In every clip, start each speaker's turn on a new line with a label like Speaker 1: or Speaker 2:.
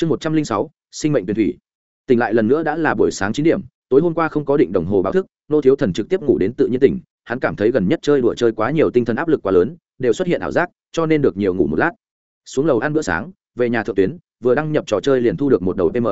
Speaker 1: chương một trăm linh sáu, sinh mệnh tuyển thủy. Tỉnh lại lần nữa đã là buổi sáng chín điểm, tối hôm qua không có định đồng hồ báo thức, nô thiếu thần trực tiếp ngủ đến tự nhiên tỉnh, hắn cảm thấy gần nhất chơi đùa chơi quá nhiều tinh thần áp lực quá lớn, đều xuất hiện ảo giác, cho nên được nhiều ngủ một lát. Xuống lầu ăn bữa sáng, về nhà thượng tuyến, vừa đăng nhập trò chơi liền thu được một đầu pm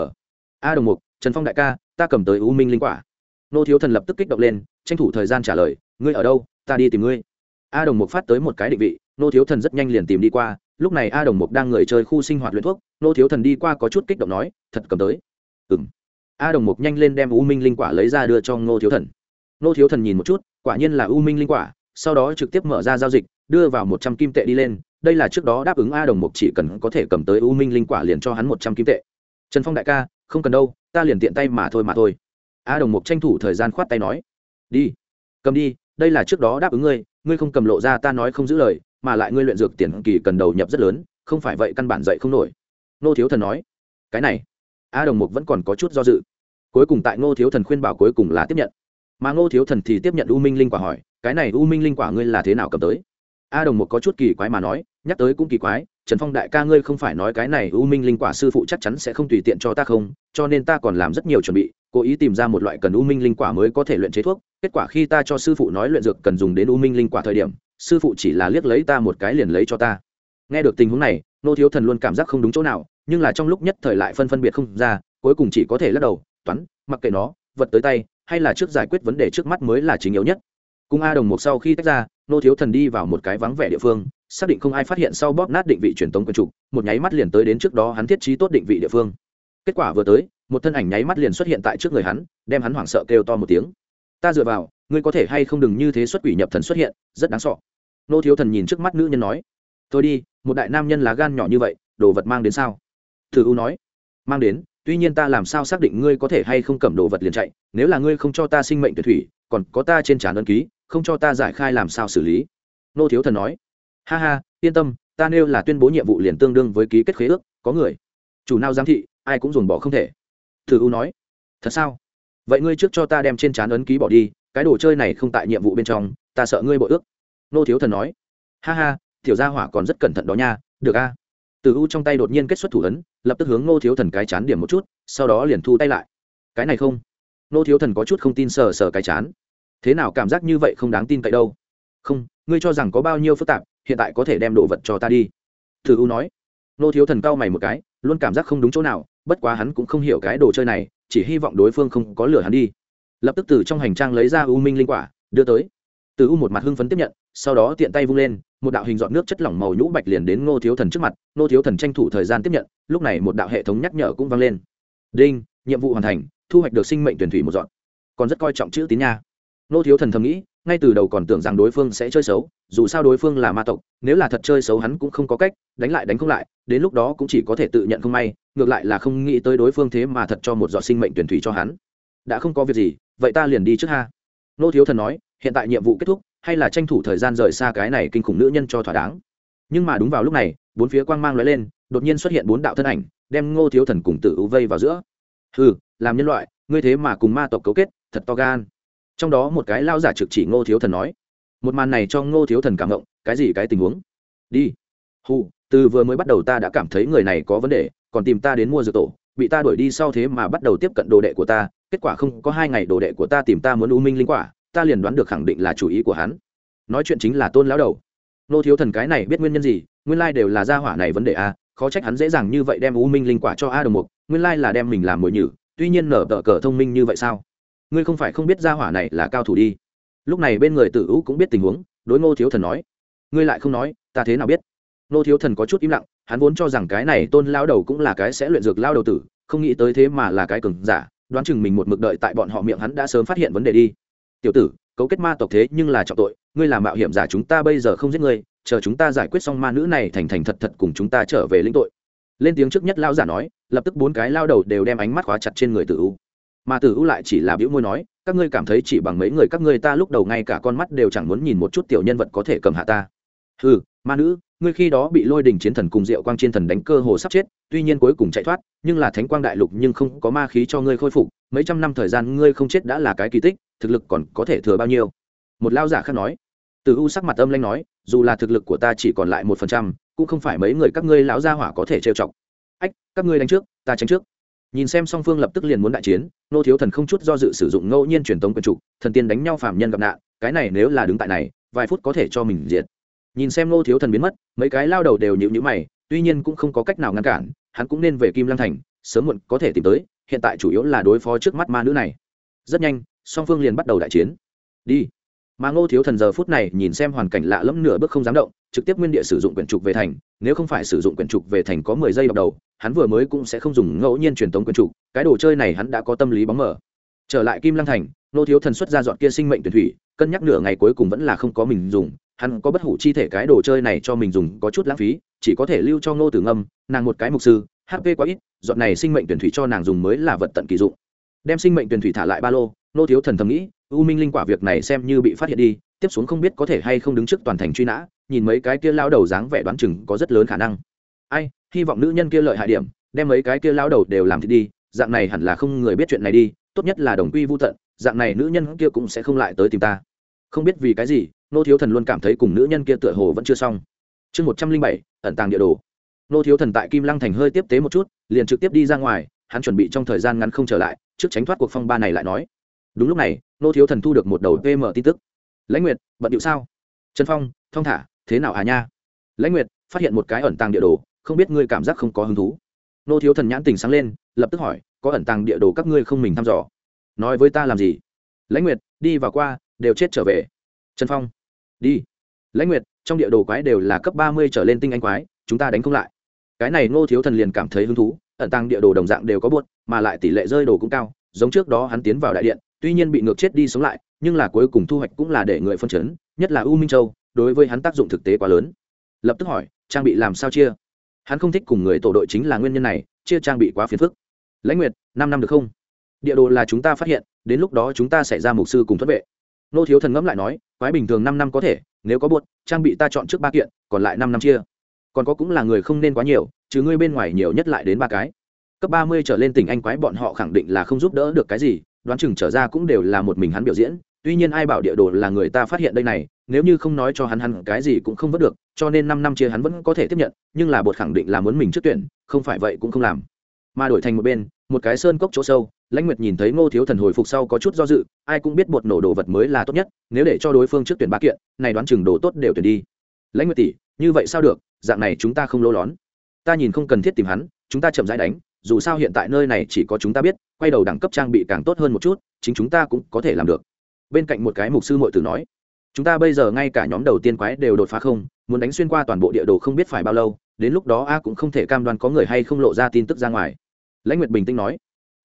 Speaker 1: a đồng mục, trần phong đại ca, ta cầm tới u minh linh quả. Nô thiếu thần lập tức kích động lên, tranh thủ thời gian trả lời, ngươi ở đâu, ta đi tìm ngươi. A đồng mục phát tới một cái định vị, nô thiếu thần rất nhanh liền tìm đi qua lúc này a đồng mục đang ngồi chơi khu sinh hoạt luyện thuốc, nô thiếu thần đi qua có chút kích động nói, thật cầm tới. Ừ m a đồng mục nhanh lên đem u minh linh quả lấy ra đưa cho nô thiếu thần. Nô thiếu thần nhìn một chút, quả nhiên là u minh linh quả, sau đó trực tiếp mở ra giao dịch, đưa vào một trăm kim tệ đi lên, đây là trước đó đáp ứng a đồng mục chỉ cần có thể cầm tới u minh linh quả liền cho hắn một trăm kim tệ. Trần phong đại ca, không cần đâu, ta liền tiện tay mà thôi mà thôi. A đồng mục tranh thủ thời gian khoát tay nói, đi, cầm đi, đây là trước đó đáp ứng ngươi ngươi không cầm lộ ra ta nói không giữ lời mà lại ngươi luyện dược tiền kỳ cần đầu nhập rất lớn, không phải vậy căn bản dạy không nổi. Nô thiếu thần nói, cái này, a đồng mục vẫn còn có chút do dự. Cuối cùng tại ngô thiếu thần khuyên bảo cuối cùng là tiếp nhận. Mà ngô thiếu thần thì tiếp nhận u minh linh quả hỏi, cái này u minh linh quả ngươi là thế nào cầm tới? A đồng Mục có chút kỳ quái mà nói, nhắc tới cũng kỳ quái, trần phong đại ca ngươi không phải nói cái này u minh linh quả sư phụ chắc chắn sẽ không tùy tiện cho ta không, cho nên ta còn làm rất nhiều chuẩn bị, cố ý tìm ra một loại cần u minh linh quả mới có thể luyện chế thuốc. Kết quả khi ta cho sư phụ nói luyện dược cần dùng đến u minh linh quả thời điểm sư phụ chỉ là liếc lấy ta một cái liền lấy cho ta. Nghe được tình huống này, nô thiếu thần luôn cảm giác không đúng chỗ nào, nhưng là trong lúc nhất thời lại phân phân biệt không ra, cuối cùng chỉ có thể lắc đầu, toán, mặc kệ nó, vật tới tay, hay là trước giải quyết vấn đề trước mắt mới là chính yếu nhất. Cùng a đồng một sau khi tách ra, nô thiếu thần đi vào một cái vắng vẻ địa phương, xác định không ai phát hiện sau bóp nát định vị truyền tống quần trục một nháy mắt liền tới đến trước đó hắn thiết trí tốt định vị địa phương. Kết quả vừa tới, một thân ảnh nháy mắt liền xuất hiện tại trước người hắn, đem hắn hoảng sợ kêu to một tiếng. Ta dựa vào ngươi có thể hay không đừng như thế xuất quỷ nhập thần xuất hiện, rất đáng sọ nô thiếu thần nhìn trước mắt nữ nhân nói, thôi đi, một đại nam nhân lá gan nhỏ như vậy, đồ vật mang đến sao? Thử u nói, mang đến, tuy nhiên ta làm sao xác định ngươi có thể hay không cầm đồ vật liền chạy, nếu là ngươi không cho ta sinh mệnh tuyệt thủy, còn có ta trên trán ân ký, không cho ta giải khai làm sao xử lý? Nô thiếu thần nói, ha ha, yên tâm, ta nêu là tuyên bố nhiệm vụ liền tương đương với ký kết khế ước, có người, chủ nào giám thị, ai cũng dồn bỏ không thể. Thử u nói, thật sao? Vậy ngươi trước cho ta đem trên trán ấn ký bỏ đi cái đồ chơi này không tại nhiệm vụ bên trong, ta sợ ngươi bội ước. Nô thiếu thần nói. Ha ha, tiểu gia hỏa còn rất cẩn thận đó nha, được a. Từ u trong tay đột nhiên kết xuất thủ ấn, lập tức hướng nô thiếu thần cái chán điểm một chút, sau đó liền thu tay lại. Cái này không. Nô thiếu thần có chút không tin sờ sờ cái chán. Thế nào cảm giác như vậy không đáng tin cậy đâu? Không, ngươi cho rằng có bao nhiêu phức tạp, hiện tại có thể đem đồ vật cho ta đi. Từ u nói. Nô thiếu thần cau mày một cái, luôn cảm giác không đúng chỗ nào, bất quá hắn cũng không hiểu cái đồ chơi này, chỉ hy vọng đối phương không có lửa hắn đi lập tức từ trong hành trang lấy ra u minh linh quả, đưa tới. Từ u một mặt hưng phấn tiếp nhận, sau đó tiện tay vung lên, một đạo hình dọn nước chất lỏng màu nhũ bạch liền đến ngô thiếu thần trước mặt, ngô thiếu thần tranh thủ thời gian tiếp nhận, lúc này một đạo hệ thống nhắc nhở cũng vang lên. Đinh, nhiệm vụ hoàn thành, thu hoạch được sinh mệnh tuyển thủy một dọn còn rất coi trọng chữ tín nha. Ngô thiếu thần thầm nghĩ, ngay từ đầu còn tưởng rằng đối phương sẽ chơi xấu, dù sao đối phương là ma tộc, nếu là thật chơi xấu hắn cũng không có cách, đánh lại đánh không lại, đến lúc đó cũng chỉ có thể tự nhận không may, ngược lại là không nghĩ tới đối phương thế mà thật cho một giọt sinh mệnh tuyển thủy cho hắn. Đã không có việc gì vậy ta liền đi trước ha. Nô thiếu thần nói, hiện tại nhiệm vụ kết thúc, hay là tranh thủ thời gian rời xa cái này kinh khủng nữ nhân cho thỏa đáng. Nhưng mà đúng vào lúc này, bốn phía quang mang lóe lên, đột nhiên xuất hiện bốn đạo thân ảnh, đem ngô thiếu thần cùng tử ưu vây vào giữa. Ừ làm nhân loại, ngươi thế mà cùng ma tộc cấu kết, thật to gan. Trong đó một cái lao giả trực chỉ ngô thiếu thần nói, một màn này cho ngô thiếu thần cảm động, cái gì cái tình huống? Đi. Hù, từ vừa mới bắt đầu ta đã cảm thấy người này có vấn đề, còn tìm ta đến mua dược tổ, bị ta đuổi đi sau thế mà bắt đầu tiếp cận đồ đệ của ta kết quả không có hai ngày đồ đệ của ta tìm ta muốn u minh linh quả, ta liền đoán được khẳng định là chủ ý của hắn. Nói chuyện chính là tôn lão đầu. Nô thiếu thần cái này biết nguyên nhân gì? Nguyên lai đều là gia hỏa này vấn đề a khó trách hắn dễ dàng như vậy đem u minh linh quả cho a đồng mục, nguyên lai là đem mình làm mồi nhử, tuy nhiên nở tờ cờ thông minh như vậy sao? Ngươi không phải không biết gia hỏa này là cao thủ đi. Lúc này bên người tử ú cũng biết tình huống, đối ngô thiếu thần nói. Ngươi lại không nói, ta thế nào biết? Ngô thiếu thần có chút im lặng, hắn vốn cho rằng cái này tôn lao đầu cũng là cái sẽ luyện dược lao đầu tử, không nghĩ tới thế mà là cái cường giả đoán chừng mình một mực đợi tại bọn họ miệng hắn đã sớm phát hiện vấn đề đi. Tiểu tử, cấu kết ma tộc thế nhưng là trọng tội, ngươi là mạo hiểm giả chúng ta bây giờ không giết ngươi, chờ chúng ta giải quyết xong ma nữ này thành thành thật thật cùng chúng ta trở về lĩnh tội. Lên tiếng trước nhất lao giả nói, lập tức bốn cái lao đầu đều đem ánh mắt khóa chặt trên người tử u. Mà tử u lại chỉ là biểu môi nói, các ngươi cảm thấy chỉ bằng mấy người các ngươi ta lúc đầu ngay cả con mắt đều chẳng muốn nhìn một chút tiểu nhân vật có thể cầm hạ ta. Ừ ma nữ, ngươi khi đó bị lôi đình chiến thần cùng diệu quang chiến thần đánh cơ hồ sắp chết, tuy nhiên cuối cùng chạy thoát, nhưng là thánh quang đại lục nhưng không có ma khí cho ngươi khôi phục, mấy trăm năm thời gian ngươi không chết đã là cái kỳ tích, thực lực còn có thể thừa bao nhiêu? Một lao giả khác nói. Từ u sắc mặt âm lanh nói, dù là thực lực của ta chỉ còn lại một phần trăm, cũng không phải mấy người các ngươi lão gia hỏa có thể trêu chọc. Ách, các ngươi đánh trước, ta tránh trước. Nhìn xem song phương lập tức liền muốn đại chiến, nô thiếu thần không chút do dự sử dụng ngẫu nhiên truyền tống quyền trục, thần tiên đánh nhau phạm nhân gặp nạn, cái này nếu là đứng tại này, vài phút có thể cho mình diệt nhìn xem nô thiếu thần biến mất, mấy cái lao đầu đều nhịu nhữ mày, tuy nhiên cũng không có cách nào ngăn cản, hắn cũng nên về kim lăng thành, sớm muộn có thể tìm tới, hiện tại chủ yếu là đối phó trước mắt ma nữ này. Rất nhanh, song phương liền bắt đầu đại chiến. Đi. Mà ngô thiếu thần giờ phút này nhìn xem hoàn cảnh lạ lẫm nửa bước không dám động, trực tiếp nguyên địa sử dụng quyển trục về thành, nếu không phải sử dụng quyển trục về thành có mười giây đọc đầu, hắn vừa mới cũng sẽ không dùng ngẫu nhiên truyền tống quyển trục, cái đồ chơi này hắn đã có tâm lý bóng mở trở lại kim lăng thành, ngô thiếu thần xuất ra dọn kia sinh mệnh tuyển thủy, cân nhắc nửa ngày cuối cùng vẫn là không có mình dùng hắn có bất hủ chi thể cái đồ chơi này cho mình dùng có chút lãng phí, chỉ có thể lưu cho ngô tử ngâm, nàng một cái mục sư hp quá ít dọn này sinh mệnh tuyển thủy cho nàng dùng mới là vật tận kỳ dụng. Đem sinh mệnh tuyển thủy thả lại ba lô nô thiếu thần thầm nghĩ, u minh linh quả việc này xem như bị phát hiện đi, tiếp xuống không biết có thể hay không đứng trước toàn thành truy nã, nhìn mấy cái kia lao đầu dáng vẻ đoán chừng có rất lớn khả năng. Ai, hy vọng nữ nhân kia lợi hại điểm, đem mấy cái kia lao đầu đều làm thì đi, dạng này hẳn là không người biết chuyện này đi, tốt nhất là đồng quy vô tận, dạng này nữ nhân kia cũng sẽ không lại tới tìm ta không biết vì cái gì, nô thiếu thần luôn cảm thấy cùng nữ nhân kia tựa hồ vẫn chưa xong. Chương một trăm linh bảy, ẩn tàng địa đồ. Nô thiếu thần tại kim lăng thành hơi tiếp tế một chút, liền trực tiếp đi ra ngoài, hắn chuẩn bị trong thời gian ngắn không trở lại, trước tránh thoát cuộc phong ba này lại nói. Đúng lúc này, nô thiếu thần thu được một đầu pm tin tức. Lãnh nguyệt, bận điệu sao? Trần phong, thong thả, thế nào hà nha? Lãnh nguyệt, phát hiện một cái ẩn tàng địa đồ, không biết ngươi cảm giác không có hứng thú. Nô thiếu thần nhãn tình sáng lên, lập tức hỏi, có ẩn tàng địa đồ các ngươi không mình thăm dò? Nói với ta làm gì? Lãnh nguyệt, đi và qua đều chết trở về. Trần phong, đi. Lãnh nguyệt, trong địa đồ quái đều là cấp ba mươi trở lên tinh anh quái, chúng ta đánh không lại. Cái này ngô thiếu thần liền cảm thấy hứng thú, ẩn tăng địa đồ đồng dạng đều có buốt mà lại tỷ lệ rơi đồ cũng cao, giống trước đó hắn tiến vào đại điện, tuy nhiên bị ngược chết đi sống lại, nhưng là cuối cùng thu hoạch cũng là để người phân chấn, nhất là u minh châu, đối với hắn tác dụng thực tế quá lớn. Lập tức hỏi, trang bị làm sao chia? Hắn không thích cùng người tổ đội chính là nguyên nhân này, chia trang bị quá phiền phức. Lãnh nguyệt, năm năm được không? Địa đồ là chúng ta phát hiện, đến lúc đó chúng ta sẽ ra mục sư cùng thuật vệ nô thiếu thần ngẫm lại nói, quái bình thường năm năm có thể, nếu có buột trang bị ta chọn trước ba kiện, còn lại năm năm chia. Còn có cũng là người không nên quá nhiều chứ ngươi bên ngoài nhiều nhất lại đến ba cái. Cấp ba mươi trở lên tỉnh anh quái bọn họ khẳng định là không giúp đỡ được cái gì, đoán chừng trở ra cũng đều là một mình hắn biểu diễn. Tuy nhiên ai bảo địa đồ là người ta phát hiện đây này, nếu như không nói cho hắn hắn cái gì cũng không vớt được, cho nên năm năm chia hắn vẫn có thể tiếp nhận, nhưng là bột khẳng định là muốn mình trước tuyển, không phải vậy cũng không làm. Mà đổi thành một bên một cái sơn cốc chỗ sâu, lãnh nguyệt nhìn thấy ngô thiếu thần hồi phục sau có chút do dự, ai cũng biết bột nổ đồ vật mới là tốt nhất, nếu để cho đối phương trước tuyển ba kiện, này đoán chừng đồ tốt đều tuyển đi. Lãnh nguyệt tỷ, như vậy sao được, dạng này chúng ta không lỗ lón. Ta nhìn không cần thiết tìm hắn, chúng ta chậm rãi đánh, dù sao hiện tại nơi này chỉ có chúng ta biết, quay đầu đẳng cấp trang bị càng tốt hơn một chút, chính chúng ta cũng có thể làm được. Bên cạnh một cái mục sư mội tử nói, chúng ta bây giờ ngay cả nhóm đầu tiên quái đều đột phá không, muốn đánh xuyên qua toàn bộ địa đồ không biết phải bao lâu, đến lúc đó a cũng không thể cam đoan có người hay không lộ ra tin tức ra ngoài lãnh nguyệt bình tĩnh nói,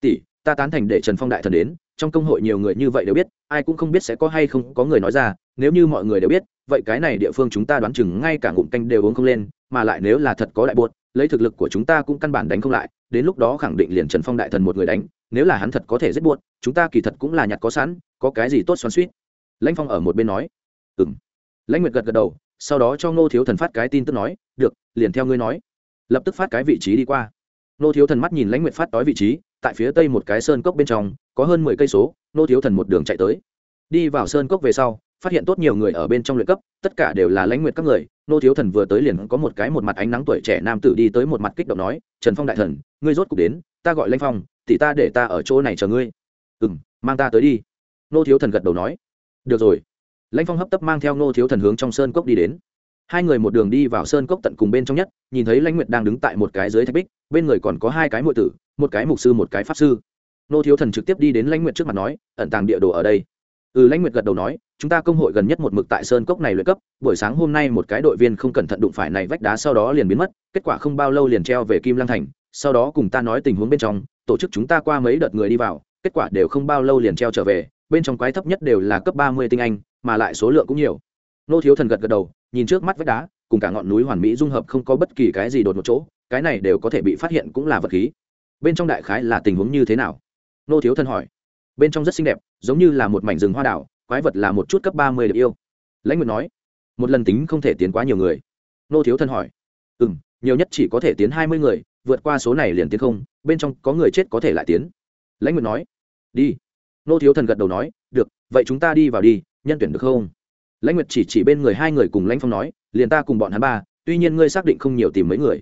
Speaker 1: tỷ, ta tán thành để trần phong đại thần đến, trong công hội nhiều người như vậy đều biết, ai cũng không biết sẽ có hay không có người nói ra, nếu như mọi người đều biết, vậy cái này địa phương chúng ta đoán chừng ngay cả ngụm canh đều uống không lên, mà lại nếu là thật có đại bột lấy thực lực của chúng ta cũng căn bản đánh không lại, đến lúc đó khẳng định liền trần phong đại thần một người đánh, nếu là hắn thật có thể giết buốt chúng ta kỳ thật cũng là nhặt có sẵn, có cái gì tốt xoắn suýt lãnh phong ở một bên nói ừ m lãnh nguyệt gật gật đầu, sau đó cho ngô thiếu thần phát cái tin tức nói, được, liền theo ngươi nói. Lập tức phát cái vị trí đi qua. Nô thiếu thần mắt nhìn lãnh nguyệt phát tối vị trí, tại phía tây một cái sơn cốc bên trong, có hơn mười cây số, Nô thiếu thần một đường chạy tới. Đi vào sơn cốc về sau, phát hiện tốt nhiều người ở bên trong luyện cấp, tất cả đều là lãnh nguyệt các người. Nô thiếu thần vừa tới liền có một cái một mặt ánh nắng tuổi trẻ nam tử đi tới một mặt kích động nói, trần phong đại thần, ngươi rốt cục đến, ta gọi lãnh phong thì ta để ta ở chỗ này chờ ngươi. Ừ m mang ta tới đi. Nô thiếu thần gật đầu nói. Được rồi. Lãnh phong hấp tấp mang theo nô thiếu thần hướng trong sơn cốc đi đến hai người một đường đi vào sơn cốc tận cùng bên trong nhất, nhìn thấy lãnh nguyệt đang đứng tại một cái dưới thạch bích, bên người còn có hai cái mộ tử, một cái mục sư, một cái pháp sư. Nô thiếu thần trực tiếp đi đến lãnh nguyệt trước mặt nói, ẩn tàng địa đồ ở đây. Ừ lãnh nguyệt gật đầu nói, chúng ta công hội gần nhất một mực tại sơn cốc này luyện cấp, buổi sáng hôm nay một cái đội viên không cẩn thận đụng phải này vách đá sau đó liền biến mất, kết quả không bao lâu liền treo về kim lang thành, sau đó cùng ta nói tình huống bên trong, tổ chức chúng ta qua mấy đợt người đi vào, kết quả đều không bao lâu liền treo trở về, bên trong quái thấp nhất đều là cấp ba mươi tinh anh, mà lại số lượng cũng nhiều nô thiếu thần gật gật đầu, nhìn trước mắt vách đá, cùng cả ngọn núi hoàn mỹ dung hợp không có bất kỳ cái gì đột một chỗ, cái này đều có thể bị phát hiện cũng là vật khí. Bên trong đại khái là tình huống như thế nào? Nô thiếu thần hỏi. Bên trong rất xinh đẹp, giống như là một mảnh rừng hoa đảo, quái vật là một chút cấp ba mươi được yêu. Lãnh nguyệt nói. Một lần tính không thể tiến quá nhiều người. Nô thiếu thần hỏi. Ừ m nhiều nhất chỉ có thể tiến hai mươi người, vượt qua số này liền tiến không, bên trong có người chết có thể lại tiến. Lãnh nguyệt nói. Đi. Nô thiếu thần gật đầu nói. Được, vậy chúng ta đi vào đi, nhân tuyển được không? Lãnh nguyệt chỉ chỉ bên người hai người cùng lãnh phong nói, liền ta cùng bọn hắn ba, tuy nhiên ngươi xác định không nhiều tìm mấy người.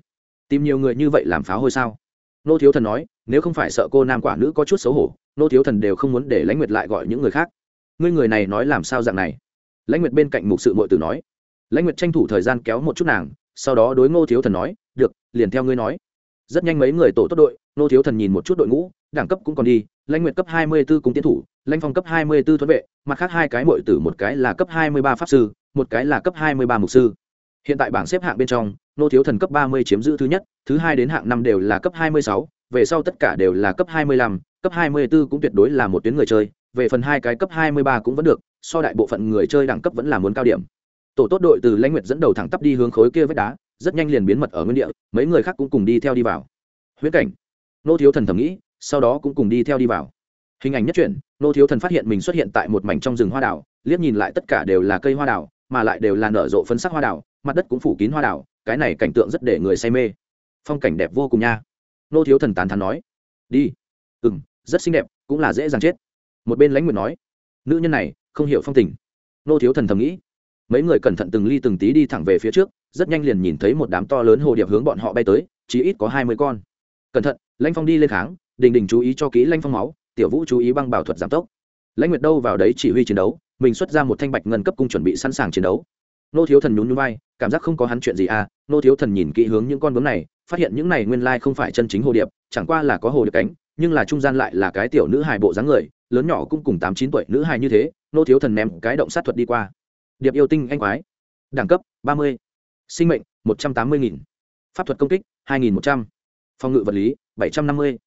Speaker 1: Tìm nhiều người như vậy làm pháo hôi sao? Nô thiếu thần nói, nếu không phải sợ cô nam quả nữ có chút xấu hổ, nô thiếu thần đều không muốn để lãnh nguyệt lại gọi những người khác. Ngươi người này nói làm sao dạng này? Lãnh nguyệt bên cạnh mục sự mội tử nói. Lãnh nguyệt tranh thủ thời gian kéo một chút nàng, sau đó đối ngô thiếu thần nói, được, liền theo ngươi nói. Rất nhanh mấy người tổ tốt đội ngô thiếu thần nhìn một chút đội ngũ, đẳng cấp cũng còn đi lãnh nguyệt cấp hai mươi b ố cùng tiến thủ, lãnh phong cấp hai mươi vệ, mặt khác hai cái mội tử một cái là cấp hai mươi ba pháp sư, một cái là cấp hai mươi ba mục sư. Hiện tại bảng xếp hạng bên trong, nô thiếu thần cấp ba mươi chiếm giữ thứ nhất, thứ hai đến hạng năm đều là cấp hai mươi sáu, về sau tất cả đều là cấp hai mươi lăm, cấp hai mươi b ố cũng tuyệt đối là một tuyến người chơi, về phần hai cái cấp hai mươi ba cũng vẫn được, so đại bộ phận người chơi đẳng cấp vẫn là muốn cao điểm. Tổ tốt đội từ lãnh nguyệt dẫn đầu thẳng tắp đi hướng khối kia vách đá, rất nhanh liền biến mật ở nguyên địa, mấy người khác cũng cùng đi theo đi vào. Huyễn cảnh. Nô thiếu thần thầm nghĩ sau đó cũng cùng đi theo đi vào. Hình ảnh nhất truyện nô thiếu thần phát hiện mình xuất hiện tại một mảnh trong rừng hoa đảo, liếc nhìn lại tất cả đều là cây hoa đảo, mà lại đều là nở rộ phấn sắc hoa đảo, mặt đất cũng phủ kín hoa đảo, cái này cảnh tượng rất để người say mê. Phong cảnh đẹp vô cùng nha. Nô thiếu thần tán thán nói, đi. Ừ m rất xinh đẹp, cũng là dễ dàng chết. Một bên lãnh nguyệt nói, nữ nhân này, không hiểu phong tình. Nô thiếu thần thầm nghĩ, mấy người cẩn thận từng ly từng tí đi thẳng về phía trước, rất nhanh liền nhìn thấy một đám to lớn hồ điệp hướng bọn họ bay tới chỉ ít có hai mươi con. Cẩn thận, lãnh phong đi lên kháng đình đình chú ý cho kỹ lanh phong máu, tiểu vũ chú ý băng bảo thuật giảm tốc. Lãnh nguyệt đâu vào đấy chỉ huy chiến đấu, mình xuất ra một thanh bạch ngân cấp cung chuẩn bị sẵn sàng chiến đấu. Nô thiếu thần nhún nhún vai, cảm giác không có hắn chuyện gì à? Nô thiếu thần nhìn kỹ hướng những con bướm này, phát hiện những này nguyên lai không phải chân chính hồ điệp, chẳng qua là có hồ điệp cánh, nhưng là trung gian lại là cái tiểu nữ hài bộ dáng người, lớn nhỏ cũng cùng tám chín tuổi nữ hài như thế, nô thiếu thần ném cái động sát thuật đi qua. Điệp yêu tinh anh quái. Đẳng cấp, ba mươi. Sinh mệnh, một trăm tám mươi nghìn. Pháp thuật công kích, hai nghìn một trăm. Phòng ngự vật lý, bảy trăm năm mươi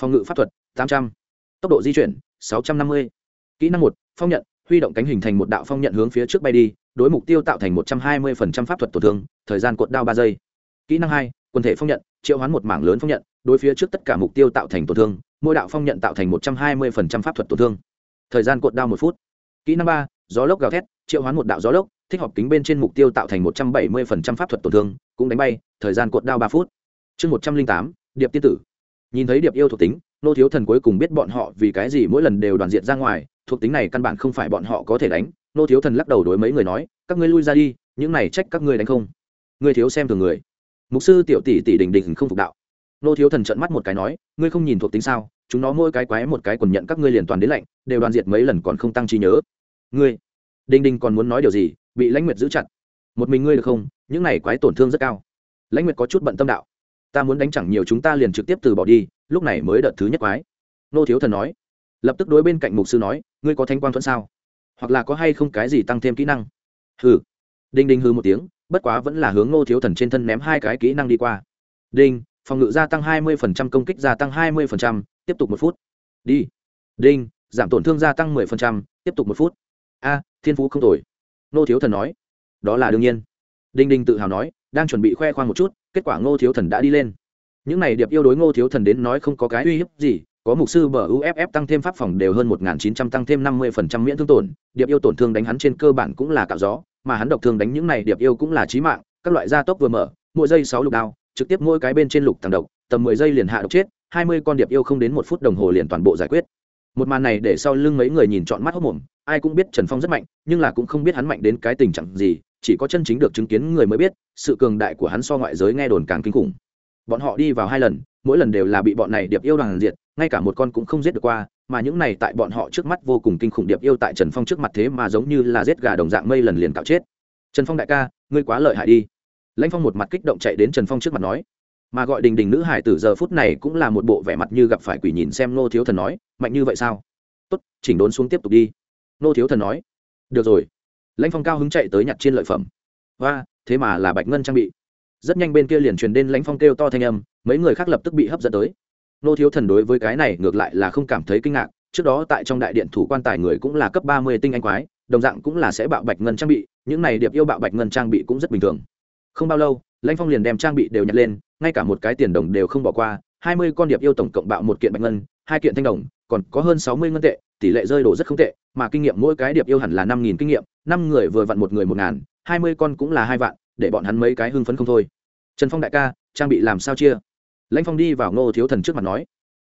Speaker 1: phòng ngự pháp thuật, tám trăm. Tốc độ di chuyển, sáu trăm năm mươi. Kỹ năng một, phong nhận, huy động cánh hình thành một đạo phong nhận hướng phía trước bay đi, đối mục tiêu tạo thành một trăm hai mươi pháp thuật tổn thương, thời gian cuộn đao ba giây. Kỹ năng hai, quần thể phong nhận, triệu hoán một mảng lớn phong nhận, đối phía trước tất cả mục tiêu tạo thành tổn thương, mỗi đạo phong nhận tạo thành một trăm hai mươi pháp thuật tổn thương. Thời gian cuộn đao một phút. Kỹ năng ba, gió lốc gào thét, triệu hoán một đạo gió lốc, thích hợp kính bên trên mục tiêu tạo thành một trăm bảy mươi pháp thuật tổn thương, cũng đánh bay, thời gian cuộn đao ba phút. Chương một trăm linh tám, điệp tiên tử nhìn thấy điệp yêu thuộc tính, nô thiếu thần cuối cùng biết bọn họ vì cái gì mỗi lần đều đoàn diện ra ngoài, thuộc tính này căn bản không phải bọn họ có thể đánh. Nô thiếu thần lắc đầu đối mấy người nói, các ngươi lui ra đi, những này trách các ngươi đánh không. Ngươi thiếu xem thường người. Mục sư tiểu tỷ tỷ đình đình không phục đạo. Nô thiếu thần trợn mắt một cái nói, ngươi không nhìn thuộc tính sao? Chúng nó mỗi cái quái một cái quần nhận các ngươi liền toàn đến lạnh, đều đoàn diệt mấy lần còn không tăng trí nhớ. Ngươi? Đình đình còn muốn nói điều gì? Bị lãnh nguyệt giữ chặt. Một mình ngươi được không? Những này quái tổn thương rất cao. Lãnh nguyệt có chút bận tâm đạo ta muốn đánh chẳng nhiều chúng ta liền trực tiếp từ bỏ đi lúc này mới đợt thứ nhất quái. Nô thiếu thần nói. Lập tức đối bên cạnh mục sư nói ngươi có thanh quan thuẫn sao? Hoặc là có hay không cái gì tăng thêm kỹ năng? Hừ. Đinh đinh hư một tiếng bất quá vẫn là hướng Nô thiếu thần trên thân ném hai cái kỹ năng đi qua. Đinh phòng ngự gia tăng hai mươi công kích gia tăng hai mươi tiếp tục một phút. Đi. Đinh giảm tổn thương gia tăng 10%, tiếp tục một phút. A thiên phú không tồi. Nô thiếu thần nói. Đó là đương nhiên đinh đinh tự hào nói, đang chuẩn bị khoe khoang một chút, kết quả ngô thiếu thần đã đi lên. Những này điệp yêu đối ngô thiếu thần đến nói không có cái uy hiếp gì, có mục sư bờ uff tăng thêm pháp phòng đều hơn một nghìn chín trăm tăng thêm năm mươi phần trăm miễn thương tổn, điệp yêu tổn thương đánh hắn trên cơ bản cũng là cạo gió, mà hắn độc thương đánh những này điệp yêu cũng là trí mạng, các loại gia tốc vừa mở, mỗi giây sáu lục đao, trực tiếp mỗi cái bên trên lục tàng độc, tầm mười giây liền hạ độc chết, hai mươi con điệp yêu không đến một phút đồng hồ liền toàn bộ giải quyết. Một màn này để sau lưng mấy người nhìn trọn mắt hốc mồm, ai cũng biết trần phong rất mạnh, nhưng là cũng không biết hắn mạnh đến cái tình trạng gì chỉ có chân chính được chứng kiến người mới biết, sự cường đại của hắn so ngoại giới nghe đồn càng kinh khủng. Bọn họ đi vào hai lần, mỗi lần đều là bị bọn này điệp yêu đoàn diệt, ngay cả một con cũng không giết được qua, mà những này tại bọn họ trước mắt vô cùng kinh khủng điệp yêu tại trần phong trước mặt thế mà giống như là giết gà đồng dạng mây lần liền cạo chết. Trần phong đại ca, ngươi quá lợi hại đi. Lãnh phong một mặt kích động chạy đến trần phong trước mặt nói. Mà gọi đình đình nữ hải tử giờ phút này cũng là một bộ vẻ mặt như gặp phải quỷ nhìn xem nô thiếu thần nói, mạnh như vậy sao? Tốt, chỉnh đốn xuống tiếp tục đi. Nô thiếu thần nói. Được rồi lãnh phong cao hứng chạy tới nhặt trên lợi phẩm. Và thế mà là bạch ngân trang bị. Rất nhanh bên kia liền truyền đến lãnh phong kêu to thanh âm, mấy người khác lập tức bị hấp dẫn tới. Nô thiếu thần đối với cái này ngược lại là không cảm thấy kinh ngạc, trước đó tại trong đại điện thủ quan tài người cũng là cấp ba mươi tinh anh quái, đồng dạng cũng là sẽ bạo bạch ngân trang bị, những này điệp yêu bạo bạch ngân trang bị cũng rất bình thường. Không bao lâu, lãnh phong liền đem trang bị đều nhặt lên, ngay cả một cái tiền đồng đều không bỏ qua, hai mươi con điệp yêu tổng cộng bạo một kiện bạch ngân, hai kiện thanh đồng, còn có hơn sáu mươi ngân tệ tỷ lệ rơi đổ rất không tệ, mà kinh nghiệm mỗi cái điệp yêu hẳn là năm nghìn kinh nghiệm, năm người vừa vặn một người một ngàn, hai mươi con cũng là hai vạn, để bọn hắn mấy cái hưng phấn không thôi. Trần phong đại ca, trang bị làm sao chia? Lãnh phong đi vào ngô thiếu thần trước mặt nói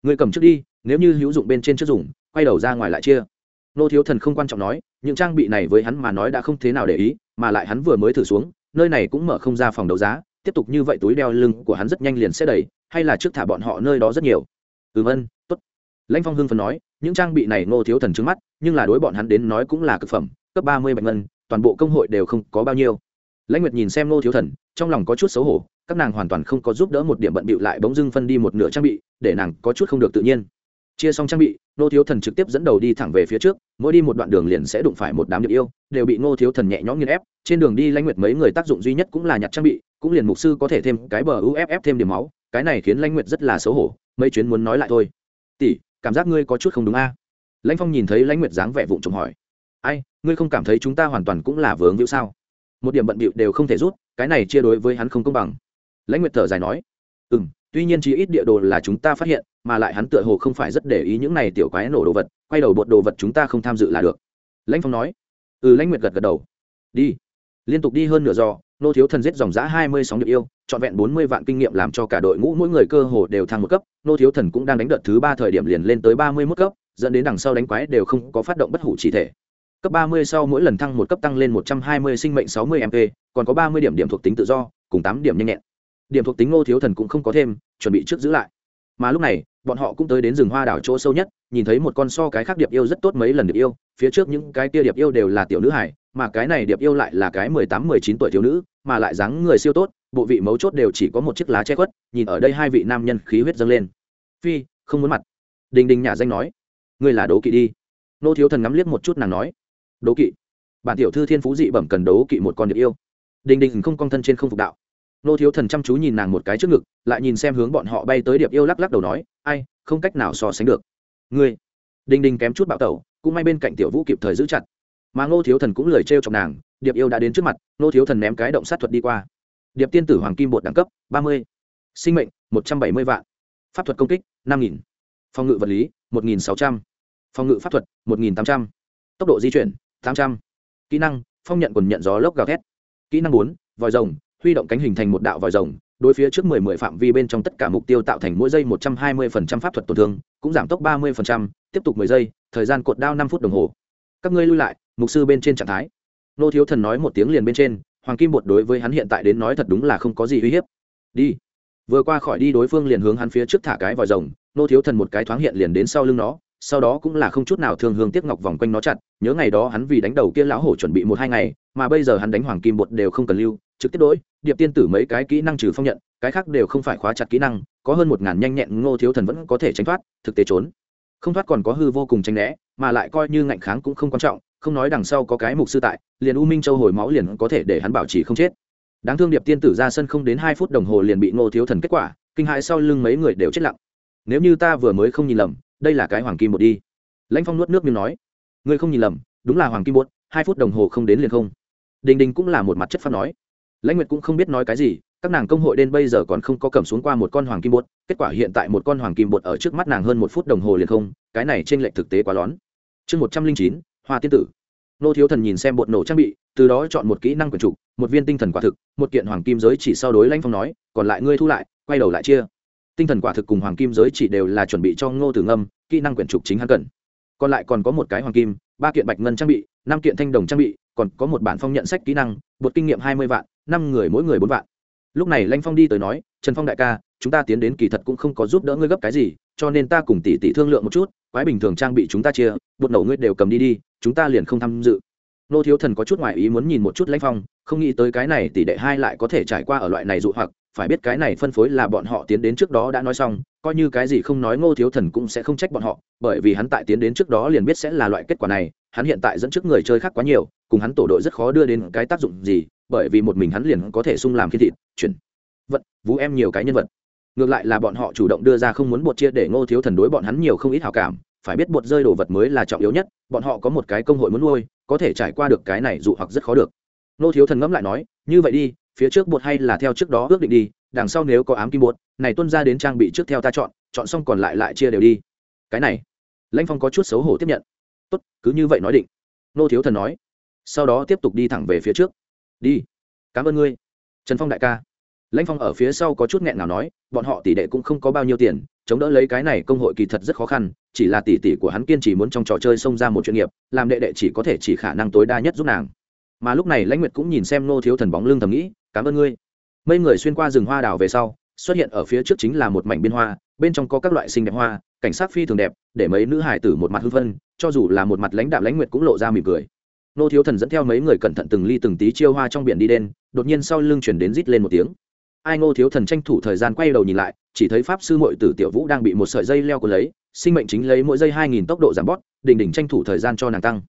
Speaker 1: người cầm trước đi, nếu như hữu dụng bên trên trước dùng, quay đầu ra ngoài lại chia. Ngô thiếu thần không quan trọng nói, những trang bị này với hắn mà nói đã không thế nào để ý, mà lại hắn vừa mới thử xuống, nơi này cũng mở không ra phòng đấu giá, tiếp tục như vậy túi đeo lưng của hắn rất nhanh liền sẽ đầy, hay là trước thả bọn họ nơi đó rất nhiều? Ừ vân tốt. Lãnh phong hưng phần nói những trang bị này ngô thiếu thần trước mắt, nhưng là đối bọn hắn đến nói cũng là cực phẩm, cấp ba mươi bạch ngân, toàn bộ công hội đều không có bao nhiêu. Lãnh nguyệt nhìn xem ngô thiếu thần, trong lòng có chút xấu hổ, các nàng hoàn toàn không có giúp đỡ một điểm bận bịu lại bỗng dưng phân đi một nửa trang bị, để nàng có chút không được tự nhiên. Chia xong trang bị, ngô thiếu thần trực tiếp dẫn đầu đi thẳng về phía trước, mỗi đi một đoạn đường liền sẽ đụng phải một đám điệp yêu, đều bị ngô thiếu thần nhẹ nhõm nghiên ép, trên đường đi lãnh nguyệt mấy người tác dụng duy nhất cũng là nhặt trang bị, cũng liền mục sư có thể thêm cái bờ uff thêm điểm máu, cái này khiến lãnh nguyệt rất là xấu hổ, mấy chuyến muốn nói lại thôi. Tỷ cảm giác ngươi có chút không đúng a. Lãnh phong nhìn thấy lãnh nguyệt dáng vẻ vụng trộm hỏi. Ai, ngươi không cảm thấy chúng ta hoàn toàn cũng là vướng hữu sao? Một điểm bận bịu đều không thể rút, cái này chia đối với hắn không công bằng. Lãnh nguyệt thở dài nói. Ừ m tuy nhiên chỉ ít địa đồ là chúng ta phát hiện, mà lại hắn tựa hồ không phải rất để ý những này tiểu quái nổ đồ vật, quay đầu bột đồ vật chúng ta không tham dự là được. Lãnh phong nói. Ừ lãnh nguyệt gật gật đầu. Đi. Liên tục đi hơn nửa giò nô thiếu thần giết dòng giã hai mươi sóng điệp yêu, trọn vẹn bốn mươi vạn kinh nghiệm làm cho cả đội ngũ mỗi người cơ hồ đều thăng một cấp. Nô thiếu thần cũng đang đánh đợt thứ ba thời điểm liền lên tới ba mươi mức cấp, dẫn đến đằng sau đánh quái đều không có phát động bất hủ chỉ thể. Cấp ba mươi sau mỗi lần thăng một cấp tăng lên một trăm hai mươi, sinh mệnh sáu mươi mp còn có ba mươi điểm điểm thuộc tính tự do, cùng tám điểm nhanh nhẹn. Điểm thuộc tính nô thiếu thần cũng không có thêm, chuẩn bị trước giữ lại. Mà lúc này, bọn họ cũng tới đến rừng hoa đảo chỗ sâu nhất, nhìn thấy một con so cái khác điệp yêu rất tốt mấy lần điệp yêu, phía trước những cái kia điệp yêu đều là tiểu nữ hải mà cái này điệp yêu lại là cái mười tám, mười chín tuổi thiếu nữ, mà lại dáng người siêu tốt, bộ vị mấu chốt đều chỉ có một chiếc lá che khuất, nhìn ở đây hai vị nam nhân khí huyết dâng lên. Phi, không muốn mặt. Đình đình nhà danh nói. Ngươi là đố kỵ đi. Nô thiếu thần ngắm liếc một chút nàng nói. Đố kỵ. Bản tiểu thư thiên phú dị bẩm cần đố kỵ một con điệp yêu. Đình đình không cong thân trên không phục đạo. Nô thiếu thần chăm chú nhìn nàng một cái trước ngực, lại nhìn xem hướng bọn họ bay tới điệp yêu lắc lắc đầu nói, ai, không cách nào so sánh được. Ngươi. Đình đình kém chút bạo tẩu, cũng may bên cạnh tiểu vũ kịp thời giữ chặt mà ngô thiếu thần cũng lời trêu chọc nàng, điệp yêu đã đến trước mặt, ngô thiếu thần ném cái động sát thuật đi qua. Điệp tiên tử hoàng kim bột đẳng cấp, ba mươi. Sinh mệnh, một trăm bảy mươi vạn. Pháp thuật công kích, năm nghìn. Phòng ngự vật lý, một nghìn sáu trăm. Phòng ngự pháp thuật, một nghìn tám trăm. Tốc độ di chuyển, tám trăm. Kỹ năng, phong nhận quần nhận gió lốc gào thét. Kỹ năng bốn, vòi rồng, huy động cánh hình thành một đạo vòi rồng, đối phía trước mười mười phạm vi bên trong tất cả mục tiêu tạo thành mỗi giây một trăm hai mươi phần trăm pháp thuật tổn thương, cũng giảm tốc ba mươi phần trăm, tiếp tục mười giây, thời gian cột đao năm phút đồng hồ. Các ngươi lui lại mục sư bên trên trạng thái. Nô thiếu thần nói một tiếng liền bên trên, hoàng kim bột đối với hắn hiện tại đến nói thật đúng là không có gì uy hiếp. Đi. Vừa qua khỏi đi đối phương liền hướng hắn phía trước thả cái vòi rồng, nô thiếu thần một cái thoáng hiện liền đến sau lưng nó, sau đó cũng là không chút nào thương hương tiếc ngọc vòng quanh nó chặt, nhớ ngày đó hắn vì đánh đầu kia lão hổ chuẩn bị một hai ngày, mà bây giờ hắn đánh hoàng kim bột đều không cần lưu, trực tiếp đỗi điệp tiên tử mấy cái kỹ năng trừ phong nhận, cái khác đều không phải khóa chặt kỹ năng, có hơn một ngàn nhanh nhẹn ngô thiếu thần vẫn có thể tránh thoát, thực tế trốn. Không thoát còn có hư vô cùng tranh né, mà lại coi như ngạnh kháng cũng không quan trọng không nói đằng sau có cái mục sư tại, liền u minh châu hồi máu liền có thể để hắn bảo trì không chết. Đáng thương điệp tiên tử ra sân không đến hai phút đồng hồ liền bị ngô thiếu thần kết quả, kinh hại sau lưng mấy người đều chết lặng. Nếu như ta vừa mới không nhìn lầm, đây là cái hoàng kim bột đi. Lãnh phong nuốt nước miếng nói, ngươi không nhìn lầm, đúng là hoàng kim bột, hai phút đồng hồ không đến liền không. Đình đình cũng là một mặt chất phát nói. Lãnh nguyệt cũng không biết nói cái gì, các nàng công hội đến bây giờ còn không có cầm xuống qua một con hoàng kim bột, kết quả hiện tại một con hoàng kim bột ở trước mắt nàng hơn một phút đồng hồ liền không, cái này trên lệnh thực tế quá lón chương một trăm linh chín hoa tiên tử. Nô thiếu thần nhìn xem bột nổ trang bị, từ đó chọn một kỹ năng quyền trục một viên tinh thần quả thực, một kiện hoàng kim giới chỉ sau đối Lanh phong nói, còn lại ngươi thu lại, quay đầu lại chia. Tinh thần quả thực cùng hoàng kim giới chỉ đều là chuẩn bị cho ngô tử ngâm, kỹ năng quyển trục chính hắn cần. Còn lại còn có một cái hoàng kim, ba kiện bạch ngân trang bị, năm kiện thanh đồng trang bị, còn có một bản phong nhận sách kỹ năng, bột kinh nghiệm hai mươi vạn, năm người mỗi người bốn vạn. Lúc này lanh phong đi tới nói, trần phong đại ca, chúng ta tiến đến kỳ thật cũng không có giúp đỡ ngươi gấp cái gì, cho nên ta cùng tỷ tỷ thương lượng một chút quái bình thường trang bị chúng ta chia, bột nổ ngươi đều cầm đi đi, chúng ta liền không tham dự. Nô thiếu thần có chút ngoại ý muốn nhìn một chút lãnh phong, không nghĩ tới cái này tỷ đệ hai lại có thể trải qua ở loại này dụ hoặc, phải biết cái này phân phối là bọn họ tiến đến trước đó đã nói xong, coi như cái gì không nói ngô thiếu thần cũng sẽ không trách bọn họ, bởi vì hắn tại tiến đến trước đó liền biết sẽ là loại kết quả này, hắn hiện tại dẫn trước người chơi khác quá nhiều, cùng hắn tổ đội rất khó đưa đến cái tác dụng gì, bởi vì một mình hắn liền có thể sung làm khi thịt, chuyển vận, vũ em nhiều cái nhân vật ngược lại là bọn họ chủ động đưa ra không muốn bột chia để ngô thiếu thần đối bọn hắn nhiều không ít hào cảm, phải biết bột rơi đồ vật mới là trọng yếu nhất, bọn họ có một cái công hội muốn nuôi, có thể trải qua được cái này dụ hoặc rất khó được. Ngô thiếu thần ngẫm lại nói, như vậy đi, phía trước bột hay là theo trước đó ước định đi, đằng sau nếu có ám kim bột, này tuân ra đến trang bị trước theo ta chọn chọn xong còn lại lại chia đều đi. Cái này, lãnh phong có chút xấu hổ tiếp nhận. Tốt, cứ như vậy nói định. Nô thiếu thần nói. Sau đó tiếp tục đi thẳng về phía trước. Đi, cảm ơn ngươi, trần phong đại ca lãnh phong ở phía sau có chút nghẹn nào nói, bọn họ tỷ đệ cũng không có bao nhiêu tiền, chống đỡ lấy cái này công hội kỳ thật rất khó khăn, chỉ là tỷ tỷ của hắn kiên chỉ muốn trong trò chơi xông ra một chuyên nghiệp, làm đệ đệ chỉ có thể chỉ khả năng tối đa nhất giúp nàng. Mà lúc này lãnh nguyệt cũng nhìn xem nô thiếu thần bóng lưng thầm nghĩ, cảm ơn ngươi. Mấy người xuyên qua rừng hoa đào về sau, xuất hiện ở phía trước chính là một mảnh biên hoa, bên trong có các loại xinh đẹp hoa, cảnh sát phi thường đẹp, để mấy nữ hải tử một mặt hư vân cho dù là một mặt lãnh đạo lãnh nguyệt cũng lộ ra mỉm cười. Nô thiếu thần dẫn theo mấy người cẩn thận từng ly từng tí chiêu hoa trong biển đi đen đột nhiên sau lưng chuyển đến rít lên một tiếng ai ngô thiếu thần tranh thủ thời gian quay đầu nhìn lại, chỉ thấy pháp sư mội tử tiểu vũ đang bị một sợi dây leo của lấy, sinh mệnh chính lấy mỗi giây hai nghìn tốc độ giảm bót đình đỉnh tranh thủ thời gian cho nàng tăng.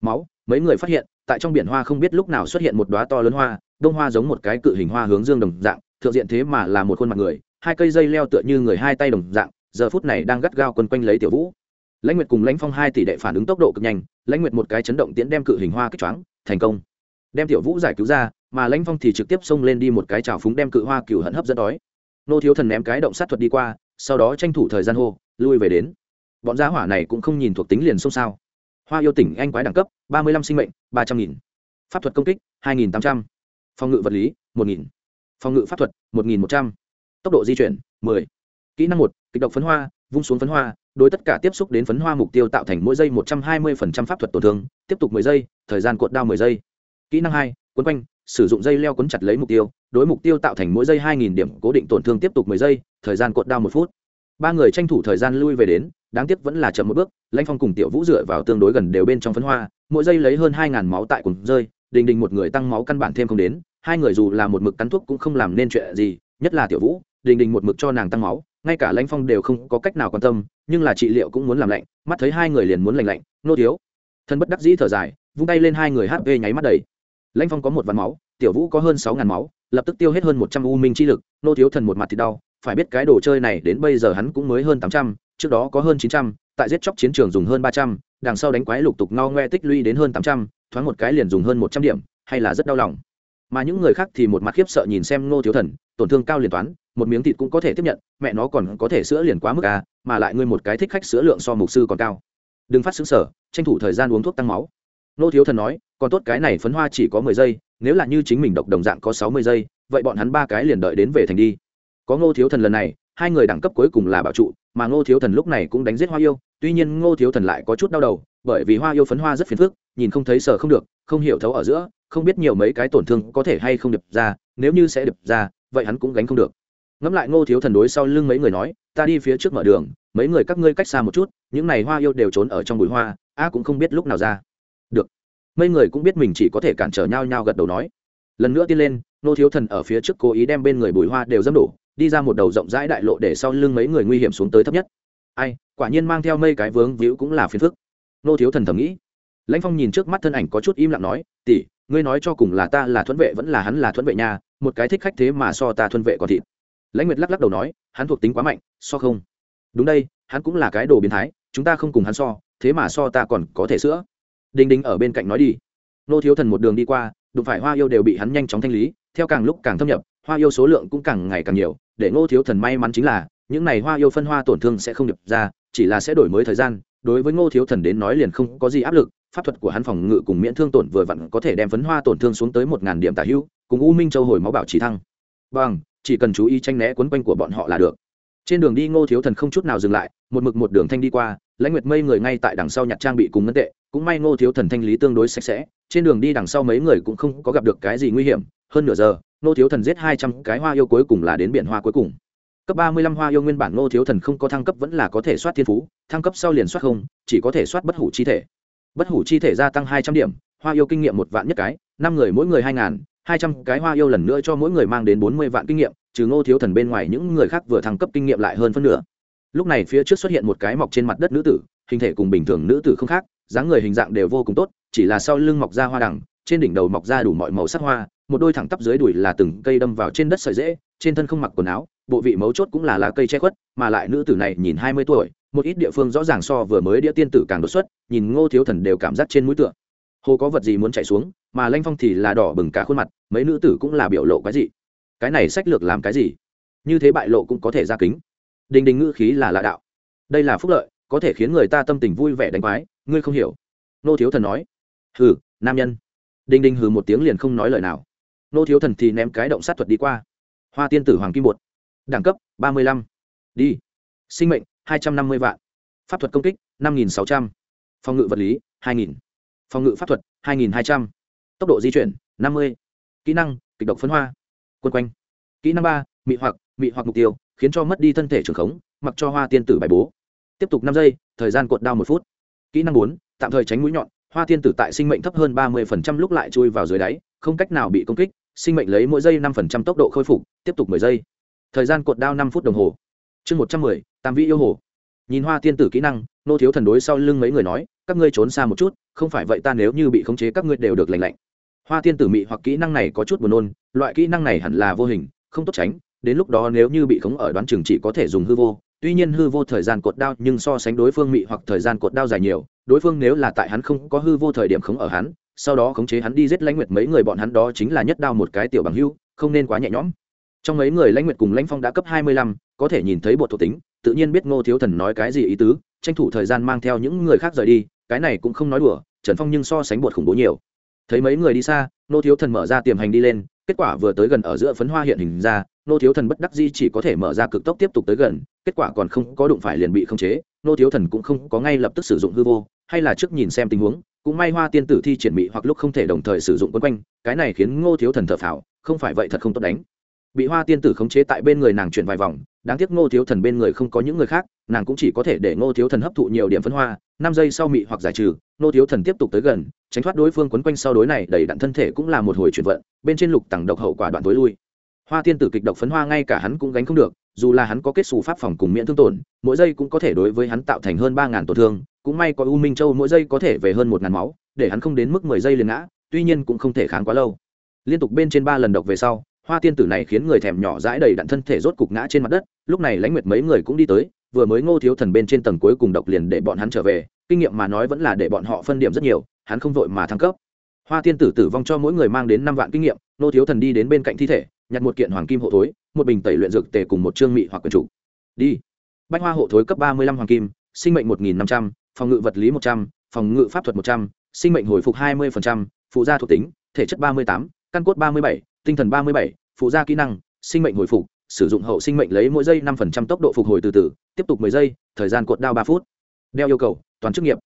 Speaker 1: Máu, mấy người phát hiện, tại trong biển hoa không biết lúc nào xuất hiện một đoá to lớn hoa, đông hoa giống một cái cự hình hoa hướng dương đồng dạng, thượng diện thế mà là một khuôn mặt người, hai cây dây leo tựa như người hai tay đồng dạng, giờ phút này đang gắt gao quấn quanh lấy tiểu vũ. Lãnh nguyệt cùng lãnh phong hai tỷ đệ phản ứng tốc độ cực nhanh, lãnh nguyệt một cái chấn động tiễn đem cự hình hoa kích choáng, thành công. Đem tiểu vũ giải cứu ra mà lãnh phong thì trực tiếp xông lên đi một cái trào phúng đem cự hoa cửu hận hấp dẫn đói. Nô thiếu thần ném cái động sát thuật đi qua, sau đó tranh thủ thời gian hô, lui về đến. Bọn giá hỏa này cũng không nhìn thuộc tính liền xông sao. Hoa yêu tỉnh anh quái đẳng cấp, ba mươi lăm sinh mệnh, ba trăm nghìn. Pháp thuật công kích, hai nghìn tám trăm. Phòng ngự vật lý, một nghìn. Phòng ngự pháp thuật, một nghìn một trăm. Tốc độ di chuyển, mười. Kỹ năng một, kịch độc phấn hoa, vung xuống phấn hoa, đối tất cả tiếp xúc đến phấn hoa mục tiêu tạo thành mỗi giây một trăm hai mươi phần trăm pháp thuật tổn thương, tiếp tục mười giây, thời gian cuộn đao mười giây. Kỹ năng hai, quấn quanh sử dụng dây leo quấn chặt lấy mục tiêu, đối mục tiêu tạo thành mỗi giây hai nghìn điểm, cố định tổn thương tiếp tục mười giây, thời gian cột đao một phút. Ba người tranh thủ thời gian lui về đến, đáng tiếc vẫn là chậm một bước, lãnh phong cùng tiểu vũ dựa vào tương đối gần đều bên trong phấn hoa, mỗi giây lấy hơn hai ngàn máu tại cùng rơi, đình đình một người tăng máu căn bản thêm không đến, hai người dù là một mực cắn thuốc cũng không làm nên chuyện gì, nhất là tiểu vũ, đình đình một mực cho nàng tăng máu, ngay cả lãnh phong đều không có cách nào quan tâm, nhưng là trị liệu cũng muốn làm lạnh, mắt thấy hai người liền muốn lành lạnh, nô thiếu. Thân bất đắc dĩ thở dài, vung tay lên hai người hp nháy mắt đầy lãnh phong có một vạn máu, tiểu vũ có hơn sáu ngàn máu, lập tức tiêu hết hơn một trăm u minh chi lực, nô thiếu thần một mặt thì đau, phải biết cái đồ chơi này đến bây giờ hắn cũng mới hơn tám trăm, trước đó có hơn chín trăm, tại giết chóc chiến trường dùng hơn ba trăm, đằng sau đánh quái lục tục ngao ngoe tích lũy đến hơn tám trăm, thoáng một cái liền dùng hơn một trăm điểm, hay là rất đau lòng. Mà những người khác thì một mặt khiếp sợ nhìn xem Nô thiếu thần, tổn thương cao liền toán, một miếng thịt cũng có thể tiếp nhận, mẹ nó còn có thể sữa liền quá mức à mà lại ngươi một cái thích khách sữa lượng so mục sư còn cao. Đừng phát xứng sở, tranh thủ thời gian uống thuốc tăng máu. Nô thiếu thần nói còn tốt cái này phấn hoa chỉ có mười giây, nếu là như chính mình độc đồng dạng có sáu mươi giây, vậy bọn hắn ba cái liền đợi đến về thành đi. Có ngô thiếu thần lần này, hai người đẳng cấp cuối cùng là bảo trụ, mà ngô thiếu thần lúc này cũng đánh giết hoa yêu, tuy nhiên ngô thiếu thần lại có chút đau đầu, bởi vì hoa yêu phấn hoa rất phiền phức, nhìn không thấy sờ không được, không hiểu thấu ở giữa, không biết nhiều mấy cái tổn thương có thể hay không đập ra, nếu như sẽ đập ra, vậy hắn cũng gánh không được. Ngẫm lại ngô thiếu thần đối sau lưng mấy người nói, ta đi phía trước mở đường, mấy người các ngươi cách xa một chút, những này hoa yêu đều trốn ở trong bụi hoa, a cũng không biết lúc nào ra. Được mấy người cũng biết mình chỉ có thể cản trở nhau nhau gật đầu nói. Lần nữa tiến lên, nô thiếu thần ở phía trước cố ý đem bên người bùi hoa đều dâm đổ, đi ra một đầu rộng rãi đại lộ để sau lưng mấy người nguy hiểm xuống tới thấp nhất. Ai, quả nhiên mang theo mây cái vướng víu cũng là phiền phức. Nô thiếu thần thầm nghĩ. Lãnh phong nhìn trước mắt thân ảnh có chút im lặng nói, tỷ, ngươi nói cho cùng là ta là thuẫn vệ vẫn là hắn là thuẫn vệ nha, một cái thích khách thế mà so ta thuẫn vệ còn thịt. Lãnh nguyệt lắc lắc đầu nói, hắn thuộc tính quá mạnh, so không. Đúng đây, hắn cũng là cái đồ biến thái, chúng ta không cùng hắn so, thế mà so ta còn có thể sữa đinh đinh ở bên cạnh nói đi. Nô thiếu thần một đường đi qua, đụng phải hoa yêu đều bị hắn nhanh chóng thanh lý, theo càng lúc càng thâm nhập, hoa yêu số lượng cũng càng ngày càng nhiều, để ngô thiếu thần may mắn chính là, những này hoa yêu phân hoa tổn thương sẽ không nhập ra, chỉ là sẽ đổi mới thời gian, đối với ngô thiếu thần đến nói liền không có gì áp lực, pháp thuật của hắn phòng ngự cùng miễn thương tổn vừa vặn có thể đem phấn hoa tổn thương xuống tới một ngàn điểm tả hữu cùng u minh châu hồi máu bảo trì thăng. Bằng chỉ cần chú ý tranh né quấn quanh của bọn họ là được trên đường đi ngô thiếu thần không chút nào dừng lại, một mực một đường thanh đi qua, lãnh nguyệt mây người ngay tại đằng sau nhặt trang bị cùng ngân tệ, cũng may ngô thiếu thần thanh lý tương đối sạch sẽ, trên đường đi đằng sau mấy người cũng không có gặp được cái gì nguy hiểm, hơn nửa giờ, ngô thiếu thần giết hai trăm cái hoa yêu cuối cùng là đến biển hoa cuối cùng. Cấp ba mươi lăm hoa yêu nguyên bản ngô thiếu thần không có thăng cấp vẫn là có thể soát thiên phú, thăng cấp sau liền soát không, chỉ có thể soát bất hủ chi thể. Bất hủ chi thể gia tăng hai trăm điểm, hoa yêu kinh nghiệm một vạn nhất cái, năm người mỗi người hai ngàn, hai trăm cái hoa yêu lần nữa cho mỗi người mang đến bốn mươi vạn kinh nghiệm trừ ngô thiếu thần bên ngoài những người khác vừa thăng cấp kinh nghiệm lại hơn phân nửa. Lúc này phía trước xuất hiện một cái mọc trên mặt đất nữ tử, hình thể cùng bình thường nữ tử không khác, dáng người hình dạng đều vô cùng tốt, chỉ là sau lưng mọc ra hoa đằng, trên đỉnh đầu mọc ra đủ mọi màu sắc hoa, một đôi thẳng tắp dưới đùi là từng cây đâm vào trên đất sợi dễ trên thân không mặc quần áo, bộ vị mấu chốt cũng là lá cây che khuất, mà lại nữ tử này nhìn hai mươi tuổi, một ít địa phương rõ ràng so vừa mới đĩa tiên tử càng đột xuất, nhìn ngô thiếu thần đều cảm giác trên mũi tựa. Hồ có vật gì muốn chạy xuống, mà lanh phong thì là đỏ bừng cả khuôn mặt, mấy nữ tử cũng là biểu lộ cái gì cái này sách lược làm cái gì? Như thế bại lộ cũng có thể ra kính. Đình đình ngữ khí là lạ đạo. Đây là phúc lợi, có thể khiến người ta tâm tình vui vẻ đánh quái, ngươi không hiểu. Nô thiếu thần nói. Hừ, nam nhân. Đình đình hừ một tiếng liền không nói lời nào. Nô thiếu thần thì ném cái động sát thuật đi qua. Hoa tiên tử hoàng kim bột. Đẳng cấp, ba mươi lăm. Đi. Sinh mệnh, hai trăm năm mươi vạn. Pháp thuật công kích, năm nghìn sáu trăm. Phòng ngự vật lý, hai nghìn. Phòng ngự pháp thuật, hai nghìn hai trăm. Tốc độ di chuyển, năm mươi. Kỹ năng, kịch độc phấn hoa quân quanh. Kỹ năng ba, mị hoặc mị hoặc mục tiêu, khiến cho mất đi thân thể trường khống, mặc cho hoa tiên tử bài bố. Tiếp tục năm giây, thời gian cột đao một phút. Kỹ năng bốn, tạm thời tránh mũi nhọn, hoa tiên tử tại sinh mệnh thấp hơn ba mươi lúc lại chui vào dưới đáy, không cách nào bị công kích, sinh mệnh lấy mỗi giây năm tốc độ khôi phục, tiếp tục mười giây. Thời gian cột đao năm phút đồng hồ. Chương một trăm mười, tam vĩ yêu hồ. Nhìn hoa tiên tử kỹ năng, nô thiếu thần đối sau lưng mấy người nói, các ngươi trốn xa một chút, không phải vậy ta nếu như bị khống chế các ngươi đều được lành lạnh hoa tiên tử mị hoặc kỹ năng này có chút buồn nôn, loại kỹ năng này hẳn là vô hình, không tốt tránh, đến lúc đó nếu như bị khống ở đoán chừng chỉ có thể dùng hư vô, tuy nhiên hư vô thời gian cột đao nhưng so sánh đối phương mị hoặc thời gian cột đao dài nhiều, đối phương nếu là tại hắn không có hư vô thời điểm khống ở hắn, sau đó khống chế hắn đi giết lãnh nguyệt mấy người bọn hắn đó chính là nhất đao một cái tiểu bằng hưu, không nên quá nhẹ nhõm. Trong mấy người lãnh nguyệt cùng lãnh phong đã cấp hai mươi lăm, có thể nhìn thấy bộ thuộc tính, tự nhiên biết ngô thiếu thần nói cái gì ý tứ, tranh thủ thời gian mang theo những người khác rời đi, cái này cũng không nói đùa, trần phong nhưng so sánh bột khủng bố nhiều thấy mấy người đi xa ngô thiếu thần mở ra tiềm hành đi lên, kết quả vừa tới gần ở giữa phấn hoa hiện hình ra, nô thiếu thần bất đắc di chỉ có thể mở ra cực tốc tiếp tục tới gần, kết quả còn không có đụng phải liền bị khống chế, nô thiếu thần cũng không có ngay lập tức sử dụng hư vô, hay là trước nhìn xem tình huống, cũng may hoa tiên tử thi triển bị hoặc lúc không thể đồng thời sử dụng quân quanh, cái này khiến ngô thiếu thần thở phào, không phải vậy thật không tốt đánh. Bị hoa tiên tử khống chế tại bên người nàng chuyển vài vòng, đáng tiếc ngô thiếu thần bên người không có những người khác, nàng cũng chỉ có thể để ngô thiếu thần hấp thụ nhiều điểm phân hoa, năm giây sau mị hoặc giải trừ, ngô thiếu thần tiếp tục tới gần tránh thoát đối phương quấn quanh sau đối này đầy đặn thân thể cũng là một hồi chuyển vận, bên trên lục tằng độc hậu quả đoạn tối lui. Hoa tiên tử kịch độc phấn hoa ngay cả hắn cũng gánh không được, dù là hắn có kết xù pháp phòng cùng miễn thương tổn, mỗi giây cũng có thể đối với hắn tạo thành hơn ba ngàn tổn thương, cũng may có u minh châu mỗi giây có thể về hơn một ngàn máu, để hắn không đến mức mười giây liền ngã, tuy nhiên cũng không thể kháng quá lâu. Liên tục bên trên ba lần độc về sau, hoa tiên tử này khiến người thèm nhỏ dãi đầy đặn thân thể rốt cục ngã trên mặt đất, lúc này lãnh nguyệt mấy người cũng đi tới, vừa mới ngô thiếu thần bên trên tầng cuối cùng độc liền để bọn hắn trở về kinh nghiệm mà nói vẫn là để bọn họ phân điểm rất nhiều, hắn không vội mà thăng cấp. Hoa tiên tử tử vong cho mỗi người mang đến năm vạn kinh nghiệm, Nô thiếu thần đi đến bên cạnh thi thể, nhặt một kiện hoàng kim hộ thối, một bình tẩy luyện dược tề cùng một trương mị hoặc quần chủ. Đi. Bách hoa hộ thối cấp ba mươi lăm hoàng kim, sinh mệnh một nghìn năm trăm, phòng ngự vật lý một trăm, phòng ngự pháp thuật một trăm, sinh mệnh hồi phục hai mươi phụ gia thuộc tính, thể chất ba mươi tám, căn cốt ba mươi bảy, tinh thần ba mươi bảy, phụ gia kỹ năng, sinh mệnh hồi phục, sử dụng hậu sinh mệnh lấy mỗi giây năm tốc độ phục hồi từ từ, tiếp tục mười giây, thời gian cột đao ba phút. Đeo yêu cầu toàn chức nghiệp.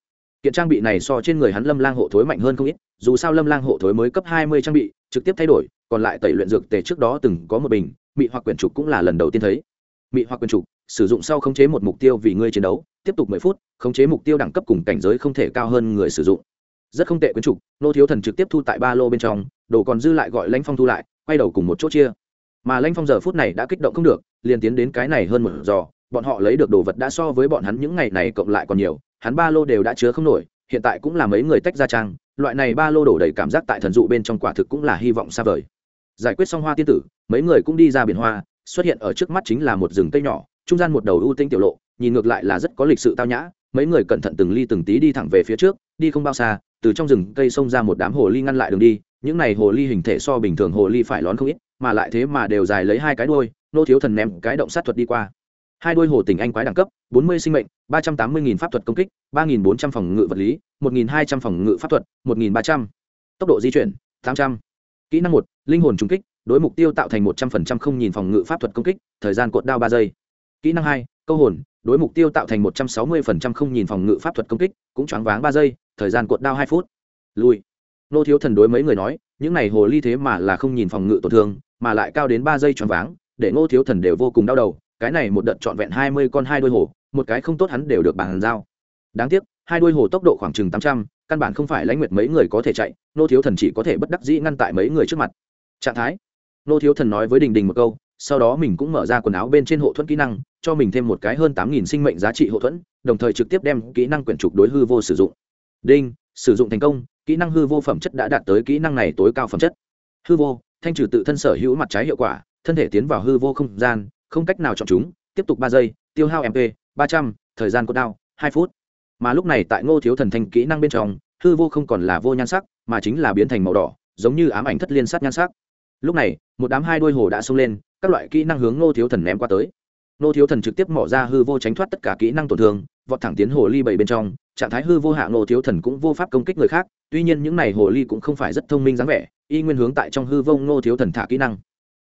Speaker 1: Kiện trang bị này so trên người hắn lâm lang hộ thối mạnh hơn không ít, dù sao lâm lang hộ thối mới cấp hai mươi trang bị, trực tiếp thay đổi, còn lại tẩy luyện dược tề trước đó từng có một bình, mị hoặc quyển trục cũng là lần đầu tiên thấy. Mị hoặc quyển trục, sử dụng sau khống chế một mục tiêu vì ngươi chiến đấu, tiếp tục mười phút, khống chế mục tiêu đẳng cấp cùng cảnh giới không thể cao hơn người sử dụng. Rất không tệ quyển trục, nô thiếu thần trực tiếp thu tại ba lô bên trong, đồ còn dư lại gọi lãnh phong thu lại, quay đầu cùng một chỗ chia. Mà lãnh phong giờ phút này đã kích động không được, liền tiến đến cái này hơn một giò bọn họ lấy được đồ vật đã so với bọn hắn những ngày này cộng lại còn nhiều hắn ba lô đều đã chứa không nổi, hiện tại cũng là mấy người tách ra trang, loại này ba lô đổ đầy cảm giác tại thần dụ bên trong quả thực cũng là hy vọng xa vời. Giải quyết xong hoa tiên tử, mấy người cũng đi ra biển hoa, xuất hiện ở trước mắt chính là một rừng cây nhỏ, trung gian một đầu ưu tinh tiểu lộ, nhìn ngược lại là rất có lịch sự tao nhã, mấy người cẩn thận từng ly từng tí đi thẳng về phía trước, đi không bao xa, từ trong rừng cây xông ra một đám hồ ly ngăn lại đường đi, những này hồ ly hình thể so bình thường hồ ly phải lón không ít, mà lại thế mà đều dài lấy hai cái đuôi, nô thiếu thần ném cái động sát thuật đi qua hai đôi hồ tình anh quái đẳng cấp, bốn mươi sinh mệnh, ba trăm tám mươi nghìn pháp thuật công kích, ba nghìn bốn trăm phòng ngự vật lý, một nghìn hai trăm phòng ngự pháp thuật, một nghìn ba trăm. Tốc độ di chuyển, tám trăm. Kỹ năng một, linh hồn trung kích, đối mục tiêu tạo thành một trăm phần trăm không nhìn phòng ngự pháp thuật công kích, thời gian cột đao ba giây. Kỹ năng hai, câu hồn, đối mục tiêu tạo thành một trăm sáu mươi phần trăm không nhìn phòng ngự pháp thuật công kích, cũng choáng váng ba giây, thời gian cột đao hai phút. Lùi nô thiếu thần đối mấy người nói, những này hồ ly thế mà là không nhìn phòng ngự tổn thương, mà lại cao đến ba giây choáng váng, để ngô thiếu thần đều vô cùng đau đầu cái này một đợt trọn vẹn hai mươi con hai đôi hổ, một cái không tốt hắn đều được bàn giao. Đáng tiếc hai đôi hổ tốc độ khoảng chừng tám trăm căn bản không phải lãnh nguyệt mấy người có thể chạy nô thiếu thần chỉ có thể bất đắc dĩ ngăn tại mấy người trước mặt. Trạng thái. Nô thiếu thần nói với đình đình một câu sau đó mình cũng mở ra quần áo bên trên hộ thuẫn kỹ năng cho mình thêm một cái hơn tám nghìn sinh mệnh giá trị hộ thuẫn đồng thời trực tiếp đem kỹ năng quyển trục đối hư vô sử dụng. Đinh sử dụng thành công kỹ năng hư vô phẩm chất đã đạt tới kỹ năng này tối cao phẩm chất. Hư vô thanh trừ tự thân sở hữu mặt trái hiệu quả thân thể tiến vào hư vô không gian không cách nào chọn chúng, tiếp tục ba giây, tiêu hao mp ba trăm, thời gian cốt đao, hai phút. Mà lúc này tại ngô thiếu thần thanh kỹ năng bên trong, hư vô không còn là vô nhan sắc, mà chính là biến thành màu đỏ, giống như ám ảnh thất liên sát nhan sắc. Lúc này, một đám hai đuôi hồ đã xông lên, các loại kỹ năng hướng ngô thiếu thần ném qua tới. Ngô thiếu thần trực tiếp mỏ ra hư vô tránh thoát tất cả kỹ năng tổn thương, vọt thẳng tiến hồ ly bảy bên trong, trạng thái hư vô hạ ngô thiếu thần cũng vô pháp công kích người khác, tuy nhiên những này hồ ly cũng không phải rất thông minh dáng vẻ, y nguyên hướng tại trong hư vô ngô thiếu thần thả kỹ năng.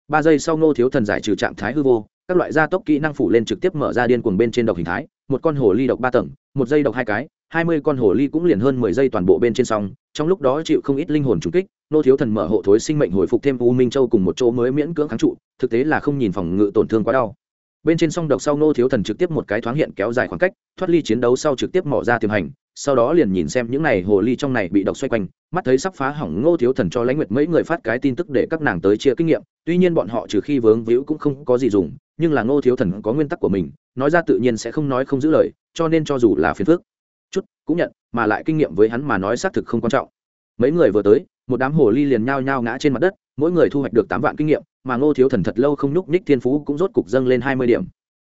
Speaker 1: Ba giây sau ngô thiếu thần giải trừ trạng thái hư vô các loại gia tốc kỹ năng phủ lên trực tiếp mở ra điên cuồng bên trên độc hình thái, một con hồ ly độc ba tầng, một dây độc hai cái, hai mươi con hồ ly cũng liền hơn mười giây toàn bộ bên trên song trong lúc đó chịu không ít linh hồn trùng kích, nô thiếu thần mở hộ thối sinh mệnh hồi phục thêm u minh châu cùng một chỗ mới miễn cưỡng kháng trụ, thực tế là không nhìn phòng ngự tổn thương quá đau. Bên trên song độc sau nô thiếu thần trực tiếp một cái thoáng hiện kéo dài khoảng cách, thoát ly chiến đấu sau trực tiếp mỏ ra tiềm hành, sau đó liền nhìn xem những này hồ ly trong này bị độc xoay quanh, mắt thấy sắp phá hỏng ngô thiếu thần cho lãnh nguyệt mấy người phát cái tin tức để các nàng tới chia kinh nghiệm, tuy nhiên bọn họ trừ khi vướng víu cũng không có gì dùng nhưng là ngô thiếu thần có nguyên tắc của mình, nói ra tự nhiên sẽ không nói không giữ lời, cho nên cho dù là phiền phước chút cũng nhận, mà lại kinh nghiệm với hắn mà nói xác thực không quan trọng. Mấy người vừa tới, một đám hồ ly liền nhao nhao ngã trên mặt đất, mỗi người thu hoạch được tám vạn kinh nghiệm, mà ngô thiếu thần thật lâu không nhúc nhích thiên phú cũng rốt cục dâng lên hai mươi điểm.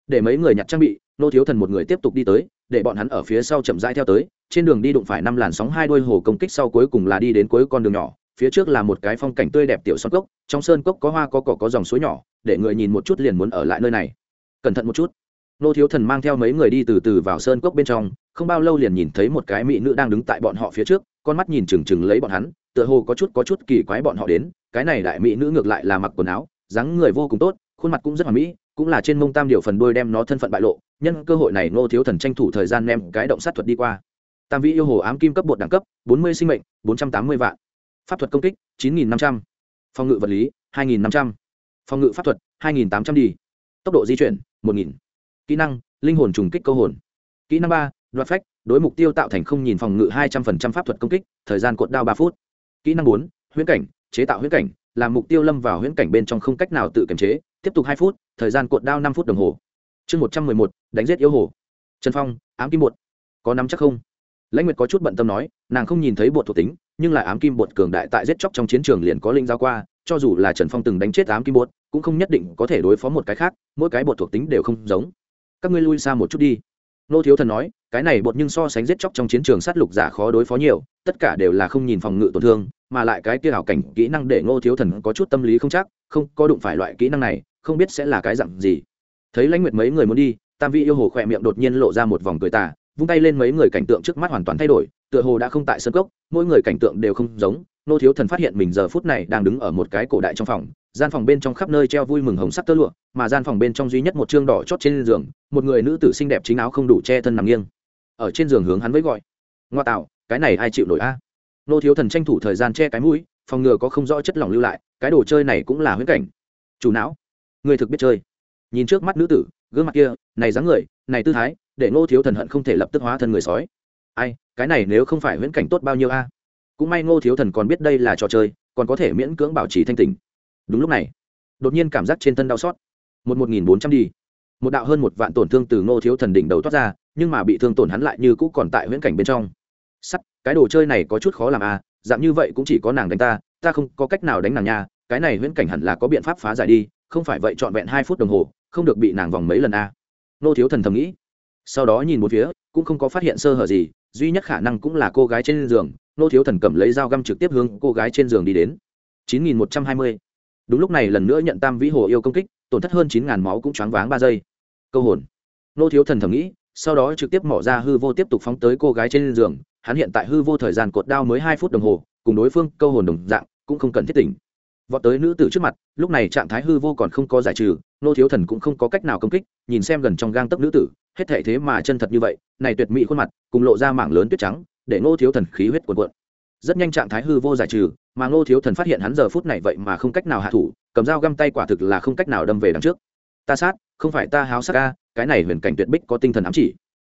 Speaker 1: Để mấy người nhặt trang bị, ngô thiếu thần một người tiếp tục đi tới, để bọn hắn ở phía sau chậm rãi theo tới, trên đường đi đụng phải năm làn sóng hai đôi hồ công kích sau cuối cùng là đi đến cuối con đường nhỏ, phía trước là một cái phong cảnh tươi đẹp tiểu sơn cốc, trong sơn cốc có hoa có cỏ có dòng suối nhỏ để người nhìn một chút liền muốn ở lại nơi này. Cẩn thận một chút. Nô thiếu thần mang theo mấy người đi từ từ vào sơn cốc bên trong, không bao lâu liền nhìn thấy một cái mỹ nữ đang đứng tại bọn họ phía trước, con mắt nhìn chừng chừng lấy bọn hắn, tựa hồ có chút có chút kỳ quái bọn họ đến, cái này đại mỹ nữ ngược lại là mặc quần áo, dáng người vô cùng tốt, khuôn mặt cũng rất hoàn mỹ, cũng là trên mông tam điều phần đuôi đem nó thân phận bại lộ, nhân cơ hội này nô thiếu thần tranh thủ thời gian đem cái động sát thuật đi qua. Tam vĩ yêu hồ ám kim cấp bột đẳng cấp, bốn mươi sinh mệnh, bốn trăm tám mươi vạn. Pháp thuật công kích, chín nghìn năm trăm. Phòng ngự vật lý, hai nghìn năm trăm phòng ngự pháp thuật, hai nghìn tám trăm đi. Tốc độ di chuyển, một nghìn. Kỹ năng, linh hồn trùng kích câu hồn. Kỹ năng ba, đoạt phách, đối mục tiêu tạo thành không nhìn phòng ngự hai trăm phần trăm pháp thuật công kích, thời gian cột đao ba phút. Kỹ năng bốn, huyễn cảnh, chế tạo huyễn cảnh, làm mục tiêu lâm vào huyễn cảnh bên trong không cách nào tự kiềm chế, tiếp tục hai phút, thời gian cột đao năm phút đồng hồ. Chương một trăm mười một, đánh giết yêu hồ. Trần phong, ám kim bột. Có nắm chắc không? Lãnh nguyệt có chút bận tâm nói, nàng không nhìn thấy bột thuộc tính, nhưng lại ám kim bột cường đại tại giết chóc trong chiến trường liền có linh giao qua cho dù là trần phong từng đánh chết ám kim bột, cũng không nhất định có thể đối phó một cái khác, mỗi cái bột thuộc tính đều không giống. Các ngươi lui xa một chút đi. Nô thiếu thần nói, cái này bột nhưng so sánh giết chóc trong chiến trường sát lục giả khó đối phó nhiều, tất cả đều là không nhìn phòng ngự tổn thương, mà lại cái kia hảo cảnh kỹ năng để ngô thiếu thần có chút tâm lý không chắc, không có đụng phải loại kỹ năng này, không biết sẽ là cái dặn gì. Thấy lãnh nguyệt mấy người muốn đi, tam vị yêu hồ khỏe miệng đột nhiên lộ ra một vòng cười tà, vung tay lên mấy người cảnh tượng trước mắt hoàn toàn thay đổi, tựa hồ đã không tại sân cốc, mỗi người cảnh tượng đều không giống nô thiếu thần phát hiện mình giờ phút này đang đứng ở một cái cổ đại trong phòng, gian phòng bên trong khắp nơi treo vui mừng hồng sắc tơ lụa, mà gian phòng bên trong duy nhất một chương đỏ chót trên giường, một người nữ tử xinh đẹp chính áo không đủ che thân nằm nghiêng. Ở trên giường hướng hắn với gọi. Ngoa tạo, cái này ai chịu nổi a? Nô thiếu thần tranh thủ thời gian che cái mũi, phòng ngừa có không rõ chất lỏng lưu lại, cái đồ chơi này cũng là huyễn cảnh. Chủ não, người thực biết chơi. Nhìn trước mắt nữ tử, gương mặt kia, này dáng người, này tư thái, để nô thiếu thần hận không thể lập tức hóa thân người sói. Ai, cái này nếu không phải huyễn cảnh tốt bao nhiêu a? Cũng may ngô thiếu thần còn biết đây là trò chơi, còn có thể miễn cưỡng bảo trì thanh tình đúng lúc này, đột nhiên cảm giác trên thân đau xót. Một một nghìn bốn trăm đi. Một đạo hơn một vạn tổn thương từ ngô thiếu thần đỉnh đầu toát ra, nhưng mà bị thương tổn hắn lại như cũ còn tại huyễn cảnh bên trong. Sắt, cái đồ chơi này có chút khó làm à dạng như vậy cũng chỉ có nàng đánh ta ta không có cách nào đánh nàng nha, cái này huyễn cảnh hẳn là có biện pháp phá giải đi, không phải vậy trọn vẹn hai phút đồng hồ, không được bị nàng vòng mấy lần à. a nô thiếu thần thầm nghĩ. Sau đó nhìn một phía, cũng không có phát hiện sơ hở gì, duy nhất khả năng cũng là cô gái trên giường nô thiếu thần cầm lấy dao găm trực tiếp hướng cô gái trên giường đi đến. Chín nghìn một trăm hai mươi. Đúng lúc này lần nữa nhận tam vĩ hồ yêu công kích, tổn thất hơn chín ngàn máu cũng choáng váng ba giây. Câu hồn. Nô thiếu thần thầm nghĩ, sau đó trực tiếp mỏ ra hư vô tiếp tục phóng tới cô gái trên giường, hắn hiện tại hư vô thời gian cột đao mới hai phút đồng hồ, cùng đối phương câu hồn đồng dạng, cũng không cần thiết tỉnh. Vọt tới nữ tử trước mặt, lúc này trạng thái hư vô còn không có giải trừ, nô thiếu thần cũng không có cách nào công kích, nhìn xem gần trong gang tấc nữ tử, hết thể thế mà chân thật như vậy, này tuyệt mỹ khuôn mặt, cùng lộ ra mảng lớn tuyết trắng để ngô thiếu thần khí huyết cuồn cuộn. Rất nhanh trạng thái hư vô giải trừ, mà ngô thiếu thần phát hiện hắn giờ phút này vậy mà không cách nào hạ thủ, cầm dao găm tay quả thực là không cách nào đâm về đằng trước. Ta sát, không phải ta háo sát ca, cái này huyền cảnh tuyệt bích có tinh thần ám chỉ.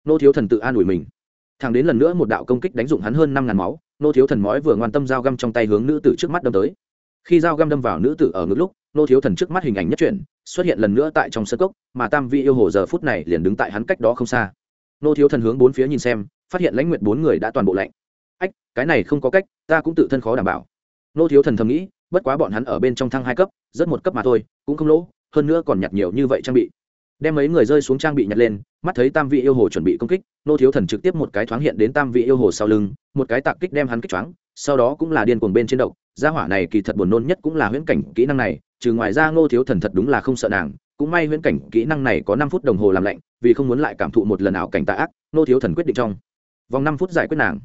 Speaker 1: Ngô thiếu thần tự an ủi mình. Thằng đến lần nữa một đạo công kích đánh dụng hắn hơn năm ngàn máu, ngô thiếu thần mói vừa ngoan tâm dao găm trong tay hướng nữ tử trước mắt đâm tới. Khi dao găm đâm vào nữ tử ở ngực lúc, Ngô thiếu thần trước mắt hình ảnh nhất chuyển, xuất hiện lần nữa tại trong sơ cốc, mà tam vi yêu hồ giờ phút này liền đứng tại hắn cách đó không xa. Ngô thiếu thần hướng bốn phía nhìn xem phát hiện lãnh nguyện bốn người đã toàn bộ lạnh. Ách, cái này không có cách, ta cũng tự thân khó đảm bảo. Nô thiếu thần thầm nghĩ, bất quá bọn hắn ở bên trong thăng hai cấp, rất một cấp mà thôi, cũng không lỗ, hơn nữa còn nhặt nhiều như vậy trang bị. Đem mấy người rơi xuống trang bị nhặt lên, mắt thấy tam vị yêu hồ chuẩn bị công kích, nô thiếu thần trực tiếp một cái thoáng hiện đến tam vị yêu hồ sau lưng, một cái tạc kích đem hắn kích choáng, sau đó cũng là điên cuồng bên trên độc. Gia hỏa này kỳ thật buồn nôn nhất cũng là huyễn cảnh kỹ năng này, trừ ngoài ra ngô thiếu thần thật đúng là không sợ nàng, cũng may huyễn cảnh kỹ năng này có năm phút đồng hồ làm lạnh, vì không muốn lại cảm thụ một lần ảo cảnh tạ ác ngô thiếu thần quyết định trong vòng năm phút giải quyết nàng.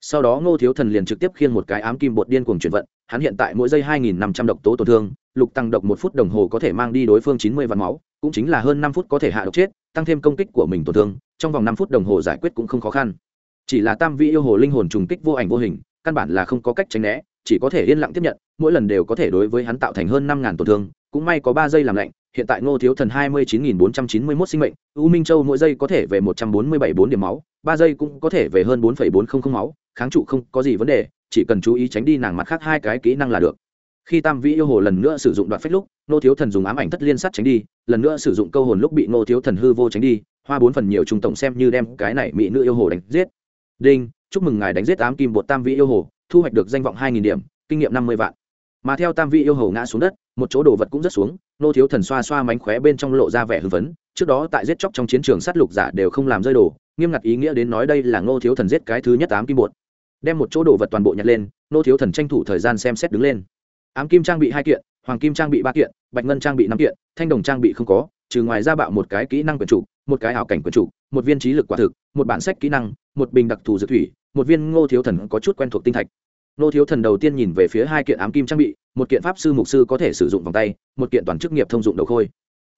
Speaker 1: Sau đó ngô thiếu thần liền trực tiếp khiêng một cái ám kim bột điên cuồng chuyển vận, hắn hiện tại mỗi giây hai nghìn năm trăm độc tố tổn thương, lục tăng độc một phút đồng hồ có thể mang đi đối phương chín mươi vạn máu, cũng chính là hơn năm phút có thể hạ độc chết, tăng thêm công kích của mình tổn thương, trong vòng năm phút đồng hồ giải quyết cũng không khó khăn. Chỉ là tam vị yêu hồ linh hồn trùng kích vô ảnh vô hình, căn bản là không có cách tránh né, chỉ có thể yên lặng tiếp nhận, mỗi lần đều có thể đối với hắn tạo thành hơn năm ngàn tổn thương, cũng may có ba giây làm lạnh hiện tại ngô thiếu thần hai mươi chín nghìn bốn trăm chín mươi mốt sinh mệnh, u minh châu mỗi giây có thể về một trăm bốn mươi bảy bốn điểm máu, ba giây cũng có thể về hơn bốn phẩy bốn không không máu, kháng trụ không có gì vấn đề, chỉ cần chú ý tránh đi nàng mặt khác hai cái kỹ năng là được. Khi tam vĩ yêu hồ lần nữa sử dụng đoạn phách lúc nô thiếu thần dùng ám ảnh thất liên sắt tránh đi, lần nữa sử dụng câu hồn lúc bị nô thiếu thần hư vô tránh đi, hoa bốn phần nhiều trung tổng xem như đem cái này mỹ nữ yêu hồ đánh giết. Đinh, chúc mừng ngài đánh giết ám kim bột tam vĩ yêu hồ, thu hoạch được danh vọng hai nghìn điểm, kinh nghiệm năm mươi vạn mà theo tam vị yêu hồ ngã xuống đất, một chỗ đồ vật cũng rất xuống, nô thiếu thần xoa xoa mánh khóe bên trong lộ ra vẻ hưng phấn, trước đó tại giết chóc trong chiến trường sát lục giả đều không làm rơi đồ, nghiêm ngặt ý nghĩa đến nói đây là nô thiếu thần giết cái thứ nhất ám kim bột. Đem một chỗ đồ vật toàn bộ nhặt lên, nô thiếu thần tranh thủ thời gian xem xét đứng lên. Ám kim trang bị hai kiện, hoàng kim trang bị ba kiện, bạch ngân trang bị năm kiện, thanh đồng trang bị không có, trừ ngoài ra bạo một cái kỹ năng quyền chủ, một cái ảo cảnh quyền chủ, một viên trí lực quả thực, một bản sách kỹ năng, một bình đặc thù dược thủy, một viên ngô thiếu thần có chút quen thuộc tinh thạch. Nô thiếu thần đầu tiên nhìn về phía hai kiện ám kim trang bị, một kiện pháp sư mục sư có thể sử dụng vòng tay, một kiện toàn chức nghiệp thông dụng đầu khôi.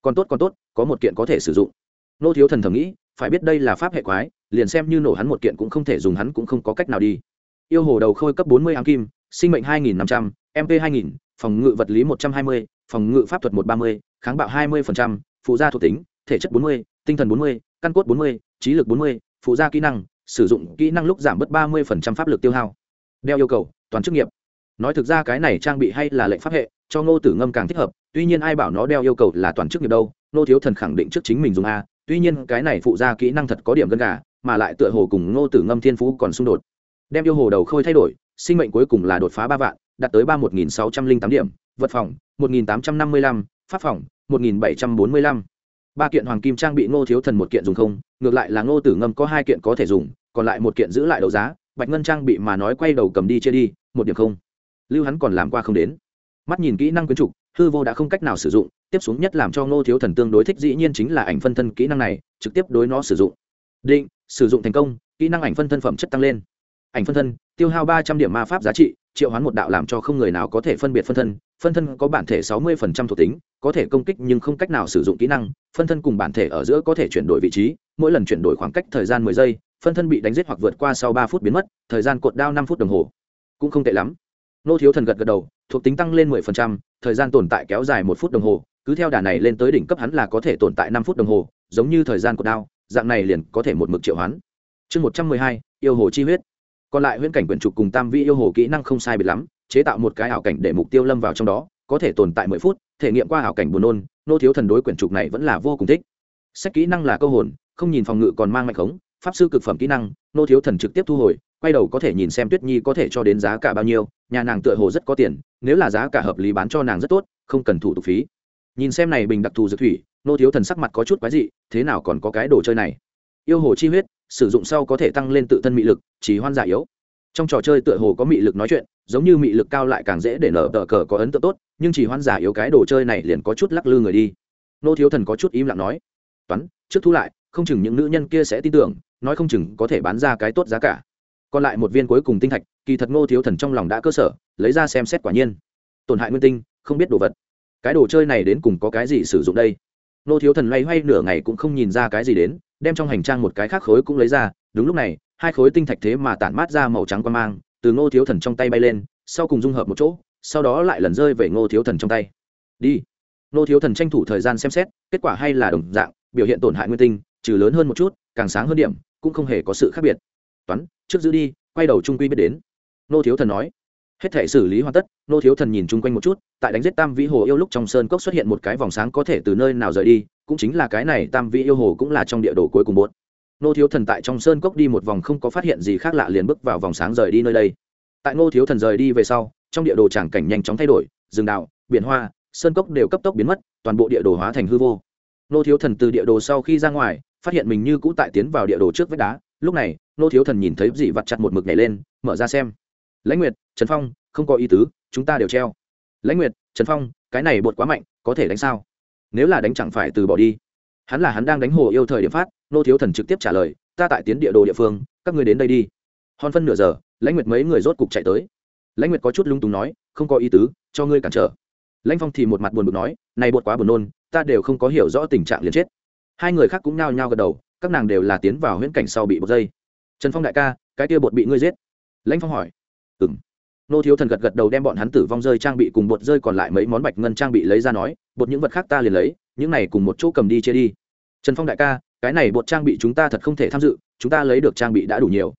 Speaker 1: Còn tốt còn tốt, có một kiện có thể sử dụng. Nô thiếu thần thầm nghĩ, phải biết đây là pháp hệ quái, liền xem như nổ hắn một kiện cũng không thể dùng hắn cũng không có cách nào đi. Yêu hồ đầu khôi cấp bốn mươi ám kim, sinh mệnh hai nghìn năm trăm mp hai nghìn, phòng ngự vật lý một trăm hai mươi, phòng ngự pháp thuật một trăm ba mươi, kháng bạo hai mươi phụ gia thuộc tính, thể chất bốn mươi, tinh thần bốn mươi, căn cốt bốn mươi, trí lực bốn mươi, phụ gia kỹ năng, sử dụng kỹ năng lúc giảm bớt ba mươi pháp lực tiêu hao đeo yêu cầu, toàn chức nghiệp. Nói thực ra cái này trang bị hay là lệnh pháp hệ, cho ngô tử ngâm càng thích hợp, tuy nhiên ai bảo nó đeo yêu cầu là toàn chức nghiệp đâu, ngô thiếu thần khẳng định trước chính mình dùng a, tuy nhiên cái này phụ gia kỹ năng thật có điểm gần gà, mà lại tựa hồ cùng ngô tử ngâm thiên phú còn xung đột. Đem yêu hồ đầu khôi thay đổi, sinh mệnh cuối cùng là đột phá ba vạn, đạt tới ba một nghìn sáu trăm linh tám điểm, vật phòng, một nghìn tám trăm năm mươi lăm, pháp phòng, một nghìn bảy trăm bốn mươi lăm. Ba kiện hoàng kim trang bị ngô thiếu thần một kiện dùng không, ngược lại là ngô tử ngâm có hai kiện có thể dùng, còn lại một kiện giữ lại đấu giá bạch ngân trang bị mà nói quay đầu cầm đi chia đi, một điểm không. Lưu hắn còn làm qua không đến. Mắt nhìn kỹ năng quyến trục, hư vô đã không cách nào sử dụng, tiếp xuống nhất làm cho ngô thiếu thần tương đối thích dĩ nhiên chính là ảnh phân thân kỹ năng này, trực tiếp đối nó sử dụng. Định, sử dụng thành công, kỹ năng ảnh phân thân phẩm chất tăng lên. Ảnh phân thân, tiêu hao ba trăm điểm ma pháp giá trị, triệu hoán một đạo làm cho không người nào có thể phân biệt phân thân phân thân có bản thể sáu mươi phần trăm thuộc tính, có thể công kích nhưng không cách nào sử dụng kỹ năng, phân thân cùng bản thể ở giữa có thể chuyển đổi vị trí, mỗi lần chuyển đổi khoảng cách thời gian mười giây phân thân bị đánh giết hoặc vượt qua sau ba phút biến mất, thời gian cột đao năm phút đồng hồ. Cũng không tệ lắm. Nô thiếu thần gật gật đầu, thuộc tính tăng lên mười phần trăm, thời gian tồn tại kéo dài một phút đồng hồ, cứ theo đà này lên tới đỉnh cấp hắn là có thể tồn tại năm phút đồng hồ, giống như thời gian cột đao, dạng này liền có thể một mực triệu hoán. Chương một trăm mười hai, yêu hồ chi huyết. Còn lại huyễn cảnh quyển trục cùng tam vi yêu hồ kỹ năng không sai biệt lắm, chế tạo một cái ảo cảnh để mục tiêu lâm vào trong đó, có thể tồn tại mười phút, thể nghiệm qua ảo cảnh buồn nôn, nô thiếu thần đối quyển trục này vẫn là vô cùng thích. Sách kỹ năng là câu hồn, không nhìn phòng ngự còn mang mạnh khống pháp sư cực phẩm kỹ năng, nô thiếu thần trực tiếp thu hồi, quay đầu có thể nhìn xem tuyết nhi có thể cho đến giá cả bao nhiêu, nhà nàng tựa hồ rất có tiền, nếu là giá cả hợp lý bán cho nàng rất tốt, không cần thủ tục phí. Nhìn xem này bình đặc thù dược thủy, nô thiếu thần sắc mặt có chút quái dị, thế nào còn có cái đồ chơi này? Yêu hồ chi huyết, sử dụng sau có thể tăng lên tự thân mị lực, chỉ hoan giả yếu. Trong trò chơi tựa hồ có mị lực nói chuyện, giống như mị lực cao lại càng dễ để nở tờ cờ có ấn tượng tốt, nhưng chỉ hoan giả yếu cái đồ chơi này liền có chút lắc lư người đi. Nô thiếu thần có chút im lặng nói, toán, trước thu lại, không chừng những nữ nhân kia sẽ tin tưởng nói không chừng có thể bán ra cái tốt giá cả. Còn lại một viên cuối cùng tinh thạch, kỳ thật ngô thiếu thần trong lòng đã cơ sở, lấy ra xem xét quả nhiên. Tổn hại nguyên tinh, không biết đồ vật. Cái đồ chơi này đến cùng có cái gì sử dụng đây? Ngô thiếu thần loay hoay nửa ngày cũng không nhìn ra cái gì đến, đem trong hành trang một cái khác khối cũng lấy ra, đúng lúc này, hai khối tinh thạch thế mà tản mát ra màu trắng quan mang, từ ngô thiếu thần trong tay bay lên, sau cùng dung hợp một chỗ, sau đó lại lần rơi về ngô thiếu thần trong tay. Đi. Ngô thiếu thần tranh thủ thời gian xem xét, kết quả hay là đồng dạng, biểu hiện tổn hại nguyên tinh, trừ lớn hơn một chút, càng sáng hơn điểm cũng không hề có sự khác biệt. Toán, trước giữ đi, quay đầu trung quy biết đến. Nô thiếu thần nói. Hết thể xử lý hoàn tất, nô thiếu thần nhìn chung quanh một chút, tại đánh giết tam vĩ hồ yêu lúc trong sơn cốc xuất hiện một cái vòng sáng có thể từ nơi nào rời đi, cũng chính là cái này tam vĩ yêu hồ cũng là trong địa đồ cuối cùng bốn nô thiếu thần tại trong sơn cốc đi một vòng không có phát hiện gì khác lạ liền bước vào vòng sáng rời đi nơi đây. Tại nô thiếu thần rời đi về sau, trong địa đồ tràng cảnh nhanh chóng thay đổi, rừng đạo biển hoa, sơn cốc đều cấp tốc biến mất, toàn bộ địa đồ hóa thành hư vô. Nô thiếu thần từ địa đồ sau khi ra ngoài phát hiện mình như cũ tại tiến vào địa đồ trước vách đá, lúc này, nô thiếu thần nhìn thấy dị vặt chặt một mực nhảy lên, mở ra xem. Lãnh nguyệt, trần phong, không có ý tứ, chúng ta đều treo. Lãnh nguyệt, trần phong, cái này bột quá mạnh, có thể đánh sao? Nếu là đánh chẳng phải từ bỏ đi. Hắn là hắn đang đánh hồ yêu thời điểm phát, nô thiếu thần trực tiếp trả lời, ta tại tiến địa đồ địa phương, các người đến đây đi. Hòn phân nửa giờ, lãnh nguyệt mấy người rốt cục chạy tới. Lãnh nguyệt có chút lung túng nói, không có ý tứ, cho ngươi cản trở. Lãnh phong thì một mặt buồn bực nói, này bột quá buồn nôn, ta đều không có hiểu rõ tình trạng liền chết hai người khác cũng nao nhao gật đầu, các nàng đều là tiến vào huyễn cảnh sau bị bột dây. Trần phong đại ca, cái kia bột bị ngươi giết. Lãnh phong hỏi. Ừng nô thiếu thần gật gật đầu đem bọn hắn tử vong rơi trang bị cùng bột rơi còn lại mấy món bạch ngân trang bị lấy ra nói, bột những vật khác ta liền lấy, những này cùng một chỗ cầm đi chia đi. Trần phong đại ca, cái này bột trang bị chúng ta thật không thể tham dự, chúng ta lấy được trang bị đã đủ nhiều.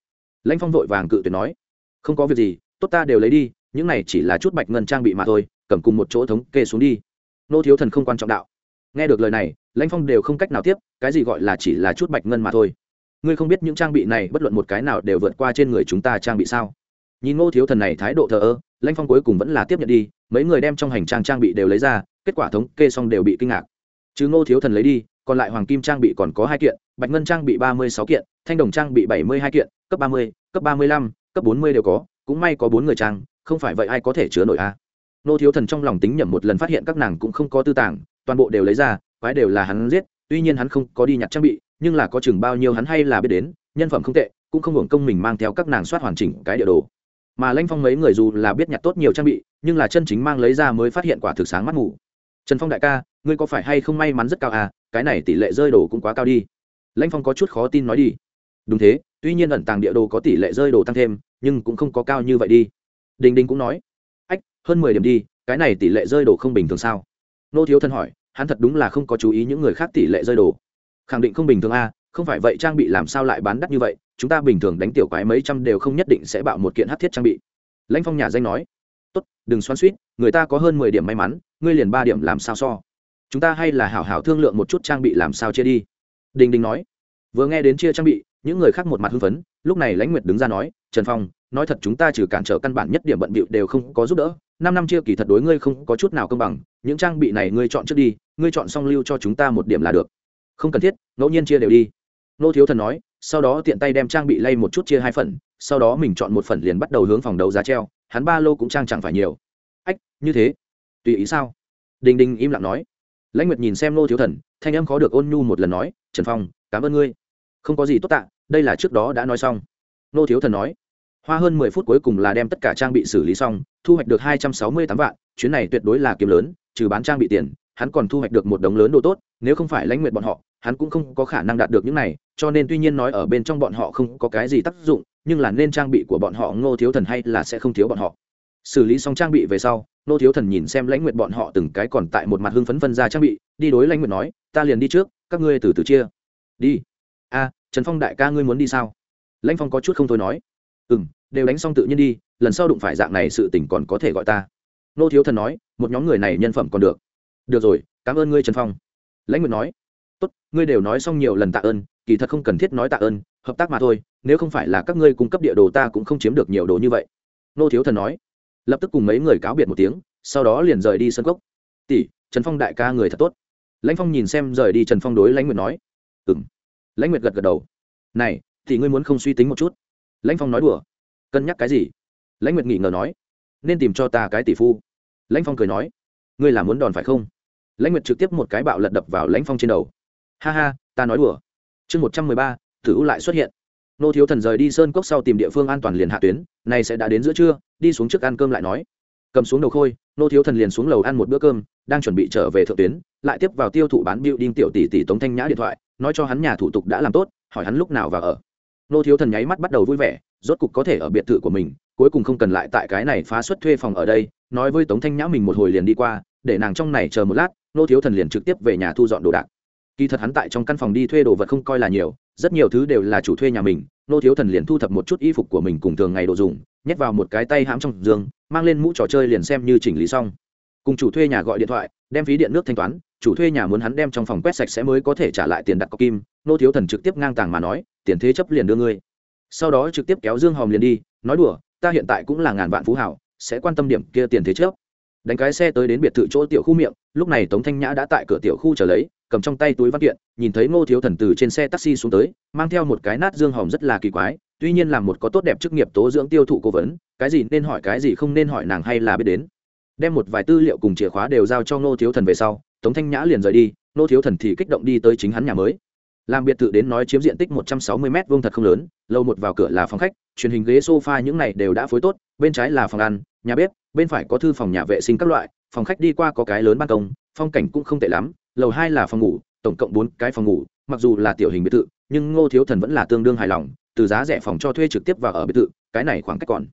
Speaker 1: Lãnh phong vội vàng cự tuyệt nói. Không có việc gì, tốt ta đều lấy đi, những này chỉ là chút bạch ngân trang bị mà thôi, cầm cùng một chỗ thống kê xuống đi. Nô thiếu thần không quan trọng đạo. Nghe được lời này lãnh phong đều không cách nào tiếp, cái gì gọi là chỉ là chút bạch ngân mà thôi. Ngươi không biết những trang bị này bất luận một cái nào đều vượt qua trên người chúng ta trang bị sao? Nhìn ngô thiếu thần này thái độ thờ ơ, lãnh phong cuối cùng vẫn là tiếp nhận đi, mấy người đem trong hành trang trang bị đều lấy ra, kết quả thống kê xong đều bị kinh ngạc. Chứ ngô thiếu thần lấy đi, còn lại hoàng kim trang bị còn có hai kiện, bạch ngân trang bị ba mươi sáu kiện, thanh đồng trang bị bảy mươi hai kiện, cấp ba mươi, cấp ba mươi lăm, cấp bốn mươi đều có, cũng may có bốn người trang, không phải vậy ai có thể chứa nổi a? Ngô thiếu thần trong lòng tính nhẩm một lần phát hiện các nàng cũng không có tư tàng, toàn bộ đều lấy ra quái đều là hắn giết, tuy nhiên hắn không có đi nhặt trang bị, nhưng là có chừng bao nhiêu hắn hay là biết đến, nhân phẩm không tệ, cũng không hưởng công mình mang theo các nàng soát hoàn chỉnh cái địa đồ. Mà lanh phong mấy người dù là biết nhặt tốt nhiều trang bị, nhưng là chân chính mang lấy ra mới phát hiện quả thực sáng mắt ngủ. Trần phong đại ca, ngươi có phải hay không may mắn rất cao à cái này tỷ lệ rơi đồ cũng quá cao đi. Lãnh phong có chút khó tin nói đi. Đúng thế, tuy nhiên ẩn tàng địa đồ có tỷ lệ rơi đồ tăng thêm, nhưng cũng không có cao như vậy đi. Đình đình cũng nói. Ách, hơn mười điểm đi, cái này tỷ lệ rơi đồ không bình thường sao? Nô thiếu thân hỏi hắn thật đúng là không có chú ý những người khác tỷ lệ rơi đồ. Khẳng định không bình thường a à, không phải vậy trang bị làm sao lại bán đắt như vậy chúng ta bình thường đánh tiểu quái mấy trăm đều không nhất định sẽ bạo một kiện hát thiết trang bị. Lãnh phong nhà danh nói tốt đừng xoắn suýt người ta có hơn mười điểm may mắn ngươi liền ba điểm làm sao so. Chúng ta hay là hảo hảo thương lượng một chút trang bị làm sao chia đi. Đình đình nói vừa nghe đến chia trang bị những người khác một mặt hưng phấn lúc này lãnh nguyệt đứng ra nói trần phong nói thật chúng ta trừ cản trở căn bản nhất điểm bận bịu đều không có giúp đỡ năm năm chia kỳ thật đối ngươi không có chút nào công bằng, những trang bị này ngươi chọn trước đi, ngươi chọn xong lưu cho chúng ta một điểm là được. Không cần thiết, ngẫu nhiên chia đều đi. Nô thiếu thần nói, sau đó tiện tay đem trang bị lay một chút chia hai phần, sau đó mình chọn một phần liền bắt đầu hướng phòng đấu giá treo, hắn ba lô cũng trang chẳng phải nhiều. Ách, như thế? Tùy ý sao? Đình đình im lặng nói. Lãnh nguyệt nhìn xem nô thiếu thần, thanh em khó được ôn nhu một lần nói, trần phong, cảm ơn ngươi. Không có gì tốt tạ, đây là trước đó đã nói xong. Nô thiếu thần nói hoa hơn mười phút cuối cùng là đem tất cả trang bị xử lý xong, thu hoạch được hai trăm sáu mươi tám vạn, chuyến này tuyệt đối là kiếm lớn, trừ bán trang bị tiền, hắn còn thu hoạch được một đống lớn đồ tốt, nếu không phải lãnh nguyệt bọn họ, hắn cũng không có khả năng đạt được những này, cho nên tuy nhiên nói ở bên trong bọn họ không có cái gì tác dụng, nhưng là nên trang bị của bọn họ ngô thiếu thần hay là sẽ không thiếu bọn họ. Xử lý xong trang bị về sau, ngô thiếu thần nhìn xem lãnh nguyệt bọn họ từng cái còn tại một mặt hưng phấn phân ra trang bị, đi đối lãnh nguyệt nói, ta liền đi trước, các ngươi từ từ chia. Đi. A, trần phong đại ca ngươi muốn đi sao? Lãnh phong có chút không thôi nói ừ m đều đánh xong tự nhiên đi, lần sau đụng phải dạng này sự tỉnh còn có thể gọi ta. Nô thiếu thần nói, một nhóm người này nhân phẩm còn được. Được rồi, cảm ơn ngươi, trần phong. Lãnh nguyệt nói, tốt, ngươi đều nói xong nhiều lần tạ ơn, kỳ thật không cần thiết nói tạ ơn, hợp tác mà thôi, nếu không phải là các ngươi cung cấp địa đồ ta cũng không chiếm được nhiều đồ như vậy. Nô thiếu thần nói, lập tức cùng mấy người cáo biệt một tiếng, sau đó liền rời đi sân cốc. Tỷ, trần phong đại ca người thật tốt. Lãnh phong nhìn xem rời đi trần phong đối lãnh nguyệt nói ừ m lãnh nguyệt gật gật đầu, này, thì ngươi muốn không suy tính một chút? Lãnh phong nói đùa. Cân nhắc cái gì? Lãnh nguyệt nghỉ ngờ nói. Nên tìm cho ta cái tỷ phu. Lãnh phong cười nói. Ngươi là muốn đòn phải không? Lãnh nguyệt trực tiếp một cái bạo lật đập vào lãnh phong trên đầu. Ha ha, ta nói đùa. Chương một trăm mười ba thử lại xuất hiện. Nô thiếu thần rời đi sơn cốc sau tìm địa phương an toàn liền hạ tuyến này sẽ đã đến giữa trưa, đi xuống trước ăn cơm lại nói. Cầm xuống đầu khôi, nô thiếu thần liền xuống lầu ăn một bữa cơm, đang chuẩn bị trở về thượng tuyến, lại tiếp vào tiêu thụ bán biểu đinh tiểu tỷ tỷ tống thanh nhã điện thoại, nói cho hắn nhà thủ tục đã làm tốt, hỏi hắn lúc nào vào ở nô thiếu thần nháy mắt bắt đầu vui vẻ, rốt cục có thể ở biệt thự của mình, cuối cùng không cần lại tại cái này phá xuất thuê phòng ở đây, nói với tống thanh nhã mình một hồi liền đi qua, để nàng trong này chờ một lát, nô thiếu thần liền trực tiếp về nhà thu dọn đồ đạc. Kỳ thật hắn tại trong căn phòng đi thuê đồ vật không coi là nhiều, rất nhiều thứ đều là chủ thuê nhà mình, nô thiếu thần liền thu thập một chút y phục của mình cùng thường ngày đồ dùng, nhét vào một cái tay hãm trong giường, mang lên mũ trò chơi liền xem như chỉnh lý xong. Cùng chủ thuê nhà gọi điện thoại, đem phí điện nước thanh toán chủ thuê nhà muốn hắn đem trong phòng quét sạch sẽ mới có thể trả lại tiền đặt cọc kim, nô thiếu thần trực tiếp ngang tàng mà nói, tiền thế chấp liền đưa ngươi. Sau đó trực tiếp kéo dương hòm liền đi, nói đùa, ta hiện tại cũng là ngàn vạn phú hảo, sẽ quan tâm điểm kia tiền thế chấp. Đánh cái xe tới đến biệt thự chỗ tiểu khu miệng, lúc này tống thanh nhã đã tại cửa tiểu khu trở lấy, cầm trong tay túi văn kiện, nhìn thấy ngô thiếu thần từ trên xe taxi xuống tới, mang theo một cái nát dương hòm rất là kỳ quái, tuy nhiên là một có tốt đẹp chức nghiệp tố dưỡng tiêu thụ cố vấn, cái gì nên hỏi cái gì không nên hỏi nàng hay là biết đến. Đem một vài tư liệu cùng chìa khóa đều giao cho ngô thiếu thần về sau tống thanh nhã liền rời đi ngô thiếu thần thì kích động đi tới chính hắn nhà mới. Làm biệt thự đến nói chiếm diện tích một trăm sáu mươi m vuông thật không lớn, lâu một vào cửa là phòng khách, truyền hình ghế sofa những này đều đã phối tốt, bên trái là phòng ăn, nhà bếp, bên phải có thư phòng nhà vệ sinh các loại, phòng khách đi qua có cái lớn ban công, phong cảnh cũng không tệ lắm, lầu hai là phòng ngủ, tổng cộng bốn cái phòng ngủ, mặc dù là tiểu hình biệt thự, nhưng ngô thiếu thần vẫn là tương đương hài lòng, từ giá rẻ phòng cho thuê trực tiếp vào ở biệt thự, cái này khoảng cách còn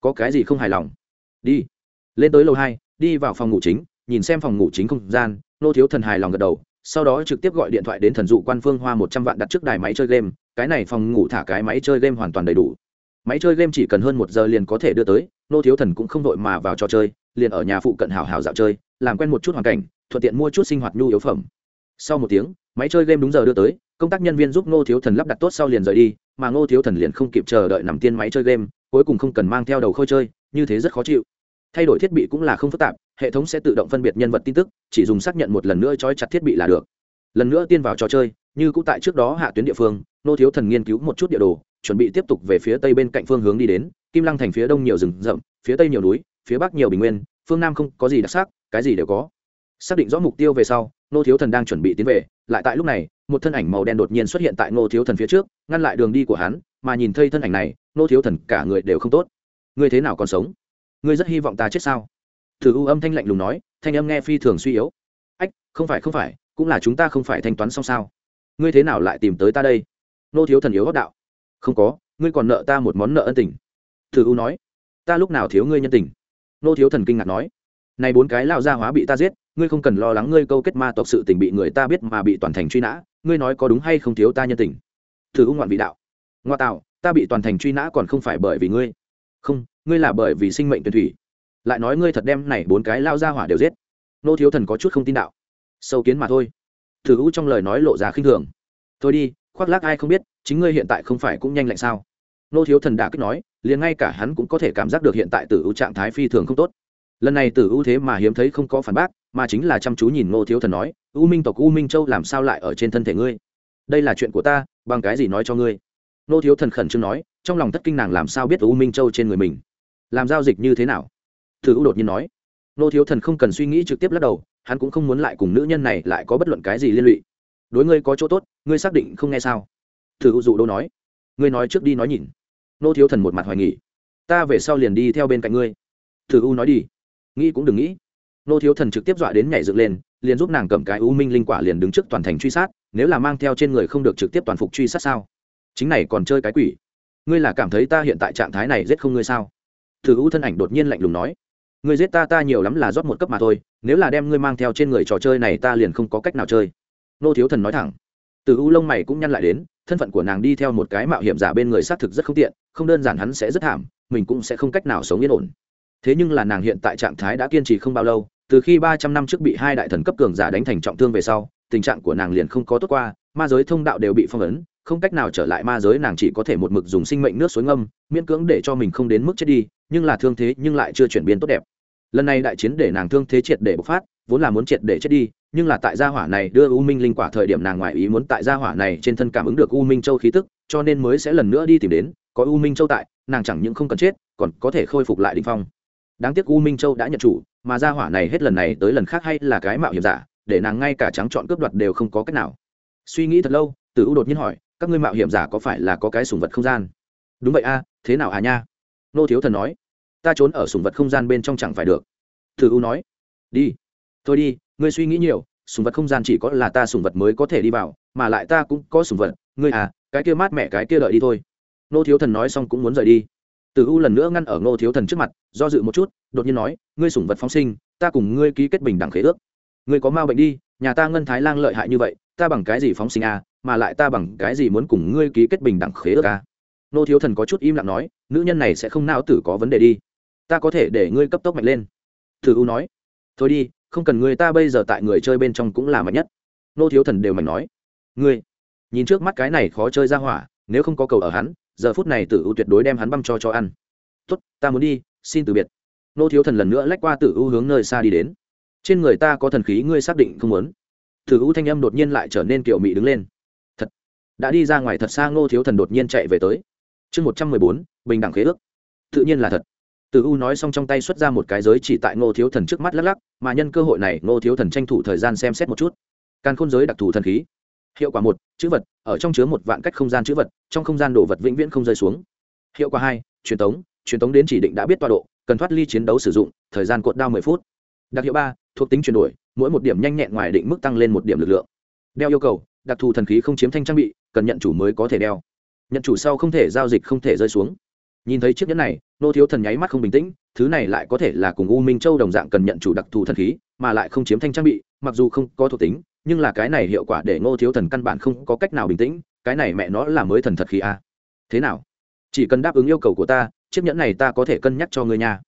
Speaker 1: có cái gì không hài lòng? Đi, lên tới lầu hai, đi vào phòng ngủ chính, nhìn xem phòng ngủ chính không gian nô thiếu thần hài lòng gật đầu, sau đó trực tiếp gọi điện thoại đến thần dụ quan phương hoa một trăm vạn đặt trước đài máy chơi game, cái này phòng ngủ thả cái máy chơi game hoàn toàn đầy đủ. Máy chơi game chỉ cần hơn một giờ liền có thể đưa tới, nô thiếu thần cũng không đội mà vào trò chơi, liền ở nhà phụ cận hào hào dạo chơi, làm quen một chút hoàn cảnh, thuận tiện mua chút sinh hoạt nhu yếu phẩm. Sau một tiếng, máy chơi game đúng giờ đưa tới, công tác nhân viên giúp ngô thiếu thần lắp đặt tốt sau liền rời đi, mà ngô thiếu thần liền không kịp chờ đợi nằm tiên máy chơi game, cuối cùng không cần mang theo đầu khôi chơi, như thế rất khó chịu. Thay đổi thiết bị cũng là không phức tạp hệ thống sẽ tự động phân biệt nhân vật tin tức, chỉ dùng xác nhận một lần nữa trói chặt thiết bị là được. Lần nữa tiên vào trò chơi, như cũng tại trước đó hạ tuyến địa phương, nô thiếu thần nghiên cứu một chút địa đồ, chuẩn bị tiếp tục về phía tây bên cạnh phương hướng đi đến, kim lăng thành phía đông nhiều rừng rậm, phía tây nhiều núi, phía bắc nhiều bình nguyên, phương nam không có gì đặc sắc, cái gì đều có. Xác định rõ mục tiêu về sau, nô thiếu thần đang chuẩn bị tiến về, lại tại lúc này, một thân ảnh màu đen đột nhiên xuất hiện tại nô thiếu thần phía trước, ngăn lại đường đi của hắn, mà nhìn thấy thân ảnh này, nô thiếu thần cả người đều không tốt. Ngươi thế nào còn sống? Ngươi rất hy vọng ta chết sao? Thử u âm thanh lạnh lùng nói, thanh âm nghe phi thường suy yếu. Ách, không phải không phải, cũng là chúng ta không phải thanh toán xong sao? Ngươi thế nào lại tìm tới ta đây? Nô thiếu thần yếu góp đạo. Không có, ngươi còn nợ ta một món nợ ân tình. Thử u nói, ta lúc nào thiếu ngươi nhân tình? Nô thiếu thần kinh ngạc nói, này bốn cái lao gia hóa bị ta giết, ngươi không cần lo lắng ngươi câu kết ma tộc sự tình bị người ta biết mà bị toàn thành truy nã, ngươi nói có đúng hay không thiếu ta nhân tình? Thử u ngoạn vị đạo, ngoa tạo, ta bị toàn thành truy nã còn không phải bởi vì ngươi. Không, ngươi là bởi vì sinh mệnh tuyển thủy lại nói ngươi thật đem này bốn cái lao ra hỏa đều giết. Nô thiếu thần có chút không tin đạo. Sâu kiến mà thôi. Thử u trong lời nói lộ ra khinh thường. Thôi đi, khoác lác ai không biết, chính ngươi hiện tại không phải cũng nhanh lạnh sao? Nô thiếu thần đã kích nói, liền ngay cả hắn cũng có thể cảm giác được hiện tại tử u trạng thái phi thường không tốt. Lần này tử u thế mà hiếm thấy không có phản bác, mà chính là chăm chú nhìn nô thiếu thần nói, u minh tộc, u minh châu làm sao lại ở trên thân thể ngươi? Đây là chuyện của ta, bằng cái gì nói cho ngươi? Nô thiếu thần khẩn trương nói, trong lòng thất kinh nàng làm sao biết u minh châu trên người mình? Làm giao dịch như thế nào? Tử u đột nhiên nói. Nô thiếu thần không cần suy nghĩ trực tiếp lắc đầu, hắn cũng không muốn lại cùng nữ nhân này lại có bất luận cái gì liên lụy. Đối ngươi có chỗ tốt, ngươi xác định không nghe sao? Thử u dụ đô nói. Ngươi nói trước đi nói nhìn. Nô thiếu thần một mặt hoài nghỉ ta về sau liền đi theo bên cạnh ngươi. Thử u nói đi. Nghĩ cũng đừng nghĩ. Nô thiếu thần trực tiếp dọa đến nhảy dựng lên, liền giúp nàng cầm cái u minh linh quả liền đứng trước toàn thành truy sát, nếu là mang theo trên người không được trực tiếp toàn phục truy sát sao? Chính này còn chơi cái quỷ. Ngươi là cảm thấy ta hiện tại trạng thái này giết không ngươi sao? Thử u thân ảnh đột nhiên lạnh lùng nói ngươi giết ta ta nhiều lắm là rót một cấp mà thôi, nếu là đem ngươi mang theo trên người trò chơi này ta liền không có cách nào chơi. Nô thiếu thần nói thẳng. Từ u lông mày cũng nhăn lại đến, thân phận của nàng đi theo một cái mạo hiểm giả bên người xác thực rất không tiện, không đơn giản hắn sẽ rất thảm, mình cũng sẽ không cách nào sống yên ổn. Thế nhưng là nàng hiện tại trạng thái đã kiên trì không bao lâu, từ khi ba trăm năm trước bị hai đại thần cấp cường giả đánh thành trọng thương về sau, tình trạng của nàng liền không có tốt qua, ma giới thông đạo đều bị phong ấn, không cách nào trở lại ma giới nàng chỉ có thể một mực dùng sinh mệnh nước suối ngâm, miễn cưỡng để cho mình không đến mức chết đi, nhưng là thương thế nhưng lại chưa chuyển biến tốt đẹp lần này đại chiến để nàng thương thế triệt để bộc phát, vốn là muốn triệt để chết đi, nhưng là tại gia hỏa này đưa u minh linh quả thời điểm nàng ngoại ý muốn tại gia hỏa này trên thân cảm ứng được u minh châu khí tức, cho nên mới sẽ lần nữa đi tìm đến, có u minh châu tại, nàng chẳng những không cần chết, còn có thể khôi phục lại đình phong. Đáng tiếc u minh châu đã nhận chủ, mà gia hỏa này hết lần này tới lần khác hay là cái mạo hiểm giả, để nàng ngay cả trắng chọn cướp đoạt đều không có cách nào. Suy nghĩ thật lâu từ u đột nhiên hỏi, các ngươi mạo hiểm giả có phải là có cái sùng vật không gian? Đúng vậy a, thế nào à nha? Nô thiếu thần nói ta trốn ở sùng vật không gian bên trong chẳng phải được. Từ u nói. Đi. Thôi đi, ngươi suy nghĩ nhiều, sùng vật không gian chỉ có là ta sùng vật mới có thể đi vào, mà lại ta cũng có sùng vật. Ngươi à cái kia mát mẹ cái kia đợi đi thôi. Nô thiếu thần nói xong cũng muốn rời đi. Từ u lần nữa ngăn ở nô thiếu thần trước mặt, do dự một chút, đột nhiên nói, ngươi sùng vật phóng sinh, ta cùng ngươi ký kết bình đẳng khế ước. Ngươi có ma bệnh đi, nhà ta ngân thái lang lợi hại như vậy, ta bằng cái gì phóng sinh à mà lại ta bằng cái gì muốn cùng ngươi ký kết bình đẳng khế ước à? Nô thiếu thần có chút im lặng nói, nữ nhân này sẽ không não tử có vấn đề đi ta có thể để ngươi cấp tốc mạnh lên. Thử u nói. Thôi đi, không cần người ta bây giờ tại người chơi bên trong cũng là mạnh nhất. Nô thiếu thần đều mạnh nói. Ngươi, nhìn trước mắt cái này khó chơi ra hỏa, nếu không có cầu ở hắn, giờ phút này tử u tuyệt đối đem hắn băm cho cho ăn. Tốt, ta muốn đi, xin từ biệt. Nô thiếu thần lần nữa lách qua tử u hướng nơi xa đi đến. Trên người ta có thần khí ngươi xác định không muốn. Tử u thanh âm đột nhiên lại trở nên kiểu mị đứng lên. Thật, đã đi ra ngoài thật xa ngô thiếu thần đột nhiên chạy về tới. Chương một trăm mười bốn, bình đẳng khế ước. Tự nhiên là thật từ u nói xong trong tay xuất ra một cái giới chỉ tại ngô thiếu thần trước mắt lắc lắc, mà nhân cơ hội này ngô thiếu thần tranh thủ thời gian xem xét một chút. Càn khôn giới đặc thù thần khí. Hiệu quả một, chữ vật, ở trong chứa một vạn cách không gian chữ vật, trong không gian đồ vật vĩnh viễn không rơi xuống. Hiệu quả hai, truyền tống truyền tống đến chỉ định đã biết tọa độ, cần thoát ly chiến đấu sử dụng, thời gian cột đao mười phút. Đặc hiệu ba, thuộc tính chuyển đổi, mỗi một điểm nhanh nhẹn ngoài định mức tăng lên một điểm lực lượng. Đeo yêu cầu, đặc thù thần khí không chiếm thanh trang bị, cần nhận chủ mới có thể đeo. Nhận chủ sau không thể giao dịch không thể rơi xuống nhìn thấy chiếc nhẫn này, nô thiếu thần nháy mắt không bình tĩnh, thứ này lại có thể là cùng u minh châu đồng dạng cần nhận chủ đặc thù thần khí, mà lại không chiếm thanh trang bị, mặc dù không có thuộc tính, nhưng là cái này hiệu quả để ngô thiếu thần căn bản không có cách nào bình tĩnh, cái này mẹ nó là mới thần thật khí à. thế nào chỉ cần đáp ứng yêu cầu của ta, chiếc nhẫn này ta có thể cân nhắc cho ngươi nhà.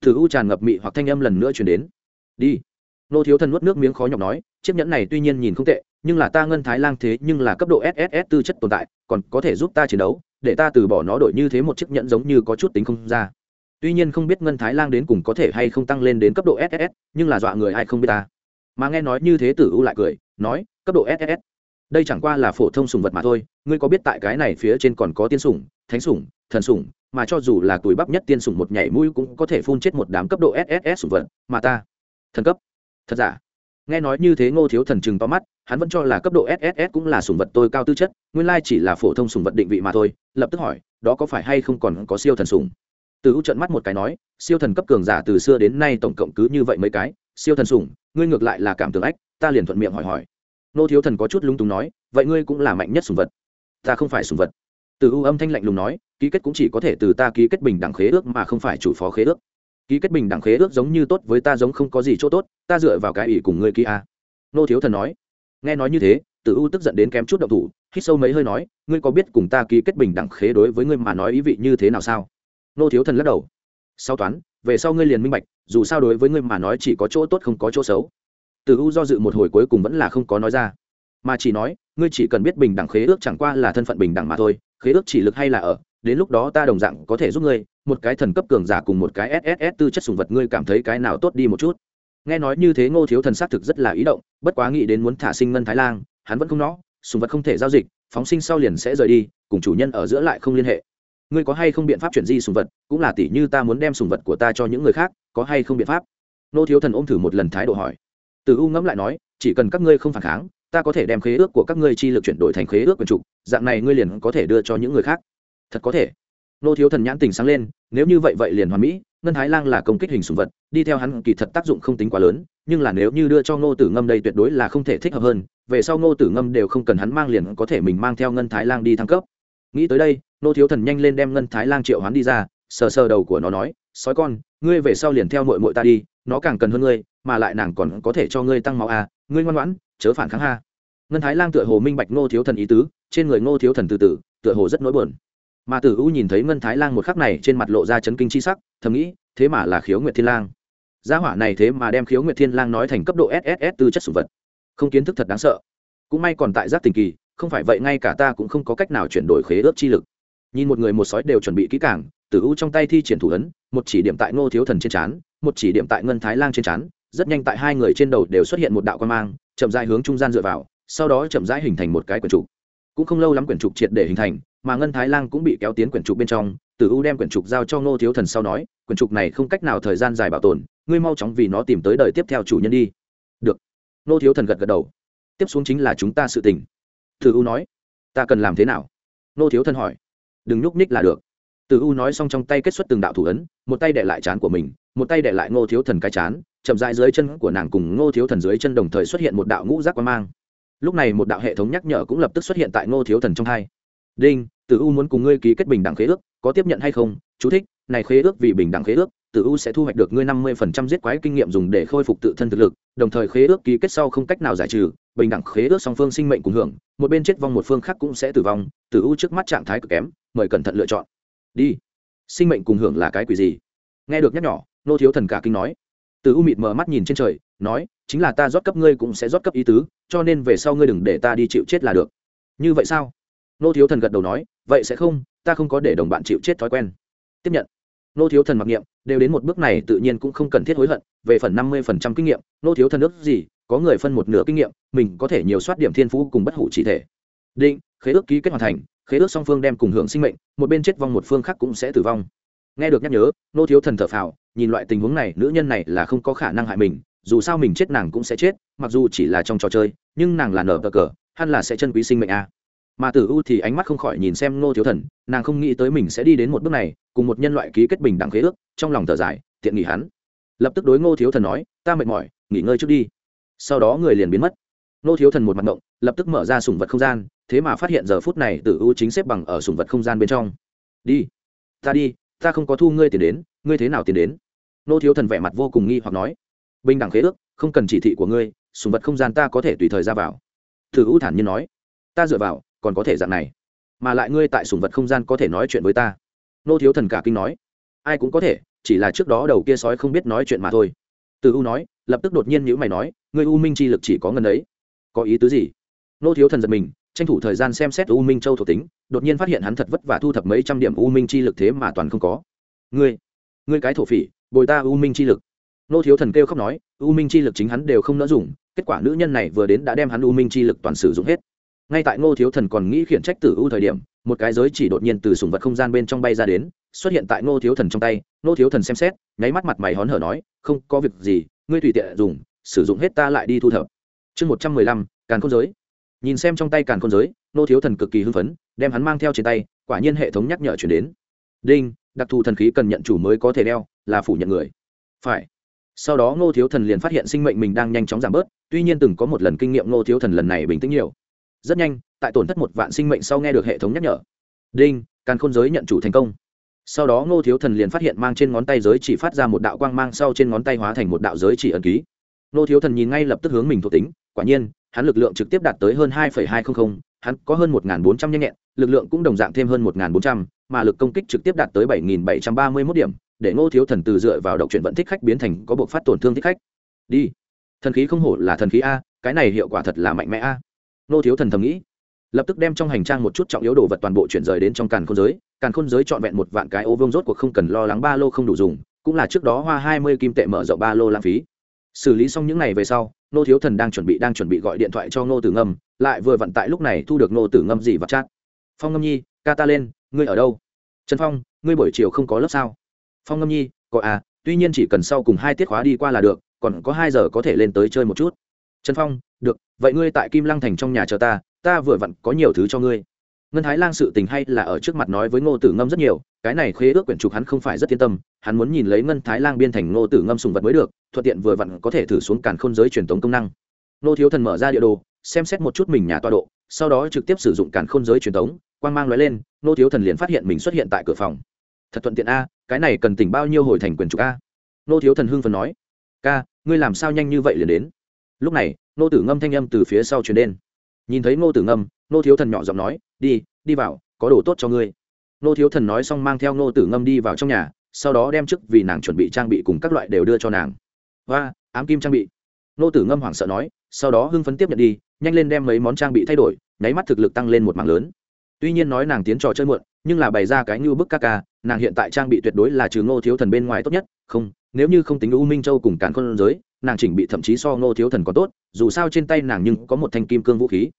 Speaker 1: thử u tràn ngập mị hoặc thanh âm lần nữa chuyển đến đi nô thiếu thần nuốt nước miếng khó nhọc nói, chiếc nhẫn này tuy nhiên nhìn không tệ nhưng là ta ngân thái lang thế nhưng là cấp độ sss tư chất tồn tại, còn có thể giúp ta chiến đấu, để ta từ bỏ nó đổi như thế một chiếc nhẫn giống như có chút tính không ra. Tuy nhiên không biết ngân thái lang đến cùng có thể hay không tăng lên đến cấp độ ss nhưng là dọa người ai không biết ta. Mà nghe nói như thế tử u lại cười, nói, cấp độ ss đây chẳng qua là phổ thông sùng vật mà thôi, ngươi có biết tại cái này phía trên còn có tiên sủng, thánh sủng, thần sủng, mà cho dù là tuổi bắp nhất tiên sủng một nhảy mũi cũng có thể phun chết một đám cấp độ sss sủng vật, mà ta, thần cấp, thật giả? Nghe nói như thế ngô thiếu thần chừng to mắt, hắn vẫn cho là cấp độ sss cũng là sủng vật tôi cao tư chất, nguyên lai chỉ là phổ thông sủng vật định vị mà thôi, lập tức hỏi, đó có phải hay không còn có siêu thần sủng từ u trận mắt một cái nói, siêu thần cấp cường giả từ xưa đến nay tổng cộng cứ như vậy mấy cái, siêu thần sủng ngươi ngược lại là cảm tưởng ách, ta liền thuận miệng hỏi hỏi. Ngô thiếu thần có chút lung túng nói, vậy ngươi cũng là mạnh nhất sùng vật. Ta không phải sùng vật. Từ u âm thanh lạnh lùng nói, ký kết cũng chỉ có thể từ ta ký kết bình đẳng khế ước mà không phải chủ phó khế ước ký kết bình đẳng khế ước giống như tốt với ta giống không có gì chỗ tốt, ta dựa vào cái ỷ cùng ngươi kia à? nô thiếu thần nói. Nghe nói như thế, Tử u tức giận đến kém chút động thủ, hít sâu mấy hơi nói, ngươi có biết cùng ta ký kết bình đẳng khế đối với ngươi mà nói ý vị như thế nào sao? Nô thiếu thần lắc đầu. Sau toán, về sau ngươi liền minh bạch, dù sao đối với ngươi mà nói chỉ có chỗ tốt không có chỗ xấu. Tử u do dự một hồi cuối cùng vẫn là không có nói ra. Mà chỉ nói, ngươi chỉ cần biết bình đẳng khế ước chẳng qua là thân phận bình đẳng mà thôi, khế ước chỉ lực hay là ở đến lúc đó ta đồng dạng có thể giúp ngươi, một cái thần cấp cường giả cùng một cái sss tư chất sùng vật ngươi cảm thấy cái nào tốt đi một chút. Nghe nói như thế ngô thiếu thần xác thực rất là ý động, bất quá nghĩ đến muốn thả sinh ngân thái lan hắn vẫn không nó, sùng vật không thể giao dịch, phóng sinh sau liền sẽ rời đi, cùng chủ nhân ở giữa lại không liên hệ. Ngươi có hay không biện pháp chuyển di sùng vật, cũng là tỷ như ta muốn đem sùng vật của ta cho những người khác, có hay không biện pháp? Nô thiếu thần ôm thử một lần thái độ hỏi. Từ u ngẫm lại nói, chỉ cần các ngươi không phản kháng, ta có thể đem khế ước của các ngươi chi lực chuyển đổi thành khế ước quyền trục, dạng này ngươi liền có thể đưa cho những người khác thật có thể. Nô thiếu thần nhãn tình sáng lên nếu như vậy vậy liền hoàn mỹ ngân thái lang là công kích hình sùng vật đi theo hắn kỳ thật tác dụng không tính quá lớn nhưng là nếu như đưa cho ngô tử ngâm đây tuyệt đối là không thể thích hợp hơn về sau ngô tử ngâm đều không cần hắn mang liền có thể mình mang theo ngân thái lang đi thăng cấp. Nghĩ tới đây nô thiếu thần nhanh lên đem ngân thái lang triệu hoán đi ra sờ sờ đầu của nó nói sói con ngươi về sau liền theo mội mội ta đi nó càng cần hơn ngươi mà lại nàng còn có thể cho ngươi tăng máu à, ngươi ngoan ngoãn chớ phản kháng ha. Ngân thái lang tựa hồ minh bạch ngô thiếu thần ý tứ trên người ngô thiếu thần từ từ tựa hồ rất nỗi buồn mà tử u nhìn thấy ngân thái lang một khắc này trên mặt lộ ra chấn kinh c h i sắc, thầm nghĩ, thế mà là khiếu nguyệt thiên lang. Gia hỏa này thế mà đem khiếu nguyệt thiên lang nói thành cấp độ sss tư chất sủng vật. Không kiến thức thật đáng sợ. Cũng may còn tại giác tình kỳ, không phải vậy ngay cả ta cũng không có cách nào chuyển đổi khế ước chi lực. Nhìn một người một sói đều chuẩn bị kỹ càng, tử u trong tay thi triển thủ ấn, một chỉ điểm tại ngô thiếu thần trên trán, một chỉ điểm tại ngân thái lang trên trán, rất nhanh tại hai người trên đầu đều xuất hiện một đạo quan mang, chậm rãi hướng trung gian dựa vào, sau đó chậm rãi hình thành một cái quần trục cũng không lâu lắm quyển trục triệt để hình thành, mà ngân thái lang cũng bị kéo tiến quyển trục bên trong tử u đem quyển trục giao cho ngô thiếu thần sau nói, quyển trục này không cách nào thời gian dài bảo tồn, ngươi mau chóng vì nó tìm tới đời tiếp theo chủ nhân đi. Được. Ngô thiếu thần gật gật đầu. Tiếp xuống chính là chúng ta sự tình. Tử u nói. Ta cần làm thế nào? Ngô thiếu thần hỏi. Đừng nhúc ních là được. Từ u nói xong trong tay kết xuất từng đạo thủ ấn, một tay để lại chán của mình, một tay để lại ngô thiếu thần cái chán, chậm rãi dưới chân của nàng cùng ngô thiếu thần dưới chân đồng thời xuất hiện một đạo ngũ giác quan mang lúc này một đạo hệ thống nhắc nhở cũng lập tức xuất hiện tại ngô thiếu thần trong hai. Đinh, Tử u muốn cùng ngươi ký kết bình đẳng khế ước, có tiếp nhận hay không? Chú thích, này khế ước vì bình đẳng khế ước, Tử u sẽ thu hoạch được ngươi năm mươi phần trăm giết quái kinh nghiệm dùng để khôi phục tự thân thực lực, đồng thời khế ước ký kết sau không cách nào giải trừ, bình đẳng khế ước song phương sinh mệnh cùng hưởng, một bên chết vong một phương khác cũng sẽ tử vong. Tử u trước mắt trạng thái cực kém, mời cẩn thận lựa chọn. Đi, sinh mệnh cùng hưởng là cái quỷ gì? Nghe được nhắc nhỏ nô thiếu thần cả kinh nói từ u mịt mở mắt nhìn trên trời, nói, chính là ta rót cấp ngươi cũng sẽ rót cấp ý tứ, cho nên về sau ngươi đừng để ta đi chịu chết là được. Như vậy sao? Nô thiếu thần gật đầu nói, vậy sẽ không, ta không có để đồng bạn chịu chết thói quen. Tiếp nhận. Nô thiếu thần mặc niệm, đều đến một bước này tự nhiên cũng không cần thiết hối hận, về phần năm mươi phần trăm kinh nghiệm, nô thiếu thần ước gì, có người phân một nửa kinh nghiệm, mình có thể nhiều soát điểm thiên phú cùng bất hủ chỉ thể. Định, khế ước ký kết hoàn thành, khế ước song phương đem cùng hưởng sinh mệnh, một bên chết vong một phương khác cũng sẽ tử vong nghe được nhắc nhớ, nô thiếu thần thở phào, nhìn loại tình huống này, nữ nhân này là không có khả năng hại mình, dù sao mình chết nàng cũng sẽ chết, mặc dù chỉ là trong trò chơi, nhưng nàng là nở bờ cờ, hẳn là sẽ chân quý sinh mệnh a. Mà tử u thì ánh mắt không khỏi nhìn xem nô thiếu thần, nàng không nghĩ tới mình sẽ đi đến một bước này, cùng một nhân loại ký kết bình đẳng khế ước, trong lòng thở dài, tiện nghỉ hắn. Lập tức đối ngô thiếu thần nói, ta mệt mỏi, nghỉ ngơi trước đi. Sau đó người liền biến mất. Nô thiếu thần một mặt động lập tức mở ra sùng vật không gian, thế mà phát hiện giờ phút này tử u chính xếp bằng ở sùng vật không gian bên trong. Đi, ta đi ta không có thu ngươi tiền đến, ngươi thế nào tiền đến? Nô thiếu thần vẻ mặt vô cùng nghi hoặc nói. Bình đẳng khế ước, không cần chỉ thị của ngươi, sùng vật không gian ta có thể tùy thời ra vào. Thử u thản nhiên nói. Ta dựa vào, còn có thể dạng này. Mà lại ngươi tại sùng vật không gian có thể nói chuyện với ta. Nô thiếu thần cả kinh nói. Ai cũng có thể, chỉ là trước đó đầu kia sói không biết nói chuyện mà thôi. Từ u nói, lập tức đột nhiên nhữ mày nói, ngươi u minh chi lực chỉ có ngần ấy. Có ý tứ gì? Nô thiếu thần giật mình tranh thủ thời gian xem xét u minh châu thuộc tính, đột nhiên phát hiện hắn thật vất vả thu thập mấy trăm điểm u minh chi lực thế mà toàn không có. Ngươi ngươi cái thổ phỉ, bồi ta u minh chi lực. Nô thiếu thần kêu khóc nói, u minh chi lực chính hắn đều không nỡ dùng, kết quả nữ nhân này vừa đến đã đem hắn u minh chi lực toàn sử dụng hết. Ngay tại ngô thiếu thần còn nghĩ khiển trách tử u thời điểm, một cái giới chỉ đột nhiên từ sùng vật không gian bên trong bay ra đến, xuất hiện tại ngô thiếu thần trong tay. Ngô thiếu thần xem xét, nháy mắt mặt mày hón hở nói, không có việc gì, ngươi tùy tiện dùng, sử dụng hết ta lại đi thu thập. Chương một trăm mười lăm, càn không giới nhìn xem trong tay càn khôn giới ngô thiếu thần cực kỳ hưng phấn, đem hắn mang theo trên tay, quả nhiên hệ thống nhắc nhở chuyển đến. Đinh, đặc thù thần khí cần nhận chủ mới có thể đeo, là phủ nhận người. Phải. Sau đó ngô thiếu thần liền phát hiện sinh mệnh mình đang nhanh chóng giảm bớt, tuy nhiên từng có một lần kinh nghiệm ngô thiếu thần lần này bình tĩnh nhiều. Rất nhanh, tại tổn thất một vạn sinh mệnh sau nghe được hệ thống nhắc nhở. Đinh, càn khôn giới nhận chủ thành công. Sau đó ngô thiếu thần liền phát hiện mang trên ngón tay giới chỉ phát ra một đạo quang mang sau trên ngón tay hóa thành một đạo giới chỉ ẩn ký. Ngô thiếu thần nhìn ngay lập tức hướng mình thuộc tính, quả nhiên hắn lực lượng trực tiếp đạt tới hơn hai hai trăm linh hắn có hơn một bốn trăm nhanh nhẹn, lực lượng cũng đồng dạng thêm hơn một bốn trăm, mà lực công kích trực tiếp đạt tới bảy bảy trăm ba mươi mốt điểm, để ngô thiếu thần từ dựa vào độc chuyển vận thích khách biến thành có bộ phát tổn thương thích khách. Đi. Thần khí không hổ là thần khí a, cái này hiệu quả thật là mạnh mẽ a. Ngô thiếu thần thầm nghĩ. Lập tức đem trong hành trang một chút trọng yếu đồ vật toàn bộ chuyển rời đến trong càn khôn giới, càn khôn giới trọn vẹn một vạn cái ô vương rốt cuộc không cần lo lắng ba lô không đủ dùng, cũng là trước đó hoa hai mươi kim tệ mở rộng ba lô lãng phí. Xử lý xong những này về sau nô thiếu thần đang chuẩn bị, đang chuẩn bị gọi điện thoại cho nô tử ngâm, lại vừa vặn tại lúc này thu được nô tử ngâm gì vật chát phong ngâm nhi, ca ta lên, ngươi ở đâu? Trần phong, ngươi buổi chiều không có lớp sao? Phong ngâm nhi, có à tuy nhiên chỉ cần sau cùng hai tiết khóa đi qua là được, còn có hai giờ có thể lên tới chơi một chút. Trần phong, được, vậy ngươi tại kim lăng thành trong nhà chờ ta ta vừa vặn có nhiều thứ cho ngươi ngân thái lang sự tình hay là ở trước mặt nói với ngô tử ngâm rất nhiều, cái này khế ước quyển trục hắn không phải rất yên tâm, hắn muốn nhìn lấy ngân thái lang biên thành ngô tử ngâm sùng vật mới được, thuận tiện vừa vặn có thể thử xuống càn khôn giới truyền thống công năng. Ngô thiếu thần mở ra địa đồ, xem xét một chút mình nhà tọa độ, sau đó trực tiếp sử dụng càn khôn giới truyền thống quang mang lóe lên, ngô thiếu thần liền phát hiện mình xuất hiện tại cửa phòng. Thật thuận tiện a, cái này cần tỉnh bao nhiêu hồi thành quyền trục a? Ngô thiếu thần hưng phần nói, ca, ngươi làm sao nhanh như vậy liền đến? Lúc này, ngô tử ngâm thanh âm từ phía sau truyền đến. Nhìn thấy ngô tử ngâm, ngô thiếu thần nhỏ giọng nói đi đi vào, có đồ tốt cho ngươi. Nô thiếu thần nói xong mang theo nô tử ngâm đi vào trong nhà, sau đó đem chức vì nàng chuẩn bị trang bị cùng các loại đều đưa cho nàng. Và ám kim trang bị. Nô tử ngâm hoảng sợ nói, sau đó hưng phấn tiếp nhận đi, nhanh lên đem mấy món trang bị thay đổi, nháy mắt thực lực tăng lên một mảng lớn. Tuy nhiên nói nàng tiến trò chơi muộn, nhưng là bày ra cái như bức ca ca, nàng hiện tại trang bị tuyệt đối là trừ ngô thiếu thần bên ngoài tốt nhất, không, nếu như không tính u minh châu cùng càn con giới, nàng chỉnh bị thậm chí so ngô thiếu thần còn tốt, dù sao trên tay nàng nhưng có một thanh kim cương vũ khí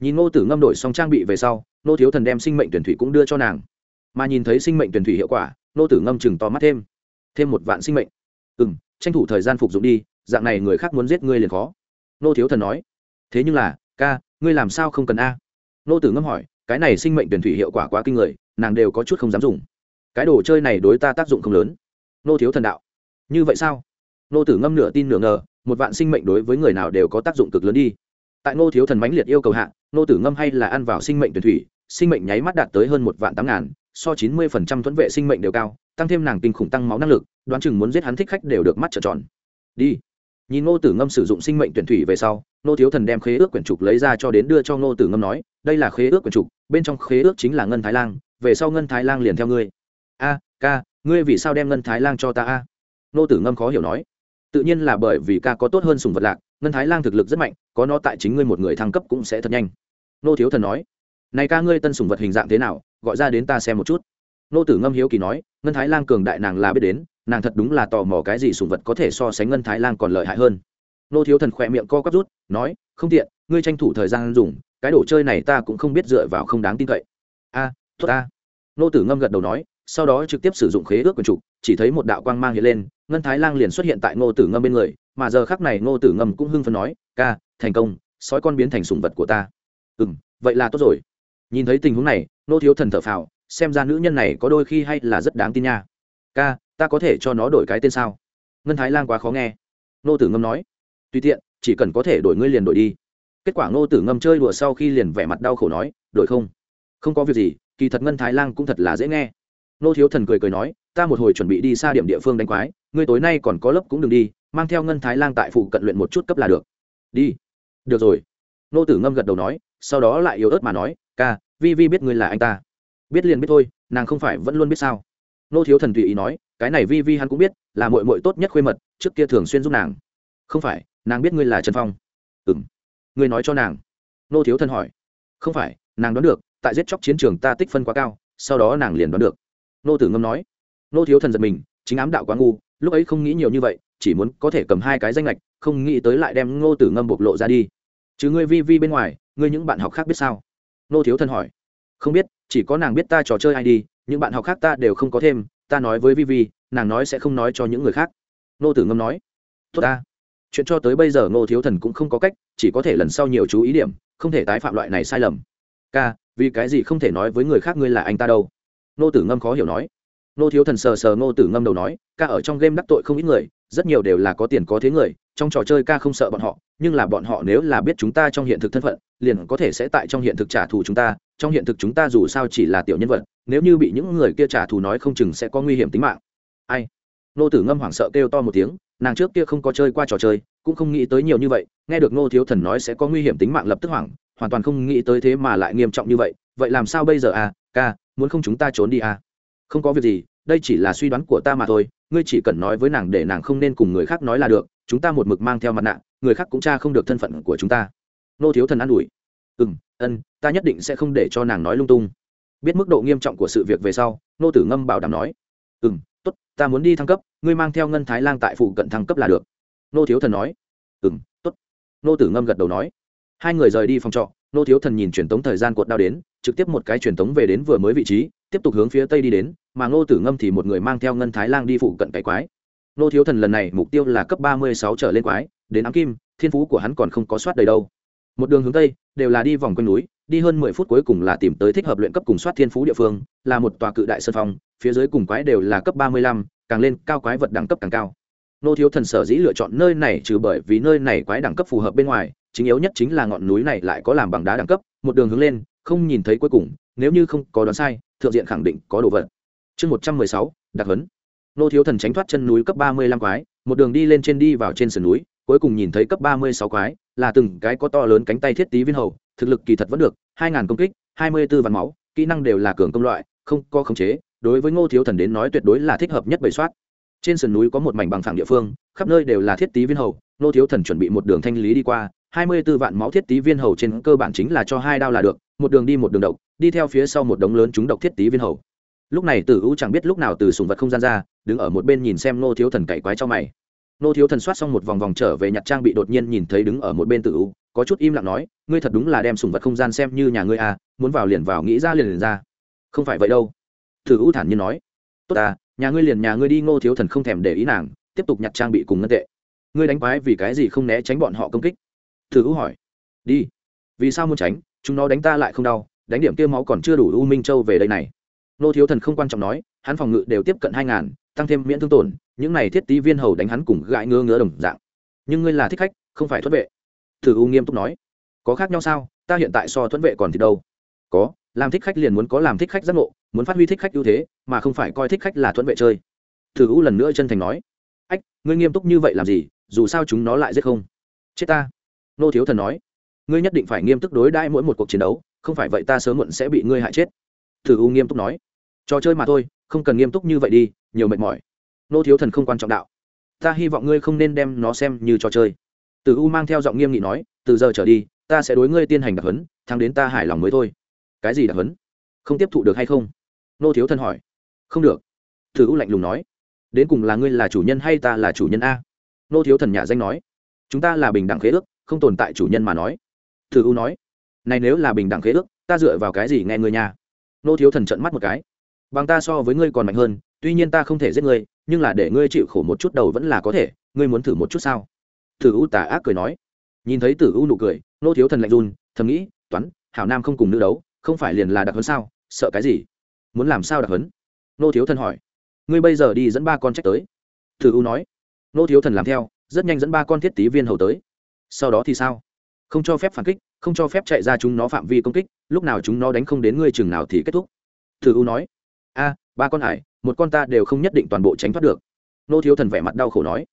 Speaker 1: nhìn ngô tử ngâm đổi xong trang bị về sau nô thiếu thần đem sinh mệnh tuyển thủy cũng đưa cho nàng. Mà nhìn thấy sinh mệnh tuyển thủy hiệu quả nô tử ngâm chừng to mắt thêm. Thêm một vạn sinh mệnh. Ừ m tranh thủ thời gian phục dụng đi, dạng này người khác muốn giết ngươi liền khó. Nô thiếu thần nói. Thế nhưng là, ca, ngươi làm sao không cần a? Nô tử ngâm hỏi, cái này sinh mệnh tuyển thủy hiệu quả quá kinh người, nàng đều có chút không dám dùng. Cái đồ chơi này đối ta tác dụng không lớn. Nô thiếu thần đạo. Như vậy sao? Nô tử ngâm nửa tin nửa ngờ, một vạn sinh mệnh đối với người nào đều có tác dụng cực lớn đi. Tại nô thiếu thần mãnh liệt yêu cầu hạ Nô tử ngâm hay là ăn vào sinh mệnh tuyển thủy, sinh mệnh nháy mắt đạt tới hơn một vạn tám ngàn, so chín mươi phần trăm thuẫn vệ sinh mệnh đều cao, tăng thêm nàng kinh khủng tăng máu năng lực, đoán chừng muốn giết hắn thích khách đều được mắt trợn tròn. Đi. Nhìn ngô tử ngâm sử dụng sinh mệnh tuyển thủy về sau, nô thiếu thần đem khế ước quyển trục lấy ra cho đến đưa cho ngô tử ngâm nói, đây là khế ước quyển trục, bên trong khế ước chính là ngân thái lang, về sau ngân thái lang liền theo ngươi. A, ca, ngươi vì sao đem ngân thái lang cho ta a? Nô tử ngâm khó hiểu nói. Tự nhiên là bởi vì ca có tốt hơn sùng vật lạc ngân thái lang thực lực rất mạnh có nó tại chính ngươi một người thăng cấp cũng sẽ thật nhanh. Nô thiếu thần nói này ca ngươi tân sùng vật hình dạng thế nào gọi ra đến ta xem một chút. Nô tử ngâm hiếu kỳ nói ngân thái lang cường đại nàng là biết đến nàng thật đúng là tò mò cái gì sùng vật có thể so sánh ngân thái lang còn lợi hại hơn. Nô thiếu thần khỏe miệng co quắp rút nói không tiện ngươi tranh thủ thời gian dùng cái đồ chơi này ta cũng không biết dựa vào không đáng tin cậy. A à, tốt a nô tử ngâm gật đầu nói sau đó trực tiếp sử dụng khế ước quần trục, chỉ thấy một đạo quang mang hiện lên, ngân thái lang liền xuất hiện tại ngô tử ngâm bên người, mà giờ khắc này ngô tử ngâm cũng hưng phấn nói, ca, thành công, sói con biến thành sùng vật của ta. Ừ m vậy là tốt rồi. Nhìn thấy tình huống này nô thiếu thần thở phào, xem ra nữ nhân này có đôi khi hay là rất đáng tin nha. Ca, ta có thể cho nó đổi cái tên sao? Ngân thái lang quá khó nghe. Nô tử ngâm nói, tùy tiện, chỉ cần có thể đổi ngươi liền đổi đi. Kết quả ngô tử ngâm chơi đùa sau khi liền vẻ mặt đau khổ nói, đổi không? Không có việc gì, kỳ thật ngân thái lang cũng thật là dễ nghe nô thiếu thần cười cười nói, ta một hồi chuẩn bị đi xa điểm địa phương đánh quái, ngươi tối nay còn có lớp cũng đừng đi, mang theo ngân thái lang tại phụ cận luyện một chút cấp là được. Đi. Được rồi. Nô tử ngâm gật đầu nói, sau đó lại yếu ớt mà nói, ca, vi vi biết ngươi là anh ta. Biết liền biết thôi, nàng không phải vẫn luôn biết sao? Nô thiếu thần tùy ý nói, cái này vi vi hắn cũng biết, là mội mội tốt nhất khuê mật, trước kia thường xuyên giúp nàng. Không phải, nàng biết ngươi là trần phong. Ừ m ngươi nói cho nàng. Nô thiếu thần hỏi. Không phải, nàng đoán được, tại giết chóc chiến trường ta tích phân quá cao, sau đó nàng liền đoán được nô tử ngâm nói. Nô thiếu thần giật mình, chính ám đạo quá ngu, lúc ấy không nghĩ nhiều như vậy, chỉ muốn có thể cầm hai cái danh lệch không nghĩ tới lại đem ngô tử ngâm bộc lộ ra đi. Chứ ngươi vi vi bên ngoài, ngươi những bạn học khác biết sao? Nô thiếu thần hỏi. Không biết, chỉ có nàng biết ta trò chơi ai đi, những bạn học khác ta đều không có thêm, ta nói với vi vi, nàng nói sẽ không nói cho những người khác. Nô tử ngâm nói. Tốt ta. Chuyện cho tới bây giờ ngô thiếu thần cũng không có cách, chỉ có thể lần sau nhiều chú ý điểm, không thể tái phạm loại này sai lầm. Ca, vì cái gì không thể nói với người khác ngươi là anh ta đâu? Nô tử ngâm khó hiểu nói. Nô thiếu thần sờ sờ nô tử ngâm đầu nói, ca ở trong game đắc tội không ít người, rất nhiều đều là có tiền có thế người, trong trò chơi ca không sợ bọn họ, nhưng là bọn họ nếu là biết chúng ta trong hiện thực thân phận, liền có thể sẽ tại trong hiện thực trả thù chúng ta, trong hiện thực chúng ta dù sao chỉ là tiểu nhân vật, nếu như bị những người kia trả thù nói không chừng sẽ có nguy hiểm tính mạng. Ai? Nô tử ngâm hoảng sợ kêu to một tiếng, nàng trước kia không có chơi qua trò chơi, cũng không nghĩ tới nhiều như vậy, nghe được nô thiếu thần nói sẽ có nguy hiểm tính mạng lập tức hoảng, hoàn toàn không nghĩ tới thế mà lại nghiêm trọng như vậy vậy làm sao bây giờ à ca muốn không chúng ta trốn đi à? Không có việc gì, đây chỉ là suy đoán của ta mà thôi, ngươi chỉ cần nói với nàng để nàng không nên cùng người khác nói là được, chúng ta một mực mang theo mặt nạ, người khác cũng tra không được thân phận của chúng ta. Nô thiếu thần an ủi. Ừ m ân, ta nhất định sẽ không để cho nàng nói lung tung. Biết mức độ nghiêm trọng của sự việc về sau, nô tử ngâm bảo đảm nói. Ừ m t ố t ta muốn đi thăng cấp, ngươi mang theo ngân thái lang tại phụ cận thăng cấp là được. Nô thiếu thần nói. Ừ m t ố t nô tử ngâm gật đầu nói. Hai người rời đi phòng trọ, nô thiếu thần nhìn truyền tống thời gian cột đao đến trực tiếp một cái truyền tống về đến vừa mới vị trí, tiếp tục hướng phía tây đi đến, mà ngô tử ngâm thì một người mang theo ngân thái lang đi phụ cận cái quái. Ngô thiếu thần lần này mục tiêu là cấp ba mươi sáu trở lên quái, đến ám kim, thiên phú của hắn còn không có soát đầy đâu. Một đường hướng tây, đều là đi vòng quanh núi, đi hơn mười phút cuối cùng là tìm tới thích hợp luyện cấp cùng soát thiên phú địa phương, là một tòa cự đại sân phong, phía dưới cùng quái đều là cấp ba mươi lăm, càng lên cao quái vật đẳng cấp càng cao. Nô thiếu thần sở dĩ lựa chọn nơi này trừ bởi vì nơi này quái đẳng cấp phù hợp bên ngoài, chính yếu nhất chính là ngọn núi này lại có làm bằng đá đẳng cấp một đường hướng lên, không nhìn thấy cuối cùng, nếu như không có đoán sai, thượng diện khẳng định có đồ vật. Chương một trăm mười sáu, đặc huấn. Nô thiếu thần tránh thoát chân núi cấp ba mươi lăm quái, một đường đi lên trên đi vào trên sườn núi, cuối cùng nhìn thấy cấp ba mươi sáu quái, là từng cái có to lớn cánh tay thiết tí viên hầu, thực lực kỳ thật vẫn được, hai ngàn công kích, hai mươi b ố vạn máu, kỹ năng đều là cường công loại, không có khống chế, đối với ngô thiếu thần đến nói tuyệt đối là thích hợp nhất bầy soát. Trên sườn núi có một mảnh bằng phẳng địa phương, khắp nơi đều là thiết tí viên hầu, ngô thiếu thần chuẩn bị một đường thanh lý đi qua hai mươi b ố vạn máu thiết tí viên hầu trên cơ bản chính là cho hai đao là được, một đường đi một đường độc, đi theo phía sau một đống lớn chúng độc thiết tí viên hầu. Lúc này tử u chẳng biết lúc nào từ sùng vật không gian ra, đứng ở một bên nhìn xem nô thiếu thần cậy quái cho mày. Nô thiếu thần soát xong một vòng vòng trở về nhặt trang bị đột nhiên nhìn thấy đứng ở một bên tử u có chút im lặng nói, ngươi thật đúng là đem sùng vật không gian xem như nhà ngươi à muốn vào liền vào, nghĩ ra liền liền ra. Không phải vậy đâu. Tử u thản nhiên nói. Tốt ta, nhà ngươi liền nhà ngươi đi, ngô thiếu thần không thèm để ý nàng, tiếp tục nhặt trang bị cùng ngân tệ. Ngươi đánh quái vì cái gì không né tránh bọn họ công kích? Thử u hỏi. Đi. Vì sao muốn tránh? Chúng nó đánh ta lại không đau, đánh điểm kia máu còn chưa đủ u minh châu về đây này. Nô thiếu thần không quan trọng nói, hắn phòng ngự đều tiếp cận hai ngàn, tăng thêm miễn thương tổn, những này thiết tí viên hầu đánh hắn cùng gãi ngứa ngứa đồng dạng. Nhưng ngươi là thích khách, không phải thuất vệ. Thử u nghiêm túc nói. Có khác nhau sao? Ta hiện tại so thuẫn vệ còn thì đâu. Có, làm thích khách liền muốn có làm thích khách giác ngộ, muốn phát huy thích khách ưu thế, mà không phải coi thích khách là thuận vệ chơi. Thử u lần nữa chân thành nói. Ách, ngươi nghiêm túc như vậy làm gì? Dù sao chúng nó lại giết không. Chết ta nô thiếu thần nói, ngươi nhất định phải nghiêm túc đối đãi mỗi một cuộc chiến đấu, không phải vậy ta sớm muộn sẽ bị ngươi hại chết. Thử u nghiêm túc nói, trò chơi mà thôi, không cần nghiêm túc như vậy đi, nhiều mệt mỏi. Nô thiếu thần không quan trọng đạo, ta hy vọng ngươi không nên đem nó xem như trò chơi. Từ u mang theo giọng nghiêm nghị nói, từ giờ trở đi, ta sẽ đối ngươi tiên hành đặc hấn thắng đến ta hài lòng mới thôi. Cái gì đặc hấn không tiếp thụ được hay không? Nô thiếu thần hỏi. Không được. Từ u lạnh lùng nói, đến cùng là ngươi là chủ nhân hay ta là chủ nhân a? Nô thiếu thần nhà danh nói, chúng ta là bình đẳng khế ước không tồn tại chủ nhân mà nói. Thử u nói, này nếu là bình đẳng khế ước, ta dựa vào cái gì nghe ngươi nhà nô thiếu thần trận mắt một cái, bằng ta so với ngươi còn mạnh hơn, tuy nhiên ta không thể giết ngươi, nhưng là để ngươi chịu khổ một chút đầu vẫn là có thể, ngươi muốn thử một chút sao? Thử u tà ác cười nói. Nhìn thấy tử u nụ cười, nô thiếu thần lạnh run, thầm nghĩ, toán, hảo nam không cùng nữ đấu, không phải liền là đặc hấn sao? Sợ cái gì? Muốn làm sao đặc hấn nô thiếu thần hỏi. Ngươi bây giờ đi dẫn ba con trách tới. Thử u nói. Nô thiếu thần làm theo, rất nhanh dẫn ba con thiết tí viên hầu tới sau đó thì sao? Không cho phép phản kích, không cho phép chạy ra chúng nó phạm vi công kích, lúc nào chúng nó đánh không đến ngươi chừng nào thì kết thúc. Thử u nói. A, ba con hải một con ta đều không nhất định toàn bộ tránh thoát được. Nô thiếu thần vẻ mặt đau khổ nói.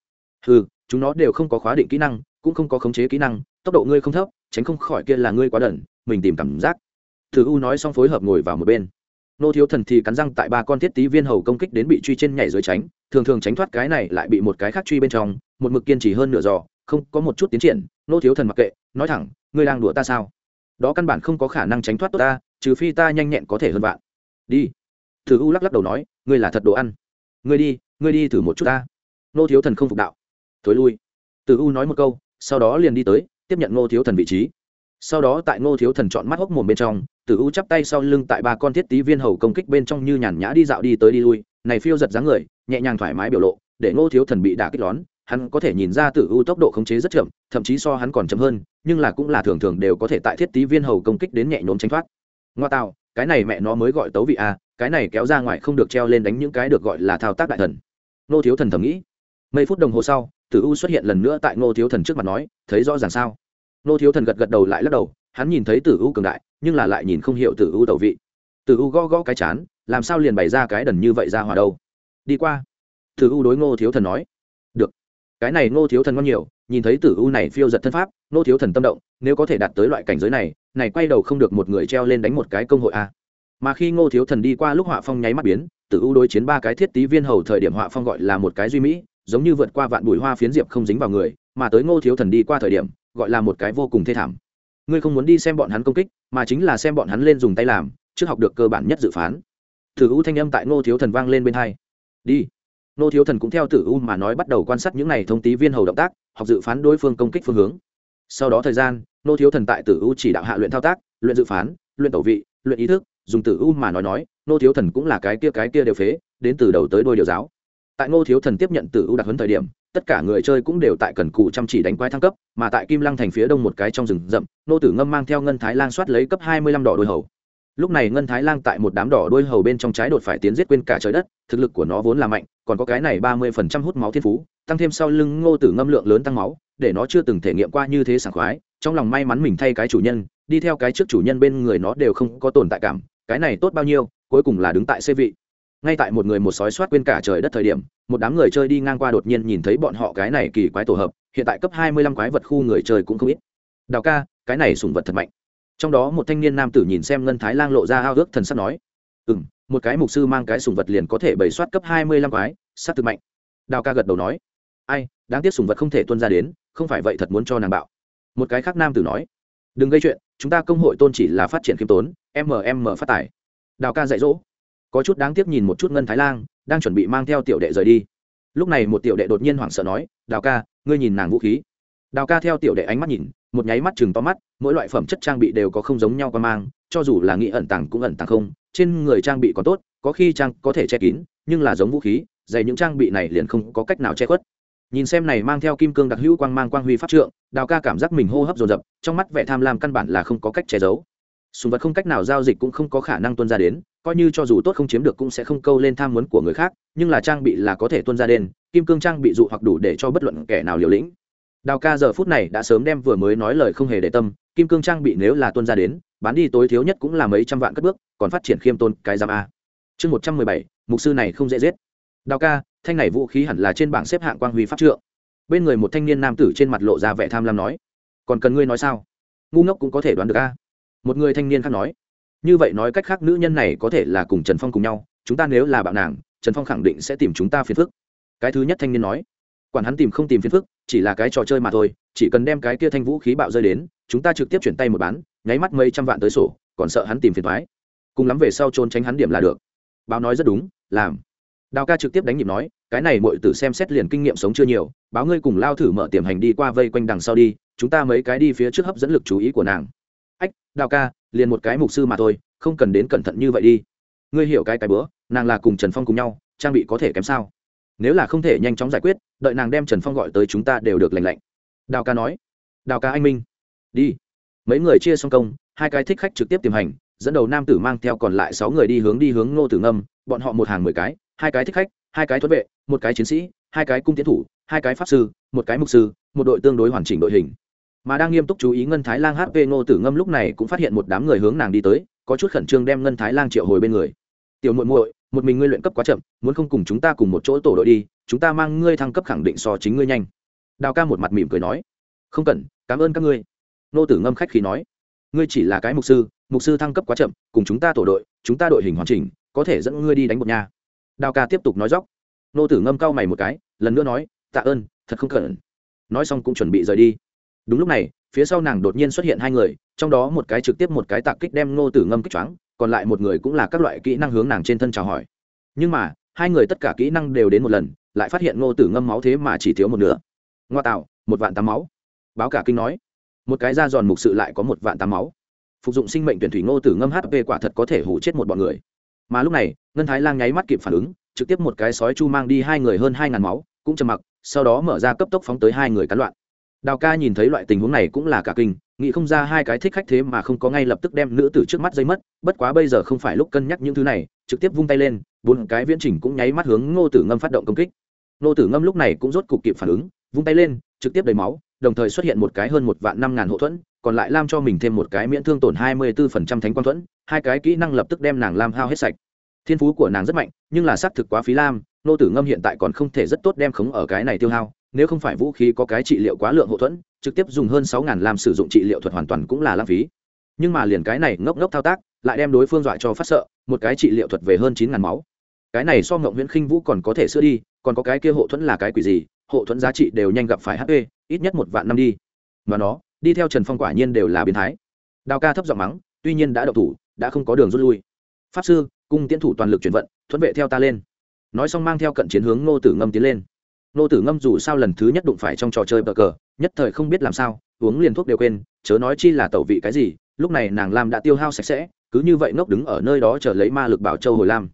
Speaker 1: Ừ chúng nó đều không có khóa định kỹ năng, cũng không có khống chế kỹ năng, tốc độ ngươi không thấp, tránh không khỏi kia là ngươi quá đần, mình tìm cảm giác. Thử u nói xong phối hợp ngồi vào một bên. Nô thiếu thần thì cắn răng tại ba con thiết tí viên hầu công kích đến bị truy trên nhảy dưới tránh, thường thường tránh thoát cái này lại bị một cái khác truy bên trong, một mực kiên trì hơn nửa giò không có một chút tiến triển, nô thiếu thần mặc kệ, nói thẳng, ngươi đang đùa ta sao? Đó căn bản không có khả năng tránh thoát tốt ta, trừ phi ta nhanh nhẹn có thể hơn bạn đi. Thử u lắc lắc đầu nói, ngươi là thật đồ ăn. Ngươi đi ngươi đi thử một chút ta. Nô thiếu thần không phục đạo. Thối lui. Từ u nói một câu, sau đó liền đi tới, tiếp nhận ngô thiếu thần vị trí. Sau đó tại ngô thiếu thần chọn mắt hốc mồm bên trong từ u chắp tay sau lưng tại ba con thiết tí viên hầu công kích bên trong như nhàn nhã đi dạo đi tới đi lui, này phiêu giật dáng người, nhẹ nhàng thoải mái biểu lộ, để ngô thiếu thần bị đả kích lón hắn có thể nhìn ra Tử u tốc độ khống chế rất chậm, thậm chí so hắn còn chậm hơn, nhưng là cũng là thường thường đều có thể tại thiết tí viên hầu công kích đến nhẹ nhõm tránh thoát. Ngoa tạo, cái này mẹ nó mới gọi tấu vị a, cái này kéo ra ngoài không được treo lên đánh những cái được gọi là thao tác đại thần. Nô thiếu thần thầm nghĩ. Mấy phút đồng hồ sau tử u xuất hiện lần nữa tại ngô thiếu thần trước mặt nói, thấy rõ ràng sao? Nô thiếu thần gật gật đầu lại lắc đầu, hắn nhìn thấy tử u cường đại, nhưng là lại nhìn không hiểu tử u tẩu vị. Tử u gõ gõ cái chán, làm sao liền bày ra cái đần như vậy ra hòa đâu? Đi qua. Tử u đối ngô thiếu thần nói cái này ngô thiếu thần ngon nhiều, nhìn thấy tử u này phiêu giật thân pháp, ngô thiếu thần tâm động, nếu có thể đạt tới loại cảnh giới này này quay đầu không được một người treo lên đánh một cái công hội a. Mà khi ngô thiếu thần đi qua lúc họa phong nháy mắt biến, tử u đối chiến ba cái thiết tí viên hầu thời điểm họa phong gọi là một cái duy mỹ, giống như vượt qua vạn bụi hoa phiến diệp không dính vào người, mà tới ngô thiếu thần đi qua thời điểm, gọi là một cái vô cùng thê thảm. Ngươi không muốn đi xem bọn hắn công kích, mà chính là xem bọn hắn lên dùng tay làm, trước học được cơ bản nhất dự phán. Tử u thanh âm tại ngô thiếu thần vang lên bên hai. Đi nô thiếu thần cũng theo tử u mà nói bắt đầu quan sát những n à y thông tí viên hầu động tác, học dự phán đối phương công kích phương hướng. Sau đó thời gian, nô thiếu thần tại tử u chỉ đạo hạ luyện thao tác, luyện dự phán, luyện tẩu vị, luyện ý thức, dùng tử u mà nói nói, nô thiếu thần cũng là cái kia cái kia đều phế, đến từ đầu tới đôi điều giáo. Tại ngô thiếu thần tiếp nhận tử u đặc huấn thời điểm, tất cả người chơi cũng đều tại cần cù chăm chỉ đánh quái thăng cấp, mà tại kim lăng thành phía đông một cái trong rừng rậm, nô tử ngâm mang theo ngân thái lan soát lấy cấp hai mươi lăm đỏ đôi hầu lúc này ngân thái lan tại một đám đỏ đôi hầu bên trong trái đột phải tiến giết quên cả trời đất, thực lực của nó vốn là mạnh, còn có cái này ba mươi phần trăm hút máu thiên phú, tăng thêm sau lưng ngô tử ngâm lượng lớn tăng máu, để nó chưa từng thể nghiệm qua như thế sảng khoái, trong lòng may mắn mình thay cái chủ nhân, đi theo cái trước chủ nhân bên người nó đều không có tồn tại cảm, cái này tốt bao nhiêu, cuối cùng là đứng tại xê vị. Ngay tại một người một sói soát quên cả trời đất thời điểm, một đám người chơi đi ngang qua đột nhiên nhìn thấy bọn họ cái này kỳ quái tổ hợp, hiện tại cấp hai mươi lăm quái vật khu người chơi cũng không ít. Đào ca, cái này sùng vật thật mạnh trong đó một thanh niên nam tử nhìn xem ngân thái lang lộ ra ao ước thần sắc nói ừ m một cái mục sư mang cái sùng vật liền có thể bày soát cấp hai mươi lăm quái s á thực mạnh. Đào ca gật đầu nói, ai, đáng tiếc sùng vật không thể tuân ra đến, không phải vậy thật muốn cho nàng bạo. Một cái khác nam tử nói, đừng gây chuyện, chúng ta công hội tôn chỉ là phát triển khiêm tốn mm phát tải đào ca dạy dỗ, có chút đáng tiếc nhìn một chút ngân thái lang, đang chuẩn bị mang theo tiểu đệ rời đi. Lúc này một tiểu đệ đột nhiên hoảng sợ nói, đào ca, ngươi nhìn nàng vũ khí. Đào ca theo tiểu đệ ánh mắt nhìn một nháy mắt chừng to mắt, mỗi loại phẩm chất trang bị đều có không giống nhau qua mang, cho dù là nghĩ ẩn tàng cũng ẩn tàng không, trên người trang bị còn tốt, có khi trang có thể che kín, nhưng là giống vũ khí, dày những trang bị này liền không có cách nào che khuất. Nhìn xem này mang theo kim cương đặc hữu quang mang quang huy pháp trượng, đào ca cảm giác mình hô hấp dồn dập, trong mắt vẻ tham lam căn bản là không có cách che giấu. Sùng vật không cách nào giao dịch cũng không có khả năng tuân ra đến, coi như cho dù tốt không chiếm được cũng sẽ không câu lên tham muốn của người khác, nhưng là trang bị là có thể tuân ra đến, kim cương trang bị dụ hoặc đủ để cho bất luận kẻ nào liều lĩnh đào ca giờ phút này đã sớm đem vừa mới nói lời không hề để tâm, kim cương trang bị nếu là tuân ra đến, bán đi tối thiếu nhất cũng là mấy trăm vạn cất bước, còn phát triển khiêm tôn cái giam a. Chương một trăm mười bảy, mục sư này không dễ giết. Đào ca, thanh này vũ khí hẳn là trên bảng xếp hạng quang huy pháp trượng. Bên người một thanh niên nam tử trên mặt lộ ra vẻ tham lam nói, còn cần ngươi nói sao? Ngu ngốc cũng có thể đoán được a. Một người thanh niên khác nói, như vậy nói cách khác nữ nhân này có thể là cùng trần phong cùng nhau, chúng ta nếu là bạn nàng, trần phong khẳng định sẽ tìm chúng ta phiền phức. Cái thứ nhất thanh niên nói quản hắn tìm không tìm phiền phức, chỉ là cái trò chơi mà thôi, chỉ cần đem cái kia thanh vũ khí bạo rơi đến, chúng ta trực tiếp chuyển tay một bán, nháy mắt mấy trăm vạn tới sổ, còn sợ hắn tìm phiền thoái cùng lắm về sau trốn tránh hắn điểm là được. Báo nói rất đúng, làm. Đào ca trực tiếp đánh nhịp nói, cái này mọi tử xem xét liền kinh nghiệm sống chưa nhiều, báo ngươi cùng lao thử mở tiềm hành đi qua vây quanh đằng sau đi, chúng ta mấy cái đi phía trước hấp dẫn lực chú ý của nàng. Ách, đào ca, liền một cái mục sư mà thôi, không cần đến cẩn thận như vậy đi. Ngươi hiểu cái cái bữa, nàng là cùng trần phong cùng nhau, trang bị có thể kém sao? Nếu là không thể nhanh chóng giải quyết, đợi nàng đem trần phong gọi tới chúng ta đều được lành lạnh. Đào ca nói. Đào ca anh minh. Đi. Mấy người chia xong công, hai cái thích khách trực tiếp tiềm hành, dẫn đầu nam tử mang theo còn lại sáu người đi hướng đi hướng ngô tử ngâm, bọn họ một hàng mười cái, hai cái thích khách, hai cái thuẫn vệ, một cái chiến sĩ, hai cái cung tiến thủ, hai cái pháp sư, một cái mục sư, một đội tương đối hoàn chỉnh đội hình. Mà đang nghiêm túc chú ý ngân thái lang hp ngô tử ngâm lúc này cũng phát hiện một đám người hướng nàng đi tới, có chút khẩn trương đem ngân thái lang triệu hồi bên người. Tiểu muội muội một mình ngươi luyện cấp quá chậm, muốn không cùng chúng ta cùng một chỗ tổ đội đi, chúng ta mang ngươi thăng cấp khẳng định so chính ngươi nhanh. Đào ca một mặt mỉm cười nói. Không cần, cảm ơn các ngươi. Nô tử ngâm khách khí nói. Ngươi chỉ là cái mục sư mục sư thăng cấp quá chậm, cùng chúng ta tổ đội, chúng ta đội hình hoàn chỉnh, có thể dẫn ngươi đi đánh một nhà. Đào ca tiếp tục nói dóc. Nô tử ngâm cau mày một cái, lần nữa nói, tạ ơn, thật không cần. Nói xong cũng chuẩn bị rời đi. Đúng lúc này, phía sau nàng đột nhiên xuất hiện hai người, trong đó một cái trực tiếp một cái tạc kích đem nô tử ngâm kích choáng còn lại một người cũng là các loại kỹ năng hướng nàng trên thân chào hỏi. Nhưng mà, hai người tất cả kỹ năng đều đến một lần, lại phát hiện Ngô tử ngâm máu thế mà chỉ thiếu một nửa. Ngoa tạo, một vạn tám máu. Báo cả kinh nói, một cái da giòn mục sự lại có một vạn tám máu. Phục dụng sinh mệnh tuyển thủy ngô tử ngâm hp quả thật có thể hủ chết một bọn người. Mà lúc này, ngân thái lang nháy mắt kịp phản ứng, trực tiếp một cái sói chu mang đi hai người hơn hai ngàn máu, cũng trầm mặc, sau đó mở ra cấp tốc phóng tới hai người cán loạn. Đào ca nhìn thấy loại tình huống này cũng là cả kinh nghĩ không ra hai cái thích khách thế mà không có ngay lập tức đem nữ tử trước mắt dây mất, bất quá bây giờ không phải lúc cân nhắc những thứ này, trực tiếp vung tay lên, bốn cái viễn chỉnh cũng nháy mắt hướng ngô tử ngâm phát động công kích. Ngô tử ngâm lúc này cũng rốt cục kịp phản ứng, vung tay lên, trực tiếp đầy máu, đồng thời xuất hiện một cái hơn một vạn năm ngàn hộ thuẫn, còn lại lam cho mình thêm một cái miễn thương tổn hai mươi bốn phần trăm thánh quang thuẫn, hai cái kỹ năng lập tức đem nàng lam hao hết sạch. Thiên phú của nàng rất mạnh, nhưng là xác thực quá phí lam nô tử ngâm hiện tại còn không thể rất tốt đem khống ở cái này tiêu hao nếu không phải vũ khí có cái trị liệu quá lượng hậu thuẫn, trực tiếp dùng hơn sáu ngàn làm sử dụng trị liệu thuật hoàn toàn cũng là lãng phí. Nhưng mà liền cái này ngốc ngốc thao tác, lại đem đối phương dọa cho phát sợ, một cái trị liệu thuật về hơn chín ngàn máu. Cái này so ngộng nguyễn khinh vũ còn có thể sửa đi, còn có cái kia hộ thuẫn là cái quỷ gì hộ thuẫn giá trị đều nhanh gặp phải hp ít nhất một vạn năm đi. Mà nó, đi theo trần phong quả nhiên đều là biến thái. Đào ca thấp giọng mắng, tuy nhiên đã đậu thủ, đã không có đường rút lui. Pháp sư, cung tiến thủ toàn lực chuyển vận thuận vệ theo ta lên. Nói xong mang theo cận chiến hướng ngô tử ngâm tiến lên nô tử ngâm dù sao lần thứ nhất đụng phải trong trò chơi bờ cờ, nhất thời không biết làm sao, uống liền thuốc đều quên, chớ nói chi là tẩu vị cái gì, lúc này nàng lam đã tiêu hao sạch sẽ, cứ như vậy ngốc đứng ở nơi đó chờ lấy ma lực bảo châu hồi lam.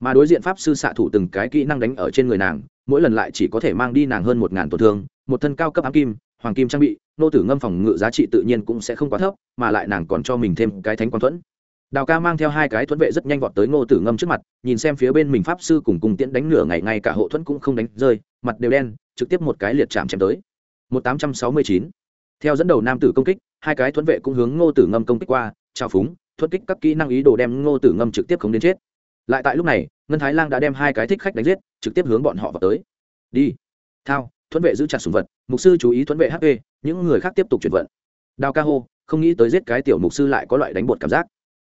Speaker 1: Mà đối diện pháp sư xạ thủ từng cái kỹ năng đánh ở trên người nàng, mỗi lần lại chỉ có thể mang đi nàng hơn một ngàn tổn thương, một thân cao cấp ám kim, hoàng kim trang bị, nô tử ngâm phòng ngự giá trị tự nhiên cũng sẽ không quá thấp, mà lại nàng còn cho mình thêm cái thánh quang thuẫn. Đào ca mang theo hai cái thuẫn vệ rất nhanh vọt tới ngô tử ngâm trước mặt, nhìn xem phía bên mình pháp sư cùng cùng tiễn đánh nửa ngày, ngay cả hộ thuẫn cũng không đánh rơi mặt đều đen, trực tiếp một cái liệt chạm chém tới. Một tám trăm sáu mươi chín. Theo dẫn đầu nam tử công kích, hai cái thuẫn vệ cũng hướng ngô tử ngâm công kích qua, trào phúng thuất kích các kỹ năng ý đồ đem ngô tử ngâm trực tiếp không đến chết. Lại tại lúc này, ngân thái lang đã đem hai cái thích khách đánh giết, trực tiếp hướng bọn họ vào tới. Đi. Thao, thuẫn vệ giữ chặt sùng vật, mục sư chú ý thuẫn vệ hp những người khác tiếp tục chuyển vận. Đào ca hô, không nghĩ tới giết cái tiểu mục sư lại có loại đánh bột cảm giác.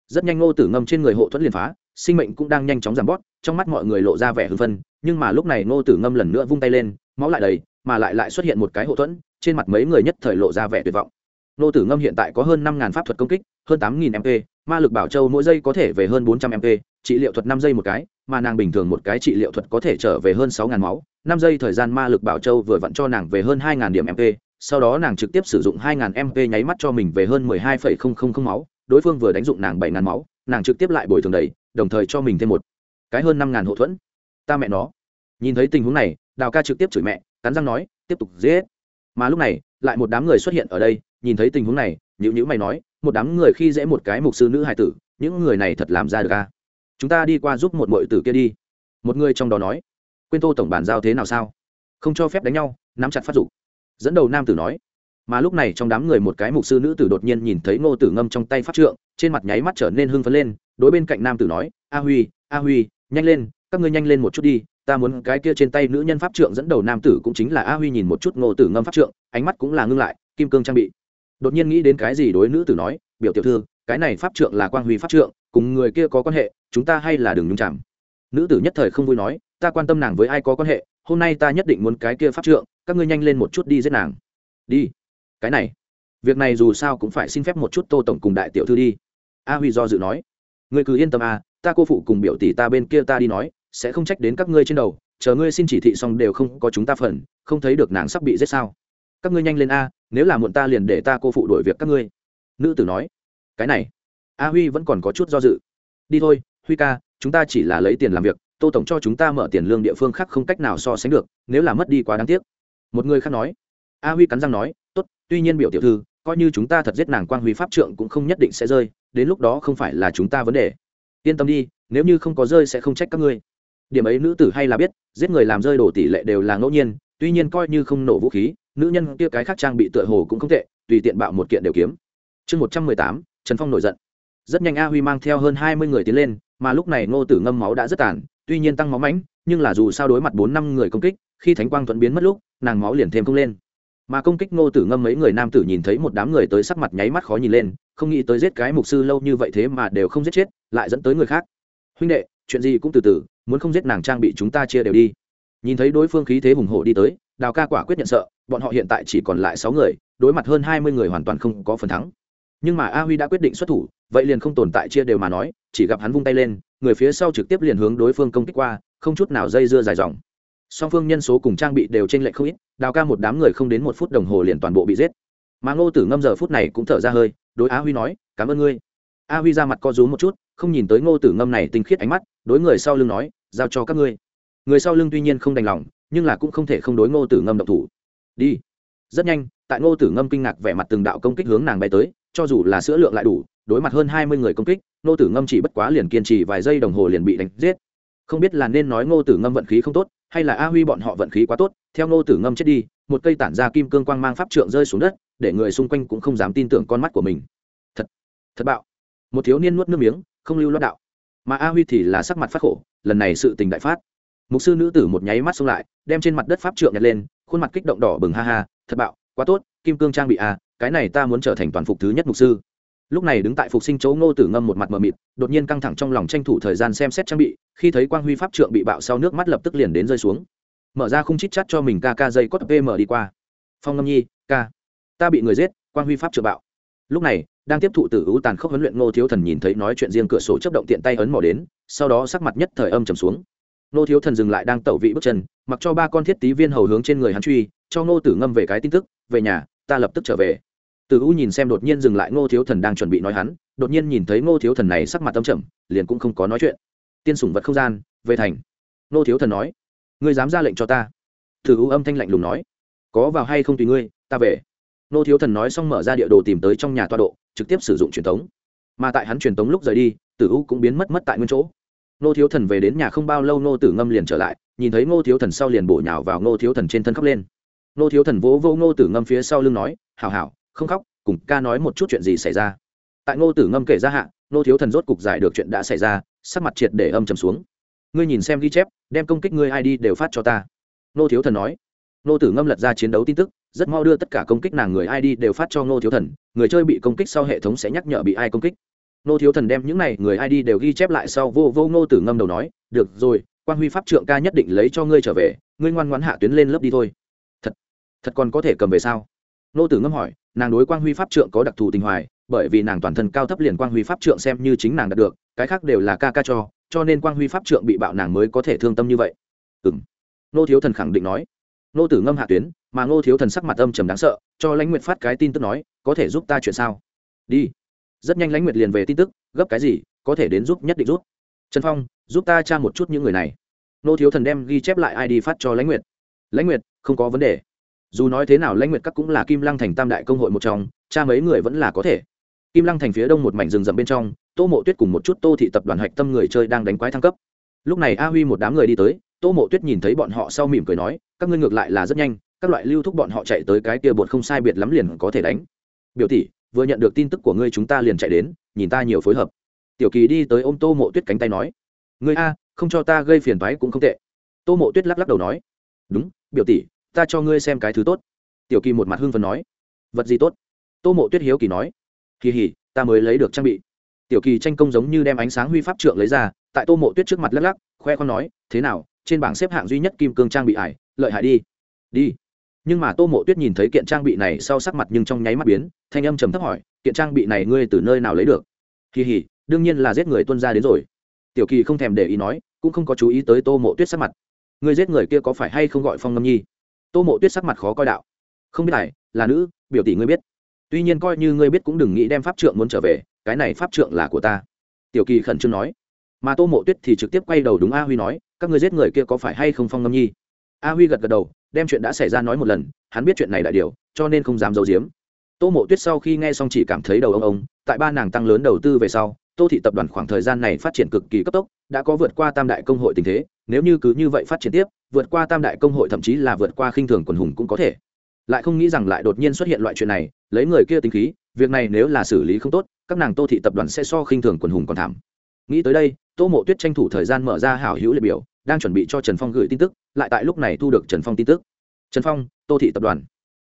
Speaker 1: Rất nhanh ngô tử ngâm trên người hộ thuẫn liền phá sinh mệnh cũng đang nhanh chóng giảm bót trong mắt mọi người lộ ra vẻ hưng phân nhưng mà lúc này ngô tử ngâm lần nữa vung tay lên, máu lại đầy, mà lại lại xuất hiện một cái hộ thuẫn, trên mặt mấy người nhất thời lộ ra vẻ tuyệt vọng. Ngô tử ngâm hiện tại có hơn năm pháp thuật công kích, hơn tám mp, ma lực bảo châu mỗi giây có thể về hơn bốn trăm mp, trị liệu thuật năm giây một cái, mà nàng bình thường một cái trị liệu thuật có thể trở về hơn sáu máu, năm giây thời gian ma lực bảo châu vừa vặn cho nàng về hơn hai điểm mp, sau đó nàng trực tiếp sử dụng hai mp nháy mắt cho mình về hơn mười hai máu, đối phương vừa đánh dụng nàng bảy máu, nàng trực tiếp lại bồi thường đầy đồng thời cho mình thêm một cái hơn năm ngàn hộ thuẫn. Ta mẹ nó. Nhìn thấy tình huống này, đào ca trực tiếp chửi mẹ, cắn răng nói, tiếp tục dễ mà lúc này, lại một đám người xuất hiện ở đây, nhìn thấy tình huống này nhữ nhữ mày nói, một đám người khi dễ một cái mục sư nữ hài tử, những người này thật làm ra được ca chúng ta đi qua giúp một mọi tử kia đi. Một người trong đó nói, quên tô tổng bản giao thế nào sao? Không cho phép đánh nhau, nắm chặt phát dục. Dẫn đầu nam tử nói, mà lúc này trong đám người một cái mục sư nữ tử đột nhiên nhìn thấy ngô tử ngâm trong tay pháp trượng, trên mặt nháy mắt trở nên hưng phấn lên đối bên cạnh nam tử nói, a huy a huy, nhanh lên, các ngươi nhanh lên một chút đi, ta muốn cái kia trên tay nữ nhân pháp trượng dẫn đầu nam tử cũng chính là a huy nhìn một chút ngô tử ngâm pháp trượng, ánh mắt cũng là ngưng lại, kim cương trang bị. Đột nhiên nghĩ đến cái gì đối nữ tử nói, biểu tiểu thư, cái này pháp trượng là quang huy pháp trượng, cùng người kia có quan hệ, chúng ta hay là đừng nhung chạm nữ tử nhất thời không vui nói, ta quan tâm nàng với ai có quan hệ, hôm nay ta nhất định muốn cái kia pháp trượng, các ngươi nhanh lên một chút đi giết nàng. Đi. Cái này. Việc này dù sao cũng phải xin phép một chút tô tổng cùng đại tiểu thư đi. A huy do dự nói ngươi cứ yên tâm a ta cô phụ cùng biểu tỷ ta bên kia ta đi nói, sẽ không trách đến các ngươi trên đầu, chờ ngươi xin chỉ thị xong đều không có chúng ta phần, không thấy được nàng sắp bị giết sao. Các ngươi nhanh lên a nếu là muộn ta liền để ta cô phụ đổi việc các ngươi. Nữ tử nói. Cái này. A huy vẫn còn có chút do dự. Đi thôi, huy ca, chúng ta chỉ là lấy tiền làm việc, tô tổng cho chúng ta mở tiền lương địa phương khác không cách nào so sánh được, nếu là mất đi quá đáng tiếc. Một người khác nói. A huy cắn răng nói. Tốt, tuy nhiên biểu tiểu thư coi như chúng ta thật giết nàng quang huy pháp trượng cũng không nhất định sẽ rơi, đến lúc đó không phải là chúng ta vấn đề. Yên tâm đi, nếu như không có rơi sẽ không trách các ngươi. Điểm ấy nữ tử hay là biết, giết người làm rơi đổ tỷ lệ đều là ngẫu nhiên, tuy nhiên coi như không nổ vũ khí, nữ nhân kia cái khác trang bị tựa hồ cũng không tệ, tùy tiện bạo một kiện đều kiếm. Chương một trăm mười tám, trần phong nổi giận. Rất nhanh a huy mang theo hơn hai mươi người tiến lên, mà lúc này ngô tử ngâm máu đã rất tàn, tuy nhiên tăng máu mãnh, nhưng là dù sao đối mặt bốn năm người công kích, khi thánh quang thuận biến mất lúc, nàng máu liền thêm không lên mà công kích ngô tử ngâm mấy người nam tử nhìn thấy một đám người tới sắc mặt nháy mắt khó nhìn lên, không nghĩ tới giết cái mục sư lâu như vậy thế mà đều không giết chết, lại dẫn tới người khác. Huynh đệ, chuyện gì cũng từ từ, muốn không giết nàng trang bị chúng ta chia đều đi. Nhìn thấy đối phương khí thế hùng hổ đi tới, đào ca quả quyết nhận sợ, bọn họ hiện tại chỉ còn lại sáu người, đối mặt hơn hai mươi người hoàn toàn không có phần thắng. Nhưng mà a huy đã quyết định xuất thủ, vậy liền không tồn tại chia đều mà nói, chỉ gặp hắn vung tay lên, người phía sau trực tiếp liền hướng đối phương công kích qua, không chút nào dây dưa dài dòng song phương nhân số cùng trang bị đều t r ê n lệch không ít, đào ca một đám người không đến một phút đồng hồ liền toàn bộ bị giết. Mà ngô tử ngâm giờ phút này cũng thở ra hơi, đối Á huy nói, cảm ơn ngươi. A huy ra mặt co rú một chút, không nhìn tới ngô tử ngâm này tinh khiết ánh mắt, đối người sau lưng nói, giao cho các ngươi. Người sau lưng tuy nhiên không đành lòng, nhưng là cũng không thể không đối ngô tử ngâm độc thủ. Đi. Rất nhanh, tại ngô tử ngâm kinh ngạc vẻ mặt từng đạo công kích hướng nàng bay tới, cho dù là sữa lượng lại đủ, đối mặt hơn hai mươi người công kích, ngô tử ngâm chỉ bất quá liền kiên trì vài giây đồng hồ liền bị đánh giết. Không biết là nên nói ngô tử ngâm vận khí không tốt hay là a huy bọn họ vận khí quá tốt, theo ngô tử ngâm chết đi, một cây tản ra kim cương quang mang pháp trượng rơi xuống đất, để người xung quanh cũng không dám tin tưởng con mắt của mình. Thật thật bạo. Một thiếu niên nuốt nước miếng, không lưu loát đạo. Mà a huy thì là sắc mặt phát khổ, lần này sự tình đại phát. Mục sư nữ tử một nháy mắt xông lại, đem trên mặt đất pháp trượng nhặt lên, khuôn mặt kích động đỏ bừng ha ha, thật bạo, quá tốt, kim cương trang bị a, cái này ta muốn trở thành toàn phục thứ nhất mục sư lúc này đứng tại phục sinh chỗ ngô tử ngâm một mặt mờ mịt, đột nhiên căng thẳng trong lòng tranh thủ thời gian xem xét trang bị, khi thấy quang huy pháp trượng bị bạo sau nước mắt lập tức liền đến rơi xuống. Mở ra khung chít chắt cho mình ca ca dây cốt pm đi qua. Phong ngâm nhi, ca, ta bị người giết, quang huy pháp trượng bạo. Lúc này, đang tiếp thụ tử ưu tàn khốc huấn luyện ngô thiếu thần nhìn thấy nói chuyện riêng cửa sổ chấp động tiện tay ấn mỏ đến, sau đó sắc mặt nhất thời âm trầm xuống. Ngô thiếu thần dừng lại đang tẩu vị bước chân, mặc cho ba con thiết tí viên hầu hướng trên người hắn truy, cho ngô tử ngâm về cái tin tức, về nhà, ta lập tức trở về từ u nhìn xem đột nhiên dừng lại ngô thiếu thần đang chuẩn bị nói hắn, đột nhiên nhìn thấy ngô thiếu thần này sắc mặt tâm trầm, liền cũng không có nói chuyện. Tiên sủng vật không gian, về thành. Ngô thiếu thần nói, ngươi dám ra lệnh cho ta? Từ u âm thanh lạnh lùng nói, có vào hay không tùy ngươi, ta về. Ngô thiếu thần nói xong mở ra địa đồ tìm tới trong nhà toa độ, trực tiếp sử dụng truyền thống. Mà tại hắn truyền thống lúc rời đi tử u cũng biến mất mất tại nguyên chỗ. Ngô thiếu thần về đến nhà không bao lâu ngô tử ngâm liền trở lại, nhìn thấy ngô thiếu thần sau liền bổ nhào vào ngô thiếu thần trên thân khóc lên. Ngô thiếu thần vỗ vô ngô tử ngâm phía sau lưng nói, hảo hảo không khóc, cùng ca nói một chút chuyện gì xảy ra. Tại ngô tử ngâm kể ra hạ, ngô thiếu thần rốt cục giải được chuyện đã xảy ra, sắc mặt triệt để âm trầm xuống. Ngươi nhìn xem ghi chép, đem công kích ngươi id đều phát cho ta. Ngô thiếu thần nói. Ngô tử ngâm lật ra chiến đấu tin tức, rất mau đưa tất cả công kích nàng người id đều phát cho ngô thiếu thần, người chơi bị công kích sau hệ thống sẽ nhắc nhở bị ai công kích. Ngô thiếu thần đem những này người id đều ghi chép lại sau vô vô ngô tử ngâm đầu nói, được rồi quan huy pháp trượng ca nhất định lấy cho ngươi trở về, ngươi ngoan ngoãn hạ tuyến lên lớp đi thôi. Thật thật còn có thể cầm về sao? Ngô tử ngâm hỏi nàng đối quang huy pháp trượng có đặc thù tình hoài, bởi vì nàng toàn thân cao thấp liền quang huy pháp trượng xem như chính nàng đạt được, cái khác đều là ca ca cho cho nên quang huy pháp trượng bị bạo nàng mới có thể thương tâm như vậy. Ừ m nô thiếu thần khẳng định nói. Nô tử ngâm hạ tuyến, mà nô thiếu thần sắc mặt âm trầm đáng sợ, cho lãnh nguyệt phát cái tin tức nói, có thể giúp ta chuyện sao? Đi. Rất nhanh lãnh nguyệt liền về tin tức, gấp cái gì, có thể đến giúp nhất định giúp. Trần phong, giúp ta tra một chút những người này. Nô thiếu thần đem ghi chép lại id phát cho lãnh nguyệt. Lãnh nguyệt, không có vấn đề dù nói thế nào lãnh nguyệt các cũng là kim lăng thành tam đại công hội một trong, cha mấy người vẫn là có thể. Kim lăng thành phía đông một mảnh rừng rậm bên trong, tô mộ tuyết cùng một chút tô thị tập đoàn hạch tâm người chơi đang đánh quái thăng cấp. Lúc này a huy một đám người đi tới, tô mộ tuyết nhìn thấy bọn họ sau mỉm cười nói, các ngươi ngược lại là rất nhanh, các loại lưu thúc bọn họ chạy tới cái kia bột không sai biệt lắm liền có thể đánh. Biểu tỷ, vừa nhận được tin tức của ngươi chúng ta liền chạy đến, nhìn ta nhiều phối hợp. Tiểu kỳ đi tới ôm tô mộ tuyết cánh tay nói, ngươi a, không cho ta gây phiền thoái cũng không tệ. Tô mộ tuyết lắc lắc đầu nói, đúng, biểu tỷ ta cho ngươi xem cái thứ tốt. Tiểu kỳ một mặt hưng phần nói. Vật gì tốt? Tô mộ tuyết hiếu kỳ nói. Kỳ hỉ, ta mới lấy được trang bị. Tiểu kỳ tranh công giống như đem ánh sáng huy pháp trượng lấy ra, tại tô mộ tuyết trước mặt lắc lắc, khoe con nói, thế nào, trên bảng xếp hạng duy nhất kim cương trang bị ải, lợi hại đi. Đi. Nhưng mà tô mộ tuyết nhìn thấy kiện trang bị này sau sắc mặt nhưng trong nháy mắt biến, thanh âm trầm thấp hỏi, kiện trang bị này ngươi từ nơi nào lấy được? Kỳ hỉ, đương nhiên là giết người tuân ra đến rồi. Tiểu kỳ không thèm để ý nói, cũng không có chú ý tới tô mộ tuyết sắc mặt. Ngươi giết người kia có phải hay không gọi phong ngâm nhi? Tô mộ tuyết sắc mặt khó coi đạo. Không biết này là nữ, biểu tỷ ngươi biết. Tuy nhiên coi như ngươi biết cũng đừng nghĩ đem pháp trượng muốn trở về, cái này pháp trượng là của ta. Tiểu kỳ khẩn trương nói. Mà tô mộ tuyết thì trực tiếp quay đầu đúng a huy nói, các ngươi giết người kia có phải hay không phong ngâm nhi? A huy gật gật đầu, đem chuyện đã xảy ra nói một lần, hắn biết chuyện này đại điều, cho nên không dám giấu giếm. Tô mộ tuyết sau khi nghe xong chỉ cảm thấy đầu ông ông, tại ba nàng tăng lớn đầu tư về sau, tô thị tập đoàn khoảng thời gian này phát triển cực kỳ cấp tốc, đã có vượt qua tam đại công hội tình thế nếu như cứ như vậy phát triển tiếp, vượt qua tam đại công hội thậm chí là vượt qua khinh thường quần hùng cũng có thể. Lại không nghĩ rằng lại đột nhiên xuất hiện loại chuyện này, lấy người kia tính khí, việc này nếu là xử lý không tốt, các nàng tô thị tập đoàn sẽ so khinh thường quần hùng còn thảm. Nghĩ tới đây, tô mộ tuyết tranh thủ thời gian mở ra hảo hữu liệt biểu, đang chuẩn bị cho trần phong gửi tin tức, lại tại lúc này thu được trần phong tin tức. Trần phong, tô thị tập đoàn.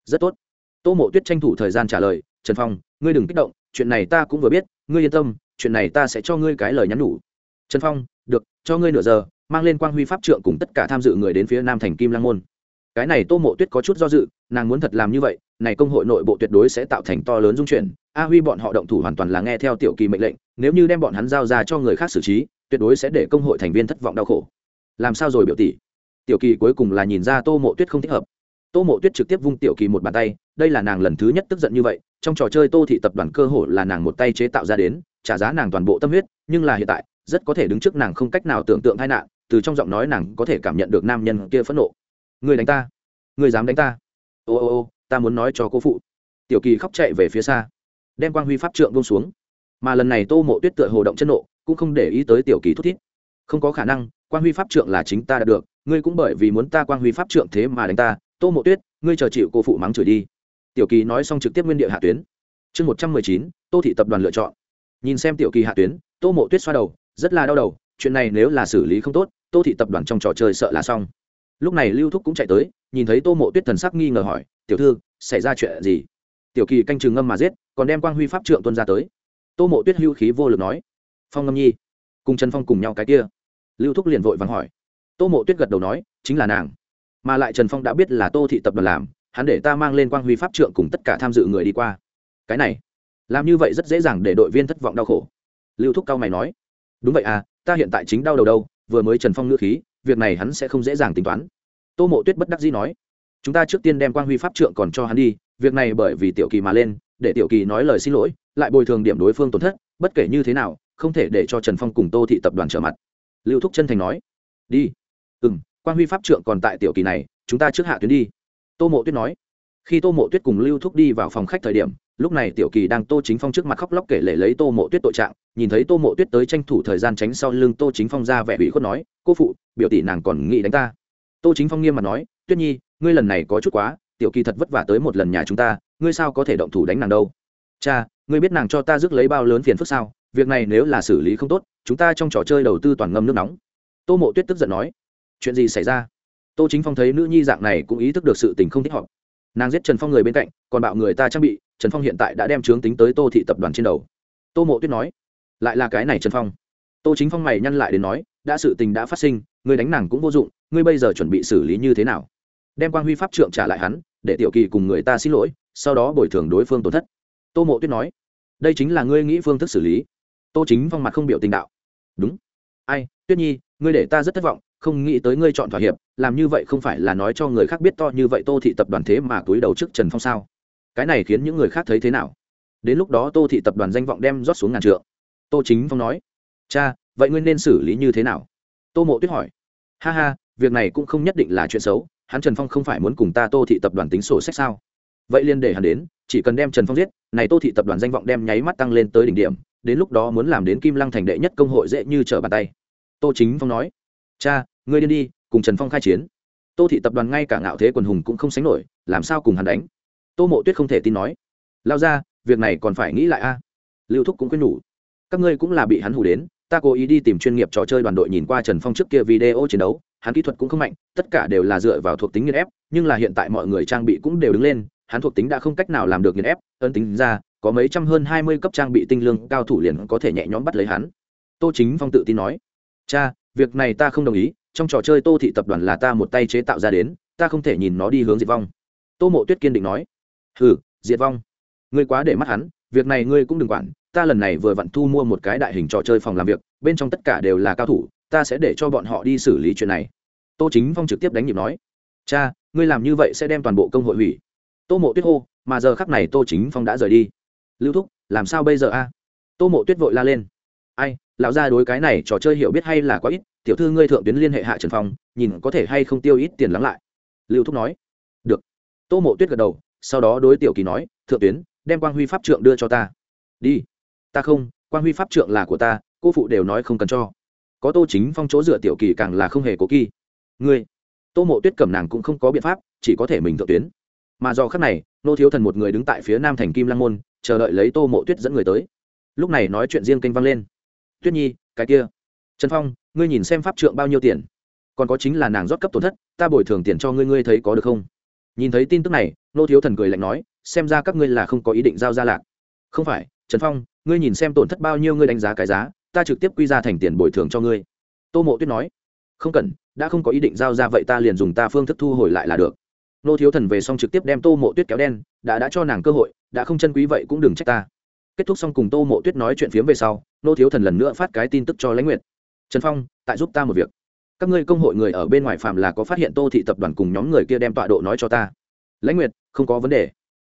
Speaker 1: Rất tốt. Tô mộ tuyết tranh thủ thời gian trả lời, trần phong, ngươi đừng kích động, chuyện này ta cũng vừa biết, ngươi yên tâm, chuyện này ta sẽ cho ngươi cái lời nhắn nhủ. Trần phong, được, cho ngươi nửa giờ mang lên quang huy pháp trượng cùng tất cả tham dự người đến phía nam thành kim lang môn. Cái này tô mộ tuyết có chút do dự, nàng muốn thật làm như vậy, này công hội nội bộ tuyệt đối sẽ tạo thành to lớn dung chuyển, a huy bọn họ động thủ hoàn toàn là nghe theo tiểu kỳ mệnh lệnh, nếu như đem bọn hắn giao ra cho người khác xử trí, tuyệt đối sẽ để công hội thành viên thất vọng đau khổ. Làm sao rồi biểu tỷ? Tiểu kỳ cuối cùng là nhìn ra tô mộ tuyết không thích hợp. Tô mộ tuyết trực tiếp vung tiểu kỳ một bàn tay, đây là nàng lần thứ nhất tức giận như vậy, trong trò chơi tô thị tập đoàn cơ hội là nàng một tay chế tạo ra đến, trả giá nàng toàn bộ tâm huyết, nhưng là hiện tại, rất có thể đứng trước nàng không cách nào tưởng tượng tai nạn từ trong giọng nói nàng có thể cảm nhận được nam nhân kia phẫn nộ. Người đánh ta. Người dám đánh ta. Ô ô ô, ta muốn nói cho cô phụ. Tiểu kỳ khóc chạy về phía xa, đem quang huy pháp trượng bông xuống. Mà lần này tô mộ tuyết tựa hồ động chân nộ, cũng không để ý tới tiểu kỳ thút thít. Không có khả năng, quang huy pháp trượng là chính ta đạt được, ngươi cũng bởi vì muốn ta quang huy pháp trượng thế mà đánh ta. Tô mộ tuyết, ngươi chờ chịu cô phụ mắng chửi đi. Tiểu kỳ nói xong trực tiếp nguyên địa hạ tuyến. Chương một trăm mười chín, tô thị tập đoàn lựa chọn. Nhìn xem tiểu kỳ hạ tuyến, tô mộ tuyết xoa đầu, rất là đau đầu, chuyện này nếu là xử lý không tốt tô thị tập đoàn trong trò chơi sợ là xong. Lúc này lưu thúc cũng chạy tới, nhìn thấy tô mộ tuyết thần sắc nghi ngờ hỏi, tiểu thư, xảy ra chuyện gì? Tiểu kỳ canh chừng ngâm mà giết, còn đem quang huy pháp trượng tuân ra tới. Tô mộ tuyết hưu khí vô lực nói, phong ngâm nhi, cùng trần phong cùng nhau cái kia. Lưu thúc liền vội vàng hỏi. Tô mộ tuyết gật đầu nói, chính là nàng. Mà lại trần phong đã biết là tô thị tập đoàn làm, hắn để ta mang lên quang huy pháp trượng cùng tất cả tham dự người đi qua. Cái này, làm như vậy rất dễ dàng để đội viên thất vọng đau khổ. Lưu thúc cao mày nói, đúng vậy à ta hiện tại chính đau đầu đâu vừa mới trần phong ngữ khí việc này hắn sẽ không dễ dàng tính toán tô mộ tuyết bất đắc dĩ nói chúng ta trước tiên đem Quan huy pháp trượng còn cho hắn đi việc này bởi vì tiểu kỳ mà lên để tiểu kỳ nói lời xin lỗi lại bồi thường điểm đối phương tổn thất bất kể như thế nào không thể để cho trần phong cùng tô thị tập đoàn trở mặt lưu thúc chân thành nói đi ừ m quan huy pháp trượng còn tại tiểu kỳ này chúng ta trước hạ tuyến đi tô mộ tuyết nói khi tô mộ tuyết cùng lưu thúc đi vào phòng khách thời điểm lúc này tiểu kỳ đang tô chính phong trước mặt khóc lóc kể lể lấy tô mộ tuyết tội trạng, nhìn thấy tô mộ tuyết tới tranh thủ thời gian tránh sau lưng tô chính phong ra vẻ ủy khuất nói, cô phụ, biểu tỷ nàng còn nghĩ đánh ta. Tô chính phong nghiêm mặt nói, tuyết nhi, ngươi lần này có chút quá, tiểu kỳ thật vất vả tới một lần nhà chúng ta, ngươi sao có thể động thủ đánh nàng đâu? Cha, ngươi biết nàng cho ta rước lấy bao lớn phiền phức sao? Việc này nếu là xử lý không tốt, chúng ta trong trò chơi đầu tư toàn ngâm nước nóng. Tô mộ tuyết tức giận nói, chuyện gì xảy ra? Tô chính phong thấy nữ nhi dạng này cũng ý thức được sự tình không thích hợp nàng giết trần phong người bên cạnh còn bạo người ta trang bị trần phong hiện tại đã đem trướng tính tới tô thị tập đoàn trên đầu tô mộ tuyết nói lại là cái này trần phong tô chính phong mày nhăn lại đến nói đã sự tình đã phát sinh ngươi đánh nàng cũng vô dụng ngươi bây giờ chuẩn bị xử lý như thế nào đem quan huy pháp trượng trả lại hắn để tiểu kỳ cùng người ta xin lỗi sau đó bồi thường đối phương tổn thất tô mộ tuyết nói đây chính là ngươi nghĩ phương thức xử lý tô chính phong mặt không biểu tình đạo đúng ai tuyết nhi ngươi để ta rất thất vọng không nghĩ tới ngươi chọn thỏa hiệp, làm như vậy không phải là nói cho người khác biết to như vậy tô thị tập đoàn thế mà túi đầu trước trần phong sao? Cái này khiến những người khác thấy thế nào? Đến lúc đó tô thị tập đoàn danh vọng đem rót xuống ngàn trượng. Tô chính phong nói, cha, vậy ngươi nên xử lý như thế nào? Tô mộ tuyết hỏi, ha ha, việc này cũng không nhất định là chuyện xấu, hắn trần phong không phải muốn cùng ta tô thị tập đoàn tính sổ sách sao? Vậy liên để hắn đến, chỉ cần đem trần phong giết, này tô thị tập đoàn danh vọng đem nháy mắt tăng lên tới đỉnh điểm, đến lúc đó muốn làm đến kim lăng thành đệ nhất công hội dễ như trở bàn tay. Tô chính phong nói cha, ngươi điên đi, cùng trần phong khai chiến. Tô thị tập đoàn ngay cả ngạo thế quần hùng cũng không sánh nổi, làm sao cùng hắn đánh? Tô mộ tuyết không thể tin nói. Lao ra, việc này còn phải nghĩ lại a. Lưu thúc cũng quyết nhủ. Các ngươi cũng là bị hắn hủ đến, ta cố ý đi tìm chuyên nghiệp trò chơi đoàn đội nhìn qua trần phong trước kia video chiến đấu, hắn kỹ thuật cũng không mạnh, tất cả đều là dựa vào thuộc tính nghiên ép, nhưng là hiện tại mọi người trang bị cũng đều đứng lên, hắn thuộc tính đã không cách nào làm được nghiên ép ân tính ra, có mấy trăm hơn hai mươi cấp trang bị tinh lương cao thủ liền có thể nhẹ nhõm bắt lấy hắn. Tô chính phong tự tin nói. Cha việc này ta không đồng ý, trong trò chơi tô thị tập đoàn là ta một tay chế tạo ra đến, ta không thể nhìn nó đi hướng diệt vong. Tô mộ tuyết kiên định nói. Hừ diệt vong, ngươi quá để mắt hắn, việc này ngươi cũng đừng quản, ta lần này vừa vặn thu mua một cái đại hình trò chơi phòng làm việc, bên trong tất cả đều là cao thủ, ta sẽ để cho bọn họ đi xử lý chuyện này. Tô chính phong trực tiếp đánh nhịp nói. Cha, ngươi làm như vậy sẽ đem toàn bộ công hội hủy. Tô mộ tuyết hô, mà giờ khắc này tô chính phong đã rời đi. Lưu thúc, làm sao bây giờ a? Tô mộ tuyết vội la lên ai, lão gia đối cái này trò chơi hiểu biết hay là quá ít, tiểu thư ngươi thượng tuyến liên hệ hạ trần phong, nhìn có thể hay không tiêu ít tiền lắng lại. Lưu thúc nói. Được. Tô mộ tuyết gật đầu, sau đó đối tiểu kỳ nói, thượng tuyến, đem quang huy pháp trượng đưa cho ta. Đi. Ta không, quang huy pháp trượng là của ta, cô phụ đều nói không cần cho. Có tô chính phong chỗ dựa tiểu kỳ càng là không hề cố kỳ ngươi. Tô mộ tuyết cầm nàng cũng không có biện pháp, chỉ có thể mình thượng tuyến. Mà do khắc này, nô thiếu thần một người đứng tại phía nam thành kim lăng môn, chờ đợi lấy tô mộ tuyết dẫn người tới. Lúc này nói chuyện riêng kênh vang lên tuyết nhi, cái kia. Trần phong, ngươi nhìn xem pháp trượng bao nhiêu tiền? Còn có chính là nàng rót cấp tổn thất, ta bồi thường tiền cho ngươi ngươi thấy có được không? Nhìn thấy tin tức này, nô thiếu thần cười lạnh nói, xem ra các ngươi là không có ý định giao ra lạc. Không phải, trần phong, ngươi nhìn xem tổn thất bao nhiêu ngươi đánh giá cái giá, ta trực tiếp quy ra thành tiền bồi thường cho ngươi. Tô mộ tuyết nói, không cần, đã không có ý định giao ra vậy ta liền dùng ta phương thức thu hồi lại là được. Nô thiếu thần về xong trực tiếp đem tô mộ tuyết kéo đen, đã đã cho nàng cơ hội, đã không chân quý vậy cũng đừng trách ta kết thúc xong cùng tô mộ tuyết nói chuyện phiếm về sau, nô thiếu thần lần nữa phát cái tin tức cho lãnh nguyệt. Trần phong, tại giúp ta một việc. Các ngươi công hội người ở bên ngoài phạm là có phát hiện tô thị tập đoàn cùng nhóm người kia đem tọa độ nói cho ta. Lãnh nguyệt, không có vấn đề.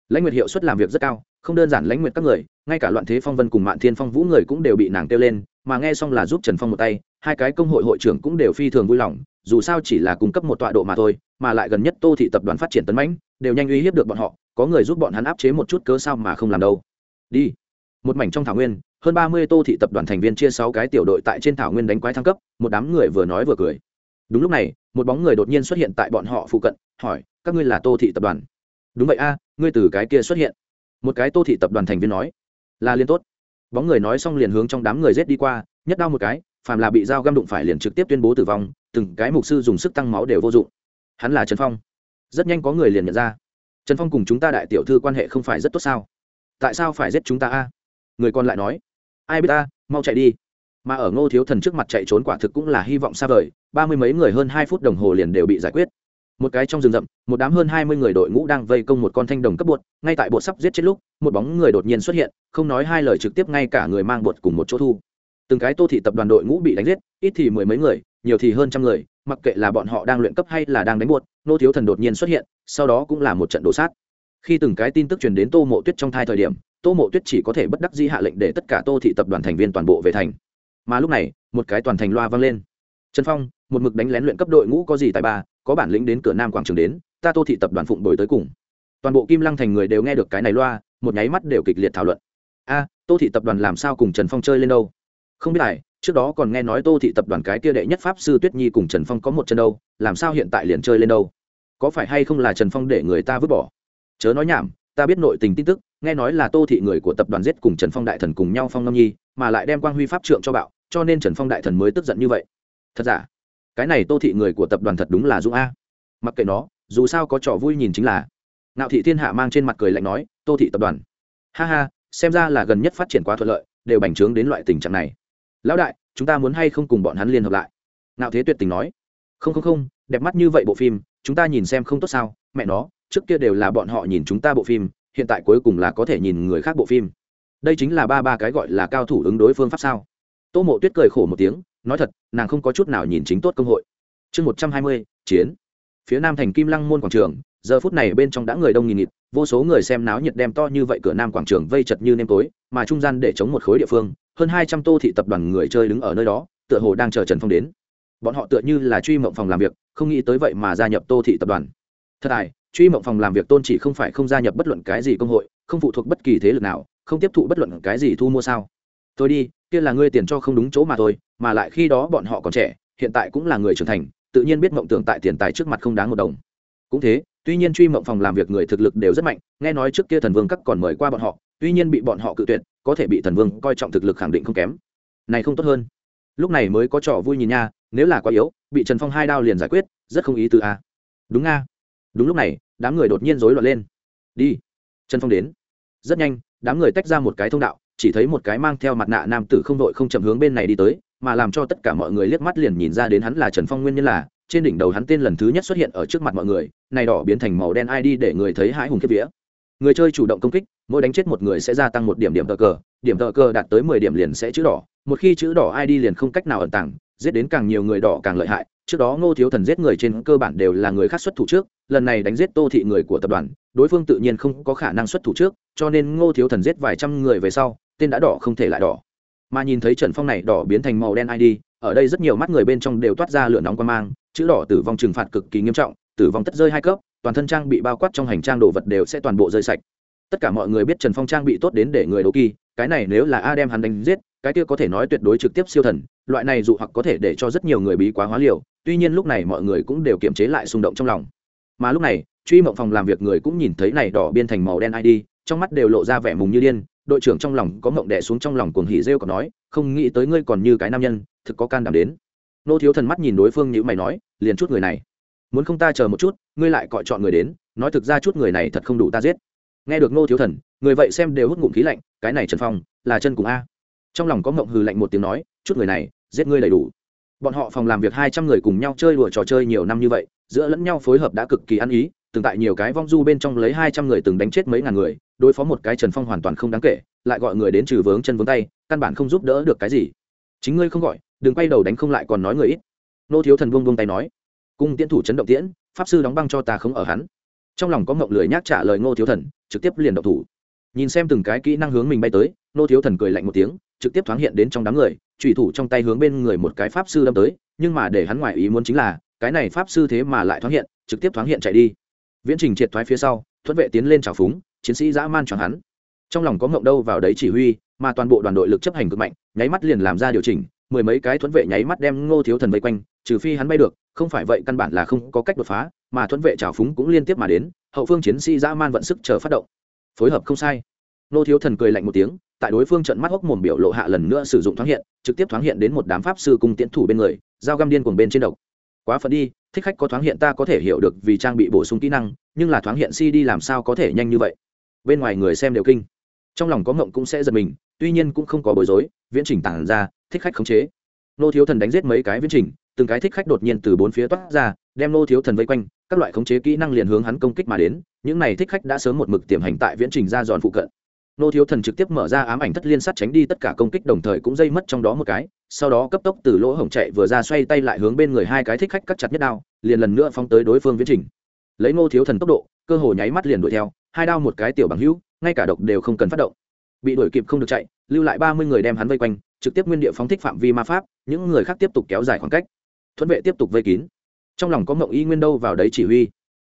Speaker 1: Lãnh nguyệt hiệu suất làm việc rất cao, không đơn giản lãnh nguyệt các người, ngay cả loạn thế phong vân cùng mạng thiên phong vũ người cũng đều bị nàng kêu lên, mà nghe xong là giúp trần phong một tay, hai cái công hội hội trưởng cũng đều phi thường vui lòng, dù sao chỉ là cung cấp một tọa độ mà thôi, mà lại gần nhất tô thị tập đoàn phát triển tấn mãnh, đều nhanh uy hiếp được bọn họ, có người giúp bọn hắn áp chế một chút cớ sao mà không làm đâu. Đi một mảnh trong thảo nguyên, hơn ba mươi tô thị tập đoàn thành viên chia sáu cái tiểu đội tại trên thảo nguyên đánh quái thăng cấp, một đám người vừa nói vừa cười. Đúng lúc này, một bóng người đột nhiên xuất hiện tại bọn họ phụ cận, hỏi, các ngươi là tô thị tập đoàn? Đúng vậy a, ngươi từ cái kia xuất hiện. Một cái tô thị tập đoàn thành viên nói, là liên tốt. Bóng người nói xong liền hướng trong đám người rết đi qua, nhất đau một cái, phàm là bị dao găm đụng phải liền trực tiếp tuyên bố tử vong, từng cái mục sư dùng sức tăng máu đều vô dụng. Hắn là trần phong. Rất nhanh có người liền nhận ra. Trần phong cùng chúng ta đại tiểu thư quan hệ không phải rất tốt sao? Tại sao phải giết chúng ta a? Người còn lại nói, ai biết ta, mau chạy đi. Mà ở ngô thiếu thần trước mặt chạy trốn quả thực cũng là hy vọng xa vời, ba mươi mấy người hơn hai phút đồng hồ liền đều bị giải quyết. Một cái trong rừng rậm, một đám hơn hai mươi người đội ngũ đang vây công một con thanh đồng cấp bột, ngay tại bột sắp giết chết lúc, một bóng người đột nhiên xuất hiện, không nói hai lời trực tiếp ngay cả người mang bột cùng một chỗ thu. Từng cái tô thị tập đoàn đội ngũ bị đánh giết, ít thì mười mấy người, nhiều thì hơn trăm người, mặc kệ là bọn họ đang luyện cấp hay là đang đánh bột nô thiếu thần đột nhiên xuất hiện, sau đó cũng là một trận đổ sát khi từng cái tin tức truyền đến tô mộ tuyết trong thai thời điểm, tô mộ tuyết chỉ có thể bất đắc dĩ hạ lệnh để tất cả tô thị tập đoàn thành viên toàn bộ về thành. Mà lúc này, một cái toàn thành loa vang lên. Trần phong, một mực đánh lén luyện cấp đội ngũ có gì tại ba, có bản lĩnh đến cửa nam quảng trường đến, ta tô thị tập đoàn phụng bồi tới cùng. Toàn bộ kim lăng thành người đều nghe được cái này loa, một nháy mắt đều kịch liệt thảo luận. A, tô thị tập đoàn làm sao cùng trần phong chơi lên đâu? Không biết này trước đó còn nghe nói tô thị tập đoàn cái kia đệ nhất pháp sư tuyết nhi cùng trần phong có một chân đâu, làm sao hiện tại liền chơi lên đâu? Có phải hay không là trần phong để người ta vứt bỏ? Chớ nói nhảm, ta biết nội tình tin tức, nghe nói là tô thị người của tập đoàn giết cùng trần phong đại thần cùng nhau phong ngâm nhi, mà lại đem quang huy pháp trượng cho bạo, cho nên trần phong đại thần mới tức giận như vậy. Thật giả? Cái này tô thị người của tập đoàn thật đúng là dũng a. Mặc kệ nó, dù sao có trò vui nhìn chính là. Nạo thị thiên hạ mang trên mặt cười lạnh nói, tô thị tập đoàn. Ha ha, xem ra là gần nhất phát triển quá thuận lợi, đều bành trướng đến loại tình trạng này. Lão đại, chúng ta muốn hay không cùng bọn hắn liên hợp lại? Nạo thế tuyệt tình nói. Không không không, đẹp mắt như vậy bộ phim, chúng ta nhìn xem không tốt sao, mẹ nó trước kia đều là bọn họ nhìn chúng ta bộ phim, hiện tại cuối cùng là có thể nhìn người khác bộ phim. Đây chính là ba ba cái gọi là cao thủ ứng đối phương pháp sao? Tô mộ tuyết cười khổ một tiếng, nói thật, nàng không có chút nào nhìn chính tốt công hội. Chương một trăm hai mươi, chiến. Phía nam thành kim lăng môn quảng trường, giờ phút này bên trong đã người đông nghìn nghịt, vô số người xem náo nhiệt đem to như vậy cửa nam quảng trường vây chật như nêm tối, mà trung gian để chống một khối địa phương, hơn hai trăm tô thị tập đoàn người chơi đứng ở nơi đó, tựa hồ đang chờ trần phong đến. Bọn họ tựa như là truy mộng phòng làm việc, không nghĩ tới vậy mà gia nhập tô thị tập đoàn. Thật tài truy mộng phòng làm việc tôn chỉ không phải không gia nhập bất luận cái gì công hội, không phụ thuộc bất kỳ thế lực nào, không tiếp thụ bất luận cái gì thu mua sao. Tôi đi, kia là ngươi tiền cho không đúng chỗ mà thôi, mà lại khi đó bọn họ còn trẻ, hiện tại cũng là người trưởng thành, tự nhiên biết mộng tưởng tại tiền tài trước mặt không đáng một đồng. Cũng thế, tuy nhiên truy mộng phòng làm việc người thực lực đều rất mạnh, nghe nói trước kia thần vương các còn mời qua bọn họ, tuy nhiên bị bọn họ cự tuyệt, có thể bị thần vương coi trọng thực lực khẳng định không kém. Này không tốt hơn. Lúc này mới có trò vui nhìn nha, nếu là quá yếu, bị trần phong hai đao liền giải quyết, rất không ý từ a à. đúng nga đúng lúc này, đám người đột nhiên rối loạn lên. Đi. Trần phong đến. Rất nhanh, đám người tách ra một cái thông đạo, chỉ thấy một cái mang theo mặt nạ nam tử không đội không chậm hướng bên này đi tới, mà làm cho tất cả mọi người liếc mắt liền nhìn ra đến hắn là trần phong nguyên nhân là, trên đỉnh đầu hắn tên lần thứ nhất xuất hiện ở trước mặt mọi người, này đỏ biến thành màu đen id để người thấy hãi hùng kiếp vía. Người chơi chủ động công kích, mỗi đánh chết một người sẽ gia tăng một điểm điểm tờ cờ, điểm tờ cờ đạt tới mười điểm liền sẽ chữ đỏ, một khi chữ đỏ id liền không cách nào ẩn tàng giết đến càng nhiều người đỏ càng lợi hại. Trước đó ngô thiếu thần giết người trên cơ bản đều là người khác xuất thủ trước, lần này đánh giết tô thị người của tập đoàn, đối phương tự nhiên không có khả năng xuất thủ trước, cho nên ngô thiếu thần giết vài trăm người về sau, tên đã đỏ không thể lại đỏ. Mà nhìn thấy trần phong này đỏ biến thành màu đen id ở đây rất nhiều mắt người bên trong đều toát ra lửa nóng quan mang, chữ đỏ tử vong trừng phạt cực kỳ nghiêm trọng, tử vong tất rơi hai cấp, toàn thân trang bị bao quát trong hành trang đồ vật đều sẽ toàn bộ rơi sạch. Tất cả mọi người biết trần phong trang bị tốt đến để người đấu kỳ, cái này nếu là a đem hắn đánh giết cái kia có thể nói tuyệt đối trực tiếp siêu thần, loại này dụ hoặc có thể để cho rất nhiều người bí quá hóa liều, tuy nhiên lúc này mọi người cũng đều kiềm chế lại xung động trong lòng. Mà lúc này, truy mộng phòng làm việc người cũng nhìn thấy này đỏ biên thành màu đen id trong mắt đều lộ ra vẻ mùng như điên, đội trưởng trong lòng có mộng đẻ xuống trong lòng cuồng hỉ rêu còn nói, không nghĩ tới ngươi còn như cái nam nhân, thực có can đảm đến. Nô thiếu thần mắt nhìn đối phương như mày nói, liền chút người này, muốn không ta chờ một chút, ngươi lại gọi chọn người đến, nói thực ra chút người này thật không đủ ta giết. Nghe được nô thiếu thần, người vậy xem đều hút ngụm khí lạnh, cái này trần phong, là chân cùng a trong lòng có mộng hừ lạnh một tiếng nói, chút người này, giết ngươi đầy đủ. Bọn họ phòng làm việc hai trăm người cùng nhau chơi đùa trò chơi nhiều năm như vậy, giữa lẫn nhau phối hợp đã cực kỳ ăn ý, từng tại nhiều cái vong du bên trong lấy hai trăm người từng đánh chết mấy ngàn người, đối phó một cái trần phong hoàn toàn không đáng kể, lại gọi người đến trừ vướng chân vướng tay, căn bản không giúp đỡ được cái gì. Chính ngươi không gọi, đừng quay đầu đánh không lại còn nói người ít. Nô thiếu thần buông buông tay nói. Cung tiễn thủ chấn động tiễn, pháp sư đóng băng cho ta không ở hắn. Trong lòng có mộng lười nhác trả lời ngô thiếu thần, trực tiếp liền động thủ. Nhìn xem từng cái kỹ năng hướng mình bay tới, nô thiếu thần cười lạnh một tiếng trực tiếp thoáng hiện đến trong đám người trùy thủ trong tay hướng bên người một cái pháp sư đâm tới, nhưng mà để hắn ngoại ý muốn chính là, cái này pháp sư thế mà lại thoáng hiện, trực tiếp thoáng hiện chạy đi. Viễn trình triệt thoái phía sau, thuận vệ tiến lên trào phúng, chiến sĩ dã man choáng hắn. Trong lòng có ngộng đâu vào đấy chỉ huy, mà toàn bộ đoàn đội lực chấp hành cực mạnh, nháy mắt liền làm ra điều chỉnh, mười mấy cái thuẫn vệ nháy mắt đem ngô thiếu thần vây quanh, trừ phi hắn bay được, không phải vậy căn bản là không có cách đột phá, mà thuẫn vệ trào phúng cũng liên tiếp mà đến, hậu phương chiến sĩ dã man vận sức chờ phát động. Phối hợp không sai. Ngô thiếu thần cười lạnh một tiếng tại đối phương trận mắt hốc mồm biểu lộ hạ lần nữa sử dụng thoáng hiện, trực tiếp thoáng hiện đến một đám pháp sư cùng tiến thủ bên người giao găm điên cuồng bên trên độc. Quá phận đi, thích khách có thoáng hiện ta có thể hiểu được vì trang bị bổ sung kỹ năng, nhưng là thoáng hiện si đi làm sao có thể nhanh như vậy? Bên ngoài người xem đều kinh. Trong lòng có mộng cũng sẽ giật mình, tuy nhiên cũng không có bối rối, viễn trình tản ra, thích khách khống chế. Nô thiếu thần đánh giết mấy cái viễn trình, từng cái thích khách đột nhiên từ bốn phía toát ra, đem nô thiếu thần vây quanh, các loại khống chế kỹ năng liền hướng hắn công kích mà đến, những này thích khách đã sớm một mực tiềm hành tại viễn trình ra giòn phụ cận nô thiếu thần trực tiếp mở ra ám ảnh thất liên sát tránh đi tất cả công kích, đồng thời cũng dây mất trong đó một cái. Sau đó cấp tốc từ lỗ hổng chạy vừa ra xoay tay lại hướng bên người hai cái thích khách cắt chặt nhất đao, liền lần nữa phóng tới đối phương viễn trình. Lấy nô thiếu thần tốc độ, cơ hồ nháy mắt liền đuổi theo, hai đao một cái tiểu bằng hữu, ngay cả độc đều không cần phát động. Bị đuổi kịp không được chạy, lưu lại ba mươi người đem hắn vây quanh, trực tiếp nguyên địa phóng thích phạm vi ma pháp, những người khác tiếp tục kéo dài khoảng cách. Thuận vệ tiếp tục vây kín. Trong lòng có mộng y nguyên đâu vào đấy chỉ huy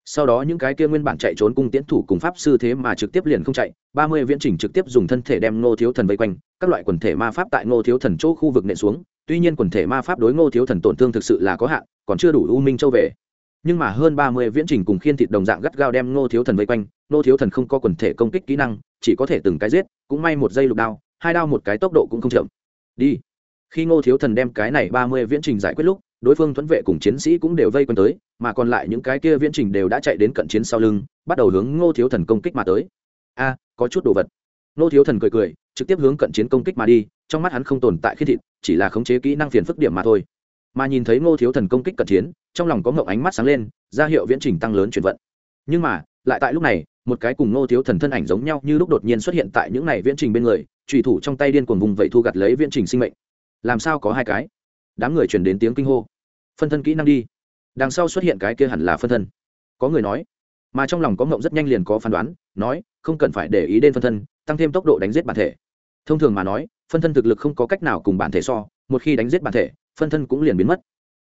Speaker 1: sau đó những cái kia nguyên bản chạy trốn cung tiễn thủ cùng pháp sư thế mà trực tiếp liền không chạy, ba mươi viễn trình trực tiếp dùng thân thể đem ngô thiếu thần vây quanh, các loại quần thể ma pháp tại ngô thiếu thần chỗ khu vực nện xuống, tuy nhiên quần thể ma pháp đối ngô thiếu thần tổn thương thực sự là có hạn, còn chưa đủ u minh châu về. Nhưng mà hơn ba mươi viễn trình cùng khiên thịt đồng dạng gắt gao đem ngô thiếu thần vây quanh, ngô thiếu thần không có quần thể công kích kỹ năng, chỉ có thể từng cái giết, cũng may một giây lục đao, hai đao một cái tốc độ cũng không chậm. Đi. Khi ngô thiếu thần đem cái này ba mươi viễn trình giải quyết lúc đối phương thuẫn vệ cùng chiến sĩ cũng đều vây quanh tới, mà còn lại những cái kia viễn trình đều đã chạy đến cận chiến sau lưng, bắt đầu hướng ngô thiếu thần công kích mà tới. A, có chút đồ vật. Ngô thiếu thần cười cười, trực tiếp hướng cận chiến công kích mà đi, trong mắt hắn không tồn tại khi thịt, chỉ là khống chế kỹ năng phiền phức điểm mà thôi. Mà nhìn thấy ngô thiếu thần công kích cận chiến, trong lòng có ngậu ánh mắt sáng lên, ra hiệu viễn trình tăng lớn chuyển vận. Nhưng mà, lại tại lúc này, một cái cùng ngô thiếu thần thân ảnh giống nhau như lúc đột nhiên xuất hiện tại những này viễn trình bên người trùy thủ trong tay điên cuồng vùng vậy thu gặt lấy viễn trình sinh mệnh. Làm sao có hai cái? Đám người chuyển đến tiếng kinh hô. Phân thân kỹ năng đi. Đằng sau xuất hiện cái kia hẳn là phân thân. Có người nói, mà trong lòng có ngộng rất nhanh liền có phán đoán, nói, không cần phải để ý đến phân thân, tăng thêm tốc độ đánh giết bản thể. Thông thường mà nói, phân thân thực lực không có cách nào cùng bản thể so, một khi đánh giết bản thể, phân thân cũng liền biến mất.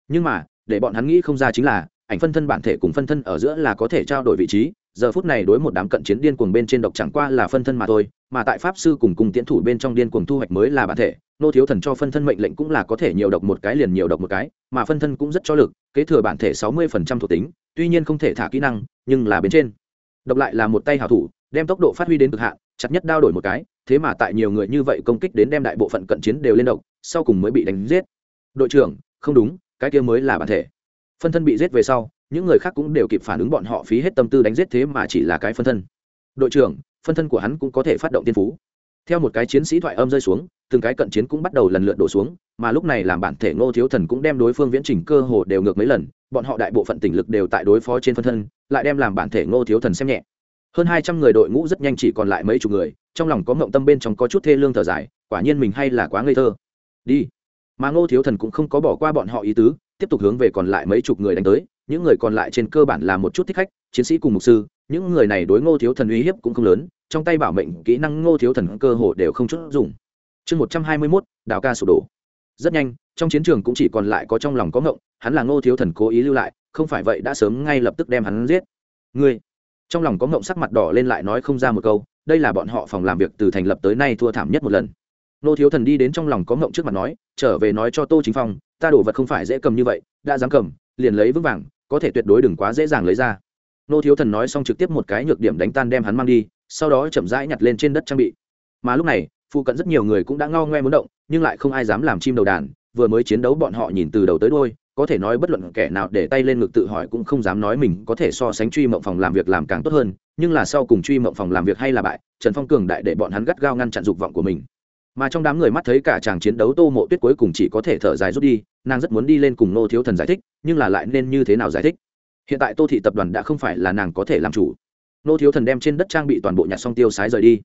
Speaker 1: Nhưng mà, để bọn hắn nghĩ không ra chính là, ảnh phân thân bản thể cùng phân thân ở giữa là có thể trao đổi vị trí, giờ phút này đối một đám cận chiến điên cuồng bên trên độc chẳng qua là phân thân mà thôi mà tại pháp sư cùng cùng tiến thủ bên trong điên cuồng thu hoạch mới là bản thể, nô thiếu thần cho phân thân mệnh lệnh cũng là có thể nhiều độc một cái liền nhiều độc một cái, mà phân thân cũng rất cho lực, kế thừa bản thể sáu mươi phần trăm thuộc tính, tuy nhiên không thể thả kỹ năng, nhưng là bên trên. Độc lại là một tay hảo thủ, đem tốc độ phát huy đến cực hạn, chặt nhất đao đổi một cái, thế mà tại nhiều người như vậy công kích đến đem đại bộ phận cận chiến đều lên độc, sau cùng mới bị đánh giết. Đội trưởng, không đúng, cái kia mới là bản thể. Phân thân bị giết về sau, những người khác cũng đều kịp phản ứng bọn họ phí hết tâm tư đánh giết thế mà chỉ là cái phân thân. Đội trưởng phân thân của hắn cũng có thể phát động tiên phú. Theo một cái chiến sĩ thoại âm rơi xuống, từng cái cận chiến cũng bắt đầu lần lượt đổ xuống, mà lúc này làm bản thể ngô thiếu thần cũng đem đối phương viễn trình cơ hồ đều ngược mấy lần, bọn họ đại bộ phận tỉnh lực đều tại đối phó trên phân thân, lại đem làm bản thể ngô thiếu thần xem nhẹ. Hơn hai trăm người đội ngũ rất nhanh chỉ còn lại mấy chục người, trong lòng có ngộng tâm bên trong có chút thê lương thở dài, quả nhiên mình hay là quá ngây thơ. Đi. Mà ngô thiếu thần cũng không có bỏ qua bọn họ ý tứ, tiếp tục hướng về còn lại mấy chục người đánh tới, những người còn lại trên cơ bản là một chút thích khách, chiến sĩ cùng mục sư những người này đối ngô thiếu thần uy hiếp cũng không lớn, trong tay bảo mệnh kỹ năng ngô thiếu thần cơ hồ đều không chút dùng. Chương một trăm hai mươi mốt, đào ca sụp đổ. Rất nhanh, trong chiến trường cũng chỉ còn lại có trong lòng có ngộng, hắn là ngô thiếu thần cố ý lưu lại, không phải vậy đã sớm ngay lập tức đem hắn giết. Ngươi. Trong lòng có ngộng sắc mặt đỏ lên lại nói không ra một câu, đây là bọn họ phòng làm việc từ thành lập tới nay thua thảm nhất một lần. Ngô thiếu thần đi đến trong lòng có ngộng trước mặt nói, trở về nói cho tô chính phong, ta đổ vật không phải dễ cầm như vậy, đã dám cầm, liền lấy vững vàng, có thể tuyệt đối đừng quá dễ dàng lấy ra nô thiếu thần nói xong trực tiếp một cái nhược điểm đánh tan đem hắn mang đi, sau đó chậm rãi nhặt lên trên đất trang bị. Mà lúc này, phụ cận rất nhiều người cũng đã ngao ngoe muốn động, nhưng lại không ai dám làm chim đầu đàn, vừa mới chiến đấu bọn họ nhìn từ đầu tới đôi có thể nói bất luận kẻ nào để tay lên ngực tự hỏi cũng không dám nói mình có thể so sánh truy mộng phòng làm việc làm càng tốt hơn, nhưng là sau cùng truy mộng phòng làm việc hay là bại, trần phong cường đại để bọn hắn gắt gao ngăn chặn dục vọng của mình. Mà trong đám người mắt thấy cả chàng chiến đấu tô mộ tuyết cuối cùng chỉ có thể thở dài rút đi, nàng rất muốn đi lên cùng nô thiếu thần giải thích, nhưng là lại nên như thế nào giải thích? Hiện tại tô thị tập đoàn đã không phải là nàng có thể làm chủ. Nô thiếu thần đem trên đất trang bị toàn bộ nhặt xong tiêu sái rời đi.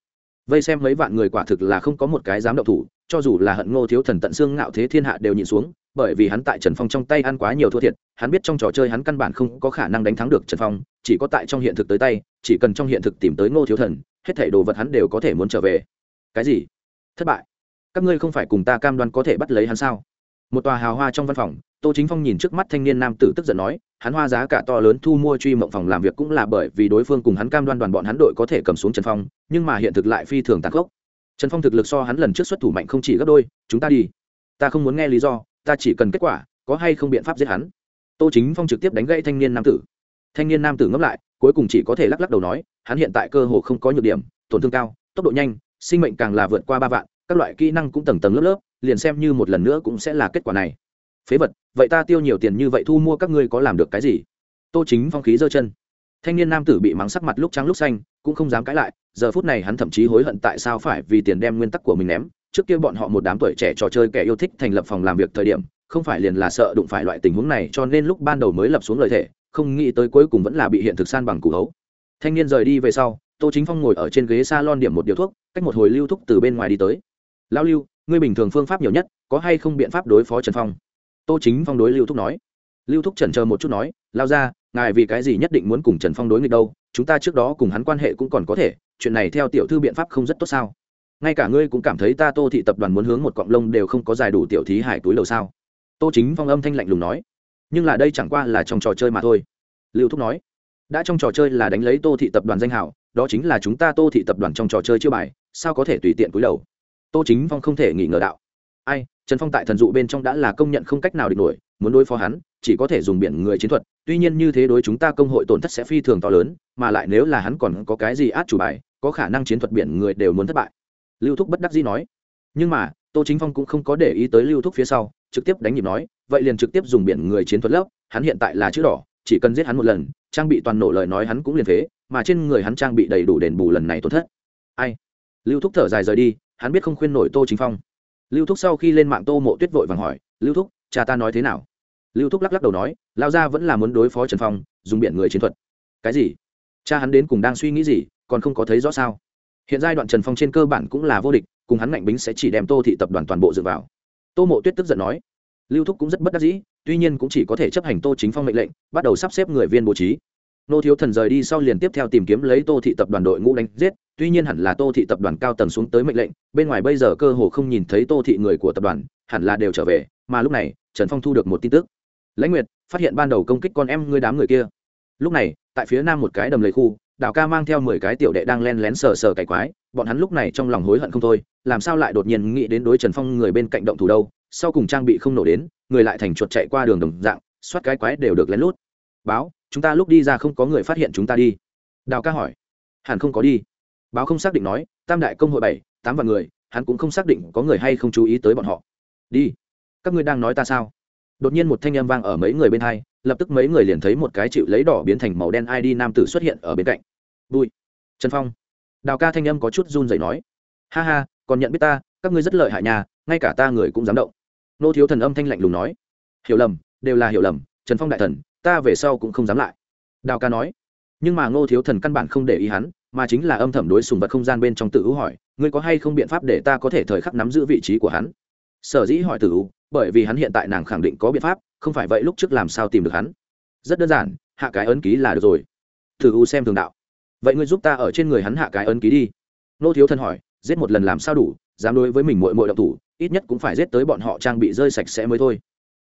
Speaker 1: Vây xem mấy vạn người quả thực là không có một cái dám động thủ, cho dù là hận ngô thiếu thần tận xương ngạo thế thiên hạ đều nhìn xuống, bởi vì hắn tại trần phong trong tay ăn quá nhiều thua thiệt, hắn biết trong trò chơi hắn căn bản không có khả năng đánh thắng được trần phong, chỉ có tại trong hiện thực tới tay, chỉ cần trong hiện thực tìm tới ngô thiếu thần, hết thảy đồ vật hắn đều có thể muốn trở về. Cái gì? Thất bại. Các ngươi không phải cùng ta cam đoan có thể bắt lấy hắn sao? Một tòa hào hoa trong văn phòng, tô chính phong nhìn trước mắt thanh niên nam tử tức giận nói, hắn hoa giá cả to lớn thu mua truy mộng phòng làm việc cũng là bởi vì đối phương cùng hắn cam đoan đoàn bọn hắn đội có thể cầm xuống trần phong, nhưng mà hiện thực lại phi thường tàn khốc. Trần phong thực lực so hắn lần trước xuất thủ mạnh không chỉ gấp đôi, chúng ta đi. Ta không muốn nghe lý do, ta chỉ cần kết quả, có hay không biện pháp giết hắn. Tô chính phong trực tiếp đánh gãy thanh niên nam tử. Thanh niên nam tử ngẫm lại, cuối cùng chỉ có thể lắc lắc đầu nói, hắn hiện tại cơ hồ không có nhược điểm, tổn thương cao, tốc độ nhanh, sinh mệnh càng là vượt qua ba vạn, các loại kỹ năng cũng tầng tầng lớp lớp liền xem như một lần nữa cũng sẽ là kết quả này. Phế vật, vậy ta tiêu nhiều tiền như vậy thu mua các ngươi có làm được cái gì? Tô chính phong khí giơ chân. Thanh niên nam tử bị mắng sắc mặt lúc trắng lúc xanh, cũng không dám cãi lại, giờ phút này hắn thậm chí hối hận tại sao phải vì tiền đem nguyên tắc của mình ném. Trước kia bọn họ một đám tuổi trẻ trò chơi kẻ yêu thích thành lập phòng làm việc thời điểm, không phải liền là sợ đụng phải loại tình huống này, cho nên lúc ban đầu mới lập xuống lời thề, không nghĩ tới cuối cùng vẫn là bị hiện thực san bằng củ hấu. Thanh niên rời đi về sau, tô chính phong ngồi ở trên ghế s a lon điểm một điếu thuốc, cách một hồi lưu thúc từ bên ngoài đi tới. Lao lưu ngươi bình thường phương pháp nhiều nhất, có hay không biện pháp đối phó trần phong? Tô chính phong đối lưu thúc nói. Lưu thúc trần chờ một chút nói, lao ra, ngài vì cái gì nhất định muốn cùng trần phong đối nghịch đâu, chúng ta trước đó cùng hắn quan hệ cũng còn có thể, chuyện này theo tiểu thư biện pháp không rất tốt sao? Ngay cả ngươi cũng cảm thấy ta tô thị tập đoàn muốn hướng một cọng lông đều không có dài đủ tiểu thí hải túi lầu sao? Tô chính phong âm thanh lạnh lùng nói. Nhưng là đây chẳng qua là trong trò chơi mà thôi. Lưu thúc nói, đã trong trò chơi là đánh lấy tô thị tập đoàn danh hảo, đó chính là chúng ta tô thị tập đoàn trong trò chơi chưa bài, sao có thể tùy tiện túi đầu tô chính phong không thể nghỉ ngờ đạo. Ai, trần phong tại thần dụ bên trong đã là công nhận không cách nào địch nổi, muốn đối phó hắn, chỉ có thể dùng biển người chiến thuật. Tuy nhiên như thế đối chúng ta công hội tổn thất sẽ phi thường to lớn, mà lại nếu là hắn còn có cái gì át chủ bài, có khả năng chiến thuật biển người đều muốn thất bại. Lưu thúc bất đắc dĩ nói. Nhưng mà, tô chính phong cũng không có để ý tới lưu thúc phía sau, trực tiếp đánh nhịp nói, vậy liền trực tiếp dùng biển người chiến thuật lớp, hắn hiện tại là chữ đỏ, chỉ cần giết hắn một lần, trang bị toàn nổ lời nói hắn cũng liền phế, mà trên người hắn trang bị đầy đủ đền bù lần này tổn thất. Ai? Lưu thúc thở dài rời đi hắn biết không khuyên nổi tô chính phong. Lưu thúc sau khi lên mạng tô mộ tuyết vội vàng hỏi, lưu thúc, cha ta nói thế nào? Lưu thúc lắc lắc đầu nói lao ra vẫn là muốn đối phó trần phong, dùng biển người chiến thuật. Cái gì? Cha hắn đến cùng đang suy nghĩ gì, còn không có thấy rõ sao? Hiện giai đoạn trần phong trên cơ bản cũng là vô địch, cùng hắn ngạnh bính sẽ chỉ đem tô thị tập đoàn toàn bộ dựa vào. Tô mộ tuyết tức giận nói, lưu thúc cũng rất bất đắc dĩ, tuy nhiên cũng chỉ có thể chấp hành tô chính phong mệnh lệnh, bắt đầu sắp xếp người viên bố trí nô thiếu thần rời đi sau liền tiếp theo tìm kiếm lấy tô thị tập đoàn đội ngũ đánh giết, tuy nhiên hẳn là tô thị tập đoàn cao tầng xuống tới mệnh lệnh, bên ngoài bây giờ cơ hồ không nhìn thấy tô thị người của tập đoàn, hẳn là đều trở về, mà lúc này, trần phong thu được một tin tức. Lãnh nguyệt, phát hiện ban đầu công kích con em ngươi đám người kia. Lúc này, tại phía nam một cái đầm lầy khu, đào ca mang theo mười cái tiểu đệ đang len lén sờ sờ cày quái, bọn hắn lúc này trong lòng hối hận không thôi, làm sao lại đột nhiên nghĩ đến đối trần phong người bên cạnh động thủ đâu, sau cùng trang bị không nổ đến, người lại thành chuột chạy qua đường đồng dạng, soát cái quái đều được lén lút. Báo chúng ta lúc đi ra không có người phát hiện chúng ta đi. Đào ca hỏi. Hẳn không có đi. Báo không xác định nói, tam đại công hội bảy, tám vạn người, hắn cũng không xác định có người hay không chú ý tới bọn họ. Đi. Các ngươi đang nói ta sao? Đột nhiên một thanh âm vang ở mấy người bên hai, lập tức mấy người liền thấy một cái chịu lấy đỏ biến thành màu đen id nam tử xuất hiện ở bên cạnh. Bùi. Trần phong. Đào ca thanh âm có chút run rẩy nói. Ha ha, còn nhận biết ta, các ngươi rất lợi hại nhà ngay cả ta người cũng dám động. Nô thiếu thần âm thanh lạnh lùng nói. Hiểu lầm, đều là hiểu lầm, trần phong đại thần ta về sau cũng không dám lại. Đào ca nói. Nhưng mà ngô thiếu thần căn bản không để ý hắn, mà chính là âm thầm đối sùng vật không gian bên trong tự ưu hỏi, ngươi có hay không biện pháp để ta có thể thời khắc nắm giữ vị trí của hắn? Sở dĩ hỏi tự ưu, bởi vì hắn hiện tại nàng khẳng định có biện pháp, không phải vậy lúc trước làm sao tìm được hắn? Rất đơn giản, hạ cái ấn ký là được rồi. Tự ưu xem thường đạo. Vậy ngươi giúp ta ở trên người hắn hạ cái ấn ký đi. Nô thiếu thần hỏi, giết một lần làm sao đủ, dám đối với mình mội mội độc thủ, ít nhất cũng phải giết tới bọn họ trang bị rơi sạch sẽ mới thôi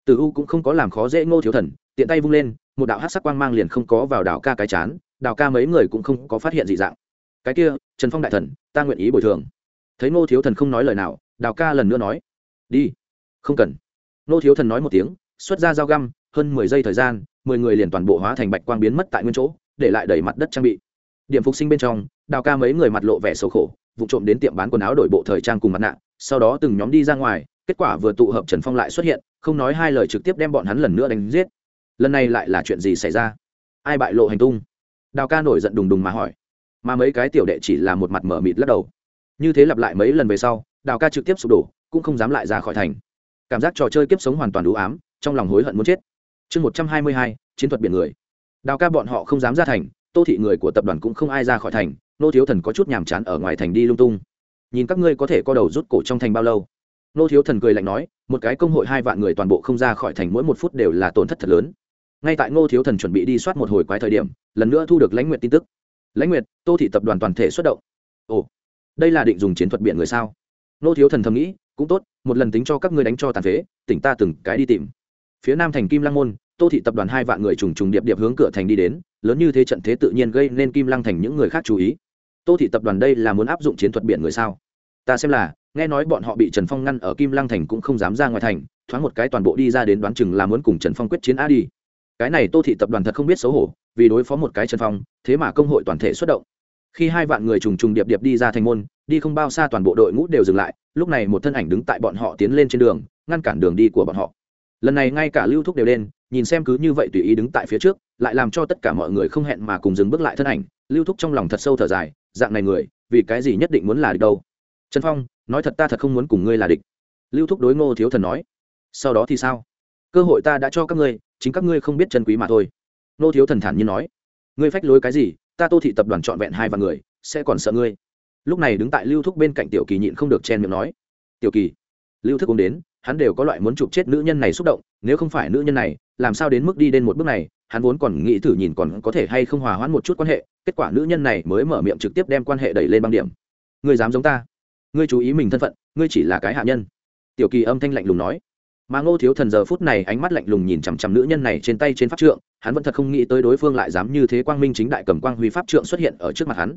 Speaker 1: tử u cũng không có làm khó dễ ngô thiếu thần, tiện tay vung lên, một đạo hát sắc quang mang liền không có vào đảo ca cái chán, đảo ca mấy người cũng không có phát hiện gì dạng. Cái kia, trần phong đại thần, ta nguyện ý bồi thường. Thấy ngô thiếu thần không nói lời nào, đảo ca lần nữa nói, đi, không cần. Ngô thiếu thần nói một tiếng, xuất ra dao găm, hơn mười giây thời gian, mười người liền toàn bộ hóa thành bạch quang biến mất tại nguyên chỗ, để lại đẩy mặt đất trang bị. Điểm phục sinh bên trong đào ca mấy người mặt lộ vẻ xấu khổ vụ trộm đến tiệm bán quần áo đổi bộ thời trang cùng mặt nạ, sau đó từng nhóm đi ra ngoài, kết quả vừa tụ hợp trần phong lại xuất hiện, không nói hai lời trực tiếp đem bọn hắn lần nữa đánh giết. Lần này lại là chuyện gì xảy ra? Ai bại lộ hành tung? Đào ca nổi giận đùng đùng mà hỏi. Mà mấy cái tiểu đệ chỉ là một mặt mở mịt lắc đầu. Như thế lặp lại mấy lần về sau, đào ca trực tiếp sụp đổ, cũng không dám lại ra khỏi thành. Cảm giác trò chơi kiếp sống hoàn toàn đủ ám, trong lòng hối hận muốn chết. Chương một trăm hai mươi hai, chiến thuật biển người. Đào ca bọn họ không dám ra thành, tô thị người của tập đoàn cũng không ai ra khỏi thành nô thiếu thần có chút nhàm chán ở ngoài thành đi lung tung. Nhìn các ngươi có thể co đầu rút cổ trong thành bao lâu? Nô thiếu thần cười lạnh nói, một cái công hội hai vạn người toàn bộ không ra khỏi thành mỗi một phút đều là tổn thất thật lớn. Ngay tại ngô thiếu thần chuẩn bị đi soát một hồi quái thời điểm, lần nữa thu được lãnh nguyện tin tức. Lãnh nguyệt, tô thị tập đoàn toàn thể xuất động. Ồ, đây là định dùng chiến thuật biển người sao? Nô thiếu thần thầm nghĩ, cũng tốt, một lần tính cho các ngươi đánh cho tàn phế, tỉnh ta từng cái đi tìm. Phía nam thành kim lăng môn, tô thị tập đoàn hai vạn người trùng trùng điệp điệp hướng cửa thành đi đến, lớn như thế trận thế tự nhiên gây nên kim lăng thành những người khác chú ý tô thị tập đoàn đây là muốn áp dụng chiến thuật biển người sao? Ta xem là, nghe nói bọn họ bị trần phong ngăn ở kim lăng thành cũng không dám ra ngoài thành, thoáng một cái toàn bộ đi ra đến đoán chừng là muốn cùng trần phong quyết chiến a đi. Cái này tô thị tập đoàn thật không biết xấu hổ, vì đối phó một cái trần phong, thế mà công hội toàn thể xuất động. Khi hai vạn người trùng trùng điệp điệp đi ra thành môn, đi không bao xa toàn bộ đội ngũ đều dừng lại, lúc này một thân ảnh đứng tại bọn họ tiến lên trên đường, ngăn cản đường đi của bọn họ. Lần này ngay cả lưu thúc đều lên, nhìn xem cứ như vậy tùy ý đứng tại phía trước, lại làm cho tất cả mọi người không hẹn mà cùng dừng bước lại thân ảnh. Lưu thúc trong lòng thật sâu thở dài dạng này người, vì cái gì nhất định muốn là địch đâu? Trần phong, nói thật ta thật không muốn cùng ngươi là địch. Lưu thúc đối ngô thiếu thần nói. Sau đó thì sao? Cơ hội ta đã cho các ngươi, chính các ngươi không biết chân quý mà thôi. Ngô thiếu thần thản nhiên nói. Ngươi phách lối cái gì? Ta tô thị tập đoàn trọn vẹn hai vạn người, sẽ còn sợ ngươi? Lúc này đứng tại lưu thúc bên cạnh tiểu kỳ nhịn không được chen miệng nói. Tiểu kỳ, lưu thức cũng đến, hắn đều có loại muốn chụp chết nữ nhân này xúc động, nếu không phải nữ nhân này, làm sao đến mức đi đến một bước này hắn vốn còn nghĩ thử nhìn còn có thể hay không hòa hoãn một chút quan hệ, kết quả nữ nhân này mới mở miệng trực tiếp đem quan hệ đẩy lên băng điểm. Ngươi dám giống ta? Ngươi chú ý mình thân phận, ngươi chỉ là cái hạ nhân. Tiểu kỳ âm thanh lạnh lùng nói. Mà ngô thiếu thần giờ phút này ánh mắt lạnh lùng nhìn chằm chằm nữ nhân này trên tay trên pháp trượng, hắn vẫn thật không nghĩ tới đối phương lại dám như thế quang minh chính đại cầm quang huy pháp trượng xuất hiện ở trước mặt hắn.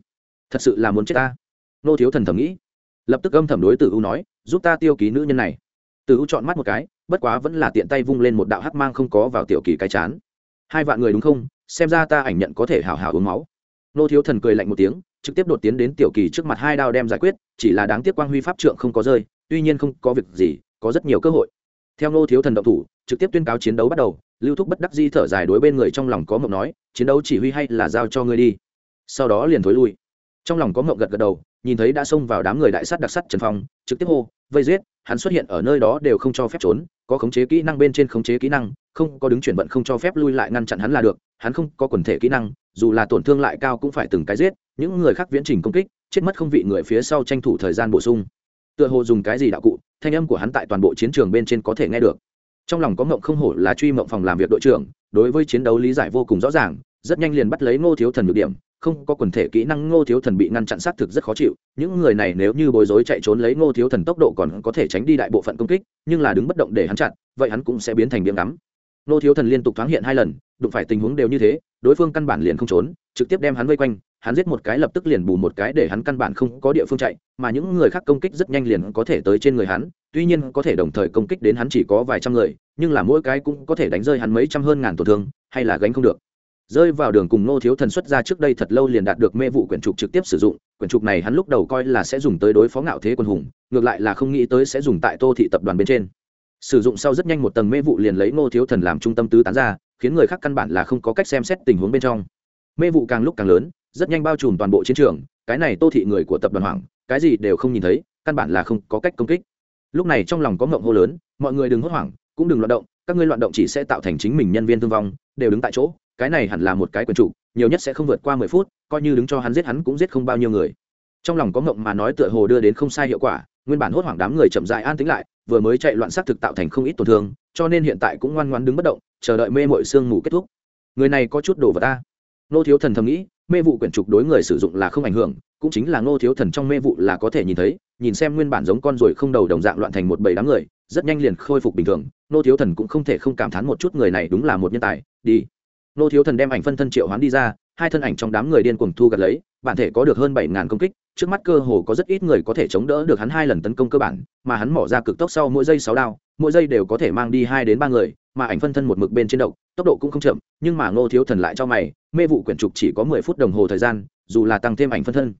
Speaker 1: Thật sự là muốn chết ta. Ngô thiếu thần thầm nghĩ. Lập tức âm thầm đối tử u nói, giúp ta tiêu ký nữ nhân này. Tử u chọn mắt một cái, bất quá vẫn là tiện tay vung lên một đạo hắc mang không có vào tiểu kỳ cái chán hai vạn người đúng không? Xem ra ta ảnh nhận có thể hào hào uống máu. Ngô thiếu thần cười lạnh một tiếng, trực tiếp đột tiến đến tiểu kỳ trước mặt hai đao đem giải quyết, chỉ là đáng tiếc quang huy pháp trượng không có rơi, tuy nhiên không có việc gì, có rất nhiều cơ hội. Theo ngô thiếu thần động thủ, trực tiếp tuyên cáo chiến đấu bắt đầu, lưu thúc bất đắc di thở dài đối bên người trong lòng có mộng nói, chiến đấu chỉ huy hay là giao cho ngươi đi. Sau đó liền thối lui. Trong lòng có mộng gật gật đầu, nhìn thấy đã xông vào đám người đại sát đặc sắt trần phong, trực tiếp hô, vây giết, hắn xuất hiện ở nơi đó đều không cho phép trốn có khống chế kỹ năng bên trên khống chế kỹ năng, không có đứng chuyển vận không cho phép lui lại ngăn chặn hắn là được, hắn không có quần thể kỹ năng, dù là tổn thương lại cao cũng phải từng cái giết, những người khác viễn trình công kích, chết mất không vị người phía sau tranh thủ thời gian bổ sung. Tựa hồ dùng cái gì đạo cụ, thanh âm của hắn tại toàn bộ chiến trường bên trên có thể nghe được. Trong lòng có mộng không hổ là truy mộng phòng làm việc đội trưởng, đối với chiến đấu lý giải vô cùng rõ ràng, rất nhanh liền bắt lấy ngô thiếu thần nhược điểm không có quần thể kỹ năng ngô thiếu thần bị ngăn chặn xác thực rất khó chịu, những người này nếu như bối rối chạy trốn lấy ngô thiếu thần tốc độ còn có thể tránh đi đại bộ phận công kích, nhưng là đứng bất động để hắn chặn, vậy hắn cũng sẽ biến thành biếm ngắm. Ngô thiếu thần liên tục thoáng hiện hai lần, đụng phải tình huống đều như thế, đối phương căn bản liền không trốn, trực tiếp đem hắn vây quanh, hắn giết một cái lập tức liền bù một cái để hắn căn bản không có địa phương chạy, mà những người khác công kích rất nhanh liền có thể tới trên người hắn, tuy nhiên có thể đồng thời công kích đến hắn chỉ có vài trăm người, nhưng là mỗi cái cũng có thể đánh rơi hắn mấy trăm hơn ngàn tổn thương, hay là gánh không được rơi vào đường cùng nô thiếu thần xuất ra trước đây thật lâu liền đạt được mê vụ quyển trục trực tiếp sử dụng, quyển trục này hắn lúc đầu coi là sẽ dùng tới đối phó ngạo thế quân hùng, ngược lại là không nghĩ tới sẽ dùng tại tô thị tập đoàn bên trên. Sử dụng sau rất nhanh một tầng mê vụ liền lấy nô thiếu thần làm trung tâm tứ tán ra, khiến người khác căn bản là không có cách xem xét tình huống bên trong. Mê vụ càng lúc càng lớn, rất nhanh bao trùm toàn bộ chiến trường, cái này tô thị người của tập đoàn hoàng cái gì đều không nhìn thấy, căn bản là không có cách công kích. Lúc này trong lòng có ngộng hô lớn, mọi người đừng hốt hoảng, cũng đừng loạn động, các ngươi loạn động chỉ sẽ tạo thành chính mình nhân viên thương vong, đều đứng tại chỗ cái này hẳn là một cái quyền chủ, nhiều nhất sẽ không vượt qua mười phút, coi như đứng cho hắn giết hắn cũng giết không bao nhiêu người. Trong lòng có mộng mà nói tựa hồ đưa đến không sai hiệu quả, nguyên bản hốt hoảng đám người chậm dại an tính lại, vừa mới chạy loạn xác thực tạo thành không ít tổn thương, cho nên hiện tại cũng ngoan ngoan đứng bất động, chờ đợi mê mội sương mù kết thúc. Người này có chút đồ vật ta. Nô thiếu thần thầm nghĩ, mê vụ quyển trục đối người sử dụng là không ảnh hưởng, cũng chính là nô thiếu thần trong mê vụ là có thể nhìn thấy, nhìn xem nguyên bản giống con ruồi không đầu đồng dạng loạn thành một bầy đám người, rất nhanh liền khôi phục bình thường. Nô thiếu thần cũng không thể không cảm thán một chút người này đúng là một nhân tài, đi nô thiếu thần đem ảnh phân thân triệu hoán đi ra, hai thân ảnh trong đám người điên cuồng thu gặt lấy, bản thể có được hơn bảy ngàn công kích, trước mắt cơ hồ có rất ít người có thể chống đỡ được hắn hai lần tấn công cơ bản, mà hắn mỏ ra cực tốc sau mỗi giây sáu đao, mỗi giây đều có thể mang đi hai đến ba người, mà ảnh phân thân một mực bên trên độc, tốc độ cũng không chậm, nhưng mà ngô thiếu thần lại cho mày, mê vụ quyển trục chỉ có mười phút đồng hồ thời gian, dù là tăng thêm ảnh phân thân.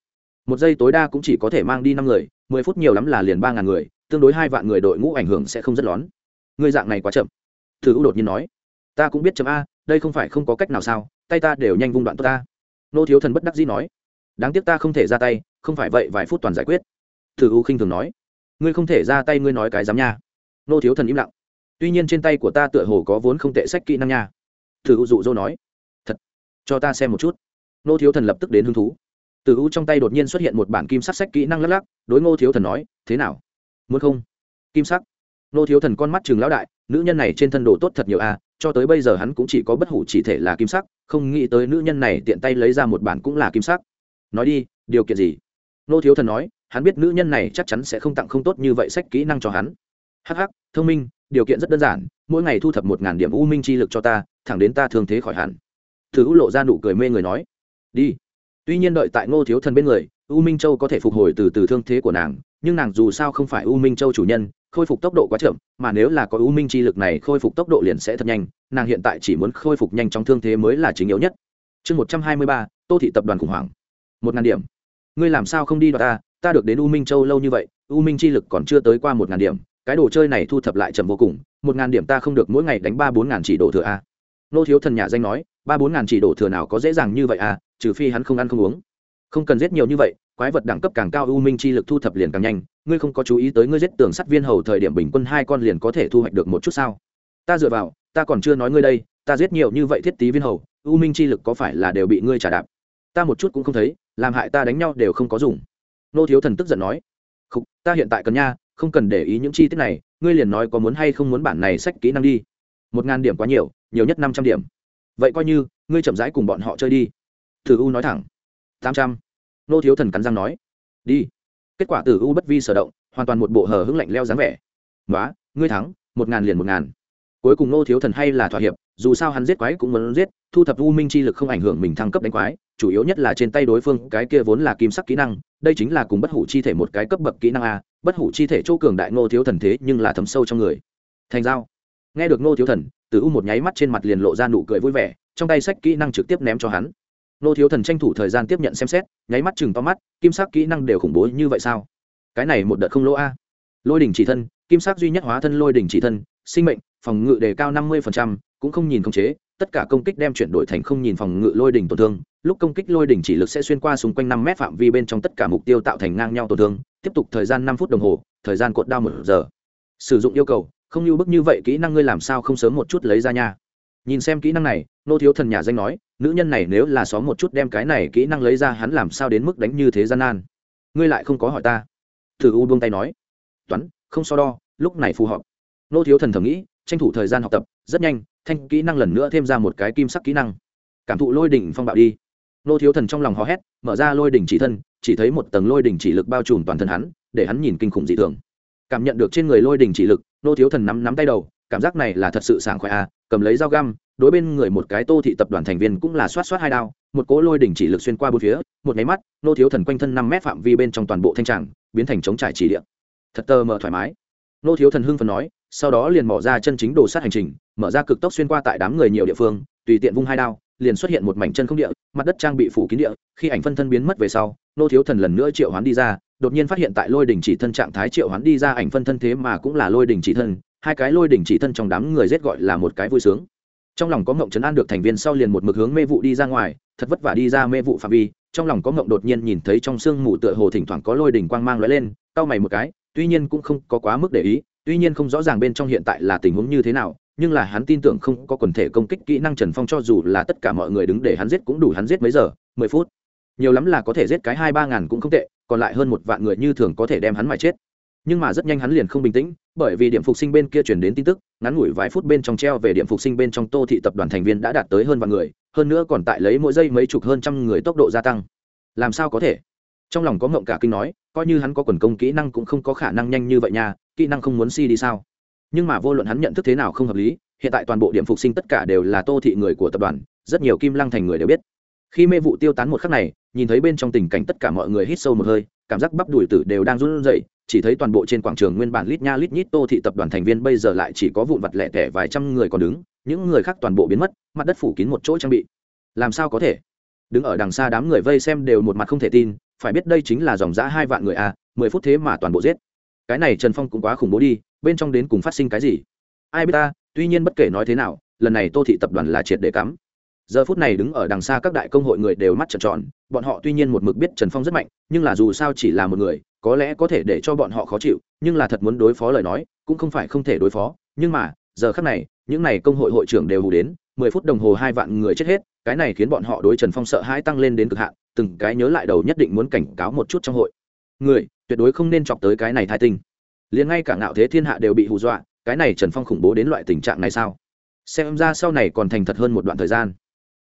Speaker 1: Một giây tối đa cũng chỉ có thể mang đi năm người, mười phút nhiều lắm là liền ba ngàn người, tương đối hai vạn người đội ngũ ảnh hưởng sẽ không rất lón. Ngươi dạng này quá chậm. Thử u đột nhiên nói. Ta cũng biết chậm a đây không phải không có cách nào sao, tay ta đều nhanh vung đoạn tốt ta. Nô thiếu thần bất đắc dĩ nói. Đáng tiếc ta không thể ra tay, không phải vậy vài phút toàn giải quyết. Thử u khinh thường nói. Ngươi không thể ra tay ngươi nói cái dám nha. Nô thiếu thần im lặng. Tuy nhiên trên tay của ta tựa hồ có vốn không tệ sách kỹ năng nha. Thử u dụ dỗ nói. Thật. Cho ta xem một chút. Nô thiếu thần lập tức đến hứng thú. Từ u trong tay đột nhiên xuất hiện một bản kim sắc sách kỹ năng lắc lắc, đối ngô thiếu thần nói, thế nào? Muốn không? Kim sắc. Nô thiếu thần con mắt chừng lão đại, nữ nhân này trên thân đồ tốt thật nhiều a cho tới bây giờ hắn cũng chỉ có bất hủ chỉ thể là kim sắc, không nghĩ tới nữ nhân này tiện tay lấy ra một bản cũng là kim sắc. Nói đi, điều kiện gì? Nô thiếu thần nói, hắn biết nữ nhân này chắc chắn sẽ không tặng không tốt như vậy sách kỹ năng cho hắn. Hh thông minh, điều kiện rất đơn giản, mỗi ngày thu thập một ngàn điểm u minh chi lực cho ta, thẳng đến ta thường thế khỏi hẳn. Thử lộ ra nụ cười mê người nói, đi tuy nhiên đợi tại ngô thiếu thần bên người, u minh châu có thể phục hồi từ từ thương thế của nàng, nhưng nàng dù sao không phải u minh châu chủ nhân, khôi phục tốc độ quá chậm, mà nếu là có u minh chi lực này khôi phục tốc độ liền sẽ thật nhanh, nàng hiện tại chỉ muốn khôi phục nhanh trong thương thế mới là chính yếu nhất. Chương một trăm hai mươi ba, tô thị tập đoàn khủng hoảng. Một ngàn điểm. Ngươi làm sao không đi đoạt ta? Ta được đến u minh châu lâu như vậy, u minh chi lực còn chưa tới qua một ngàn điểm, cái đồ chơi này thu thập lại chậm vô cùng, một ngàn điểm ta không được mỗi ngày đánh ba bốn ngàn chỉ đổ thừa a nô thiếu thần nhà danh nói, ba bốn ngàn chỉ đổ thừa nào có dễ dàng như vậy à trừ phi hắn không ăn không uống. Không cần giết nhiều như vậy, quái vật đẳng cấp càng cao, u minh chi lực thu thập liền càng nhanh, ngươi không có chú ý tới ngươi giết tường sắt viên hầu thời điểm bình quân hai con liền có thể thu hoạch được một chút sao? Ta dựa vào, ta còn chưa nói ngươi đây, ta giết nhiều như vậy thiết tí viên hầu, u minh chi lực có phải là đều bị ngươi trả đạp? Ta một chút cũng không thấy, làm hại ta đánh nhau đều không có dùng. Nô thiếu thần tức giận nói không ta hiện tại cần nha, không cần để ý những chi tiết này, ngươi liền nói có muốn hay không muốn bản này sách kỹ năng đi một ngàn điểm quá nhiều nhiều nhất năm trăm điểm. Vậy coi như, ngươi chậm rãi cùng bọn họ chơi đi. Thử u nói thẳng. Tám trăm. Nô thiếu thần cắn răng nói. Đi. Kết quả tử u bất vi sở động, hoàn toàn một bộ hờ hững lạnh leo dáng vẻ. Nói ngươi thắng, một ngàn liền một ngàn. Cuối cùng nô thiếu thần hay là thỏa hiệp, dù sao hắn giết quái cũng muốn giết, thu thập u minh chi lực không ảnh hưởng mình thăng cấp đánh quái, chủ yếu nhất là trên tay đối phương, cái kia vốn là kim sắc kỹ năng, đây chính là cùng bất hủ chi thể một cái cấp bậc kỹ năng a, bất hủ chi thể chỗ cường đại Nô thiếu thần thế nhưng là thấm sâu trong người. Thành giao nghe được Nô thiếu thần, tử u một nháy mắt trên mặt liền lộ ra nụ cười vui vẻ, trong tay sách kỹ năng trực tiếp ném cho hắn. Nô thiếu thần tranh thủ thời gian tiếp nhận xem xét, nháy mắt chừng to mắt, kim sắc kỹ năng đều khủng bố như vậy sao? Cái này một đợt không lỗ a. Lôi đỉnh chỉ thân, kim sắc duy nhất hóa thân lôi đỉnh chỉ thân, sinh mệnh, phòng ngự đề cao năm mươi cũng không nhìn khống chế, tất cả công kích đem chuyển đổi thành không nhìn phòng ngự lôi đỉnh tổn thương. Lúc công kích lôi đỉnh chỉ lực sẽ xuyên qua xung quanh năm mét phạm vi bên trong tất cả mục tiêu tạo thành ngang nhau tổn thương, tiếp tục thời gian năm phút đồng hồ, thời gian cột đao một giờ. Sử dụng yêu cầu không như bức như vậy kỹ năng ngươi làm sao không sớm một chút lấy ra nha. Nhìn xem kỹ năng này, nô thiếu thần nhà danh nói, nữ nhân này nếu là xóm một chút đem cái này kỹ năng lấy ra hắn làm sao đến mức đánh như thế gian nan. Ngươi lại không có hỏi ta. Thử u buông tay nói. Toán, không so đo, lúc này phù hợp. Nô thiếu thần thầm nghĩ, tranh thủ thời gian học tập, rất nhanh, thanh kỹ năng lần nữa thêm ra một cái kim sắc kỹ năng. Cảm thụ lôi đỉnh phong bạo đi. Nô thiếu thần trong lòng hò hét, mở ra lôi đỉnh chỉ thân, chỉ thấy một tầng lôi đỉnh chỉ lực bao trùm toàn thân hắn, để hắn nhìn kinh khủng dị thường. Cảm nhận được trên người lôi đỉnh chỉ lực nô thiếu thần nắm nắm tay đầu, cảm giác này là thật sự sảng khoái à cầm lấy dao găm, đối bên người một cái tô thị tập đoàn thành viên cũng là xoát xoát hai đao, một cỗ lôi đỉnh chỉ lực xuyên qua bốn phía, một máy mắt, nô thiếu thần quanh thân năm mét phạm vi bên trong toàn bộ thanh tràng, biến thành chống trải chỉ điện thật tơ mờ thoải mái. Nô thiếu thần hưng phần nói, sau đó liền bỏ ra chân chính đồ sát hành trình, mở ra cực tốc xuyên qua tại đám người nhiều địa phương, tùy tiện vung hai đao, liền xuất hiện một mảnh chân không địa, mặt đất trang bị phủ kín địa, khi ảnh phân thân biến mất về sau, nô thiếu thần lần nữa triệu hoán đi ra đột nhiên phát hiện tại lôi đỉnh chỉ thân trạng thái triệu hoán đi ra ảnh phân thân thế mà cũng là lôi đỉnh chỉ thân, hai cái lôi đỉnh chỉ thân trong đám người rét gọi là một cái vui sướng. Trong lòng có mộng chấn an được thành viên sau liền một mực hướng mê vụ đi ra ngoài, thật vất vả đi ra mê vụ phạm vi, trong lòng có mộng đột nhiên nhìn thấy trong sương mù tựa hồ thỉnh thoảng có lôi đỉnh quang mang lóe lên, cau mày một cái, tuy nhiên cũng không có quá mức để ý, tuy nhiên không rõ ràng bên trong hiện tại là tình huống như thế nào, nhưng là hắn tin tưởng không có quần thể công kích kỹ năng trần phong cho dù là tất cả mọi người đứng để hắn giết cũng đủ hắn giết mấy giờ, mười phút. Nhiều lắm là có thể giết cái hai ba ngàn cũng không tệ còn lại hơn một vạn người như thường có thể đem hắn mà chết. Nhưng mà rất nhanh hắn liền không bình tĩnh, bởi vì điểm phục sinh bên kia chuyển đến tin tức, ngắn ngủi vài phút bên trong treo về điểm phục sinh bên trong tô thị tập đoàn thành viên đã đạt tới hơn vạn người, hơn nữa còn tại lấy mỗi giây mấy chục hơn trăm người tốc độ gia tăng. Làm sao có thể? Trong lòng có ngộng cả kinh nói, coi như hắn có quần công kỹ năng cũng không có khả năng nhanh như vậy nha, kỹ năng không muốn si đi sao? Nhưng mà vô luận hắn nhận thức thế nào không hợp lý, hiện tại toàn bộ điểm phục sinh tất cả đều là tô thị người của tập đoàn, rất nhiều kim lăng thành người đều biết. Khi mê vụ tiêu tán một khắc này nhìn thấy bên trong tình cảnh tất cả mọi người hít sâu một hơi, cảm giác bắp đùi tử đều đang run rẩy, chỉ thấy toàn bộ trên quảng trường nguyên bản lít nha lít nhít tô thị tập đoàn thành viên bây giờ lại chỉ có vụn vặt lẻ tẻ vài trăm người còn đứng, những người khác toàn bộ biến mất, mặt đất phủ kín một chỗ trang bị. Làm sao có thể? Đứng ở đằng xa đám người vây xem đều một mặt không thể tin, phải biết đây chính là dòng giã hai vạn người à mười phút thế mà toàn bộ giết. Cái này trần phong cũng quá khủng bố đi, bên trong đến cùng phát sinh cái gì? Ai biết ta, tuy nhiên bất kể nói thế nào, lần này tô thị tập đoàn là triệt để cắm giờ phút này đứng ở đằng xa các đại công hội người đều mắt trợn tròn, bọn họ tuy nhiên một mực biết trần phong rất mạnh, nhưng là dù sao chỉ là một người, có lẽ có thể để cho bọn họ khó chịu, nhưng là thật muốn đối phó lời nói, cũng không phải không thể đối phó. Nhưng mà, giờ khắc này, những n à y công hội hội trưởng đều hù đến, mười phút đồng hồ hai vạn người chết hết, cái này khiến bọn họ đối trần phong sợ hãi tăng lên đến cực hạn, từng cái nhớ lại đầu nhất định muốn cảnh cáo một chút trong hội. Người, tuyệt đối không nên chọc tới cái này thai tinh. Liền ngay cả ngạo thế thiên hạ đều bị hù dọa, cái này trần phong khủng bố đến loại tình trạng này sao? Xem ra sau này còn thành thật hơn một đoạn thời gian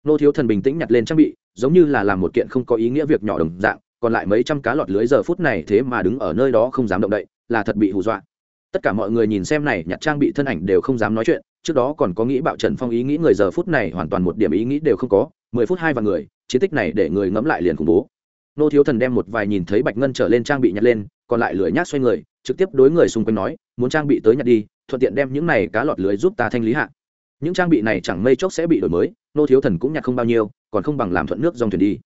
Speaker 1: nô thiếu thần bình tĩnh nhặt lên trang bị, giống như là làm một kiện không có ý nghĩa việc nhỏ đồng dạng, còn lại mấy trăm cá lọt lưới giờ phút này thế mà đứng ở nơi đó không dám động đậy, là thật bị hù dọa. Tất cả mọi người nhìn xem này, nhặt trang bị thân ảnh đều không dám nói chuyện, trước đó còn có nghĩ bạo trần phong ý nghĩ người giờ phút này hoàn toàn một điểm ý nghĩ đều không có, mười phút hai và người, chiến tích này để người ngẫm lại liền khủng bố. Nô thiếu thần đem một vài nhìn thấy bạch ngân trở lên trang bị nhặt lên, còn lại lưỡi nhác xoay người, trực tiếp đối người xung quanh nói, muốn trang bị tới nhặt đi, thuận tiện đem những này cá lọt lưới giúp ta thanh lý hạ những trang bị này chẳng mây chốc sẽ bị đổi mới nô thiếu thần cũng nhặt không bao nhiêu, còn không bằng làm thuận nước dòng thuyền đi.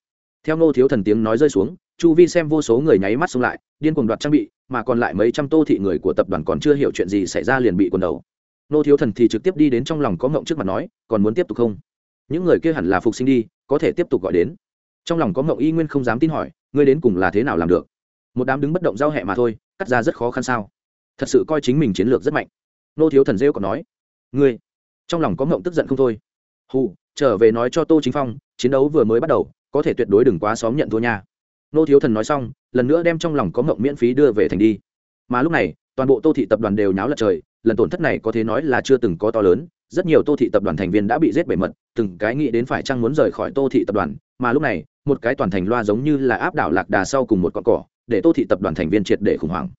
Speaker 1: Theo nô thiếu thần tiếng nói rơi xuống, chu vi xem vô số người nháy mắt xông lại, điên cuồng đoạt trang bị, mà còn lại mấy trăm tô thị người của tập đoàn còn chưa hiểu chuyện gì xảy ra liền bị quần đầu. Nô thiếu thần thì trực tiếp đi đến trong lòng có ngộng trước mặt nói, còn muốn tiếp tục không? Những người kia hẳn là phục sinh đi, có thể tiếp tục gọi đến. Trong lòng có ngộng y nguyên không dám tin hỏi, ngươi đến cùng là thế nào làm được? Một đám đứng bất động giao hẹ mà thôi, cắt ra rất khó khăn sao? Thật sự coi chính mình chiến lược rất mạnh. Nô thiếu thần rêu còn nói, ngươi trong lòng có mộng tức giận không thôi. Hù, trở về nói cho tô chính phong, chiến đấu vừa mới bắt đầu, có thể tuyệt đối đừng quá xóm nhận thua nha. Nô thiếu thần nói xong, lần nữa đem trong lòng có mộng miễn phí đưa về thành đi. Mà lúc này, toàn bộ tô thị tập đoàn đều nháo lật trời, lần tổn thất này có thể nói là chưa từng có to lớn, rất nhiều tô thị tập đoàn thành viên đã bị giết bể mật, từng cái nghĩ đến phải chăng muốn rời khỏi tô thị tập đoàn, mà lúc này, một cái toàn thành loa giống như là áp đảo lạc đà sau cùng một con cỏ, để tô thị tập đoàn thành viên triệt để khủng hoảng.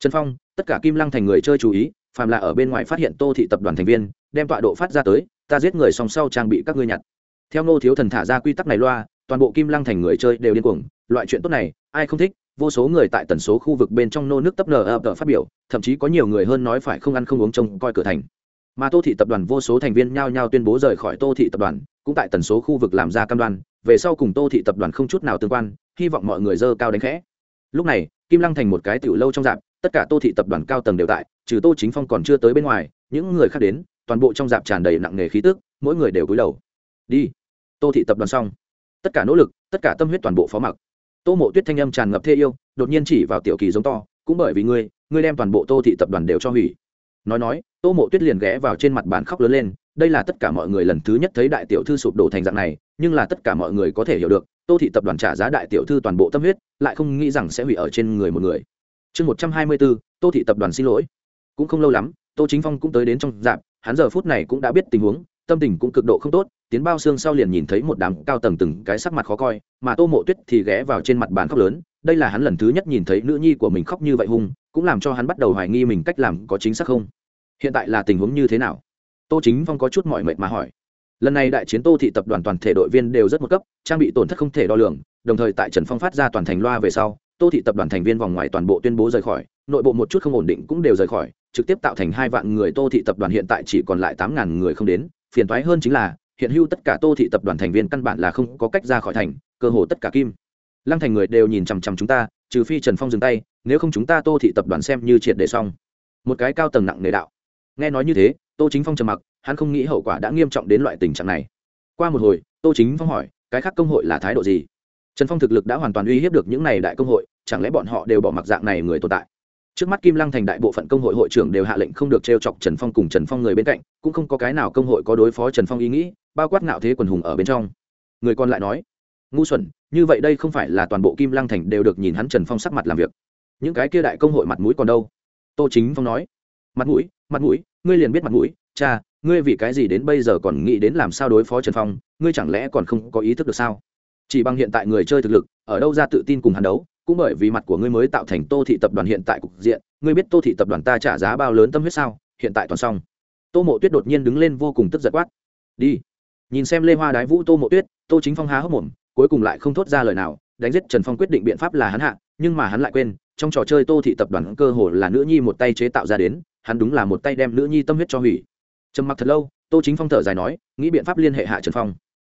Speaker 1: Trần phong, tất cả kim lăng thành người chơi chú ý phàm là ở bên ngoài phát hiện tô thị tập đoàn thành viên, đem tọa độ phát ra tới, ta giết người song sau trang bị các ngươi nhặt. Theo ngô thiếu thần thả ra quy tắc này loa, toàn bộ kim lăng thành người chơi đều điên cuồng. Loại chuyện tốt này, ai không thích? Vô số người tại tần số khu vực bên trong nô nước tấp nở ập phát biểu, thậm chí có nhiều người hơn nói phải không ăn không uống trông coi cửa thành. Mà tô thị tập đoàn vô số thành viên nhao nhao tuyên bố rời khỏi tô thị tập đoàn, cũng tại tần số khu vực làm ra cam đoan, về sau cùng tô thị tập đoàn không chút nào tương quan, hy vọng mọi người dơ cao đánh khẽ. Lúc này, kim lăng thành một cái tiểu lâu trong dạp tất cả tô thị tập đoàn cao tầng đều tại, trừ tô chính phong còn chưa tới bên ngoài, những người khác đến, toàn bộ trong dạp tràn đầy nặng nề khí tức, mỗi người đều cúi đầu. Đi. Tô thị tập đoàn xong. Tất cả nỗ lực, tất cả tâm huyết toàn bộ phó mặc. Tô mộ tuyết thanh âm tràn ngập thê yêu, đột nhiên chỉ vào tiểu kỳ giống to, cũng bởi vì ngươi ngươi đem toàn bộ tô thị tập đoàn đều cho hủy. Nói nói, tô mộ tuyết liền ghé vào trên mặt bàn khóc lớn lên, đây là tất cả mọi người lần thứ nhất thấy đại tiểu thư sụp đổ thành dạng này, nhưng là tất cả mọi người có thể hiểu được, tô thị tập đoàn trả giá đại tiểu thư toàn bộ tâm huyết, lại không nghĩ rằng sẽ hủy ở trên người một người chương một trăm hai mươi bốn, tô thị tập đoàn xin lỗi. Cũng không lâu lắm, tô chính phong cũng tới đến trong dạp, hắn giờ phút này cũng đã biết tình huống, tâm tình cũng cực độ không tốt, tiến bao xương sau liền nhìn thấy một đám cao tầng từng cái sắc mặt khó coi, mà tô mộ tuyết thì ghé vào trên mặt bàn khóc lớn, đây là hắn lần thứ nhất nhìn thấy nữ nhi của mình khóc như vậy hung, cũng làm cho hắn bắt đầu hoài nghi mình cách làm có chính xác không. Hiện tại là tình huống như thế nào? Tô chính phong có chút mọi mệt mà hỏi. Lần này đại chiến tô thị tập đoàn toàn thể đội viên đều rất một cấp, trang bị tổn thất không thể đo lường, đồng thời tại trần phong phát ra toàn thành loa về sau tô thị tập đoàn thành viên vòng ngoài toàn bộ tuyên bố rời khỏi, nội bộ một chút không ổn định cũng đều rời khỏi, trực tiếp tạo thành hai vạn người tô thị tập đoàn hiện tại chỉ còn lại tám ngàn người không đến. Phiền toái hơn chính là, hiện hữu tất cả tô thị tập đoàn thành viên căn bản là không có cách ra khỏi thành, cơ hồ tất cả kim, lăng thành người đều nhìn chằm chằm chúng ta, trừ phi trần phong dừng tay, nếu không chúng ta tô thị tập đoàn xem như triệt để xong. Một cái cao tầng nặng nề đạo. Nghe nói như thế, tô chính phong trầm mặc, hắn không nghĩ hậu quả đã nghiêm trọng đến loại tình trạng này. Qua một hồi, tô chính phong hỏi, cái khác công hội là thái độ gì? Trần phong thực lực đã hoàn toàn uy hiếp được những này đại công hội, chẳng lẽ bọn họ đều bỏ mặc dạng này người tồn tại? Trước mắt kim lăng thành đại bộ phận công hội hội trưởng đều hạ lệnh không được t r e o chọc trần phong cùng trần phong người bên cạnh, cũng không có cái nào công hội có đối phó trần phong ý nghĩ, bao quát ngạo thế quần hùng ở bên trong. Người còn lại nói, ngu xuẩn, như vậy đây không phải là toàn bộ kim lăng thành đều được nhìn hắn trần phong sắc mặt làm việc. Những cái kia đại công hội mặt mũi còn đâu? Tô chính phong nói, mặt mũi mặt mũi, ngươi liền biết mặt mũi. Cha, ngươi vì cái gì đến bây giờ còn nghĩ đến làm sao đối phó trần phong? Ngươi chẳng lẽ còn không có ý thức được sao? Chỉ bằng hiện tại người chơi thực lực, ở đâu ra tự tin cùng hắn đấu, cũng bởi vì mặt của ngươi mới tạo thành tô thị tập đoàn hiện tại cục diện, ngươi biết tô thị tập đoàn ta trả giá bao lớn tâm huyết sao? Hiện tại toàn xong. Tô mộ tuyết đột nhiên đứng lên vô cùng tức giật quát. Đi. Nhìn xem lê hoa đái vũ tô mộ tuyết, tô chính phong há hốc mồm, cuối cùng lại không thốt ra lời nào, đánh giết trần phong quyết định biện pháp là hắn hạ, nhưng mà hắn lại quên, trong trò chơi tô thị tập đoàn cơ hồ là nữ nhi một tay chế tạo ra đến, hắn đúng là một tay đem nữ nhi tâm huyết cho hủy. Trầm mặc thật lâu, tô chính phong thở dài nói, nghĩ biện pháp liên hệ hạ trần phong.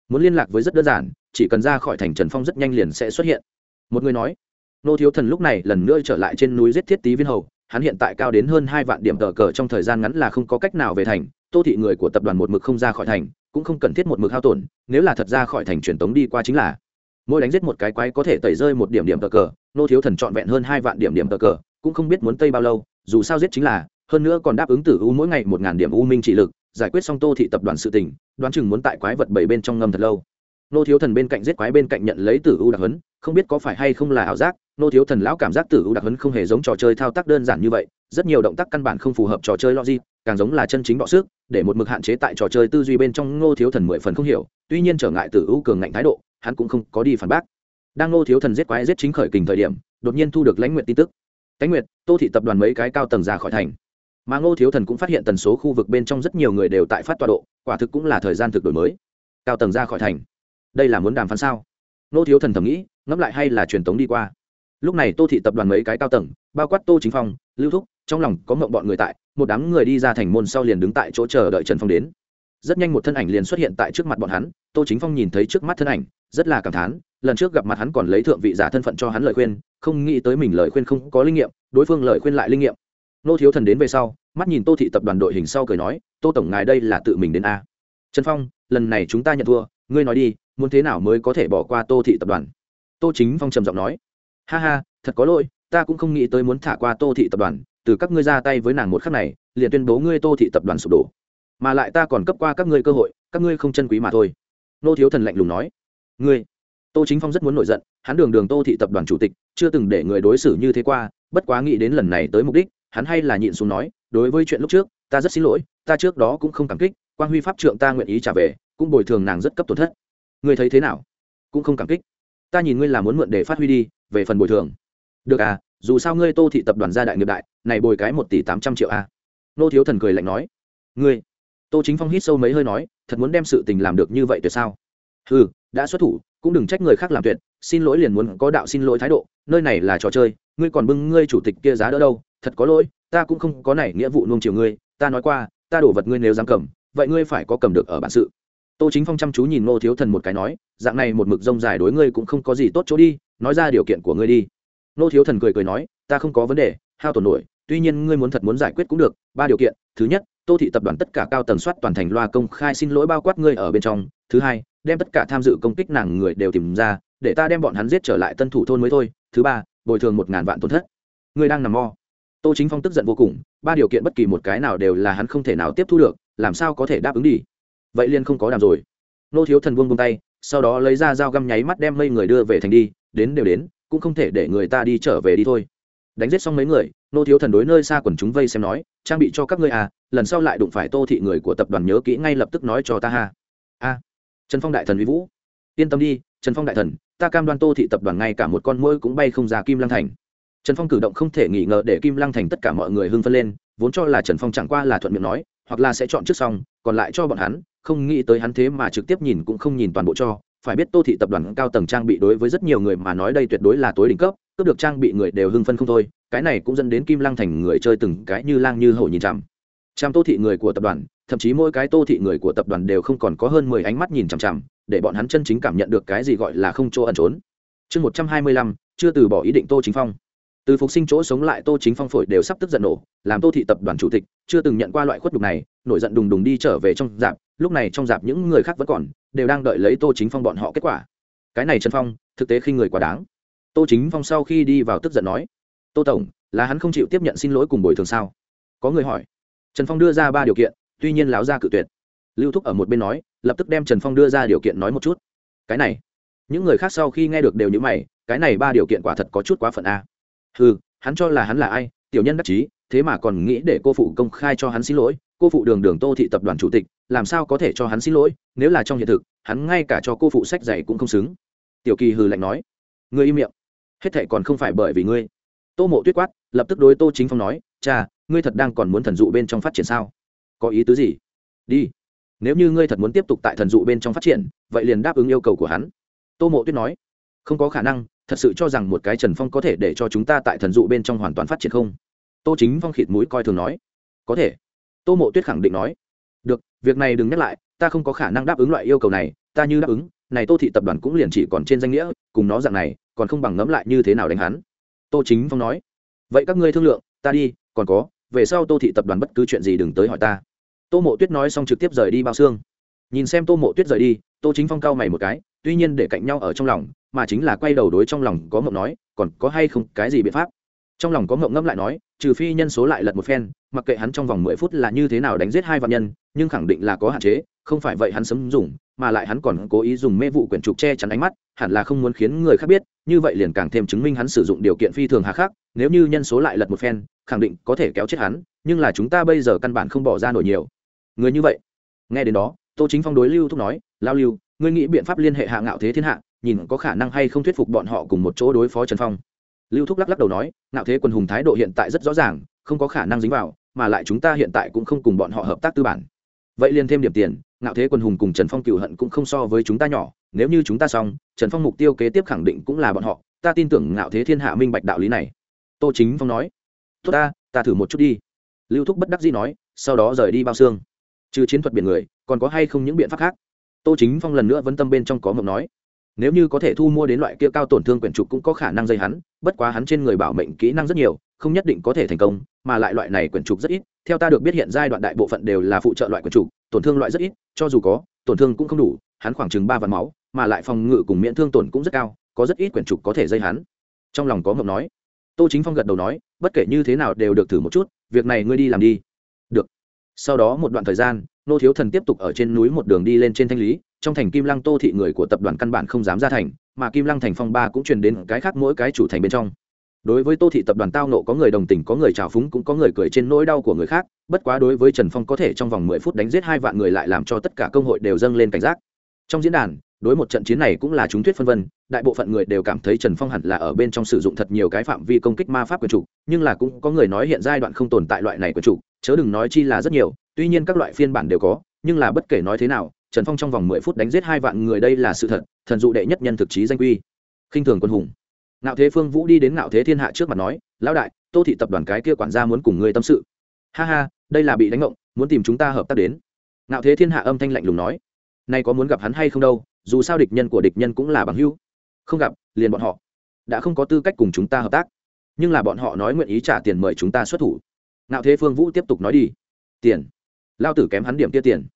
Speaker 1: Muốn liên lạc với rất đơn giản chỉ cần ra khỏi thành trần phong rất nhanh liền sẽ xuất hiện. Một người nói, nô thiếu thần lúc này lần nữa trở lại trên núi giết thiết tý viên hầu, hắn hiện tại cao đến hơn hai vạn điểm tờ cờ trong thời gian ngắn là không có cách nào về thành, tô thị người của tập đoàn một mực không ra khỏi thành, cũng không cần thiết một mực hao tổn, nếu là thật ra khỏi thành truyền tống đi qua chính là mỗi đánh giết một cái quái có thể tẩy rơi một điểm điểm tờ cờ, nô thiếu thần trọn vẹn hơn hai vạn điểm điểm tờ cờ, cũng không biết muốn tây bao lâu, dù sao giết chính là, hơn nữa còn đáp ứng tử u mỗi ngày một ngàn điểm u minh trị lực, giải quyết xong tô thị tập đoàn sự tình, đoán chừng muốn tại quái vật bảy bên trong ngâm thật lâu nô thiếu thần bên cạnh giết quái bên cạnh nhận lấy tử u đặc hấn không biết có phải hay không là ảo giác, nô thiếu thần lão cảm giác tử u đặc hấn không hề giống trò chơi thao tác đơn giản như vậy, rất nhiều động tác căn bản không phù hợp trò chơi logic, càng giống là chân chính bọ xước, để một mực hạn chế tại trò chơi tư duy bên trong, nô thiếu thần mười phần không hiểu, tuy nhiên trở ngại tử u cường ngạnh thái độ, hắn cũng không có đi phản bác. Đang nô thiếu thần giết quái giết chính khởi kình thời điểm, đột nhiên thu được lãnh nguyện tin tức. Lãnh nguyện tô thị tập đoàn mấy cái cao tầng ra khỏi thành. Mà ngô thiếu thần cũng phát hiện tần số khu vực bên trong rất nhiều người đều tại phát tọa độ, quả thực cũng là thời gian thực đổi mới. Cao tầng ra khỏi thành đây là muốn đàm phán sao? Nô thiếu thần thầm nghĩ, ngẫm lại hay là truyền tống đi qua. Lúc này tô thị tập đoàn mấy cái cao tầng, bao quát tô chính phong, lưu thúc, trong lòng có mộng bọn người tại, một đám người đi ra thành môn sau liền đứng tại chỗ chờ đợi trần phong đến. Rất nhanh một thân ảnh liền xuất hiện tại trước mặt bọn hắn, tô chính phong nhìn thấy trước mắt thân ảnh, rất là cảm thán, lần trước gặp mặt hắn còn lấy thượng vị giả thân phận cho hắn lời khuyên, không nghĩ tới mình lời khuyên không có linh nghiệm, đối phương lời khuyên lại linh nghiệm. Nô thiếu thần đến về sau, mắt nhìn tô thị tập đoàn đội hình sau cười nói, tô tổng ngài đây là tự mình đến a. Trần phong, lần này chúng ta nhận thua ngươi nói đi, muốn thế nào mới có thể bỏ qua tô thị tập đoàn? Tô chính phong trầm giọng nói. Ha ha, thật có lỗi, ta cũng không nghĩ tới muốn thả qua tô thị tập đoàn, từ các ngươi ra tay với nàng một khắc này, liền tuyên bố ngươi tô thị tập đoàn sụp đổ. Mà lại ta còn cấp qua các ngươi cơ hội, các ngươi không chân quý mà thôi. Nô thiếu thần lạnh lùng nói. Ngươi? Tô chính phong rất muốn nổi giận, hắn đường đường tô thị tập đoàn chủ tịch, chưa từng để người đối xử như thế qua, bất quá nghĩ đến lần này tới mục đích, hắn hay là nhịn xuống nói, đối với chuyện lúc trước, ta rất xin lỗi, ta trước đó cũng không cảm kích, quang huy pháp trượng ta nguyện ý trả về cũng bồi thường nàng rất cấp tổn thất. Ngươi thấy thế nào? Cũng không cảm kích. Ta nhìn ngươi là muốn mượn để phát huy đi, về phần bồi thường. Được à dù sao ngươi tô thị tập đoàn gia đại nghiệp đại, này bồi cái một tỷ tám trăm triệu à. nô thiếu thần cười lạnh nói. Ngươi, tô chính phong hít sâu mấy hơi nói, thật muốn đem sự tình làm được như vậy tuyệt sao? Ừ đã xuất thủ, cũng đừng trách người khác làm tuyệt, xin lỗi liền muốn có đạo xin lỗi thái độ, nơi này là trò chơi, ngươi còn bưng ngươi chủ tịch kia giá đỡ đâu, thật có lỗi, ta cũng không có này nghĩa vụ nuông chiều ngươi, ta nói qua, ta đổ vật ngươi nếu dám cầm, vậy ngươi phải có cầm được ở bản sự tô chính phong chăm chú nhìn ngô thiếu thần một cái nói, dạng này một mực rông dài đối ngươi cũng không có gì tốt chỗ đi, nói ra điều kiện của ngươi đi. Ngô thiếu thần cười cười nói, ta không có vấn đề, hao tổn nổi, tuy nhiên ngươi muốn thật muốn giải quyết cũng được, ba điều kiện, thứ nhất, tô thị tập đoàn tất cả cao tầng soát toàn thành loa công khai xin lỗi bao quát ngươi ở bên trong, thứ hai, đem tất cả tham dự công kích nàng người đều tìm ra, để ta đem bọn hắn giết trở lại tân thủ thôn mới thôi, thứ ba, bồi thường một ngàn vạn tổn thất. Ngươi đang nằm mo tô chính phong tức giận vô cùng, ba điều kiện bất kỳ một cái nào đều là hắn không thể nào tiếp thu được, làm sao có thể đáp ứng đi? Vậy liên không có đàm rồi. Nô thiếu thần buông buông tay, sau đó lấy ra dao găm nháy mắt đem mây người đưa về thành đi, đến đều đến, cũng không thể để người ta đi trở về đi thôi. Đánh giết xong mấy người, nô thiếu thần đối nơi xa quần chúng vây xem nói, trang bị cho các ngươi à lần sau lại đụng phải tô thị người của tập đoàn nhớ kỹ ngay lập tức nói cho ta ha. A, trần phong đại thần vi vũ. Yên tâm đi, trần phong đại thần, ta cam đoan tô thị tập đoàn ngay cả một con mũi cũng bay không ra kim lăng thành. Trần phong cử động không thể nghi ngờ để kim lăng thành tất cả mọi người hưng phân lên vốn cho là trần phong chẳng qua là thuận miệng nói, hoặc là sẽ chọn trước xong, còn lại cho bọn hắn, không nghĩ tới hắn thế mà trực tiếp nhìn cũng không nhìn toàn bộ cho. Phải biết tô thị tập đoàn cao tầng trang bị đối với rất nhiều người mà nói đây tuyệt đối là tối đỉnh cấp, cướp được trang bị người đều hưng phân không thôi, cái này cũng dẫn đến kim lăng thành người chơi từng cái như lang như hổ nhìn chằm. Trăm tô thị người của tập đoàn, thậm chí mỗi cái tô thị người của tập đoàn đều không còn có hơn mười ánh mắt nhìn chằm chằm, để bọn hắn chân chính cảm nhận được cái gì gọi là không chỗ ẩn trốn. Chương một trăm hai mươi lăm, chưa từ bỏ ý định tô chính phong từ phục sinh chỗ sống lại tô chính phong phổi đều sắp tức giận nổ, làm tô thị tập đoàn chủ tịch, chưa từng nhận qua loại khuất đục này, nổi giận đùng đùng đi trở về trong dạp, lúc này trong dạp những người khác vẫn còn, đều đang đợi lấy tô chính phong bọn họ kết quả. Cái này trần phong, thực tế khi người quá đáng. Tô chính phong sau khi đi vào tức giận nói, tô tổng, là hắn không chịu tiếp nhận xin lỗi cùng bồi thường sao? Có người hỏi. Trần phong đưa ra ba điều kiện, tuy nhiên láo ra cự tuyệt. Lưu thúc ở một bên nói, lập tức đem trần phong đưa ra điều kiện nói một chút. Cái này, những người khác sau khi nghe được đều như mày, cái này ba điều kiện quả thật có chút quá phận a ừ hắn cho là hắn là ai, tiểu nhân đắc chí, thế mà còn nghĩ để cô phụ công khai cho hắn xin lỗi, cô phụ đường đường tô thị tập đoàn chủ tịch, làm sao có thể cho hắn xin lỗi, nếu là trong hiện thực, hắn ngay cả cho cô phụ sách dạy cũng không xứng. Tiểu kỳ hừ lạnh nói, ngươi im miệng, hết thệ còn không phải bởi vì ngươi. Tô mộ tuyết quát, lập tức đối tô chính phong nói, cha, ngươi thật đang còn muốn thần dụ bên trong phát triển sao? Có ý tứ gì? Đi, nếu như ngươi thật muốn tiếp tục tại thần dụ bên trong phát triển, vậy liền đáp ứng yêu cầu của hắn. Tô mộ tuyết nói, không có khả năng thật sự cho rằng một cái trần phong có thể để cho chúng ta tại thần dụ bên trong hoàn toàn phát triển không? Tô chính phong khịt mũi coi thường nói. Có thể. Tô mộ tuyết khẳng định nói. Được, việc này đừng nhắc lại, ta không có khả năng đáp ứng loại yêu cầu này, ta như đáp ứng, này tô thị tập đoàn cũng liền chỉ còn trên danh nghĩa, cùng nó dạng này, còn không bằng ngẫm lại như thế nào đánh hắn. Tô chính phong nói. Vậy các ngươi thương lượng, ta đi, còn có, về sau tô thị tập đoàn bất cứ chuyện gì đừng tới hỏi ta. Tô mộ tuyết nói xong trực tiếp rời đi bao xương. Nhìn xem tô mộ tuyết rời đi, tô chính phong cao mày một cái tuy nhiên để cạnh nhau ở trong lòng, mà chính là quay đầu đối trong lòng có mộng nói, còn có hay không, cái gì biện pháp? Trong lòng có mộng ngâm lại nói, trừ phi nhân số lại lật một phen, mặc kệ hắn trong vòng mười phút là như thế nào đánh giết hai vạn nhân, nhưng khẳng định là có hạn chế, không phải vậy hắn sấm dùng, mà lại hắn còn cố ý dùng mê vụ quyển trục che chắn ánh mắt, hẳn là không muốn khiến người khác biết, như vậy liền càng thêm chứng minh hắn sử dụng điều kiện phi thường hà khắc, nếu như nhân số lại lật một phen, khẳng định có thể kéo chết hắn, nhưng là chúng ta bây giờ căn bản không bỏ ra nổi nhiều. Người như vậy. Nghe đến đó, tô chính phong đối lưu thúc nói, lao lưu ngươi nghĩ biện pháp liên hệ hạ ngạo thế thiên hạ, nhìn có khả năng hay không thuyết phục bọn họ cùng một chỗ đối phó trần phong. Lưu thúc lắc lắc đầu nói, ngạo thế quân hùng thái độ hiện tại rất rõ ràng, không có khả năng dính vào, mà lại chúng ta hiện tại cũng không cùng bọn họ hợp tác tư bản. Vậy liền thêm điểm tiền, ngạo thế quân hùng cùng trần phong cựu hận cũng không so với chúng ta nhỏ, nếu như chúng ta xong, trần phong mục tiêu kế tiếp khẳng định cũng là bọn họ, ta tin tưởng ngạo thế thiên hạ minh bạch đạo lý này. Tô chính phong nói, tốt ta ta thử một chút đi. Lưu thúc bất đắc dĩ nói, sau đó rời đi bao xương. Trừ chiến thuật biển người, còn có hay không những biện pháp khác? Tô chính phong lần nữa vẫn tâm bên trong có mộng nói, nếu như có thể thu mua đến loại kia cao tổn thương quyển trục cũng có khả năng dây hắn, bất quá hắn trên người bảo mệnh kỹ năng rất nhiều, không nhất định có thể thành công, mà lại loại này quyển trục rất ít, theo ta được biết hiện giai đoạn đại bộ phận đều là phụ trợ loại quyển trục, tổn thương loại rất ít, cho dù có, tổn thương cũng không đủ, hắn khoảng chừng ba vạn máu, mà lại phòng ngự cùng miễn thương tổn cũng rất cao, có rất ít quyển trục có thể dây hắn. Trong lòng có mộng nói, tô chính phong gật đầu nói, bất kể như thế nào đều được thử một chút, việc này ngươi đi làm đi. Được. Sau đó một đoạn thời gian nô thiếu thần tiếp tục ở trên núi một đường đi lên trên thanh lý trong thành kim lăng tô thị người của tập đoàn căn bản không dám ra thành mà kim lăng thành phong ba cũng truyền đến cái khác mỗi cái chủ thành bên trong. Đối với tô thị tập đoàn tao nộ có người đồng tình có người trào phúng cũng có người cười trên nỗi đau của người khác bất quá đối với trần phong có thể trong vòng mười phút đánh giết hai vạn người lại làm cho tất cả công hội đều dâng lên cảnh giác. Trong diễn đàn đối một trận chiến này cũng là chúng thuyết phân vân đại bộ phận người đều cảm thấy trần phong hẳn là ở bên trong sử dụng thật nhiều cái phạm vi công kích ma pháp quyền chủ, nhưng là cũng có người nói hiện giai đoạn không tồn tại loại này quyền chủ, chớ đừng nói chi là rất nhiều tuy nhiên các loại phiên bản đều có, nhưng là bất kể nói thế nào, trần phong trong vòng mười phút đánh giết hai vạn người đây là sự thật, thần dụ đệ nhất nhân thực chí danh quy khinh thường quân hùng. Ngạo thế phương vũ đi đến ngạo thế thiên hạ trước mặt nói, lão đại, tô thị tập đoàn cái kia quản gia muốn cùng người tâm sự. Ha ha, đây là bị đánh ngộng, muốn tìm chúng ta hợp tác đến. Ngạo thế thiên hạ âm thanh lạnh lùng nói, nay có muốn gặp hắn hay không đâu, dù sao địch nhân của địch nhân cũng là bằng hữu. Không gặp, liền bọn họ. Đã không có tư cách cùng chúng ta hợp tác. Nhưng là bọn họ nói nguyện ý trả tiền mời chúng ta xuất thủ. Ngạo thế phương vũ tiếp tục nói đi, tiền lao tử kém hắn điểm kia tiền.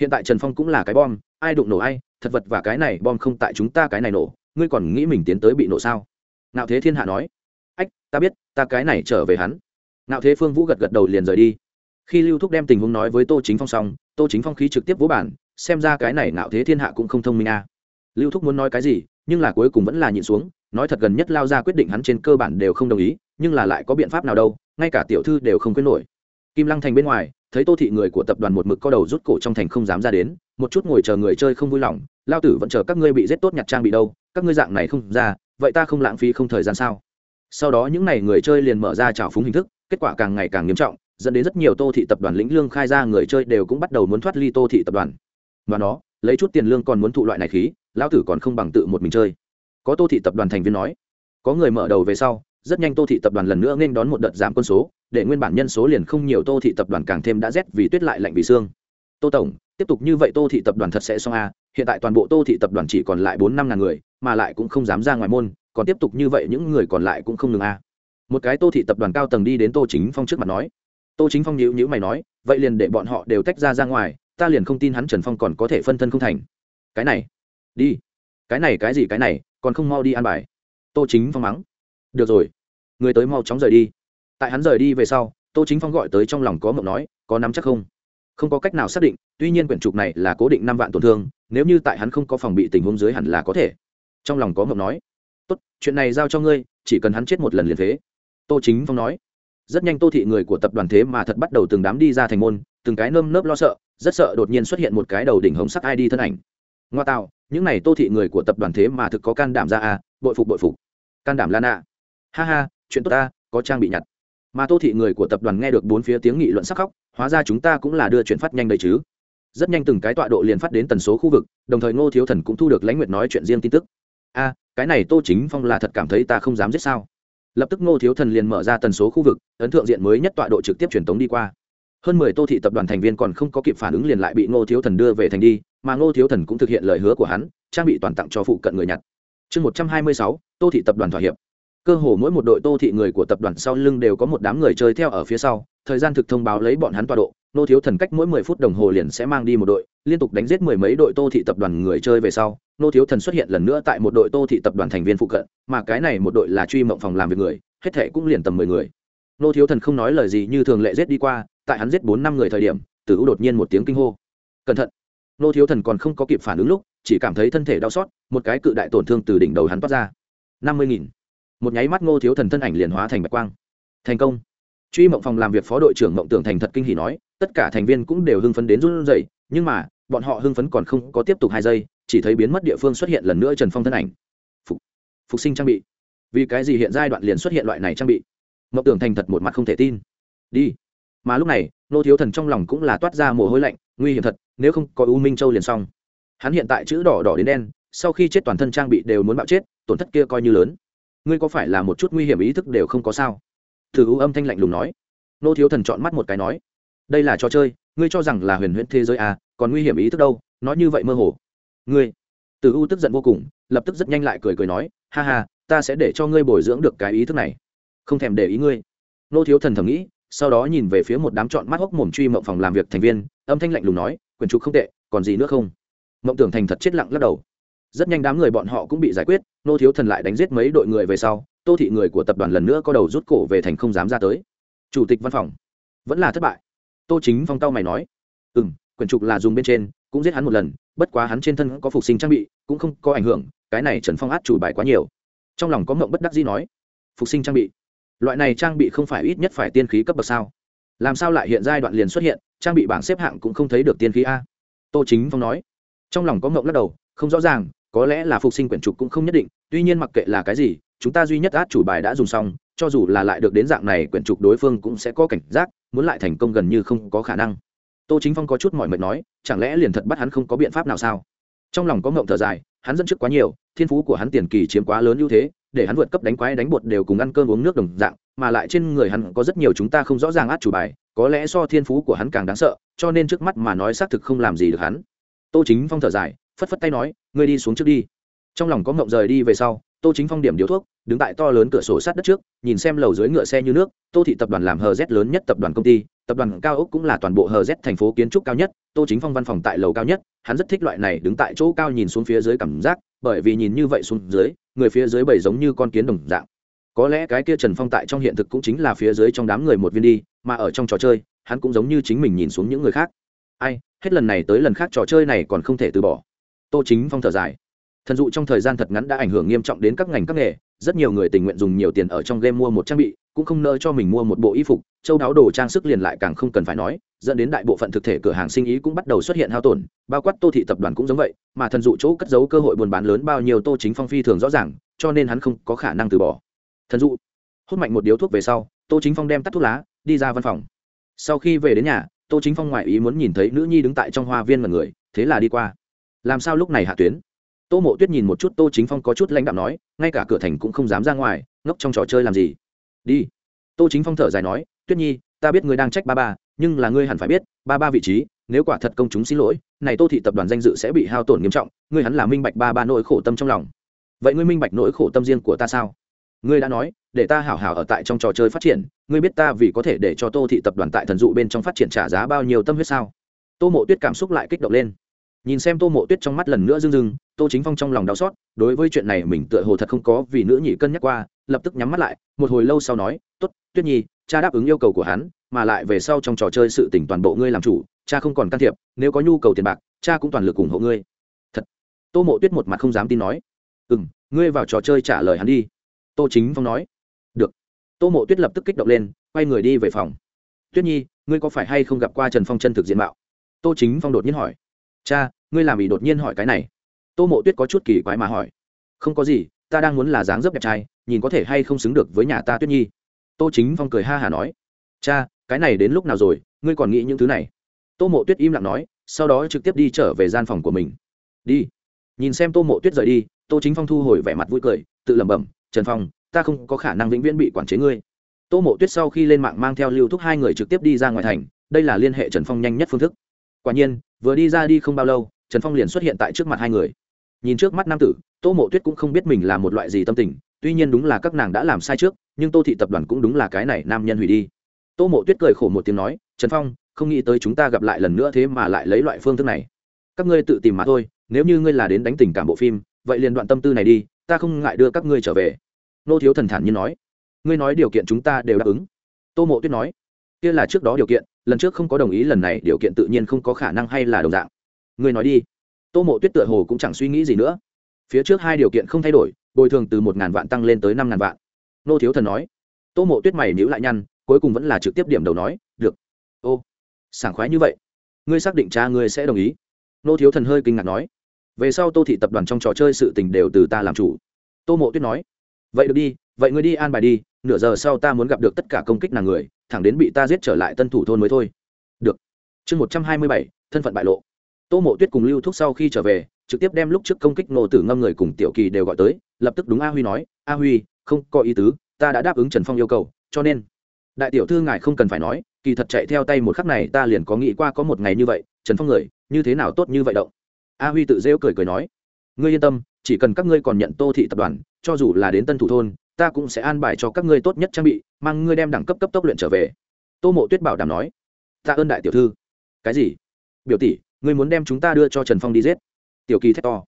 Speaker 1: Hiện tại trần phong cũng là cái bom, ai đụng nổ ai, thật vật và cái này bom không tại chúng ta cái này nổ, ngươi còn nghĩ mình tiến tới bị nổ sao? Ngạo thế thiên hạ nói. Ách, ta biết, ta cái này trở về hắn. Ngạo thế phương vũ gật gật đầu liền rời đi. Khi lưu thúc đem tình huống nói với tô chính phong xong, tô chính phong khí trực tiếp vỗ bản xem ra cái này ngạo thế thiên hạ cũng không thông minh a. À. lưu thúc muốn nói cái gì, nhưng là cuối cùng vẫn là nhịn xuống, nói thật gần nhất lao ra quyết định hắn trên cơ bản đều không đồng ý, nhưng là lại có biện pháp nào đâu, ngay cả tiểu thư đều không quyết nổi kim lăng thành bên ngoài, thấy tô thị người của tập đoàn một mực co đầu rút cổ trong thành không dám ra đến, một chút ngồi chờ người chơi không vui lòng, lao tử vẫn chờ các ngươi bị giết tốt nhặt trang bị đâu, các ngươi dạng này không ra, vậy ta không lãng phí không thời gian sao? Sau đó những n à y người chơi liền mở ra trào phúng hình thức, kết quả càng ngày càng nghiêm trọng, dẫn đến rất nhiều tô thị tập đoàn lĩnh lương khai ra người chơi đều cũng bắt đầu muốn thoát ly tô thị tập đoàn. Và nó, lấy chút tiền lương còn muốn thụ loại này khí, lão tử còn không bằng tự một mình chơi. Có tô thị tập đoàn thành viên nói. Có người mở đầu về sau, rất nhanh tô thị tập đoàn lần nữa nên đón một đợt giảm quân số để nguyên bản nhân số liền không nhiều tô thị tập đoàn càng thêm đã rét vì tuyết lại lạnh vì xương. Tô tổng, tiếp tục như vậy tô thị tập đoàn thật sẽ xong a, hiện tại toàn bộ tô thị tập đoàn chỉ còn lại bốn năm ngàn người, mà lại cũng không dám ra ngoài môn, còn tiếp tục như vậy những người còn lại cũng không ngừng a. Một cái tô thị tập đoàn cao tầng đi đến tô chính phong trước mặt nói. Tô chính phong nhữ nhữ mày nói, vậy liền để bọn họ đều tách ra ra ngoài, ta liền không tin hắn trần phong còn có thể phân thân không thành. Cái này, đi. Cái này cái gì cái này, còn không mau đi ăn bài. Tô chính phong mắng. Được rồi. Người tới mau chóng rời đi tại hắn rời đi về sau, tô chính phong gọi tới trong lòng có mộng nói, có nắm chắc không? Không có cách nào xác định, tuy nhiên quyển trục này là cố định năm vạn tổn thương, nếu như tại hắn không có phòng bị tình huống dưới hẳn là có thể. Trong lòng có mộng nói, tốt, chuyện này giao cho ngươi, chỉ cần hắn chết một lần liền thế. Tô chính phong nói, rất nhanh tô thị người của tập đoàn thế mà thật bắt đầu từng đám đi ra thành môn, từng cái nơm nớp lo sợ, rất sợ đột nhiên xuất hiện một cái đầu đỉnh hồng sắc ai đi thân ảnh. Ngoa tạo, những này tô thị người của tập đoàn thế mà thực có can đảm ra à bội phục bội phục. Can đảm lan ạ ha ha, chuyện tốt ta, có trang bị nhặt mà tô thị người của tập đoàn nghe được bốn phía tiếng nghị luận sắc khóc, hóa ra chúng ta cũng là đưa chuyện phát nhanh đây chứ. Rất nhanh từng cái tọa độ liền phát đến tần số khu vực, đồng thời ngô thiếu thần cũng thu được lãnh nguyệt nói chuyện riêng tin tức. A, cái này tô chính phong là thật cảm thấy ta không dám giết sao? Lập tức ngô thiếu thần liền mở ra tần số khu vực, ấn tượng diện mới nhất tọa độ trực tiếp truyền tống đi qua. Hơn mười tô thị tập đoàn thành viên còn không có kịp phản ứng liền lại bị ngô thiếu thần đưa về thành đi, mà ngô thiếu thần cũng thực hiện lời hứa của hắn, trang bị toàn tặng cho phụ cận người nhặt chương một trăm hai mươi sáu, tô thị tập đoàn thỏa hiệp cơ hồ mỗi một đội tô thị người của tập đoàn sau lưng đều có một đám người chơi theo ở phía sau, thời gian thực thông báo lấy bọn hắn tọa độ, nô thiếu thần cách mỗi mười phút đồng hồ liền sẽ mang đi một đội, liên tục đánh giết mười mấy đội tô thị tập đoàn người chơi về sau, nô thiếu thần xuất hiện lần nữa tại một đội tô thị tập đoàn thành viên phụ cận, mà cái này một đội là truy mộng phòng làm việc người, hết thệ cũng liền tầm mười người. Nô thiếu thần không nói lời gì như thường lệ giết đi qua, tại hắn giết bốn năm người thời điểm, tử u đột nhiên một tiếng kinh hô. Cẩn thận! Nô thiếu thần còn không có kịp phản ứng lúc, chỉ cảm thấy thân thể đau xót, một cái cự đại tổn thương từ đỉnh đầu hắn toát ra. Năm mươi nghìn một nháy mắt ngô thiếu thần thân ảnh liền hóa thành bạch quang. Thành công. Truy mộng phòng làm việc phó đội trưởng mộng tưởng thành thật kinh hỉ nói tất cả thành viên cũng đều hưng phấn đến run rẩy nhưng mà bọn họ hưng phấn còn không có tiếp tục hai giây chỉ thấy biến mất địa phương xuất hiện lần nữa trần phong thân ảnh. Phục, phục sinh trang bị. Vì cái gì hiện giai đoạn liền xuất hiện loại này trang bị? Mộng tưởng thành thật một mặt không thể tin. Đi. Mà lúc này nô thiếu thần trong lòng cũng là toát ra mồ hôi lạnh nguy hiểm thật nếu không có u minh châu liền xong. Hắn hiện tại chữ đỏ đỏ đến đen sau khi chết toàn thân trang bị đều muốn bạo chết tổn thất kia coi như lớn ngươi có phải là một chút nguy hiểm ý thức đều không có sao? Thử u âm thanh lạnh lùng nói. Nô thiếu thần chọn mắt một cái nói. Đây là trò chơi, ngươi cho rằng là huyền huyễn thế giới à còn nguy hiểm ý thức đâu, nói như vậy mơ hồ. Ngươi. Từ u tức giận vô cùng, lập tức rất nhanh lại cười cười nói, ha ha, ta sẽ để cho ngươi bồi dưỡng được cái ý thức này. Không thèm để ý ngươi. Nô thiếu thần thầm nghĩ, sau đó nhìn về phía một đám chọn mắt hốc mồm truy mộng phòng làm việc thành viên, âm thanh lạnh lùng nói, quyền trục không tệ, còn gì nữa không? Mộng tưởng thành thật chết lặng lắc đầu. Rất nhanh đám người bọn họ cũng bị giải quyết nô thiếu thần lại đánh giết mấy đội người về sau, tô thị người của tập đoàn lần nữa có đầu rút cổ về thành không dám ra tới. Chủ tịch văn phòng. Vẫn là thất bại. Tô chính phong tao mày nói. Ừ m quyển trục là dùng bên trên, cũng giết hắn một lần, bất quá hắn trên thân có phục sinh trang bị, cũng không có ảnh hưởng, cái này trần phong át chủ bài quá nhiều. Trong lòng có mộng bất đắc dĩ nói. Phục sinh trang bị. Loại này trang bị không phải ít nhất phải tiên khí cấp bậc sao? Làm sao lại hiện giai đoạn liền xuất hiện, trang bị bảng xếp hạng cũng không thấy được tiên khí a? Tô chính phong nói. Trong lòng có mộng lắc đầu, không rõ ràng có lẽ là phục sinh quyển trục cũng không nhất định, tuy nhiên mặc kệ là cái gì, chúng ta duy nhất át chủ bài đã dùng xong, cho dù là lại được đến dạng này quyển trục đối phương cũng sẽ có cảnh giác, muốn lại thành công gần như không có khả năng. Tô chính phong có chút mỏi mệt nói, chẳng lẽ liền thật bắt hắn không có biện pháp nào sao? Trong lòng có ngộng thở dài, hắn dẫn trước quá nhiều, thiên phú của hắn tiền kỳ chiếm quá lớn ưu thế, để hắn vượt cấp đánh quái đánh bột đều cùng ăn cơm uống nước đồng dạng, mà lại trên người hắn có rất nhiều chúng ta không rõ ràng át chủ bài, có lẽ so thiên phú của hắn càng đáng sợ, cho nên trước mắt mà nói xác thực không làm gì được hắn. Tô chính phong thở dài, phất phất tay nói ngươi đi xuống trước đi. Trong lòng có mộng rời đi về sau, tô chính phong điểm điếu thuốc, đứng tại to lớn cửa sổ sát đất trước, nhìn xem lầu dưới ngựa xe như nước, tô thị tập đoàn làm hờ z lớn nhất tập đoàn công ty, tập đoàn cao ốc cũng là toàn bộ hờ z thành phố kiến trúc cao nhất, tô chính phong văn phòng tại lầu cao nhất, hắn rất thích loại này đứng tại chỗ cao nhìn xuống phía dưới cảm giác, bởi vì nhìn như vậy xuống dưới, người phía dưới bầy giống như con kiến đồng dạng. Có lẽ cái kia trần phong tại trong hiện thực cũng chính là phía dưới trong đám người một viên đi, mà ở trong trò chơi, hắn cũng giống như chính mình nhìn xuống những người khác. Ai, hết lần này tới lần khác trò chơi này còn không thể từ bỏ tô chính phong thở dài. Thần dụ trong thời gian thật ngắn đã ảnh hưởng nghiêm trọng đến các ngành các nghề, rất nhiều người tình nguyện dùng nhiều tiền ở trong game mua một trang bị, cũng không nỡ cho mình mua một bộ y phục, châu đáo đồ trang sức liền lại càng không cần phải nói, dẫn đến đại bộ phận thực thể cửa hàng sinh ý cũng bắt đầu xuất hiện hao tổn, bao quát tô thị tập đoàn cũng giống vậy, mà thần dụ chỗ cất giấu cơ hội buôn bán lớn bao nhiêu tô chính phong phi thường rõ ràng, cho nên hắn không có khả năng từ bỏ. Thần dụ, hút mạnh một điếu thuốc về sau, tô chính phong đem tắt thuốc lá, đi ra văn phòng. Sau khi về đến nhà, tô chính phong ngoại ý muốn nhìn thấy nữ nhi đứng tại trong hoa viên mật người, thế là đi qua làm sao lúc này hạ tuyến? Tô mộ tuyết nhìn một chút tô chính phong có chút lãnh đạm nói, ngay cả cửa thành cũng không dám ra ngoài, ngốc trong trò chơi làm gì? Đi. Tô chính phong thở dài nói, tuyết nhi, ta biết ngươi đang trách ba ba, nhưng là ngươi hẳn phải biết, ba ba vị trí, nếu quả thật công chúng xin lỗi, này tô thị tập đoàn danh dự sẽ bị hao tổn nghiêm trọng, ngươi hắn là minh bạch ba ba nỗi khổ tâm trong lòng. Vậy ngươi minh bạch nỗi khổ tâm riêng của ta sao? Ngươi đã nói, để ta hảo hảo ở tại trong trò chơi phát triển, ngươi biết ta vì có thể để cho tô thị tập đoàn tại thần dụ bên trong phát triển trả giá bao nhiêu tâm huyết sao? Tô mộ tuyết cảm xúc lại kích động lên nhìn xem tô mộ tuyết trong mắt lần nữa rưng rưng, tô chính phong trong lòng đau xót, đối với chuyện này mình tựa hồ thật không có vì nữ nhị cân nhắc qua, lập tức nhắm mắt lại, một hồi lâu sau nói t ố t tuyết nhi, cha đáp ứng yêu cầu của hắn, mà lại về sau trong trò chơi sự tỉnh toàn bộ ngươi làm chủ, cha không còn can thiệp, nếu có nhu cầu tiền bạc, cha cũng toàn lực ủng hộ ngươi. Thật. Tô mộ tuyết một mặt không dám tin nói ừ m ngươi vào trò chơi trả lời hắn đi. Tô chính phong nói, được. Tô mộ tuyết lập tức kích động lên, quay người đi về phòng. Tuyết nhi, ngươi có phải hay không gặp qua trần phong chân thực diện mạo? Tô chính phong đột nhiên hỏi cha, ngươi làm ý đột nhiên hỏi cái này. Tô mộ tuyết có chút kỳ quái mà hỏi. Không có gì, ta đang muốn là dáng dấp đẹp trai, nhìn có thể hay không xứng được với nhà ta tuyết nhi. Tô chính phong cười ha hả nói. Cha, cái này đến lúc nào rồi, ngươi còn nghĩ những thứ này? Tô mộ tuyết im lặng nói, sau đó trực tiếp đi trở về gian phòng của mình. Đi. Nhìn xem tô mộ tuyết rời đi, tô chính phong thu hồi vẻ mặt vui cười, tự lẩm bẩm, trần phong, ta không có khả năng vĩnh viễn bị quản chế ngươi. Tô mộ tuyết sau khi lên mạng mang theo lưu thúc hai người trực tiếp đi ra ngoài thành, đây là liên hệ trần phong nhanh nhất phương thức quả nhiên, vừa đi ra đi không bao lâu, trần phong liền xuất hiện tại trước mặt hai người. Nhìn trước mắt nam tử, tô mộ tuyết cũng không biết mình là một loại gì tâm tình, tuy nhiên đúng là các nàng đã làm sai trước, nhưng tô thị tập đoàn cũng đúng là cái này nam nhân hủy đi. Tô mộ tuyết cười khổ một tiếng nói, trần phong, không nghĩ tới chúng ta gặp lại lần nữa thế mà lại lấy loại phương thức này. Các ngươi tự tìm mà thôi, nếu như ngươi là đến đánh tình cảm bộ phim, vậy liền đoạn tâm tư này đi, ta không ngại đưa các ngươi trở về. Nô thiếu thần thản nhiên nói. Ngươi nói điều kiện chúng ta đều đáp ứng. Tô mộ tuyết nói. Kia là trước đó điều kiện lần trước không có đồng ý, lần này điều kiện tự nhiên không có khả năng hay là đồng dạng. Ngươi nói đi. Tô mộ tuyết tựa hồ cũng chẳng suy nghĩ gì nữa. Phía trước hai điều kiện không thay đổi, bồi thường từ một ngàn vạn tăng lên tới năm ngàn vạn. Nô thiếu thần nói. Tô mộ tuyết mày nhữ lại nhăn, cuối cùng vẫn là trực tiếp điểm đầu nói, được. Ô, sảng khoái như vậy. Ngươi xác định cha ngươi sẽ đồng ý. Nô thiếu thần hơi kinh ngạc nói. Về sau tô thị tập đoàn trong trò chơi sự tình đều từ ta làm chủ. Tô mộ tuyết nói. Vậy được đi, vậy ngươi đi an bài đi nửa giờ sau ta muốn gặp được tất cả công kích nàng người, thẳng đến bị ta giết trở lại tân thủ thôn mới thôi. Được. Chương một trăm hai mươi bảy, thân phận bại lộ. Tô mộ tuyết cùng lưu thúc sau khi trở về, trực tiếp đem lúc trước công kích nổ tử ngâm người cùng tiểu kỳ đều gọi tới, lập tức đúng a huy nói, a huy, không có ý tứ, ta đã đáp ứng trần phong yêu cầu, cho nên đại tiểu thư ngài không cần phải nói, kỳ thật chạy theo tay một khắc này ta liền có nghĩ qua có một ngày như vậy, trần phong người, như thế nào tốt như vậy động? A huy tự rêu cười cười nói, ngươi yên tâm, chỉ cần các ngươi còn nhận tô thị tập đoàn, cho dù là đến tân thủ thôn ta cũng sẽ an bài cho các ngươi tốt nhất trang bị, mang ngươi đem đẳng cấp cấp tốc luyện trở về. Tô mộ tuyết bảo đảm nói. Tạ ơn đại tiểu thư. Cái gì? Biểu tỷ, ngươi muốn đem chúng ta đưa cho trần phong đi giết. Tiểu kỳ thét to.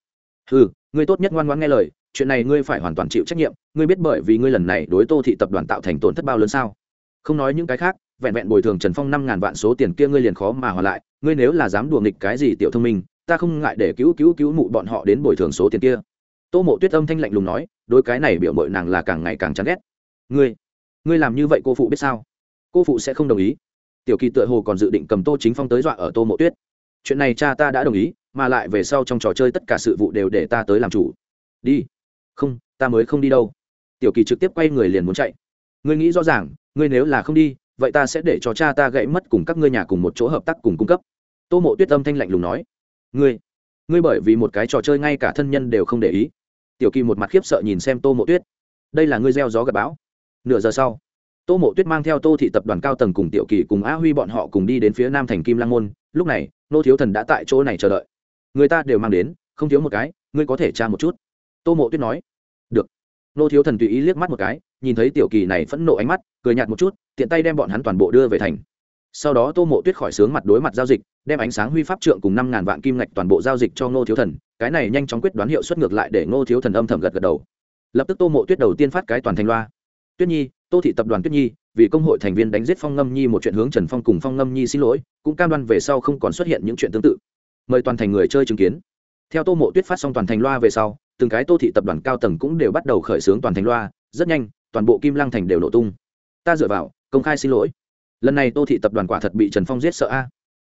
Speaker 1: Ừ ngươi tốt nhất ngoan ngoãn nghe lời, chuyện này ngươi phải hoàn toàn chịu trách nhiệm, ngươi biết bởi vì ngươi lần này đối tô thị tập đoàn tạo thành tổn thất bao lớn sao? Không nói những cái khác, vẹn vẹn bồi thường trần phong năm ngàn vạn số tiền kia ngươi liền khó mà hoàn lại, ngươi nếu là dám đùa nghịch cái gì tiểu thông minh, ta không ngại để cứu cứu cứu mụ bọn họ đến bồi thường số tiền kia tô mộ tuyết âm thanh lạnh lùng nói đôi cái này biểu mội nàng là càng ngày càng chán ghét. Ngươi ngươi làm như vậy cô phụ biết sao? Cô phụ sẽ không đồng ý. Tiểu kỳ tựa hồ còn dự định cầm tô chính phong tới dọa ở tô mộ tuyết. Chuyện này cha ta đã đồng ý, mà lại về sau trong trò chơi tất cả sự vụ đều để ta tới làm chủ. Đi. Không, ta mới không đi đâu. Tiểu kỳ trực tiếp quay người liền muốn chạy. Ngươi nghĩ rõ ràng, ngươi nếu là không đi, vậy ta sẽ để cho cha ta gãy mất cùng các ngươi nhà cùng một chỗ hợp tác cùng cung cấp. Tô mộ tuyết âm thanh lạnh lùng nói. Ngươi ngươi bởi vì một cái trò chơi ngay cả thân nhân đều không để ý tiểu kỳ một mặt khiếp sợ nhìn xem tô mộ tuyết. Đây là ngươi gieo gió gặp bão. Nửa giờ sau, tô mộ tuyết mang theo tô thị tập đoàn cao tầng cùng tiểu kỳ cùng á huy bọn họ cùng đi đến phía nam thành kim Lang môn. Lúc này, nô thiếu thần đã tại chỗ này chờ đợi. Người ta đều mang đến, không thiếu một cái, ngươi có thể tra một chút. Tô mộ tuyết nói. Được. Nô thiếu thần tùy ý liếc mắt một cái, nhìn thấy tiểu kỳ này phẫn nộ ánh mắt, cười nhạt một chút, tiện tay đem bọn hắn toàn bộ đưa về thành sau đó tô mộ tuyết khỏi sướng mặt đối mặt giao dịch, đem ánh sáng huy pháp trượng cùng năm ngàn vạn kim ngạch toàn bộ giao dịch cho ngô thiếu thần, cái này nhanh chóng quyết đoán hiệu suất ngược lại để ngô thiếu thần âm thầm gật gật đầu. Lập tức tô mộ tuyết đầu tiên phát cái toàn thành loa. Tuyết nhi, tô thị tập đoàn tuyết nhi, vì công hội thành viên đánh giết phong ngâm nhi một chuyện hướng trần phong cùng phong ngâm nhi xin lỗi, cũng cam đoan về sau không còn xuất hiện những chuyện tương tự. Mời toàn thành người chơi chứng kiến. Theo tô mộ tuyết phát xong toàn thành loa về sau, từng cái tô thị tập đoàn cao tầng cũng đều bắt đầu khởi xướng toàn thành loa, rất nhanh, toàn bộ kim lăng thành đều nổ tung. Ta dựa vào, công khai xin lỗi lần này tô thị tập đoàn quả thật bị trần phong giết sợ a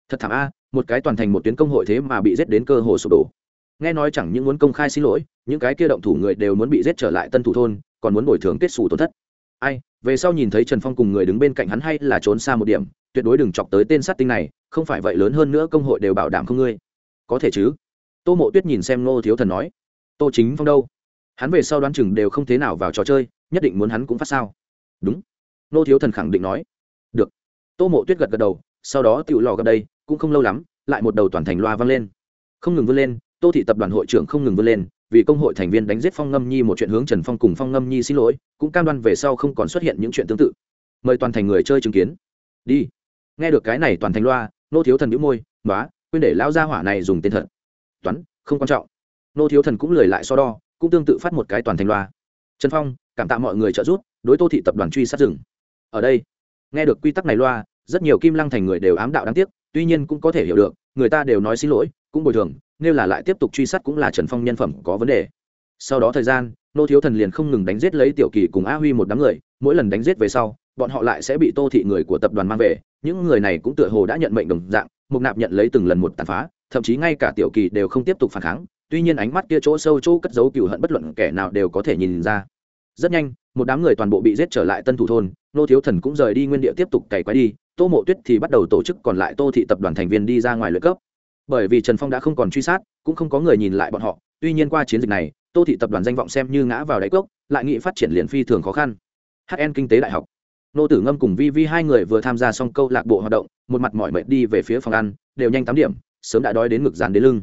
Speaker 1: thật thảm a một cái toàn thành một tuyến công hội thế mà bị giết đến cơ hồ sụp đổ nghe nói chẳng những muốn công khai xin lỗi những cái kia động thủ người đều muốn bị giết trở lại tân thủ thôn còn muốn bồi thường kết xù tổn thất ai về sau nhìn thấy trần phong cùng người đứng bên cạnh hắn hay là trốn xa một điểm tuyệt đối đừng chọc tới tên sát tinh này không phải vậy lớn hơn nữa công hội đều bảo đảm không ngươi có thể chứ tô mộ tuyết nhìn xem ngô thiếu thần nói tô chính phong đâu hắn về sau đoán chừng đều không thế nào vào trò chơi nhất định muốn hắn cũng phát sao đúng ngô thiếu thần khẳng định nói tô mộ tuyết gật gật đầu, sau đó tự lò gặp đây, cũng không lâu lắm, lại một đầu toàn thành loa vang lên. Không ngừng vươn lên, tô thị tập đoàn hội trưởng không ngừng vươn lên, vì công hội thành viên đánh giết phong ngâm nhi một chuyện hướng trần phong cùng phong ngâm nhi xin lỗi, cũng cam đoan về sau không còn xuất hiện những chuyện tương tự. Mời toàn thành người chơi chứng kiến. Đi. Nghe được cái này toàn thành loa, nô thiếu thần đĩu môi nói quên để lão gia hỏa này dùng tên thật. Toán, không quan trọng. Nô thiếu thần cũng lười lại so đo, cũng tương tự phát một cái toàn thành loa. Trần phong, cảm tạ mọi người trợ giúp, đối tô thị tập đoàn truy sát rừng. Ở đây nghe được quy tắc này loa, rất nhiều kim lăng thành người đều ám đạo đáng tiếc, tuy nhiên cũng có thể hiểu được, người ta đều nói xin lỗi, cũng bồi thường, nếu là lại tiếp tục truy sát cũng là trần phong nhân phẩm có vấn đề. Sau đó thời gian, nô thiếu thần liền không ngừng đánh giết lấy tiểu kỳ cùng a huy một đám người, mỗi lần đánh giết về sau, bọn họ lại sẽ bị tô thị người của tập đoàn mang về, những người này cũng tựa hồ đã nhận mệnh đồng dạng, mục nạp nhận lấy từng lần một tàn phá, thậm chí ngay cả tiểu kỳ đều không tiếp tục phản kháng, tuy nhiên ánh mắt kia chỗ sâu, chỗ cất giấu cựu hận bất luận kẻ nào đều có thể nhìn ra. Rất nhanh một đám người toàn bộ bị giết trở lại tân thủ thôn, nô thiếu thần cũng rời đi nguyên địa tiếp tục cày quái đi, tô mộ tuyết thì bắt đầu tổ chức còn lại tô thị tập đoàn thành viên đi ra ngoài lợi cấp. Bởi vì trần phong đã không còn truy sát, cũng không có người nhìn lại bọn họ, tuy nhiên qua chiến dịch này, tô thị tập đoàn danh vọng xem như ngã vào đáy cốc, lại nghị phát triển liền phi thường khó khăn. Hn kinh tế đại học. Nô tử ngâm cùng vi vi hai người vừa tham gia xong câu lạc bộ hoạt động, một mặt mỏi mệt đi về phía phòng ăn, đều nhanh tám điểm, sớm đã đói đến ngực dán đến lưng.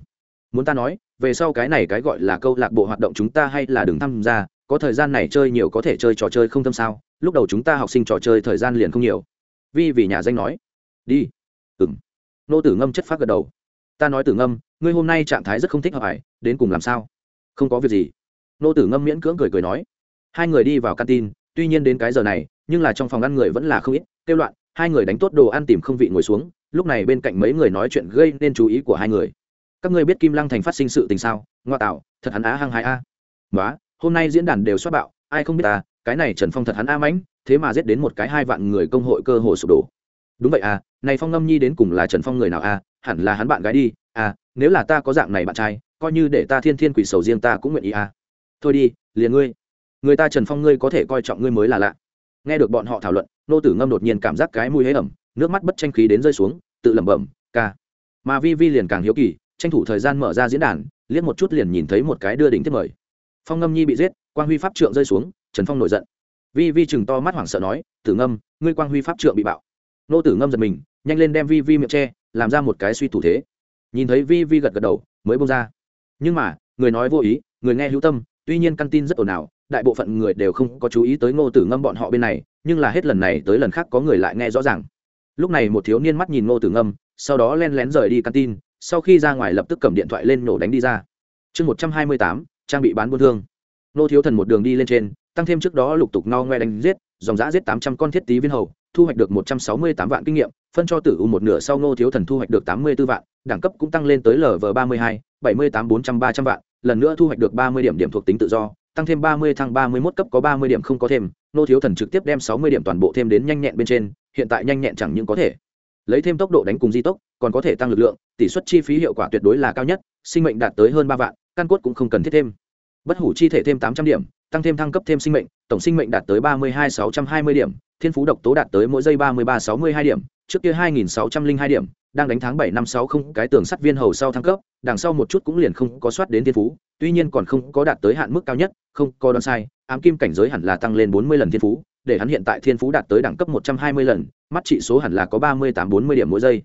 Speaker 1: Muốn ta nói, về sau cái này cái gọi là câu lạc bộ hoạt động chúng ta hay là đừng tham gia có thời gian này chơi nhiều có thể chơi trò chơi không tâm sao? Lúc đầu chúng ta học sinh trò chơi thời gian liền không nhiều. Vi vì nhà danh nói. Đi. Ừng nô tử ngâm chất phát gật đầu. Ta nói tử ngâm ngươi hôm nay trạng thái rất không thích hợp ải đến cùng làm sao? Không có việc gì. Nô tử ngâm miễn cưỡng cười cười nói. Hai người đi vào tin, tuy nhiên đến cái giờ này nhưng là trong phòng ăn người vẫn là không ít kêu loạn hai người đánh tốt đồ ăn tìm không vị ngồi xuống lúc này bên cạnh mấy người nói chuyện gây nên chú ý của hai người. Các ngươi biết kim lăng thành phát sinh sự tình sao? Ngoa tạo thật hắn á hăng hai a. Nói hôm nay diễn đàn đều xoát bạo, ai không biết ta, cái này trần phong thật hắn a mãnh, thế mà giết đến một cái hai vạn người công hội cơ hồ sụp đổ. Đúng vậy à này phong ngâm nhi đến cùng là trần phong người nào à? hẳn là hắn bạn gái đi à nếu là ta có dạng này bạn trai, coi như để ta thiên thiên quỷ sầu riêng ta cũng nguyện ý à. Thôi đi, liền ngươi. Người ta trần phong ngươi có thể coi trọng ngươi mới là lạ. Nghe được bọn họ thảo luận, nô tử ngâm đột nhiên cảm giác cái mùi hế ẩm, nước mắt bất tranh khí đến rơi xuống, tự lẩm bẩm, ca. Mà vi vi liền càng hiếu kỳ, tranh thủ thời gian mở ra diễn đàn, liếc một chút liền nhìn thấy một cái đưa đỉnh tiếp mời phong ngâm nhi bị giết, quang huy pháp trượng rơi xuống, trần phong nổi giận. Vi vi chừng to mắt hoảng sợ nói, tử ngâm, ngươi quang huy pháp trượng bị bạo. Nô tử ngâm giật mình, nhanh lên đem vi vi miệng tre làm ra một cái suy thủ thế. Nhìn thấy vi vi gật gật đầu, mới bông ra. Nhưng mà, người nói vô ý, người nghe hữu tâm, tuy nhiên căn tin rất ồn ào, đại bộ phận người đều không có chú ý tới ngô tử ngâm bọn họ bên này, nhưng là hết lần này tới lần khác có người lại nghe rõ ràng. Lúc này một thiếu niên mắt nhìn ngô tử ngâm, sau đó len lén rời đi căn tin, sau khi ra ngoài lập tức cầm điện thoại lên nổ đánh đi ra. Chương một trăm hai mươi tám trang bị bán buôn thương. Nô thiếu thần một đường đi lên trên, tăng thêm trước đó lục tục no ngoe đánh giết, dòng giã giết tám trăm con thiết tý viên hầu, thu hoạch được một trăm sáu mươi tám vạn kinh nghiệm, phân cho tử u một nửa sau nô thiếu thần thu hoạch được tám mươi b ố vạn, đẳng cấp cũng tăng lên tới lv ba mươi hai, bảy mươi tám bốn trăm ba trăm vạn, lần nữa thu hoạch được ba mươi điểm điểm thuộc tính tự do, tăng thêm ba mươi thăng ba mươi mốt cấp có ba mươi điểm không có thêm, nô thiếu thần trực tiếp đem sáu mươi điểm toàn bộ thêm đến nhanh nhẹn bên trên, hiện tại nhanh nhẹn chẳng những có thể lấy thêm tốc độ đánh cùng di tốc, còn có thể tăng lực lượng, tỷ suất chi phí hiệu quả tuyệt đối là cao nhất, sinh mệnh đạt tới hơn ba vạn căn cốt cũng không cần thiết thêm. Bất hủ chi thể thêm tám trăm điểm, tăng thêm thăng cấp thêm sinh mệnh, tổng sinh mệnh đạt tới ba mươi hai sáu trăm hai mươi điểm, thiên phú độc tố đạt tới mỗi giây ba mươi ba sáu mươi hai điểm, trước kia hai nghìn sáu trăm linh hai điểm, đang đánh tháng bảy năm sáu không cái tường sắt viên hầu sau thăng cấp, đằng sau một chút cũng liền không có soát đến thiên phú, tuy nhiên còn không có đạt tới hạn mức cao nhất, không có đoán sai, ám kim cảnh giới hẳn là tăng lên bốn mươi lần thiên phú, để hắn hiện tại thiên phú đạt tới đẳng cấp một trăm hai mươi lần, mắt trị số hẳn là có ba mươi tám bốn mươi điểm mỗi giây.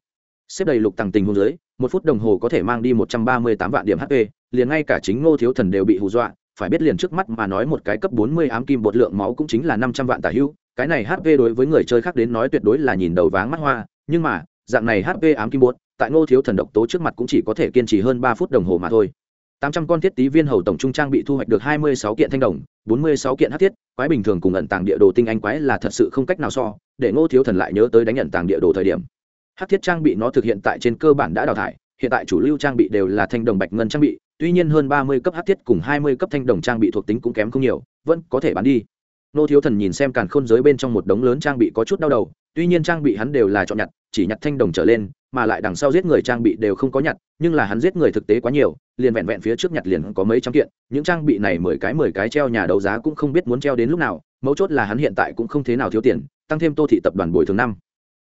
Speaker 1: Xếp đầy lục tầng tình hôn giới một phút đồng hồ có thể mang đi một trăm ba mươi tám vạn điểm hp liền ngay cả chính ngô thiếu thần đều bị hù dọa, phải biết liền trước mắt mà nói một cái cấp bốn mươi ám kim bột lượng máu cũng chính là năm trăm vạn tả hữu cái này hp đối với người chơi khác đến nói tuyệt đối là nhìn đầu váng mắt hoa, nhưng mà, dạng này hp ám kim bột, tại ngô thiếu thần độc tố trước mặt cũng chỉ có thể kiên trì hơn ba phút đồng hồ mà thôi. tám trăm con thiết tí viên hầu tổng trung trang bị thu hoạch được hai mươi sáu kiện thanh đồng, bốn mươi sáu kiện hắc thiết, quái bình thường cùng ẩn tàng địa đồ tinh anh quái là thật sự không cách nào so, để ngô thiếu thần lại nhớ tới đánh nhận tàng địa đồ thời điểm hát thiết trang bị nó thực hiện tại trên cơ bản đã đào thải, hiện tại chủ lưu trang bị đều là thanh đồng bạch ngân trang bị, tuy nhiên hơn ba mươi cấp hát thiết cùng hai mươi cấp thanh đồng trang bị thuộc tính cũng kém không nhiều, vẫn có thể bán đi. Nô thiếu thần nhìn xem càn khôn giới bên trong một đống lớn trang bị có chút đau đầu, tuy nhiên trang bị hắn đều là chọn nhặt, chỉ nhặt thanh đồng trở lên, mà lại đằng sau giết người trang bị đều không có nhặt, nhưng là hắn giết người thực tế quá nhiều, liền vẹn vẹn phía trước nhặt liền có mấy trăm kiện, những trang bị này mười cái mười cái treo nhà đấu giá cũng không biết muốn treo đến lúc nào, mấu chốt là hắn hiện tại cũng không thế nào thiếu tiền, tăng thêm tô thị tập đoàn bồi thường năm.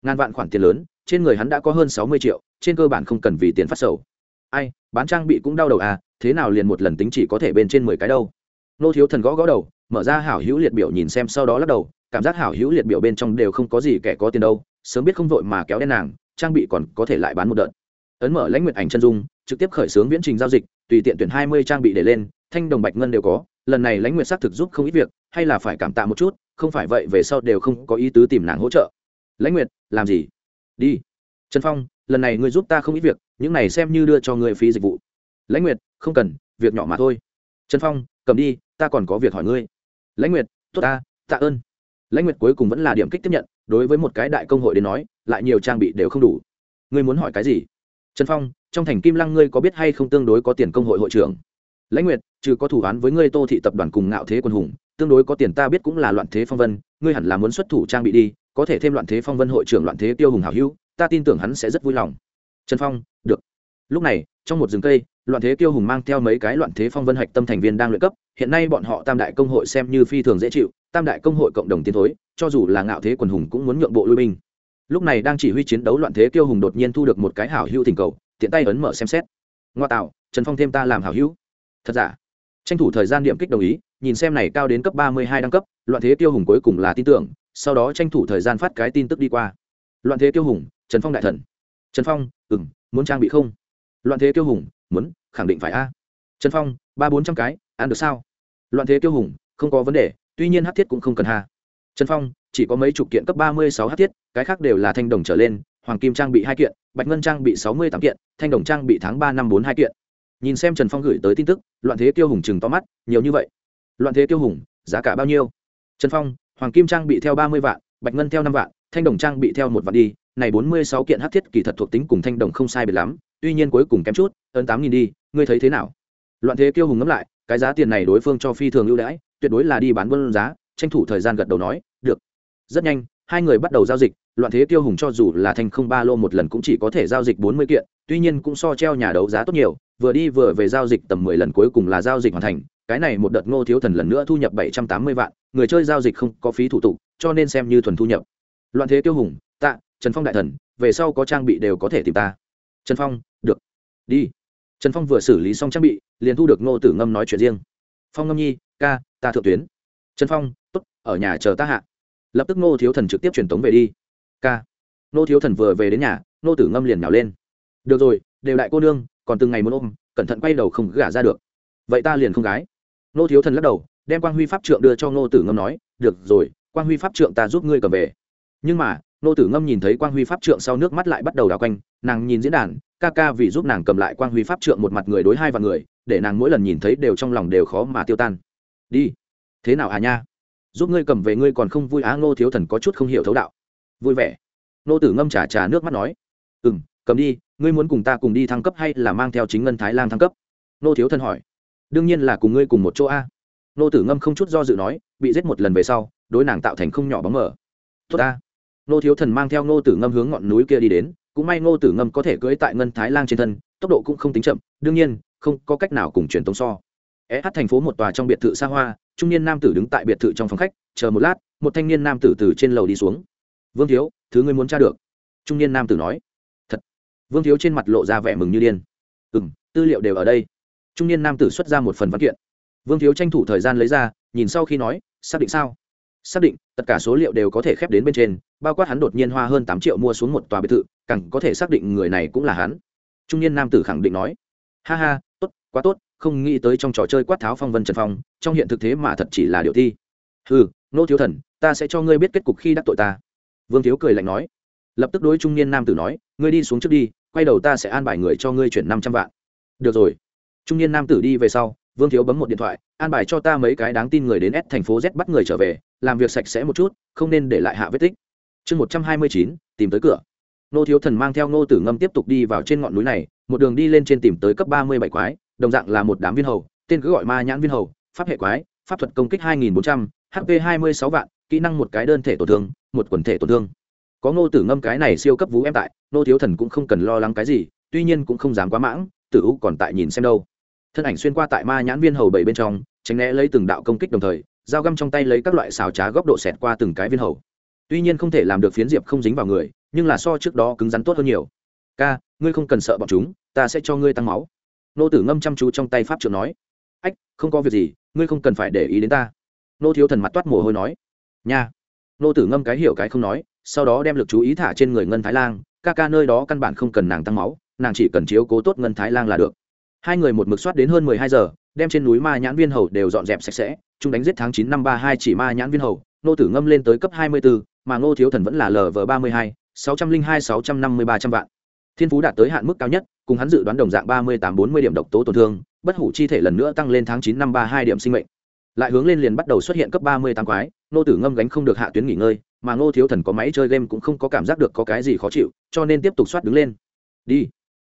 Speaker 1: Ngàn vạn khoản tiền lớn trên người hắn đã có hơn sáu mươi triệu, trên cơ bản không cần vì tiền phát sầu. Ai, bán trang bị cũng đau đầu à thế nào liền một lần tính chỉ có thể bên trên mười cái đâu. Nô thiếu thần gõ gõ đầu, mở ra hảo hữu liệt biểu nhìn xem sau đó lắc đầu, cảm giác hảo hữu liệt biểu bên trong đều không có gì kẻ có tiền đâu, sớm biết không vội mà kéo đen nàng, trang bị còn có thể lại bán một đợt. Ấn mở lãnh nguyện ảnh chân dung, trực tiếp khởi xướng viễn trình giao dịch, tùy tiện tuyển hai mươi trang bị để lên, thanh đồng bạch ngân đều có, lần này lãnh nguyện xác thực giúp không ít việc, hay là phải cảm tạ một chút, không phải vậy về sau đều không có ý tứ tìm nàng hỗ trợ. Lãnh nguyệt, làm gì? Đi. Trần phong, lần này ngươi giúp ta không ít việc, những này xem như đưa cho ngươi phí dịch vụ. Lãnh nguyệt, không cần, việc nhỏ mà thôi. Trần phong, cầm đi, ta còn có việc hỏi ngươi. Lãnh nguyệt, tốt ta, tạ ơn. Lãnh nguyệt cuối cùng vẫn là điểm kích tiếp nhận, đối với một cái đại công hội đến nói, lại nhiều trang bị đều không đủ. Ngươi muốn hỏi cái gì? Trần phong, trong thành kim lăng ngươi có biết hay không tương đối có tiền công hội hội trưởng? Lãnh nguyệt, trừ có thủ án với ngươi tô thị tập đoàn cùng ngạo thế quân hùng, tương đối có tiền ta biết cũng là loạn thế phong vân, ngươi hẳn là muốn xuất thủ trang bị đi có thể thêm loạn thế phong vân hội trưởng loạn thế tiêu hùng hảo hữu, ta tin tưởng hắn sẽ rất vui lòng. Trần phong, được. Lúc này, trong một rừng cây, loạn thế tiêu hùng mang theo mấy cái loạn thế phong vân hạch tâm thành viên đang luyện cấp, hiện nay bọn họ tam đại công hội xem như phi thường dễ chịu, tam đại công hội cộng đồng tiến thối, cho dù là ngạo thế quần hùng cũng muốn nhượng bộ lui binh. Lúc này đang chỉ huy chiến đấu loạn thế tiêu hùng đột nhiên thu được một cái hảo hữu thỉnh cầu, tiện tay ấn mở xem xét. Ngoa tạo, trần phong thêm ta làm hảo hữu. Thật giả? Tranh thủ thời gian điểm kích đồng ý, nhìn xem này cao đến cấp ba mươi hai đăng cấp, loạn thế tiêu hùng cuối cùng là tin tưởng sau đó tranh thủ thời gian phát cái tin tức đi qua. Loạn thế tiêu hùng, trần phong đại thần. Trần phong ừ m muốn trang bị không? Loạn thế tiêu hùng, muốn, khẳng định phải a. Trần phong, ba bốn trăm cái, ăn được sao? Loạn thế tiêu hùng, không có vấn đề, tuy nhiên hát thiết cũng không cần hà. trần phong, chỉ có mấy chục kiện cấp ba mươi sáu hát thiết, cái khác đều là thanh đồng trở lên, hoàng kim trang bị hai kiện, bạch ngân trang bị sáu mươi tám kiện, thanh đồng trang bị tháng ba năm bốn hai kiện. Nhìn xem trần phong gửi tới tin tức, loạn thế tiêu hùng chừng to mắt, nhiều như vậy. Loạn thế tiêu hùng, giá cả bao nhiêu? Trần phong hoàng kim trang bị theo ba mươi vạn, bạch ngân theo năm vạn, thanh đồng trang bị theo một vạn đi. Này bốn mươi sáu kiện hát thiết kỳ thật thuộc tính cùng thanh đồng không sai biệt lắm, tuy nhiên cuối cùng kém chút, ấn tám nghìn đi. Ngươi thấy thế nào? Loạn thế Kiêu hùng ngẫm lại, cái giá tiền này đối phương cho phi thường ưu đãi, tuyệt đối là đi bán buôn giá, tranh thủ thời gian gật đầu nói, được. Rất nhanh, hai người bắt đầu giao dịch, loạn thế tiêu hùng cho dù là thành không ba lô một lần cũng chỉ có thể giao dịch bốn mươi kiện, tuy nhiên cũng so treo nhà đấu giá tốt nhiều, vừa đi vừa về giao dịch tầm mười lần cuối cùng là giao dịch hoàn thành cái này một đợt ngô thiếu thần lần nữa thu nhập bảy trăm tám mươi vạn, người chơi giao dịch không có phí thủ tục, cho nên xem như thuần thu nhập. Loạn thế tiêu hùng, tạ, trần phong đại thần, về sau có trang bị đều có thể tìm ta. Trần phong, được. Đi. Trần phong vừa xử lý xong trang bị, liền thu được ngô tử ngâm nói chuyện riêng. Phong ngâm nhi, ca, ta thượng tuyến. Trần phong t ố t ở nhà chờ ta hạ. Lập tức ngô thiếu thần trực tiếp truyền tống về đi. Ca. Ngô thiếu thần vừa về đến nhà, ngô tử ngâm liền nhào lên. Được rồi, đều đại cô nương, còn từng ngày muốn ôm, cẩn thận quay đầu không gả ra được. Vậy ta liền không gái. Nô thiếu thần lắc đầu, đem quang huy pháp trượng đưa cho nô tử ngâm nói, được rồi, quang huy pháp trượng ta giúp ngươi cầm về. Nhưng mà, nô tử ngâm nhìn thấy quang huy pháp trượng sau nước mắt lại bắt đầu đào quanh, nàng nhìn diễn đàn, ca ca vì giúp nàng cầm lại quang huy pháp trượng một mặt người đối hai và người, để nàng mỗi lần nhìn thấy đều trong lòng đều khó mà tiêu tan. Đi. Thế nào à nha? Giúp ngươi cầm về ngươi còn không vui á ngô thiếu thần có chút không hiểu thấu đạo. Vui vẻ. Nô tử ngâm trà trà nước mắt nói. Ừ m cầm đi, ngươi muốn cùng ta cùng đi thăng cấp hay là mang theo chính ngân thái lan thăng cấp? Nô thiếu thần hỏi đương nhiên là cùng ngươi cùng một chỗ a. Nô tử ngâm không chút do dự nói, bị giết một lần về sau, đối nàng tạo thành không nhỏ bóng mở tốt a nô thiếu thần mang theo nô tử ngâm hướng ngọn núi kia đi đến, cũng may nô tử ngâm có thể cưỡi tại ngân thái lan trên thân, tốc độ cũng không tính chậm, đương nhiên, không có cách nào cùng truyền tống so. Sh thành phố một tòa trong biệt thự xa hoa, trung niên nam tử đứng tại biệt thự trong phòng khách, chờ một lát, một thanh niên nam tử từ trên lầu đi xuống. Vương thiếu, thứ ngươi muốn tra được? Trung niên nam tử nói. Thật. Vương thiếu trên mặt lộ ra vẻ mừng như điên. Ừ m tư liệu đều ở đây trung niên nam tử xuất ra một phần văn kiện. Vương thiếu tranh thủ thời gian lấy ra, nhìn sau khi nói, xác định sao? Xác định, tất cả số liệu đều có thể khép đến bên trên, bao quát hắn đột nhiên hoa hơn tám triệu mua xuống một tòa biệt thự, càng có thể xác định người này cũng là hắn. Trung niên nam tử khẳng định nói, ha ha, tốt, quá tốt, không nghĩ tới trong trò chơi quát tháo phong vân trần phong, trong hiện thực thế mà thật chỉ là điều thi. Ừ nô thiếu thần, ta sẽ cho ngươi biết kết cục khi đắc tội ta. Vương thiếu cười lạnh nói. Lập tức đối trung niên nam tử nói, ngươi đi xuống trước đi, quay đầu ta sẽ an bài người cho ngươi chuyển năm trăm vạn. Được rồi trung niên nam tử đi về sau, vương thiếu bấm một điện thoại, an bài cho ta mấy cái đáng tin người đến s thành phố z bắt người trở về, làm việc sạch sẽ một chút, không nên để lại hạ vết tích. Chương một trăm hai mươi chín, tìm tới cửa. Nô thiếu thần mang theo nô tử ngâm tiếp tục đi vào trên ngọn núi này, một đường đi lên trên tìm tới cấp ba mươi bảy quái, đồng dạng là một đám viên hầu, tên cứ gọi ma nhãn viên hầu, pháp hệ quái, pháp thuật công kích hai nghìn bốn trăm hp hai mươi sáu vạn, kỹ năng một cái đơn thể tổn thương, một quần thể tổn thương. Có nô tử ngâm cái này siêu cấp vũ em tại, nô thiếu thần cũng không cần lo lắng cái gì, tuy nhiên cũng không dám quá mãng, tử u còn tại nhìn xem đâu thân ảnh xuyên qua tại ma nhãn viên hầu bảy bên trong, tránh né lấy từng đạo công kích đồng thời, dao găm trong tay lấy các loại xào trá góc độ xẹt qua từng cái viên hầu. Tuy nhiên không thể làm được phiến diệp không dính vào người, nhưng là so trước đó cứng rắn tốt hơn nhiều. Ca, ngươi không cần sợ bọn chúng, ta sẽ cho ngươi tăng máu. Nô tử ngâm chăm chú trong tay pháp trưởng nói. Ách, không có việc gì, ngươi không cần phải để ý đến ta. Nô thiếu thần mặt toát mồ hôi nói. Nha. Nô tử ngâm cái hiểu cái không nói, sau đó đem lực chú ý thả trên người ngân thái lan ca ca nơi đó căn bản không cần nàng tăng máu, nàng chỉ cần chiếu cố tốt ngân thái lan là được hai người một mực soát đến hơn mười hai giờ, đem trên núi ma nhãn viên hầu đều dọn dẹp sạch sẽ chúng đánh giết tháng chín năm ba hai chỉ ma nhãn viên hầu, nô tử ngâm lên tới cấp hai mươi bốn mà ngô thiếu thần vẫn là lv ba mươi hai, sáu trăm linh hai, sáu trăm năm mươi ba trăm vạn. Thiên phú đạt tới hạn mức cao nhất, cùng hắn dự đoán đồng dạng ba mươi tám, bốn mươi điểm độc tố tổn thương, bất hủ chi thể lần nữa tăng lên tháng chín năm ba hai điểm sinh mệnh. Lại hướng lên liền bắt đầu xuất hiện cấp ba mươi tám quái, nô tử ngâm gánh không được hạ tuyến nghỉ ngơi, mà ngô thiếu thần có máy chơi game cũng không có cảm giác được có cái gì khó chịu, cho nên tiếp tục soát đứng lên. Đi.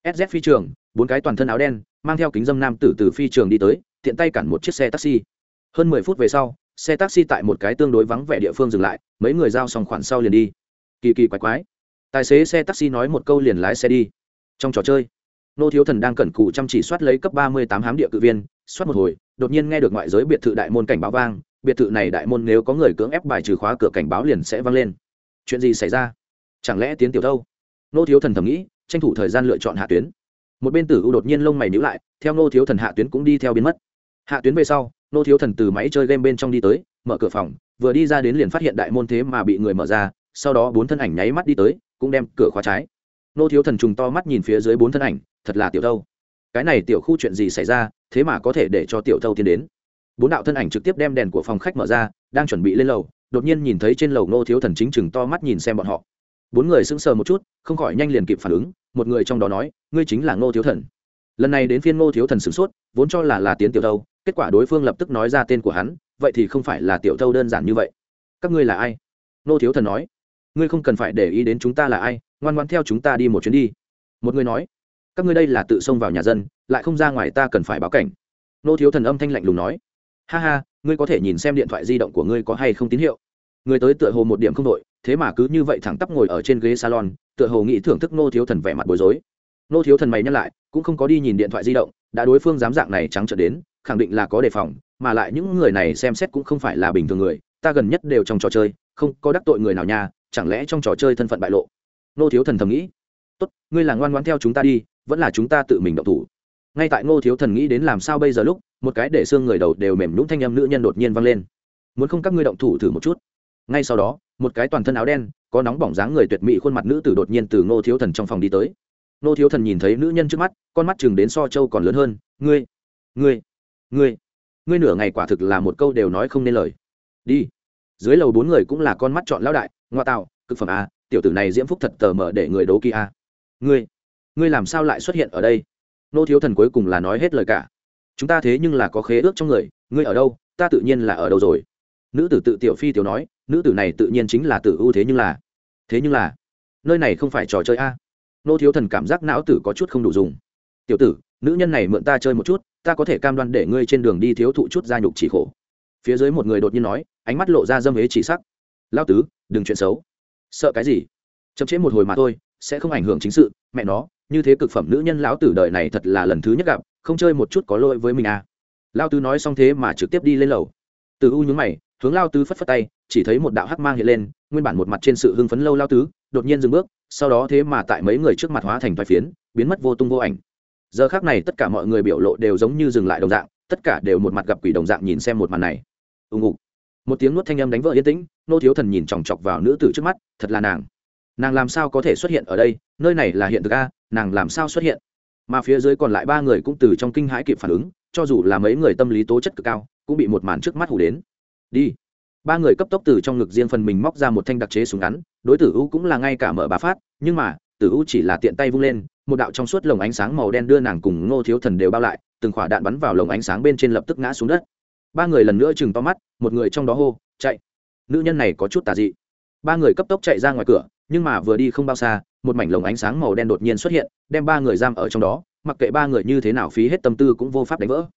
Speaker 1: Sz phi trường bốn cái toàn thân áo đen, mang theo kính dâm nam tử từ phi trường đi tới, tiện tay cản một chiếc xe taxi. Hơn mười phút về sau, xe taxi tại một cái tương đối vắng vẻ địa phương dừng lại, mấy người giao xong khoản sau liền đi. Kỳ kỳ quái quái. Tài xế xe taxi nói một câu liền lái xe đi. Trong trò chơi, nô thiếu thần đang cẩn cù chăm chỉ soát lấy cấp ba mươi tám hám địa cự viên, soát một hồi, đột nhiên nghe được ngoại giới biệt thự đại môn cảnh báo vang, biệt thự này đại môn nếu có người cưỡng ép bài trừ khóa cửa cảnh báo liền sẽ vang lên. Chuyện gì xảy ra? Chẳng lẽ tiến tiểu thâu? Nô thiếu thần thầm nghĩ, tranh thủ thời gian lựa chọn hạ tuyến một bên tử u đột nhiên lông mày nhữ lại, theo nô thiếu thần hạ tuyến cũng đi theo biến mất. Hạ tuyến về sau nô thiếu thần từ máy chơi game bên trong đi tới, mở cửa phòng, vừa đi ra đến liền phát hiện đại môn thế mà bị người mở ra, sau đó bốn thân ảnh nháy mắt đi tới, cũng đem cửa khóa trái. Nô thiếu thần trùng to mắt nhìn phía dưới bốn thân ảnh, thật là tiểu thâu. Cái này tiểu khu chuyện gì xảy ra, thế mà có thể để cho tiểu thâu tiến đến? Bốn đạo thân ảnh trực tiếp đem đèn của phòng khách mở ra, đang chuẩn bị lên lầu, đột nhiên nhìn thấy trên lầu ngô thiếu thần chính chừng to mắt nhìn xem bọn họ. Bốn người sững sờ một chút, không khỏi nhanh liền kịp phản ứng một người trong đó nói, ngươi chính là ngô thiếu thần. Lần này đến phiên ngô thiếu thần sửng sốt, vốn cho là là tiến tiểu thâu, kết quả đối phương lập tức nói ra tên của hắn, vậy thì không phải là tiểu thâu đơn giản như vậy. Các ngươi là ai? Ngô thiếu thần nói. Ngươi không cần phải để ý đến chúng ta là ai, ngoan ngoan theo chúng ta đi một chuyến đi. Một người nói. Các ngươi đây là tự xông vào nhà dân, lại không ra ngoài ta cần phải báo cảnh. Ngô thiếu thần âm thanh lạnh lùng nói. Ha ha, ngươi có thể nhìn xem điện thoại di động của ngươi có hay không tín hiệu. Người tới tựa hồ một điểm không đội, thế mà cứ như vậy thẳng tắp ngồi ở trên ghế salon tựa hồ nghĩ thưởng thức nô thiếu thần vẻ mặt bối rối. Nô thiếu thần mày nhắc lại, cũng không có đi nhìn điện thoại di động, đã đối phương dám dạng này trắng trợn đến, khẳng định là có đề phòng, mà lại những người này xem xét cũng không phải là bình thường người, ta gần nhất đều trong trò chơi, không có đắc tội người nào nha, chẳng lẽ trong trò chơi thân phận bại lộ? Nô thiếu thần thầm nghĩ. Tốt, ngươi là ngoan ngoan theo chúng ta đi, vẫn là chúng ta tự mình động thủ. Ngay tại ngô thiếu thần nghĩ đến làm sao bây giờ lúc, một cái để xương người đầu đều mềm nhũng thanh âm nữ nhân đột nhiên vang lên. Muốn không các ngươi động thủ thử một chút. Ngay sau đó, một cái toàn thân áo đen có nóng bỏng dáng người tuyệt mỹ khuôn mặt nữ tử đột nhiên từ ngô thiếu thần trong phòng đi tới. Ngô thiếu thần nhìn thấy nữ nhân trước mắt, con mắt chừng đến so châu còn lớn hơn. Ngươi ngươi ngươi ngươi nửa ngày quả thực là một câu đều nói không nên lời. Đi. Dưới lầu bốn người cũng là con mắt chọn lão đại, ngoa tạo, cực phẩm a, tiểu tử này diễm phúc thật tờ mờ để người đố kỳ a. Ngươi ngươi làm sao lại xuất hiện ở đây? Nô thiếu thần cuối cùng là nói hết lời cả. Chúng ta thế nhưng là có khế ước trong người, ngươi ở đâu, ta tự nhiên là ở đâu rồi? Nữ tử tự tiểu phi tiểu nói, nữ tử này tự nhiên chính là tử ưu thế nhưng là, thế nhưng là, nơi này không phải trò chơi a? Nô thiếu thần cảm giác não tử có chút không đủ dùng. Tiểu tử, nữ nhân này mượn ta chơi một chút, ta có thể cam đoan để ngươi trên đường đi thiếu thụ chút gia nhục chỉ khổ. Phía dưới một người đột nhiên nói, ánh mắt lộ ra dâm ế chỉ sắc. Lao tứ, đừng chuyện xấu. Sợ cái gì? Chậm chế một hồi mà thôi, sẽ không ảnh hưởng chính sự, mẹ nó, như thế cực phẩm nữ nhân lão tử đời này thật là lần thứ nhất gặp, không chơi một chút có lỗi với mình à. Lao tứ nói xong thế mà trực tiếp đi lên lầu. Từ u nhướng mày hướng lao tứ phất phất tay, chỉ thấy một đạo hắc mang hiện lên, nguyên bản một mặt trên sự hưng phấn lâu lao tứ, đột nhiên dừng bước, sau đó thế mà tại mấy người trước mặt hóa thành thoái phiến, biến mất vô tung vô ảnh. Giờ khác này tất cả mọi người biểu lộ đều giống như dừng lại đồng dạng, tất cả đều một mặt gặp quỷ đồng dạng nhìn xem một màn này. Ưng ngục. Một tiếng nuốt thanh âm đánh vỡ yên tĩnh, nô thiếu thần nhìn chòng chọc vào nữ tử trước mắt, thật là nàng. Nàng làm sao có thể xuất hiện ở đây? Nơi này là hiện thực a, nàng làm sao xuất hiện? Mà phía dưới còn lại ba người cũng từ trong kinh hãi kịp phản ứng, cho dù là mấy người tâm lý tố chất cực cao, cũng bị một màn trước mắt hủ đến đi. Ba người cấp tốc từ trong ngực riêng phần mình móc ra một thanh đặc chế súng ngắn, đối tử u cũng là ngay cả mở bá phát, nhưng mà, tử u chỉ là tiện tay vung lên, một đạo trong suốt lồng ánh sáng màu đen đưa nàng cùng ngô thiếu thần đều bao lại, từng khỏa đạn bắn vào lồng ánh sáng bên trên lập tức ngã xuống đất. Ba người lần nữa chừng to mắt, một người trong đó hô, chạy! Nữ nhân này có chút tà dị. Ba người cấp tốc chạy ra ngoài cửa, nhưng mà vừa đi không bao xa, một mảnh lồng ánh sáng màu đen đột nhiên xuất hiện, đem ba người giam ở trong đó, mặc kệ ba người như thế nào phí hết tâm tư cũng vô pháp đánh vỡ.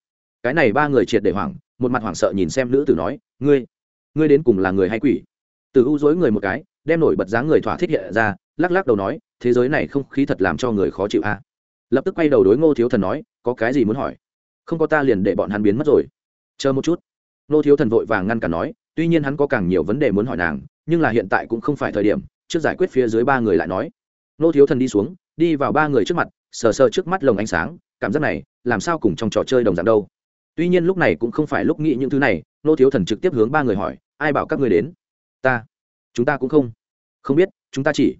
Speaker 1: Cái này ba người triệt để hoảng một mặt hoảng sợ nhìn xem nữ tử nói, ngươi ngươi đến cùng là người hay quỷ? Từ u dối người một cái, đem nổi bật dáng người thỏa thích hiện ra, lắc lắc đầu nói, thế giới này không khí thật làm cho người khó chịu a. Lập tức quay đầu đối ngô thiếu thần nói, có cái gì muốn hỏi? Không có ta liền để bọn hắn biến mất rồi. Chờ một chút. Ngô thiếu thần vội vàng ngăn cản nói, tuy nhiên hắn có càng nhiều vấn đề muốn hỏi nàng, nhưng là hiện tại cũng không phải thời điểm, trước giải quyết phía dưới ba người lại nói. Ngô thiếu thần đi xuống, đi vào ba người trước mặt, sờ sờ trước mắt lồng ánh sáng, cảm giác này, làm sao cùng trong trò chơi đồng dạng đâu? Tuy nhiên lúc này cũng không phải lúc nghĩ những thứ này, nô thiếu thần trực tiếp hướng ba người hỏi, ai bảo các người đến? Ta. Chúng ta cũng không. Không biết, chúng ta chỉ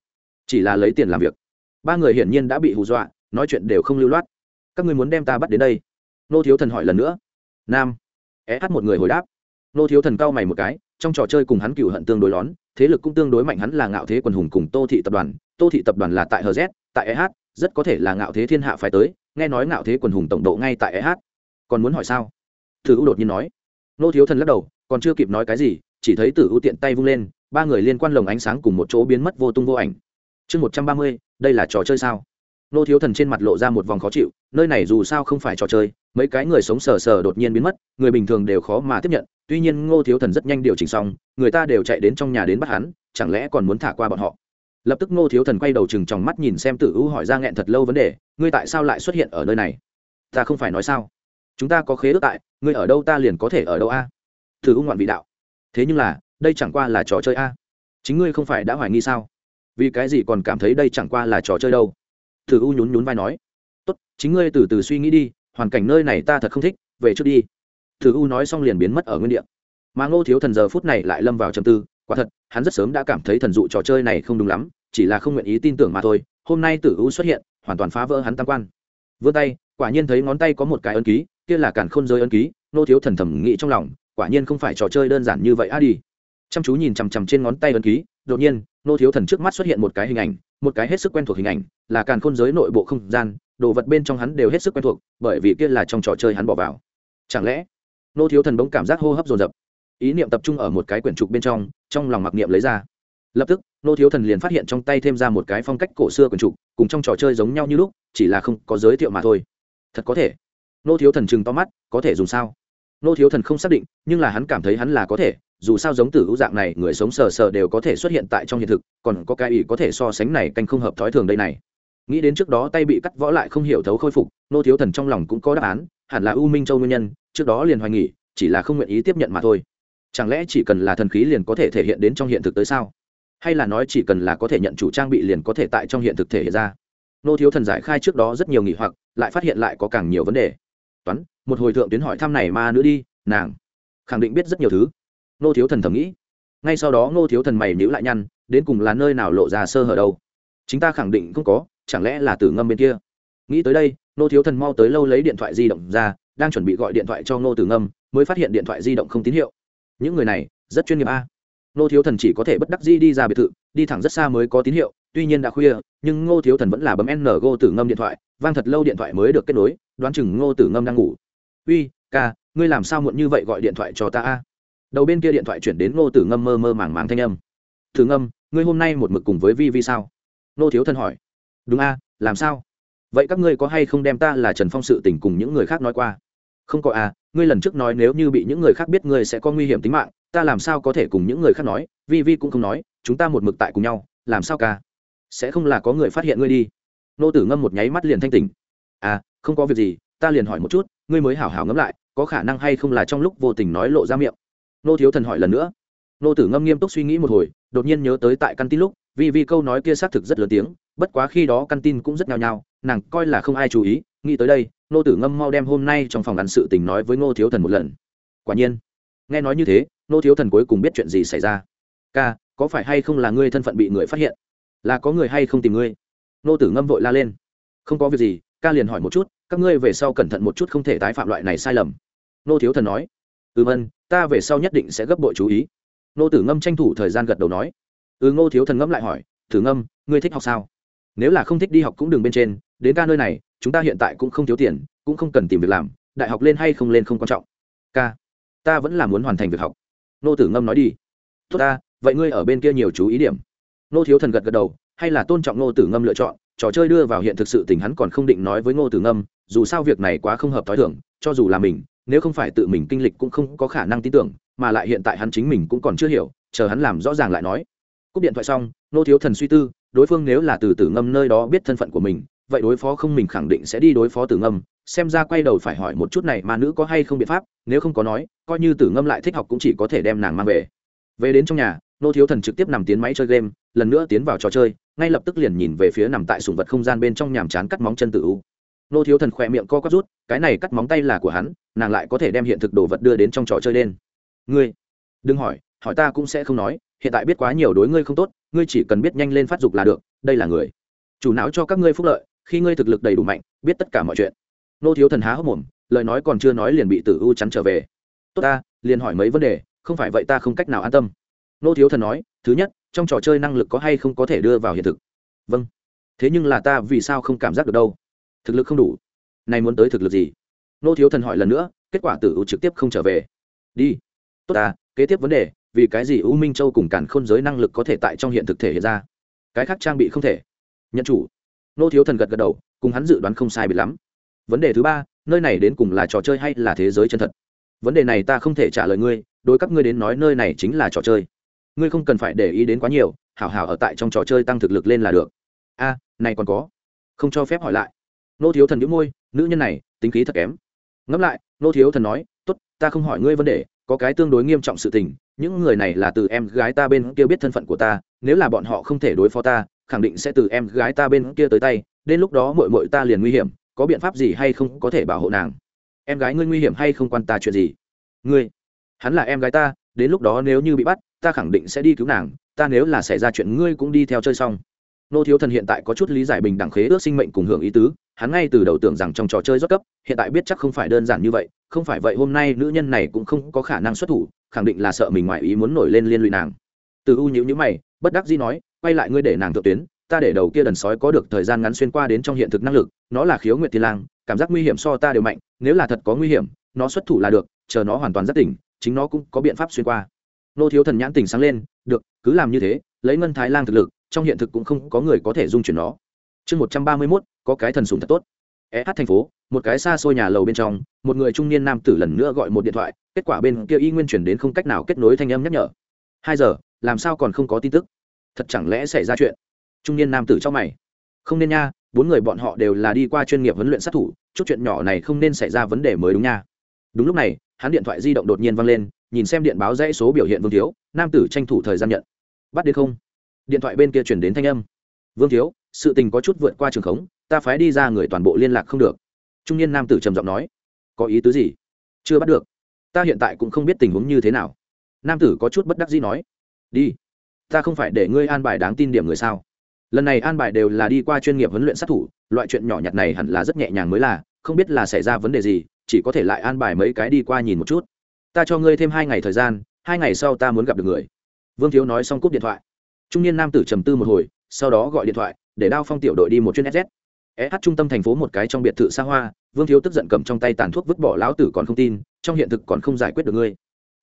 Speaker 1: chỉ là lấy tiền làm việc. Ba người hiển nhiên đã bị hù dọa, nói chuyện đều không lưu loát. Các người muốn đem ta bắt đến đây? Nô thiếu thần hỏi lần nữa. Nam. É hát một người hồi đáp. Nô thiếu thần cau mày một cái, trong trò chơi cùng hắn cựu hận tương đối lón, thế lực cũng tương đối mạnh hắn là ngạo thế quần hùng cùng tô thị tập đoàn. Tô thị tập đoàn là tại hz tại eh rất có thể là ngạo thế thiên hạ phải tới, nghe nói ngạo thế quần hùng tổng độ ngay tại eh còn muốn hỏi sao? Thử u đột nhiên nói. Nô thiếu thần lắc đầu, còn chưa kịp nói cái gì, chỉ thấy tử u tiện tay vung lên, ba người liên quan lồng ánh sáng cùng một chỗ biến mất vô tung vô ảnh. Chương một trăm ba mươi, đây là trò chơi sao? Nô thiếu thần trên mặt lộ ra một vòng khó chịu, nơi này dù sao không phải trò chơi, mấy cái người sống sờ sờ đột nhiên biến mất, người bình thường đều khó mà tiếp nhận, tuy nhiên ngô thiếu thần rất nhanh điều chỉnh xong, người ta đều chạy đến trong nhà đến bắt hắn, chẳng lẽ còn muốn thả qua bọn họ? Lập tức ngô thiếu thần quay đầu chừng trong mắt nhìn xem tử u hỏi ra nghẹn thật lâu vấn đề, ngươi tại sao lại xuất hiện ở nơi này? Ta không phải nói sao? Chúng ta có khế ước tại, ngươi ở đâu ta liền có thể ở đâu a? Thử u ngoạn vị đạo. Thế nhưng là, đây chẳng qua là trò chơi a. Chính ngươi không phải đã hoài nghi sao? Vì cái gì còn cảm thấy đây chẳng qua là trò chơi đâu? Thử u nhún nhún vai nói. Tốt, chính ngươi từ từ suy nghĩ đi, hoàn cảnh nơi này ta thật không thích, về trước đi. Thử u nói xong liền biến mất ở nguyên địa. Mà ngô thiếu thần giờ phút này lại lâm vào trầm tư, quả thật, hắn rất sớm đã cảm thấy thần dụ trò chơi này không đúng lắm, chỉ là không nguyện ý tin tưởng mà thôi. Hôm nay tử u xuất hiện, hoàn toàn phá vỡ hắn tam quan. Vươn tay, quả nhiên thấy ngón tay có một cái ấn ký kia là càn khôn giới ân ký, nô thiếu thần thầm nghĩ trong lòng, quả nhiên không phải trò chơi đơn giản như vậy á đi. Chăm chú nhìn chằm chằm trên ngón tay ân ký, đột nhiên, nô thiếu thần trước mắt xuất hiện một cái hình ảnh, một cái hết sức quen thuộc hình ảnh, là càn khôn giới nội bộ không gian, đồ vật bên trong hắn đều hết sức quen thuộc, bởi vì kia là trong trò chơi hắn bỏ vào. Chẳng lẽ, nô thiếu thần bỗng cảm giác hô hấp dồn dập, ý niệm tập trung ở một cái quyển trục bên trong trong lòng mặc niệm lấy ra. Lập tức, nô thiếu thần liền phát hiện trong tay thêm ra một cái phong cách cổ xưa quyển trục, cùng trong trò chơi giống nhau như lúc, chỉ là không có giới thiệu mà thôi. Thật có thể nô thiếu thần chừng to mắt, có thể dùng sao? Nô thiếu thần không xác định, nhưng là hắn cảm thấy hắn là có thể, dù sao giống tử hữu dạng này, người sống sờ sờ đều có thể xuất hiện tại trong hiện thực, còn có cái ý có thể so sánh này canh không hợp thói thường đây này. Nghĩ đến trước đó tay bị cắt võ lại không hiểu thấu khôi phục, nô thiếu thần trong lòng cũng có đáp án, hẳn là u minh châu nguyên nhân, trước đó liền hoài nghỉ chỉ là không nguyện ý tiếp nhận mà thôi. Chẳng lẽ chỉ cần là thần khí liền có thể thể hiện đến trong hiện thực tới sao? Hay là nói chỉ cần là có thể nhận chủ trang bị liền có thể tại trong hiện thực thể hiện ra? Nô thiếu thần giải khai trước đó rất nhiều nghỉ hoặc, lại phát hiện lại có càng nhiều vấn đề toán, một hồi thượng tuyến hỏi thăm này ma nữa đi, nàng khẳng định biết rất nhiều thứ. Nô thiếu thần thầm nghĩ. Ngay sau đó nô thiếu thần mày nhữ lại nhăn, đến cùng là nơi nào lộ ra sơ hở đâu. Chính ta khẳng định không có, chẳng lẽ là tử ngâm bên kia? Nghĩ tới đây nô thiếu thần mau tới lâu lấy điện thoại di động ra, đang chuẩn bị gọi điện thoại cho nô tử ngâm, mới phát hiện điện thoại di động không tín hiệu. Những người này, rất chuyên nghiệp a. Nô thiếu thần chỉ có thể bất đắc di đi ra biệt thự, đi thẳng rất xa mới có tín hiệu, tuy nhiên đã khuya, nhưng ngô thiếu thần vẫn là bấm ng tử ngâm điện thoại, vang thật lâu điện thoại mới được kết nối đoán chừng ngô tử ngâm đang ngủ. Uy, ca, ngươi làm sao muộn như vậy gọi điện thoại cho ta a? Đầu bên kia điện thoại chuyển đến ngô tử ngâm mơ mơ màng màng thanh âm. Thử ngâm, ngươi hôm nay một mực cùng với vi vi sao? Ngô thiếu Thân hỏi. Đúng a, làm sao? Vậy các ngươi có hay không đem ta là trần phong sự tình cùng những người khác nói qua? Không có à ngươi lần trước nói nếu như bị những người khác biết ngươi sẽ có nguy hiểm tính mạng, ta làm sao có thể cùng những người khác nói? Vi vi cũng không nói, chúng ta một mực tại cùng nhau, làm sao ca? Sẽ không là có người phát hiện ngươi đi. Nô tử ngâm một nháy mắt liền thanh tỉnh. À không có việc gì, ta liền hỏi một chút, ngươi mới hảo hảo ngẫm lại, có khả năng hay không là trong lúc vô tình nói lộ ra miệng. Nô thiếu thần hỏi lần nữa. Nô tử ngâm nghiêm túc suy nghĩ một hồi, đột nhiên nhớ tới tại căn tin lúc, vì vì câu nói kia xác thực rất lớn tiếng, bất quá khi đó căn tin cũng rất nhao nhao, nàng coi là không ai chú ý, nghĩ tới đây, nô tử ngâm mau đem hôm nay trong phòng ăn sự tình nói với nô thiếu thần một lần. Quả nhiên, nghe nói như thế, nô thiếu thần cuối cùng biết chuyện gì xảy ra. Ca, có phải hay không là ngươi thân phận bị người phát hiện? Là có người hay không tìm ngươi? Nô tử ngâm vội la lên. Không có việc gì ca liền hỏi một chút, các ngươi về sau cẩn thận một chút không thể tái phạm loại này sai lầm. Nô thiếu thần nói ừ vân ta về sau nhất định sẽ gấp bội chú ý. Nô tử ngâm tranh thủ thời gian gật đầu nói ừ ngô thiếu thần ngâm lại hỏi thử ngâm, ngươi thích học sao? Nếu là không thích đi học cũng đừng bên trên, đến ca nơi này, chúng ta hiện tại cũng không thiếu tiền, cũng không cần tìm việc làm, đại học lên hay không lên không quan trọng. Ca, ta vẫn là muốn hoàn thành việc học. Nô tử ngâm nói đi, tốt ta, vậy ngươi ở bên kia nhiều chú ý điểm. Nô thiếu thần gật gật đầu, hay là tôn trọng nô tử ngâm lựa chọn trò chơi đưa vào hiện thực sự tình hắn còn không định nói với ngô tử ngâm, dù sao việc này quá không hợp t h ó i thưởng cho dù là mình, nếu không phải tự mình kinh lịch cũng không có khả năng tin tưởng, mà lại hiện tại hắn chính mình cũng còn chưa hiểu, chờ hắn làm rõ ràng lại nói. Cúp điện thoại xong nô thiếu thần suy tư, đối phương nếu là từ tử ngâm nơi đó biết thân phận của mình, vậy đối phó không mình khẳng định sẽ đi đối phó tử ngâm, xem ra quay đầu phải hỏi một chút này mà nữ có hay không biện pháp, nếu không có nói, coi như tử ngâm lại thích học cũng chỉ có thể đem nàng mang về. Về đến trong nhà nô thiếu thần trực tiếp nằm tiến máy chơi game lần nữa tiến vào trò chơi, ngay lập tức liền nhìn về phía nằm tại sùng vật không gian bên trong nhàm chán cắt móng chân tự u. Nô thiếu thần khỏe miệng co quắp rút, cái này cắt móng tay là của hắn, nàng lại có thể đem hiện thực đồ vật đưa đến trong trò chơi lên. ngươi, đừng hỏi hỏi ta cũng sẽ không nói, hiện tại biết quá nhiều đối ngươi không tốt, ngươi chỉ cần biết nhanh lên phát dục là được, đây là người. Chủ não cho các ngươi phúc lợi, khi ngươi thực lực đầy đủ mạnh, biết tất cả mọi chuyện. Nô thiếu thần há hốc mồm, lời nói còn chưa nói liền bị tử u chắn trở về. Tốt ta, liền hỏi mấy vấn đề, không phải vậy ta không cách nào an tâm. Nô thiếu thần nói, thứ nhất trong trò chơi năng lực có hay không có thể đưa vào hiện thực? Vâng. Thế nhưng là ta vì sao không cảm giác được đâu? Thực lực không đủ. Nay muốn tới thực lực gì? Nô thiếu thần hỏi lần nữa, kết quả tử u trực tiếp không trở về. Đi. Tốt à kế tiếp vấn đề, vì cái gì u minh châu cùng cản khôn giới năng lực có thể tại trong hiện thực thể hiện ra? Cái khác trang bị không thể. Nhận chủ. Nô thiếu thần gật gật đầu, cùng hắn dự đoán không sai bị lắm. Vấn đề thứ ba, nơi này đến cùng là trò chơi hay là thế giới chân thật? Vấn đề này ta không thể trả lời ngươi, đối các ngươi đến nói nơi này chính là trò chơi ngươi không cần phải để ý đến quá nhiều, hảo hảo ở tại trong trò chơi tăng thực lực lên là được. A, này còn có. Không cho phép hỏi lại. Nô thiếu thần nhữ môi, nữ nhân này, tính khí thật kém. Ngẫm lại, nô thiếu thần nói, tốt, ta không hỏi ngươi vấn đề, có cái tương đối nghiêm trọng sự tình, những người này là từ em gái ta bên kia biết thân phận của ta, nếu là bọn họ không thể đối phó ta, khẳng định sẽ từ em gái ta bên kia tới tay, đến lúc đó mội mội ta liền nguy hiểm, có biện pháp gì hay không có thể bảo hộ nàng? Em gái ngươi nguy hiểm hay không quan ta chuyện gì? Ngươi, hắn là em gái ta đến lúc đó nếu như bị bắt, ta khẳng định sẽ đi cứu nàng, ta nếu là xảy ra chuyện ngươi cũng đi theo chơi xong. Nô thiếu thần hiện tại có chút lý giải bình đẳng khế ước sinh mệnh cùng hưởng ý tứ, hắn ngay từ đầu tưởng rằng trong trò chơi rót cấp, hiện tại biết chắc không phải đơn giản như vậy, không phải vậy hôm nay nữ nhân này cũng không có khả năng xuất thủ, khẳng định là sợ mình ngoại ý muốn nổi lên liên lụy nàng. Từ u nhữ nhữ mày, bất đắc dĩ nói, quay lại ngươi để nàng thượng tuyến, ta để đầu kia đần sói có được thời gian ngắn xuyên qua đến trong hiện thực năng lực, nó là khiếu nguyệt thiên lang, cảm giác nguy hiểm so ta đều mạnh, nếu là thật có nguy hiểm, nó xuất thủ là được, chờ nó hoàn toàn rất tỉnh chính nó cũng có biện pháp xuyên qua. Nô thiếu thần nhãn tỉnh sáng lên, được, cứ làm như thế, lấy ngân thái lang thực lực, trong hiện thực cũng không có người có thể dung chuyển nó. Chương một trăm ba mươi mốt, có cái thần sùng thật tốt. Eh thành phố, một cái xa xôi nhà lầu bên trong, một người trung niên nam tử lần nữa gọi một điện thoại, kết quả bên kia y nguyên chuyển đến không cách nào kết nối thanh âm nhắc nhở. Hai giờ, làm sao còn không có tin tức? Thật chẳng lẽ xảy ra chuyện? Trung niên nam tử cho mày. Không nên nha, bốn người bọn họ đều là đi qua chuyên nghiệp huấn luyện sát thủ, chút chuyện nhỏ này không nên xảy ra vấn đề mới đúng nha. Đúng lúc này hắn điện thoại di động đột nhiên văng lên, nhìn xem điện báo dãy số biểu hiện vương thiếu, nam tử tranh thủ thời gian nhận. Bắt đến không? Điện thoại bên kia chuyển đến thanh âm. Vương thiếu, sự tình có chút vượt qua trường khống, ta phái đi ra người toàn bộ liên lạc không được. Trung niên nam tử trầm giọng nói. Có ý tứ gì? Chưa bắt được. Ta hiện tại cũng không biết tình huống như thế nào. Nam tử có chút bất đắc dĩ nói. Đi. Ta không phải để ngươi an bài đáng tin điểm người sao? Lần này an bài đều là đi qua chuyên nghiệp huấn luyện sát thủ, loại chuyện nhỏ nhặt này hẳn là rất nhẹ nhàng mới là, không biết là xảy ra vấn đề gì chỉ có thể lại an bài mấy cái đi qua nhìn một chút. Ta cho ngươi thêm hai ngày thời gian, hai ngày sau ta muốn gặp được người. Vương thiếu nói xong cúp điện thoại. Trung niên nam tử trầm tư một hồi, sau đó gọi điện thoại, để đao phong tiểu đội đi một chuyến sz sh trung tâm thành phố một cái trong biệt thự xa hoa, vương thiếu tức giận cầm trong tay tàn thuốc vứt bỏ lão tử còn không tin, trong hiện thực còn không giải quyết được ngươi.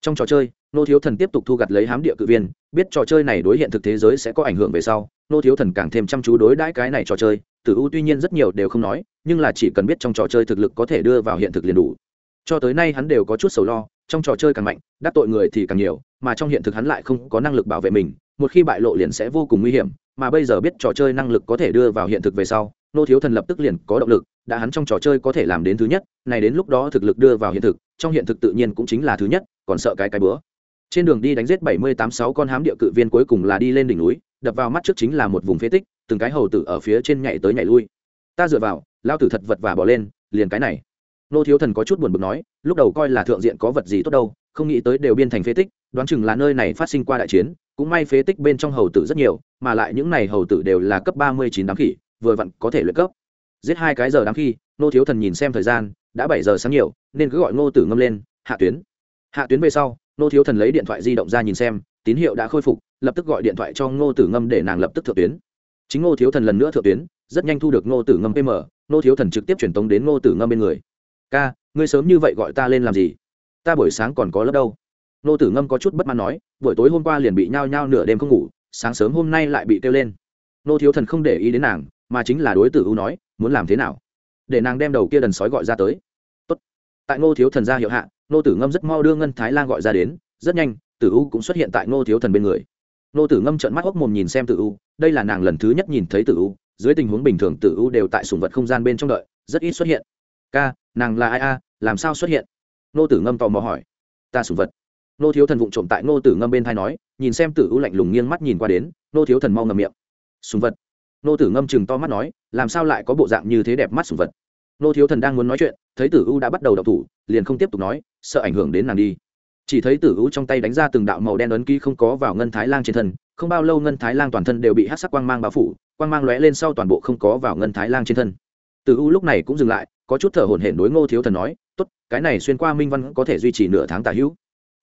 Speaker 1: Trong trò chơi, nô thiếu thần tiếp tục thu gặt lấy hám địa cự viên, biết trò chơi này đối hiện thực thế giới sẽ có ảnh hưởng về sau, nô thiếu thần càng thêm chăm chú đối đãi cái này trò chơi tử u tuy nhiên rất nhiều đều không nói, nhưng là chỉ cần biết trong trò chơi thực lực có thể đưa vào hiện thực liền đủ. Cho tới nay hắn đều có chút sầu lo, trong trò chơi càng mạnh, đắc tội người thì càng nhiều, mà trong hiện thực hắn lại không có năng lực bảo vệ mình, một khi bại lộ liền sẽ vô cùng nguy hiểm, mà bây giờ biết trò chơi năng lực có thể đưa vào hiện thực về sau, nô thiếu thần lập tức liền có động lực, đã hắn trong trò chơi có thể làm đến thứ nhất, này đến lúc đó thực lực đưa vào hiện thực, trong hiện thực tự nhiên cũng chính là thứ nhất, còn sợ cái cái bữa. Trên đường đi đánh giết bảy mươi tám sáu con hám địa cự viên cuối cùng là đi lên đỉnh núi, đập vào mắt trước chính là một vùng phế tích từng cái hầu tử ở phía trên nhảy tới nhảy lui. Ta dựa vào, lao tử thật vật và bỏ lên, liền cái này. Nô thiếu thần có chút buồn bực nói, lúc đầu coi là thượng diện có vật gì tốt đâu, không nghĩ tới đều biên thành phế tích, đoán chừng là nơi này phát sinh qua đại chiến, cũng may phế tích bên trong hầu tử rất nhiều, mà lại những này hầu tử đều là cấp ba mươi chín đám khỉ, vừa vặn có thể luyện cấp. Giết hai cái giờ đám khi nô thiếu thần nhìn xem thời gian, đã bảy giờ sáng nhiều, nên cứ gọi ngô tử ngâm lên, hạ tuyến. Hạ tuyến về sau, nô thiếu thần lấy điện thoại di động ra nhìn xem, tín hiệu đã khôi phục, lập tức gọi điện thoại cho ngô tử ngâm để nàng lập tức thượng tuyến chính ngô thiếu thần lần nữa thượng tuyến, rất nhanh thu được ngô tử ngâm pm ngô thiếu thần trực tiếp truyền tống đến ngô tử ngâm bên người. Ca, ngươi sớm như vậy gọi ta lên làm gì? Ta buổi sáng còn có lớp đâu? Ngô tử ngâm có chút bất mãn nói, buổi tối hôm qua liền bị nhao nhao nửa đêm không ngủ, sáng sớm hôm nay lại bị kêu lên. Ngô thiếu thần không để ý đến nàng, mà chính là đối tử u nói, muốn làm thế nào? Để nàng đem đầu kia đần sói gọi ra tới. Tốt. tại ngô thiếu thần ra hiệu hạ, ngô tử ngâm rất mau đưa ngân thái lan gọi ra đến, rất nhanh, tử u cũng xuất hiện tại ngô thiếu thần bên người. Nô tử ngâm trợn mắt hốc mồm nhìn xem tử u, đây là nàng lần thứ nhất nhìn thấy tử u, dưới tình huống bình thường tử u đều tại sùng vật không gian bên trong đợi, rất ít xuất hiện. Ca, nàng là ai a? Làm sao xuất hiện? Nô tử ngâm tò mò hỏi. Ta sùng vật. Nô thiếu thần vụng trộm tại Nô tử ngâm bên thai nói, nhìn xem tử u lạnh lùng nghiêng mắt nhìn qua đến, Nô thiếu thần mau ngầm miệng. Sùng vật. Nô tử ngâm chừng to mắt nói, làm sao lại có bộ dạng như thế đẹp mắt sùng vật? Nô thiếu thần đang muốn nói chuyện, thấy tử u đã bắt đầu đọc thủ, liền không tiếp tục nói, sợ ảnh hưởng đến nàng đi chỉ thấy tử u trong tay đánh ra từng đạo màu đen ấn ký không có vào ngân thái lang trên thân, không bao lâu ngân thái lang toàn thân đều bị hát sắc quang mang bao phủ, quang mang lóe lên sau toàn bộ không có vào ngân thái lang trên thân. Tử u lúc này cũng dừng lại, có chút thở hổn hển đối ngô thiếu thần nói, tốt, cái này xuyên qua minh văn có thể duy trì nửa tháng tà hữu.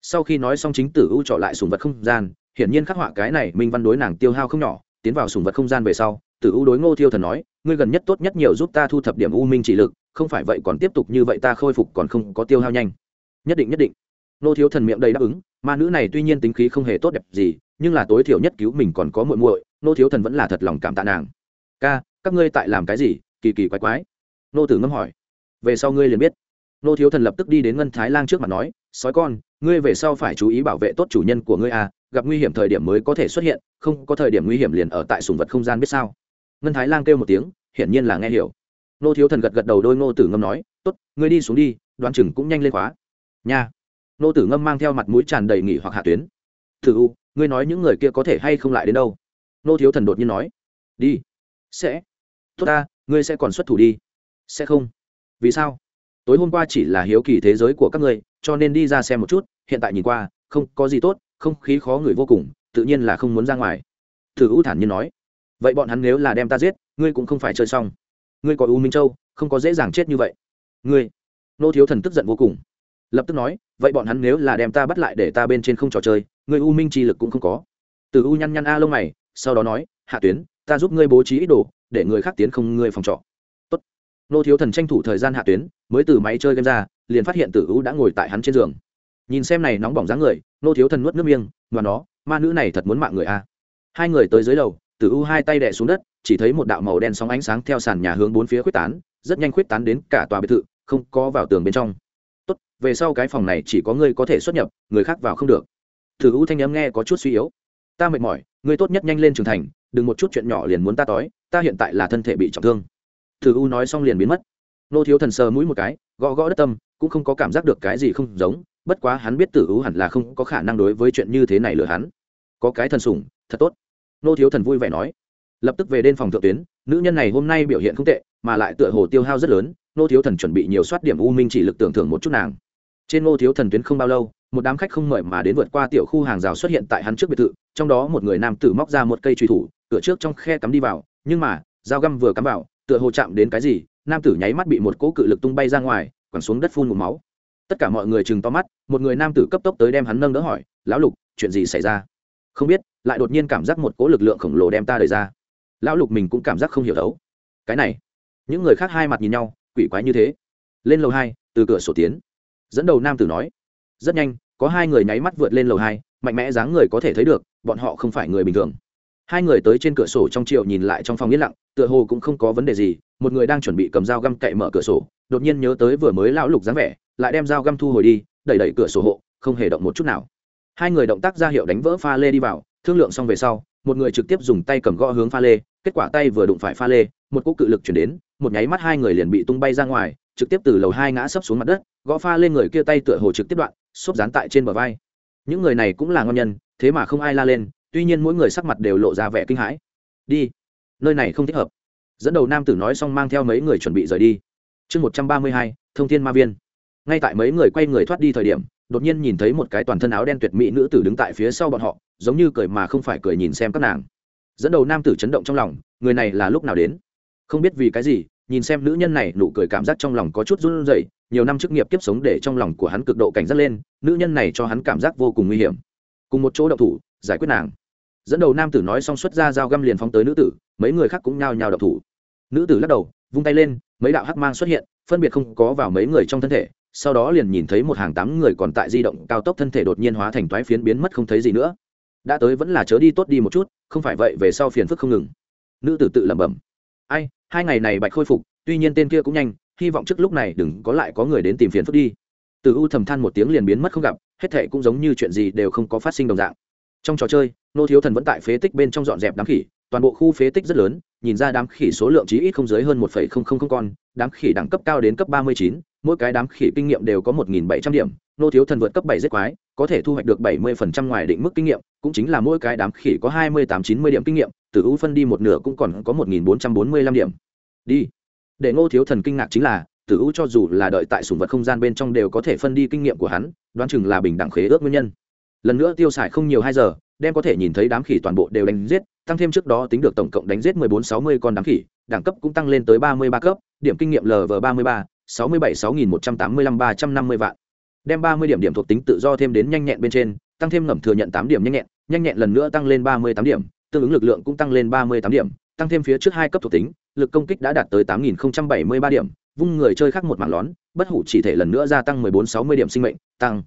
Speaker 1: Sau khi nói xong chính tử u trọ lại sùng vật không gian, hiển nhiên khắc họa cái này minh văn đối nàng tiêu hao không nhỏ, tiến vào sùng vật không gian về sau, tử u đối ngô thiêu thần nói, ngươi gần nhất tốt nhất nhiều giúp ta thu thập điểm u minh chỉ lực, không phải vậy còn tiếp tục như vậy ta khôi phục còn không có tiêu hao nhanh. Nhất định nhất định nô thiếu thần miệng đầy đáp ứng ma nữ này tuy nhiên tính khí không hề tốt đẹp gì, nhưng là tối thiểu nhất cứu mình còn có muội muội, nô thiếu thần vẫn là thật lòng cảm tạ nàng. Ca, các ngươi tại làm cái gì? Kỳ kỳ quái quái. Nô tử ngâm hỏi. Về sau ngươi liền biết. Nô thiếu thần lập tức đi đến ngân thái lang trước mặt nói, sói con, ngươi về sau phải chú ý bảo vệ tốt chủ nhân của ngươi à gặp nguy hiểm thời điểm mới có thể xuất hiện, không có thời điểm nguy hiểm liền ở tại sùng vật không gian biết sao. Ngân thái lang kêu một tiếng, hiển nhiên là nghe hiểu. Nô thiếu thần gật gật đầu đôi ngô tử ngâm nói t ố t ngươi đi xuống đi, đoán chừng cũng nhanh lên khóa nha nô tử ngâm mang theo mặt mũi tràn đầy nghỉ hoặc hạ tuyến. Thử u, ngươi nói những người kia có thể hay không lại đến đâu? Nô thiếu thần đột nhiên nói. Đi. Sẽ. Tốt ta, ngươi sẽ còn xuất thủ đi. Sẽ không. Vì sao? Tối hôm qua chỉ là hiếu kỳ thế giới của các ngươi, cho nên đi ra xem một chút, hiện tại nhìn qua, không có gì tốt, không khí khó người vô cùng, tự nhiên là không muốn ra ngoài. Thử u thản nhiên nói. Vậy bọn hắn nếu là đem ta giết, ngươi cũng không phải chơi xong. Ngươi có u minh châu, không có dễ dàng chết như vậy. Ngươi. Nô thiếu thần tức giận vô cùng lập tức nói, vậy bọn hắn nếu là đem ta bắt lại để ta bên trên không trò chơi, người u minh chi lực cũng không có. Từ u nhăn nhăn a lông mày, sau đó nói, hạ tuyến, ta giúp ngươi bố trí ít đồ, để người khác tiến không ngươi phòng trọ. Tốt. Nô thiếu thần tranh thủ thời gian hạ tuyến, mới từ máy chơi game ra, liền phát hiện tử u đã ngồi tại hắn trên giường. Nhìn xem này nóng bỏng dáng người, nô thiếu thần nuốt nước miêng và nó, ma nữ này thật muốn mạng người a. Hai người tới dưới lầu, tử u hai tay đẻ xuống đất, chỉ thấy một đạo màu đen sóng ánh sáng theo sàn nhà hướng bốn phía khuếch tán, rất nhanh khuếch tán đến cả tòa biệt thự, không có vào tường bên trong về sau cái phòng này chỉ có ngươi có thể xuất nhập, người khác vào không được. Tử u thanh n nghe có chút suy yếu. Ta mệt mỏi, ngươi tốt nhất nhanh lên trưởng thành, đừng một chút chuyện nhỏ liền muốn ta tói, ta hiện tại là thân thể bị trọng thương. Tử u nói xong liền biến mất. Nô thiếu thần sờ mũi một cái, gõ gõ đất tâm, cũng không có cảm giác được cái gì không giống, bất quá hắn biết tử u hẳn là không có khả năng đối với chuyện như thế này lừa hắn. Có cái thần sủng, thật tốt. Nô thiếu thần vui vẻ nói. Lập tức về đến phòng thượng tuyến, nữ nhân này hôm nay biểu hiện không tệ, mà lại tựa hồ tiêu hao rất lớn nô thiếu thần chuẩn bị nhiều soát điểm u minh chỉ lực tưởng thưởng một chút nàng. Trên nô thiếu thần tuyến không bao lâu, một đám khách không mời mà đến vượt qua tiểu khu hàng rào xuất hiện tại hắn trước biệt thự, trong đó một người nam tử móc ra một cây truy thủ, cửa trước trong khe cắm đi vào, nhưng mà, dao găm vừa cắm vào, tựa hồ chạm đến cái gì, nam tử nháy mắt bị một cỗ cự lực tung bay ra ngoài, quẳng xuống đất phun một máu. Tất cả mọi người chừng to mắt, một người nam tử cấp tốc tới đem hắn nâng đỡ hỏi, lão lục, chuyện gì xảy ra? Không biết, lại đột nhiên cảm giác một cỗ lực lượng khổng lồ đem ta đời ra. Lão lục mình cũng cảm giác không hiểu đấu cái này, những người khác hai mặt nhìn nhau quỷ quái như thế. Lên lầu hai, từ cửa sổ tiến. Dẫn đầu nam tử nói, rất nhanh, có hai người nháy mắt vượt lên lầu hai, mạnh mẽ dáng người có thể thấy được, bọn họ không phải người bình thường. Hai người tới trên cửa sổ trong triệu nhìn lại trong phòng yên lặng, tựa hồ cũng không có vấn đề gì, một người đang chuẩn bị cầm dao găm cậy mở cửa sổ, đột nhiên nhớ tới vừa mới lão lục dáng vẻ, lại đem dao găm thu hồi đi, đẩy đẩy cửa sổ hộ, không hề động một chút nào. Hai người động tác ra hiệu đánh vỡ pha lê đi vào, thương lượng xong về sau, một người trực tiếp dùng tay cầm gõ hướng pha lê, kết quả tay vừa đụng phải pha lê một cú cự lực chuyển đến, một nháy mắt hai người liền bị tung bay ra ngoài, trực tiếp từ lầu hai ngã sấp xuống mặt đất, gõ pha lên người kia tay tựa hồ trực tiếp đoạn, xốp dán tại trên bờ vai. Những người này cũng là ngon nhân, thế mà không ai la lên, tuy nhiên mỗi người sắc mặt đều lộ ra vẻ kinh hãi. Đi, nơi này không thích hợp. Dẫn đầu nam tử nói xong mang theo mấy người chuẩn bị rời đi. Chương một trăm ba mươi hai, thông thiên ma viên. Ngay tại mấy người quay người thoát đi thời điểm, đột nhiên nhìn thấy một cái toàn thân áo đen tuyệt mỹ nữ tử đứng tại phía sau bọn họ, giống như cười mà không phải cười nhìn xem các nàng. Dẫn đầu nam tử chấn động trong lòng, người này là lúc nào đến? Không biết vì cái gì, nhìn xem nữ nhân này nụ cười cảm giác trong lòng có chút run rẩy, nhiều năm chức nghiệp kiếp sống để trong lòng của hắn cực độ cảnh giác lên, nữ nhân này cho hắn cảm giác vô cùng nguy hiểm. Cùng một chỗ đậu thủ, giải quyết nàng. Dẫn đầu nam tử nói xong xuất ra dao găm liền phóng tới nữ tử, mấy người khác cũng nhao nhao đậu thủ. Nữ tử lắc đầu, vung tay lên, mấy đạo hắc mang xuất hiện, phân biệt không có vào mấy người trong thân thể, sau đó liền nhìn thấy một hàng tám người còn tại di động cao tốc thân thể đột nhiên hóa thành toái phiến biến mất không thấy gì nữa. Đã tới vẫn là chớ đi tốt đi một chút, không phải vậy về sau phiền phức không ngừng. Nữ tử tự lẩm bẩm. Ai hai ngày này bạch khôi phục, tuy nhiên tên kia cũng nhanh, hy vọng trước lúc này đừng có lại có người đến tìm phiền phức đi. Từ u thầm than một tiếng liền biến mất không gặp, hết thệ cũng giống như chuyện gì đều không có phát sinh đồng dạng. Trong trò chơi, nô thiếu thần vẫn tại phế tích bên trong dọn dẹp đám khỉ, toàn bộ khu phế tích rất lớn, nhìn ra đám khỉ số lượng chí ít không dưới hơn một con, đám khỉ đẳng cấp cao đến cấp ba mươi chín, mỗi cái đám khỉ kinh nghiệm đều có một nghìn bảy trăm điểm, nô thiếu thần vượt cấp bảy giết quái, có thể thu hoạch được bảy mươi ngoài định mức kinh nghiệm, cũng chính là mỗi cái đám khỉ có hai mươi tám chín mươi điểm kinh nghiệm từ u phân đi một nửa cũng còn có một nghìn bốn trăm bốn mươi lăm điểm. Đi. Để ngô thiếu thần kinh ngạc chính là tử u cho dù là đợi tại sùng vật không gian bên trong đều có thể phân đi kinh nghiệm của hắn, đoán chừng là bình đẳng khế ước nguyên nhân. Lần nữa tiêu xài không nhiều hai giờ, đem có thể nhìn thấy đám khỉ toàn bộ đều đánh giết, tăng thêm trước đó tính được tổng cộng đánh giết mười bốn sáu mươi con đám khỉ, đẳng cấp cũng tăng lên tới ba mươi ba cấp, điểm kinh nghiệm lv ba mươi ba, sáu mươi bảy sáu nghìn một trăm tám mươi lăm ba trăm năm mươi vạn. Đem ba mươi điểm điểm thuộc tính tự do thêm đến nhanh nhẹn bên trên, tăng thêm ngẩm thừa nhận tám điểm nhanh nhẹn nhanh nhẹn lần nữa tăng lên ba mươi tám điểm tương ứng lực lượng cũng tăng lên ba mươi tám điểm, tăng thêm phía trước hai cấp thuộc tính, lực công kích đã đạt tới tám nghìn bảy mươi ba điểm, vung người chơi khác một mảng lón, bất hủ chỉ thể lần nữa gia tăng mười bốn sáu mươi điểm sinh mệnh, tăng.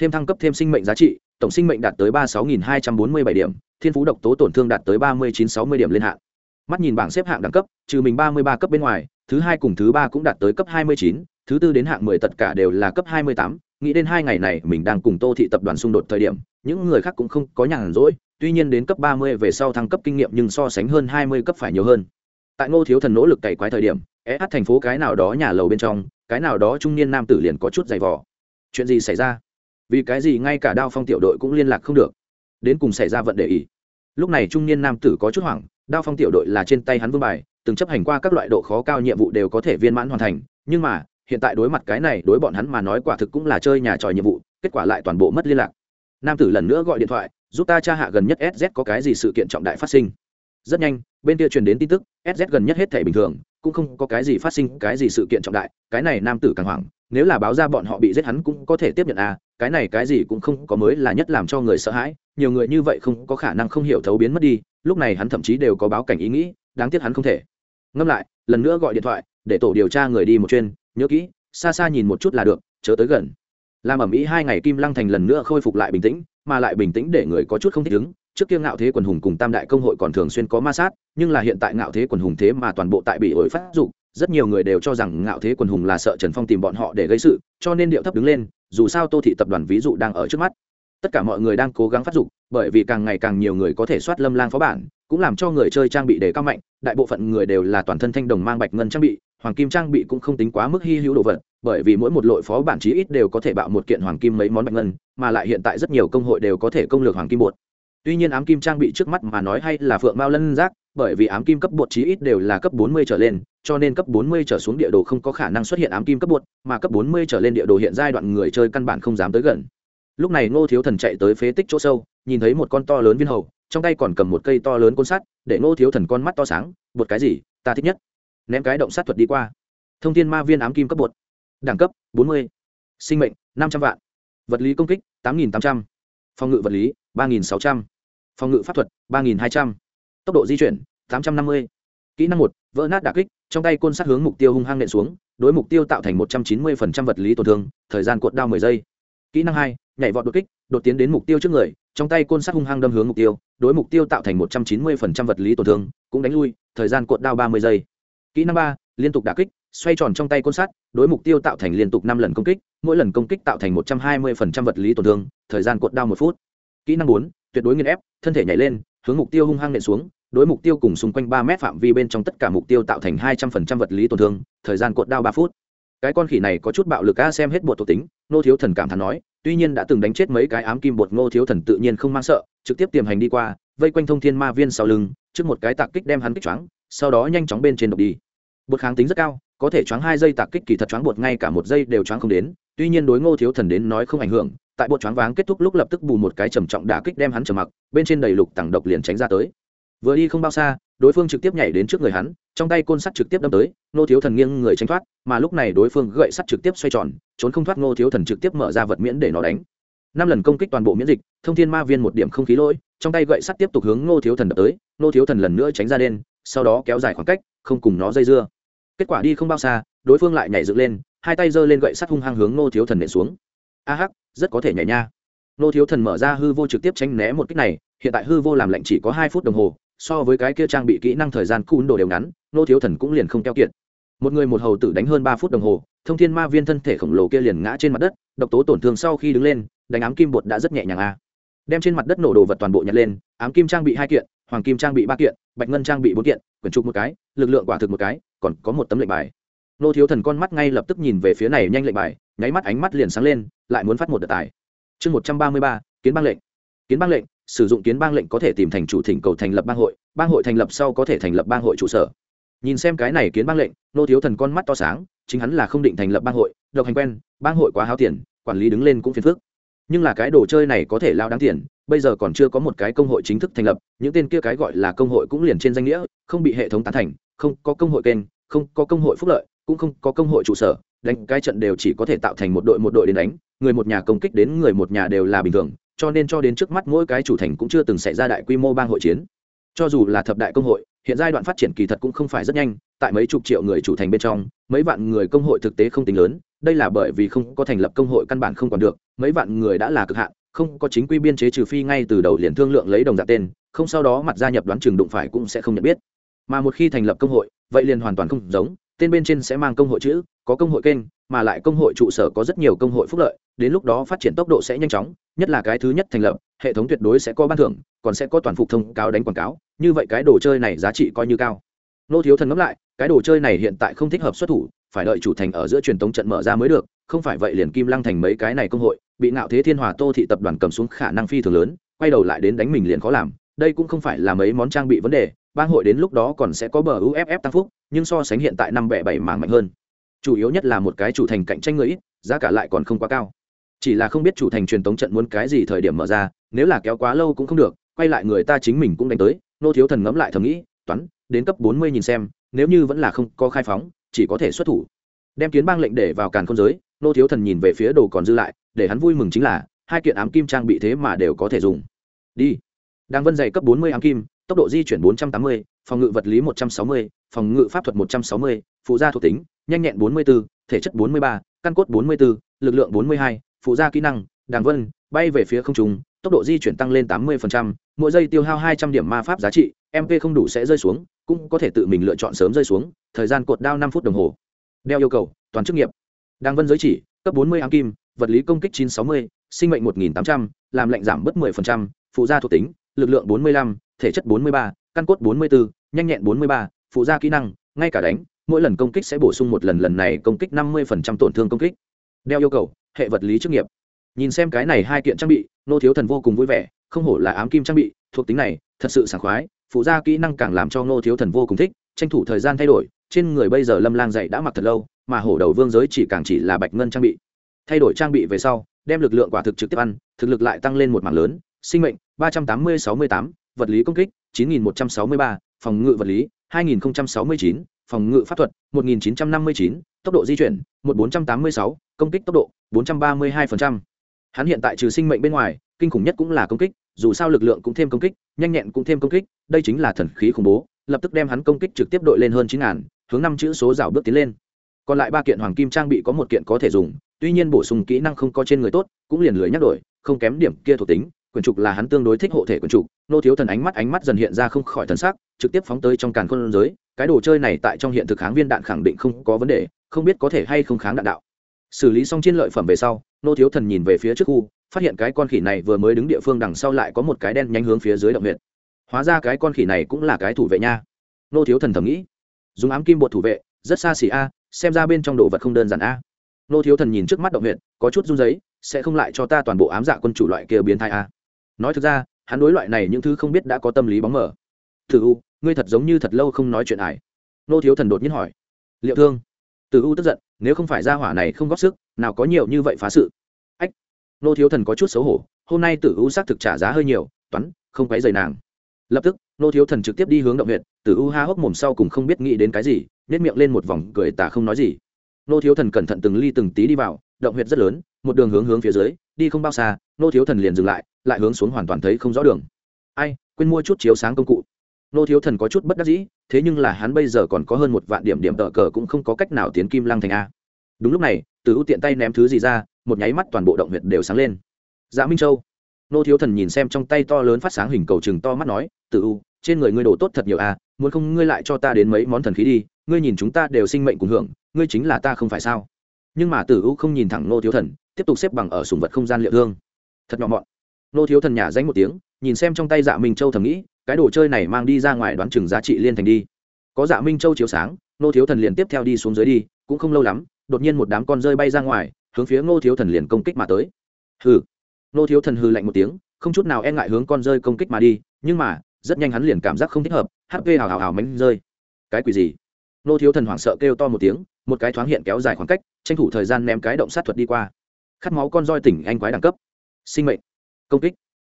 Speaker 1: Thêm thăng cấp thêm sinh mệnh giá trị, tổng sinh mệnh đạt tới ba sáu nghìn hai trăm bốn mươi bảy điểm, thiên phú độc tố tổn thương đạt tới ba mươi chín sáu mươi điểm lên hạn. Mắt nhìn bảng xếp hạng đẳng cấp, trừ mình ba mươi ba cấp bên ngoài, thứ hai cùng thứ ba cũng đạt tới cấp hai mươi chín, thứ tư đến hạng mười tất cả đều là cấp hai mươi tám, nghĩ đến hai ngày này mình đang cùng tô thị tập đoàn xung đột thời điểm, những người khác cũng không có nhàn rỗi tuy nhiên đến cấp ba mươi về sau thăng cấp kinh nghiệm nhưng so sánh hơn hai mươi cấp phải nhiều hơn. Tại ngô thiếu thần nỗ lực cày quái thời điểm é hát thành phố cái nào đó nhà lầu bên trong, cái nào đó trung niên nam tử liền có chút giày vò. Chuyện gì xảy ra? Vì cái gì ngay cả đao phong tiểu đội cũng liên lạc không được? Đến cùng xảy ra vận đề ý. Lúc này trung niên nam tử có chút hoảng, đao phong tiểu đội là trên tay hắn vương bài, từng chấp hành qua các loại độ khó cao nhiệm vụ đều có thể viên mãn hoàn thành, nhưng mà, hiện tại đối mặt cái này, đối bọn hắn mà nói quả thực cũng là chơi nhà tròi nhiệm vụ, kết quả lại toàn bộ mất liên lạc. Nam tử lần nữa gọi điện thoại giúp ta tra hạ gần nhất sz có cái gì sự kiện trọng đại phát sinh. Rất nhanh, bên kia truyền đến tin tức sz gần nhất hết thể bình thường, cũng không có cái gì phát sinh, cái gì sự kiện trọng đại, cái này nam tử càng hoảng, nếu là báo ra bọn họ bị giết hắn cũng có thể tiếp nhận à cái này cái gì cũng không có mới là nhất làm cho người sợ hãi, nhiều người như vậy không có khả năng không hiểu thấu biến mất đi, lúc này hắn thậm chí đều có báo cảnh ý nghĩ, đáng tiếc hắn không thể. Ngâm lại, lần nữa gọi điện thoại, để tổ điều tra người đi một chuyên nhớ kỹ, xa xa nhìn một chút là được, chớ tới gần. Làm ẩm ý hai ngày kim lăng thành lần nữa khôi phục lại bình tĩnh mà lại bình tĩnh để người có chút không thích ứng. Trước kia ngạo thế quần hùng cùng tam đại công hội còn thường xuyên có ma sát, nhưng là hiện tại ngạo thế quần hùng thế mà toàn bộ tại bị ổi phát dụng rất nhiều người đều cho rằng ngạo thế quần hùng là sợ trần phong tìm bọn họ để gây sự, cho nên điệu thấp đứng lên, dù sao tô thị tập đoàn ví dụ đang ở trước mắt. Tất cả mọi người đang cố gắng phát dục, bởi vì càng ngày càng nhiều người có thể soát lâm lang phó bản, cũng làm cho người chơi trang bị đề cao mạnh, đại bộ phận người đều là toàn thân thanh đồng mang bạch ngân trang bị hoàng kim trang bị cũng không tính quá mức hy hữu đồ vật, bởi vì mỗi một lội phó bản chí ít đều có thể bạo một kiện hoàng kim mấy món bạch ngân, mà lại hiện tại rất nhiều công hội đều có thể công lược hoàng kim bột. Tuy nhiên ám kim trang bị trước mắt mà nói hay là phượng mao lân giác, bởi vì ám kim cấp bột chí ít đều là cấp 40 trở lên, cho nên cấp 40 trở xuống địa đồ không có khả năng xuất hiện ám kim cấp bột, mà cấp 40 trở lên địa đồ hiện giai đoạn người chơi căn bản không dám tới gần. Lúc này ngô thiếu thần chạy tới phế tích chỗ sâu, nhìn thấy một con to lớn viên hầu, trong tay còn cầm một cây to lớn côn sắt, để ngô thiếu thần con mắt to sáng, bột cái gì, ta thích nhất ném cái động sát thuật đi qua thông tin ma viên ám kim cấp bột đẳng cấp 40. sinh mệnh 500 vạn vật lý công kích 8.800. phòng ngự vật lý 3.600. phòng ngự pháp thuật 3.200. tốc độ di chuyển 850. kỹ năng một, vỡ nát đà kích, trong tay côn sắt hướng mục tiêu hung hăng nện xuống, đối mục tiêu tạo thành 190% vật lý tổn thương, thời gian cuộn đao 10 giây kỹ năng hai, nhảy vọt đột kích, đột tiến đến mục tiêu trước người, trong tay côn sắt hung hăng đâm hướng mục tiêu, đối mục tiêu tạo thành 190% vật lý tổn thương, cũng đánh lui, thời gian cuộn đao 30 giây kỹ năng ba, liên tục đà kích, xoay tròn trong tay côn sắt, đối mục tiêu tạo thành liên tục năm lần công kích, mỗi lần công kích tạo thành 120% vật lý tổn thương, thời gian cuộn đao một phút. Kỹ năng bốn, tuyệt đối nghiền ép, thân thể nhảy lên, hướng mục tiêu hung hăng nện xuống, đối mục tiêu cùng xung quanh ba mét phạm vi bên trong tất cả mục tiêu tạo thành hai trăm phần trăm vật lý tổn thương, thời gian cuộn đao ba phút. Cái con khỉ này có chút bạo lực a xem hết bột thuộc tính nô thiếu thần cảm thán nói, tuy nhiên đã từng đánh chết mấy cái ám kim bột, ngô thiếu thần tự nhiên không mang sợ, trực tiếp tiềm hành đi qua, vây quanh thông thiên ma viên sau lưng, trước một cái tạc kích đem hắn kích choáng, sau đó nhanh chóng bên trên độc đi bột kháng tính rất cao, có thể choáng hai giây tạc kích kỳ thật choáng bột ngay cả một giây đều choáng không đến, tuy nhiên đối ngô thiếu thần đến nói không ảnh hưởng, tại bột choáng váng kết thúc lúc lập tức bù một cái trầm trọng đả kích đem hắn trầm mặc, bên trên đầy lục tảng độc liền tránh ra tới. Vừa đi không bao xa, đối phương trực tiếp nhảy đến trước người hắn, trong tay côn sắt trực tiếp đâm tới, Ngô thiếu thần nghiêng người tránh thoát, mà lúc này đối phương gậy sắt trực tiếp xoay tròn, trốn không thoát Ngô thiếu thần trực tiếp mở ra vật miễn để nó đánh. Năm lần công kích toàn bộ miễn dịch, thông thiên ma viên một điểm không khí lỗi, trong tay gậy sắt tiếp tục hướng Ngô thiếu thần đập tới, Ngô thiếu thần lần nữa tránh ra đen, sau đó kéo dài khoảng cách, không cùng nó dây dưa kết quả đi không bao xa, đối phương lại nhảy dựng lên, hai tay giơ lên gậy sắt hung hăng hướng nô thiếu thần nện xuống. A hắc, rất có thể nhảy nha. Nô thiếu thần mở ra hư vô trực tiếp tránh né một kích này, hiện tại hư vô làm lạnh chỉ có hai phút đồng hồ, so với cái kia trang bị kỹ năng thời gian cún đồ đều ngắn nô thiếu thần cũng liền không keo kiệt. Một người một hầu tử đánh hơn ba phút đồng hồ, thông thiên ma viên thân thể khổng lồ kia liền ngã trên mặt đất, độc tố tổn thương sau khi đứng lên, đánh ám kim bột đã rất nhẹ nhàng a. Đem trên mặt đất nổ đồ vật toàn bộ nhặt lên, ám kim trang bị hai kiện, hoàng kim trang bị ba kiện, bạch ngân trang bị bốn kiện, quyển trục một cái, lực lượng quả thực một cái còn có một tấm lệnh bài. Nô thiếu thần con mắt ngay lập tức nhìn về phía này nhanh lệnh bài, nháy mắt ánh mắt liền sáng lên, lại muốn phát một đợt tài. Chương một trăm ba mươi ba, kiến bang lệnh. Kiến bang lệnh, sử dụng kiến bang lệnh có thể tìm thành chủ thỉnh cầu thành lập bang hội bang hội thành lập sau có thể thành lập bang hội trụ sở. Nhìn xem cái này kiến bang lệnh, nô thiếu thần con mắt to sáng, chính hắn là không định thành lập bang hội, độc hành quen, bang hội quá háo tiền, quản lý đứng lên cũng phiền phức. Nhưng là cái đồ chơi này có thể lao đáng tiền, bây giờ còn chưa có một cái công hội chính thức thành lập, những tên kia cái gọi là công hội cũng liền trên danh nghĩa, không bị hệ thống tán thành không có công hội kênh, không có công hội phúc lợi, cũng không có công hội trụ sở, đánh cái trận đều chỉ có thể tạo thành một đội một đội đến đánh, người một nhà công kích đến người một nhà đều là bình thường, cho nên cho đến trước mắt mỗi cái chủ thành cũng chưa từng xảy ra đại quy mô bang hội chiến. Cho dù là thập đại công hội, hiện giai đoạn phát triển kỳ thật cũng không phải rất nhanh, tại mấy chục triệu người chủ thành bên trong, mấy vạn người công hội thực tế không tính lớn, đây là bởi vì không có thành lập công hội căn bản không còn được, mấy vạn người đã là cực hạn, không có chính quy biên chế trừ phi ngay từ đầu liền thương lượng lấy đồng dạng tên, không sau đó mặt gia nhập đoán trường đụng phải cũng sẽ không nhận biết mà một khi thành lập công hội, vậy liền hoàn toàn không giống, tên bên trên sẽ mang công hội chữ, có công hội kênh, mà lại công hội trụ sở có rất nhiều công hội phúc lợi, đến lúc đó phát triển tốc độ sẽ nhanh chóng, nhất là cái thứ nhất thành lập, hệ thống tuyệt đối sẽ có ban thưởng, còn sẽ có toàn phục thông cáo đánh quảng cáo, như vậy cái đồ chơi này giá trị coi như cao. Nô thiếu thần ngẫm lại, cái đồ chơi này hiện tại không thích hợp xuất thủ, phải đợi chủ thành ở giữa truyền tống trận mở ra mới được, không phải vậy liền kim lăng thành mấy cái này công hội, bị ngạo thế thiên hòa tô thị tập đoàn cầm xuống khả năng phi thường lớn, quay đầu lại đến đánh mình liền khó làm đây cũng không phải là mấy món trang bị vấn đề, bang hội đến lúc đó còn sẽ có bờ uff tăng phúc, nhưng so sánh hiện tại năm bẻ bảy mảng mạnh hơn. Chủ yếu nhất là một cái chủ thành cạnh tranh người ít, giá cả lại còn không quá cao. Chỉ là không biết chủ thành truyền tống trận muốn cái gì thời điểm mở ra, nếu là kéo quá lâu cũng không được, quay lại người ta chính mình cũng đánh tới, nô thiếu thần ngẫm lại thầm nghĩ, toán, đến cấp bốn mươi nhìn xem, nếu như vẫn là không có khai phóng, chỉ có thể xuất thủ. Đem kiến bang lệnh để vào càn khôn giới, nô thiếu thần nhìn về phía đồ còn dư lại, để hắn vui mừng chính là, hai kiện ám kim trang bị thế mà đều có thể dùng. Đi. Đang vân dày cấp 40 ám kim, tốc độ di chuyển 480, phòng ngự vật lý 160, phòng ngự pháp thuật 160, phụ gia thuộc tính, nhanh nhẹn 44, thể chất 43, căn cốt 44, lực lượng 42, phụ gia kỹ năng, Đàng Vân bay về phía không trung, tốc độ di chuyển tăng lên 80%, mỗi giây tiêu hao 200 điểm ma pháp giá trị, MP không đủ sẽ rơi xuống, cũng có thể tự mình lựa chọn sớm rơi xuống, thời gian cột đao 5 phút đồng hồ. Đeo yêu cầu, toàn chức nghiệp. Đàng Vân giới chỉ, cấp 40 ám kim, vật lý công kích 960, sinh mệnh 1800, làm lệnh giảm bất 10%, phụ gia thuộc tính, lực lượng bốn mươi lăm, thể chất bốn mươi ba, căn cốt bốn mươi bốn nhanh nhẹn bốn mươi ba, phụ gia kỹ năng, ngay cả đánh, mỗi lần công kích sẽ bổ sung một lần lần này công kích năm mươi tổn thương công kích. Đeo yêu cầu, hệ vật lý chức nghiệp. Nhìn xem cái này hai kiện trang bị, nô thiếu thần vô cùng vui vẻ, không hổ là ám kim trang bị, thuộc tính này, thật sự sảng khoái, phụ gia kỹ năng càng làm cho nô thiếu thần vô cùng thích, tranh thủ thời gian thay đổi, trên người bây giờ lâm lang dạy đã mặc thật lâu, mà hổ đầu vương giới chỉ càng chỉ là bạch ngân trang bị. Thay đổi trang bị về sau, đem lực lượng quả thực trực tiếp ăn, thực lực lại tăng lên một mảng lớn, sinh mệnh ba trăm tám mươi sáu mươi tám, vật lý công kích, chín nghìn một trăm sáu mươi ba, phòng ngự vật lý, hai nghìn sáu mươi chín, phòng ngự pháp thuật, một nghìn chín trăm năm mươi chín, tốc độ di chuyển, một bốn trăm tám mươi sáu, công kích tốc độ, bốn trăm ba mươi hai hắn hiện tại trừ sinh mệnh bên ngoài, kinh khủng nhất cũng là công kích, dù sao lực lượng cũng thêm công kích, nhanh nhẹn cũng thêm công kích, đây chính là thần khí khủng bố, lập tức đem hắn công kích trực tiếp đội lên hơn chín ngàn hướng năm chữ số rào bước tiến lên. Còn lại ba kiện hoàng kim trang bị có một kiện có thể dùng, tuy nhiên bổ sung kỹ năng không có trên người tốt, cũng liền lưới nhắc đổi, không kém điểm kia thuộc tính quyển trục là hắn tương đối thích hộ thể quyển trục, nô thiếu thần ánh mắt ánh mắt dần hiện ra không khỏi thần sắc, trực tiếp phóng tới trong càn khôn giới, cái đồ chơi này tại trong hiện thực kháng viên đạn khẳng định không có vấn đề, không biết có thể hay không kháng đạn đạo. Xử lý xong chiến lợi phẩm về sau, nô thiếu thần nhìn về phía trước khu, phát hiện cái con khỉ này vừa mới đứng địa phương đằng sau lại có một cái đen nhánh hướng phía dưới động huyện hóa ra cái con khỉ này cũng là cái thủ vệ nha. Nô thiếu thần thầm nghĩ. Dùng ám kim bột thủ vệ, rất xa xỉ a, xem ra bên trong đồ vật không đơn giản a. Nô thiếu thần nhìn trước mắt động huyện có chút run giấy sẽ không lại cho ta toàn bộ ám dạ quân chủ loại kia biến thai a nói thực ra, hắn đối loại này những thứ không biết đã có tâm lý bóng mở Tử u, ngươi thật giống như thật lâu không nói chuyện ải. Nô thiếu thần đột nhiên hỏi. Liệu thương. Tử u tức giận, nếu không phải ra hỏa này không góp sức, nào có nhiều như vậy phá sự. Ách. Nô thiếu thần có chút xấu hổ, hôm nay tử u xác thực trả giá hơi nhiều, toán, không quấy dày nàng. Lập tức, nô thiếu thần trực tiếp đi hướng động huyện tử u ha hốc mồm sau cùng không biết nghĩ đến cái gì nếp miệng lên một vòng cười tả không nói gì. Nô thiếu thần cẩn thận từng ly từng tí đi vào, động huyệt rất lớn, một đường hướng hướng phía dưới, đi không bao xa, nô thiếu thần liền dừng lại lại hướng xuống hoàn toàn thấy không rõ đường. Ai, quên mua chút chiếu sáng công cụ. Nô thiếu thần có chút bất đắc dĩ, thế nhưng là hắn bây giờ còn có hơn một vạn điểm điểm tờ cờ cũng không có cách nào tiến kim lăng thành a. Đúng lúc này, từ ưu tiện tay ném thứ gì ra, một nháy mắt toàn bộ động huyệt đều sáng lên. Dạ minh châu. Nô thiếu thần nhìn xem trong tay to lớn phát sáng hình cầu chừng to mắt nói, từ ưu trên người ngươi đồ tốt thật nhiều a muốn không ngươi lại cho ta đến mấy món thần khí đi, ngươi nhìn chúng ta đều sinh mệnh cùng hưởng, ngươi chính là ta không phải sao? Nhưng mà tử u không nhìn thẳng nô thiếu thần, tiếp tục xếp bằng ở sùng vật không gian liệu thương. Thật nhỏ mọn nô thiếu thần nhả danh một tiếng, nhìn xem trong tay dạ minh châu thầm nghĩ, cái đồ chơi này mang đi ra ngoài đoán chừng giá trị liên thành đi. Có dạ minh châu chiếu sáng, nô thiếu thần liền tiếp theo đi xuống dưới đi, cũng không lâu lắm, đột nhiên một đám con rơi bay ra ngoài, hướng phía nô thiếu thần liền công kích mà tới. Hừ. Nô thiếu thần hừ lạnh một tiếng, không chút nào e ngại hướng con rơi công kích mà đi, nhưng mà, rất nhanh hắn liền cảm giác không thích hợp hp hào hào hào mánh rơi. Cái quỷ gì? Nô thiếu thần hoảng sợ kêu to một tiếng, một cái thoáng hiện kéo dài khoảng cách, tranh thủ thời gian ném cái động sát thuật đi qua. Khát máu con roi tỉnh anh quái đẳng cấp. Sinh mệnh công kích.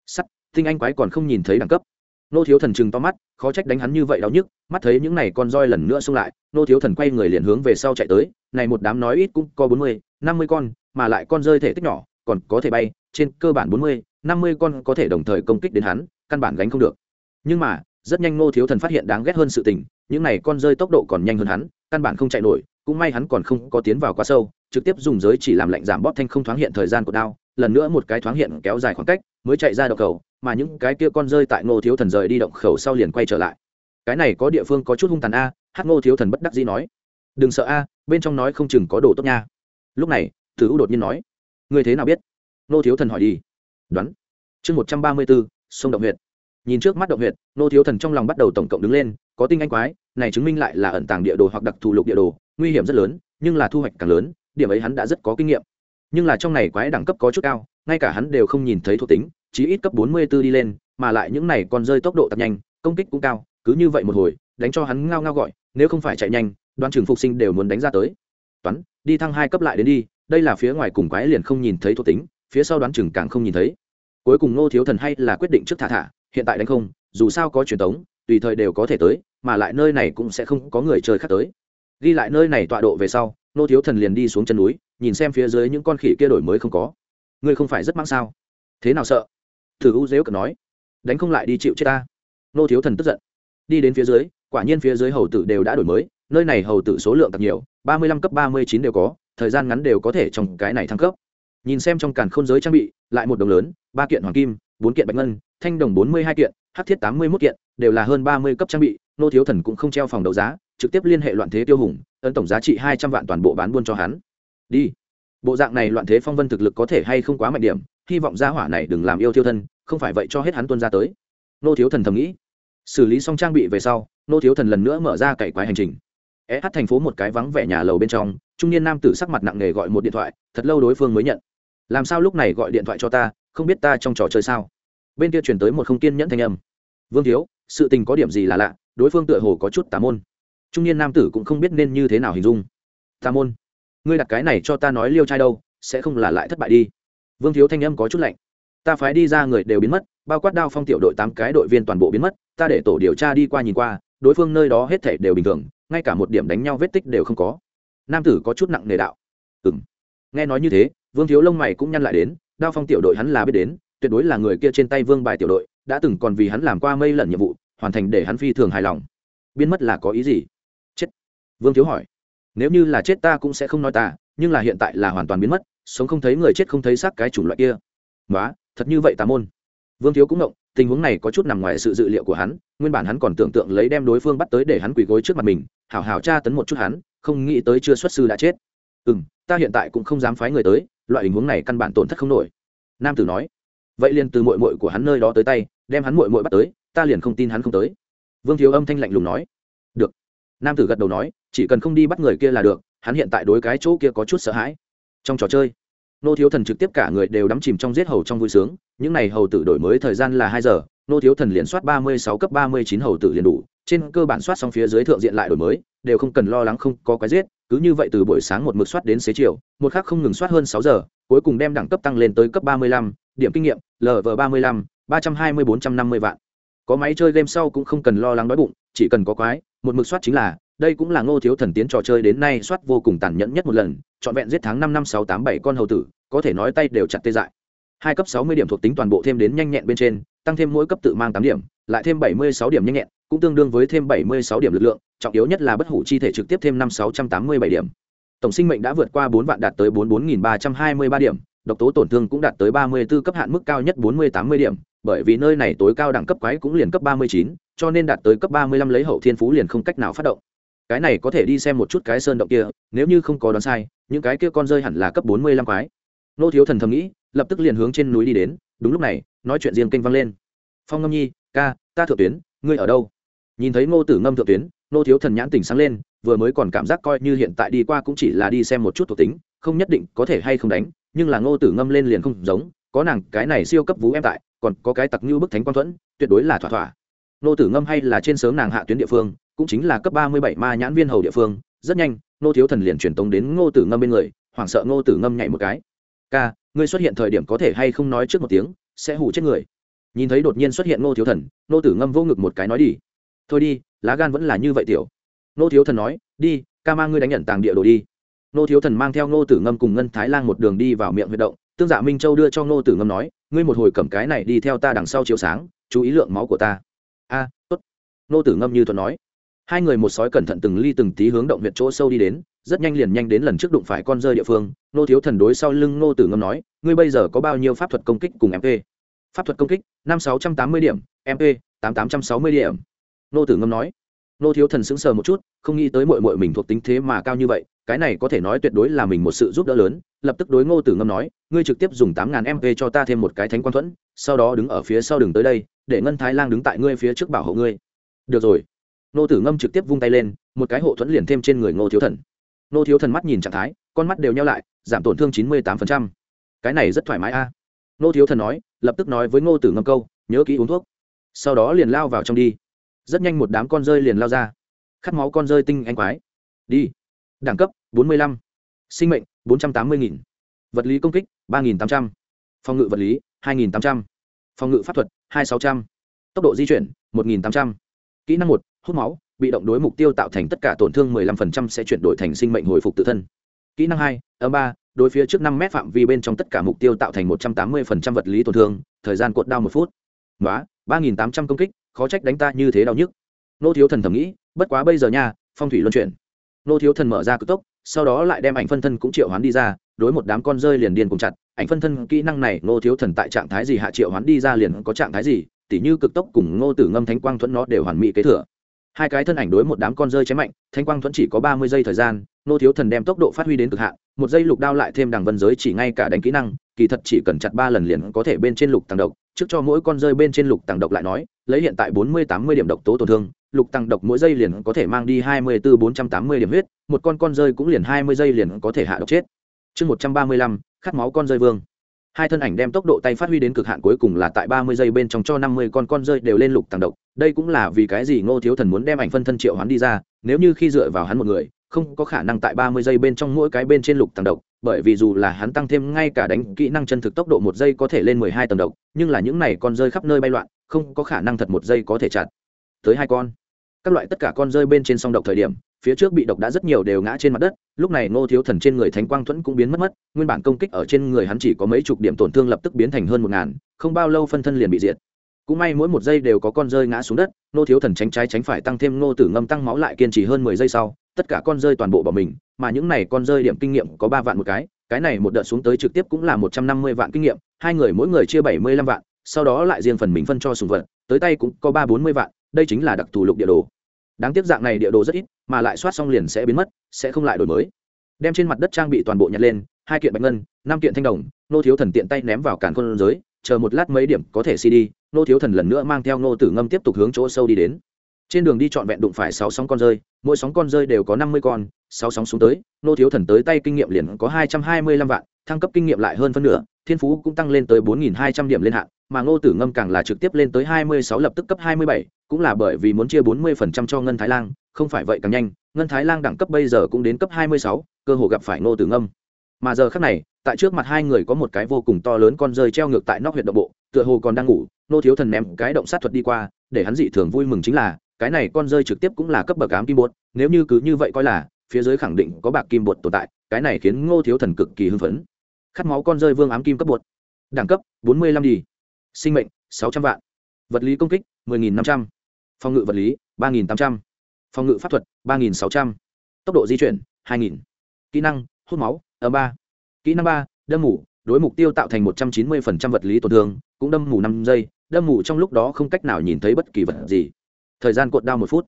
Speaker 1: Sắt, tinh anh quái còn không nhìn thấy đẳng cấp. Nô thiếu thần chừng to mắt, khó trách đánh hắn như vậy đau nhức, mắt thấy những này con roi lần nữa xông lại, nô thiếu thần quay người liền hướng về sau chạy tới, này một đám nói ít cũng có bốn mươi, năm mươi con, mà lại con rơi thể tích nhỏ, còn có thể bay, trên cơ bản bốn mươi, năm mươi con có thể đồng thời công kích đến hắn, căn bản gánh không được. Nhưng mà, rất nhanh nô thiếu thần phát hiện đáng ghét hơn sự tình, những này con rơi tốc độ còn nhanh hơn hắn, căn bản không chạy nổi, cũng may hắn còn không có tiến vào quá sâu, trực tiếp dùng giới chỉ làm lạnh giảm bóp thanh không thoáng hiện thời gian của đao lần nữa một cái thoáng hiện kéo dài khoảng cách, mới chạy ra động khẩu, mà những cái kia con rơi tại ngô thiếu thần rời đi động khẩu sau liền quay trở lại. Cái này có địa phương có chút hung tàn a, hát ngô thiếu thần bất đắc dĩ nói. Đừng sợ a, bên trong nói không chừng có đồ tốt nha. Lúc này, tử u đột nhiên nói. Người thế nào biết? Ngô thiếu thần hỏi đi. Đoán. Chương một trăm ba mươi bốn, sông động huyện nhìn trước mắt động huyện ngô thiếu thần trong lòng bắt đầu tổng cộng đứng lên, có tinh anh quái, này chứng minh lại là ẩn tàng địa đồ hoặc đặc thù lục địa đồ, nguy hiểm rất lớn, nhưng là thu hoạch càng lớn, điểm ấy hắn đã rất có kinh nghiệm nhưng là trong này quái đẳng cấp có chút cao, ngay cả hắn đều không nhìn thấy thuộc tính chỉ ít cấp bốn mươi 44 đi lên, mà lại những này còn rơi tốc độ tập nhanh, công kích cũng cao, cứ như vậy một hồi, đánh cho hắn ngao ngao gọi, nếu không phải chạy nhanh, đoan trường phục sinh đều muốn đánh ra tới. Toán, đi thăng hai cấp lại đến đi, đây là phía ngoài cùng quái liền không nhìn thấy thuộc tính, phía sau đoán chừng càng không nhìn thấy. Cuối cùng ngô thiếu thần hay là quyết định trước thả thả, hiện tại đánh không, dù sao có truyền thống tùy thời đều có thể tới, mà lại nơi này cũng sẽ không có người chơi khác tới. Ghi lại nơi này tọa độ về sau nô thiếu thần liền đi xuống chân núi nhìn xem phía dưới những con khỉ kia đổi mới không có. Ngươi không phải rất mang sao? Thế nào sợ? Thử u dếu cờ nói. Đánh không lại đi chịu chết ta. Nô thiếu thần tức giận. Đi đến phía dưới, quả nhiên phía dưới hầu tử đều đã đổi mới, nơi này hầu tử số lượng thật nhiều, ba mươi lăm cấp ba mươi chín đều có, thời gian ngắn đều có thể trong cái này thăng cấp. Nhìn xem trong càn khôn giới trang bị, lại một đồng lớn, ba kiện hoàng kim, bốn kiện bạch ngân, thanh đồng bốn mươi hai kiện hát thiết tám mươi mốt kiện, đều là hơn ba mươi cấp trang bị, nô thiếu thần cũng không treo phòng đấu giá, trực tiếp liên hệ loạn thế tiêu hùng, ấn tổng giá trị hai trăm vạn toàn bộ bán buôn cho hắn đi. Bộ dạng này loạn thế phong vân thực lực có thể hay không quá mạnh điểm, hy vọng gia hỏa này đừng làm yêu thiêu thân, không phải vậy cho hết hắn tuân ra tới. Nô thiếu thần thầm nghĩ. Xử lý xong trang bị về sau, nô thiếu thần lần nữa mở ra cày quái hành trình. Sh thành phố một cái vắng vẻ nhà lầu bên trong, trung niên nam tử sắc mặt nặng nề gọi một điện thoại, thật lâu đối phương mới nhận. Làm sao lúc này gọi điện thoại cho ta, không biết ta trong trò chơi sao? Bên kia chuyển tới một không kiên nhẫn thanh âm. Vương thiếu, sự tình có điểm gì là lạ, đối phương tựa hồ có chút tà môn. Trung niên nam tử cũng không biết nên như thế nào hình dung. Tà môn ngươi đặt cái này cho ta nói liêu trai đâu, sẽ không là lại thất bại đi. Vương thiếu thanh âm có chút lạnh. Ta phái đi ra người đều biến mất, bao quát đao phong tiểu đội tám cái đội viên toàn bộ biến mất, ta để tổ điều tra đi qua nhìn qua, đối phương nơi đó hết thể đều bình thường, ngay cả một điểm đánh nhau vết tích đều không có. Nam tử có chút nặng nề đạo. Ừ m nghe nói như thế, vương thiếu lông mày cũng nhăn lại đến, đao phong tiểu đội hắn là biết đến, tuyệt đối là người kia trên tay vương bài tiểu đội, đã từng còn vì hắn làm qua mây lần nhiệm vụ, hoàn thành để hắn phi thường hài lòng. Biến mất là có ý gì? Chết. Vương thiếu hỏi nếu như là chết ta cũng sẽ không nói ta, nhưng là hiện tại là hoàn toàn biến mất, sống không thấy người chết không thấy xác cái chủng loại kia. Nói thật như vậy tà môn. Vương thiếu cũng động tình huống này có chút nằm ngoài sự dự liệu của hắn, nguyên bản hắn còn tưởng tượng lấy đem đối phương bắt tới để hắn quỳ gối trước mặt mình, hảo hảo tra tấn một chút hắn, không nghĩ tới chưa xuất sư đã chết. Ừ m ta hiện tại cũng không dám phái người tới, loại tình huống này căn bản tổn thất không nổi. Nam tử nói, vậy liền từ mội mội của hắn nơi đó tới tay, đem hắn mội mội bắt tới, ta liền không tin hắn không tới. Vương thiếu âm thanh lạnh lùng nói, được nam tử gật đầu nói, chỉ cần không đi bắt người kia là được, hắn hiện tại đối cái chỗ kia có chút sợ hãi. Trong trò chơi, nô thiếu thần trực tiếp cả người đều đắm chìm trong giết hầu trong vui sướng, những n à y hầu tử đổi mới thời gian là hai giờ, nô thiếu thần liền soát ba mươi sáu cấp ba mươi chín hầu tử liền đủ, trên cơ bản soát xong phía dưới thượng diện lại đổi mới, đều không cần lo lắng không có cái giết, cứ như vậy từ buổi sáng một mực soát đến xế chiều, một khác không ngừng soát hơn sáu giờ, cuối cùng đem đẳng cấp tăng lên tới cấp ba mươi lăm, điểm kinh nghiệm lv ba mươi lăm, ba trăm hai mươi bốn trăm năm mươi vạn có máy chơi game sau cũng không cần lo lắng đói bụng, chỉ cần có quái, một mực soát chính là, đây cũng là ngô thiếu thần tiến trò chơi đến nay soát vô cùng tàn nhẫn nhất một lần, trọn vẹn giết tháng năm năm sáu tám bảy con hầu tử, có thể nói tay đều chặt tê dại. Hai cấp sáu mươi điểm thuộc tính toàn bộ thêm đến nhanh nhẹn bên trên, tăng thêm mỗi cấp tự mang tám điểm, lại thêm bảy mươi sáu điểm nhanh nhẹn, cũng tương đương với thêm bảy mươi sáu điểm lực lượng, trọng yếu nhất là bất hủ chi thể trực tiếp thêm năm sáu trăm tám mươi bảy điểm. Tổng sinh mệnh đã vượt qua bốn vạn đạt tới bốn bốn nghìn ba trăm hai mươi ba điểm, độc tố tổn thương cũng đạt tới ba mươi 34 cấp hạn mức cao nhất bốn mươi tám mươi điểm bởi vì nơi này tối cao đẳng cấp quái cũng liền cấp ba mươi chín, cho nên đạt tới cấp ba mươi lăm lấy hậu thiên phú liền không cách nào phát động. Cái này có thể đi xem một chút cái sơn động kia, nếu như không có đoán sai, những cái kia con rơi hẳn là cấp bốn mươi lăm quái. Nô thiếu thần thầm nghĩ, lập tức liền hướng trên núi đi đến, đúng lúc này, nói chuyện riêng kênh vang lên. Phong ngâm nhi, ca, ta thượng tuyến, ngươi ở đâu? Nhìn thấy ngô tử ngâm thượng tuyến, nô thiếu thần nhãn tỉnh sáng lên, vừa mới còn cảm giác coi như hiện tại đi qua cũng chỉ là đi xem một chút thuộc tính, không nhất định có thể hay không đánh, nhưng là ngô tử ngâm lên liền không giống, có nàng cái này siêu cấp vú em tại còn có cái tặc như bức thánh quang thuẫn, tuyệt đối là thỏa thỏa. Nô tử ngâm hay là trên sớm nàng hạ tuyến địa phương, cũng chính là cấp ba mươi bảy ma nhãn viên hầu địa phương, rất nhanh, nô thiếu thần liền truyền tống đến ngô tử ngâm bên người, hoảng sợ ngô tử ngâm nhảy một cái. Ca, ngươi xuất hiện thời điểm có thể hay không nói trước một tiếng, sẽ hủ chết người. Nhìn thấy đột nhiên xuất hiện ngô thiếu thần ngô tử ngâm vô ngực một cái nói đi. Thôi đi, lá gan vẫn là như vậy tiểu. Ngô thiếu thần nói, đi, ca mang ngươi đánh nhận tàng địa đồ đi. Ngô thiếu thần mang theo ngô tử ngâm cùng ngân thái lan một đường đi vào miệng huyệt động tương dạ minh châu đưa cho ngô tử ngâm nói, ngươi một hồi cầm cái này đi theo ta đằng sau chiếu sáng, chú ý lượng máu của ta. A, tốt. Ngô tử ngâm như thuận nói. Hai người một sói cẩn thận từng ly từng tí hướng động viện chỗ sâu đi đến, rất nhanh liền nhanh đến lần trước đụng phải con rơi địa phương. Nô thiếu thần đối sau lưng nô tử ngâm nói, ngươi bây giờ có bao nhiêu pháp thuật công kích cùng mp pháp thuật công kích, năm sáu trăm tám mươi điểm mp tám tám trăm sáu mươi điểm. Nô tử ngâm nói. Nô thiếu thần sững sờ một chút, không nghĩ tới mội mội mình thuộc tính thế mà cao như vậy, cái này có thể nói tuyệt đối là mình một sự giúp đỡ lớn lập tức đối ngô tử ngâm nói, ngươi trực tiếp dùng tám ngàn mp cho ta thêm một cái thánh quang thuẫn, sau đó đứng ở phía sau đường tới đây, để ngân thái lang đứng tại ngươi phía trước bảo hộ ngươi. Được rồi. Ngô tử ngâm trực tiếp vung tay lên, một cái hộ thuẫn liền thêm trên người ngô thiếu thần. Ngô thiếu thần mắt nhìn trạng thái, con mắt đều nhau lại, giảm tổn thương chín mươi tám cái này rất thoải mái a. À. ngô thiếu thần nói, lập tức nói với ngô tử ngâm câu, nhớ kỹ uống thuốc. Sau đó liền lao vào trong đi. Rất nhanh một đám con rơi liền lao ra. Khát máu con rơi tinh anh quái. Đi, đẳng cấp bốn mươi lăm. Sinh mệnh bốn trăm tám mươi nghìn. Vật lý công kích, ba nghìn tám trăm. L phòng ngự vật lý, hai nghìn tám trăm. L phòng ngự pháp thuật, hai sáu trăm. L tốc độ di chuyển, một nghìn tám trăm. L kỹ năng một, hút máu, bị động đối mục tiêu tạo thành tất cả tổn thương 15% sẽ chuyển đổi thành sinh mệnh hồi phục tự thân. Kỹ năng hai, âm ba, đối phía trước năm mét phạm vi bên trong tất cả mục tiêu tạo thành 180% vật lý tổn thương, thời gian cột đau một phút. Nói ba nghìn tám trăm công kích, khó trách đánh ta như thế đau nhức. Nô thiếu thần thầm nghĩ, bất quá bây giờ nha, phong thủy luân chuyển. Nô thiếu thần mở ra cực tốc sau đó lại đem ảnh phân thân cũng triệu hoán đi ra, đối một đám con rơi liền điên cùng chặt. Ảnh phân thân kỹ năng này, Ngô thiếu thần tại trạng thái gì hạ triệu hoán đi ra liền có trạng thái gì, tỉ như cực tốc cùng ngô tử ngâm thánh quang thuẫn nó đều hoàn mỹ kế thừa. Hai cái thân ảnh đối một đám con rơi chém mạnh, Thánh quang thuẫn chỉ có ba mươi giây thời gian, Ngô thiếu thần đem tốc độ phát huy đến cực hạn, một giây lục đao lại thêm đằng vân giới chỉ ngay cả đánh kỹ năng, kỳ thật chỉ cần chặt ba lần liền có thể bên trên lục tàng độc. Trước cho mỗi con rơi bên trên lục tàng độc lại nói, lấy hiện tại bốn mươi tám mươi điểm độc tố tổn thương lục tăng độc mỗi giây liền có thể mang đi hai mươi bốn bốn trăm tám mươi điểm huyết, một con con rơi cũng liền hai mươi giây liền có thể hạ độc chết. Chương một trăm ba mươi lăm, khát máu con rơi vương. Hai thân ảnh đem tốc độ tay phát huy đến cực hạn cuối cùng là tại ba mươi giây bên trong cho năm mươi con con rơi đều lên lục tăng độc. Đây cũng là vì cái gì ngô thiếu thần muốn đem ảnh phân thân triệu hoán đi ra, nếu như khi dựa vào hắn một người, không có khả năng tại ba mươi giây bên trong mỗi cái bên trên lục tăng độc, bởi vì dù là hắn tăng thêm ngay cả đánh kỹ năng chân thực tốc độ một giây có thể lên mười hai tầng độc, nhưng là những này con rơi khắp nơi bay loạn, không có khả năng thật một giây có thể chặt tới hai con. Các loại tất cả con rơi bên trên song độc thời điểm, phía trước bị độc đã rất nhiều đều ngã trên mặt đất, lúc này ngô thiếu thần trên người thánh quang thuẫn cũng biến mất mất, nguyên bản công kích ở trên người hắn chỉ có mấy chục điểm tổn thương lập tức biến thành hơn một ngàn, không bao lâu phân thân liền bị diệt. Cũng may mỗi một giây đều có con rơi ngã xuống đất, ngô thiếu thần tránh trái tránh phải tăng thêm ngô tử ngâm tăng máu lại kiên trì hơn mười giây sau, tất cả con rơi toàn bộ bỏ mình, mà những này con rơi điểm kinh nghiệm có ba vạn một cái cái này một đợt xuống tới trực tiếp cũng là một trăm năm mươi vạn kinh nghiệm, hai người mỗi người chia bảy mươi lăm vạn, sau đó lại riêng phần mình phân cho sùng vật, tới tay cũng có ba bốn mươi vạn đây chính là đặc thù lục địa đồ. Đáng tiếc dạng này địa đồ rất ít, mà lại soát xong liền sẽ biến mất, sẽ không lại đổi mới. Đem trên mặt đất trang bị toàn bộ nhặt lên, hai kiện bạch ngân, năm kiện thanh đồng, nô thiếu thần tiện tay ném vào cản con giới, chờ một lát mấy điểm có thể cd nô thiếu thần lần nữa mang theo nô tử ngâm tiếp tục hướng chỗ sâu đi đến. Trên đường đi trọn vẹn đụng phải sáu sóng con rơi, mỗi sóng con rơi đều có năm mươi con, sáu sóng xuống tới, nô thiếu thần tới tay kinh nghiệm liền có hai trăm hai mươi lăm vạn, thăng cấp kinh nghiệm lại hơn phân nửa thiên phú cũng tăng lên tới bốn nghìn hai trăm điểm lên hạn mà ngô tử ngâm càng là trực tiếp lên tới hai mươi sáu lập tức cấp hai mươi bảy cũng là bởi vì muốn chia bốn mươi phần trăm cho ngân thái Lang, không phải vậy càng nhanh ngân thái Lang đẳng cấp bây giờ cũng đến cấp hai mươi sáu cơ hồ gặp phải ngô tử ngâm. Mà giờ khác này tại trước mặt hai người có một cái vô cùng to lớn con rơi treo ngược tại nóc huyện động bộ tựa hồ còn đang ngủ nô thiếu thần ném cái động sát thuật đi qua để hắn dị thường vui mừng chính là cái này con rơi trực tiếp cũng là cấp bậc ám kim bột nếu như cứ như vậy coi là phía dưới khẳng định có bạc kim bột tồn tại cái này khiến ngô thiếu thần cực kỳ hưng phấn khát máu con rơi vương ám kim cấp bột. Đẳng cấp, bốn mươi lăm đi. Sinh mệnh, sáu trăm vạn. Vật lý công kích, mười nghìn năm trăm. Phòng ngự vật lý, ba nghìn tám trăm. Phòng ngự pháp thuật, ba nghìn sáu trăm. Tốc độ di chuyển, hai nghìn. Kỹ năng, hút máu ở ba. Kỹ năng ba, đâm mủ. Đối mục tiêu tạo thành một trăm chín mươi vật lý tổn thương, cũng đâm mủ năm giây. Đâm mủ trong lúc đó không cách nào nhìn thấy bất kỳ vật gì. Thời gian cuộn đao một phút.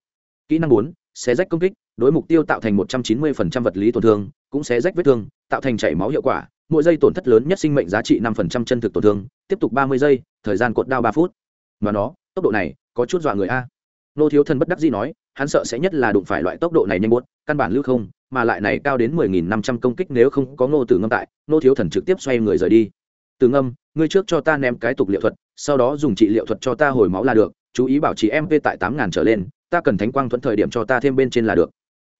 Speaker 1: Kỹ năng bốn, xé rách công kích. Đối mục tiêu tạo thành một trăm chín mươi vật lý tổn thương, cũng xé rách vết thương, tạo thành chảy máu hiệu quả mỗi giây tổn thất lớn nhất sinh mệnh giá trị năm chân thực tổn thương, tiếp tục ba mươi giây, thời gian cột đao ba phút. Mà nó, tốc độ này, có chút dọa người a. Nô thiếu thần bất đắc dĩ nói, hắn sợ sẽ nhất là đụng phải loại tốc độ này nhanh buốt, căn bản lưu không, mà lại này cao đến mười nghìn năm trăm công kích nếu không có ngô tử ngâm tại, nô thiếu thần trực tiếp xoay người rời đi. Từ ngâm, ngươi trước cho ta ném cái tục liệu thuật, sau đó dùng trị liệu thuật cho ta hồi máu là được, chú ý bảo trì mp tại tám ngàn trở lên, ta cần thánh quang thuận thời điểm cho ta thêm bên trên là được.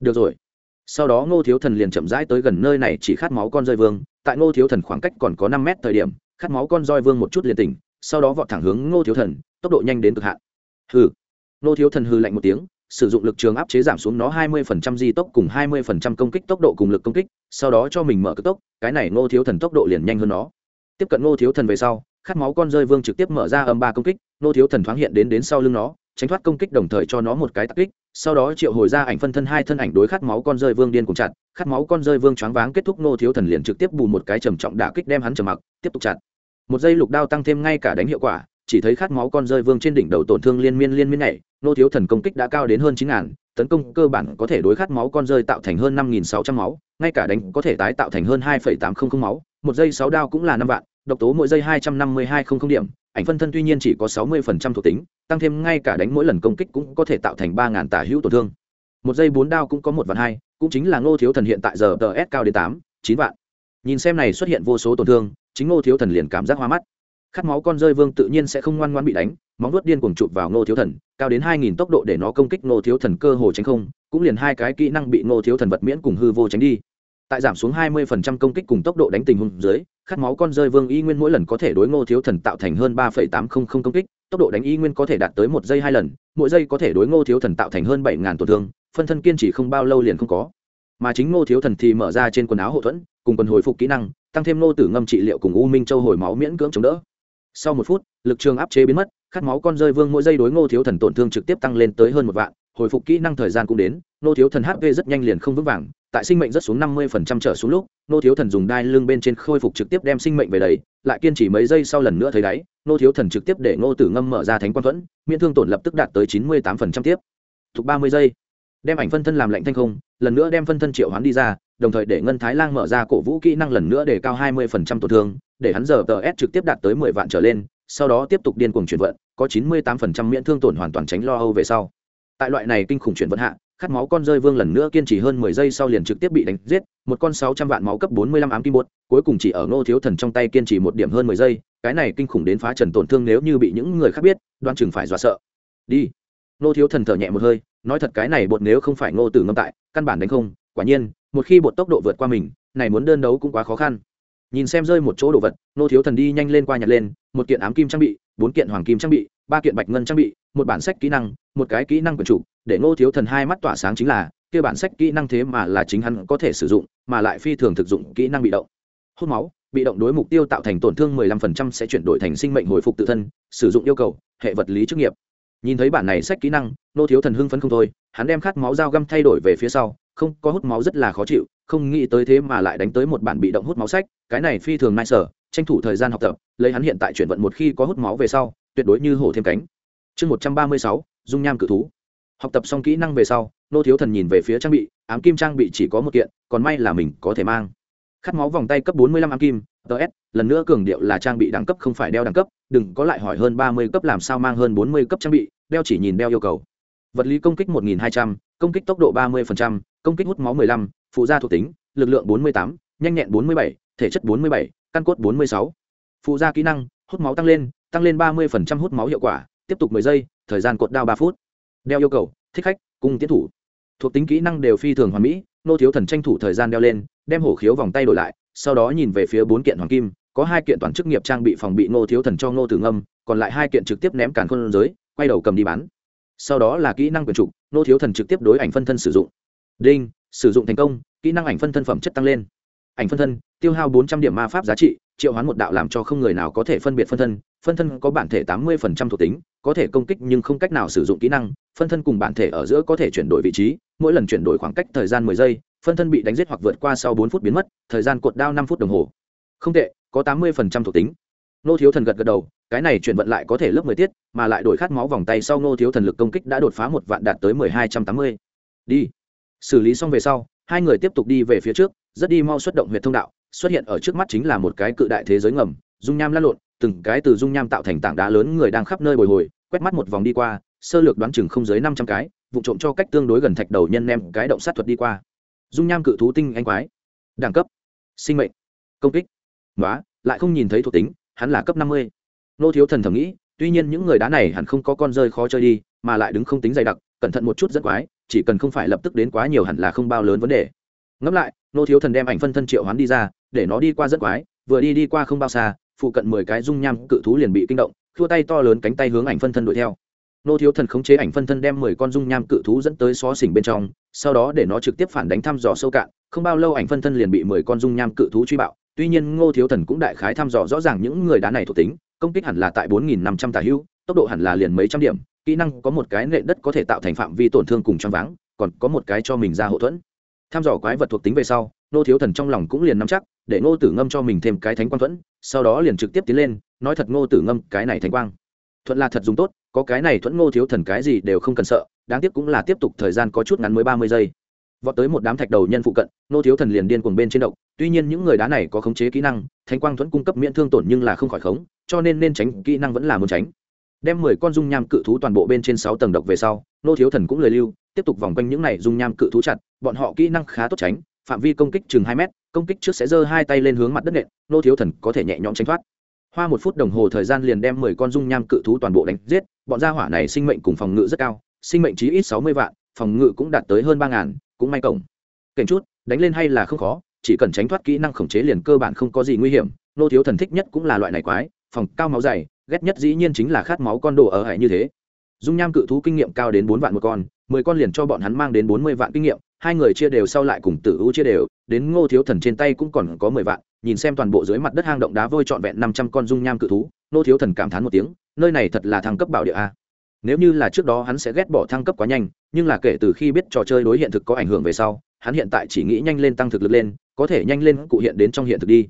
Speaker 1: Được rồi sau đó ngô thiếu thần liền chậm rãi tới gần nơi này chỉ khát máu con rơi vương. Tại ngô thiếu thần khoảng cách còn có năm mét thời điểm, khát máu con roi vương một chút liền tỉnh, sau đó vọt thẳng hướng ngô thiếu thần, tốc độ nhanh đến cực hạn. Hừ. Ngô thiếu thần hư lạnh một tiếng, sử dụng lực trường áp chế giảm xuống nó 20% di tốc cùng 20% công kích tốc độ cùng lực công kích, sau đó cho mình mở cực tốc, cái này ngô thiếu thần tốc độ liền nhanh hơn nó. Tiếp cận ngô thiếu thần về sau, khát máu con rơi vương trực tiếp mở ra âm ba công kích, ngô thiếu thần thoáng hiện đến đến sau lưng nó, tránh thoát công kích đồng thời cho nó một cái tắc kích sau đó triệu hồi ra ảnh phân thân hai thân ảnh đối khát máu con rơi vương điên cùng chặt, khát máu con rơi vương choáng váng kết thúc nô thiếu thần liền trực tiếp bù một cái trầm trọng đả kích đem hắn trầm mặc, tiếp tục chặt. Một giây lục đao tăng thêm ngay cả đánh hiệu quả, chỉ thấy khát máu con rơi vương trên đỉnh đầu tổn thương liên miên liên miên này nô thiếu thần công kích đã cao đến hơn chín ngàn, tấn công cơ bản có thể đối khát máu con rơi tạo thành hơn năm nghìn sáu trăm máu, ngay cả đánh có thể tái tạo thành hơn hai phẩy tám không không máu, một giây sáu đao cũng là năm vạn độc tố mỗi giây hai trăm năm mươi hai không không điểm, ảnh phân thân tuy nhiên chỉ có sáu mươi phần trăm thuộc tính, tăng thêm ngay cả đánh mỗi lần công kích cũng có thể tạo thành ba ngàn tả hữu tổn thương. Một giây bốn đao cũng có một vạn hai, cũng chính là ngô thiếu thần hiện tại giờ tờ s cao đến tám, chín vạn. Nhìn xem này xuất hiện vô số tổn thương, chính ngô thiếu thần liền cảm giác hoa mắt. Khát máu con rơi vương tự nhiên sẽ không ngoan ngoan bị đánh, móng vuốt điên cuồng chụp vào ngô thiếu thần, cao đến hai nghìn tốc độ để nó công kích ngô thiếu thần cơ hồ tránh không, cũng liền hai cái kỹ năng bị ngô thiếu thần vật miễn cùng hư vô tránh đi tại giảm xuống hai mươi phần trăm công kích cùng tốc độ đánh tình huống dưới, khát máu con rơi vương y nguyên mỗi lần có thể đối ngô thiếu thần tạo thành hơn ba phẩy tám không không công kích, tốc độ đánh y nguyên có thể đạt tới một giây hai lần, mỗi giây có thể đối ngô thiếu thần tạo thành hơn bảy ngàn tổn thương, phân thân kiên trì không bao lâu liền không có. Mà chính ngô thiếu thần thì mở ra trên quần áo hậu thuẫn, cùng quần hồi phục kỹ năng, tăng thêm nô tử ngâm trị liệu cùng u minh châu hồi máu miễn cưỡng chống đỡ. Sau một phút, lực trường áp chế biến mất, khát máu con rơi vương mỗi giây đối ngô thiếu thần tổn thương trực tiếp tăng lên tới hơn một vạn, hồi phục kỹ năng thời gian cũng đến, Ngô thiếu thần hp rất nhanh liền không vững vàng tại sinh mệnh rất xuống năm mươi phần trăm trở xuống lúc, nô thiếu thần dùng đai lưng bên trên khôi phục trực tiếp đem sinh mệnh về đầy, lại kiên trì mấy giây sau lần nữa thấy đáy, nô thiếu thần trực tiếp để ngô tử ngâm mở ra thánh quan thuẫn, miễn thương tổn lập tức đạt tới chín mươi tám phần trăm tiếp. Thuộc ba mươi giây, đem ảnh phân thân làm lạnh thanh không, lần nữa đem phân thân triệu hoán đi ra, đồng thời để ngân thái lang mở ra cổ vũ kỹ năng lần nữa để cao hai mươi phần trăm tổn thương, để hắn giờ tờ s trực tiếp đạt tới mười vạn trở lên, sau đó tiếp tục điên cuồng chuyển vận, có chín mươi tám phần trăm miễn thương tổn hoàn toàn tránh lo âu về sau. Tại loại này kinh khủng chuyển vận hạ khát máu con rơi vương lần nữa kiên trì hơn mười giây sau liền trực tiếp bị đánh giết, một con sáu trăm vạn máu cấp bốn mươi lăm ám kim bột, cuối cùng chỉ ở ngô thiếu thần trong tay kiên trì một điểm hơn mười giây, cái này kinh khủng đến phá trần tổn thương nếu như bị những người khác biết, đoan chừng phải dọa sợ. Đi. Ngô thiếu thần thở nhẹ một hơi, nói thật cái này bột nếu không phải ngô tử ngâm tại, căn bản đánh không, quả nhiên, một khi bột tốc độ vượt qua mình, này muốn đơn đấu cũng quá khó khăn. Nhìn xem rơi một chỗ đồ vật, ngô thiếu thần đi nhanh lên qua nhặt lên, một kiện ám kim trang bị, bốn kiện hoàng kim trang bị, ba kiện bạch ngân trang bị, một bản sách kỹ năng một cái kỹ năng quyển chủ, để ngô thiếu thần hai mắt tỏa sáng chính là, kia bản sách kỹ năng thế mà là chính hắn có thể sử dụng, mà lại phi thường thực dụng, kỹ năng bị động. Hút máu, bị động đối mục tiêu tạo thành tổn thương 15% sẽ chuyển đổi thành sinh mệnh hồi phục tự thân, sử dụng yêu cầu, hệ vật lý chức nghiệp. Nhìn thấy bản này sách kỹ năng nô thiếu thần hưng phấn không thôi, hắn đem khát máu dao găm thay đổi về phía sau, không, có hút máu rất là khó chịu, không nghĩ tới thế mà lại đánh tới một bản bị động hút máu sách, cái này phi thường nai sở tranh thủ thời gian học tập, lấy hắn hiện tại chuyển vận một khi có hút máu về sau, tuyệt đối như hổ thêm cánh. Chương một trăm ba mươi sáu dung nham cự thú. Học tập xong kỹ năng về sau, nô thiếu thần nhìn về phía trang bị, ám kim trang bị chỉ có một kiện, còn may là mình có thể mang. Khát máu vòng tay cấp bốn mươi lăm ám kim ts lần nữa cường điệu là trang bị đẳng cấp không phải đeo đẳng cấp, đừng có lại hỏi hơn ba mươi cấp làm sao mang hơn bốn mươi cấp trang bị, đeo chỉ nhìn đeo yêu cầu. Vật lý công kích một nghìn hai trăm, công kích tốc độ ba mươi công kích hút máu mười lăm, phụ gia thuộc tính, lực lượng bốn mươi tám, nhanh nhẹn bốn mươi bảy, thể chất bốn mươi bảy, căn cốt bốn mươi sáu. Phụ gia kỹ năng, hút máu tăng lên tăng lên ba mươi hút máu hiệu quả tiếp tục mười giây, thời gian cột đao ba phút. Đeo yêu cầu, thích khách, cung tiến thủ. Thuộc tính kỹ năng đều phi thường hoàn mỹ, nô thiếu thần tranh thủ thời gian đeo lên, đem hổ khiếu vòng tay đổi lại, sau đó nhìn về phía bốn kiện hoàng kim, có hai kiện toàn chức nghiệp trang bị phòng bị nô thiếu thần cho nô tử ngâm, còn lại hai kiện trực tiếp ném càn khôn giới, quay đầu cầm đi bán. Sau đó là kỹ năng quyền trục, nô thiếu thần trực tiếp đối ảnh phân thân sử dụng. Đinh, sử dụng thành công, kỹ năng ảnh phân thân phẩm chất tăng lên. Ảnh phân thân, tiêu hao bốn trăm điểm ma pháp giá trị, triệu hoán một đạo làm cho không người nào có thể phân biệt phân thân phân thân có bản thể tám mươi thuộc tính, có thể công kích nhưng không cách nào sử dụng kỹ năng. Phân thân cùng bản thể ở giữa có thể chuyển đổi vị trí, mỗi lần chuyển đổi khoảng cách thời gian mười giây, phân thân bị đánh giết hoặc vượt qua sau bốn phút biến mất, thời gian cột đao năm phút đồng hồ. Không tệ, có tám mươi thuộc tính. Nô thiếu thần gật gật đầu, cái này chuyển vận lại có thể lớp mười tiết, mà lại đổi khát máu vòng tay sau nô thiếu thần lực công kích đã đột phá một vạn đạt tới mười hai trăm tám mươi. Đi. Xử lý xong về sau, hai người tiếp tục đi về phía trước, rất đi mau xuất động huyện thông đạo, xuất hiện ở trước mắt chính là một cái cự đại thế giới ngầm dung nham lăn lộn, từng cái từ dung nham tạo thành tảng đá lớn người đang khắp nơi bồi hồi, quét mắt một vòng đi qua, sơ lược đoán chừng không dưới năm trăm cái, vụ trộm cho cách tương đối gần thạch đầu nhân nem cái động sát thuật đi qua. Dung nham cự thú tinh anh quái. Đẳng cấp. Sinh mệnh. Công kích. Nói lại không nhìn thấy thuộc tính, hắn là cấp năm mươi. Nô thiếu thần thầm nghĩ, tuy nhiên những người đá này hẳn không có con rơi khó chơi đi, mà lại đứng không tính dày đặc, cẩn thận một chút rất quái, chỉ cần không phải lập tức đến quá nhiều hẳn là không bao lớn vấn đề. Ngẫm lại, nô thiếu thần đem ảnh phân thân triệu hoán đi ra, để nó đi qua rất quái, vừa đi đi qua không bao xa phụ cận mười cái dung nham cự thú liền bị kinh động thua tay to lớn cánh tay hướng ảnh phân thân đuổi theo. Nô thiếu thần khống chế ảnh phân thân đem mười con dung nham cự thú dẫn tới xó xỉnh bên trong, sau đó để nó trực tiếp phản đánh thăm dò sâu cạn, không bao lâu ảnh phân thân liền bị mười con dung nham cự thú truy bạo. Tuy nhiên ngô thiếu thần cũng đại khái thăm dò rõ ràng những người đá này thuộc tính, công kích hẳn là tại bốn nghìn năm trăm tà hữu tốc độ hẳn là liền mấy trăm điểm, kỹ năng có một cái nệ đất có thể tạo thành phạm vi tổn thương cùng choáng váng, còn có một cái cho mình ra hậu thuẫn. Thăm dò quái vật thuộc tính về sau nô thiếu thần trong lòng cũng liền nắm chắc, để ngô tử ngâm cho mình thêm cái thánh quan thuẫn sau đó liền trực tiếp tiến lên, nói thật ngô tử ngâm, cái này thánh quang. Thuận là thật dùng tốt, có cái này thuẫn ngô thiếu thần cái gì đều không cần sợ, đáng tiếc cũng là tiếp tục thời gian có chút ngắn mới ba mươi giây. Vọt tới một đám thạch đầu nhân phụ cận, Ngô thiếu thần liền điên cuồng bên trên động tuy nhiên những người đá này có khống chế kỹ năng thánh quang thuẫn cung cấp miễn thương tổn nhưng là không khỏi khống, cho nên nên tránh, kỹ năng vẫn là muốn tránh. Đem mười con dung nham cự thú toàn bộ bên trên sáu tầng độc về sau nô thiếu thần cũng lời lưu, tiếp tục vòng quanh những này dung nham cự thú chặt, bọn họ kỹ năng khá tốt tránh phạm vi công kích chừng hai mét, công kích trước sẽ giơ hai tay lên hướng mặt đất nện, nô thiếu thần có thể nhẹ nhõm tránh thoát. Hoa một phút đồng hồ thời gian liền đem mười con dung nham cự thú toàn bộ đánh giết, bọn gia hỏa này sinh mệnh cùng phòng ngự rất cao, sinh mệnh chí ít sáu mươi vạn, phòng ngự cũng đạt tới hơn ba ngàn, cũng may cổng. Kèm chút, đánh lên hay là không khó, chỉ cần tránh thoát kỹ năng khống chế liền cơ bản không có gì nguy hiểm, nô thiếu thần thích nhất cũng là loại này quái, phòng cao máu dày, ghét nhất dĩ nhiên chính là khát máu con đồ ở hải như thế. Dung nham cự thú kinh nghiệm cao đến bốn vạn một con, mười con liền cho bọn hắn mang đến bốn mươi vạn kinh nghiệm hai người chia đều sau lại cùng tử u chia đều, đến ngô thiếu thần trên tay cũng còn có mười vạn, nhìn xem toàn bộ dưới mặt đất hang động đá vôi trọn vẹn năm trăm con dung nham cự thú, ngô thiếu thần cảm thán một tiếng, nơi này thật là thăng cấp bảo địa a. Nếu như là trước đó hắn sẽ ghét bỏ thăng cấp quá nhanh, nhưng là kể từ khi biết trò chơi đối hiện thực có ảnh hưởng về sau, hắn hiện tại chỉ nghĩ nhanh lên tăng thực lực lên, có thể nhanh lên cụ hiện đến trong hiện thực đi.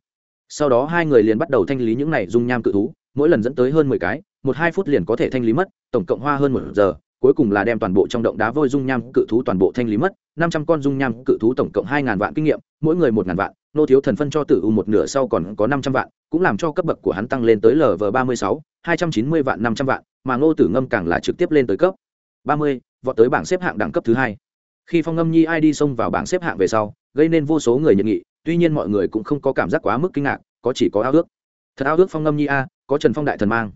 Speaker 1: Sau đó hai người liền bắt đầu thanh lý những này dung nham cự thú, mỗi lần dẫn tới hơn mười cái, một hai phút liền có thể thanh lý mất, tổng cộng hoa hơn một giờ cuối cùng là đem toàn bộ trong động đá vôi dung nham cự thú toàn bộ thanh lý mất, năm trăm con dung nham cự thú tổng cộng hai ngàn vạn kinh nghiệm, mỗi người một ngàn vạn, nô thiếu thần phân cho tử u một nửa sau còn có năm trăm vạn, cũng làm cho cấp bậc của hắn tăng lên tới lv ba mươi sáu, hai trăm chín mươi vạn năm trăm vạn, mà ngô tử ngâm càng là trực tiếp lên tới cấp ba mươi, vọt tới bảng xếp hạng đẳng cấp thứ hai. Khi phong ngâm nhi ai đi xông vào bảng xếp hạng về sau, gây nên vô số người nhận nghị, tuy nhiên mọi người cũng không có cảm giác quá mức kinh ngạc, có chỉ có ao ước. Thật ao ước phong ngâm nhi a, có trần phong đại thần mang.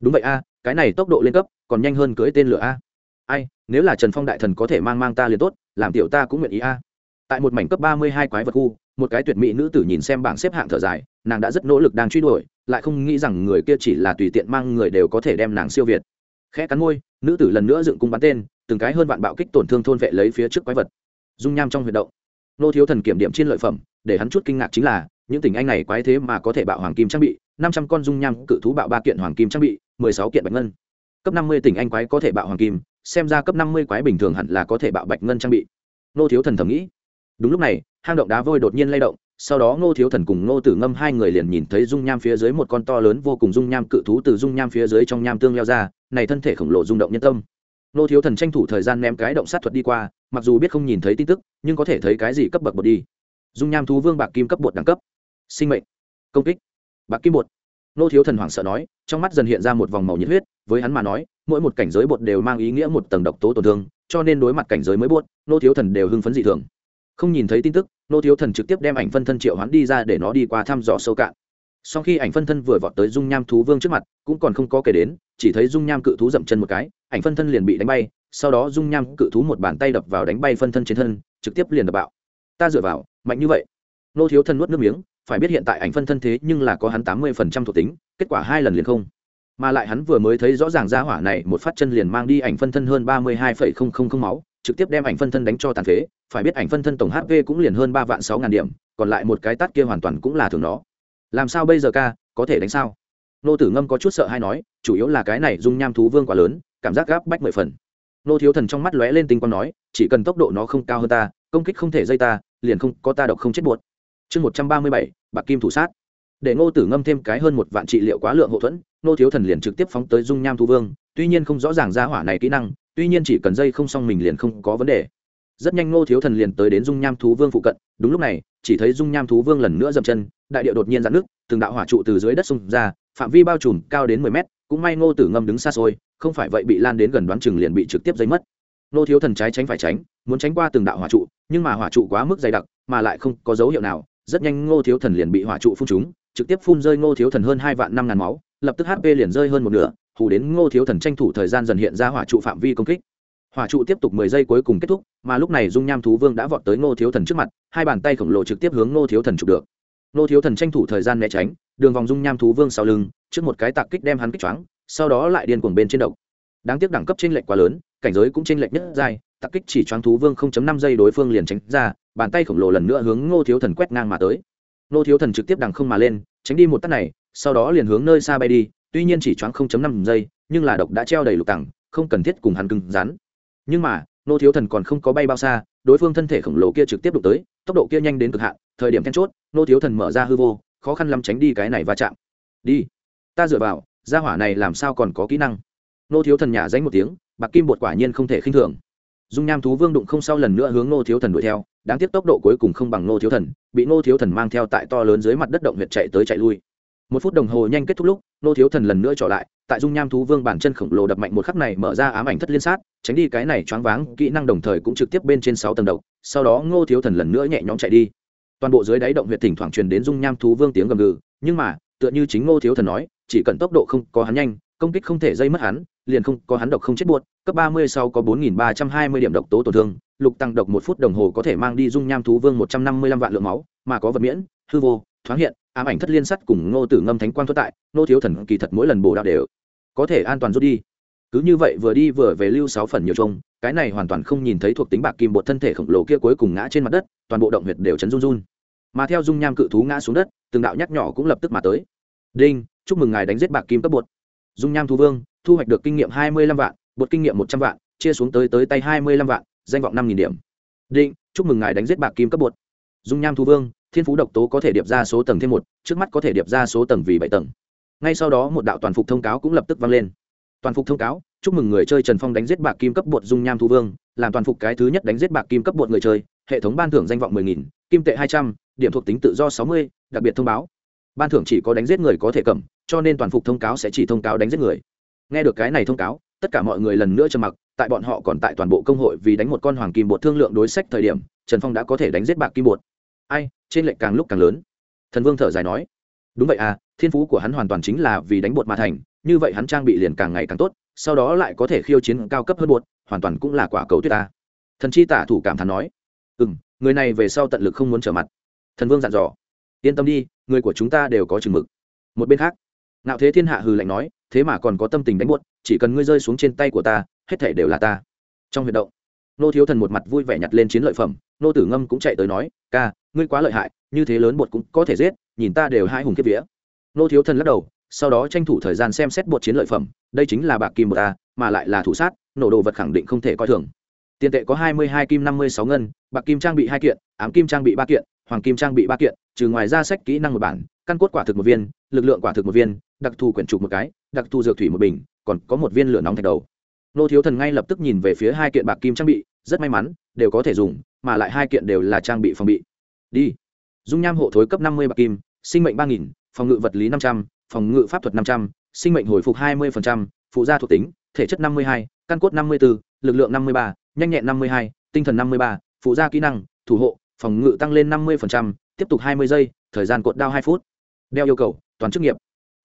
Speaker 1: Đúng vậy a, cái này tốc độ lên cấp còn nhanh hơn cưới tên lửa a ai, nếu là trần phong đại thần có thể mang mang ta liền tốt, làm tiểu ta cũng nguyện ý a. Tại một mảnh cấp ba mươi hai quái vật khu, một cái tuyệt mỹ nữ tử nhìn xem bảng xếp hạng thở dài, nàng đã rất nỗ lực đang truy đuổi, lại không nghĩ rằng người kia chỉ là tùy tiện mang người đều có thể đem nàng siêu việt. Khẽ cắn môi, nữ tử lần nữa dựng cung bắn tên, từng cái hơn vạn bạo kích tổn thương thôn vệ lấy phía trước quái vật. Dung nham trong huyệt động, nô thiếu thần kiểm điểm trên lợi phẩm, để hắn chút kinh ngạc chính là, những tỉnh anh này quái thế mà có thể bạo hoàng kim trang bị, năm trăm con dung nham cự thú bạo ba kiện hoàng kim trang bị, mười sáu kiện bạch ngân. Cấp năm mươi tỉnh anh quái có thể bạo hoàng kim xem ra cấp năm mươi quái bình thường hẳn là có thể bạo bạch ngân trang bị. Nô thiếu thần thầm nghĩ. Đúng lúc này, hang động đá vôi đột nhiên lay động, sau đó ngô thiếu thần cùng ngô tử ngâm hai người liền nhìn thấy dung nham phía dưới một con to lớn vô cùng dung nham cự thú từ dung nham phía dưới trong nham tương leo ra, này thân thể khổng lồ rung động nhân tâm. Ngô thiếu thần tranh thủ thời gian ném cái động sát thuật đi qua, mặc dù biết không nhìn thấy tin tức, nhưng có thể thấy cái gì cấp bậc bột đi. Dung nham thú vương bạc kim cấp bột đẳng cấp. Sinh mệnh. Công kích. Bạc kim bột nô thiếu thần hoảng sợ nói, trong mắt dần hiện ra một vòng màu nhiệt huyết, với hắn mà nói, mỗi một cảnh giới bột đều mang ý nghĩa một tầng độc tố tổn thương, cho nên đối mặt cảnh giới mới bột, nô thiếu thần đều hưng phấn dị thường. Không nhìn thấy tin tức, nô thiếu thần trực tiếp đem ảnh phân thân triệu hoán đi ra để nó đi qua thăm dò sâu cạn. Sau khi ảnh phân thân vừa vọt tới dung nham thú vương trước mặt, cũng còn không có kể đến, chỉ thấy dung nham cự thú dậm chân một cái, ảnh phân thân liền bị đánh bay, sau đó dung nham cự thú một bàn tay đập vào đánh bay phân thân trên thân, trực tiếp liền đập bạo. Ta dựa vào, mạnh như vậy. Nô thiếu thần nuốt nước miếng phải biết hiện tại ảnh phân thân thế nhưng là có hắn tám mươi phần trăm thuộc tính, kết quả hai lần liền không. Mà lại hắn vừa mới thấy rõ ràng ra hỏa này một phát chân liền mang đi ảnh phân thân hơn ba mươi hai phẩy không không không máu, trực tiếp đem ảnh phân thân đánh cho tàn phế, phải biết ảnh phân thân tổng hp cũng liền hơn ba vạn sáu ngàn điểm, còn lại một cái tát kia hoàn toàn cũng là thường nó. Làm sao bây giờ ca, có thể đánh sao? Nô tử ngâm có chút sợ hay nói, chủ yếu là cái này dung nham thú vương quá lớn, cảm giác gáp bách mười phần. Nô thiếu thần trong mắt lóe lên tinh quang nói, chỉ cần tốc độ nó không cao hơn ta, công kích không thể dây ta, liền không có ta độc không chết buột chương một trăm ba mươi bảy, bạc kim thủ sát. Để ngô tử ngâm thêm cái hơn một vạn trị liệu quá lượng hậu thuẫn, Ngô thiếu thần liền trực tiếp phóng tới dung nham thú vương, tuy nhiên không rõ ràng ra hỏa này kỹ năng, tuy nhiên chỉ cần dây không xong mình liền không có vấn đề. Rất nhanh ngô thiếu thần liền tới đến dung nham thú vương phụ cận, đúng lúc này, chỉ thấy dung nham thú vương lần nữa dậm chân, đại điệu đột nhiên dạn nước từng đạo hỏa trụ từ dưới đất xung ra, phạm vi bao trùm cao đến mười mét, cũng may ngô tử ngâm đứng xa xôi, không phải vậy bị lan đến gần đoán chừng liền bị trực tiếp dây mất. Ngô thiếu thần trái tránh phải tránh, muốn tránh qua từng đạo hỏa trụ, nhưng mà hỏa trụ quá mức dày đặc, mà lại không có dấu hiệu nào rất nhanh ngô thiếu thần liền bị hỏa trụ phun trúng, trực tiếp phun rơi ngô thiếu thần hơn hai vạn năm ngàn máu, lập tức hp liền rơi hơn một nửa, hù đến ngô thiếu thần tranh thủ thời gian dần hiện ra hỏa trụ phạm vi công kích. Hỏa trụ tiếp tục mười giây cuối cùng kết thúc, mà lúc này dung nham thú vương đã vọt tới ngô thiếu thần trước mặt, hai bàn tay khổng lồ trực tiếp hướng ngô thiếu thần chụp được. Ngô thiếu thần tranh thủ thời gian né tránh, đường vòng dung nham thú vương sau lưng, trước một cái tạc kích đem hắn kích choáng, sau đó lại điên cuồng bên trên độc. Đáng tiếc đẳng cấp trên lệch quá lớn, cảnh giới cũng trên lệch nhất dài tặc kích chỉ choáng thú vương 0.5 giây đối phương liền tránh ra, bàn tay khổng lồ lần nữa hướng ngô thiếu thần quét ngang mà tới. Ngô thiếu thần trực tiếp đằng không mà lên, tránh đi một tát này, sau đó liền hướng nơi xa bay đi, tuy nhiên chỉ choáng 0.5 giây, nhưng là độc đã treo đầy lục tặng không cần thiết cùng hắn cứng rắn. Nhưng mà, Ngô thiếu thần còn không có bay bao xa, đối phương thân thể khổng lồ kia trực tiếp đụng tới, tốc độ kia nhanh đến cực hạn, thời điểm then chốt, Ngô thiếu thần mở ra hư vô, khó khăn lắm tránh đi cái này va chạm. Đi, ta dựa vào, gia hỏa này làm sao còn có kỹ năng? Nô thiếu thần nhả danh một tiếng, bạc kim bột quả nhiên không thể khinh thường dung nham thú vương đụng không sau lần nữa hướng nô thiếu thần đuổi theo, đáng tiếc tốc độ cuối cùng không bằng nô thiếu thần, bị nô thiếu thần mang theo tại to lớn dưới mặt đất động huyệt chạy tới chạy lui. Một phút đồng hồ nhanh kết thúc lúc nô thiếu thần lần nữa trở lại, tại dung nham thú vương bản chân khổng lồ đập mạnh một khắc này mở ra ám ảnh thất liên sát, tránh đi cái này choáng váng, kỹ năng đồng thời cũng trực tiếp bên trên sáu tầng độc, sau đó ngô thiếu thần lần nữa nhẹ nhõm chạy đi. Toàn bộ dưới đáy động huyệt thỉnh thoảng truyền đến dung nham thú vương tiếng gầm gừ, nhưng mà, tựa như chính ngô thiếu thần nói, chỉ cần tốc độ không có hắn nhanh công kích không thể dây mất hắn, liền không có hắn độc không chết buốt. Cấp ba mươi sau có bốn nghìn ba trăm hai mươi điểm độc tố tổn thương, lục tăng độc một phút đồng hồ có thể mang đi dung nham thú vương một trăm năm mươi lăm vạn lượng máu, mà có vật miễn, hư vô, thoáng hiện, ám ảnh thất liên sắt cùng ngô tử ngâm thánh quang thuật tại nô thiếu thần kỳ thật mỗi lần bổ đạo đều có thể an toàn rút đi. Cứ như vậy vừa đi vừa về lưu sáu phần nhiều trông, cái này hoàn toàn không nhìn thấy thuộc tính bạc kim bột thân thể khổng lồ kia cuối cùng ngã trên mặt đất, toàn bộ động huyệt đều chấn run run. Mà theo dung nham cự thú ngã xuống đất, từng đạo nhắc nhỏ cũng lập tức mà tới. Đinh, chúc mừng ngài đánh giết bạc kim cấp bột dung nham thú vương, thu hoạch được kinh nghiệm hai mươi lăm vạn, bột kinh nghiệm một trăm vạn, chia xuống tới tới tay hai mươi lăm vạn, danh vọng năm nghìn điểm. Định, chúc mừng ngài đánh giết bạc kim cấp bột. Dung nham thú vương, thiên phú độc tố có thể điệp ra số tầng thêm một, trước mắt có thể điệp ra số tầng vì bảy tầng. Ngay sau đó một đạo toàn phục thông cáo cũng lập tức vang lên. Toàn phục thông cáo, chúc mừng người chơi trần phong đánh giết bạc kim cấp bột dung nham thú vương, làm toàn phục cái thứ nhất đánh giết bạc kim cấp bột người chơi, hệ thống ban thưởng danh vọng mười nghìn, kim tệ hai trăm, điểm thuộc tính tự do sáu mươi, đặc biệt thông báo ban thưởng chỉ có đánh giết người có thể cầm, cho nên toàn phục thông cáo sẽ chỉ thông cáo đánh giết người. Nghe được cái này thông cáo, tất cả mọi người lần nữa trầm mặc, tại bọn họ còn tại toàn bộ công hội vì đánh một con hoàng kim bột thương lượng đối sách thời điểm, trần phong đã có thể đánh giết bạc kim bột. Ai, trên lệnh càng lúc càng lớn. Thần vương thở dài nói, đúng vậy à thiên phú của hắn hoàn toàn chính là vì đánh bột mà thành, như vậy hắn trang bị liền càng ngày càng tốt, sau đó lại có thể khiêu chiến cao cấp hơn bột, hoàn toàn cũng là quả cầu tuyết ta. Thần chi tả thủ cảm thán nói ừ m người này về sau tận lực không muốn trở mặt. Thần vương dặn dò, yên tâm đi người của chúng ta đều có chừng mực. Một bên khác nạo thế thiên hạ hừ lạnh nói, thế mà còn có tâm tình đánh buốt, chỉ cần ngươi rơi xuống trên tay của ta, hết thể đều là ta. Trong huyệt động, nô thiếu thần một mặt vui vẻ nhặt lên chiến lợi phẩm, nô tử ngâm cũng chạy tới nói, ca, ngươi quá lợi hại, như thế lớn bột cũng có thể giết, nhìn ta đều hai hùng kiếp vía. Nô thiếu thần lắc đầu, sau đó tranh thủ thời gian xem xét bột chiến lợi phẩm, đây chính là bạc kim một a, mà lại là thủ sát, nổ đồ vật khẳng định không thể coi thường. Tiền tệ có hai mươi hai kim năm mươi sáu ngân, bạc kim trang bị hai kiện, ám kim trang bị ba kiện, hoàng kim trang bị ba kiện trừ ngoài ra sách kỹ năng một bản, căn cốt quả thực một viên, lực lượng quả thực một viên, đặc thù quyển trục một cái, đặc thù dược thủy một bình, còn có một viên lửa nóng thạch đầu. Nô thiếu thần ngay lập tức nhìn về phía hai kiện bạc kim trang bị, rất may mắn, đều có thể dùng, mà lại hai kiện đều là trang bị phòng bị. Đi. Dung nham hộ thối cấp năm mươi bạc kim, sinh mệnh ba nghìn, phòng ngự vật lý năm trăm, phòng ngự pháp thuật năm trăm, sinh mệnh hồi phục hai mươi phụ gia thuộc tính, thể chất năm mươi hai, căn cốt năm mươi bốn lực lượng năm mươi ba, nhanh nhẹn năm mươi hai, tinh thần năm mươi ba, phụ gia kỹ năng, thủ hộ, phòng ngự tăng lên năm mươi tiếp tục hai mươi giây, thời gian cột đao hai phút. Đeo yêu cầu, toàn chức nghiệp.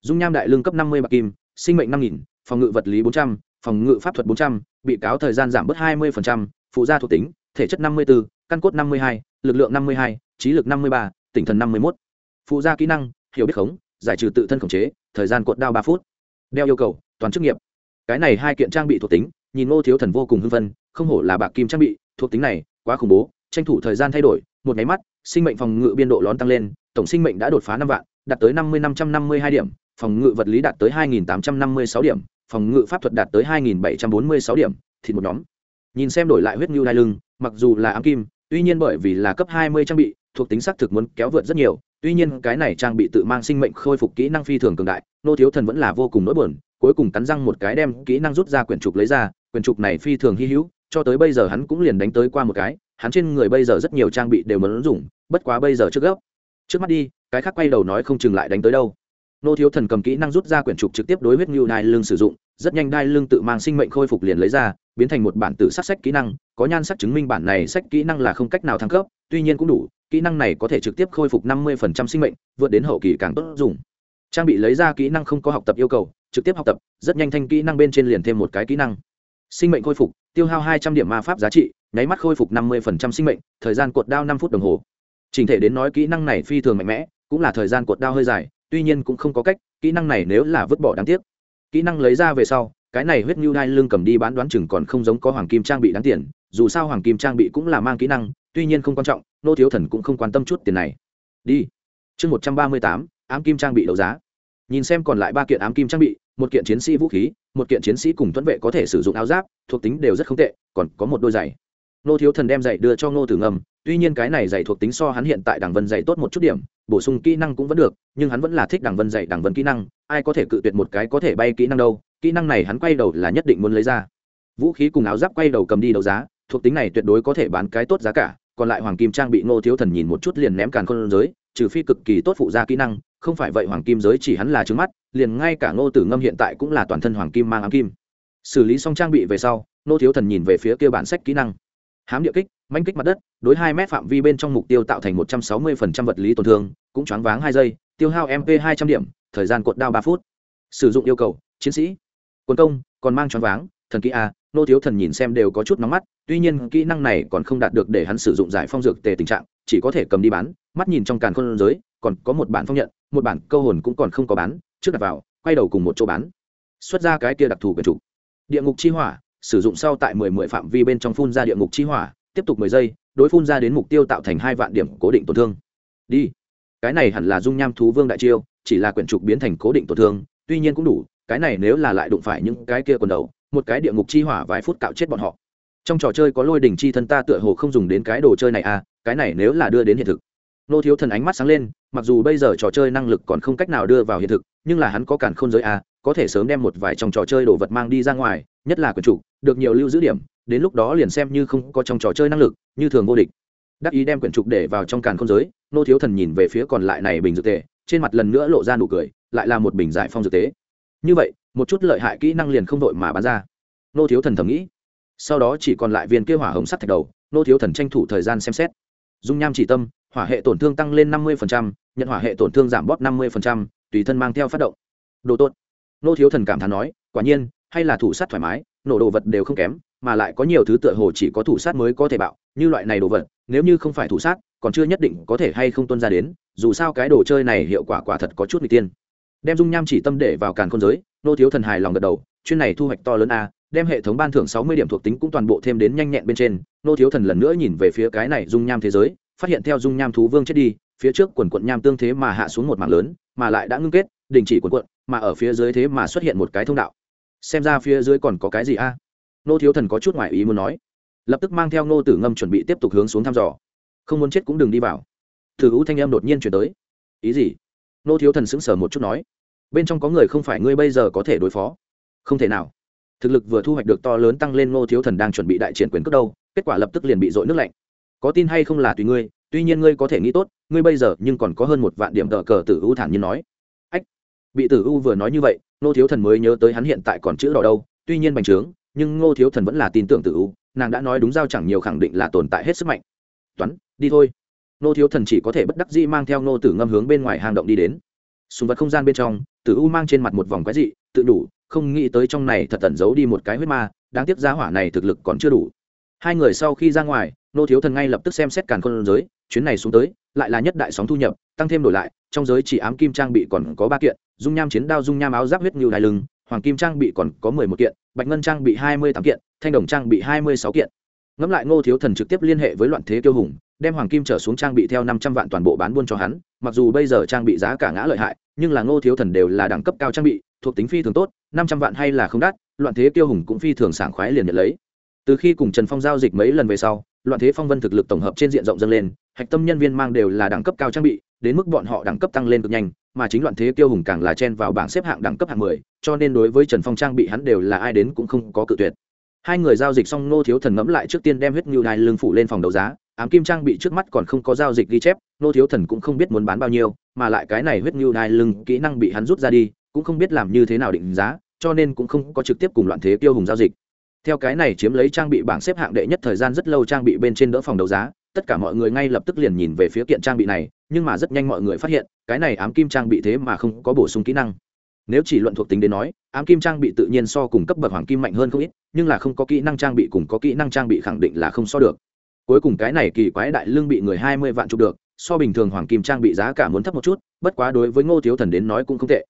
Speaker 1: Dung nham đại lương cấp năm mươi bạc kim, sinh mệnh năm nghìn, phòng ngự vật lý bốn trăm, phòng ngự pháp thuật bốn trăm, bị cáo thời gian giảm bớt hai mươi phụ gia thuộc tính, thể chất năm mươi bốn căn cốt năm mươi hai, lực lượng năm mươi hai, trí lực năm mươi ba tỉnh thần năm mươi một phụ gia kỹ năng, hiểu biết khống, giải trừ tự thân khống chế, thời gian cột đao ba phút. Đeo yêu cầu, toàn chức nghiệp. Cái này hai kiện trang bị thuộc tính, nhìn ngô thiếu thần vô cùng hưng phân không hổ là bạc kim trang bị, thuộc tính này quá khủng bố, tranh thủ thời gian thay đổi, một nháy mắt sinh mệnh phòng ngự biên độ lón tăng lên, tổng sinh mệnh đã đột phá năm vạn, đạt tới năm mươi năm trăm năm mươi hai điểm, phòng ngự vật lý đạt tới hai nghìn tám trăm năm mươi sáu điểm, phòng ngự pháp thuật đạt tới hai nghìn bảy trăm bốn mươi sáu điểm, thịt một nhóm. Nhìn xem đổi lại huyết nhu đai lưng, mặc dù là ám kim, tuy nhiên bởi vì là cấp hai mươi trang bị, thuộc tính xác thực muốn kéo vượt rất nhiều, tuy nhiên cái này trang bị tự mang sinh mệnh khôi phục kỹ năng phi thường cường đại, nô thiếu thần vẫn là vô cùng nỗi buồn, cuối cùng cắn răng một cái đem kỹ năng rút ra quyển trục lấy ra, quyển trục này phi thường hy hữu, cho tới bây giờ hắn cũng liền đánh tới qua một cái hắn trên người bây giờ rất nhiều trang bị đều muốn dùng bất quá bây giờ trước gốc trước mắt đi, cái khác quay đầu nói không chừng lại đánh tới đâu. Nô thiếu thần cầm kỹ năng rút ra quyển trục trực tiếp đối huyết ngưu đai lương sử dụng, rất nhanh đai lương tự mang sinh mệnh khôi phục liền lấy ra, biến thành một bản tự sát sách kỹ năng, có nhan sắc chứng minh bản này sách kỹ năng là không cách nào thăng cấp, tuy nhiên cũng đủ, kỹ năng này có thể trực tiếp khôi phục năm mươi phần trăm sinh mệnh, vượt đến hậu kỳ càng tốt dùng. Trang bị lấy ra kỹ năng không có học tập yêu cầu, trực tiếp học tập, rất nhanh thanh kỹ năng bên trên liền thêm một cái kỹ năng. Sinh mệnh khôi phục, tiêu hao hai trăm điểm ma pháp giá trị nháy mắt khôi phục năm mươi sinh mệnh, thời gian cuột đao năm phút đồng hồ. Trình thể đến nói kỹ năng này phi thường mạnh mẽ, cũng là thời gian cuột đao hơi dài, tuy nhiên cũng không có cách, kỹ năng này nếu là vứt bỏ đáng tiếc. Kỹ năng lấy ra về sau, cái này huyết nhu đai lưng cầm đi bán đoán chừng còn không giống có hoàng kim trang bị đáng tiền, dù sao hoàng kim trang bị cũng là mang kỹ năng, tuy nhiên không quan trọng, nô thiếu thần cũng không quan tâm chút tiền này. Đi. Chương một trăm ba mươi tám, ám kim trang bị đấu giá. Nhìn xem còn lại ba kiện ám kim trang bị, một kiện chiến sĩ vũ khí, một kiện chiến sĩ cùng tuấn vệ có thể sử dụng áo giáp, thuộc tính đều rất không tệ, còn có một đôi giày nô thiếu thần đem giày đưa cho ngô tử ngầm tuy nhiên cái này giày thuộc tính so hắn hiện tại đảng vân giày tốt một chút điểm, bổ sung kỹ năng cũng vẫn được, nhưng hắn vẫn là thích đảng vân giày đảng vân kỹ năng, ai có thể cự tuyệt một cái có thể bay kỹ năng đâu, kỹ năng này hắn quay đầu là nhất định muốn lấy ra. Vũ khí cùng áo giáp quay đầu cầm đi đấu giá, thuộc tính này tuyệt đối có thể bán cái tốt giá cả, còn lại hoàng kim trang bị ngô thiếu thần nhìn một chút liền ném càn khôn giới, trừ phi cực kỳ tốt phụ gia kỹ năng, không phải vậy hoàng kim giới chỉ hắn là trứng mắt, liền ngay cả ngô tử ngâm hiện tại cũng là toàn thân hoàng kim mang ám kim. Xử lý xong trang bị về sau, ngô thiếu thần nhìn về phía kia bản sách kỹ năng hám địa kích, manh kích mặt đất, đối hai mét phạm vi bên trong mục tiêu tạo thành một trăm sáu mươi phần trăm vật lý tổn thương, cũng choáng váng hai giây, tiêu hao mp hai trăm điểm, thời gian cột đao ba phút. Sử dụng yêu cầu, chiến sĩ. Quân công, còn mang choáng váng, thần kỹ a, nô thiếu thần nhìn xem đều có chút nóng mắt, tuy nhiên kỹ năng này còn không đạt được để hắn sử dụng giải phong dược tề tình trạng, chỉ có thể cầm đi bán, mắt nhìn trong càn khôn giới, còn có một bản phong nhận, một bản câu hồn cũng còn không có bán, trước đặt vào, quay đầu cùng một chỗ bán. Xuất ra cái kia đặc thù quyền trục địa ngục chi hỏa sử dụng sau tại mười mười phạm vi bên trong phun ra địa ngục chi hỏa, tiếp tục mười giây, đối phun ra đến mục tiêu tạo thành hai vạn điểm cố định tổn thương. Đi. Cái này hẳn là dung nham thú vương đại chiêu, chỉ là quyển trục biến thành cố định tổn thương, tuy nhiên cũng đủ, cái này nếu là lại đụng phải những cái kia quần đầu, một cái địa ngục chi hỏa vài phút cạo chết bọn họ. Trong trò chơi có lôi đỉnh chi thân ta tựa hồ không dùng đến cái đồ chơi này à cái này nếu là đưa đến hiện thực. Nô thiếu thần ánh mắt sáng lên, mặc dù bây giờ trò chơi năng lực còn không cách nào đưa vào hiện thực, nhưng là hắn có cản khôn giới à có thể sớm đem một vài trong trò chơi đồ vật mang đi ra ngoài, nhất là quyển trục được nhiều lưu giữ điểm, đến lúc đó liền xem như không có trong trò chơi năng lực, như thường vô địch. Đắc ý đem quyển trục để vào trong càn không giới, nô thiếu thần nhìn về phía còn lại này bình dược tề, trên mặt lần nữa lộ ra nụ cười, lại là một bình giải phong dược tế. Như vậy, một chút lợi hại kỹ năng liền không đội mà bán ra. Nô thiếu thần thầm nghĩ. Sau đó chỉ còn lại viên kia hỏa hồng sắt thạch đầu, nô thiếu thần tranh thủ thời gian xem xét. Dung nham chỉ tâm, hỏa hệ tổn thương tăng lên năm mươi nhận hỏa hệ tổn thương giảm bóp năm mươi tùy thân mang theo phát động. Đồ tốt. Nô thiếu thần cảm thán nói, quả nhiên, hay là thủ sát thoải mái nổ đồ vật đều không kém, mà lại có nhiều thứ tựa hồ chỉ có thủ sát mới có thể bạo, như loại này đồ vật, nếu như không phải thủ sát, còn chưa nhất định có thể hay không tuân ra đến, dù sao cái đồ chơi này hiệu quả quả thật có chút n g tiên. Đem dung nham chỉ tâm để vào càn khôn giới, nô thiếu thần hài lòng gật đầu, chuyên này thu hoạch to lớn a, đem hệ thống ban thưởng sáu mươi điểm thuộc tính cũng toàn bộ thêm đến nhanh nhẹn bên trên, nô thiếu thần lần nữa nhìn về phía cái này dung nham thế giới, phát hiện theo dung nham thú vương chết đi, phía trước quần quận nham tương thế mà hạ xuống một mảng lớn, mà lại đã ngưng kết, đình chỉ quần quận, mà ở phía dưới thế mà xuất hiện một cái thông đạo xem ra phía dưới còn có cái gì a? Nô thiếu thần có chút ngoại ý muốn nói. Lập tức mang theo nô tử ngâm chuẩn bị tiếp tục hướng xuống thăm dò. Không muốn chết cũng đừng đi vào. Thử u thanh em đột nhiên chuyển tới. Ý gì? Nô thiếu thần sững sờ một chút nói. Bên trong có người không phải ngươi bây giờ có thể đối phó. Không thể nào. Thực lực vừa thu hoạch được to lớn tăng lên, nô thiếu thần đang chuẩn bị đại triển quyền cước đâu, kết quả lập tức liền bị dội nước lạnh. Có tin hay không là tùy ngươi, tuy nhiên ngươi có thể nghĩ tốt, ngươi bây giờ nhưng còn có hơn một vạn điểm tờ cờ tử u thản nhiên nói bị tử u vừa nói như vậy nô thiếu thần mới nhớ tới hắn hiện tại còn chữ đỏ đâu, tuy nhiên bành trướng, nhưng ngô thiếu thần vẫn là tin tưởng tử u, nàng đã nói đúng giao chẳng nhiều khẳng định là tồn tại hết sức mạnh. Toán, đi thôi. Nô thiếu thần chỉ có thể bất đắc dĩ mang theo nô tử ngâm hướng bên ngoài hang động đi đến. Sùng vật không gian bên trong, tử u mang trên mặt một vòng quái dị, tự đủ, không nghĩ tới trong này thật tẩn giấu đi một cái huyết ma, đáng tiếc giá hỏa này thực lực còn chưa đủ. Hai người sau khi ra ngoài nô thiếu thần ngay lập tức xem xét càn khôn giới, chuyến này xuống tới, lại là nhất đại sóng thu nhập, tăng thêm đổi lại, trong giới chỉ ám kim trang bị còn có ba kiện dung nham chiến đao, dung nham áo giáp huyết như đài lưng, hoàng kim trang bị còn có mười một kiện, bạch ngân trang bị hai mươi tám kiện, thanh đồng trang bị hai mươi sáu kiện. Ngẫm lại ngô thiếu thần trực tiếp liên hệ với loạn thế tiêu hùng, đem hoàng kim trở xuống trang bị theo năm trăm vạn toàn bộ bán buôn cho hắn, mặc dù bây giờ trang bị giá cả ngã lợi hại, nhưng là ngô thiếu thần đều là đẳng cấp cao trang bị, thuộc tính phi thường tốt, năm trăm vạn hay là không đắt, loạn thế tiêu hùng cũng phi thường sảng khoái liền nhận lấy. Từ khi cùng trần phong giao dịch mấy lần về sau, loạn thế phong vân thực lực tổng hợp trên diện rộng dâng lên hạch tâm nhân viên mang đều là đẳng cấp cao trang bị, đến mức bọn họ đẳng cấp tăng lên cực nhanh, mà chính loạn thế tiêu hùng càng là chen vào bảng xếp hạng đẳng cấp hạng mười, cho nên đối với trần phong trang bị hắn đều là ai đến cũng không có cự tuyệt. Hai người giao dịch xong nô thiếu thần ngẫm lại trước tiên đem huyết ngưu đai lương phủ lên phòng đấu giá, ám kim trang bị trước mắt còn không có giao dịch ghi chép nô thiếu thần cũng không biết muốn bán bao nhiêu, mà lại cái này huyết ngưu đai lưng kỹ năng bị hắn rút ra đi, cũng không biết làm như thế nào định giá, cho nên cũng không có trực tiếp cùng loạn thế tiêu hùng giao dịch. Theo cái này chiếm lấy trang bị bảng xếp hạng đệ nhất thời gian rất lâu trang bị bên trên đỡ phòng đấu giá tất cả mọi người ngay lập tức liền nhìn về phía kiện trang bị này, nhưng mà rất nhanh mọi người phát hiện, cái này ám kim trang bị thế mà không có bổ sung kỹ năng. Nếu chỉ luận thuộc tính đến nói, ám kim trang bị tự nhiên so cùng cấp bậc hoàng kim mạnh hơn không ít, nhưng là không có kỹ năng trang bị cùng có kỹ năng trang bị khẳng định là không so được. Cuối cùng cái này kỳ quái đại lương bị người hai mươi vạn chụp được, so bình thường hoàng kim trang bị giá cả muốn thấp một chút, bất quá đối với ngô thiếu thần đến nói cũng không tệ.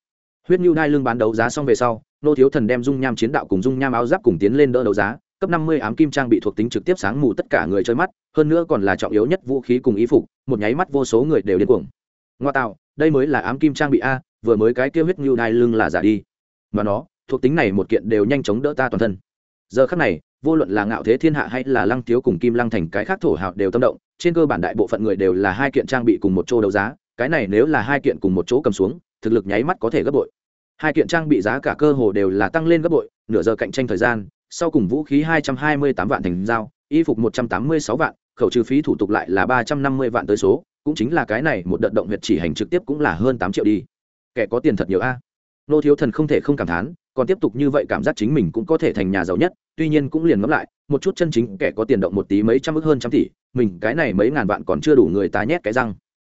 Speaker 1: Huyết nhu đai lương bán đấu giá xong về sau, ngô thiếu thần đem dung nham chiến đạo cùng dung nham áo giáp cùng tiến lên đỡ đấu giá cấp năm mươi ám kim trang bị thuộc tính trực tiếp sáng mù tất cả người chơi mắt, hơn nữa còn là trọng yếu nhất vũ khí cùng ý phục, một nháy mắt vô số người đều điên cuồng. Ngoa tạo, đây mới là ám kim trang bị a, vừa mới cái tiêu huyết nhu đai lưng là giả đi. Mà nó, thuộc tính này một kiện đều nhanh chóng đỡ ta toàn thân. Giờ khắc này, vô luận là ngạo thế thiên hạ hay là lăng thiếu cùng kim lăng thành cái khác thổ hào đều tâm động, trên cơ bản đại bộ phận người đều là hai kiện trang bị cùng một chỗ đấu giá, cái này nếu là hai kiện cùng một chỗ cầm xuống, thực lực nháy mắt có thể gấp bội. Hai kiện trang bị giá cả cơ hồ đều là tăng lên gấp bội, nửa giờ cạnh tranh thời gian sau cùng vũ khí hai trăm hai mươi tám vạn thành dao y phục một trăm tám mươi sáu vạn, khẩu trừ phí thủ tục lại là ba trăm năm mươi vạn tới số, cũng chính là cái này một đợt động huyệt chỉ hành trực tiếp cũng là hơn tám triệu đi. Kẻ có tiền thật nhiều a. Nô thiếu thần không thể không cảm thán, còn tiếp tục như vậy cảm giác chính mình cũng có thể thành nhà giàu nhất, tuy nhiên cũng liền ngẫm lại, một chút chân chính kẻ có tiền động một tí mấy trăm ức hơn trăm tỷ, mình cái này mấy ngàn vạn còn chưa đủ người ta nhét cái răng.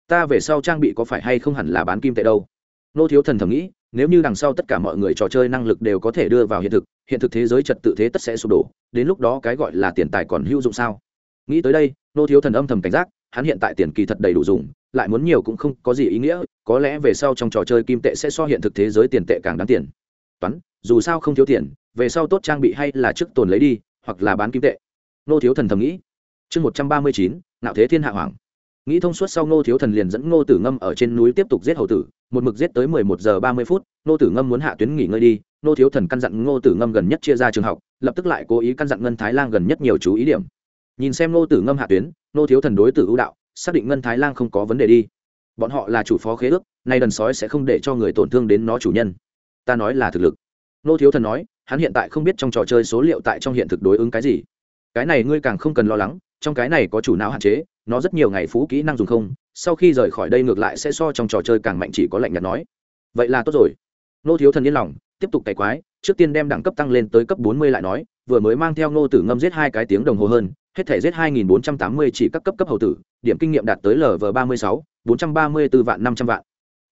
Speaker 1: Ta về sau trang bị có phải hay không hẳn là bán kim tệ đâu. Nô thiếu thần thầm nghĩ nếu như đằng sau tất cả mọi người trò chơi năng lực đều có thể đưa vào hiện thực hiện thực thế giới trật tự thế tất sẽ sụp đổ, đến lúc đó cái gọi là tiền tài còn hữu dụng sao? Nghĩ tới đây, nô thiếu thần âm thầm cảnh giác, hắn hiện tại tiền kỳ thật đầy đủ dùng, lại muốn nhiều cũng không có gì ý nghĩa, có lẽ về sau trong trò chơi kim tệ sẽ so hiện thực thế giới tiền tệ càng đáng tiền. Toán, dù sao không thiếu tiền, về sau tốt trang bị hay là trước tồn lấy đi, hoặc là bán kim tệ. Nô thiếu thần thầm nghĩ. Chương một trăm ba mươi chín nạo thế thiên hạ hoàng. Nghĩ thông suốt sau ngô thiếu thần liền dẫn ngô tử ngâm ở trên núi tiếp tục giết hầu tử một mực giết tới mười một giờ ba mươi phút ngô tử ngâm muốn hạ tuyến nghỉ ngơi đi ngô thiếu thần căn dặn ngô tử ngâm gần nhất chia ra trường học, lập tức lại cố ý căn dặn ngân thái Lang gần nhất nhiều chú ý điểm. Nhìn xem ngô tử ngâm hạ tuyến ngô thiếu thần đối tử ưu đạo, xác định ngân thái Lang không có vấn đề đi. Bọn họ là chủ phó khế ước, nay đần sói sẽ không để cho người tổn thương đến nó chủ nhân. Ta nói là thực lực. Ngô thiếu thần nói, hắn hiện tại không biết trong trò chơi số liệu tại trong hiện thực đối ứng cái gì. Cái này ngươi càng không cần lo lắng, trong cái này có chủ não hạn chế, nó rất nhiều ngày phú kỹ năng dùng không sau khi rời khỏi đây ngược lại sẽ so trong trò chơi càng mạnh chỉ có lạnh nhạt nói. Vậy là tốt rồi. Nô thiếu thần yên lòng, tiếp tục cày quái, trước tiên đem đẳng cấp tăng lên tới cấp bốn mươi lại nói, vừa mới mang theo nô tử ngâm giết hai cái tiếng đồng hồ hơn, hết thể giết hai nghìn bốn trăm tám mươi chỉ các cấp cấp hậu tử, điểm kinh nghiệm đạt tới lv ba mươi sáu, bốn trăm ba mươi b vạn năm trăm vạn.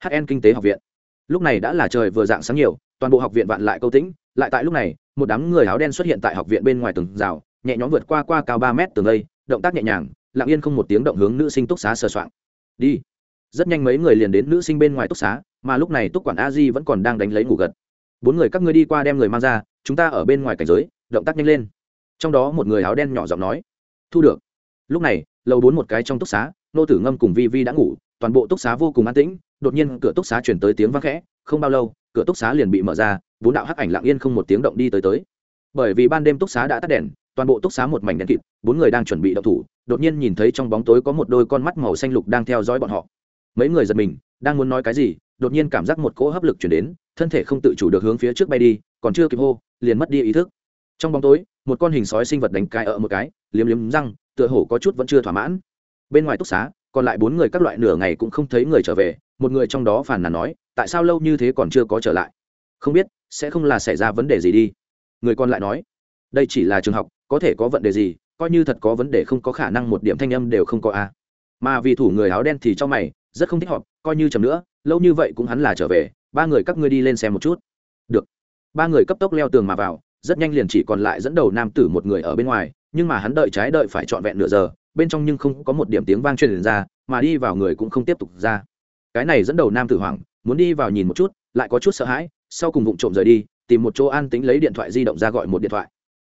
Speaker 1: Hn kinh tế học viện. Lúc này đã là trời vừa dạng sáng nhiều, toàn bộ học viện vạn lại câu tĩnh, lại tại lúc này, một đám người áo đen xuất hiện tại học viện bên ngoài tường rào, nhẹ nhõm vượt qua qua cao ba mét tường đây, động tác nhẹ nhàng, lặng yên không một tiếng động hướng nữ sinh túc xá sờ soạng đi. Rất nhanh mấy người liền đến nữ sinh bên ngoài túc xá, mà lúc này túc quản a di vẫn còn đang đánh lấy ngủ gật. Bốn người các ngươi đi qua đem người mang ra, chúng ta ở bên ngoài cảnh giới, động tác nhanh lên. Trong đó một người áo đen nhỏ giọng nói, thu được. Lúc này, lầu bốn một cái trong túc xá, nô tử ngâm cùng vi vi đã ngủ, toàn bộ túc xá vô cùng an tĩnh, đột nhiên cửa túc xá chuyển tới tiếng vang khẽ, không bao lâu, cửa túc xá liền bị mở ra, bốn đạo hắc ảnh lặng yên không một tiếng động đi tới tới. Bởi vì ban đêm túc xá đã tắt đèn, toàn bộ túc xá một mảnh đèn kịt, bốn người đang chuẩn bị đậu thủ đột nhiên nhìn thấy trong bóng tối có một đôi con mắt màu xanh lục đang theo dõi bọn họ. Mấy người giật mình, đang muốn nói cái gì, đột nhiên cảm giác một cỗ hấp lực chuyển đến, thân thể không tự chủ được hướng phía trước bay đi, còn chưa kịp hô, liền mất đi ý thức. Trong bóng tối, một con hình sói sinh vật đánh cai ở một cái, liếm liếm răng, tựa hổ có chút vẫn chưa thỏa mãn. Bên ngoài túc xá, còn lại bốn người các loại nửa ngày cũng không thấy người trở về, một người trong đó phàn nàn nói, tại sao lâu như thế còn chưa có trở lại? Không biết, sẽ không là xảy ra vấn đề gì đi. Người còn lại nói, đây chỉ là trường học, có thể có vấn đề gì coi như thật có vấn đề không có khả năng một điểm thanh âm đều không có a mà vì thủ người áo đen thì cho mày, rất không thích hợp, coi như chậm nữa, lâu như vậy cũng hắn là trở về, ba người các ngươi đi lên xem một chút. Được. Ba người cấp tốc leo tường mà vào, rất nhanh liền chỉ còn lại dẫn đầu nam tử một người ở bên ngoài, nhưng mà hắn đợi trái đợi phải trọn vẹn nửa giờ, bên trong nhưng không có một điểm tiếng vang truyền ra, mà đi vào người cũng không tiếp tục ra. Cái này dẫn đầu nam tử hoàng muốn đi vào nhìn một chút, lại có chút sợ hãi, sau cùng vụng trộm rời đi, tìm một chỗ an tính lấy điện thoại di động ra gọi một điện thoại.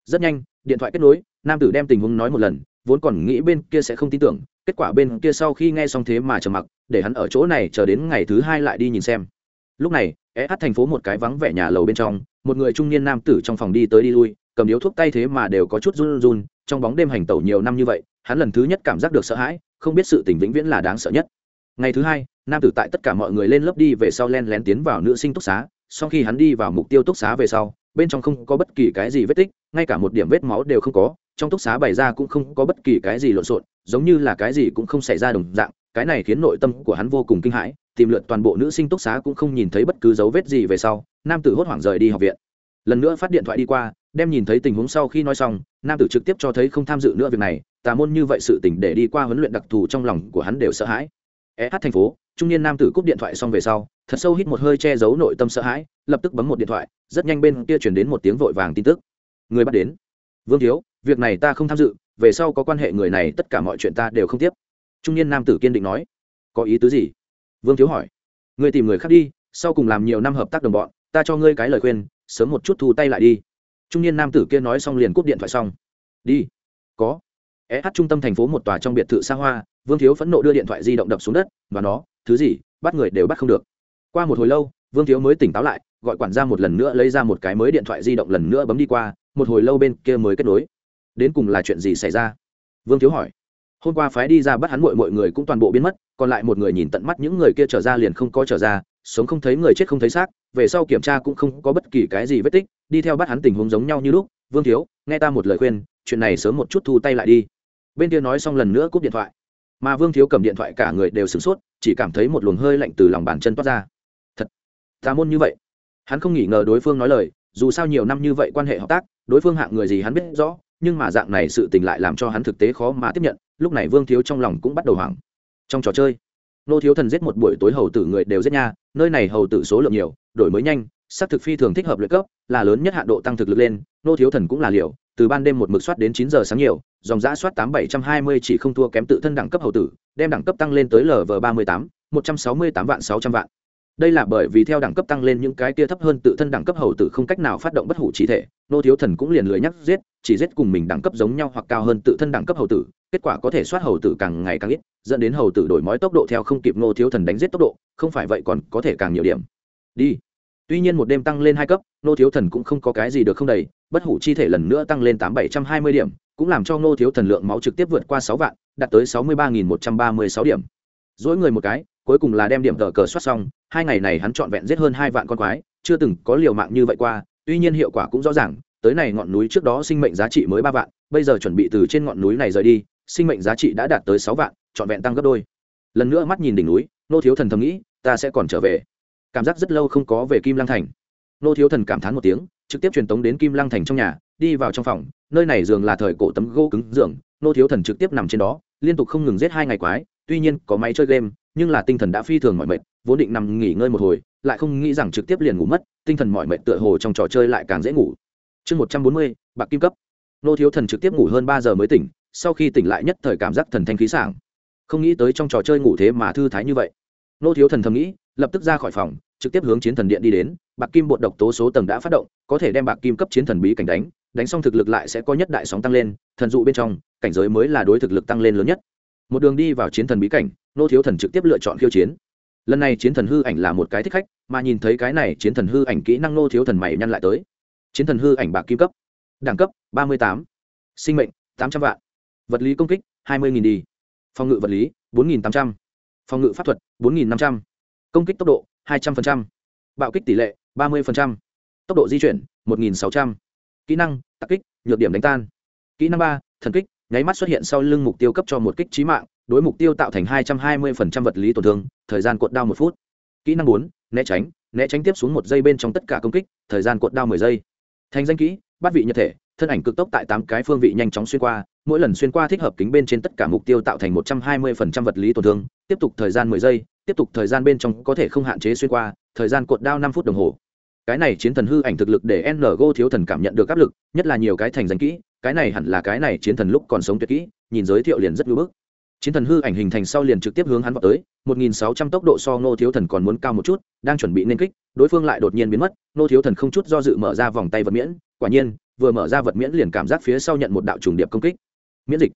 Speaker 1: Rất nhanh điện thoại kết nối, nam tử đem tình huống nói một lần, vốn còn nghĩ bên kia sẽ không tin tưởng, kết quả bên kia sau khi nghe xong thế mà trầm mặc, để hắn ở chỗ này chờ đến ngày thứ hai lại đi nhìn xem. Lúc này é hát thành phố một cái vắng vẻ nhà lầu bên trong, một người trung niên nam tử trong phòng đi tới đi lui, cầm điếu thuốc tay thế mà đều có chút run run, trong bóng đêm hành tẩu nhiều năm như vậy, hắn lần thứ nhất cảm giác được sợ hãi, không biết sự tình vĩnh viễn là đáng sợ nhất. Ngày thứ hai, nam tử tại tất cả mọi người lên lớp đi về sau len lén tiến vào nữ sinh túc xá, sau khi hắn đi vào mục tiêu túc xá về sau bên trong không có bất kỳ cái gì vết tích, ngay cả một điểm vết máu đều không có, trong túc xá bày ra cũng không có bất kỳ cái gì lộn xộn, giống như là cái gì cũng không xảy ra đồng dạng, cái này khiến nội tâm của hắn vô cùng kinh hãi, tìm lượt toàn bộ nữ sinh túc xá cũng không nhìn thấy bất cứ dấu vết gì về sau, nam tử hốt hoảng rời đi học viện. Lần nữa phát điện thoại đi qua, đem nhìn thấy tình huống sau khi nói xong, nam tử trực tiếp cho thấy không tham dự nữa việc này, tà môn như vậy sự tỉnh để đi qua huấn luyện đặc thù trong lòng của hắn đều sợ hãi. Eh thành phố trung niên nam tử cúp điện thoại xong về sau, thật sâu hít một hơi che giấu nội tâm sợ hãi, lập tức bấm một điện thoại, rất nhanh bên kia chuyển đến một tiếng vội vàng tin tức. Người bắt đến. Vương thiếu, việc này ta không tham dự, về sau có quan hệ người này tất cả mọi chuyện ta đều không tiếp. Trung niên nam tử kiên định nói. Có ý tứ gì? Vương thiếu hỏi. Người tìm người khác đi, sau cùng làm nhiều năm hợp tác đồng bọn, ta cho ngươi cái lời khuyên, sớm một chút thu tay lại đi. Trung niên nam tử kia nói xong liền cúp điện thoại xong. Đi. Có. É trung tâm thành phố một tòa trong biệt thự xa hoa, vương thiếu phẫn nộ đưa điện thoại di động đập xuống đất, và nó thứ gì, bắt người đều bắt không được. Qua một hồi lâu, vương thiếu mới tỉnh táo lại, gọi quản gia một lần nữa lấy ra một cái mới điện thoại di động lần nữa bấm đi qua, một hồi lâu bên kia mới kết nối. Đến cùng là chuyện gì xảy ra? Vương thiếu hỏi. Hôm qua phái đi ra bắt hắn mội mọi người cũng toàn bộ biến mất, còn lại một người nhìn tận mắt những người kia trở ra liền không có trở ra, sống không thấy người chết không thấy xác, về sau kiểm tra cũng không có bất kỳ cái gì vết tích, đi theo bắt hắn tình huống giống nhau như lúc. Vương thiếu, nghe ta một lời khuyên, chuyện này sớm một chút thu tay lại đi. Bên kia nói xong lần nữa cúp điện thoại mà vương thiếu cầm điện thoại cả người đều sửng sốt, chỉ cảm thấy một luồng hơi lạnh từ lòng bàn chân toát ra. Thật, tà môn như vậy. Hắn không nghĩ ngờ đối phương nói lời, dù sao nhiều năm như vậy quan hệ hợp tác, đối phương hạng người gì hắn biết rõ, nhưng mà dạng này sự tình lại làm cho hắn thực tế khó mà tiếp nhận, lúc này vương thiếu trong lòng cũng bắt đầu hoảng. Trong trò chơi, nô thiếu thần giết một buổi tối hầu tử người đều giết nha, nơi này hầu tử số lượng nhiều, đổi mới nhanh sắc thực phi thường thích hợp luyện cấp, là lớn nhất hạn độ tăng thực lực lên, nô thiếu thần cũng là liều từ ban đêm một mực soát đến chín giờ sáng nhiều, dòng giã soát tám bảy trăm hai mươi chỉ không thua kém tự thân đẳng cấp hầu tử, đem đẳng cấp tăng lên tới lv ba mươi tám, một trăm sáu mươi tám vạn sáu trăm vạn. Đây là bởi vì theo đẳng cấp tăng lên những cái kia thấp hơn tự thân đẳng cấp hầu tử không cách nào phát động bất hủ chỉ thể, nô thiếu thần cũng liền lười nhắc giết, chỉ giết cùng mình đẳng cấp giống nhau hoặc cao hơn tự thân đẳng cấp hầu tử, kết quả có thể soát hầu tử càng ngày càng ít, dẫn đến hầu tử đổi mói tốc độ theo không kịp nô thiếu thần đánh giết tốc độ, không phải vậy còn có thể càng nhiều điểm. Đi tuy nhiên một đêm tăng lên hai cấp nô thiếu thần cũng không có cái gì được không đầy, bất hủ chi thể lần nữa tăng lên tám bảy trăm hai mươi điểm, cũng làm cho nô thiếu thần lượng máu trực tiếp vượt qua sáu vạn, đạt tới sáu mươi ba nghìn một trăm ba mươi sáu điểm. Dỗi người một cái, cuối cùng là đem điểm tờ cờ soát xong, hai ngày này hắn trọn vẹn giết hơn hai vạn con quái, chưa từng có liều mạng như vậy qua, tuy nhiên hiệu quả cũng rõ ràng, tới này ngọn núi trước đó sinh mệnh giá trị mới ba vạn, bây giờ chuẩn bị từ trên ngọn núi này rời đi, sinh mệnh giá trị đã đạt tới sáu vạn, trọn vẹn tăng gấp đôi. Lần nữa mắt nhìn đỉnh núi nô thiếu thần thầm nghĩ, ta sẽ còn trở về cảm giác rất lâu không có về kim lăng thành. Nô thiếu thần cảm thán một tiếng, trực tiếp truyền tống đến kim lăng thành trong nhà, đi vào trong phòng, nơi này giường là thời cổ tấm gỗ cứng giường, nô thiếu thần trực tiếp nằm trên đó, liên tục không ngừng giết hai ngày quái, tuy nhiên có máy chơi game, nhưng là tinh thần đã phi thường mọi mệt, vốn định nằm nghỉ ngơi một hồi, lại không nghĩ rằng trực tiếp liền ngủ mất, tinh thần mọi mệt tựa hồ trong trò chơi lại càng dễ ngủ. Chương một trăm bốn mươi, bạc kim cấp. Nô thiếu thần trực tiếp ngủ hơn ba giờ mới tỉnh, sau khi tỉnh lại nhất thời cảm giác thần thanh khí sảng. Không nghĩ tới trong trò chơi ngủ thế mà thư thái như vậy. Nô thiếu thần thầm nghĩ lập tức ra khỏi phòng, trực tiếp hướng chiến thần điện đi đến, bạc kim bột độc tố số tầng đã phát động, có thể đem bạc kim cấp chiến thần bí cảnh đánh đánh xong thực lực lại sẽ có nhất đại sóng tăng lên, thần dụ bên trong, cảnh giới mới là đối thực lực tăng lên lớn nhất. Một đường đi vào chiến thần bí cảnh, nô thiếu thần trực tiếp lựa chọn khiêu chiến. Lần này chiến thần hư ảnh là một cái thích khách, mà nhìn thấy cái này chiến thần hư ảnh kỹ năng nô thiếu thần mày nhăn lại tới. Chiến thần hư ảnh bạc kim cấp. Đẳng cấp, ba mươi tám. Sinh mệnh, tám trăm vạn. Vật lý công kích, hai mươi đi. Phòng ngự vật lý, bốn tám trăm. Phòng ngự pháp thuật, bốn năm trăm. linh công kích tốc độ, hai trăm linh bạo kích tỷ lệ, ba mươi tốc độ di chuyển, một sáu trăm. Kỹ năng tạc kích, nhược điểm đánh tan. Kỹ năng ba, thần kích, nháy mắt xuất hiện sau lưng mục tiêu cấp cho một kích trí mạng, đối mục tiêu tạo thành hai trăm hai mươi vật lý tổn thương, thời gian cuộn đao một phút. Kỹ năng bốn, né tránh né tránh tiếp xuống một giây bên trong tất cả công kích, thời gian cuộn đao mười giây. Thành danh kỹ, bắt vị nhật thể, thân ảnh cực tốc tại tám cái phương vị nhanh chóng xuyên qua, mỗi lần xuyên qua thích hợp kính bên trên tất cả mục tiêu tạo thành một trăm hai mươi vật lý tổn thương, tiếp tục thời gian mười giây tiếp tục thời gian bên trong có thể không hạn chế xuyên qua, thời gian cuộn đao năm phút đồng hồ. Cái này chiến thần hư ảnh thực lực để ngo thiếu thần cảm nhận được áp lực, nhất là nhiều cái thành danh kỹ, cái này hẳn là cái này chiến thần lúc còn sống tuyệt kỹ, nhìn giới thiệu liền rất ngưỡng bức. Chiến thần hư ảnh hình thành sau liền trực tiếp hướng hắn vào tới 1.600 tốc độ so ngô thiếu thần còn muốn cao một chút, đang chuẩn bị nên kích, đối phương lại đột nhiên biến mất, ngô thiếu thần không chút do dự mở ra vòng tay vật miễn, quả nhiên, vừa mở ra vật miễn liền cảm giác phía sau nhận một đạo trùng điệp công kích. Miễn dịch.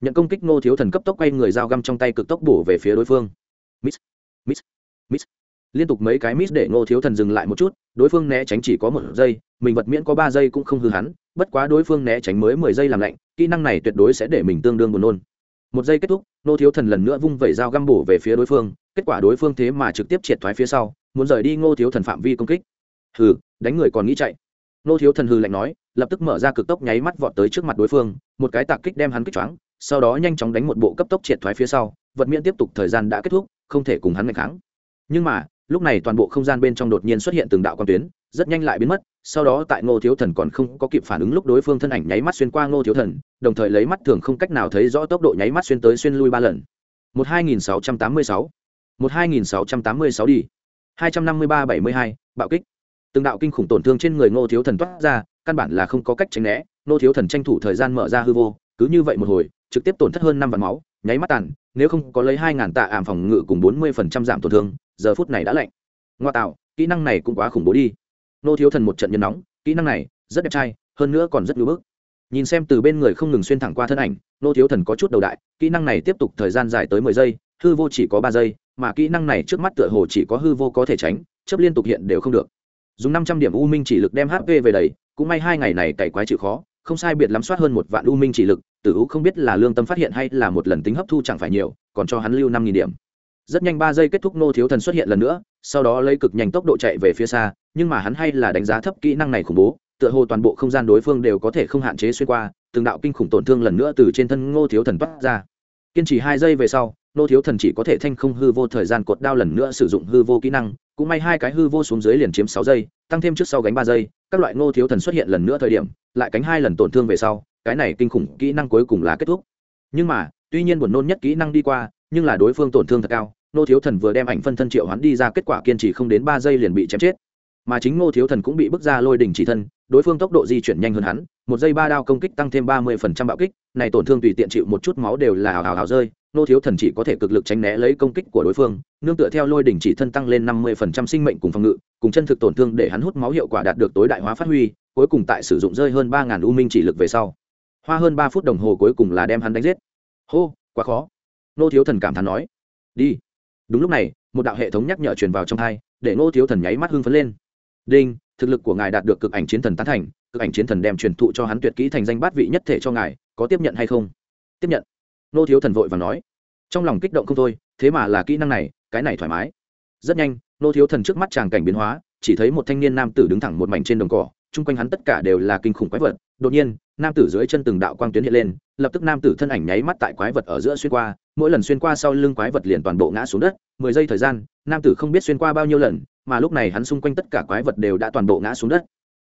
Speaker 1: Nhận công kích ngô thiếu thần cấp tốc quay người dao găm trong tay cực tốc bổ về phía đối phương miss. Miss. Liên tục mấy cái miss để ngô thiếu thần dừng lại một chút, đối phương né tránh chỉ có một giây, mình vật miễn có ba giây cũng không hư hắn, bất quá đối phương né tránh mới mười giây làm lạnh, kỹ năng này tuyệt đối sẽ để mình tương đương buồn nôn. Một giây kết thúc, Ngô thiếu thần lần nữa vung vẩy dao găm bổ về phía đối phương, kết quả đối phương thế mà trực tiếp triệt thoái phía sau, muốn rời đi ngô thiếu thần phạm vi công kích. Hừ, đánh người còn nghĩ chạy. Ngô thiếu thần hừ lạnh nói, lập tức mở ra cực tốc nháy mắt vọt tới trước mặt đối phương, một cái tạc kích đem hắn kích choáng, sau đó nhanh chóng đánh một bộ cấp tốc triệt thoái phía sau, vật miễn tiếp tục thời gian đã kết thúc không thể cùng hắn mạnh kháng. Nhưng mà, lúc này toàn bộ không gian bên trong đột nhiên xuất hiện từng đạo quan tuyến, rất nhanh lại biến mất, sau đó tại ngô thiếu thần còn không có kịp phản ứng lúc đối phương thân ảnh nháy mắt xuyên qua ngô thiếu thần, đồng thời lấy mắt thường không cách nào thấy rõ tốc độ nháy mắt xuyên tới xuyên lui ba lần. Một hai nghìn sáu trăm tám mươi sáu. Một hai nghìn sáu trăm tám mươi sáu đi. Hai trăm năm mươi ba bảy mươi hai, bạo kích. Từng đạo kinh khủng tổn thương trên người ngô thiếu thần toát ra, căn bản là không có cách tránh né, ngô thiếu thần tranh thủ thời gian mở ra hư vô, cứ như vậy một hồi, trực tiếp tổn thất hơn năm vạn máu nháy mắt tàn, nếu không có lấy hai ngàn tạ ảm phòng ngự cùng bốn mươi phần trăm giảm tổn thương, giờ phút này đã lạnh. Ngoa tạo, kỹ năng này cũng quá khủng bố đi. Nô thiếu thần một trận nhân nóng, kỹ năng này rất đẹp trai, hơn nữa còn rất ngưỡng bức. Nhìn xem từ bên người không ngừng xuyên thẳng qua thân ảnh, nô thiếu thần có chút đầu đại, kỹ năng này tiếp tục thời gian dài tới mười giây, hư vô chỉ có ba giây, mà kỹ năng này trước mắt tựa hồ chỉ có hư vô có thể tránh chấp liên tục hiện đều không được. Dùng năm trăm điểm u minh chỉ lực đem hp về đầy, cũng may hai ngày này cày quái chịu khó không sai biệt lắm soát hơn một vạn u minh chỉ lực, tử u không biết là lương tâm phát hiện hay là một lần tính hấp thu chẳng phải nhiều, còn cho hắn lưu năm nghìn điểm. Rất nhanh ba giây kết thúc nô thiếu thần xuất hiện lần nữa, sau đó lấy cực nhanh tốc độ chạy về phía xa, nhưng mà hắn hay là đánh giá thấp kỹ năng này khủng bố, tựa hồ toàn bộ không gian đối phương đều có thể không hạn chế xuyên qua, từng đạo kinh khủng tổn thương lần nữa từ trên thân ngô thiếu thần toát ra. Kiên trì hai giây về sau, ngô thiếu thần chỉ có thể thanh không hư vô thời gian cột đao lần nữa sử dụng hư vô kỹ năng, cũng may hai cái hư vô xuống dưới liền chiếm sáu giây, tăng thêm trước sau gánh ba giây các loại ngô thiếu thần xuất hiện lần nữa thời điểm, lại cánh hai lần tổn thương về sau, cái này kinh khủng kỹ năng cuối cùng là kết thúc. Nhưng mà, tuy nhiên buồn nôn nhất kỹ năng đi qua, nhưng là đối phương tổn thương thật cao nô thiếu thần vừa đem ảnh phân thân triệu hoán đi ra kết quả kiên trì không đến ba giây liền bị chém chết. Mà chính ngô thiếu thần cũng bị bước ra lôi đỉnh chỉ thân, đối phương tốc độ di chuyển nhanh hơn hắn, một giây ba đao công kích tăng thêm ba mươi phần trăm bạo kích, này tổn thương tùy tiện chịu một chút máu đều là hào hào hào rơi nô thiếu thần chỉ có thể cực lực tránh né lấy công kích của đối phương, nương tựa theo lôi đỉnh chỉ thân tăng lên năm mươi phần trăm sinh mệnh cùng phòng ngự, cùng chân thực tổn thương để hắn hút máu hiệu quả đạt được tối đại hóa phát huy, cuối cùng tại sử dụng rơi hơn ba ngàn u minh chỉ lực về sau. Hoa hơn ba phút đồng hồ cuối cùng là đem hắn đánh giết. Hô, quá khó. Nô thiếu thần cảm thán nói. Đi. Đúng lúc này, một đạo hệ thống nhắc nhở truyền vào trong hai để nô thiếu thần nháy mắt hưng phấn lên. Đinh, thực lực của ngài đạt được cực ảnh chiến thần tán thành, cực ảnh chiến thần đem truyền thụ cho hắn tuyệt kỹ thành danh bát vị nhất thể cho ngài, có tiếp nhận hay không? Tiếp nhận nô thiếu thần vội và nói, trong lòng kích động không thôi, thế mà là kỹ năng này, cái này thoải mái. Rất nhanh, nô thiếu thần trước mắt tràng cảnh biến hóa, chỉ thấy một thanh niên nam tử đứng thẳng một mảnh trên đồng cỏ, chung quanh hắn tất cả đều là kinh khủng quái vật. Đột nhiên, nam tử dưới chân từng đạo quang tuyến hiện lên, lập tức nam tử thân ảnh nháy mắt tại quái vật ở giữa xuyên qua, mỗi lần xuyên qua sau lưng quái vật liền toàn bộ ngã xuống đất. Mười giây thời gian, nam tử không biết xuyên qua bao nhiêu lần, mà lúc này hắn xung quanh tất cả quái vật đều đã toàn bộ ngã xuống đất.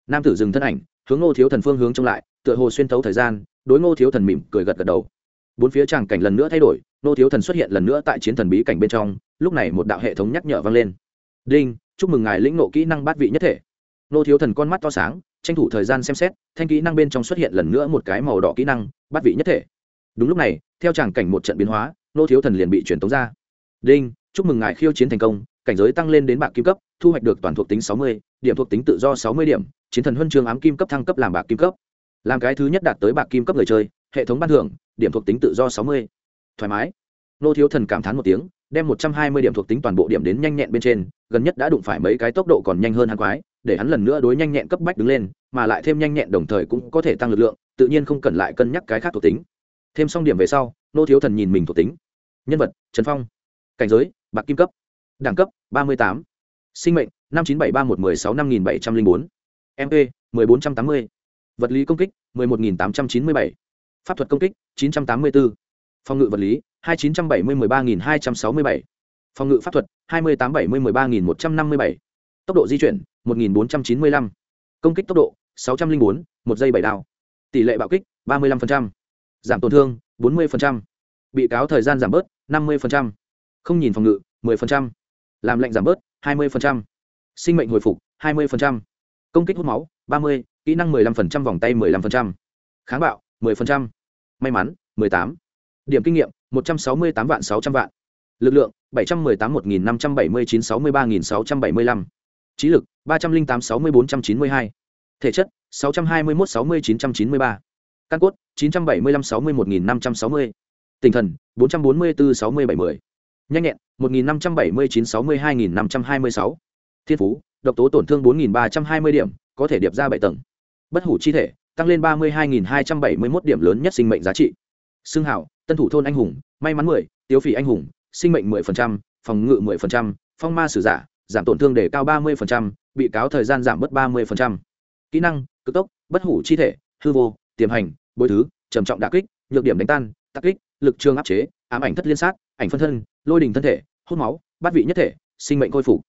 Speaker 1: Nam tử dừng thân ảnh, hướng ngô thiếu thần phương hướng trông lại, tựa hồ xuyên thấu thời gian, đối ngô thiếu thần mỉm cười gật gật đầu bốn phía tràng cảnh lần nữa thay đổi, nô thiếu thần xuất hiện lần nữa tại chiến thần bí cảnh bên trong, lúc này một đạo hệ thống nhắc nhở vang lên. Đinh, chúc mừng ngài lĩnh nộ kỹ năng bát vị nhất thể. Nô thiếu thần con mắt to sáng, tranh thủ thời gian xem xét, thanh kỹ năng bên trong xuất hiện lần nữa một cái màu đỏ kỹ năng, bát vị nhất thể. Đúng lúc này, theo tràng cảnh một trận biến hóa, nô thiếu thần liền bị truyền tống ra. Đinh, chúc mừng ngài khiêu chiến thành công, cảnh giới tăng lên đến bạc kim cấp, thu hoạch được toàn thuộc tính sáu mươi, điểm thuộc tính tự do sáu mươi điểm, chiến thần huân trường ám kim cấp thăng cấp làm bạc kim cấp. Làm cái thứ nhất đạt tới bạc kim cấp người chơi hệ thống ban thưởng, điểm thuộc tính tự do sáu mươi. Thoải mái. Nô thiếu thần cảm thán một tiếng, đem một trăm hai mươi điểm thuộc tính toàn bộ điểm đến nhanh nhẹn bên trên, gần nhất đã đụng phải mấy cái tốc độ còn nhanh hơn hắn quái, để hắn lần nữa đối nhanh nhẹn cấp bách đứng lên, mà lại thêm nhanh nhẹn đồng thời cũng có thể tăng lực lượng, tự nhiên không cần lại cân nhắc cái khác thuộc tính. Thêm xong điểm về sau, nô thiếu thần nhìn mình thuộc tính. Nhân vật, trần phong. Cảnh giới, bạc kim cấp. Đẳng cấp, ba mươi tám. Sinh mệnh, năm chín bảy ba một mươi sáu năm nghìn bảy trăm linh bốn. Mp mười bốn trăm tám mươi. Vật lý công kích, mười một nghìn tám trăm chín mươi bảy pháp thuật công kích 984. phòng ngự vật lý 2970-13267. phòng ngự pháp thuật 2870-13157. tốc độ di chuyển 1495. công kích tốc độ 604, một giây bảy đao tỷ lệ bạo kích 35%. giảm tổn thương 40%. bị cáo thời gian giảm bớt 50%. không nhìn phòng ngự 10%. làm lệnh giảm bớt 20%. sinh mệnh hồi phục 20%. công kích hút máu 30, kỹ năng 15% vòng tay 15%. kháng bạo 10%. may mắn 18. điểm kinh nghiệm 168 vạn 600 vạn. Lực lượng 718 1579 63675 trí lực 308 60 492 thể chất 621 60 993 căn cốt 975.61.560, tinh thần 444 60 70 nhanh nhẹn 1579 62526. thiên phú độc tố tổn thương 4320 điểm có thể điệp ra bảy tầng. Bất hủ chi thể tăng lên 32271 điểm lớn nhất sinh mệnh giá trị xương hảo tân thủ thôn anh hùng may mắn 10, tiêu phỉ anh hùng sinh mệnh 10%, phòng ngự 10%, phong ma sử giả giảm tổn thương để cao 30%, bị cáo thời gian giảm bớt 30%. kỹ năng cực tốc bất hủ chi thể hư vô tiềm hành bối thứ trầm trọng đả kích nhược điểm đánh tan tác kích lực trường áp chế ám ảnh thất liên sát ảnh phân thân lôi đình thân thể hút máu bát vị nhất thể sinh mệnh khôi phục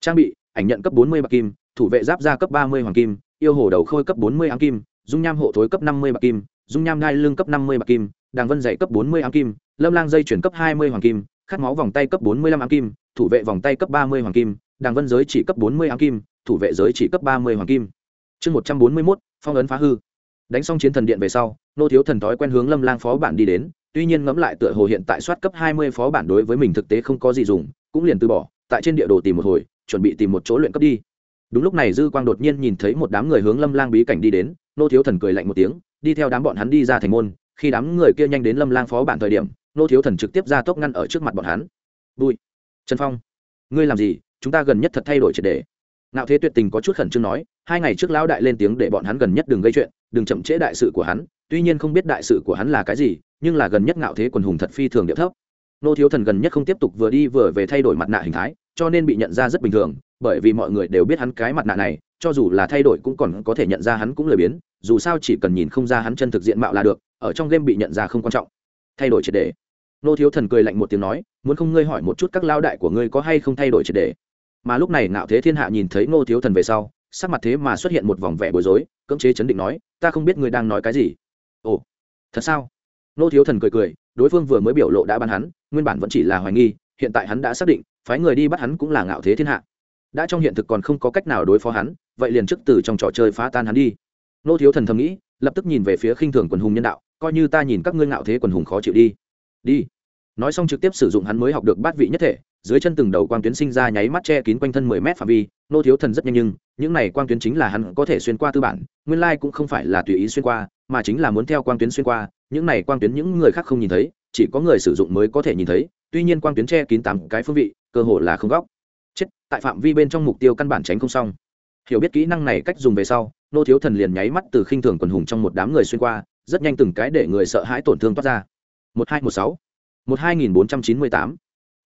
Speaker 1: trang bị ảnh nhận cấp bốn mươi bạc kim thủ vệ giáp ra cấp ba mươi hoàng kim yêu hồ đầu khôi cấp bốn mươi ám kim dung nham hộ thối cấp năm mươi bạc kim, dung nham ngai lưng cấp năm mươi bạc kim, đàng vân dạy cấp bốn mươi ám kim, lâm lang dây chuyển cấp hai mươi hoàng kim, khát máu vòng tay cấp bốn mươi lăm ám kim, thủ vệ vòng tay cấp ba mươi hoàng kim, đàng vân giới chỉ cấp bốn mươi ám kim, thủ vệ giới chỉ cấp ba mươi hoàng kim. Chương một trăm bốn mươi mốt, phong ấn phá hư. Đánh xong chiến thần điện về sau, nô thiếu thần thói quen hướng lâm lang phó bản đi đến, tuy nhiên ngẫm lại tựa hồ hiện tại soát cấp hai mươi phó bản đối với mình thực tế không có gì dùng, cũng liền từ bỏ, tại trên địa đồ tìm một hồi, chuẩn bị tìm một chỗ luyện cấp đi. Đúng lúc này dư quang đột nhiên nhìn thấy một đám người hướng lâm lang bí cảnh đi đến nô thiếu thần cười lạnh một tiếng, đi theo đám bọn hắn đi ra thành môn, khi đám người kia nhanh đến lâm lang phó bản thời điểm, nô thiếu thần trực tiếp ra tốc ngăn ở trước mặt bọn hắn. Bùi, trần phong, ngươi làm gì? Chúng ta gần nhất thật thay đổi triệt đề. Nạo thế tuyệt tình có chút khẩn trương nói, hai ngày trước lão đại lên tiếng để bọn hắn gần nhất đừng gây chuyện, đừng chậm trễ đại sự của hắn, tuy nhiên không biết đại sự của hắn là cái gì, nhưng là gần nhất ngạo thế quần hùng thật phi thường điệu thấp. Nô thiếu thần gần nhất không tiếp tục vừa đi vừa về thay đổi mặt nạ hình thái, cho nên bị nhận ra rất bình thường, bởi vì mọi người đều biết hắn cái mặt nạ này cho dù là thay đổi cũng còn có thể nhận ra hắn cũng lười biến, dù sao chỉ cần nhìn không ra hắn chân thực diện mạo là được, ở trong game bị nhận ra không quan trọng. Thay đổi triệt đề. Nô thiếu thần cười lạnh một tiếng nói, muốn không ngươi hỏi một chút các lao đại của ngươi có hay không thay đổi triệt đề. Mà lúc này ngạo thế thiên hạ nhìn thấy nô thiếu thần về sau, sắc mặt thế mà xuất hiện một vòng vẻ bối rối, cưỡng chế chấn định nói, ta không biết ngươi đang nói cái gì. Ồ, thật sao? Nô thiếu thần cười cười, đối phương vừa mới biểu lộ đã bắn hắn, nguyên bản vẫn chỉ là hoài nghi, hiện tại hắn đã xác định, phái người đi bắt hắn cũng là ngạo thế thiên hạ. Đã trong hiện thực còn không có cách nào đối phó hắn vậy liền trước từ trong trò chơi phá tan hắn đi. Nô thiếu thần thầm nghĩ, lập tức nhìn về phía khinh thường quần hùng nhân đạo, coi như ta nhìn các ngươi ngạo thế quần hùng khó chịu đi. Đi. Nói xong trực tiếp sử dụng hắn mới học được bát vị nhất thể, dưới chân từng đầu quang tuyến sinh ra nháy mắt che kín quanh thân mười mét phạm vi, nô thiếu thần rất nhanh nhưng, những này quang tuyến chính là hắn có thể xuyên qua tư bản, nguyên lai cũng không phải là tùy ý xuyên qua, mà chính là muốn theo quang tuyến xuyên qua, những này quang tuyến những người khác không nhìn thấy, chỉ có người sử dụng mới có thể nhìn thấy, tuy nhiên quang tuyến che kín tám cái phương vị, cơ hồ là không góc. Chết, tại phạm vi bên trong mục tiêu căn bản tránh không xong hiểu biết kỹ năng này cách dùng về sau, nô thiếu thần liền nháy mắt từ khinh thường quần hùng trong một đám người xuyên qua, rất nhanh từng cái để người sợ hãi tổn thương toát ra. Một hai một sáu, một hai nghìn bốn trăm chín mươi tám,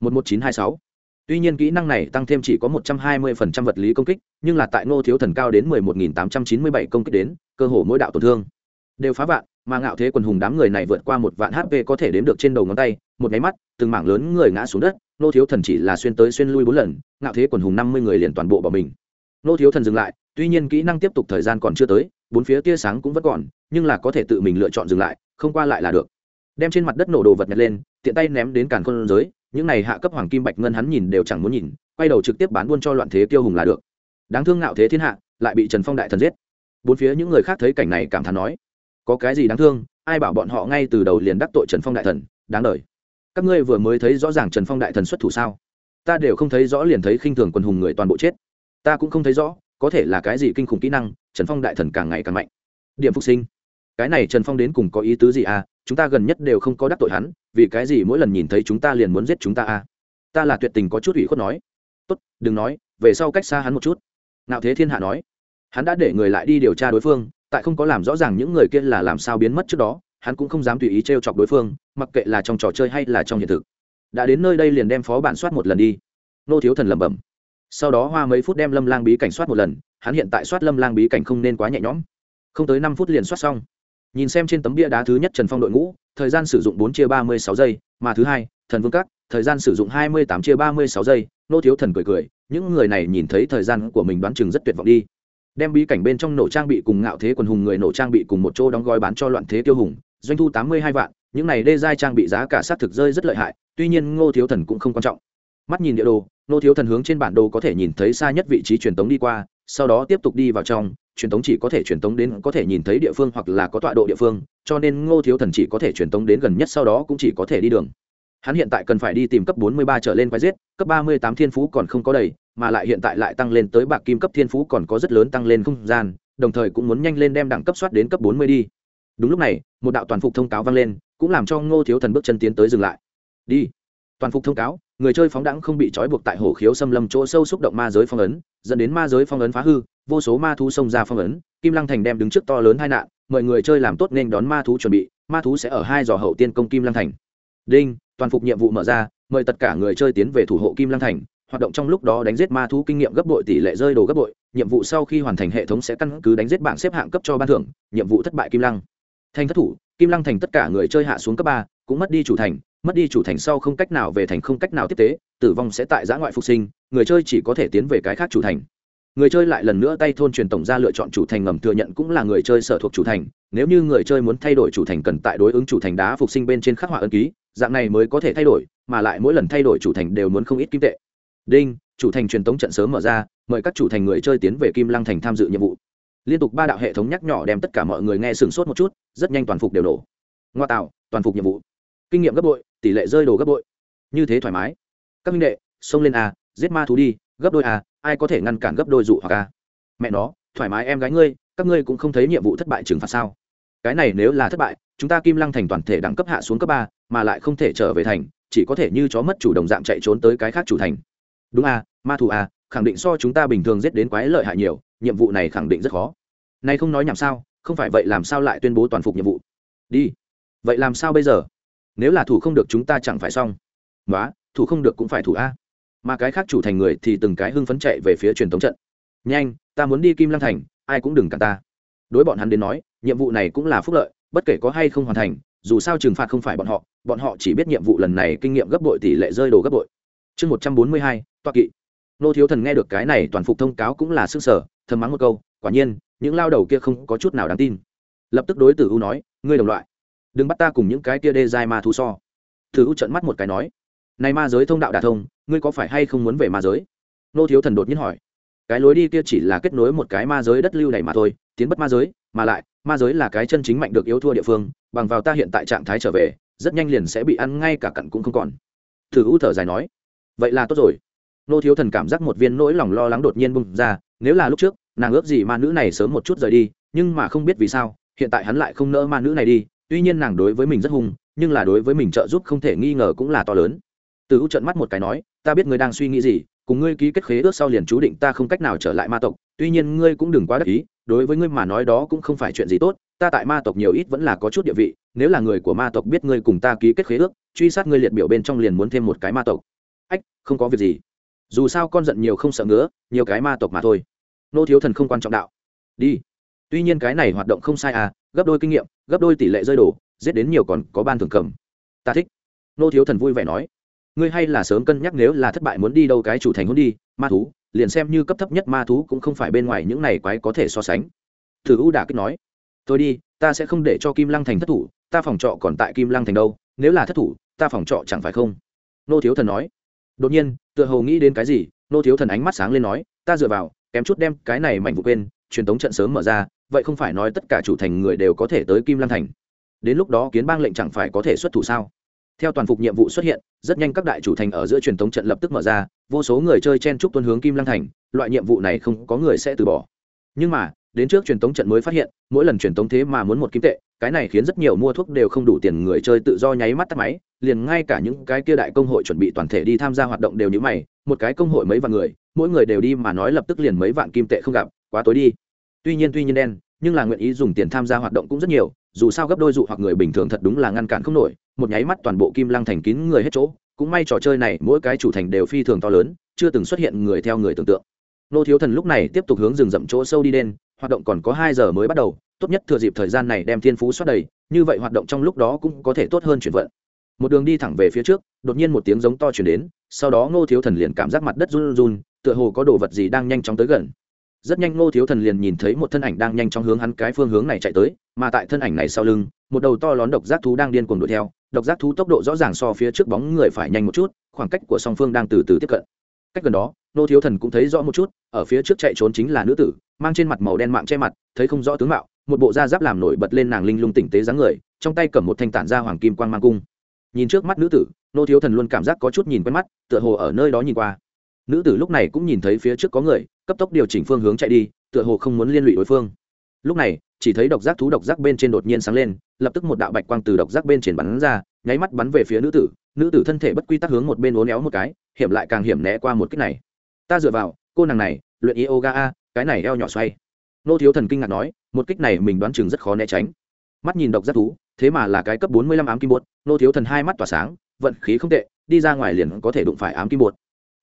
Speaker 1: một một chín hai sáu. Tuy nhiên kỹ năng này tăng thêm chỉ có một trăm hai mươi phần trăm vật lý công kích, nhưng là tại Nô thiếu thần cao đến mười một nghìn tám trăm chín mươi bảy công kích đến, cơ hồ mỗi đạo tổn thương đều phá vạn, mà ngạo thế quần hùng đám người này vượt qua một vạn hp có thể đếm được trên đầu ngón tay, một nháy mắt, từng mảng lớn người ngã xuống đất, nô thiếu thần chỉ là xuyên tới xuyên lui bốn lần, ngạo thế quần hùng năm mươi người liền toàn bộ bỏ mình nô thiếu thần dừng lại, tuy nhiên kỹ năng tiếp tục thời gian còn chưa tới, bốn phía tia sáng cũng vẫn còn, nhưng là có thể tự mình lựa chọn dừng lại, không qua lại là được. Đem trên mặt đất nổ đồ vật nhặt lên, tiện tay ném đến càn con giới, những này hạ cấp hoàng kim bạch ngân hắn nhìn đều chẳng muốn nhìn, quay đầu trực tiếp bán buôn cho loạn thế tiêu hùng là được. Đáng thương ngạo thế thiên hạ, lại bị trần phong đại thần giết. Bốn phía những người khác thấy cảnh này cảm thán nói, có cái gì đáng thương, ai bảo bọn họ ngay từ đầu liền đắc tội trần phong đại thần, đáng đời. Các ngươi vừa mới thấy rõ ràng trần phong đại thần xuất thủ sao? Ta đều không thấy rõ liền thấy khinh thường quần hùng người toàn bộ chết ta cũng không thấy rõ, có thể là cái gì kinh khủng kỹ năng, trần phong đại thần càng ngày càng mạnh. Điểm phục sinh. Cái này trần phong đến cùng có ý tứ gì à? Chúng ta gần nhất đều không có đắc tội hắn, vì cái gì mỗi lần nhìn thấy chúng ta liền muốn giết chúng ta à? Ta là tuyệt tình có chút ủy khuất nói. Tốt, đừng nói, về sau cách xa hắn một chút. Nạo thế thiên hạ nói. Hắn đã để người lại đi điều tra đối phương, tại không có làm rõ ràng những người kia là làm sao biến mất trước đó, hắn cũng không dám tùy ý t r e o chọc đối phương, mặc kệ là trong trò chơi hay là trong hiện thực. Đã đến nơi đây liền đem phó bản soát một lần đi. Nô thiếu thần lẩm bẩm sau đó hoa mấy phút đem lâm lang bí cảnh soát một lần, hắn hiện tại soát lâm lang bí cảnh không nên quá nhẹ nhõm. Không tới năm phút liền soát xong. Nhìn xem trên tấm bia đá thứ nhất trần phong đội ngũ, thời gian sử dụng bốn chia ba mươi sáu giây, mà thứ hai, thần vương các, thời gian sử dụng hai mươi tám chia ba mươi sáu giây, nô thiếu thần cười cười, những người này nhìn thấy thời gian của mình đoán chừng rất tuyệt vọng đi. Đem bí cảnh bên trong nổ trang bị cùng ngạo thế quần hùng người nổ trang bị cùng một chỗ đóng gói bán cho loạn thế tiêu hùng, doanh thu tám mươi hai vạn, những này đê giai trang bị giá cả sát thực rơi rất lợi hại, tuy nhiên ngô thiếu thần cũng không quan trọng. Mắt nhìn địa đồ ngô thiếu thần hướng trên bản đồ có thể nhìn thấy xa nhất vị trí truyền tống đi qua, sau đó tiếp tục đi vào trong, truyền tống chỉ có thể truyền tống đến, có thể nhìn thấy địa phương hoặc là có tọa độ địa phương, cho nên ngô thiếu thần chỉ có thể truyền tống đến gần nhất sau đó cũng chỉ có thể đi đường. Hắn hiện tại cần phải đi tìm cấp 43 trở lên quái giết, cấp 38 thiên phú còn không có đầy, mà lại hiện tại lại tăng lên tới bạc kim cấp thiên phú còn có rất lớn tăng lên không gian, đồng thời cũng muốn nhanh lên đem đẳng cấp soát đến cấp 40 đi. Đúng lúc này, một đạo toàn phục thông cáo vang lên, cũng làm cho ngô thiếu thần bước chân tiến tới dừng lại. Đi. Toàn phục thông cáo người chơi phóng đẳng không bị trói buộc tại hồ khiếu xâm lâm chỗ sâu xúc động ma giới phong ấn, dẫn đến ma giới phong ấn phá hư, vô số ma thú xông ra phong ấn, kim lăng thành đem đứng trước to lớn hai nạn, mời người chơi làm tốt nên đón ma thú chuẩn bị, ma thú sẽ ở hai giò hậu tiên công kim lăng thành. Đinh, toàn phục nhiệm vụ mở ra, mời tất cả người chơi tiến về thủ hộ kim lăng thành, hoạt động trong lúc đó đánh giết ma thú kinh nghiệm gấp bội, tỷ lệ rơi đồ gấp bội, nhiệm vụ sau khi hoàn thành hệ thống sẽ căn cứ đánh giết bảng xếp hạng cấp cho ban thưởng, nhiệm vụ thất bại kim lăng. Thành thất thủ, kim lăng thành tất cả người chơi hạ xuống cấp ba, cũng mất đi chủ thành mất đi chủ thành sau không cách nào về thành không cách nào tiếp tế, tử vong sẽ tại giã ngoại phục sinh, người chơi chỉ có thể tiến về cái khác chủ thành. Người chơi lại lần nữa tay thôn truyền tổng ra lựa chọn chủ thành ngầm thừa nhận cũng là người chơi sở thuộc chủ thành, nếu như người chơi muốn thay đổi chủ thành cần tại đối ứng chủ thành đá phục sinh bên trên khắc họa ân ký, dạng này mới có thể thay đổi, mà lại mỗi lần thay đổi chủ thành đều muốn không ít kim tệ. Đinh, chủ thành truyền tống trận sớm mở ra, mời các chủ thành người chơi tiến về kim lăng thành tham dự nhiệm vụ. Liên tục ba đạo hệ thống nhắc nhỏ đem tất cả mọi người nghe sửng sốt một chút, rất nhanh toàn phục đều nổ. Ngoa tạo, toàn phục nhiệm vụ. Kinh nghiệm gấp bội tỷ lệ rơi đồ gấp bội. Như thế thoải mái. Các minh đệ, xông lên a, giết ma thú đi, gấp đôi a, ai có thể ngăn cản gấp đôi dụ hoặc a? Mẹ nó, thoải mái em gái ngươi, các ngươi cũng không thấy nhiệm vụ thất bại trừng phạt sao? Cái này nếu là thất bại, chúng ta kim lăng thành toàn thể đẳng cấp hạ xuống cấp ba, mà lại không thể trở về thành, chỉ có thể như chó mất chủ đồng dạng chạy trốn tới cái khác chủ thành. Đúng a, ma thù a, khẳng định so chúng ta bình thường giết đến quái lợi hại nhiều, nhiệm vụ này khẳng định rất khó. Nay không nói nhảm sao, không phải vậy làm sao lại tuyên bố toàn phục nhiệm vụ? Đi. Vậy làm sao bây giờ? Nếu là thủ không được chúng ta chẳng phải xong. Nói thủ không được cũng phải thủ a. Mà cái khác chủ thành người thì từng cái hưng phấn chạy về phía truyền thống trận. Nhanh, ta muốn đi kim lăng thành, ai cũng đừng cản ta. Đối bọn hắn đến nói, nhiệm vụ này cũng là phúc lợi, bất kể có hay không hoàn thành, dù sao trừng phạt không phải bọn họ bọn họ chỉ biết nhiệm vụ lần này kinh nghiệm gấp bội tỷ lệ rơi đồ gấp bội. Chương một trăm bốn mươi hai, toa kỵ. Nô thiếu thần nghe được cái này toàn phục thông cáo cũng là s ư ơ n g sở, thầm mắng một câu, quả nhiên, những lao đầu kia không có chút nào đáng tin. Lập tức đối tử u nói, ngươi đồng loại đừng bắt ta cùng những cái kia đê dài ma thú so. Thử u trận mắt một cái nói, này ma giới thông đạo đà thông, ngươi có phải hay không muốn về ma giới? Nô thiếu thần đột nhiên hỏi, cái lối đi kia chỉ là kết nối một cái ma giới đất lưu này mà thôi, tiến bất ma giới, mà lại, ma giới là cái chân chính mạnh được yếu thua địa phương, bằng vào ta hiện tại trạng thái trở về, rất nhanh liền sẽ bị ăn ngay cả cặn cũng không còn. Thử u thở dài nói, vậy là tốt rồi. Nô thiếu thần cảm giác một viên nỗi lòng lo lắng đột nhiên bung ra, nếu là lúc trước, nàng ước gì ma nữ này sớm một chút rời đi, nhưng mà không biết vì sao, hiện tại hắn lại không nỡ ma nữ này đi tuy nhiên nàng đối với mình rất hung, nhưng là đối với mình trợ giúp không thể nghi ngờ cũng là to lớn. Từ u trận mắt một cái nói, ta biết ngươi đang suy nghĩ gì, cùng ngươi ký kết khế ước sau liền chú định ta không cách nào trở lại ma tộc. Tuy nhiên ngươi cũng đừng quá đắc ý, đối với ngươi mà nói đó cũng không phải chuyện gì tốt, ta tại ma tộc nhiều ít vẫn là có chút địa vị, nếu là người của ma tộc biết ngươi cùng ta ký kết khế ước, truy sát ngươi liệt biểu bên trong liền muốn thêm một cái ma tộc. Ách, không có việc gì. Dù sao con giận nhiều không sợ ngứa, nhiều cái ma tộc mà thôi. Nô thiếu thần không quan trọng đạo. Đi. Tuy nhiên cái này hoạt động không sai à gấp đôi kinh nghiệm, gấp đôi tỷ lệ rơi đổ, giết đến nhiều còn có ban thường cầm. Ta thích. Nô thiếu thần vui vẻ nói. Ngươi hay là sớm cân nhắc nếu là thất bại muốn đi đâu cái chủ thành hôn đi, ma thú, liền xem như cấp thấp nhất ma thú cũng không phải bên ngoài những này quái có thể so sánh. Thử u đà kích nói. Tôi đi, ta sẽ không để cho kim lăng thành thất thủ, ta phòng trọ còn tại kim lăng thành đâu, nếu là thất thủ, ta phòng trọ chẳng phải không? Nô thiếu thần nói. Đột nhiên, tựa hồ nghĩ đến cái gì, nô thiếu thần ánh mắt sáng lên nói, ta dựa vào, kém chút đem cái này mạnh vụ quên, truyền tống trận sớm mở ra vậy không phải nói tất cả chủ thành người đều có thể tới kim Lan thành. Đến lúc đó kiến bang lệnh chẳng phải có thể xuất thủ sao? Theo toàn phục nhiệm vụ xuất hiện, rất nhanh các đại chủ thành ở giữa truyền thống trận lập tức mở ra, vô số người chơi chen trúc tuân hướng kim Lan thành, loại nhiệm vụ này không có người sẽ từ bỏ. Nhưng mà, đến trước truyền thống trận mới phát hiện, mỗi lần truyền thống thế mà muốn một kim tệ, cái này khiến rất nhiều mua thuốc đều không đủ tiền người chơi tự do nháy mắt tắt máy, liền ngay cả những cái kia đại công hội chuẩn bị toàn thể đi tham gia hoạt động đều như mày, một cái công hội mấy vạn người, mỗi người đều đi mà nói lập tức liền mấy vạn kim tệ không gặp, quá tối đi tuy nhiên tuy nhiên đen, nhưng là nguyện ý dùng tiền tham gia hoạt động cũng rất nhiều, dù sao gấp đôi dụ hoặc người bình thường thật đúng là ngăn cản không nổi, một nháy mắt toàn bộ kim lăng thành kín người hết chỗ. Cũng may trò chơi này mỗi cái chủ thành đều phi thường to lớn, chưa từng xuất hiện người theo người tưởng tượng. Nô thiếu thần lúc này tiếp tục hướng rừng rậm chỗ sâu đi đen hoạt động còn có hai giờ mới bắt đầu, tốt nhất thừa dịp thời gian này đem thiên phú xuất đầy, như vậy hoạt động trong lúc đó cũng có thể tốt hơn chuyển vận. Một đường đi thẳng về phía trước, đột nhiên một tiếng giống to chuyển đến, sau đó ngô thiếu thần liền cảm giác mặt đất run run, tựa hồ có đồ vật gì đang nhanh chóng tới gần rất nhanh ngô thiếu thần liền nhìn thấy một thân ảnh đang nhanh chóng hướng hắn cái phương hướng này chạy tới, mà tại thân ảnh này sau lưng, một đầu to lón độc giác thú đang điên cuồng đuổi theo. Độc giác thú tốc độ rõ ràng so phía trước bóng người phải nhanh một chút, khoảng cách của song phương đang từ từ tiếp cận. Cách gần đó, Ngô thiếu thần cũng thấy rõ một chút, ở phía trước chạy trốn chính là nữ tử, mang trên mặt màu đen mạng che mặt, thấy không rõ tướng mạo, một bộ da giáp làm nổi bật lên nàng linh lung tỉnh tế dáng người, trong tay cầm một thanh tản da hoàng kim quang mang cung. Nhìn trước mắt nữ tử nô thiếu thần luôn cảm giác có chút nhìn quen mắt, tựa hồ ở nơi đó nhìn qua. Nữ tử lúc này cũng nhìn thấy phía trước có người cấp tốc điều chỉnh phương hướng chạy đi, tựa hồ không muốn liên lụy đối phương. Lúc này, chỉ thấy độc giác thú độc giác bên trên đột nhiên sáng lên, lập tức một đạo bạch quang từ độc giác bên trên bắn ra, nháy mắt bắn về phía nữ tử. Nữ tử thân thể bất quy tắc hướng một bên uốn éo một cái, hiểm lại càng hiểm né qua một cách này. Ta dựa vào, cô nàng này, luyện yoga a, cái này eo nhỏ xoay. Nô thiếu thần kinh ngạc nói, một kích này mình đoán chừng rất khó né tránh. Mắt nhìn độc giác thú, thế mà là cái cấp bốn mươi lăm ám kim bột, nô thiếu thần hai mắt tỏa sáng, vận khí không tệ, đi ra ngoài liền có thể đụng phải ám kim bột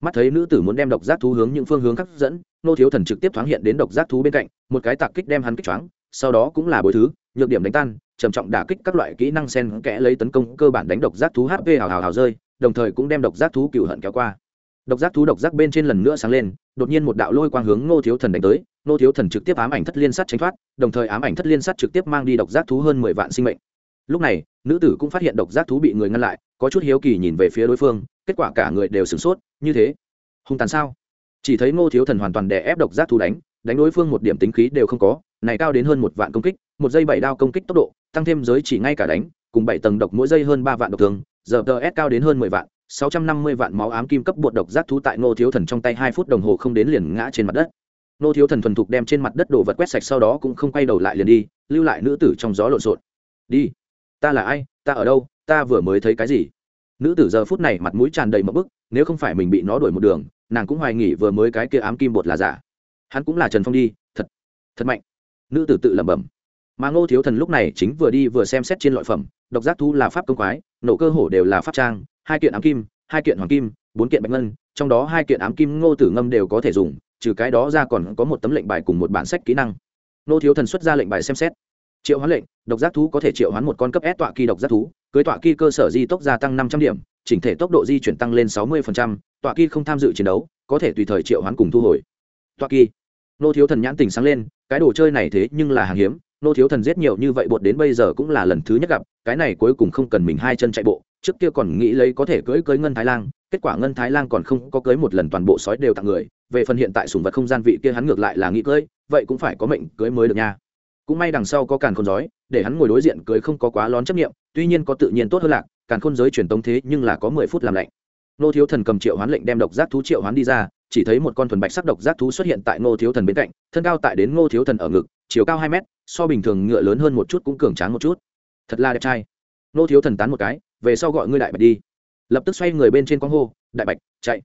Speaker 1: mắt thấy nữ tử muốn đem độc giác thú hướng những phương hướng khác dẫn, nô thiếu thần trực tiếp thoáng hiện đến độc giác thú bên cạnh, một cái tạc kích đem hắn kích choáng, sau đó cũng là bồi thứ, nhược điểm đánh tan, trầm trọng đả kích các loại kỹ năng sen kẽ lấy tấn công, cơ bản đánh độc giác thú hp hào hào hào rơi, đồng thời cũng đem độc giác thú cựu hận kéo qua. Độc giác thú độc giác bên trên lần nữa sáng lên, đột nhiên một đạo lôi quang hướng nô thiếu thần đánh tới, nô thiếu thần trực tiếp ám ảnh thất liên sắt tránh thoát, đồng thời ám ảnh thất liên sắt trực tiếp mang đi độc giác thú hơn mười vạn sinh mệnh. Lúc này, nữ tử cũng phát hiện độc giác thú bị người ngăn lại có chút hiếu kỳ nhìn về phía đối phương, kết quả cả người đều sửng sốt, như thế. Hung tàn sao? Chỉ thấy ngô thiếu thần hoàn toàn đè ép độc giác thú đánh đánh đối phương một điểm tính khí đều không có, này cao đến hơn một vạn công kích, một giây bảy đao công kích tốc độ, tăng thêm giới chỉ ngay cả đánh, cùng bảy tầng độc mỗi giây hơn ba vạn độc thường giờ tờ s cao đến hơn mười vạn, sáu trăm năm mươi vạn máu ám kim cấp bột độc giác thú tại ngô thiếu thần trong tay hai phút đồng hồ không đến liền ngã trên mặt đất. Ngô thiếu thần thuần thục đem trên mặt đất đổ vật quét sạch sau đó cũng không quay đầu lại liền đi, lưu lại nữ tử trong gió lộn xộn. Đi, ta là ai? Ta ở đâu? Ta vừa mới thấy cái gì? Nữ tử giờ phút này mặt mũi tràn đầy mậm bức, nếu không phải mình bị nó đuổi một đường, nàng cũng hoài nghỉ vừa mới cái kia ám kim bột là giả. Hắn cũng là trần phong đi, thật thật mạnh. Nữ tử tự lẩm bẩm. Mà ngô thiếu thần lúc này chính vừa đi vừa xem xét trên loại phẩm, độc giác thú là pháp công quái, nổ cơ hổ đều là pháp trang, hai kiện ám kim, hai kiện hoàng kim, bốn kiện bạch ngân, trong đó hai kiện ám kim ngô tử ngâm đều có thể dùng, trừ cái đó ra còn có một tấm lệnh bài cùng một bản sách kỹ năng. Ngô thiếu thần xuất ra lệnh bài xem xét. Triệu hoán lệnh, độc giác thú có thể triệu hoán một con cấp s tọa kỳ độc giác thú cưới tọa kỳ cơ sở di tốc gia tăng năm trăm điểm, chỉnh thể tốc độ di chuyển tăng lên sáu mươi tọa kỳ không tham dự chiến đấu, có thể tùy thời triệu hoán cùng thu hồi. Tọa kỳ. Nô thiếu thần nhãn tình sáng lên, cái đồ chơi này thế nhưng là hàng hiếm, nô thiếu thần giết nhiều như vậy bột đến bây giờ cũng là lần thứ nhất gặp, cái này cuối cùng không cần mình hai chân chạy bộ, trước kia còn nghĩ lấy có thể cưỡi cưỡi ngân thái lang, kết quả ngân thái lang còn không có cưới một lần toàn bộ sói đều tặng người, về phần hiện tại sùng vật không gian vị kia hắn ngược lại là nghĩ cưới, vậy cũng phải có mệnh cưới mới được nha cũng may đằng sau có càn khôn giói, để hắn ngồi đối diện cưới không có quá lón chấp nghiệm tuy nhiên có tự nhiên tốt hơn lạc, càn khôn giới truyền tống thế nhưng là có mười phút làm lạnh. Nô thiếu thần cầm triệu hoán lệnh đem độc giác thú triệu hoán đi ra, chỉ thấy một con thuần bạch sắc độc giác thú xuất hiện tại ngô thiếu thần bên cạnh, thân cao tại đến ngô thiếu thần ở ngực, chiều cao hai mét, so bình thường ngựa lớn hơn một chút cũng cường tráng một chút. Thật là đẹp trai. Nô thiếu thần tán một cái, về sau gọi ngươi đại bạch đi. Lập tức xoay người bên trên con hô, đại bạch, chạy.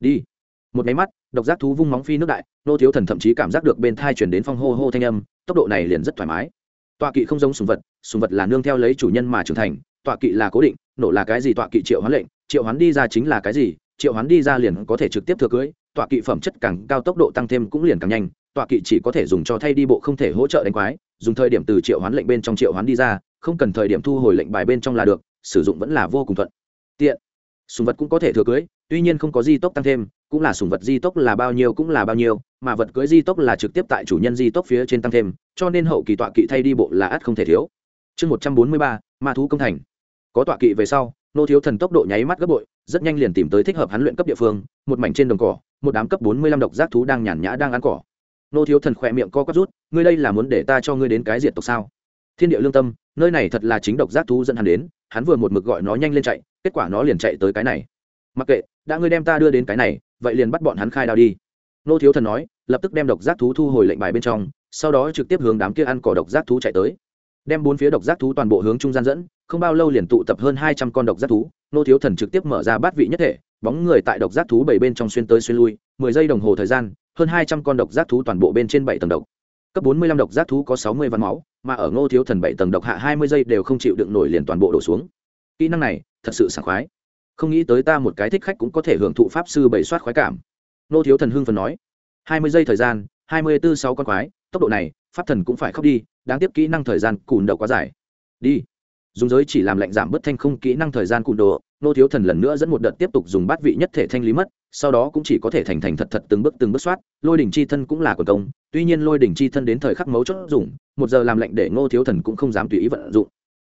Speaker 1: Đi một máy mắt, độc giác thú vung móng phi nước đại, nô thiếu thần thậm chí cảm giác được bên thai chuyển đến phong hô hô thanh âm, tốc độ này liền rất thoải mái. Tọa kỵ không giống sùng vật sùng vật là nương theo lấy chủ nhân mà trưởng thành, tọa kỵ là cố định, nổ là cái gì tọa kỵ triệu hoán lệnh, triệu hoán đi ra chính là cái gì, triệu hoán đi ra liền có thể trực tiếp thừa cưới, tọa kỵ phẩm chất càng cao tốc độ tăng thêm cũng liền càng nhanh, tọa kỵ chỉ có thể dùng cho thay đi bộ không thể hỗ trợ đánh quái, dùng thời điểm từ triệu hoán lệnh bên trong triệu hoán đi ra, không cần thời điểm thu hồi lệnh bài bên trong là được, sử dụng vẫn là vô cùng thuận. Tiện. Sùng vật cũng có thể thừa cưới, tuy nhiên không có di tốc tăng thêm cũng là sùng vật di tốc là bao nhiêu cũng là bao nhiêu, mà vật cưới di tốc là trực tiếp tại chủ nhân di tốc phía trên tăng thêm, cho nên hậu kỳ tọa kỵ thay đi bộ là ắt không thể thiếu. Chương một trăm bốn mươi ba, ma thú công thành. Có tọa kỵ về sau, nô thiếu thần tốc độ nháy mắt gấp bội, rất nhanh liền tìm tới thích hợp hắn luyện cấp địa phương, một mảnh trên đồng cỏ, một đám cấp bốn mươi lăm độc giác thú đang nhàn nhã đang ăn cỏ. Nô thiếu thần khỏe miệng co quắp rút, ngươi đây là muốn để ta cho ngươi đến cái diệt tộc sao? Thiên địa lương tâm, nơi này thật là chính độc giác thú dẫn hắn đến, hắn vừa một mực gọi nó nhanh lên chạy, kết quả nó liền chạy tới cái này mặc kệ, đã ngươi đem ta đưa đến cái này, vậy liền bắt bọn hắn khai đao đi. Nô thiếu thần nói, lập tức đem độc giác thú thu hồi lệnh bài bên trong, sau đó trực tiếp hướng đám kia ăn cỏ độc giác thú chạy tới. Đem bốn phía độc giác thú toàn bộ hướng trung gian dẫn, không bao lâu liền tụ tập hơn hai trăm con độc giác thú. Nô thiếu thần trực tiếp mở ra bát vị nhất thể, bóng người tại độc giác thú bảy bên trong xuyên tới xuyên lui, mười giây đồng hồ thời gian, hơn hai trăm con độc giác thú toàn bộ bên trên bảy tầng độc. Cấp bốn mươi lăm độc giác thú có sáu mươi văn máu, mà ở ngô thiếu thần bảy tầng độc hạ hai mươi giây đều không chịu đựng nổi liền toàn bộ đổ xuống. Kỹ năng này, thật sự sảng khoái không nghĩ tới ta một cái thích khách cũng có thể hưởng thụ pháp sư bảy soát khoái cảm. Nô thiếu thần hưng phần nói, hai mươi giây thời gian, hai mươi tư sáu con quái, tốc độ này, pháp thần cũng phải khóc đi, đáng tiếc kỹ năng thời gian cùn đầu quá dài. Đi. Dùng giới chỉ làm lạnh giảm bớt thanh không kỹ năng thời gian cùn đồ nô thiếu thần lần nữa dẫn một đợt tiếp tục dùng bát vị nhất thể thanh lý mất, sau đó cũng chỉ có thể thành thành thật thật từng bước từng bước soát, lôi đỉnh chi thân cũng là quần công, tuy nhiên lôi đỉnh chi thân đến thời khắc mấu chốt dùng, một giờ làm lạnh để ngô thiếu thần cũng không dám tùy ý vận dụng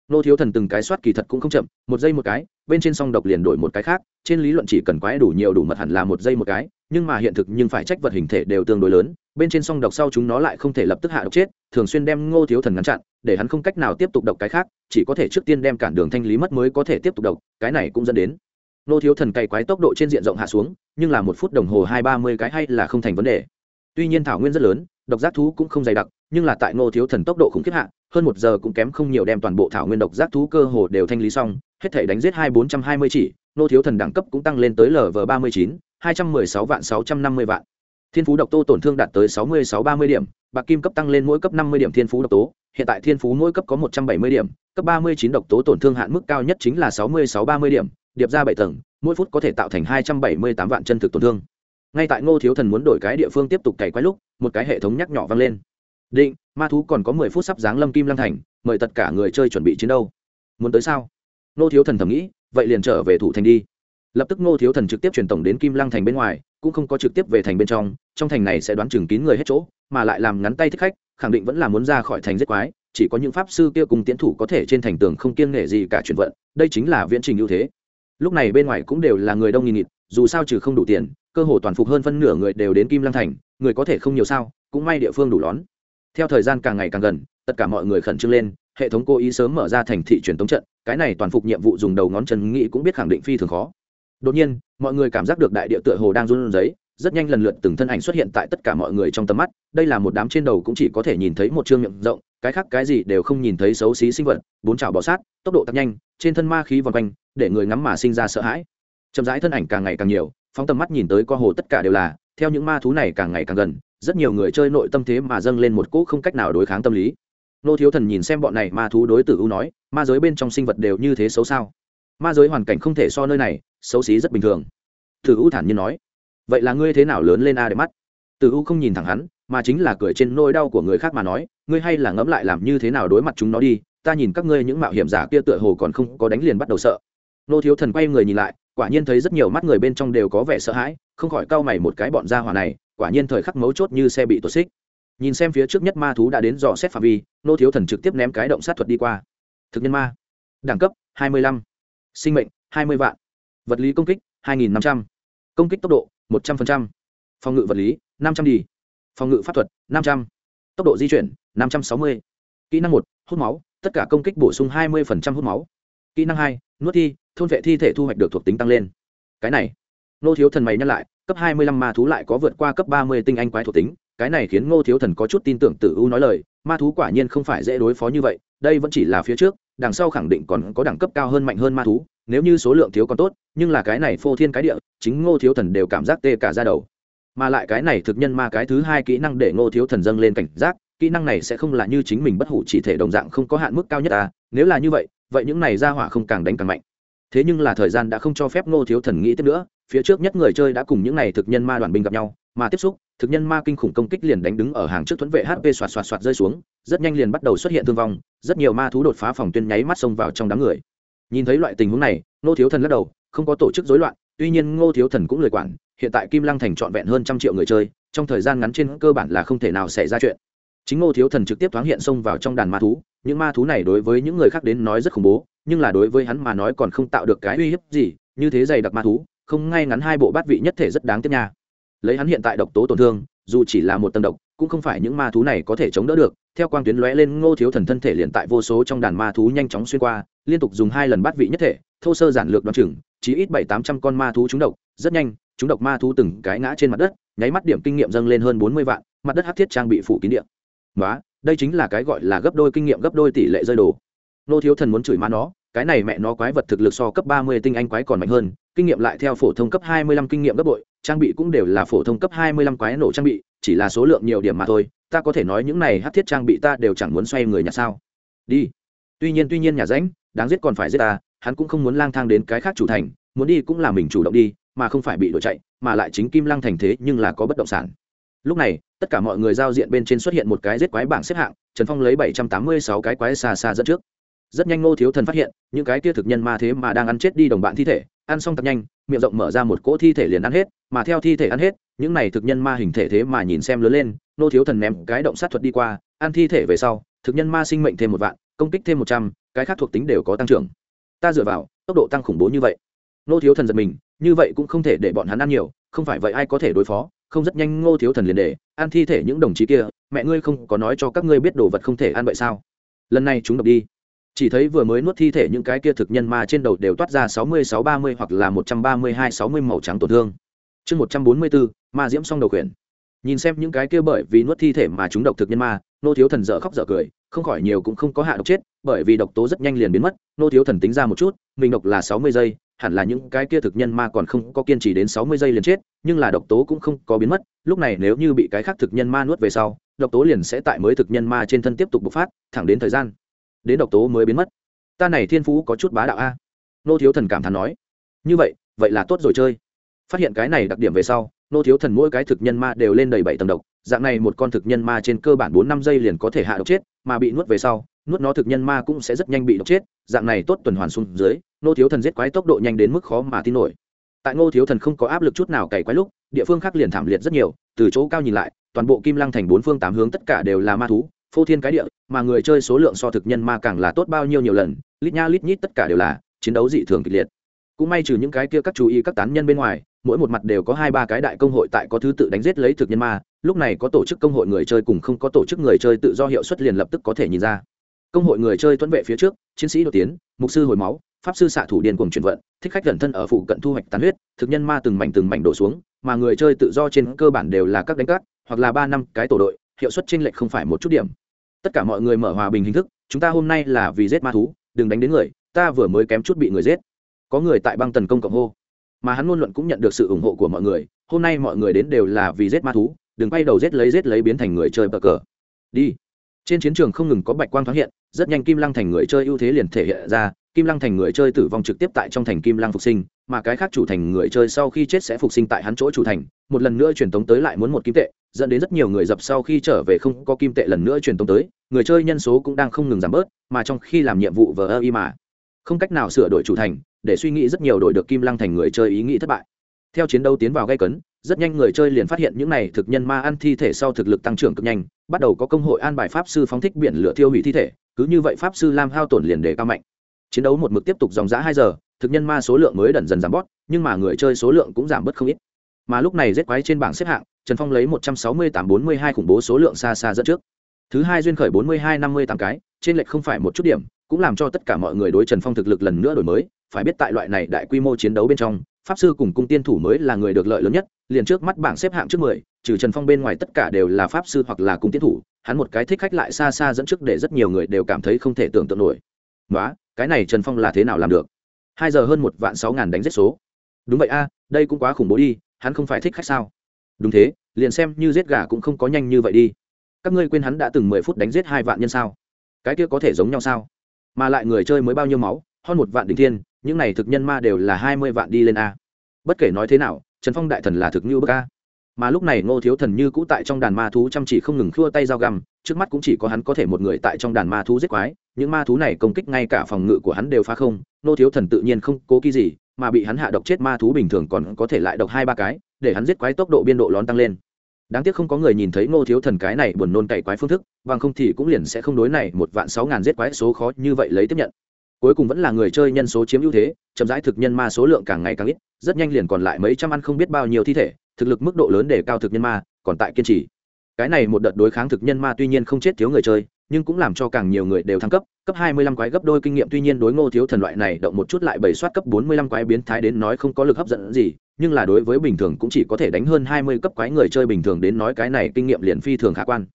Speaker 1: nô thiếu thần từng cái soát kỳ thật cũng không chậm, một giây một cái, bên trên song độc liền đổi một cái khác, trên lý luận chỉ cần quái đủ nhiều đủ mật hẳn là một giây một cái, nhưng mà hiện thực nhưng phải trách vật hình thể đều tương đối lớn, bên trên song độc sau chúng nó lại không thể lập tức hạ độc chết, thường xuyên đem ngô thiếu thần ngăn chặn, để hắn không cách nào tiếp tục độc cái khác, chỉ có thể trước tiên đem cản đường thanh lý mất mới có thể tiếp tục độc, cái này cũng dẫn đến. Ngô thiếu thần cày quái tốc độ trên diện rộng hạ xuống, nhưng là một phút đồng hồ hai ba mươi cái hay là không thành vấn đề. Tuy nhiên thảo nguyên rất lớn độc giác thú cũng không dày đặc, nhưng là tại ngô thiếu thần tốc độ khủng khiếp hạ, hơn một giờ cũng kém không nhiều đem toàn bộ thảo nguyên độc giác thú cơ hồ đều thanh lý xong, hết thể đánh giết hai bốn trăm hai mươi chỉ, ngô thiếu thần đẳng cấp cũng tăng lên tới lv ba mươi chín, hai trăm mười sáu vạn sáu trăm năm mươi vạn. Thiên phú độc tố tổn thương đạt tới sáu mươi sáu ba mươi điểm, bạc kim cấp tăng lên mỗi cấp năm mươi điểm thiên phú độc tố, hiện tại thiên phú mỗi cấp có một trăm bảy mươi điểm, cấp ba mươi chín độc tố tổn thương hạn mức cao nhất chính là sáu mươi sáu ba mươi điểm, điệp ra bảy tầng, mỗi phút có thể tạo thành hai trăm bảy mươi tám vạn chân thực tổn thương ngay tại ngô thiếu thần muốn đổi cái địa phương tiếp tục cày quái lúc, một cái hệ thống nhắc nhỏ vang lên. Định, ma thú còn có mười phút sắp giáng lâm kim Lang thành, mời tất cả người chơi chuẩn bị chiến đâu muốn tới sao? Ngô thiếu thần thầm nghĩ, vậy liền trở về thủ thành đi. Lập tức ngô thiếu thần trực tiếp truyền tổng đến kim Lang thành bên ngoài, cũng không có trực tiếp về thành bên trong trong thành này sẽ đoán chừng kín người hết chỗ, mà lại làm ngắn tay thích khách, khẳng định vẫn là muốn ra khỏi thành giết quái, chỉ có những pháp sư kia cùng tiến thủ có thể trên thành tường không kiêng nể gì cả chuyển vận, đây chính là viễn trình ưu thế. Lúc này bên ngoài cũng đều là người đông nghìn nghịt, dù sao trừ không đủ tiền cơ hồ toàn phục hơn phân nửa người đều đến kim lăng thành, người có thể không nhiều sao, cũng may địa phương đủ lón. Theo thời gian càng ngày càng gần, tất cả mọi người khẩn trương lên, hệ thống cố ý sớm mở ra thành thị truyền tống trận, cái này toàn phục nhiệm vụ dùng đầu ngón chân nghĩ cũng biết khẳng định phi thường khó. Đột nhiên, mọi người cảm giác được đại địa tựa hồ đang run giấy rất nhanh lần lượt từng thân ảnh xuất hiện tại tất cả mọi người trong tầm mắt, đây là một đám trên đầu cũng chỉ có thể nhìn thấy một chương miệng rộng, cái khác cái gì đều không nhìn thấy xấu xí sinh vật, bốn chảo bọ sát, tốc độ tăng nhanh, trên thân ma khí vòng quanh, để người ngắm mà sinh ra sợ hãi. Chậm rãi thân ảnh càng ngày càng nhiều phóng tầm mắt nhìn tới qua hồ tất cả đều là, theo những ma thú này càng ngày càng gần, rất nhiều người chơi nội tâm thế mà dâng lên một cỗ không cách nào đối kháng tâm lý. Nô thiếu thần nhìn xem bọn này ma thú đối tử u nói, ma giới bên trong sinh vật đều như thế xấu sao? Ma giới hoàn cảnh không thể so nơi này, xấu xí rất bình thường. Tử u thản nhiên nói, vậy là ngươi thế nào lớn lên a để mắt? Tử u không nhìn thẳng hắn, mà chính là cười trên nỗi đau của người khác mà nói, ngươi hay là ngẫm lại làm như thế nào đối mặt chúng nó đi, ta nhìn các ngươi những mạo hiểm giả kia tựa hồ còn không có đánh liền bắt đầu sợ. Nô thiếu thần quay người nhìn lại quả nhiên thấy rất nhiều mắt người bên trong đều có vẻ sợ hãi, không khỏi cau mày một cái bọn gia hỏa này, quả nhiên thời khắc mấu chốt như xe bị tuột xích. Nhìn xem phía trước nhất ma thú đã đến dò xét phạm vi, nô thiếu thần trực tiếp ném cái động sát thuật đi qua. Thực nhân ma. Đẳng cấp 25. sinh mệnh 20 vạn. Vật lý công kích 2.500. công kích tốc độ 100%. phòng ngự vật lý, năm trăm đi. Phòng ngự pháp thuật, năm trăm. Tốc độ di chuyển, năm trăm sáu mươi. Kỹ năng một, hút máu. Tất cả công kích bổ sung hai mươi hút máu. Kỹ năng hai nuốt thi, thôn vệ thi thể thu hoạch được thuộc tính tăng lên. Cái này nô thiếu thần mày nhắc lại, cấp hai mươi lăm ma thú lại có vượt qua cấp ba mươi tinh anh quái thuộc tính, cái này khiến ngô thiếu thần có chút tin tưởng tử u nói lời, ma thú quả nhiên không phải dễ đối phó như vậy, đây vẫn chỉ là phía trước, đằng sau khẳng định còn có đẳng cấp cao hơn mạnh hơn ma thú, nếu như số lượng thiếu còn tốt, nhưng là cái này phô thiên cái địa, chính ngô thiếu thần đều cảm giác tê cả ra đầu. Mà lại cái này thực nhân ma cái thứ hai kỹ năng để ngô thiếu thần dâng lên cảnh giác, kỹ năng này sẽ không là như chính mình bất hủ chỉ thể đồng dạng không có hạn mức cao nhất à nếu là như vậy vậy những này ra hỏa không càng đánh càng mạnh. Thế nhưng là thời gian đã không cho phép ngô thiếu thần nghĩ tiếp nữa, phía trước nhất người chơi đã cùng những này thực nhân ma đoàn binh gặp nhau, mà tiếp xúc, thực nhân ma kinh khủng công kích liền đánh đứng ở hàng trước thuẫn vệ hp xoạt xoạt xoạt rơi xuống, rất nhanh liền bắt đầu xuất hiện thương vong, rất nhiều ma thú đột phá phòng tuyên nháy mắt xông vào trong đám người. Nhìn thấy loại tình huống này, ngô thiếu thần lắc đầu, không có tổ chức rối loạn, tuy nhiên ngô thiếu thần cũng lời quản, hiện tại kim lăng thành trọn vẹn hơn trăm triệu người chơi, trong thời gian ngắn trên cơ bản là không thể nào xảy ra chuyện. Chính ngô thiếu thần trực tiếp thoáng hiện xông vào trong đàn ma thú những ma thú này đối với những người khác đến nói rất khủng bố, nhưng là đối với hắn mà nói còn không tạo được cái uy hiếp gì, như thế dày đặc ma thú, không ngay ngắn hai bộ bát vị nhất thể rất đáng tiếc nha. Lấy hắn hiện tại độc tố tổn thương, dù chỉ là một tầng độc, cũng không phải những ma thú này có thể chống đỡ được. Theo quang tuyến lóe lên, ngô thiếu thần thân thể liền tại vô số trong đàn ma thú nhanh chóng xuyên qua, liên tục dùng hai lần bát vị nhất thể, thô sơ giản lược đoạn chừng, chỉ ít bảy tám trăm con ma thú trúng độc, rất nhanh, chúng độc ma thú từng cái ngã trên mặt đất, nháy mắt điểm kinh nghiệm dâng lên hơn bốn mươi vạn, mặt đất hát thiết trang bị phủ kín điện nói đây chính là cái gọi là gấp đôi kinh nghiệm, gấp đôi tỷ lệ rơi đồ. Nô thiếu thần muốn chửi má nó, cái này mẹ nó quái vật thực lực so cấp ba mươi tinh anh quái còn mạnh hơn, kinh nghiệm lại theo phổ thông cấp hai mươi lăm kinh nghiệm gấp bội, trang bị cũng đều là phổ thông cấp hai mươi lăm quái nổ trang bị, chỉ là số lượng nhiều điểm mà thôi, ta có thể nói những này hát thiết trang bị ta đều chẳng muốn xoay người nhà sao. Đi. Tuy nhiên tuy nhiên nhà ránh đáng giết còn phải giết ta, hắn cũng không muốn lang thang đến cái khác chủ thành, muốn đi cũng là mình chủ động đi, mà không phải bị đuổi chạy, mà lại chính kim lăng thành thế nhưng là có bất động sản lúc này, tất cả mọi người giao diện bên trên xuất hiện một cái giết quái bảng xếp hạng, trần phong lấy bảy trăm tám mươi sáu cái quái xa xa dẫn trước. Rất nhanh ngô thiếu thần phát hiện, những cái kia thực nhân ma thế mà đang ăn chết đi đồng bạn thi thể, ăn xong thật nhanh, miệng rộng mở ra một cỗ thi thể liền ăn hết, mà theo thi thể ăn hết, những này thực nhân ma hình thể thế mà nhìn xem lớn lên, ngô thiếu thần ném cái động sát thuật đi qua, ăn thi thể về sau, thực nhân ma sinh mệnh thêm một vạn, công kích thêm một trăm, cái khác thuộc tính đều có tăng trưởng. Ta dựa vào, tốc độ tăng khủng bố như vậy. Ngô thiếu thần giật mình, như vậy cũng không thể để bọn hắn ăn nhiều, không phải vậy ai có thể đối phó không rất nhanh ngô thiếu thần liền để ăn thi thể những đồng chí kia, mẹ ngươi không có nói cho các ngươi biết đồ vật không thể ăn vậy sao? Lần này chúng độc đi. Chỉ thấy vừa mới nuốt thi thể những cái kia thực nhân ma trên đầu đều toát ra sáu mươi sáu ba mươi hoặc là một trăm ba mươi hai sáu mươi màu trắng tổn thương. Chương một trăm bốn mươi bốn ma diễm xong đầu quyển nhìn xem những cái kia bởi vì nuốt thi thể mà chúng độc thực nhân ma nô thiếu thần dở khóc dở cười, không khỏi nhiều cũng không có hạ độc chết, bởi vì độc tố rất nhanh liền biến mất nô thiếu thần tính ra một chút, mình độc là sáu mươi giây hẳn là những cái kia thực nhân ma còn không có kiên trì đến sáu mươi giây liền chết, nhưng là độc tố cũng không có biến mất, lúc này nếu như bị cái khác thực nhân ma nuốt về sau, độc tố liền sẽ tại mới thực nhân ma trên thân tiếp tục bộc phát, thẳng đến thời gian, đến độc tố mới biến mất. Ta này thiên phú có chút bá đạo a. Nô thiếu thần cảm thán nói. Như vậy vậy là tốt rồi chơi. Phát hiện cái này đặc điểm về sau, nô thiếu thần mỗi cái thực nhân ma đều lên đầy bảy tầng độc, dạng này một con thực nhân ma trên cơ bản bốn năm giây liền có thể hạ độc chết, mà bị nuốt về sau, nuốt nó thực nhân ma cũng sẽ rất nhanh bị độc chết, dạng này tốt tuần hoàn xuống dưới nô thiếu thần giết quái tốc độ nhanh đến mức khó mà tin nổi. Tại ngô thiếu thần không có áp lực chút nào cày quái lúc, địa phương khác liền thảm liệt rất nhiều, từ chỗ cao nhìn lại, toàn bộ kim lăng thành bốn phương tám hướng tất cả đều là ma thú, phô thiên cái địa, mà người chơi số lượng so thực nhân ma càng là tốt bao nhiêu nhiều lần, lít nha lít nhít tất cả đều là chiến đấu dị thường kịch liệt. Cũng may trừ những cái kia các chú ý các tán nhân bên ngoài, mỗi một mặt đều có hai ba cái đại công hội tại có thứ tự đánh giết lấy thực nhân ma, lúc này có tổ chức công hội người chơi cùng không có tổ chức người chơi tự do hiệu suất liền lập tức có thể nhìn ra. Công hội người chơi tuấn vệ phía trước, chiến sĩ đột tiến, mục sư hồi máu pháp sư xạ thủ điên cuồng chuyển vận, thích khách gần thân ở phụ cận thu hoạch tán huyết, thực nhân ma từng mảnh từng mảnh đổ xuống, mà người chơi tự do trên cơ bản đều là các đánh cát, hoặc là ba năm cái tổ đội, hiệu suất chênh lệch không phải một chút điểm. Tất cả mọi người mở hòa bình hình thức, chúng ta hôm nay là vì giết ma thú, đừng đánh đến người, ta vừa mới kém chút bị người giết. Có người tại băng tần công cộng hô, mà hắn ngôn luận cũng nhận được sự ủng hộ của mọi người, hôm nay mọi người đến đều là vì giết ma thú, đừng quay đầu giết lấy giết lấy biến thành người chơi bờ cờ. Đi. Trên chiến trường không ngừng có bạch quang thoáng hiện, rất nhanh kim lăng thành người chơi ưu thế liền thể hiện ra kim lăng thành người chơi tử vong trực tiếp tại trong thành kim lăng phục sinh, mà cái khác chủ thành người chơi sau khi chết sẽ phục sinh tại hắn chỗ chủ thành. Một lần nữa truyền tống tới lại muốn một kim tệ, dẫn đến rất nhiều người dập sau khi trở về không có kim tệ lần nữa truyền tống tới, người chơi nhân số cũng đang không ngừng giảm bớt, mà trong khi làm nhiệm vụ vờ ơ y mà. Không cách nào sửa đổi chủ thành, để suy nghĩ rất nhiều đổi được kim lăng thành người chơi ý nghĩ thất bại. Theo chiến đấu tiến vào gây cấn, rất nhanh người chơi liền phát hiện những này thực nhân ma ăn thi thể sau thực lực tăng trưởng cực nhanh, bắt đầu có công hội an bài pháp sư phóng thích biển lửa thiêu hủy thi thể, cứ như vậy pháp sư lam hao tổn liền để cao mạnh chiến đấu một mực tiếp tục dòng giã hai giờ, thực nhân ma số lượng mới dần dần giảm bót nhưng mà người chơi số lượng cũng giảm bớt không ít. Mà lúc này rết quái trên bảng xếp hạng, trần phong lấy một trăm sáu mươi tám bốn mươi hai khủng bố số lượng xa xa dẫn trước. Thứ hai duyên khởi bốn mươi hai năm mươi tám cái, trên lệch không phải một chút điểm, cũng làm cho tất cả mọi người đối trần phong thực lực lần nữa đổi mới. Phải biết tại loại này đại quy mô chiến đấu bên trong, pháp sư cùng cung tiên thủ mới là người được lợi lớn nhất, liền trước mắt bảng xếp hạng trước mười, trừ trần phong bên ngoài tất cả đều là pháp sư hoặc là cung tiên thủ, hắn một cái thích khách lại xa xa dẫn trước để rất nhiều người đều cảm thấy không thể tưởng tượng nổi nói cái này trần phong là thế nào làm được? Hai giờ hơn một vạn sáu ngàn đánh giết số. Đúng vậy a, đây cũng quá khủng bố đi, hắn không phải thích khách sao? Đúng thế, liền xem như giết gà cũng không có nhanh như vậy đi. Các ngươi quên hắn đã từng mười phút đánh giết hai vạn nhân sao? Cái kia có thể giống nhau sao? Mà lại người chơi mới bao nhiêu máu, hơn một vạn đỉnh thiên, những này thực nhân ma đều là hai mươi vạn đi lên a. Bất kể nói thế nào, trần phong đại thần là thực như bức a. Mà lúc này ngô thiếu thần như cũ tại trong đàn ma thú chăm chỉ không ngừng khua tay dao găm, trước mắt cũng chỉ có hắn có thể một người tại trong đàn ma thú giết quái những ma thú này công kích ngay cả phòng ngự của hắn đều phá không ngô thiếu thần tự nhiên không cố kỳ gì, mà bị hắn hạ độc chết ma thú bình thường còn có thể lại độc hai ba cái, để hắn giết quái tốc độ biên độ lón tăng lên. Đáng tiếc không có người nhìn thấy ngô thiếu thần cái này buồn nôn cày quái phương thức, bằng không thì cũng liền sẽ không đối này một vạn sáu ngàn giết quái số khó như vậy lấy tiếp nhận. Cuối cùng vẫn là người chơi nhân số chiếm ưu thế, chậm rãi thực nhân ma số lượng càng ngày càng ít, rất nhanh liền còn lại mấy trăm ăn không biết bao nhiêu thi thể, thực lực mức độ lớn để cao thực nhân ma, còn tại kiên trì. Cái này một đợt đối kháng thực nhân ma tuy nhiên không chết thiếu người chơi nhưng cũng làm cho càng nhiều người đều thăng cấp. Cấp hai mươi lăm quái gấp đôi kinh nghiệm, tuy nhiên đối ngô thiếu thần loại này động một chút lại bảy soát cấp bốn mươi lăm quái biến thái đến nói không có lực hấp dẫn gì, nhưng là đối với bình thường cũng chỉ có thể đánh hơn hai mươi cấp quái người chơi bình thường đến nói cái này kinh nghiệm liền phi thường khả quan.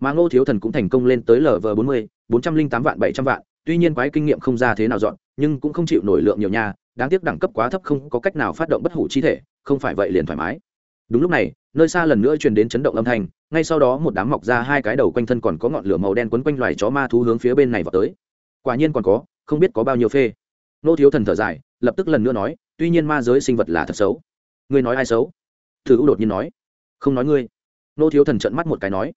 Speaker 1: Mà ngô thiếu thần cũng thành công lên tới lv bốn mươi, bốn trăm linh tám vạn, bảy trăm vạn, tuy nhiên quái kinh nghiệm không ra thế nào dọn, nhưng cũng không chịu nổi lượng nhiều nha, đáng tiếc đẳng cấp quá thấp không có cách nào phát động bất hủ chi thể, không phải vậy liền thoải mái. Đúng lúc này nơi xa lần nữa truyền đến chấn động âm thanh, ngay sau đó một đám mọc ra hai cái đầu quanh thân còn có ngọn lửa màu đen quấn quanh loài chó ma thú hướng phía bên này vào tới. Quả nhiên còn có, không biết có bao nhiêu phê. Nô thiếu thần thở dài, lập tức lần nữa nói, tuy nhiên ma giới sinh vật là thật xấu. Ngươi nói ai xấu? Thử u đột nhiên nói. Không nói ngươi. Nô thiếu thần trợn mắt một cái nói.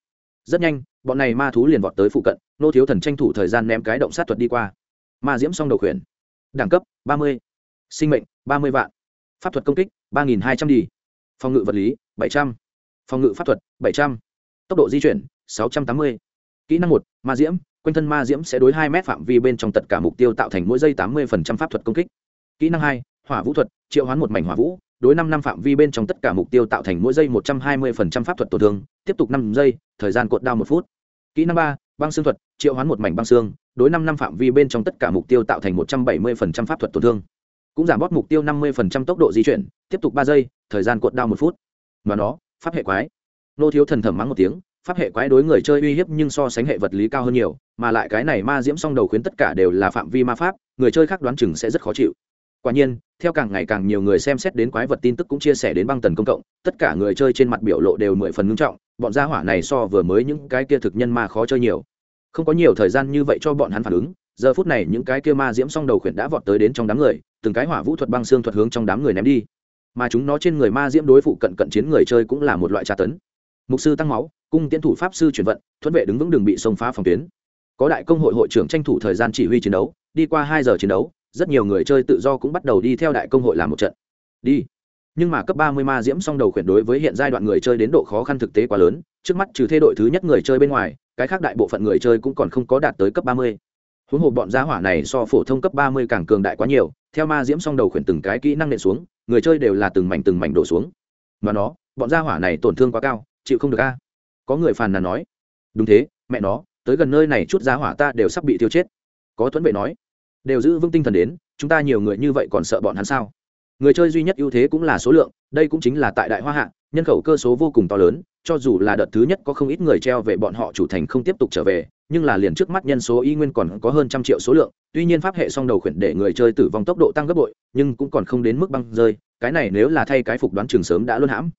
Speaker 1: Rất nhanh, bọn này ma thú liền vọt tới phụ cận, nô thiếu thần tranh thủ thời gian ném cái động sát thuật đi qua. Ma diễm xong đầu khuyển. Đẳng cấp, ba mươi. Sinh mệnh, ba mươi vạn. Pháp thuật công kích, ba nghìn hai trăm đi. Phòng ngự vật lý bảy trăm. Phòng ngự pháp thuật, bảy trăm. Tốc độ di chuyển, sáu trăm tám mươi. Kỹ năng một, ma diễm. Quanh thân ma diễm sẽ đối hai mét phạm vi bên trong tất cả mục tiêu tạo thành mỗi giây tám mươi pháp thuật công kích. Kỹ năng hai, hỏa vũ thuật, triệu hoán một mảnh hỏa vũ, đối năm năm phạm vi bên trong tất cả mục tiêu tạo thành mỗi giây một trăm hai mươi pháp thuật tổn thương, tiếp tục năm giây, thời gian cột đao một phút. Kỹ năng ba, băng xương thuật, triệu hoán một mảnh băng xương, đối năm năm phạm vi bên trong tất cả mục tiêu tạo thành một trăm bảy mươi pháp thuật tổn thương. Cũng giảm bớt mục tiêu năm mươi tốc độ di chuyển, tiếp tục ba giây, thời gian cột đao một phút mà nó, pháp hệ quái. Nô thiếu thần thẩm mắng một tiếng, pháp hệ quái đối người chơi uy hiếp nhưng so sánh hệ vật lý cao hơn nhiều, mà lại cái này ma diễm song đầu khuyến tất cả đều là phạm vi ma pháp, người chơi khác đoán chừng sẽ rất khó chịu. Quả nhiên, theo càng ngày càng nhiều người xem xét đến quái vật tin tức cũng chia sẻ đến băng tần công cộng, tất cả người chơi trên mặt biểu lộ đều mười phần ngưng trọng, bọn gia hỏa này so vừa mới những cái kia thực nhân ma khó chơi nhiều. Không có nhiều thời gian như vậy cho bọn hắn phản ứng, giờ phút này những cái kia ma diễm song đầu khuyển đã vọt tới đến trong đám người, từng cái hỏa vũ thuật băng xương thuật hướng trong đám người ném đi mà chúng nó trên người ma diễm đối phụ cận cận chiến người chơi cũng là một loại tra tấn. Mục sư tăng máu, cung tiến thủ pháp sư chuyển vận, thuận vệ đứng vững đường bị xông phá phòng tuyến. Có đại công hội hội trưởng tranh thủ thời gian chỉ huy chiến đấu, đi qua hai giờ chiến đấu, rất nhiều người chơi tự do cũng bắt đầu đi theo đại công hội làm một trận. Đi. Nhưng mà cấp ba mươi ma diễm song đầu khuyển đối với hiện giai đoạn người chơi đến độ khó khăn thực tế quá lớn, trước mắt trừ thê đội thứ nhất người chơi bên ngoài, cái khác đại bộ phận người chơi cũng còn không có đạt tới cấp ba mươi. Huống hồ bọn gia hỏa này so phổ thông cấp ba mươi càng cường đại quá nhiều, theo ma diễm song đầu khuyển từng cái kỹ năng nện xuống người chơi đều là từng mảnh từng mảnh đổ xuống. Mà nó, bọn gia hỏa này tổn thương quá cao, chịu không được a. Có người phàn nàn nói, đúng thế, mẹ nó, tới gần nơi này chút gia hỏa ta đều sắp bị tiêu chết. Có tuấn vệ nói, đều giữ vững tinh thần đến, chúng ta nhiều người như vậy còn sợ bọn hắn sao? Người chơi duy nhất ưu thế cũng là số lượng, đây cũng chính là tại đại hoa hạ, nhân khẩu cơ số vô cùng to lớn, cho dù là đợt thứ nhất có không ít người treo về bọn họ chủ thành không tiếp tục trở về nhưng là liền trước mắt nhân số y nguyên còn có hơn trăm triệu số lượng, tuy nhiên pháp hệ song đầu khuyển để người chơi tử vong tốc độ tăng gấp bội, nhưng cũng còn không đến mức băng rơi, cái này nếu là thay cái phục đoán trường sớm đã luôn hãm.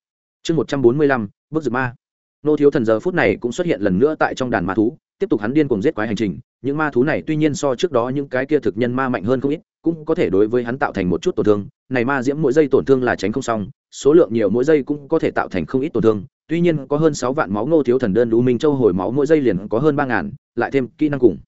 Speaker 1: Chương một trăm bốn mươi lăm, bức dược ma. Nô thiếu thần giờ phút này cũng xuất hiện lần nữa tại trong đàn ma thú, tiếp tục hắn điên cùng giết quái hành trình, những ma thú này tuy nhiên so trước đó những cái kia thực nhân ma mạnh hơn không ít, cũng có thể đối với hắn tạo thành một chút tổn thương, này ma diễm mỗi giây tổn thương là tránh không xong, số lượng nhiều mỗi giây cũng có thể tạo thành không ít tổn thương tuy nhiên có hơn sáu vạn máu ngô thiếu thần đơn đu minh châu hồi máu mỗi giây liền có hơn ba ngàn, lại thêm kỹ năng cùng.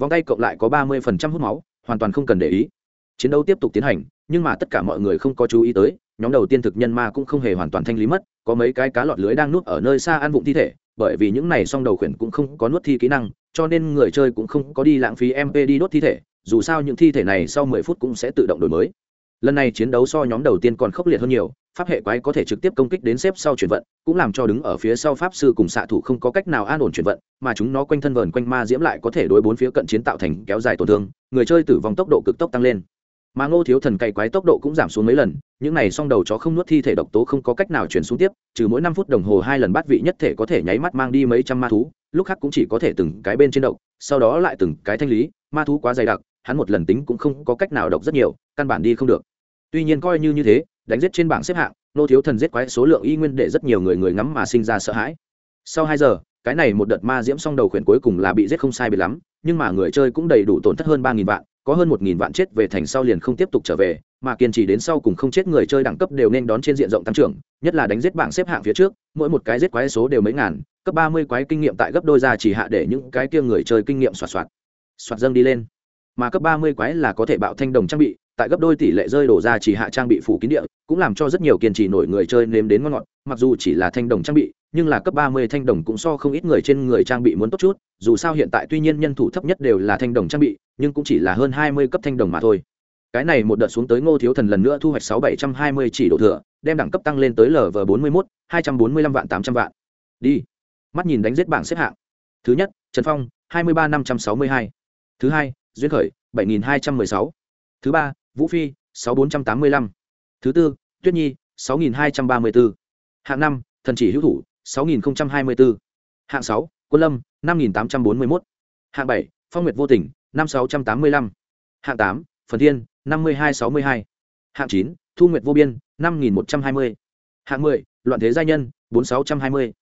Speaker 1: Vòng tay cộng lại có ba mươi phần trăm hút máu, hoàn toàn không cần để ý. Chiến đấu tiếp tục tiến hành, nhưng mà tất cả mọi người không có chú ý tới, nhóm đầu tiên thực nhân ma cũng không hề hoàn toàn thanh lý mất, có mấy cái cá lọt lưới đang nuốt ở nơi xa ăn vụng thi thể, bởi vì những này song đầu khuyển cũng không có nuốt thi kỹ năng, cho nên người chơi cũng không có đi lãng phí mp đi đốt thi thể, dù sao những thi thể này sau mười phút cũng sẽ tự động đổi mới. Lần này chiến đấu so nhóm đầu tiên còn khốc liệt hơn nhiều pháp hệ quái có thể trực tiếp công kích đến xếp sau chuyển vận, cũng làm cho đứng ở phía sau pháp sư cùng xạ thủ không có cách nào an ổn chuyển vận, mà chúng nó quanh thân vờn quanh ma diễm lại có thể đối bốn phía cận chiến tạo thành kéo dài tổn thương, người chơi tử vong tốc độ cực tốc tăng lên. Mà ngô thiếu thần cày quái tốc độ cũng giảm xuống mấy lần, những này song đầu chó không nuốt thi thể độc tố không có cách nào chuyển xuống tiếp, trừ mỗi năm phút đồng hồ hai lần bắt vị nhất thể có thể nháy mắt mang đi mấy trăm ma thú, lúc khác cũng chỉ có thể từng cái bên trên độc, sau đó lại từng cái thanh lý, ma thú quá dày đặc, hắn một lần tính cũng không có cách nào độc rất nhiều, căn bản đi không được. Tuy nhiên coi như như thế đánh giết trên bảng xếp hạng, nô thiếu thần giết quái số lượng y nguyên để rất nhiều người người ngắm mà sinh ra sợ hãi. Sau hai giờ, cái này một đợt ma diễm xong đầu khuyển cuối cùng là bị giết không sai biệt lắm, nhưng mà người chơi cũng đầy đủ tổn thất hơn ba nghìn vạn, có hơn một nghìn vạn chết về thành sau liền không tiếp tục trở về, mà kiên trì đến sau cùng không chết người chơi đẳng cấp đều nên đón trên diện rộng tăng trưởng, nhất là đánh giết bảng xếp hạng phía trước, mỗi một cái giết quái số đều mấy ngàn, cấp ba mươi quái kinh nghiệm tại gấp đôi ra chỉ hạ để những cái kia người chơi kinh nghiệm soạt soạt soạt dâng đi lên. Mà cấp ba mươi quái là có thể bạo thanh đồng trang bị tại gấp đôi tỷ lệ rơi đổ ra chỉ hạ trang bị phủ kín địa, cũng làm cho rất nhiều kiên trì nổi người chơi nếm đến ngon ngọt, mặc dù chỉ là thanh đồng trang bị, nhưng là cấp ba mươi thanh đồng cũng so không ít người trên người trang bị muốn tốt chút, dù sao hiện tại tuy nhiên nhân thủ thấp nhất đều là thanh đồng trang bị, nhưng cũng chỉ là hơn hai mươi cấp thanh đồng mà thôi. Cái này một đợt xuống tới ngô thiếu thần lần nữa thu hoạch sáu bảy trăm hai mươi chỉ độ thừa, đem đẳng cấp tăng lên tới lv bốn mươi mốt, hai trăm bốn mươi lăm vạn tám trăm vạn. Đi. Mắt nhìn đánh giết bảng xếp hạng. Thứ nhất, trần phong, hai mươi ba năm trăm sáu mươi hai. Thứ hai, duyên khởi, bảy nghìn hai trăm mười sáu. Thứ ba vũ phi, sáu bốn trăm tám mươi lăm. Thứ tư, tuyết nhi, sáu nghìn hai trăm ba mươi bốn. Hạng năm, thần chỉ hữu thủ, sáu nghìn hai mươi bốn. Hạng sáu, quân lâm, năm nghìn tám trăm bốn mươi mốt. Hạng bảy, phong nguyệt vô tỉnh năm sáu trăm tám mươi lăm. Hạng tám, phần thiên, năm mươi hai sáu mươi hai. Hạng chín, thu nguyệt vô biên, năm nghìn một trăm hai mươi. Hạng mười, loạn thế gia nhân, bốn sáu trăm hai mươi.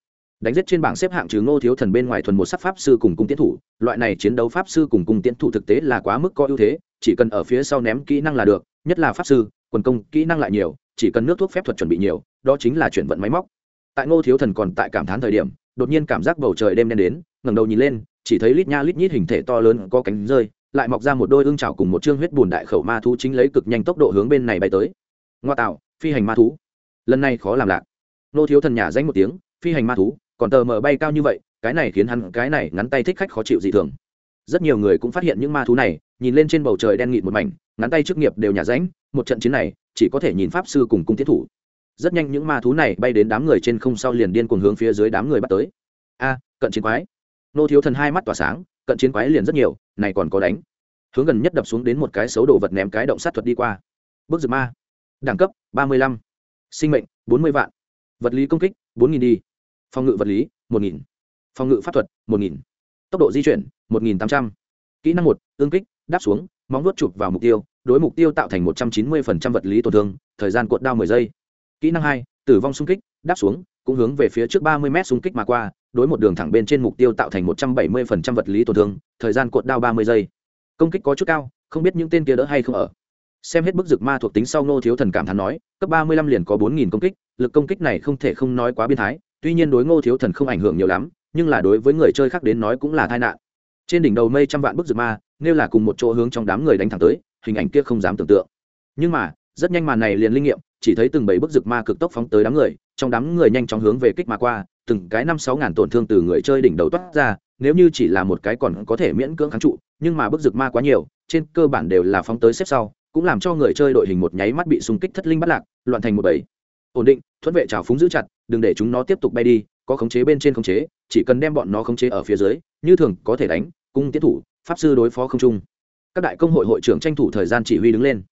Speaker 1: Đánh giết trên bảng xếp hạng trừ ngô thiếu thần bên ngoài thuần một sắc pháp sư cùng cung tiến thủ, loại này chiến đấu pháp sư cùng cung tiến thủ thực tế là quá mức có ưu thế chỉ cần ở phía sau ném kỹ năng là được, nhất là pháp sư, quần công kỹ năng lại nhiều, chỉ cần nước thuốc phép thuật chuẩn bị nhiều, đó chính là chuyển vận máy móc. Tại ngô thiếu thần còn tại cảm thán thời điểm, đột nhiên cảm giác bầu trời đêm đen đến, ngẩng đầu nhìn lên, chỉ thấy lít nha lít nhít hình thể to lớn có cánh rơi, lại mọc ra một đôi ương trào cùng một chương huyết bùn đại khẩu ma thú chính lấy cực nhanh tốc độ hướng bên này bay tới. Ngoa tạo, phi hành ma thú. Lần này khó làm lạc nô thiếu thần nhà danh một tiếng, phi hành ma thú, còn tờ mờ bay cao như vậy, cái này khiến hắn cái này ngắn tay thích khách khó chịu dị thường. Rất nhiều người cũng phát hiện những ma thú này nhìn lên trên bầu trời đen nghịt một mảnh, ngắn tay chức nghiệp đều nhà ránh một trận chiến này, chỉ có thể nhìn pháp sư cùng cung tiến thủ. Rất nhanh những ma thú này bay đến đám người trên không sau liền điên cuồng hướng phía dưới đám người bắt tới. A, cận chiến quái. Nô thiếu thần hai mắt tỏa sáng, cận chiến quái liền rất nhiều, này còn có đánh. Hướng gần nhất đập xuống đến một cái xấu đồ vật ném cái động sát thuật đi qua. Bước dược ma. Đẳng cấp, ba mươi lăm. Sinh mệnh, bốn mươi vạn. Vật lý công kích, bốn nghìn đi. Phòng ngự vật lý, một nghìn. Phòng ngự pháp thuật, một nghìn. Tốc độ di chuyển, một nghìn tám trăm. Kỹ năng một, tương kích đáp xuống, móng vuốt chụp vào mục tiêu, đối mục tiêu tạo thành một trăm chín mươi vật lý tổn thương, thời gian cuộn đao mười giây. Kỹ năng hai, tử vong xung kích, đáp xuống, cũng hướng về phía trước ba mươi m xung kích mà qua, đối một đường thẳng bên trên mục tiêu tạo thành một trăm bảy mươi vật lý tổn thương, thời gian cuộn đao ba mươi giây. Công kích có chút cao, không biết những tên kia đỡ hay không ở. Xem hết bức dược ma thuộc tính sau ngô thiếu thần cảm thán nói, cấp ba mươi lăm liền có bốn nghìn công kích, lực công kích này không thể không nói quá biên thái, tuy nhiên đối ngô thiếu thần không ảnh hưởng nhiều lắm, nhưng là đối với người chơi khác đến nói cũng là tai nạn trên đỉnh đầu mây trăm vạn bức rực ma nếu là cùng một chỗ hướng trong đám người đánh thẳng tới, hình ảnh kia không dám tưởng tượng. Nhưng mà, rất nhanh màn này liền linh nghiệm, chỉ thấy từng bảy bức rực ma cực tốc phóng tới đám người, trong đám người nhanh chóng hướng về kích mà qua, từng cái năm sáu ngàn tổn thương từ người chơi đỉnh đầu toát ra, nếu như chỉ là một cái còn có thể miễn cưỡng kháng trụ, nhưng mà bức rực ma quá nhiều, trên cơ bản đều là phóng tới xếp sau, cũng làm cho người chơi đội hình một nháy mắt bị xung kích thất linh bắt lạc, loạn thành một bầy. Ổn định thuẫn vệ trào phúng giữ chặt, đừng để chúng nó tiếp tục bay đi có khống chế bên trên khống chế, chỉ cần đem bọn nó khống chế ở phía dưới, như thường có thể đánh, cung tiến thủ, pháp sư đối phó không chung. Các đại công hội hội trưởng tranh thủ thời gian chỉ huy đứng lên.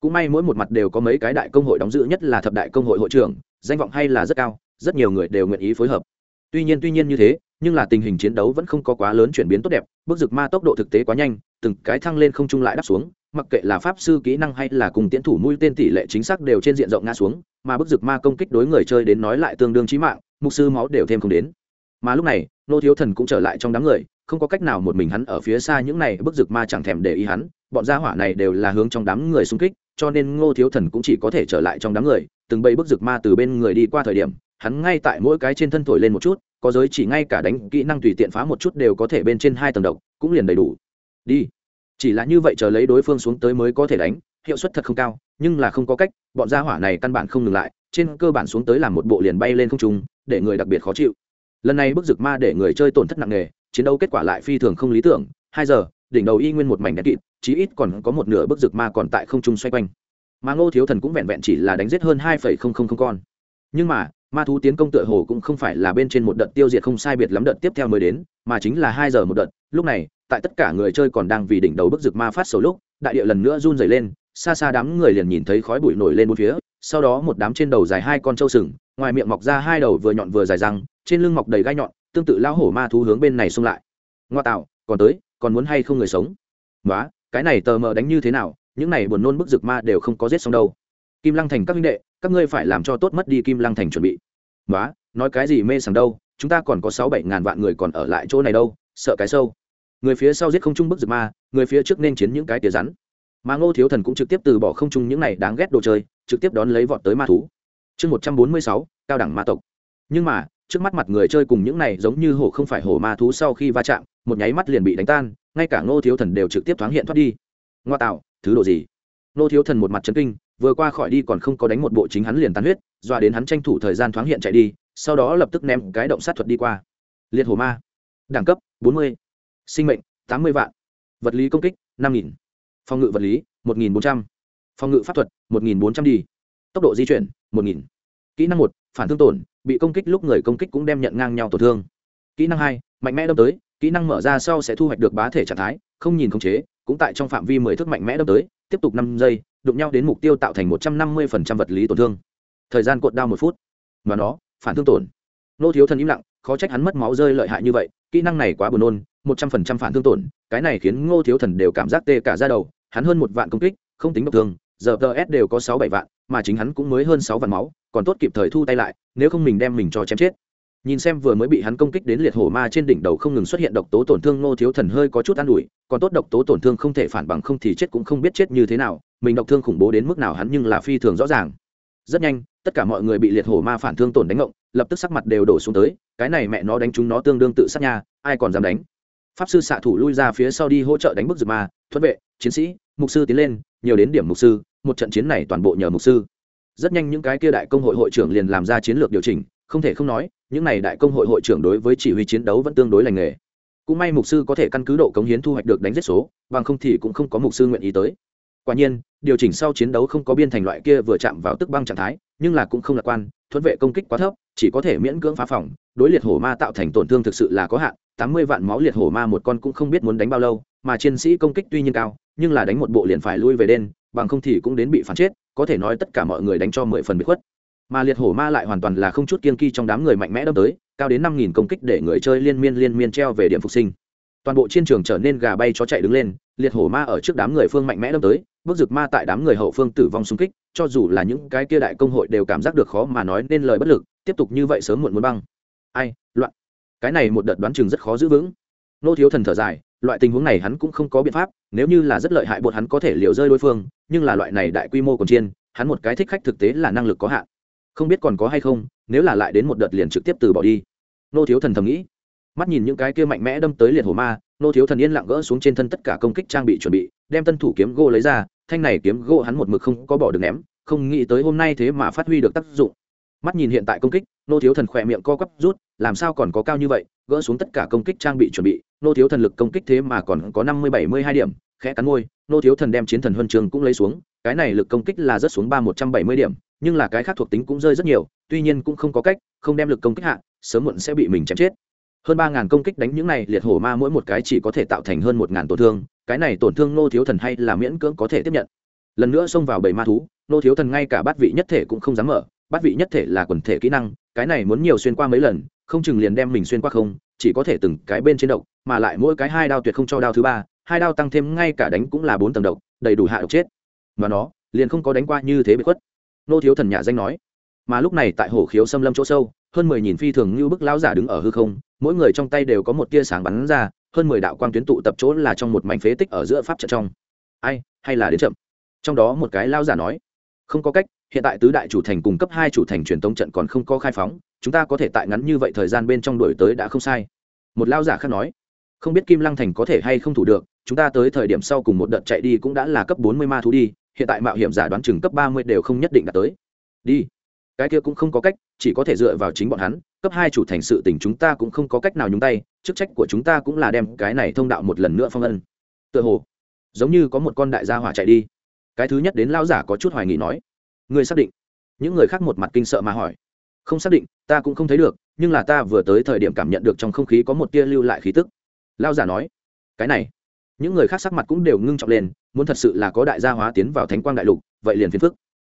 Speaker 1: Cũng may mỗi một mặt đều có mấy cái đại công hội đóng giữ, nhất là thập đại công hội hội trưởng, danh vọng hay là rất cao, rất nhiều người đều nguyện ý phối hợp. Tuy nhiên tuy nhiên như thế, nhưng là tình hình chiến đấu vẫn không có quá lớn chuyển biến tốt đẹp, bước dực ma tốc độ thực tế quá nhanh, từng cái thăng lên không trung lại đáp xuống, mặc kệ là pháp sư kỹ năng hay là cùng tiến thủ mũi tên tỷ lệ chính xác đều trên diện rộng ngã xuống, mà bức dực ma công kích đối người chơi đến nói lại tương đương chí mạng mục sư máu đều thêm không đến. Mà lúc này, nô thiếu thần cũng trở lại trong đám người, không có cách nào một mình hắn ở phía xa những này bức dực ma chẳng thèm để ý hắn, bọn gia hỏa này đều là hướng trong đám người xung kích, cho nên ngô thiếu thần cũng chỉ có thể trở lại trong đám người, từng bầy bức dực ma từ bên người đi qua thời điểm, hắn ngay tại mỗi cái trên thân thổi lên một chút, có giới chỉ ngay cả đánh kỹ năng tùy tiện phá một chút đều có thể bên trên hai tầng độc, cũng liền đầy đủ. Đi. Chỉ là như vậy chờ lấy đối phương xuống tới mới có thể đánh, hiệu suất thật không cao, nhưng là không có cách, bọn gia hỏa này căn bản không ngừng lại, trên cơ bản xuống tới làm một bộ liền bay lên không trung để người đặc biệt khó chịu. Lần này bức rực ma để người chơi tổn thất nặng nề, chiến đấu kết quả lại phi thường không lý tưởng. Hai giờ, đỉnh đầu y nguyên một mảnh đen kịt, chí ít còn có một nửa bức rực ma còn tại không trung xoay quanh. Mà ngô thiếu thần cũng vẹn vẹn chỉ là đánh giết hơn hai phẩy không không không con. Nhưng mà, ma thú tiến công tựa hồ cũng không phải là bên trên một đợt tiêu diệt không sai biệt lắm đợt tiếp theo mới đến, mà chính là hai giờ một đợt. Lúc này, tại tất cả người chơi còn đang vì đỉnh đầu bức rực ma phát sầu lúc, đại địa lần nữa run dày lên, xa xa đám người liền nhìn thấy khói bụi nổi lên bốn phía, sau đó một đám trên đầu dài hai con trâu sừng ngoài miệng mọc ra hai đầu vừa nhọn vừa dài răng, trên lưng mọc đầy gai nhọn, tương tự lao hổ ma thú hướng bên này xông lại. Ngoa tạo, còn tới, còn muốn hay không người sống? Nói cái này tờ mờ đánh như thế nào, những này buồn nôn bức rực ma đều không có giết xong đâu. Kim lăng thành các minh đệ, các ngươi phải làm cho tốt mất đi kim lăng thành chuẩn bị. Nói nói cái gì mê sảng đâu, chúng ta còn có sáu bảy ngàn vạn người còn ở lại chỗ này đâu, sợ cái sâu. Người phía sau giết không trung bức rực ma, người phía trước nên chiến những cái tỉa rắn. Mà ngô thiếu thần cũng trực tiếp từ bỏ không trung những này đáng ghét đồ chơi, trực tiếp đón lấy vọt tới ma thú chương một trăm bốn mươi sáu, cao đẳng ma tộc. Nhưng mà, trước mắt mặt người chơi cùng những này giống như hổ không phải hổ ma thú sau khi va chạm, một nháy mắt liền bị đánh tan, ngay cả ngô thiếu thần đều trực tiếp thoáng hiện thoát đi. Ngoa tạo, thứ đồ gì? Ngô thiếu thần một mặt chấn kinh, vừa qua khỏi đi còn không có đánh một bộ chính hắn liền tán huyết, dọa đến hắn tranh thủ thời gian thoáng hiện chạy đi, sau đó lập tức ném cái động sát thuật đi qua. Liệt hổ ma. Đẳng cấp, bốn mươi. Sinh mệnh, tám mươi vạn. Vật lý công kích, năm nghìn. Phòng ngự vật lý, một nghìn bốn trăm. Phòng ngự pháp thuật, một nghìn bốn trăm đi tốc độ di chuyển, một nghìn. Kỹ năng một, phản thương tổn, bị công kích lúc người công kích cũng đem nhận ngang nhau tổn thương. Kỹ năng hai, mạnh mẽ đâm tới, kỹ năng mở ra sau sẽ thu hoạch được bá thể trạng thái, không nhìn khống chế, cũng tại trong phạm vi mười thước mạnh mẽ đâm tới, tiếp tục năm giây, đụng nhau đến mục tiêu tạo thành một trăm năm mươi vật lý tổn thương. Thời gian cột đao một phút. Và nó, phản thương tổn. Nô thiếu thần im lặng, khó trách hắn mất máu rơi lợi hại như vậy, kỹ năng này quá buồn nôn, một trăm phần trăm phản thương tổn, cái này khiến ngô thiếu thần đều cảm giác tê cả ra đầu, hắn hơn một vạn công kích, không tính độc thương, giờ ts đều có sáu bảy vạn mà chính hắn cũng mới hơn sáu vạn máu, còn tốt kịp thời thu tay lại, nếu không mình đem mình cho chém chết. Nhìn xem vừa mới bị hắn công kích đến liệt hổ ma trên đỉnh đầu không ngừng xuất hiện độc tố tổn thương, ngô thiếu thần hơi có chút an ủi, còn tốt độc tố tổn thương không thể phản bằng không thì chết cũng không biết chết như thế nào, mình độc thương khủng bố đến mức nào hắn nhưng là phi thường rõ ràng. Rất nhanh, tất cả mọi người bị liệt hổ ma phản thương tổn đánh ngộng, lập tức sắc mặt đều đổ xuống tới, cái này mẹ nó đánh chúng nó tương đương tự sát nha, ai còn dám đánh? Pháp sư xạ thủ lui ra phía sau đi hỗ trợ đánh bức rực ma Thuật vệ, chiến sĩ, mục sư tiến lên, nhiều đến điểm mục sư một trận chiến này toàn bộ nhờ mục sư. Rất nhanh những cái kia đại công hội hội trưởng liền làm ra chiến lược điều chỉnh, không thể không nói, những này đại công hội hội trưởng đối với chỉ huy chiến đấu vẫn tương đối lành nghề. Cũng may mục sư có thể căn cứ độ cống hiến thu hoạch được đánh giết số, bằng không thì cũng không có mục sư nguyện ý tới. Quả nhiên, điều chỉnh sau chiến đấu không có biên thành loại kia vừa chạm vào tức băng trạng thái, nhưng là cũng không lạc quan, thuận vệ công kích quá thấp, chỉ có thể miễn cưỡng phá phòng, đối liệt hổ ma tạo thành tổn thương thực sự là có hạn, tám mươi vạn máu liệt hổ ma một con cũng không biết muốn đánh bao lâu, mà chiến sĩ công kích tuy nhiên cao, nhưng là đánh một bộ liền phải lui về đen bằng không thì cũng đến bị phản chết, có thể nói tất cả mọi người đánh cho mười phần bị khuất. Mà liệt hổ ma lại hoàn toàn là không chút kiên kỳ trong đám người mạnh mẽ đâm tới, cao đến năm nghìn công kích để người chơi liên miên liên miên treo về điểm phục sinh. Toàn bộ chiến trường trở nên gà bay chó chạy đứng lên, liệt hổ ma ở trước đám người phương mạnh mẽ đâm tới, bước rực ma tại đám người hậu phương tử vong xung kích, cho dù là những cái kia đại công hội đều cảm giác được khó mà nói nên lời bất lực, tiếp tục như vậy sớm muộn muốn băng. Ai, loạn. Cái này một đợt đoán chừng rất khó giữ vững. Nô thiếu thần thở dài, loại tình huống này hắn cũng không có biện pháp nếu như là rất lợi hại bột hắn có thể liều rơi đối phương, nhưng là loại này đại quy mô còn chiên, hắn một cái thích khách thực tế là năng lực có hạn. Không biết còn có hay không, nếu là lại đến một đợt liền trực tiếp từ bỏ đi. Nô thiếu thần thầm nghĩ. Mắt nhìn những cái kia mạnh mẽ đâm tới liệt hồ ma, nô thiếu thần yên lặng gỡ xuống trên thân tất cả công kích trang bị chuẩn bị, đem tân thủ kiếm gỗ lấy ra, thanh này kiếm gỗ hắn một mực không có bỏ được ném, không nghĩ tới hôm nay thế mà phát huy được tác dụng. Mắt nhìn hiện tại công kích, nô thiếu thần khỏe miệng co quắp rút, làm sao còn có cao như vậy gỡ xuống tất cả công kích trang bị chuẩn bị, nô thiếu thần lực công kích thế mà còn có năm mươi bảy mươi hai điểm, khẽ cắn môi, nô thiếu thần đem chiến thần huân trường cũng lấy xuống, cái này lực công kích là rớt xuống ba một trăm bảy mươi điểm, nhưng là cái khác thuộc tính cũng rơi rất nhiều, tuy nhiên cũng không có cách, không đem lực công kích hạ, sớm muộn sẽ bị mình chém chết. Hơn ba ngàn công kích đánh những này liệt hổ ma mỗi một cái chỉ có thể tạo thành hơn một ngàn tổn thương, cái này tổn thương nô thiếu thần hay là miễn cưỡng có thể tiếp nhận. Lần nữa xông vào bảy ma thú, nô thiếu thần ngay cả bát vị nhất thể cũng không dám mở, bát vị nhất thể là quần thể kỹ năng, cái này muốn nhiều xuyên qua mấy lần không chừng liền đem mình xuyên qua không, chỉ có thể từng cái bên trên độc, mà lại mỗi cái hai đao tuyệt không cho đao thứ ba, hai đao tăng thêm ngay cả đánh cũng là bốn tầng độc, đầy đủ hạ độc chết. Và nó, liền không có đánh qua như thế bị khuất. Nô thiếu thần nhà danh nói. Mà lúc này tại hồ khiếu xâm lâm chỗ sâu, hơn mười nghìn phi thường như bức lão giả đứng ở hư không, mỗi người trong tay đều có một tia sáng bắn ra, hơn mười đạo quang tuyến tụ tập chỗ là trong một mảnh phế tích ở giữa pháp trận trong. Ai, hay là đến chậm? Trong đó một cái lao giả nói. Không có cách hiện tại tứ đại chủ thành cùng cấp hai chủ thành truyền tống trận còn không có khai phóng, chúng ta có thể tại ngắn như vậy thời gian bên trong đổi tới đã không sai. Một lao giả khác nói, không biết kim lăng thành có thể hay không thủ được, chúng ta tới thời điểm sau cùng một đợt chạy đi cũng đã là cấp bốn mươi ma thú đi, hiện tại mạo hiểm giả đoán chừng cấp ba mươi đều không nhất định đạt tới. Đi. Cái kia cũng không có cách, chỉ có thể dựa vào chính bọn hắn, cấp hai chủ thành sự tình chúng ta cũng không có cách nào nhúng tay, chức trách của chúng ta cũng là đem cái này thông đạo một lần nữa phong ân tựa hồ, giống như có một con đại gia hỏa chạy đi. Cái thứ nhất đến lao giả có chút hoài nghi nói ngươi xác định. Những người khác một mặt kinh sợ mà hỏi. Không xác định, ta cũng không thấy được, nhưng là ta vừa tới thời điểm cảm nhận được trong không khí có một tia lưu lại khí tức. Lao giả nói, cái này. Những người khác sắc mặt cũng đều ngưng trọng lên, muốn thật sự là có đại gia hóa tiến vào thánh quang đại lục, vậy liền phiền phức.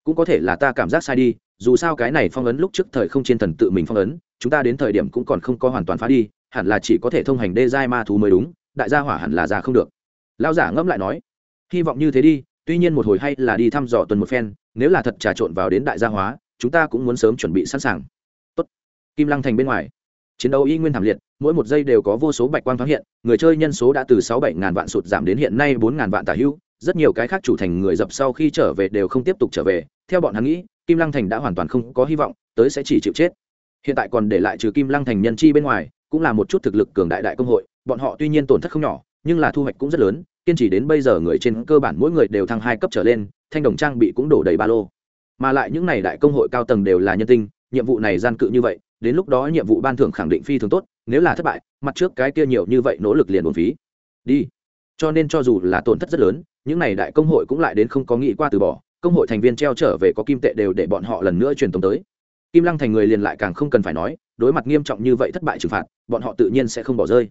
Speaker 1: Cũng có thể là ta cảm giác sai đi, dù sao cái này phong ấn lúc trước thời không trên thần tự mình phong ấn, chúng ta đến thời điểm cũng còn không có hoàn toàn phá đi, hẳn là chỉ có thể thông hành đê giai ma thú mới đúng, đại gia hỏa hẳn là ra không được. Lao giả ngẫm lại nói, hy vọng như thế đi, tuy nhiên một hồi hay là đi thăm dò tuần một phen nếu là thật trà trộn vào đến đại gia hóa, chúng ta cũng muốn sớm chuẩn bị sẵn sàng. Tốt. kim lăng thành bên ngoài. Chiến đấu y nguyên thảm liệt, mỗi một giây đều có vô số bạch quang thoáng hiện, người chơi nhân số đã từ sáu bảy ngàn vạn sụt giảm đến hiện nay bốn ngàn vạn tả hưu rất nhiều cái khác chủ thành người dập sau khi trở về đều không tiếp tục trở về, theo bọn hắn nghĩ, kim lăng thành đã hoàn toàn không có hy vọng, tới sẽ chỉ chịu chết. Hiện tại còn để lại trừ kim lăng thành nhân chi bên ngoài, cũng là một chút thực lực cường đại đại công hội, bọn họ tuy nhiên tổn thất không nhỏ, nhưng là thu hoạch cũng rất lớn kiên trì đến bây giờ người trên cơ bản mỗi người đều thăng hai cấp trở lên, thanh đồng trang bị cũng đổ đầy ba lô. Mà lại những n à y đại công hội cao tầng đều là nhân tinh, nhiệm vụ này gian cự như vậy, đến lúc đó nhiệm vụ ban thưởng khẳng định phi thường tốt, nếu là thất bại, mặt trước cái kia nhiều như vậy nỗ lực liền buồn phí. Đi. Cho nên cho dù là tổn thất rất lớn, những n à y đại công hội cũng lại đến không có nghĩ qua từ bỏ, công hội thành viên treo trở về có kim tệ đều để bọn họ lần nữa truyền tống tới. Kim lăng thành người liền lại càng không cần phải nói, đối mặt nghiêm trọng như vậy thất bại trừng phạt, bọn họ tự nhiên sẽ không bỏ rơi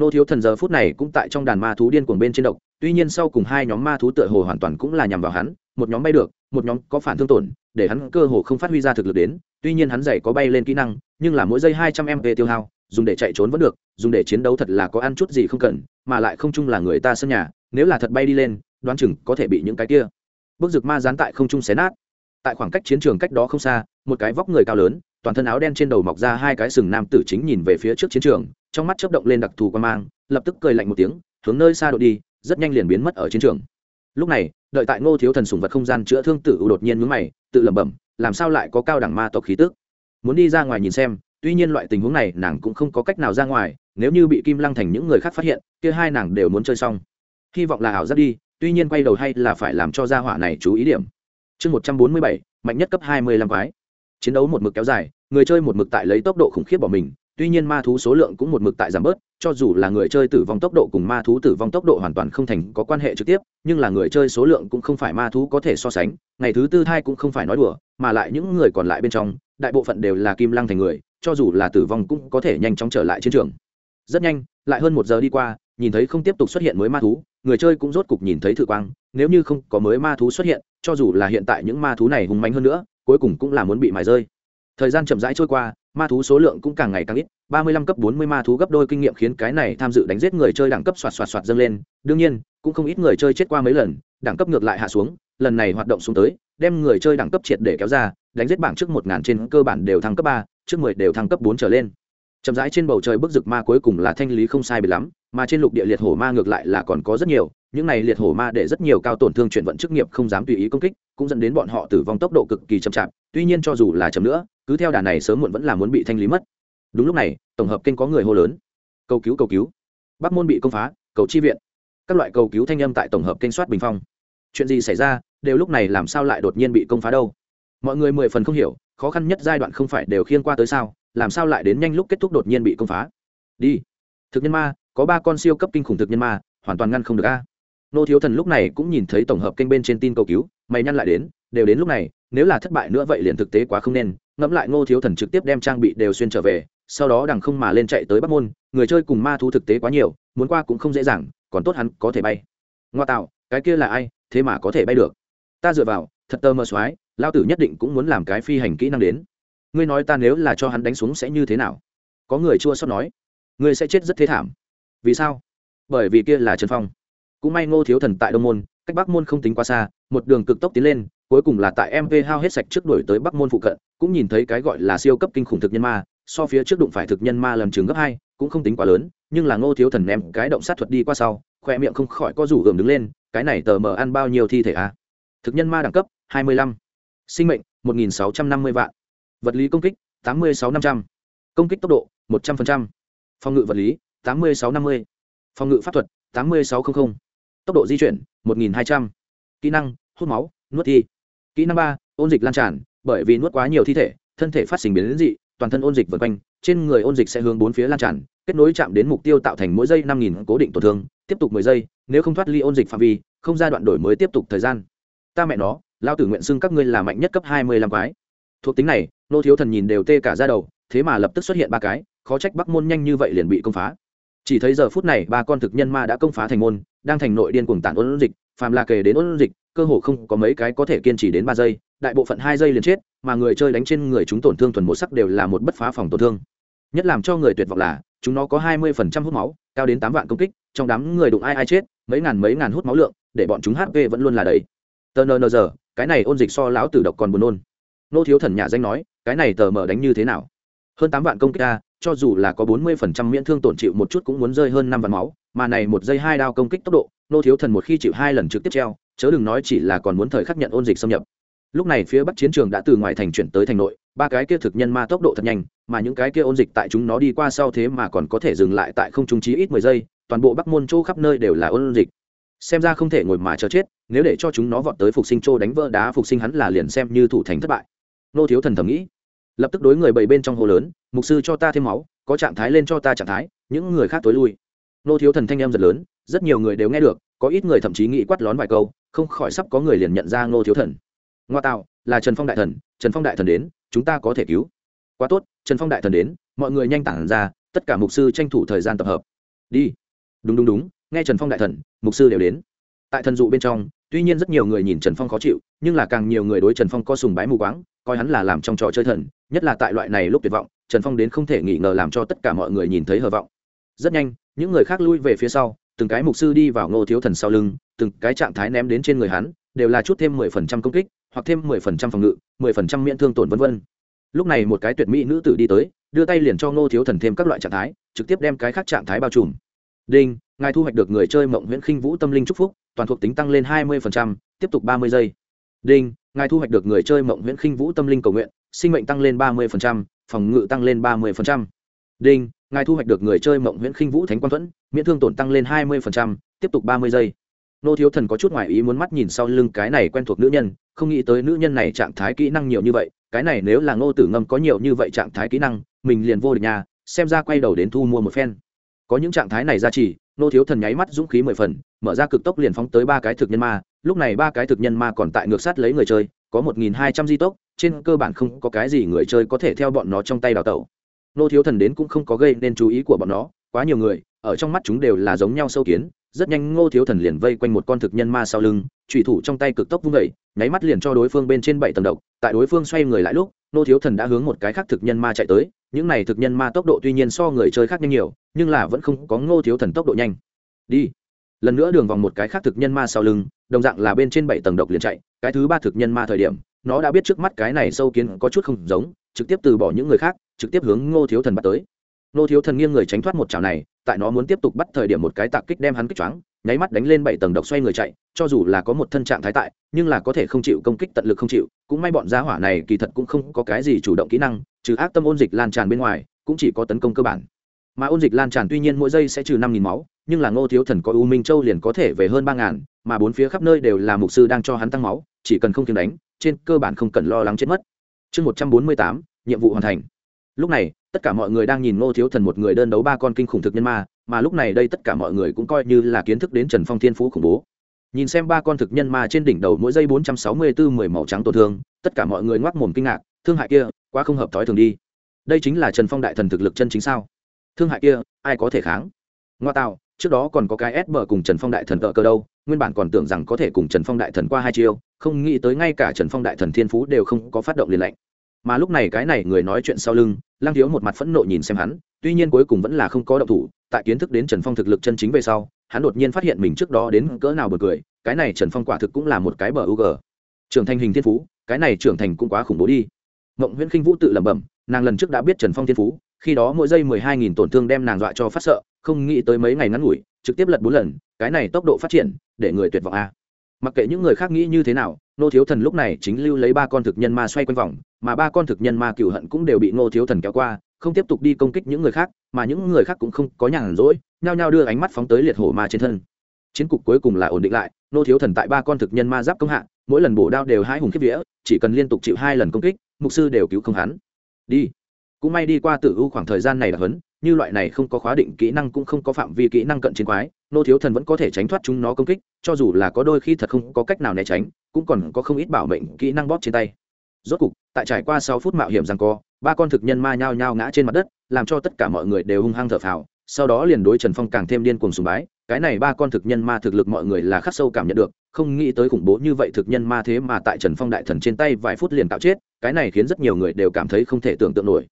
Speaker 1: nô thiếu thần giờ phút này cũng tại trong đàn ma thú điên cuồng bên trên độc, tuy nhiên sau cùng hai nhóm ma thú tựa hồ hoàn toàn cũng là nhằm vào hắn, một nhóm bay được, một nhóm có phản thương tổn, để hắn cơ hồ không phát huy ra thực lực đến, tuy nhiên hắn dày có bay lên kỹ năng, nhưng là mỗi giây hai trăm mp tiêu hao, dùng để chạy trốn vẫn được, dùng để chiến đấu thật là có ăn chút gì không cần, mà lại không chung là người ta sân nhà, nếu là thật bay đi lên, đoán chừng có thể bị những cái kia. Bước rực ma dán tại không trung xé nát. Tại khoảng cách chiến trường cách đó không xa, một cái vóc người cao lớn, toàn thân áo đen trên đầu mọc ra hai cái sừng nam tử chính nhìn về phía trước chiến trường trong mắt chớp động lên đặc thù quan mang, lập tức cười lạnh một tiếng, hướng nơi xa đội đi, rất nhanh liền biến mất ở chiến trường. Lúc này, đợi tại ngô thiếu thần sùng vật không gian chữa thương tử đột nhiên mướn mày, tự lẩm bẩm, làm sao lại có cao đẳng ma tộc khí tức? Muốn đi ra ngoài nhìn xem, tuy nhiên loại tình huống này nàng cũng không có cách nào ra ngoài, nếu như bị kim lăng thành những người khác phát hiện, kia hai nàng đều muốn chơi xong. Hy vọng là ảo giác đi, tuy nhiên quay đầu hay là phải làm cho gia hỏa này chú ý điểm. Chương một trăm bốn mươi bảy, mạnh nhất cấp hai mươi lăm quái. Chiến đấu một mực kéo dài, người chơi một mực tại lấy tốc độ khủng khiếp bỏ mình tuy nhiên ma thú số lượng cũng một mực tại giảm bớt, cho dù là người chơi tử vong tốc độ cùng ma thú tử vong tốc độ hoàn toàn không thành có quan hệ trực tiếp, nhưng là người chơi số lượng cũng không phải ma thú có thể so sánh, ngày thứ tư thai cũng không phải nói đùa, mà lại những người còn lại bên trong, đại bộ phận đều là kim lăng thành người, cho dù là tử vong cũng có thể nhanh chóng trở lại chiến trường. Rất nhanh, lại hơn một giờ đi qua, nhìn thấy không tiếp tục xuất hiện mới ma thú, người chơi cũng rốt cục nhìn thấy thử quang, nếu như không có mới ma thú xuất hiện, cho dù là hiện tại những ma thú này hùng mạnh hơn nữa, cuối cùng cũng là muốn bị mài rơi. Thời gian chậm rãi trôi qua ma thú số lượng cũng càng ngày càng ít, ba mươi lăm cấp bốn mươi ma thú gấp đôi kinh nghiệm khiến cái này tham dự đánh giết người chơi đẳng cấp soạt soạt soạt dâng lên. Đương nhiên, cũng không ít người chơi chết qua mấy lần, đẳng cấp ngược lại hạ xuống, lần này hoạt động xuống tới, đem người chơi đẳng cấp triệt để kéo ra, đánh giết bảng trước một ngàn trên cơ bản đều thăng cấp ba, trước mười đều thăng cấp bốn trở lên chậm rãi trên bầu trời bức rực ma cuối cùng là thanh lý không sai bị lắm, mà trên lục địa liệt hổ ma ngược lại là còn có rất nhiều, những này liệt hổ ma để rất nhiều cao tổn thương chuyển vận chức nghiệp không dám tùy ý công kích, cũng dẫn đến bọn họ tử vong tốc độ cực kỳ chậm chạp, tuy nhiên cho dù là chậm nữa, cứ theo đà này sớm muộn vẫn là muốn bị thanh lý mất. Đúng lúc này, tổng hợp kênh có người hô lớn. Cầu cứu cầu cứu. Bắc môn bị công phá, cầu chi viện. Các loại cầu cứu thanh âm tại tổng hợp kênh soát bình phong. Chuyện gì xảy ra, đều lúc này làm sao lại đột nhiên bị công phá đâu? Mọi người mười phần không hiểu, khó khăn nhất giai đoạn không phải đều khiên qua tới sao? Làm sao lại đến nhanh lúc kết thúc đột nhiên bị công phá? Đi. Thực nhân ma, có ba con siêu cấp kinh khủng thực nhân ma, hoàn toàn ngăn không được a. Nô thiếu thần lúc này cũng nhìn thấy tổng hợp kênh bên trên tin cầu cứu, mày nhăn lại đến, đều đến lúc này, nếu là thất bại nữa vậy liền thực tế quá không nên, ngẫm lại ngô thiếu thần trực tiếp đem trang bị đều xuyên trở về, sau đó đằng không mà lên chạy tới bắc môn, người chơi cùng ma thú thực tế quá nhiều, muốn qua cũng không dễ dàng, còn tốt hắn có thể bay. Ngoa tạo, cái kia là ai, thế mà có thể bay được? Ta dựa vào, thật tơ mơ soái lao tử nhất định cũng muốn làm cái phi hành kỹ năng đến ngươi nói ta nếu là cho hắn đánh xuống sẽ như thế nào? Có người chua xót nói, ngươi sẽ chết rất thế thảm. Vì sao? Bởi vì kia là trần phong. Cũng may ngô thiếu thần tại đông môn, cách bắc môn không tính quá xa, một đường cực tốc tiến lên, cuối cùng là tại mv hao hết sạch trước đuổi tới bắc môn phụ cận, cũng nhìn thấy cái gọi là siêu cấp kinh khủng thực nhân ma, so phía trước đụng phải thực nhân ma lầm chừng gấp hai, cũng không tính quá lớn, nhưng là ngô thiếu thần ném cái động sát thuật đi qua sau, khoe miệng không khỏi có rủ gườm đứng lên, cái này tờ mờ ăn bao nhiêu thi thể à? thực nhân ma đẳng cấp, hai mươi lăm. Sinh mệnh, một nghìn sáu trăm năm mươi vạn vật lý công kích, tám mươi sáu năm trăm. Công kích tốc độ, một trăm linh phòng ngự vật lý, tám mươi sáu năm mươi. Phòng ngự pháp thuật, tám mươi sáu trăm linh tốc độ di chuyển, một nghìn hai trăm. Kỹ năng, hút máu, nuốt thi. Kỹ năng ba, ôn dịch lan tràn, bởi vì nuốt quá nhiều thi thể, thân thể phát sinh biến dị, toàn thân ôn dịch vượt quanh, trên người ôn dịch sẽ hướng bốn phía lan tràn, kết nối chạm đến mục tiêu tạo thành mỗi giây năm nghìn cố định tổn thương, tiếp tục mười giây, nếu không thoát ly ôn dịch phạm vi, không giai đoạn đổi mới tiếp tục thời gian. Ta mẹ nó lao tử nguyện xưng các ngươi là mạnh nhất cấp hai mươi lăm quái. Thuộc tính này nô thiếu thần nhìn đều tê cả ra đầu, thế mà lập tức xuất hiện ba cái, khó trách bắc môn nhanh như vậy liền bị công phá. Chỉ thấy giờ phút này, ba con thực nhân ma đã công phá thành môn, đang thành nội điên cuồng tản ôn dịch, phàm là kề đến ôn dịch, cơ hồ không có mấy cái có thể kiên trì đến ba giây, đại bộ phận hai giây liền chết, mà người chơi đánh trên người chúng tổn thương thuần một sắc đều là một bất phá phòng tổn thương. Nhất làm cho người tuyệt vọng là, chúng nó có hai mươi phần trăm hút máu, cao đến tám vạn công kích, trong đám người đụng ai ai chết, mấy ngàn mấy ngàn hút máu lượng, để bọn chúng hp vẫn luôn là đấy tờ nờ giờ, cái này ôn dịch so lão tử độc còn buồn nôn. Nô thiếu thần nhà danh nói cái này tờ mở đánh như thế nào? Hơn tám vạn công kích a, cho dù là có bốn mươi phần trăm miễn thương tổn chịu một chút cũng muốn rơi hơn năm vạn máu, mà này một giây hai đao công kích tốc độ, nô thiếu thần một khi chịu hai lần trực tiếp treo, chớ đừng nói chỉ là còn muốn thời khắc nhận ôn dịch xâm nhập. Lúc này phía bắc chiến trường đã từ ngoài thành chuyển tới thành nội, ba cái kia thực nhân ma tốc độ thật nhanh, mà những cái kia ôn dịch tại chúng nó đi qua sau thế mà còn có thể dừng lại tại không trung trí ít mười giây, toàn bộ bắc môn châu khắp nơi đều là ôn dịch. Xem ra không thể ngồi mà chờ chết, nếu để cho chúng nó vọt tới phục sinh châu đánh vỡ đá phục sinh hắn là liền xem như thủ thành thất bại nô thiếu thần thầm nghĩ. Lập tức đối người bảy bên trong hồ lớn, mục sư cho ta thêm máu, có trạng thái lên cho ta trạng thái, những người khác tối lui. Nô thiếu thần thanh em rất lớn, rất nhiều người đều nghe được, có ít người thậm chí nghĩ quát lón vài câu, không khỏi sắp có người liền nhận ra nô thiếu thần. Ngoa tạo, là trần phong đại thần, trần phong đại thần đến, chúng ta có thể cứu. Quá tốt, trần phong đại thần đến, mọi người nhanh tản ra, tất cả mục sư tranh thủ thời gian tập hợp. Đi. Đúng đúng đúng, nghe trần phong đại thần, mục sư đều đến. Tại thần dụ bên trong tuy nhiên rất nhiều người nhìn trần phong khó chịu, nhưng là càng nhiều người đối trần phong có sùng bái mù quáng, coi hắn là làm trong trò chơi thần, nhất là tại loại này lúc tuyệt vọng, trần phong đến không thể nghỉ ngờ làm cho tất cả mọi người nhìn thấy hờ vọng. Rất nhanh, những người khác lui về phía sau, từng cái mục sư đi vào ngô thiếu thần sau lưng, từng cái trạng thái ném đến trên người hắn, đều là chút thêm mười phần trăm công kích, hoặc thêm mười phần trăm phòng ngự, mười phần trăm miễn thương tổn vân vân. Lúc này một cái tuyệt mỹ nữ tử đi tới, đưa tay liền cho ngô thiếu thần thêm các loại trạng thái, trực tiếp đem cái khác trạng thái bao trùm. Đinh, ngài thu hoạch được người chơi mộng nguyễn khinh vũ tâm linh c phúc toàn thuộc tính tăng lên hai mươi tiếp tục ba mươi giây. Đinh, ngài thu hoạch được người chơi mộng nguyễn khinh vũ tâm linh cầu nguyện, sinh mệnh tăng lên ba mươi phòng ngự tăng lên ba mươi đinh, ngài thu hoạch được người chơi mộng nguyễn khinh vũ thánh Quan thuẫn, miễn thương tổn tăng lên hai mươi tiếp tục ba mươi giây. Nô thiếu thần có chút ngoài ý muốn mắt nhìn sau lưng cái này quen thuộc nữ nhân, không nghĩ tới nữ nhân này trạng thái kỹ năng nhiều như vậy, cái này nếu là ngô tử ngâm có nhiều như vậy trạng thái kỹ năng, mình liền vô địch nhà, xem ra quay đầu đến thu mua một phen. Có những trạng thái này ra chỉ nô thiếu thần nháy mắt dũng khí mười phần, mở ra cực tốc liền phóng tới ba cái thực nhân ma, lúc này ba cái thực nhân ma còn tại ngược sát lấy người chơi, có một nghìn hai trăm di tốc, trên cơ bản không có cái gì người chơi có thể theo bọn nó trong tay đào tẩu. Nô thiếu thần đến cũng không có gây nên chú ý của bọn nó, quá nhiều người, ở trong mắt chúng đều là giống nhau sâu kiến rất nhanh ngô thiếu thần liền vây quanh một con thực nhân ma sau lưng trùy thủ trong tay cực tốc vung vẩy nháy mắt liền cho đối phương bên trên bảy tầng độc. Tại đối phương xoay người lại lúc, ngô thiếu thần đã hướng một cái khác thực nhân ma chạy tới, những này thực nhân ma tốc độ tuy nhiên so người chơi khác nhanh nhiều, nhưng là vẫn không có ngô thiếu thần tốc độ nhanh. Đi. Lần nữa đường vòng một cái khác thực nhân ma sau lưng, đồng dạng là bên trên bảy tầng độc liền chạy. Cái thứ ba thực nhân ma thời điểm, nó đã biết trước mắt cái này sâu kiến có chút không giống, trực tiếp từ bỏ những người khác, trực tiếp hướng ngô thiếu thần bắt tới. Ngô thiếu thần nghiêng người tránh thoát một chảo này tại nó muốn tiếp tục bắt thời điểm một cái tạc kích đem hắn kích choáng, nháy mắt đánh lên bảy tầng độc xoay người chạy, cho dù là có một thân trạng thái tại, nhưng là có thể không chịu công kích tận lực không chịu, cũng may bọn gia hỏa này kỳ thật cũng không có cái gì chủ động kỹ năng, trừ ác tâm ôn dịch lan tràn bên ngoài, cũng chỉ có tấn công cơ bản. Mà ôn dịch lan tràn tuy nhiên mỗi giây sẽ trừ năm nghìn máu, nhưng là ngô thiếu thần có u minh châu liền có thể về hơn ba ngàn, mà bốn phía khắp nơi đều là mục sư đang cho hắn tăng máu, chỉ cần không kiếm đánh, trên cơ bản không cần lo lắng chết mất. Chương một trăm bốn mươi tám, nhiệm vụ hoàn thành. Lúc này tất cả mọi người đang nhìn ngô thiếu thần một người đơn đấu ba con kinh khủng thực nhân ma mà lúc này đây tất cả mọi người cũng coi như là kiến thức đến trần phong thiên phú khủng bố. Nhìn xem ba con thực nhân ma trên đỉnh đầu mỗi giây bốn trăm sáu mươi bốn mười màu trắng tổn thương tất cả mọi người ngoác mồm kinh ngạc thương hại kia quá không hợp thói thường đi. Đây chính là trần phong đại thần thực lực chân chính sao? Thương hại kia ai có thể kháng? Ngoa tạo trước đó còn có cái ép bờ cùng trần phong đại thần tợ cơ đâu nguyên bản còn tưởng rằng có thể cùng trần phong đại thần qua hai chiêu không nghĩ tới ngay cả trần phong đại thần thiên phú đều không có phát động liền lệnh, mà lúc này cái này người nói chuyện sau lưng lang thiếu một mặt phẫn nộ nhìn xem hắn, tuy nhiên cuối cùng vẫn là không có động thủ, tại kiến thức đến trần phong thực lực chân chính về sau, hắn đột nhiên phát hiện mình trước đó đến cỡ nào bật cười, cái này trần phong quả thực cũng là một cái bờ u g trưởng thành hình thiên phú, cái này trưởng thành cũng quá khủng bố đi. Mộng nguyễn khinh vũ tự lẩm bẩm, nàng lần trước đã biết trần phong thiên phú, khi đó mỗi giây mười hai nghìn tổn thương đem nàng dọa cho phát sợ, không nghĩ tới mấy ngày ngắn ngủi, trực tiếp lật bốn lần, cái này tốc độ phát triển, để người tuyệt vọng a. Mặc kệ những người khác nghĩ như thế nào, nô thiếu thần lúc này chính lưu lấy ba con thực nhân ma xoay quanh vòng mà ba con thực nhân ma cựu hận cũng đều bị Ngô thiếu thần kéo qua, không tiếp tục đi công kích những người khác, mà những người khác cũng không có nhàn rỗi, nhao nhao đưa ánh mắt phóng tới liệt hổ ma trên thân. Chiến cục cuối cùng là ổn định lại, Ngô thiếu thần tại ba con thực nhân ma giáp công hạ, mỗi lần bổ đao đều hai hùng kiếp vía, chỉ cần liên tục chịu hai lần công kích, mục sư đều cứu không hắn. Đi. Cũng may đi qua tử u khoảng thời gian này là huấn, như loại này không có khóa định kỹ năng cũng không có phạm vi kỹ năng cận chiến quái nô thiếu thần vẫn có thể tránh thoát chúng nó công kích, cho dù là có đôi khi thật không có cách nào né tránh, cũng còn có không ít bảo mệnh kỹ năng bóp trên tay rốt cục, tại trải qua sáu phút mạo hiểm rằng co, ba con thực nhân ma nhao nhao ngã trên mặt đất, làm cho tất cả mọi người đều hung hăng thở phào. Sau đó liền đối trần phong càng thêm điên cuồng sùng bái, cái này ba con thực nhân ma thực lực mọi người là khắc sâu cảm nhận được, không nghĩ tới khủng bố như vậy thực nhân ma thế mà tại trần phong đại thần trên tay vài phút liền tạo chết, cái này khiến rất nhiều người đều cảm thấy không thể tưởng tượng nổi.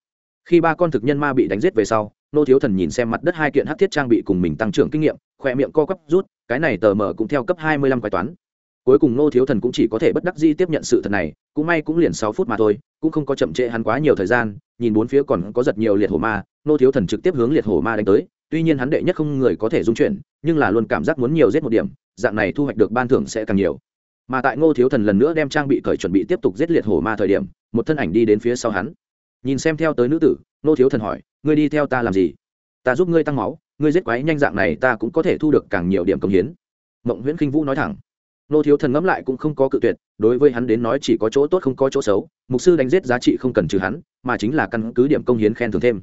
Speaker 1: Khi ba con thực nhân ma bị đánh giết về sau, nô thiếu thần nhìn xem mặt đất hai kiện hát thiết trang bị cùng mình tăng trưởng kinh nghiệm khỏe miệng co quắp rút, cái này tờ mờ cũng theo cấp hai mươi lăm quái toán cuối cùng nô thiếu thần cũng chỉ có thể bất đắc dĩ tiếp nhận sự thật này, cũng may cũng liền sáu phút mà thôi, cũng không có chậm trễ hắn quá nhiều thời gian, nhìn bốn phía còn có giật nhiều liệt hổ ma nô thiếu thần trực tiếp hướng liệt hổ ma đánh tới, tuy nhiên hắn đệ nhất không người có thể dung chuyển, nhưng là luôn cảm giác muốn nhiều giết một điểm, dạng này thu hoạch được ban thưởng sẽ càng nhiều. Mà tại ngô thiếu thần lần nữa đem trang bị cởi chuẩn bị tiếp tục giết liệt hổ ma thời điểm, một thân ảnh đi đến phía sau hắn. Nhìn xem theo tới nữ tử, ngô thiếu thần hỏi, ngươi đi theo ta làm gì? Ta giúp ngươi tăng máu, ngươi giết quái nhanh dạng này ta cũng có thể thu được càng nhiều điểm công hiến. Mộng nguyễn khinh vũ nói thẳng nô thiếu thần ngẫm lại cũng không có cự tuyệt, đối với hắn đến nói chỉ có chỗ tốt không có chỗ xấu, mục sư đánh giết giá trị không cần trừ hắn, mà chính là căn cứ điểm công hiến khen thưởng thêm.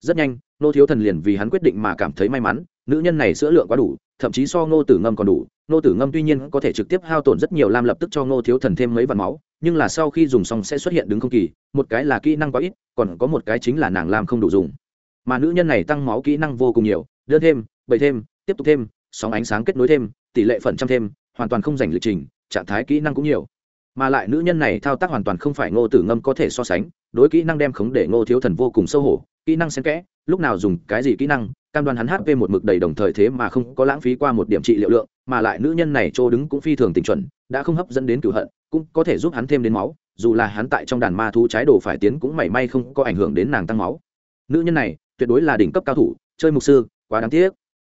Speaker 1: Rất nhanh, nô thiếu thần liền vì hắn quyết định mà cảm thấy may mắn, nữ nhân này sữa lượng quá đủ, thậm chí so ngô tử ngâm còn đủ. Ngô tử ngâm tuy nhiên có thể trực tiếp hao tổn rất nhiều lam lập tức cho ngô thiếu thần thêm mấy vạn máu, nhưng là sau khi dùng xong sẽ xuất hiện đứng không kỳ, một cái là kỹ năng quá ít, còn có một cái chính là nàng lam không đủ dùng. Mà nữ nhân này tăng máu kỹ năng vô cùng nhiều đơn thêm bậy thêm, tiếp tục thêm, sóng ánh sáng kết nối thêm, tỷ lệ phần trăm thêm hoàn toàn không dành lịch trình, trạng thái kỹ năng cũng nhiều. Mà lại nữ nhân này thao tác hoàn toàn không phải ngô tử ngâm có thể so sánh, đối kỹ năng đem khống để ngô thiếu thần vô cùng sâu hổ, kỹ năng xen kẽ, lúc nào dùng cái gì kỹ năng, cam đoan hắn hp một mực đầy đồng thời thế mà không có lãng phí qua một điểm trị liệu lượng, mà lại nữ nhân này chỗ đứng cũng phi thường tình chuẩn, đã không hấp dẫn đến cửu hận, cũng có thể giúp hắn thêm đến máu, dù là hắn tại trong đàn ma thú trái đồ phải tiến cũng mảy may không có ảnh hưởng đến nàng tăng máu. Nữ nhân này, tuyệt đối là đỉnh cấp cao thủ, chơi mục sư, quá đáng tiếc.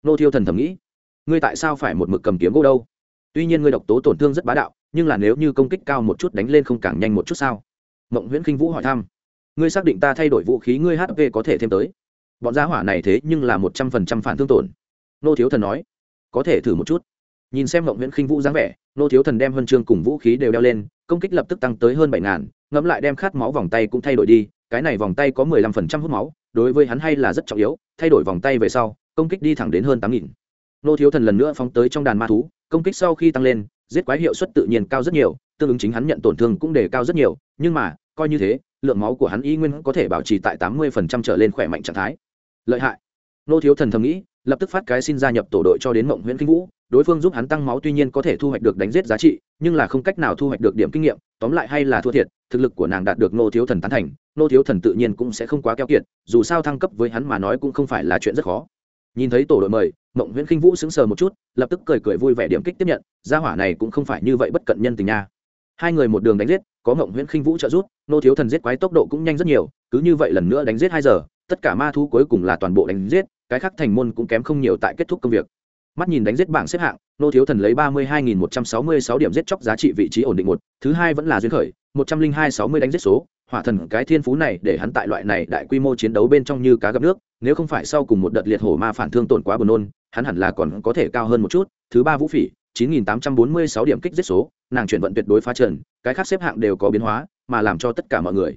Speaker 1: Nô thiêu thần thầm nghĩ, ngươi tại sao phải một mực cầm kiếm gỗ đâu? Tuy nhiên ngươi độc tố tổn thương rất bá đạo, nhưng là nếu như công kích cao một chút đánh lên không càng nhanh một chút sao? Mộng nguyễn khinh vũ hỏi thăm. Ngươi xác định ta thay đổi vũ khí ngươi hp có thể thêm tới. Bọn gia hỏa này thế nhưng là một trăm phần trăm phản thương tổn. Nô thiếu thần nói. Có thể thử một chút. Nhìn xem mộng nguyễn khinh vũ dáng vẻ, nô thiếu thần đem huân chương cùng vũ khí đều đeo lên, công kích lập tức tăng tới hơn bảy ngàn, ngẫm lại đem khát máu vòng tay cũng thay đổi đi, cái này vòng tay có mười lăm phần trăm hút máu, đối với hắn hay là rất trọng yếu, thay đổi vòng tay về sau, công kích đi thẳng đến hơn tám nghìn. Nô thiếu thần lần nữa phóng tới trong đàn ma thú công kích sau khi tăng lên, giết quái hiệu suất tự nhiên cao rất nhiều, tương ứng chính hắn nhận tổn thương cũng đề cao rất nhiều, nhưng mà, coi như thế, lượng máu của hắn y nguyên có thể bảo trì tại tám mươi phần trăm trở lên khỏe mạnh trạng thái. Lợi hại. Nô thiếu thần thầm nghĩ, lập tức phát cái xin gia nhập tổ đội cho đến mộng nguyễn kinh vũ, đối phương giúp hắn tăng máu tuy nhiên có thể thu hoạch được đánh giết giá trị, nhưng là không cách nào thu hoạch được điểm kinh nghiệm, tóm lại hay là thua thiệt, thực lực của nàng đạt được nô thiếu thần tán thành, nô thiếu thần tự nhiên cũng sẽ không quá keo kiệt, dù sao thăng cấp với hắn mà nói cũng không phải là chuyện rất khó nhìn thấy tổ đội mời, mộng nguyễn khinh vũ sững sờ một chút, lập tức cười cười vui vẻ điểm kích tiếp nhận, gia hỏa này cũng không phải như vậy bất cận nhân tình nha. Hai người một đường đánh giết, có mộng nguyễn khinh vũ trợ giúp, nô thiếu thần giết quái tốc độ cũng nhanh rất nhiều, cứ như vậy lần nữa đánh giết hai giờ, tất cả ma thú cuối cùng là toàn bộ đánh giết, cái khác thành môn cũng kém không nhiều tại kết thúc công việc. Mắt nhìn đánh giết bảng xếp hạng, nô thiếu thần lấy ba mươi hai nghìn một trăm sáu mươi sáu điểm giết chóc giá trị vị trí ổn định một, thứ hai vẫn là duyên khởi, một trăm linh hai sáu mươi đánh giết số hỏa thần cái thiên phú này để hắn tại loại này đại quy mô chiến đấu bên trong như cá gặp nước, nếu không phải sau cùng một đợt liệt hổ ma phản thương tổn quá buồn nôn, hắn hẳn là còn có thể cao hơn một chút. Thứ ba vũ phỉ, chín nghìn tám trăm bốn mươi sáu điểm kích giết số, nàng chuyển vận tuyệt đối phá trần, cái khác xếp hạng đều có biến hóa, mà làm cho tất cả mọi người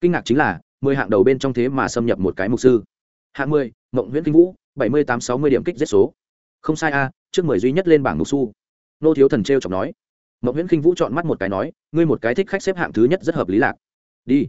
Speaker 1: kinh ngạc chính là, mười hạng đầu bên trong thế mà xâm nhập một cái mục sư. Hạng mười, mộng nguyễn kinh vũ, bảy mươi tám sáu mươi điểm kích giết số. Không sai a, trước mười duy nhất lên bảng mục su. Nô thiếu thần t r e o chọc nói. Mộng nguyễn kinh vũ chọn mắt một cái nói, ngươi một cái thích khách xếp hạng thứ nhất rất hợp lý lạc đi.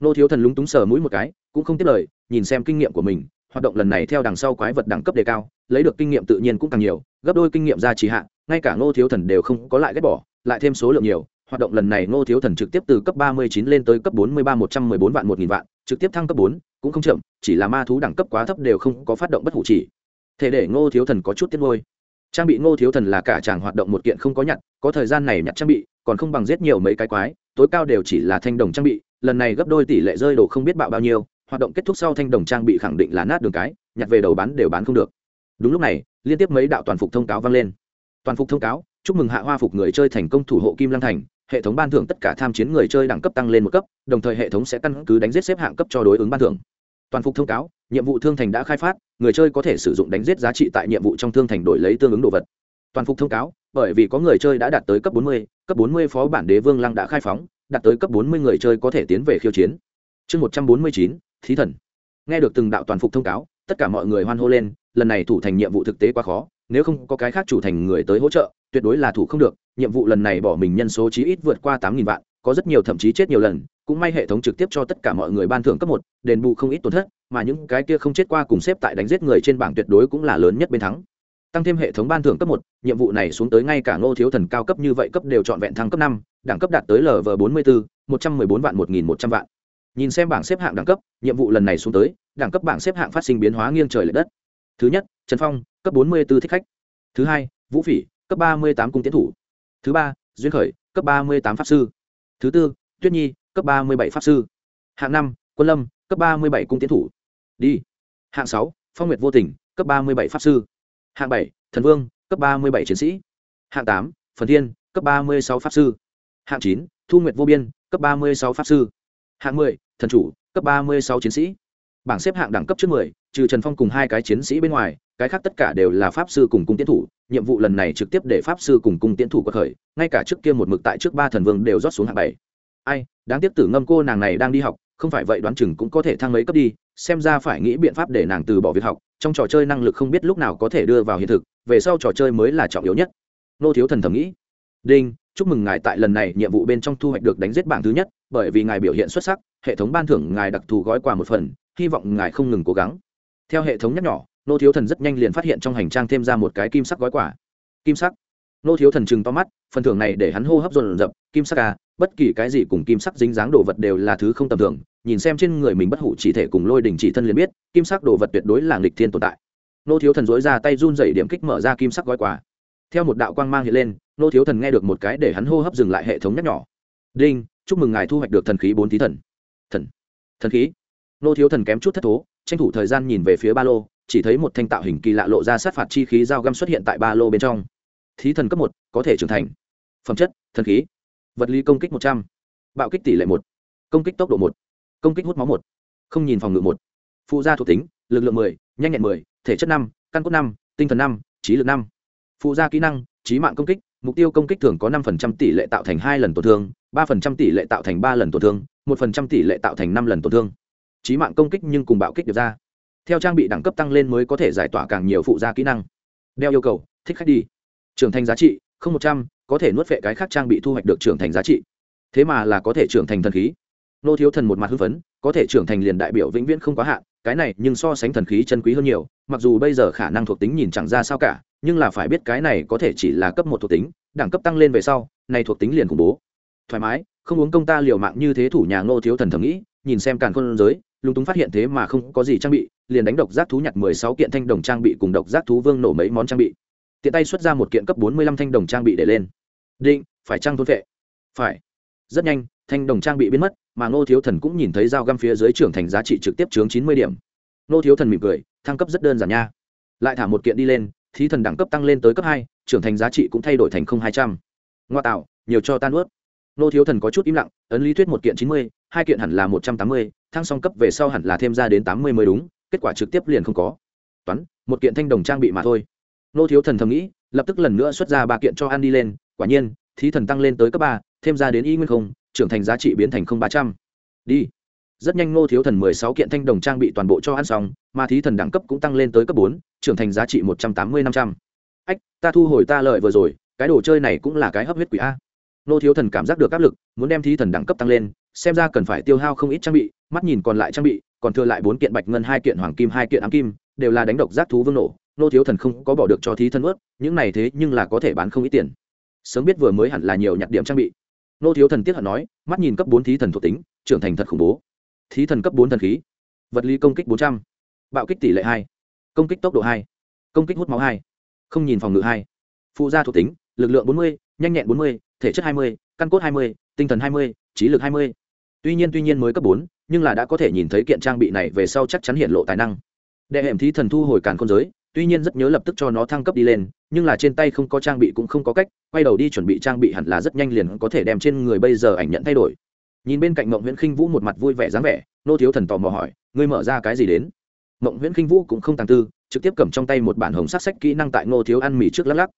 Speaker 1: Nô thiếu thần lúng túng sờ mũi một cái, cũng không tiếc lời, nhìn xem kinh nghiệm của mình, hoạt động lần này theo đằng sau quái vật đẳng cấp đề cao, lấy được kinh nghiệm tự nhiên cũng càng nhiều, gấp đôi kinh nghiệm ra trì hạn ngay cả ngô thiếu thần đều không có lại ghét bỏ, lại thêm số lượng nhiều, hoạt động lần này ngô thiếu thần trực tiếp từ cấp ba mươi chín lên tới cấp bốn mươi ba một trăm mười bốn vạn một nghìn vạn, trực tiếp thăng cấp bốn, cũng không chậm, chỉ là ma thú đẳng cấp quá thấp đều không có phát động bất hủ chỉ. Thể để ngô thiếu thần có chút tiếc nuôi. Trang bị ngô thiếu thần là cả chàng hoạt động một kiện không có nhặt, có thời gian này nhặt trang bị, còn không bằng giết nhiều mấy cái quái, tối cao đều chỉ là thanh đồng trang bị lần này gấp đôi tỷ lệ rơi đồ không biết bạo bao nhiêu hoạt động kết thúc sau thanh đồng trang bị khẳng định là nát đường cái nhặt về đầu bán đều bán không được. Đúng lúc này liên tiếp mấy đạo toàn phục thông cáo vang lên. Toàn phục thông cáo chúc mừng hạ hoa phục người chơi thành công thủ hộ kim lăng thành hệ thống ban thưởng tất cả tham chiến người chơi đẳng cấp tăng lên một cấp đồng thời hệ thống sẽ căn cứ đánh giết xếp hạng cấp cho đối ứng ban thưởng. Toàn phục thông cáo nhiệm vụ thương thành đã khai phát người chơi có thể sử dụng đánh giết giá trị tại nhiệm vụ trong thương thành đổi lấy tương ứng đồ vật. Toàn phục thông cáo bởi vì có người chơi đã đạt tới cấp 40, cấp 40 phó bản đế vương lăng đã khai phóng đạt tới cấp 40 người chơi có thể tiến về khiêu chiến. Chương 149, thí thần. Nghe được từng đạo toàn phục thông cáo tất cả mọi người hoan hô lên lần này thủ thành nhiệm vụ thực tế quá khó nếu không có cái khác chủ thành người tới hỗ trợ tuyệt đối là thủ không được nhiệm vụ lần này bỏ mình nhân số chí ít vượt qua tám nghìn vạn có rất nhiều thậm chí chết nhiều lần cũng may hệ thống trực tiếp cho tất cả mọi người ban thưởng cấp một đền bù không ít tổn thất mà những cái kia không chết qua cùng xếp tại đánh giết người trên bảng tuyệt đối cũng là lớn nhất bên thắng tăng thêm hệ thống ban thưởng cấp một, nhiệm vụ này xuống tới ngay cả ngô thiếu thần cao cấp như vậy cấp đều trọn vẹn thăng cấp năm, đẳng cấp đạt tới lv bốn mươi bốn một trăm mười bốn vạn một nghìn một trăm vạn. Nhìn xem bảng xếp hạng đẳng cấp, nhiệm vụ lần này xuống tới, đẳng cấp bảng xếp hạng phát sinh biến hóa nghiêng trời l ệ đất. Thứ nhất, trần phong, cấp bốn mươi b ố thích khách. Thứ hai, vũ phỉ, cấp ba mươi tám cung tiến thủ. Thứ ba, duyên khởi, cấp ba mươi tám pháp sư. Thứ tư, tuyết nhi, cấp ba mươi bảy pháp sư. Hạng năm, quân lâm, cấp ba mươi bảy cung tiến thủ. Đi. Hạng sáu, phong nguyệt vô tình, cấp ba mươi bảy pháp sư hạng bảy, thần vương, cấp ba mươi bảy chiến sĩ. Hạng tám, phần thiên, cấp ba mươi sáu pháp sư. Hạng chín, thu nguyệt vô biên, cấp ba mươi sáu pháp sư. Hạng mười, thần chủ, cấp ba mươi sáu chiến sĩ. Bảng xếp hạng đẳng cấp trước mười, trừ trần phong cùng hai cái chiến sĩ bên ngoài, cái khác tất cả đều là pháp sư cùng cung tiến thủ. Nhiệm vụ lần này trực tiếp để pháp sư cùng cung tiến thủ có khởi, ngay cả trước kia một mực tại trước ba thần vương đều rót xuống hạng bảy. Ai, đáng tiếc tử ngâm cô nàng này đang đi học, không phải vậy đoán chừng cũng có thể thăng mấy cấp đi xem ra phải nghĩ biện pháp để nàng từ bỏ việc học, trong trò chơi năng lực không biết lúc nào có thể đưa vào hiện thực, về sau trò chơi mới là trọng yếu nhất. Nô thiếu thần thầm nghĩ. Đinh, chúc mừng ngài tại lần này nhiệm vụ bên trong thu hoạch được đánh giết bảng thứ nhất, bởi vì ngài biểu hiện xuất sắc, hệ thống ban thưởng ngài đặc thù gói quà một phần, hy vọng ngài không ngừng cố gắng. Theo hệ thống nhắc nhỏ nô thiếu thần rất nhanh liền phát hiện trong hành trang thêm ra một cái kim sắc gói quà. Kim sắc nô thiếu thần chừng to mắt, phần thưởng này để hắn hô hấp dồn dập, kim sắc à bất kỳ cái gì cùng kim sắc dính dáng đồ vật đều là thứ không tầm thường, nhìn xem trên người mình bất hủ chỉ thể cùng lôi đình chỉ thân liền biết, kim sắc đồ vật tuyệt đối là nghịch thiên tồn tại. Nô thiếu thần dối ra tay run dày điểm kích mở ra kim sắc gói quà. Theo một đạo quang mang hiện lên, nô thiếu thần nghe được một cái để hắn hô hấp dừng lại hệ thống nhắc nhỏ đinh, chúc mừng ngài thu hoạch được thần khí bốn tí thần. Thần thần khí. Nô thiếu thần kém chút thất thố, tranh thủ thời gian nhìn về phía ba lô, chỉ thấy một thanh tạo hình kỳ lạ lộ ra sát phạt chi khí dao găm xuất hiện tại ba lô bên trong thí thần cấp một, có thể trưởng thành. Phẩm chất, thần khí. Vật lý công kích một trăm. Bạo kích tỷ lệ một. Công kích tốc độ một. Công kích hút máu một. Không nhìn phòng ngự một. Phụ gia thuộc tính, lực lượng mười, nhanh nhẹn mười, thể chất năm, căn cốt năm, tinh thần năm, trí lực năm. Phụ gia kỹ năng, trí mạng công kích, mục tiêu công kích thường có năm phần trăm tỷ lệ tạo thành hai lần tổn thương, ba phần trăm tỷ lệ tạo thành ba lần tổn thương, một phần trăm tỷ lệ tạo thành năm lần tổn thương. Trí mạng công kích nhưng cùng bạo kích được ra. Theo trang bị đẳng cấp tăng lên mới có thể giải tỏa càng nhiều phụ gia kỹ năng. Đeo yêu cầu, thích khách đi trưởng thành giá trị, không một trăm, có thể nuốt vệ cái khác trang bị thu hoạch được trưởng thành giá trị. Thế mà là có thể trưởng thành thần khí. Nô thiếu thần một mặt hưng phấn, có thể trưởng thành liền đại biểu vĩnh viễn không quá hạn, cái này nhưng so sánh thần khí chân quý hơn nhiều, mặc dù bây giờ khả năng thuộc tính nhìn chẳng ra sao cả, nhưng là phải biết cái này có thể chỉ là cấp một thuộc tính, đẳng cấp tăng lên về sau, này thuộc tính liền khủng bố. Thoải mái, không uống công ta liều mạng như thế thủ nhà ngô thiếu thần thầm nghĩ, nhìn xem càn khôn giới, lúng túng phát hiện thế mà không có gì trang bị, liền đánh độc giác thú nhặt mười sáu kiện thanh đồng trang bị cùng độc giác thú vương nổ mấy món trang bị tiện tay xuất ra một kiện cấp bốn mươi lăm thanh đồng trang bị để lên. Định, phải trang thôn vệ. Phải. Rất nhanh, thanh đồng trang bị biến mất, mà ngô thiếu thần cũng nhìn thấy dao găm phía dưới trưởng thành giá trị trực tiếp chướng chín mươi điểm. Ngô thiếu thần mỉm cười, thăng cấp rất đơn giản nha. Lại thả một kiện đi lên, thí thần đẳng cấp tăng lên tới cấp hai, trưởng thành giá trị cũng thay đổi thành không hai trăm. Ngoa tạo, nhiều cho tan ướt. Ngô thiếu thần có chút im lặng, ấn lý thuyết một kiện chín mươi, hai kiện hẳn là một trăm tám mươi, thăng song cấp về sau hẳn là thêm ra đến tám mươi mới đúng, kết quả trực tiếp liền không có. Toán, một kiện thanh đồng trang bị mà thôi. Nô thiếu thần thầm nghĩ, lập tức lần nữa xuất ra ba kiện cho ăn đi lên, quả nhiên, thí thần tăng lên tới cấp ba, thêm ra đến y nguyên không, trưởng thành giá trị biến thành không ba trăm. Đi. Rất nhanh ngô thiếu thần mười sáu kiện thanh đồng trang bị toàn bộ cho ăn xong, mà thí thần đẳng cấp cũng tăng lên tới cấp bốn, trưởng thành giá trị một trăm tám mươi năm trăm. Ách, ta thu hồi ta lợi vừa rồi, cái đồ chơi này cũng là cái hấp huyết quỷ a. Ngô thiếu thần cảm giác được áp lực, muốn đem thí thần đẳng cấp tăng lên, xem ra cần phải tiêu hao không ít trang bị, mắt nhìn còn lại trang bị, còn thừa lại bốn kiện bạch ngân, hai kiện hoàng kim, hai kiện ám kim, đều là đánh độc giác thú vương nổ nô thiếu thần không có bỏ được cho thí thân ướt, những này thế nhưng là có thể bán không ít tiền. Sớm biết vừa mới hẳn là nhiều nhặt điểm trang bị. Nô thiếu thần tiếc hận nói, mắt nhìn cấp bốn thí thần thuộc tính, trưởng thành thật khủng bố. Thí thần cấp bốn thần khí, vật lý công kích bốn trăm, bạo kích tỷ lệ hai, công kích tốc độ hai, công kích hút máu hai, không nhìn phòng ngự hai. Phụ gia thuộc tính, lực lượng bốn mươi, nhanh nhẹn bốn mươi, thể chất hai mươi, căn cốt hai mươi, tinh thần hai mươi, trí lực hai mươi. Tuy nhiên tuy nhiên mới cấp bốn, nhưng là đã có thể nhìn thấy kiện trang bị này về sau chắc chắn hiện lộ tài năng. Đệ hẻm thí thần thu hồi càn khôn giới tuy nhiên rất nhớ lập tức cho nó thăng cấp đi lên, nhưng là trên tay không có trang bị cũng không có cách, quay đầu đi chuẩn bị trang bị hẳn là rất nhanh liền có thể đem trên người bây giờ ảnh nhận thay đổi. Nhìn bên cạnh mộng nguyễn khinh vũ một mặt vui vẻ dáng vẻ, nô thiếu thần tò mò hỏi, ngươi mở ra cái gì đến? Mộng nguyễn khinh vũ cũng không tàng tư, trực tiếp cầm trong tay một bản hồng sắc sách kỹ năng tại Nô thiếu ăn mì trước lắc lắc.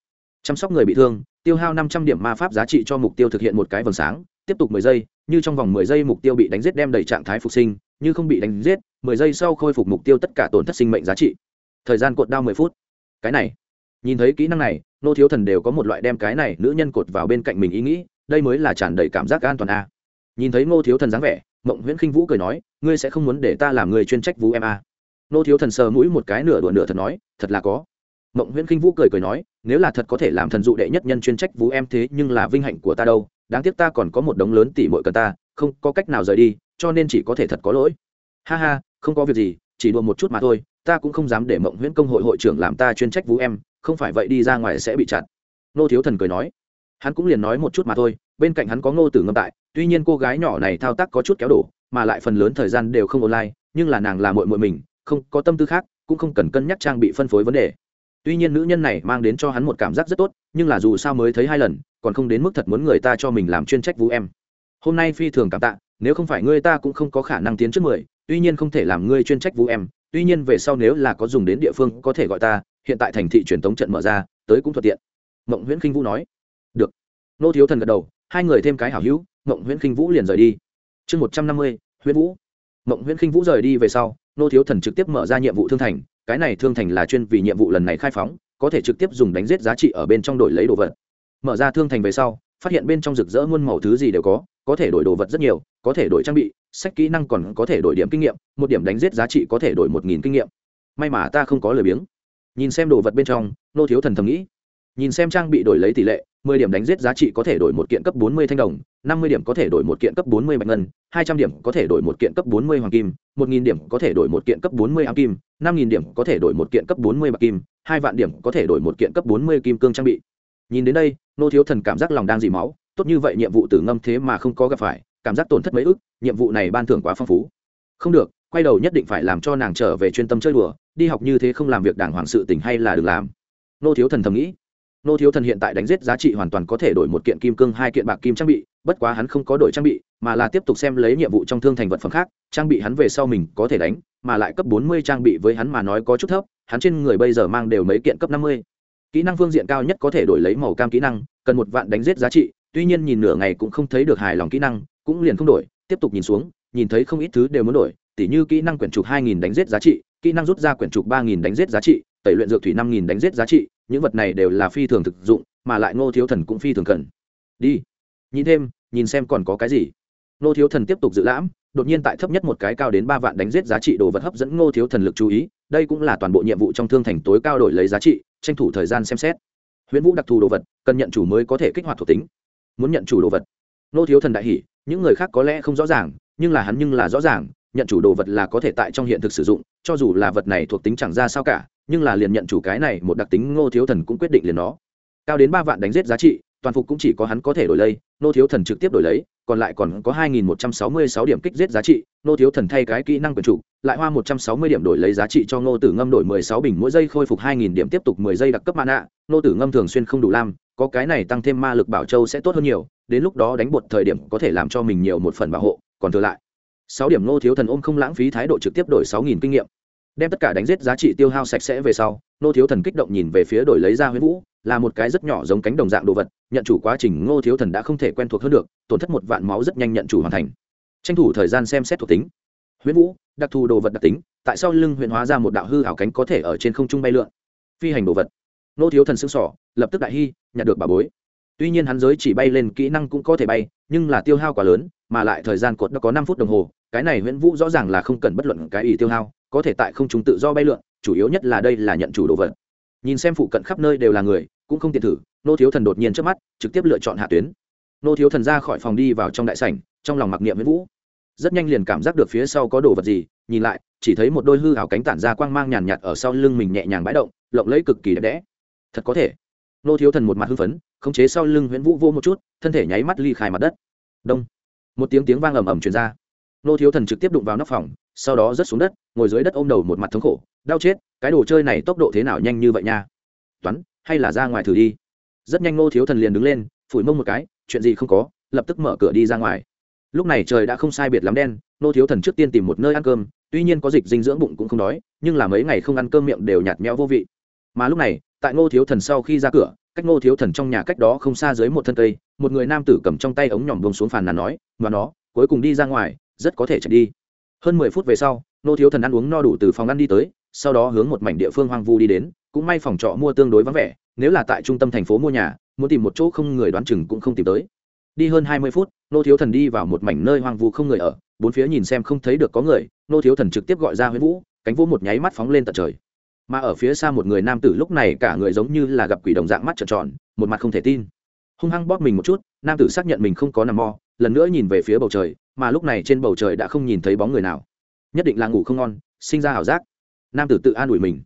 Speaker 1: Chăm sóc người bị thương, tiêu hao năm trăm điểm ma pháp giá trị cho mục tiêu thực hiện một cái vầng sáng, tiếp tục mười giây, như trong vòng mười giây mục tiêu bị đánh giết đem đầy trạng thái phục sinh, như không bị đánh giết, mười giây sau khôi phục mục tiêu tất cả tổn thất sinh mệnh giá trị thời gian cột đao mười phút. Cái này, nhìn thấy kỹ năng này, nô thiếu thần đều có một loại đem cái này nữ nhân cột vào bên cạnh mình ý nghĩ, đây mới là tràn đầy cảm giác an toàn a. Nhìn thấy ngô thiếu thần dáng vẻ, mộng nguyễn khinh vũ cười nói, ngươi sẽ không muốn để ta làm người chuyên trách vũ em a? Nô thiếu thần sờ mũi một cái nửa đùa nửa thật nói, thật là có. Mộng nguyễn khinh vũ cười cười nói, nếu là thật có thể làm thần dụ đệ nhất nhân chuyên trách vũ em thế nhưng là vinh hạnh của ta đâu, đáng tiếc ta còn có một đống lớn tỉ mội cần ta, không có cách nào rời đi, cho nên chỉ có thể thật có lỗi. Ha ha, không có việc gì, chỉ đùa một chút mà thôi ta cũng không dám để mộng nguyễn công hội hội trưởng làm ta chuyên trách vũ em, không phải vậy đi ra ngoài sẽ bị chặn nô thiếu thần cười nói. Hắn cũng liền nói một chút mà thôi, bên cạnh hắn có ngô tử ngâm tại, tuy nhiên cô gái nhỏ này thao tác có chút kéo đổ, mà lại phần lớn thời gian đều không online, nhưng là nàng là mội mội mình, không có tâm tư khác, cũng không cần cân nhắc trang bị phân phối vấn đề. Tuy nhiên nữ nhân này mang đến cho hắn một cảm giác rất tốt, nhưng là dù sao mới thấy hai lần, còn không đến mức thật muốn người ta cho mình làm chuyên trách vũ em. Hôm nay phi thường cảm tạ, nếu không phải ngươi ta cũng không có khả năng tiến trước mười, tuy nhiên không thể làm ngươi chuyên trách vũ em tuy nhiên về sau nếu là có dùng đến địa phương có thể gọi ta, hiện tại thành thị truyền thống trận mở ra, tới cũng thuận tiện. Mộng nguyễn khinh vũ nói. Được. Nô thiếu thần gật đầu, hai người thêm cái hảo hữu, mộng nguyễn khinh vũ liền rời đi. Chương một trăm năm mươi, huyễn vũ. Mộng nguyễn khinh vũ rời đi về sau, nô thiếu thần trực tiếp mở ra nhiệm vụ thương thành, cái này thương thành là chuyên vì nhiệm vụ lần này khai phóng, có thể trực tiếp dùng đánh giết giá trị ở bên trong đổi lấy đồ vật. Mở ra thương thành về sau phát hiện bên trong rực rỡ muôn màu thứ gì đều có có thể đổi đồ vật rất nhiều có thể đổi trang bị sách kỹ năng còn có thể đổi điểm kinh nghiệm một điểm đánh giết giá trị có thể đổi một nghìn kinh nghiệm may mà ta không có lời biếng nhìn xem đồ vật bên trong nô thiếu thần thầm nghĩ nhìn xem trang bị đổi lấy tỷ lệ mười điểm đánh giết giá trị có thể đổi một kiện cấp bốn mươi thanh đồng năm mươi điểm có thể đổi một kiện cấp bốn mươi bạch ngân hai trăm điểm có thể đổi một kiện cấp bốn mươi hoàng kim một nghìn điểm có thể đổi một kiện cấp bốn mươi ám kim năm nghìn điểm có thể đổi một kiện cấp bốn mươi bạc kim hai vạn điểm có thể đổi một kiện cấp bốn mươi kim cương trang bị nhìn đến đây, nô thiếu thần cảm giác lòng đang dì máu, tốt như vậy nhiệm vụ tử ngâm thế mà không có gặp phải, cảm giác tổn thất mấy ức, nhiệm vụ này ban thưởng quá phong phú. Không được, quay đầu nhất định phải làm cho nàng trở về chuyên tâm chơi đùa, đi học như thế không làm việc đảng hoàng sự tình hay là đừng làm. Nô thiếu thần thầm nghĩ. Nô thiếu thần hiện tại đánh giết giá trị hoàn toàn có thể đổi một kiện kim cương, hai kiện bạc kim trang bị, bất quá hắn không có đổi trang bị, mà là tiếp tục xem lấy nhiệm vụ trong thương thành vật phẩm khác, trang bị hắn về sau mình có thể đánh, mà lại cấp bốn mươi trang bị với hắn mà nói có chút thấp, hắn trên người bây giờ mang đều mấy kiện cấp năm mươi kỹ năng phương diện cao nhất có thể đổi lấy màu cam kỹ năng, cần một vạn đánh giết giá trị, tuy nhiên nhìn nửa ngày cũng không thấy được hài lòng kỹ năng, cũng liền không đổi, tiếp tục nhìn xuống, nhìn thấy không ít thứ đều muốn đổi, tỉ như kỹ năng quyển trục hai nghìn đánh giết giá trị, kỹ năng rút ra quyển trục ba nghìn đánh giết giá trị, tẩy luyện dược thủy năm nghìn đánh giết giá trị, những vật này đều là phi thường thực dụng, mà lại ngô thiếu thần cũng phi thường cần. Đi. Nhìn thêm, nhìn xem còn có cái gì. Ngô thiếu thần tiếp tục dự lãm, đột nhiên tại thấp nhất một cái cao đến ba vạn đánh giết giá trị đồ vật hấp dẫn ngô thiếu thần lực chú ý, đây cũng là toàn bộ nhiệm vụ trong thương thành tối cao đổi lấy giá trị tranh thủ thời gian xem xét. Huyễn vũ đặc thù đồ vật, cần nhận chủ mới có thể kích hoạt thuộc tính. Muốn nhận chủ đồ vật. Nô thiếu thần đại hỷ những người khác có lẽ không rõ ràng, nhưng là hắn nhưng là rõ ràng, nhận chủ đồ vật là có thể tại trong hiện thực sử dụng, cho dù là vật này thuộc tính chẳng ra sao cả, nhưng là liền nhận chủ cái này một đặc tính ngô thiếu thần cũng quyết định liền nó. Cao đến ba vạn đánh giết giá trị, toàn phục cũng chỉ có hắn có thể đổi lấy, nô thiếu thần trực tiếp đổi lấy còn lại còn có hai nghìn một trăm sáu mươi sáu điểm kích giết giá trị nô thiếu thần thay cái kỹ năng quyền chủ, lại hoa một trăm sáu mươi điểm đổi lấy giá trị cho ngô tử ngâm đổi mười sáu bình mỗi giây khôi phục hai nghìn điểm tiếp tục mười giây đặc cấp mana. Nô tử ngâm thường xuyên không đủ lam, có cái này tăng thêm ma lực bảo châu sẽ tốt hơn nhiều, đến lúc đó đánh bột thời điểm có thể làm cho mình nhiều một phần bảo hộ, còn thừa lại 6 điểm nô thiếu thần ôm không lãng phí thái độ trực tiếp đổi sáu nghìn kinh nghiệm đem tất cả đánh giết giá trị tiêu hao sạch sẽ về sau nô thiếu thần kích động nhìn về phía đổi lấy ra huyễn vũ, là một cái rất nhỏ giống cánh đồng dạng đồ vật, nhận chủ quá trình ngô thiếu thần đã không thể quen thuộc hơn được, tổn thất một vạn máu rất nhanh nhận chủ hoàn thành. Tranh thủ thời gian xem xét thuộc tính. Huyễn vũ, đặc thù đồ vật đặc tính, tại sao lưng huyện hóa ra một đạo hư hảo cánh có thể ở trên không trung bay lượn. Phi hành đồ vật. Nô thiếu thần xương sỏ lập tức đại hy nhận được bà bối. Tuy nhiên hắn giới chỉ bay lên kỹ năng cũng có thể bay, nhưng là tiêu hao quá lớn, mà lại thời gian cột đã có năm phút đồng hồ, cái này huyễn vũ rõ ràng là không cần bất luận cái ý tiêu hao có thể tại không trung tự do bay lượn, chủ yếu nhất là đây là nhận chủ đồ vật. Nhìn xem phụ cận khắp nơi đều là người, cũng không tiện thử, nô thiếu thần đột nhiên trước mắt, trực tiếp lựa chọn hạ tuyến. Nô thiếu thần ra khỏi phòng đi vào trong đại sảnh, trong lòng mặc niệm với vũ. Rất nhanh liền cảm giác được phía sau có đồ vật gì, nhìn lại, chỉ thấy một đôi hư hào cánh tản ra quang mang nhàn nhạt ở sau lưng mình nhẹ nhàng bãi động, lộng lẫy cực kỳ đẹp đẽ. Thật có thể. Nô thiếu thần một mặt hưng phấn, khống chế sau lưng nguyễn vũ vô một chút, thân thể nháy mắt ly khai mặt đất. Đông. Một tiếng tiếng vang ầm ầm truyền ra. Nô thiếu thần trực tiếp đụng vào nóc phòng sau đó rớt xuống đất, ngồi dưới đất ôm đầu một mặt thống khổ, đau chết, cái đồ chơi này tốc độ thế nào nhanh như vậy nha. Toán, hay là ra ngoài thử đi. Rất nhanh Ngô thiếu thần liền đứng lên, phủi mông một cái, chuyện gì không có, lập tức mở cửa đi ra ngoài. Lúc này trời đã không sai biệt lắm đen, Ngô thiếu thần trước tiên tìm một nơi ăn cơm, tuy nhiên có dịch dinh dưỡng bụng cũng không đói, nhưng là mấy ngày không ăn cơm miệng đều nhạt nhẽo vô vị. Mà lúc này, tại ngô thiếu thần sau khi ra cửa, cách ngô thiếu thần trong nhà cách đó không xa dưới một thân cây, một người nam tử cầm trong tay ống nhỏm buông xuống phàn nàn nói và nó, cuối cùng đi ra ngoài, rất có thể chạy đi hơn mười phút về sau, nô thiếu thần ăn uống no đủ từ phòng ăn đi tới, sau đó hướng một mảnh địa phương hoang vu đi đến, cũng may phòng trọ mua tương đối vắng vẻ, nếu là tại trung tâm thành phố mua nhà, muốn tìm một chỗ không người đoán chừng cũng không tìm tới. Đi hơn hai mươi phút, nô thiếu thần đi vào một mảnh nơi hoang vu không người ở, bốn phía nhìn xem không thấy được có người, nô thiếu thần trực tiếp gọi ra huyễn vũ, cánh vũ một nháy mắt phóng lên tận trời. Mà ở phía xa một người nam tử lúc này cả người giống như là gặp quỷ đồng dạng mắt trợn tròn, một mặt không thể tin. Hung hăng bóp mình một chút, nam tử xác nhận mình không có nằm mò, lần nữa nhìn về phía bầu trời mà lúc này trên bầu trời đã không nhìn thấy bóng người nào. Nhất định là ngủ không ngon, sinh ra ảo giác. Nam tử tự an ủi mình.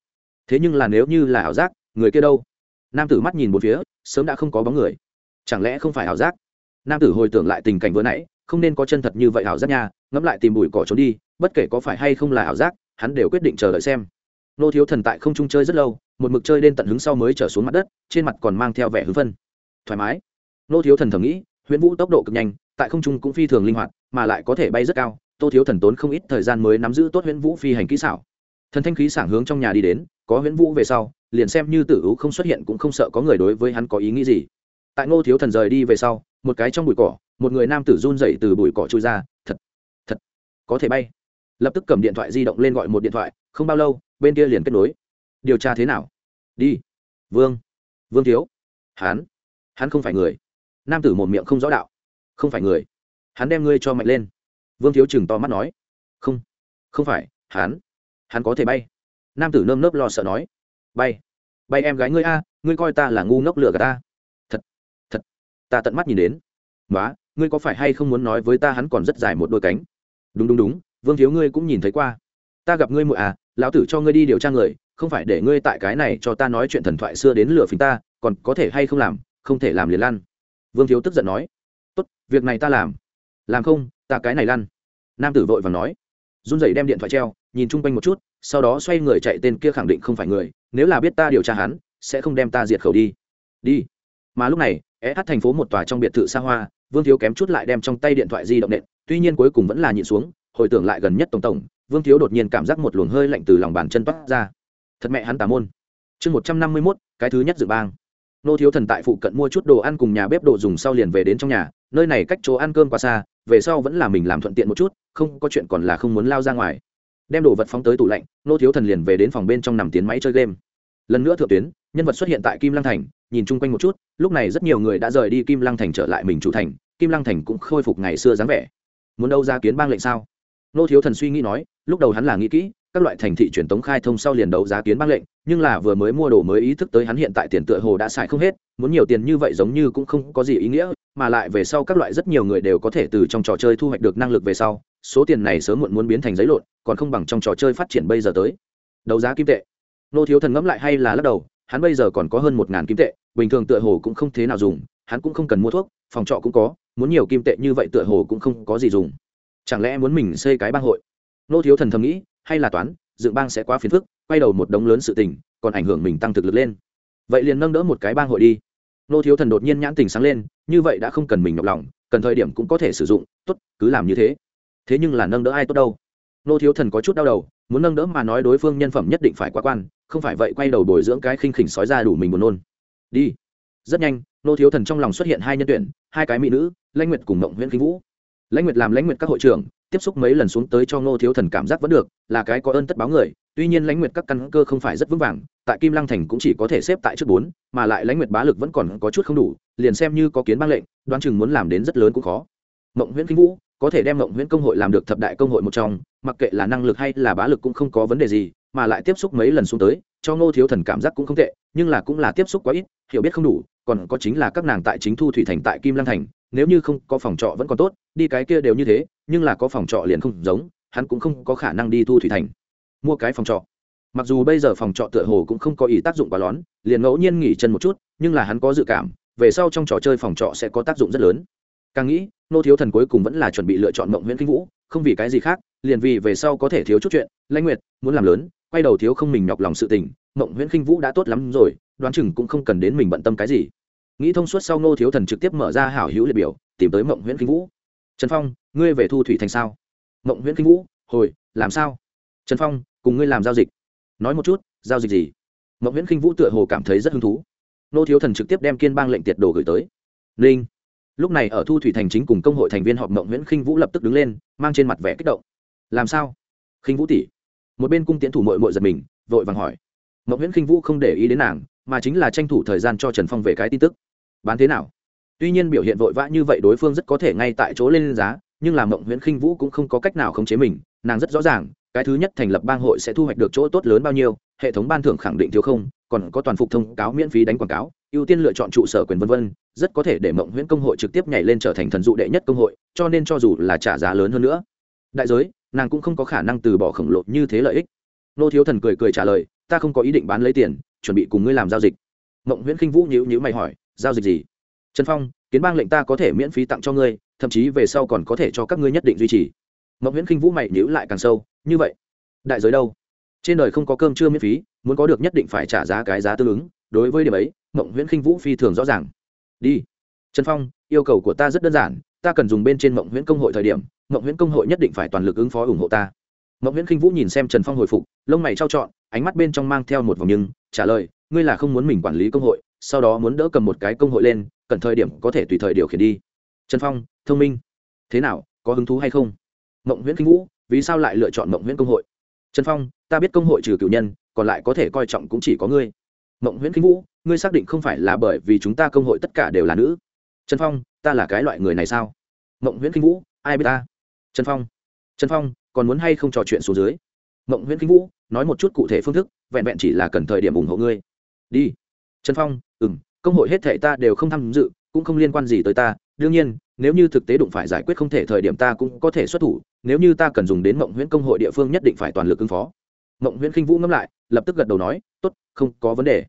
Speaker 1: Thế nhưng là nếu như là ảo giác, người kia đâu? Nam tử mắt nhìn một phía, sớm đã không có bóng người. Chẳng lẽ không phải ảo giác? Nam tử hồi tưởng lại tình cảnh vừa nãy, không nên có chân thật như vậy ảo giác nha, ngẫm lại tìm bụi cỏ trốn đi, bất kể có phải hay không là ảo giác, hắn đều quyết định chờ đợi xem. Nô thiếu thần tại không trung chơi rất lâu, một mực chơi đến tận hứng sau mới trở xuống mặt đất, trên mặt còn mang theo vẻ hứng phân thoải mái. Nô thiếu thần thầm nghĩ, huyễn vũ tốc độ cực nhanh tại không trung cũng phi thường linh hoạt, mà lại có thể bay rất cao, tô thiếu thần tốn không ít thời gian mới nắm giữ tốt huyễn vũ phi hành kỹ xảo. Thần thanh khí sảng hướng trong nhà đi đến, có huyễn vũ về sau, liền xem như tử ú không xuất hiện cũng không sợ có người đối với hắn có ý nghĩ gì. Tại ngô thiếu thần rời đi về sau, một cái trong bụi cỏ, một người nam tử run dậy từ bụi cỏ trôi ra, thật thật, có thể bay. Lập tức cầm điện thoại di động lên gọi một điện thoại, không bao lâu, bên kia liền kết nối. Điều tra thế nào? Đi. Vương vương thiếu. Hắn hắn không phải người. Nam tử một miệng không rõ đạo không phải người. Hắn đem ngươi cho mạnh lên. Vương thiếu chừng to mắt nói. Không không phải, hắn hắn có thể bay. Nam tử nơm nớp lo sợ nói. Bay bay em gái ngươi a, ngươi coi ta là ngu ngốc lửa cả ta. Thật thật, ta tận mắt nhìn đến. Nói ngươi có phải hay không muốn nói với ta hắn còn rất dài một đôi cánh? Đúng đúng đúng, vương thiếu ngươi cũng nhìn thấy qua. Ta gặp ngươi muội à lão tử cho ngươi đi điều tra người, không phải để ngươi tại cái này cho ta nói chuyện thần thoại xưa đến lừa phình ta, còn có thể hay không làm, không thể làm liền lăn. Vương thiếu tức giận nói tốt, việc này ta làm. Làm không, ta cái này lăn. Nam tử vội và nói. Run rẩy đem điện thoại treo, nhìn chung quanh một chút, sau đó xoay người chạy tên kia khẳng định không phải người, nếu là biết ta điều tra hắn, sẽ không đem ta diệt khẩu đi. Đi. Mà lúc này é hát thành phố một tòa trong biệt thự xa hoa, vương thiếu kém chút lại đem trong tay điện thoại di động nện, tuy nhiên cuối cùng vẫn là nhịn xuống, hồi tưởng lại gần nhất tổng tổng, vương thiếu đột nhiên cảm giác một luồng hơi lạnh từ lòng bàn chân toát ra. Thật mẹ hắn tà môn. Chương một trăm năm mươi mốt, cái thứ nhất dự bang. Nô thiếu thần tại phụ cận mua chút đồ ăn cùng nhà bếp đồ dùng sau liền về đến trong nhà nơi này cách chỗ ăn cơm quá xa, về sau vẫn là mình làm thuận tiện một chút, không có chuyện còn là không muốn lao ra ngoài. Đem đồ vật phóng tới tủ lạnh, nô thiếu thần liền về đến phòng bên trong nằm tiến máy chơi game. Lần nữa thượng tuyến, nhân vật xuất hiện tại kim lăng thành, nhìn chung quanh một chút, lúc này rất nhiều người đã rời đi kim lăng thành trở lại mình chủ thành, kim lăng thành cũng khôi phục ngày xưa dáng vẻ. Muốn đâu ra kiến bang lệnh sao? Nô thiếu thần suy nghĩ nói, lúc đầu hắn là nghĩ kỹ, các loại thành thị truyền tống khai thông sau liền đấu giá kiến bang lệnh, nhưng là vừa mới mua đồ mới ý thức tới hắn hiện tại tiền tựa hồ đã xài không hết, muốn nhiều tiền như vậy giống như cũng không có gì ý nghĩa mà lại về sau các loại rất nhiều người đều có thể từ trong trò chơi thu hoạch được năng lực về sau, số tiền này sớm muộn muốn biến thành giấy lộn, còn không bằng trong trò chơi phát triển bây giờ tới. Đấu giá kim tệ. Nô thiếu thần ngẫm lại hay là lắc đầu, hắn bây giờ còn có hơn một ngàn kim tệ, bình thường tựa hồ cũng không thế nào dùng, hắn cũng không cần mua thuốc, phòng trọ cũng có, muốn nhiều kim tệ như vậy tựa hồ cũng không có gì dùng. Chẳng lẽ muốn mình xây cái bang hội? Nô thiếu thần thầm nghĩ, hay là toán, dựng bang sẽ quá phiền phức, quay đầu một đống lớn sự tình, còn ảnh hưởng mình tăng thực lực lên. Vậy liền nâng đỡ một cái bang hội đi nô thiếu thần đột nhiên nhãn tình sáng lên, như vậy đã không cần mình nhọc lòng, cần thời điểm cũng có thể sử dụng, tốt, cứ làm như thế. Thế nhưng là nâng đỡ ai tốt đâu? Nô thiếu thần có chút đau đầu, muốn nâng đỡ mà nói đối phương nhân phẩm nhất định phải quá quan, không phải vậy quay đầu bồi dưỡng cái khinh khỉnh sói ra đủ mình buồn nôn. Đi. Rất nhanh, nô thiếu thần trong lòng xuất hiện hai nhân tuyển, hai cái mỹ nữ, lãnh nguyệt cùng mộng nguyễn kinh vũ. Lãnh nguyệt làm lãnh nguyệt các hội trưởng tiếp xúc mấy lần xuống tới cho ngô thiếu thần cảm giác vẫn được, là cái có ơn tất báo người, tuy nhiên lãnh nguyệt các căn cơ không phải rất vững vàng, tại kim lăng thành cũng chỉ có thể xếp tại trước bốn, mà lại lãnh nguyệt bá lực vẫn còn có chút không đủ, liền xem như có kiến bang lệnh, đoán chừng muốn làm đến rất lớn cũng khó. Mộng nguyễn kinh vũ có thể đem mộng nguyễn công hội làm được thập đại công hội một trong, mặc kệ là năng lực hay là bá lực cũng không có vấn đề gì, mà lại tiếp xúc mấy lần xuống tới, cho ngô thiếu thần cảm giác cũng không tệ, nhưng là cũng là tiếp xúc quá ít, hiểu biết không đủ, còn có chính là các nàng tại chính thu thủy thành tại kim lăng thành, nếu như không có phòng trọ vẫn còn tốt, đi cái kia đều như thế nhưng là có phòng trọ liền không giống, hắn cũng không có khả năng đi thu thủy thành. Mua cái phòng trọ. Mặc dù bây giờ phòng trọ tựa hồ cũng không có ý tác dụng quá lón liền ngẫu nhiên nghỉ chân một chút, nhưng là hắn có dự cảm, về sau trong trò chơi phòng trọ sẽ có tác dụng rất lớn. Càng nghĩ, nô thiếu thần cuối cùng vẫn là chuẩn bị lựa chọn mộng nguyễn kinh vũ, không vì cái gì khác, liền vì về sau có thể thiếu chút chuyện, lãnh nguyệt, muốn làm lớn, quay đầu thiếu không mình nhọc lòng sự tình, mộng nguyễn kinh vũ đã tốt lắm rồi, đoán chừng cũng không cần đến mình bận tâm cái gì. Nghĩ thông suốt sau, nô thiếu thần trực tiếp mở ra hảo hữu liệt biểu, tìm tới mộng nguyễn kinh vũ. Trần phong ngươi về thu thủy thành sao? Mộng nguyễn kinh vũ, hồi, làm sao? Trần phong, cùng ngươi làm giao dịch. Nói một chút, giao dịch gì? Mộng nguyễn kinh vũ tựa hồ cảm thấy rất hứng thú. Nô thiếu thần trực tiếp đem kiên bang lệnh tiệt đồ gửi tới. Ninh lúc này ở thu thủy thành chính cùng công hội thành viên họp mộng nguyễn khinh vũ lập tức đứng lên, mang trên mặt vẻ kích động. Làm sao? Khinh vũ tỷ. Một bên cung tiến thủ mội mội giật mình, vội vàng hỏi. Mộng nguyễn khinh vũ không để ý đến nàng, mà chính là tranh thủ thời gian cho trần phong về cái tin tức. Bán thế nào? Tuy nhiên biểu hiện vội vã như vậy đối phương rất có thể ngay tại chỗ lên giá nhưng là mộng nguyễn khinh vũ cũng không có cách nào khống chế mình, nàng rất rõ ràng, cái thứ nhất thành lập bang hội sẽ thu hoạch được chỗ tốt lớn bao nhiêu, hệ thống ban thưởng khẳng định thiếu không, còn có toàn phục thông cáo miễn phí đánh quảng cáo, ưu tiên lựa chọn trụ sở quyền vân vân, rất có thể để mộng nguyễn công hội trực tiếp nhảy lên trở thành thần dụ đệ nhất công hội, cho nên cho dù là trả giá lớn hơn nữa. Đại giới, nàng cũng không có khả năng từ bỏ khổng lồ như thế lợi ích. Nô thiếu thần cười cười trả lời, ta không có ý định bán lấy tiền, chuẩn bị cùng ngươi làm giao dịch. Mộng nguyễn khinh vũ nhữ nhữ mày hỏi, giao dịch gì? Trần phong, kiến bang lệnh ta có thể miễn phí tặng cho ngươi thậm chí về sau còn có thể cho các ngươi nhất định duy trì. Mộng nguyễn khinh vũ mày nhữ lại càng sâu, như vậy, đại giới đâu? Trên đời không có cơm chưa miễn phí, muốn có được nhất định phải trả giá cái giá tương ứng. Đối với điểm ấy mộng nguyễn khinh vũ phi thường rõ ràng. Đi, trần phong, yêu cầu của ta rất đơn giản, ta cần dùng bên trên mộng nguyễn công hội thời điểm mộng nguyễn công hội nhất định phải toàn lực ứng phó ủng hộ ta. Mộng nguyễn khinh vũ nhìn xem trần phong hồi phục, lông mày trao trọn, ánh mắt bên trong mang theo một vòng nhưng, trả lời, ngươi là không muốn mình quản lý công hội, sau đó muốn đỡ cầm một cái công hội lên, cần thời điểm có thể tùy thời điều khiển đi. Trần phong thông minh. Thế nào, có hứng thú hay không? Mộng nguyễn kinh vũ, vì sao lại lựa chọn mộng nguyễn công hội? Trần phong, ta biết công hội trừ cựu nhân, còn lại có thể coi trọng cũng chỉ có ngươi. Mộng nguyễn kinh vũ, ngươi xác định không phải là bởi vì chúng ta công hội tất cả đều là nữ. Trần phong, ta là cái loại người này sao? Mộng nguyễn kinh vũ, ai biết ta? Trần phong. Trần phong, còn muốn hay không trò chuyện xuống dưới? Mộng nguyễn kinh vũ, nói một chút cụ thể phương thức, vẹn vẹn chỉ là cần thời điểm ủng hộ ngươi. Đi. Trần phong ừ m công hội hết thể ta đều không tham dự, cũng không liên quan gì tới ta đương nhiên, nếu như thực tế đụng phải giải quyết không thể thời điểm ta cũng có thể xuất thủ, nếu như ta cần dùng đến mộng huyễn công hội địa phương nhất định phải toàn lực ứng phó. Mộng huyễn khinh vũ ngẫm lại, lập tức gật đầu nói, tốt, không có vấn đề.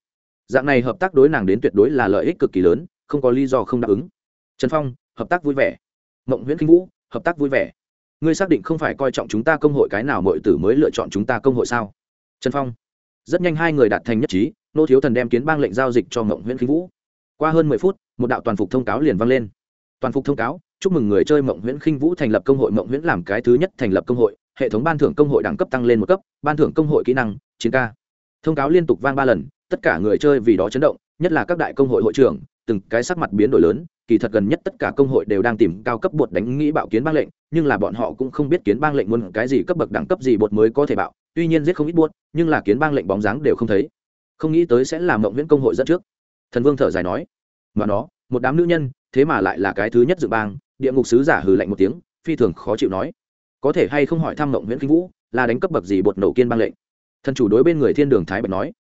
Speaker 1: Dạng này hợp tác đối nàng đến tuyệt đối là lợi ích cực kỳ lớn, không có lý do không đáp ứng. Trần phong, hợp tác vui vẻ. Mộng huyễn khinh vũ, hợp tác vui vẻ. Ngươi xác định không phải coi trọng chúng ta công hội cái nào mọi tử mới lựa chọn chúng ta công hội sao? Trần phong. Rất nhanh hai người đạt thành nhất trí, nô thiếu thần đem kiến bang lệnh giao dịch cho mộng huyễn khinh vũ. Qua hơn mười phút, một đạo toàn phục thông cáo liền vang lên toàn phục thông cáo, chúc mừng người chơi mộng nguyễn khinh vũ thành lập công hội. Mộng nguyễn làm cái thứ nhất thành lập công hội, hệ thống ban thưởng công hội đẳng cấp tăng lên một cấp, ban thưởng công hội kỹ năng, chiến ca. Thông cáo liên tục vang ba lần, tất cả người chơi vì đó chấn động, nhất là các đại công hội hội trưởng, từng cái sắc mặt biến đổi lớn, kỳ thật gần nhất tất cả công hội đều đang tìm cao cấp bột đánh nghĩ bạo kiến bang lệnh, nhưng là bọn họ cũng không biết kiến bang lệnh muốn cái gì cấp bậc đẳng cấp gì bột mới có thể bạo, tuy nhiên giết không ít buốt nhưng là kiến bang lệnh bóng dáng đều không thấy. Không nghĩ tới sẽ làm mộng viễn công hội dẫn trước. Thần vương thở dài nói mà nó, một đám nữ nhân thế mà lại là cái thứ nhất dự bang, địa ngục sứ giả hừ lạnh một tiếng, phi thường khó chịu nói. Có thể hay không hỏi thăm mộng nguyễn kinh vũ, là đánh cấp bậc gì bột nổ kiên bang lệnh? Thần chủ đối bên người thiên đường thái bạch nói.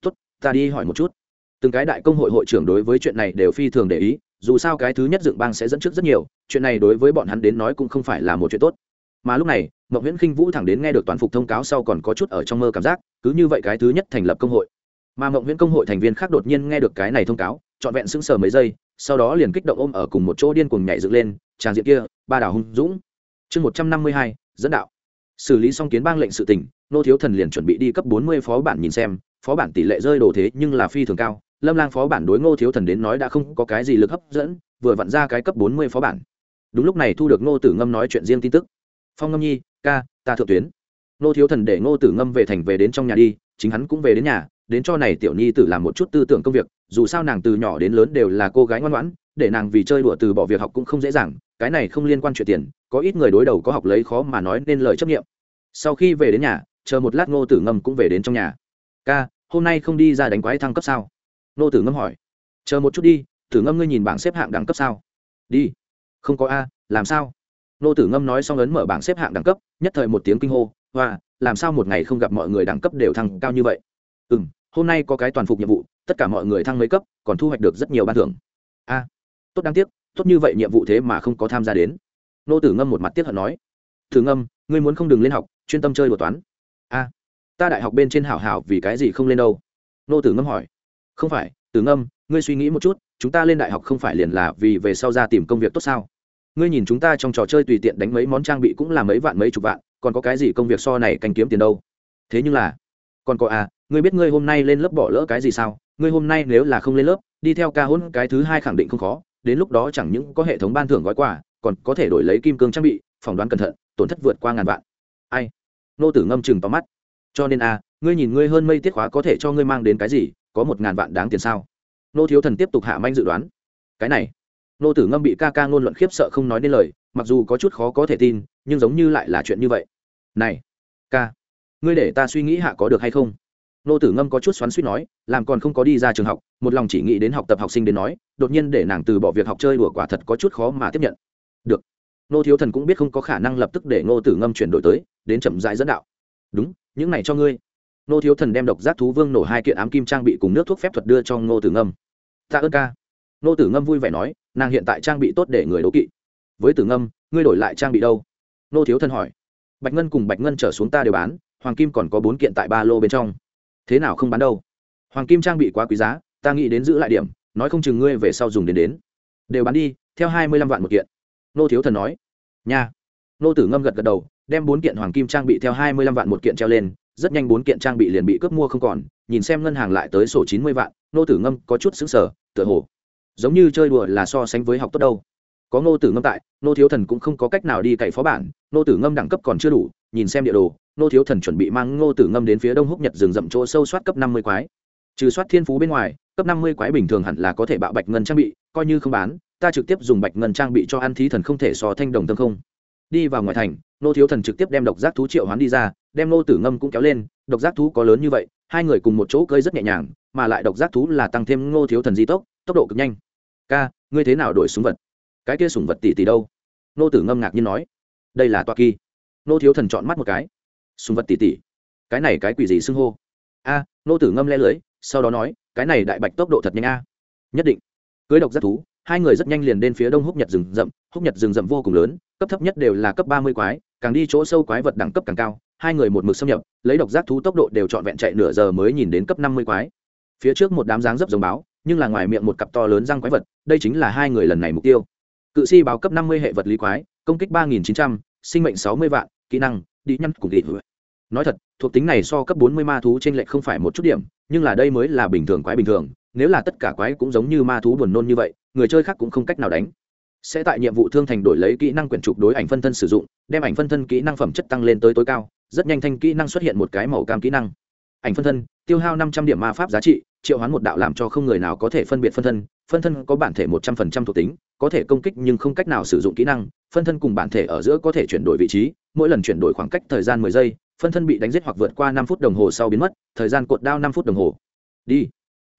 Speaker 1: Tốt, ta đi hỏi một chút. Từng cái đại công hội hội trưởng đối với chuyện này đều phi thường để ý, dù sao cái thứ nhất dựng bang sẽ dẫn trước rất nhiều, chuyện này đối với bọn hắn đến nói cũng không phải là một chuyện tốt. Mà lúc này mậu nguyễn khinh vũ thẳng đến nghe được toàn phục thông cáo sau còn có chút ở trong mơ cảm giác, cứ như vậy cái thứ nhất thành lập công hội. Mà mậu nguyễn công hội thành viên khác đột nhiên nghe được cái này thông cáo trọn vẹn sững sờ mấy giây, sau đó liền kích động ôm ở cùng một chỗ điên cuồng nhảy dựng lên tràng diện kia, ba đảo hung dũng. Chương một trăm năm mươi hai, dẫn đạo. Xử lý xong kiến bang lệnh sự tỉnh nô thiếu thần liền chuẩn bị đi cấp bốn mươi phó bản nhìn xem, phó bản tỷ lệ rơi đồ thế nhưng là phi thường cao, lâm lang phó bản đối ngô thiếu thần đến nói đã không có cái gì lực hấp dẫn, vừa vặn ra cái cấp bốn mươi phó bản. Đúng lúc này thu được ngô tử ngâm nói chuyện riêng tin tức. Phong ngâm nhi, ca, ta thượng tuyến. Ngô thiếu thần để ngô tử ngâm về thành về đến trong nhà đi, chính hắn cũng về đến nhà đến cho này tiểu nhi tử làm một chút tư tưởng công việc, dù sao nàng từ nhỏ đến lớn đều là cô gái ngoan ngoãn, để nàng vì chơi đùa từ bỏ việc học cũng không dễ dàng, cái này không liên quan chuyện tiền, có ít người đối đầu có học lấy khó mà nói nên lời chấp nghiệm sau khi về đến nhà, chờ một lát ngô tử ngâm cũng về đến trong nhà. Ca, hôm nay không đi ra đánh quái thăng cấp sao? Ngô tử ngâm hỏi. Chờ một chút đi, tử ngâm ngươi nhìn bảng xếp hạng đẳng cấp sao? Đi. Không có a, làm sao? Ngô tử ngâm nói xong ấn mở bảng xếp hạng đẳng cấp, nhất thời một tiếng kinh hô và làm sao một ngày không gặp mọi người đẳng cấp đều thăng cao như vậy? Ừ m hôm nay có cái toàn phục nhiệm vụ, tất cả mọi người thăng mấy cấp, còn thu hoạch được rất nhiều ban thưởng. A, tốt đáng tiếc, tốt như vậy nhiệm vụ thế mà không có tham gia đến. Nô tử ngâm một mặt tiếc hận nói. Thử ngâm, ngươi muốn không đừng lên học, chuyên tâm chơi đồ toán. A, ta đại học bên trên hảo hảo vì cái gì không lên đâu? Nô tử ngâm hỏi. Không phải, tử ngâm, ngươi suy nghĩ một chút, chúng ta lên đại học không phải liền là vì về sau ra tìm công việc tốt sao? Ngươi nhìn chúng ta trong trò chơi tùy tiện đánh mấy món trang bị cũng là mấy vạn mấy chục vạn, còn có cái gì công việc so này canh kiếm tiền đâu? Thế nhưng là, còn có à ngươi biết ngươi hôm nay lên lớp bỏ lỡ cái gì sao? Ngươi hôm nay nếu là không lên lớp, đi theo ca hôn cái thứ hai khẳng định không khó. Đến lúc đó chẳng những có hệ thống ban thưởng gói quà, còn có thể đổi lấy kim cương trang bị, phỏng đoán cẩn thận, tổn thất vượt qua ngàn vạn. Ai? Nô tử ngâm chừng tóm mắt. Cho nên a ngươi nhìn ngươi hơn mây tiết khóa có thể cho ngươi mang đến cái gì? Có một ngàn vạn đáng tiền sao? Nô thiếu thần tiếp tục hạ manh dự đoán. Cái này. Nô tử ngâm bị ca ca ngôn luận khiếp sợ không nói nên lời, mặc dù có chút khó có thể tin, nhưng giống như lại là chuyện như vậy. Này, ca, ngươi để ta suy nghĩ hạ có được hay không? Nô tử ngâm có chút xoắn suýt nói, làm còn không có đi ra trường học, một lòng chỉ nghĩ đến học tập học sinh đến nói, đột nhiên để nàng từ bỏ việc học chơi đùa quả thật có chút khó mà tiếp nhận. Được. Nô thiếu thần cũng biết không có khả năng lập tức để nô tử ngâm chuyển đổi tới, đến chậm rãi dẫn đạo. Đúng, những này cho ngươi. Nô thiếu thần đem độc giác thú vương nổ hai kiện ám kim trang bị cùng nước thuốc phép thuật đưa cho nô tử ngâm. Tạ ơn ca. Nô tử ngâm vui vẻ nói, nàng hiện tại trang bị tốt để người đấu kỵ. Với tử ngâm, ngươi đổi lại trang bị đâu? Nô thiếu thần hỏi. Bạch ngân cùng bạch ngân trở xuống ta đều bán, hoàng kim còn có bốn kiện tại ba lô bên trong thế nào không bán đâu? Hoàng kim trang bị quá quý giá, ta nghĩ đến giữ lại điểm, nói không chừng ngươi về sau dùng đến đến. Đều bán đi, theo hai mươi lăm vạn một kiện. Nô thiếu thần nói. Nha. Nô tử ngâm gật gật đầu, đem bốn kiện hoàng kim trang bị theo hai mươi lăm vạn một kiện treo lên, rất nhanh bốn kiện trang bị liền bị cướp mua không còn, nhìn xem ngân hàng lại tới sổ chín mươi vạn, nô tử ngâm có chút xứng sở tựa hồ. Giống như chơi đùa là so sánh với học tốt đâu có nô tử ngâm tại nô thiếu thần cũng không có cách nào đi cậy phó bản nô tử ngâm đẳng cấp còn chưa đủ, nhìn xem địa đồ nô thiếu thần chuẩn bị mang ngô tử ngâm đến phía đông húc nhật rừng rậm chỗ sâu soát cấp năm mươi quái. Trừ soát thiên phú bên ngoài, cấp năm mươi quái bình thường hẳn là có thể bạo bạch ngân trang bị, coi như không bán, ta trực tiếp dùng bạch ngân trang bị cho ăn thí thần không thể so thanh đồng tâm không. Đi vào ngoài thành nô thiếu thần trực tiếp đem độc giác thú triệu hoán đi ra, đem nô tử ngâm cũng kéo lên, độc giác thú có lớn như vậy, hai người cùng một chỗ cơi rất nhẹ nhàng, mà lại độc giác thú là tăng thêm ngô thiếu thần di tốc tốc độ cực nhanh. Ca, ngươi thế nào đổi súng vật? Cái kia sủng vật tỷ tỷ đâu? Nô tử ngâm ngạc nhiên nói, đây là toa kỳ nô thiếu thần chọn mắt một cái. Sùng vật tỷ tỷ cái này cái quỷ gì xưng hô? A, nô tử ngâm le lưới, sau đó nói, cái này đại bạch tốc độ thật nhanh a. Nhất định. Cưới độc giác thú, hai người rất nhanh liền đến phía đông húc nhật rừng rậm, húc nhật rừng rậm vô cùng lớn, cấp thấp nhất đều là cấp ba mươi quái, càng đi chỗ sâu quái vật đẳng cấp càng cao, hai người một mực xâm nhập, lấy độc giác thú tốc độ đều trọn vẹn chạy nửa giờ mới nhìn đến cấp năm mươi quái. Phía trước một đám dáng dấp giống báo, nhưng là ngoài miệng một cặp to lớn răng quái vật, đây chính là hai người lần này mục tiêu cự si báo cấp năm mươi hệ vật lý quái, công kích ba nghìn chín trăm, sinh mệnh sáu mươi vạn, kỹ năng, đi nhăn cùng đi nói thật, thuộc tính này so cấp bốn mươi ma thú trên lệch không phải một chút điểm, nhưng là đây mới là bình thường quái bình thường, nếu là tất cả quái cũng giống như ma thú buồn nôn như vậy, người chơi khác cũng không cách nào đánh. Sẽ tại nhiệm vụ thương thành đổi lấy kỹ năng quyển trục đối ảnh phân thân sử dụng, đem ảnh phân thân kỹ năng phẩm chất tăng lên tới tối cao, rất nhanh thanh kỹ năng xuất hiện một cái màu cam kỹ năng. Ảnh phân thân, tiêu hao năm trăm điểm ma pháp giá trị triệu hoán một đạo làm cho không người nào có thể phân biệt phân thân phân thân có bản thể một trăm phần trăm thuộc tính, có thể công kích nhưng không cách nào sử dụng kỹ năng, phân thân cùng bản thể ở giữa có thể chuyển đổi vị trí, mỗi lần chuyển đổi khoảng cách thời gian mười giây, phân thân bị đánh giết hoặc vượt qua năm phút đồng hồ sau biến mất, thời gian cột đao năm phút đồng hồ. Đi.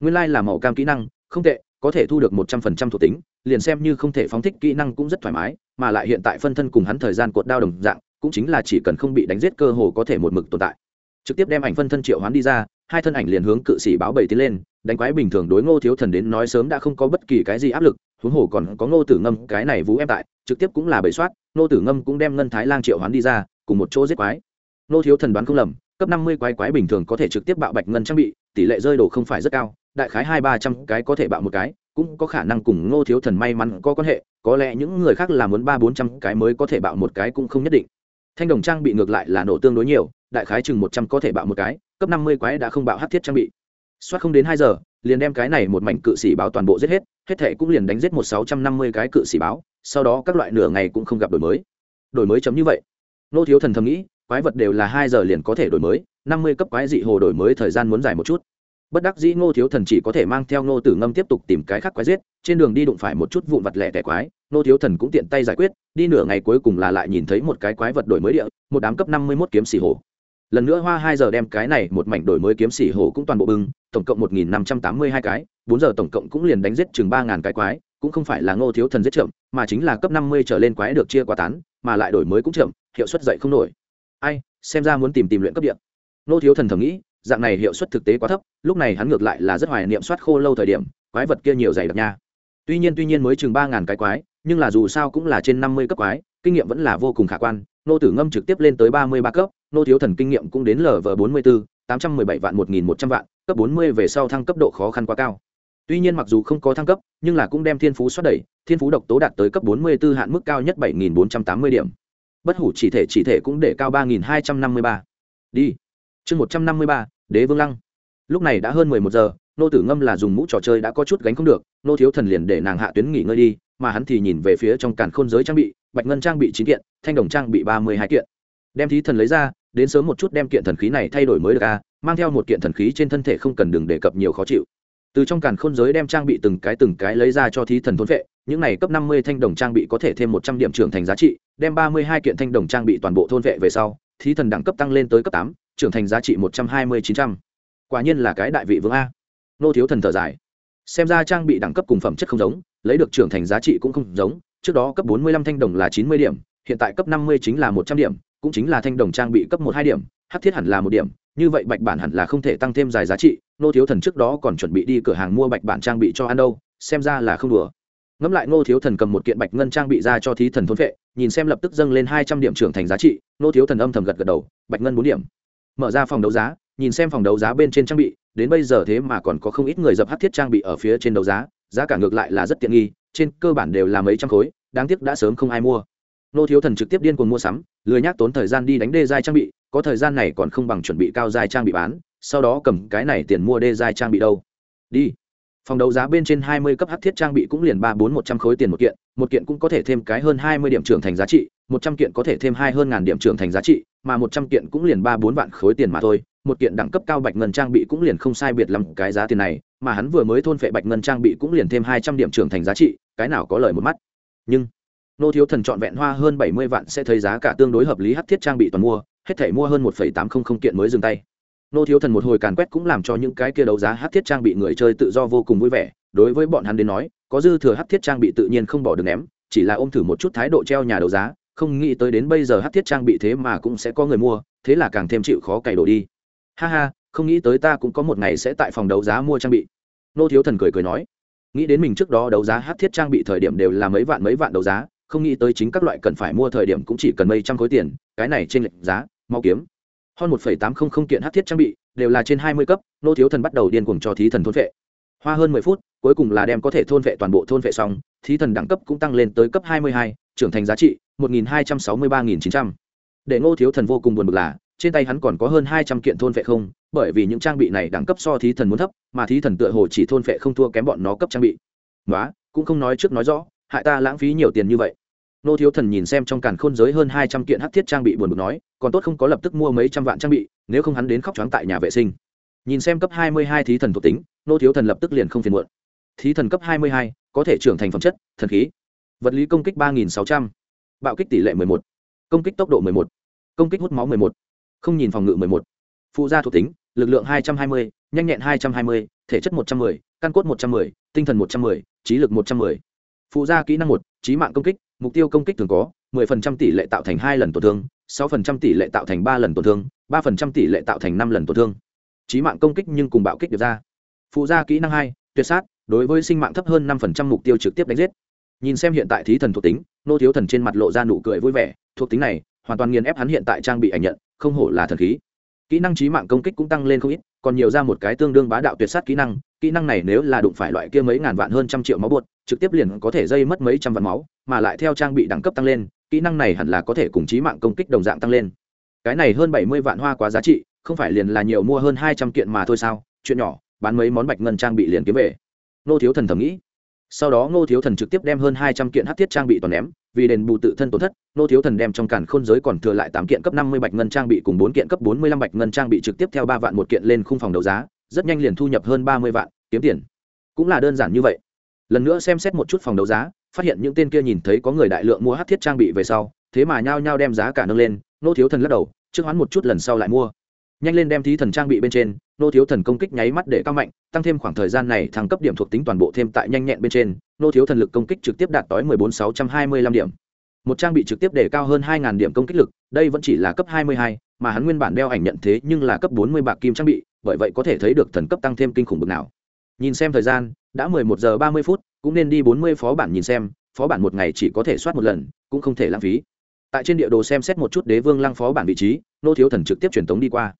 Speaker 1: Nguyên lai、like、là màu cam kỹ năng, không tệ, có thể thu được một trăm phần trăm thuộc tính, liền xem như không thể phóng thích kỹ năng cũng rất thoải mái, mà lại hiện tại phân thân cùng hắn thời gian cột đao đồng dạng, cũng chính là chỉ cần không bị đánh giết cơ hồ có thể một mực tồn tại trực tiếp đem ảnh phân thân triệu hoán đi ra, hai thân ảnh liền hướng cự sĩ báo bảy tiến lên, đánh quái bình thường đối ngô thiếu thần đến nói sớm đã không có bất kỳ cái gì áp lực, huống hồ còn có ngô tử ngâm, cái này vũ em tại, trực tiếp cũng là bầy soát, ngô tử ngâm cũng đem ngân thái lang triệu hoán đi ra, cùng một chỗ giết quái. Ngô thiếu thần đoán không lầm, cấp năm mươi quái quái bình thường có thể trực tiếp bạo bạch ngân trang bị, tỷ lệ rơi đồ không phải rất cao, đại khái hai ba trăm cái có thể bạo một cái, cũng có khả năng cùng ngô thiếu thần may mắn có quan hệ, có lẽ những người khác là muốn ba bốn trăm cái mới có thể bạo một cái cũng không nhất định thanh đồng trang bị ngược lại là nổ tương đối nhiều, đại khái chừng một trăm có thể bạo một cái, cấp năm mươi quái đã không bạo hát thiết trang bị. Soát không đến hai giờ, liền đem cái này một mảnh cự sĩ báo toàn bộ giết hết hết thệ cũng liền đánh giết một sáu trăm năm mươi cái cự sĩ báo, sau đó các loại nửa ngày cũng không gặp đổi mới. Đổi mới chấm như vậy. Nô thiếu thần thầm nghĩ, quái vật đều là hai giờ liền có thể đổi mới, năm mươi cấp quái dị hồ đổi mới thời gian muốn dài một chút bất đắc dĩ ngô thiếu thần chỉ có thể mang theo ngô tử ngâm tiếp tục tìm cái khác quái giết, trên đường đi đụng phải một chút vụn vặt lẻ tẻ quái, ngô thiếu thần cũng tiện tay giải quyết, đi nửa ngày cuối cùng là lại nhìn thấy một cái quái vật đổi mới địa, một đám cấp năm mươi mốt kiếm xỉ hồ lần nữa hoa hai giờ đem cái này một mảnh đổi mới kiếm xỉ hổ cũng toàn bộ bưng, tổng cộng một nghìn năm trăm tám mươi hai cái, bốn giờ tổng cộng cũng liền đánh giết chừng ba ngàn cái quái, cũng không phải là ngô thiếu thần giết chậm, mà chính là cấp năm mươi trở lên quái được chia quá tán, mà lại đổi mới cũng chậm, hiệu suất dậy không nổi. Ai, xem ra muốn tìm tìm luyện cấp điện ngô thiếu thần thầm nghĩ dạng này hiệu suất thực tế quá thấp, lúc này hắn ngược lại là rất hoài niệm soát khô lâu thời điểm, quái vật kia nhiều dày đặc nha. Tuy nhiên tuy nhiên mới chừng ba ngàn cái quái, nhưng là dù sao cũng là trên năm mươi cấp quái, kinh nghiệm vẫn là vô cùng khả quan. Nô tử ngâm trực tiếp lên tới ba mươi ba cấp, nô thiếu thần kinh nghiệm cũng đến lv bốn mươi bốn tám trăm mười bảy vạn một nghìn một trăm vạn, cấp bốn mươi về sau thăng cấp độ khó khăn quá cao. Tuy nhiên mặc dù không có thăng cấp, nhưng là cũng đem thiên phú xoát đẩy, thiên phú độc tố đạt tới cấp bốn mươi 44 hạn mức cao nhất bảy nghìn bốn trăm tám mươi điểm. Bất hủ chỉ thể chỉ thể cũng để cao ba nghìn hai trăm năm mươi ba. Đi. Chương một trăm năm mươi ba đế vương lăng. Lúc này đã hơn mười một giờ, nô tử ngâm là dùng mũ trò chơi đã có chút gánh không được, nô thiếu thần liền để nàng hạ tuyến nghỉ ngơi đi, mà hắn thì nhìn về phía trong càn khôn giới trang bị, bạch ngân trang bị chín kiện, thanh đồng trang bị ba mươi hai kiện. Đem thí thần lấy ra, đến sớm một chút đem kiện thần khí này thay đổi mới được a mang theo một kiện thần khí trên thân thể không cần đừng đề cập nhiều khó chịu. Từ trong càn khôn giới đem trang bị từng cái từng cái lấy ra cho thí thần thôn vệ, những này cấp năm mươi thanh đồng trang bị có thể thêm một trăm điểm trưởng thành giá trị, đem ba mươi hai kiện thanh đồng trang bị toàn bộ thôn vệ về sau, thí thần đẳng cấp tăng lên tới cấp tám trưởng thành giá trị một trăm hai mươi chín trăm. Quả nhiên là cái đại vị vương a. Nô thiếu thần thở dài. Xem ra trang bị đẳng cấp cùng phẩm chất không giống, lấy được trưởng thành giá trị cũng không giống. Trước đó cấp bốn mươi lăm thanh đồng là chín mươi điểm, hiện tại cấp năm mươi chính là một trăm điểm, cũng chính là thanh đồng trang bị cấp một hai điểm, hắc thiết hẳn là một điểm. Như vậy bạch bản hẳn là không thể tăng thêm dài giá trị. Nô thiếu thần trước đó còn chuẩn bị đi cửa hàng mua bạch bản trang bị cho ăn đâu, xem ra là không đùa. Ngẫm lại ngô thiếu thần cầm một kiện bạch ngân trang bị ra cho thí thần thôn vệ, nhìn xem lập tức dâng lên hai trăm điểm trưởng thành giá trị, ngô thiếu thần âm thầm gật gật đầu, bạch ngân bốn điểm mở ra phòng đấu giá, nhìn xem phòng đấu giá bên trên trang bị, đến bây giờ thế mà còn có không ít người dập hát thiết trang bị ở phía trên đấu giá giá cả ngược lại là rất tiện nghi, trên cơ bản đều là mấy trăm khối, đáng tiếc đã sớm không ai mua. Nô thiếu thần trực tiếp điên cuồng mua sắm, lười nhác tốn thời gian đi đánh đê giai trang bị, có thời gian này còn không bằng chuẩn bị cao giai trang bị bán, sau đó cầm cái này tiền mua đê giai trang bị đâu. Đi. Phòng đấu giá bên trên hai mươi cấp hắc thiết trang bị cũng liền ba bốn một trăm khối tiền một kiện một kiện cũng có thể thêm cái hơn hai mươi điểm trưởng thành giá trị, một trăm kiện có thể thêm hai hơn ngàn điểm trưởng thành giá trị mà một trăm kiện cũng liền ba bốn vạn khối tiền mà thôi, một kiện đẳng cấp cao bạch ngân trang bị cũng liền không sai biệt lắm cái giá tiền này, mà hắn vừa mới thôn phệ bạch ngân trang bị cũng liền thêm hai trăm điểm trưởng thành giá trị, cái nào có lời một mắt. Nhưng, nô thiếu thần chọn vẹn hoa hơn bảy mươi vạn sẽ thấy giá cả tương đối hợp lý hắc thiết trang bị toàn mua, hết thể mua hơn một tám trăm linh kiện mới dừng tay. Nô thiếu thần một hồi càn quét cũng làm cho những cái kia đấu giá hắc thiết trang bị người chơi tự do vô cùng vui vẻ, đối với bọn hắn đến nói, có dư thừa hắc thiết trang bị tự nhiên không bỏ được ném, chỉ là ôm thử một chút thái độ treo nhà đấu giá không nghĩ tới đến bây giờ hát thiết trang bị thế mà cũng sẽ có người mua, thế là càng thêm chịu khó cày đổ đi. Ha ha, không nghĩ tới ta cũng có một ngày sẽ tại phòng đấu giá mua trang bị. Nô thiếu thần cười cười nói. Nghĩ đến mình trước đó đấu giá hát thiết trang bị thời điểm đều là mấy vạn mấy vạn đấu giá, không nghĩ tới chính các loại cần phải mua thời điểm cũng chỉ cần mấy trăm khối tiền, cái này trên lệnh giá, mau kiếm. Hơn một tám trăm linh kiện hát thiết trang bị, đều là trên hai mươi cấp, nô thiếu thần bắt đầu điên cuồng cho thí thần thôn vệ. Hoa hơn mười phút, cuối cùng là đem có thể thôn vệ toàn bộ thôn vệ xong, thí thần đẳng cấp cũng tăng lên tới cấp hai mươi hai trưởng thành giá trị một nghìn hai trăm sáu mươi ba nghìn chín trăm. Để ngô thiếu thần vô cùng buồn bực là, trên tay hắn còn có hơn hai trăm kiện thôn vệ không, bởi vì những trang bị này đẳng cấp so thí thần muốn thấp, mà thí thần tựa hồ chỉ thôn vệ không thua kém bọn nó cấp trang bị. Nói cũng không nói trước nói rõ, hại ta lãng phí nhiều tiền như vậy. Nô thiếu thần nhìn xem trong càn khôn giới hơn hai trăm kiện hắc thiết trang bị buồn bực nói, còn tốt không có lập tức mua mấy trăm vạn trang bị, nếu không hắn đến khóc choáng tại nhà vệ sinh. Nhìn xem cấp hai mươi hai thí thần thuộc tính nô thiếu thần lập tức liền không phiền muộn. Thí thần cấp hai mươi hai, có thể trưởng thành phẩm chất, thần khí vật lý công kích ba nghìn sáu trăm. Bạo kích tỷ lệ mười một. Công kích tốc độ mười một. Công kích hút máu mười một. Không nhìn phòng ngự mười một. Phụ gia thuộc tính, lực lượng hai trăm hai mươi, nhanh nhẹn hai trăm hai mươi, thể chất một trăm mười, căn cốt một trăm mười, tinh thần một trăm mười, trí lực một trăm mười. Phụ gia kỹ năng một, trí mạng công kích, mục tiêu công kích thường có 10% tỷ lệ tạo thành hai lần tổn thương 6% tỷ lệ tạo thành ba lần tổn thương 3% tỷ lệ tạo thành năm lần tổn thương. Trí mạng công kích nhưng cùng bạo kích được ra. Phụ gia kỹ năng hai, tuyệt sát, đối với sinh mạng thấp hơn 5% mục tiêu trực tiếp đánh giết nhìn xem hiện tại thí thần thuộc tính, nô thiếu thần trên mặt lộ ra nụ cười vui vẻ, thuộc tính này, hoàn toàn nghiền ép hắn hiện tại trang bị ảnh nhận, không hổ là thần khí. Kỹ năng trí mạng công kích cũng tăng lên không ít, còn nhiều ra một cái tương đương bá đạo tuyệt sát kỹ năng kỹ năng này nếu là đụng phải loại kia mấy ngàn vạn hơn trăm triệu máu bột, trực tiếp liền có thể dây mất mấy trăm vạn máu, mà lại theo trang bị đẳng cấp tăng lên, kỹ năng này hẳn là có thể cùng trí mạng công kích đồng dạng tăng lên. Cái này hơn bảy mươi vạn hoa quá giá trị, không phải liền là nhiều mua hơn hai trăm kiện mà thôi sao? Chuyện nhỏ, bán mấy món bạch ngân trang bị liền kiếm về. Nô thiếu thần thầm nghĩ sau đó ngô thiếu thần trực tiếp đem hơn hai trăm kiện hát thiết trang bị toàn ném, vì đền bù tự thân tổn thất, ngô thiếu thần đem trong cản khôn giới còn thừa lại tám kiện cấp năm mươi bạch ngân trang bị cùng bốn kiện cấp bốn mươi lăm bạch ngân trang bị trực tiếp theo ba vạn một kiện lên khung phòng đấu giá, rất nhanh liền thu nhập hơn ba mươi vạn, kiếm tiền. Cũng là đơn giản như vậy. Lần nữa xem xét một chút phòng đấu giá, phát hiện những tên kia nhìn thấy có người đại lượng mua hát thiết trang bị về sau, thế mà nhao nhao đem giá cả nâng lên nô thiếu thần lắc đầu, trước hoán một chút lần sau lại mua nhanh lên đem thí thần trang bị bên trên, nô thiếu thần công kích nháy mắt để cao mạnh, tăng thêm khoảng thời gian này thăng cấp điểm thuộc tính toàn bộ thêm tại nhanh nhẹn bên trên, nô thiếu thần lực công kích trực tiếp đạt tới mười bốn sáu trăm hai mươi lăm điểm. Một trang bị trực tiếp để cao hơn hai ngàn điểm công kích lực, đây vẫn chỉ là cấp hai mươi hai, mà hắn nguyên bản đeo ảnh nhận thế nhưng là cấp bốn mươi bạc kim trang bị, bởi vậy có thể thấy được thần cấp tăng thêm kinh khủng bực nào. Nhìn xem thời gian, đã mười một giờ ba mươi phút, cũng nên đi bốn mươi phó bản nhìn xem, phó bản một ngày chỉ có thể soát một lần, cũng không thể lãng phí. Tại trên địa đồ xem xét một chút đế vương lăng phó bản vị trí, nô thiếu thần trực tiếp truyền tống đi qua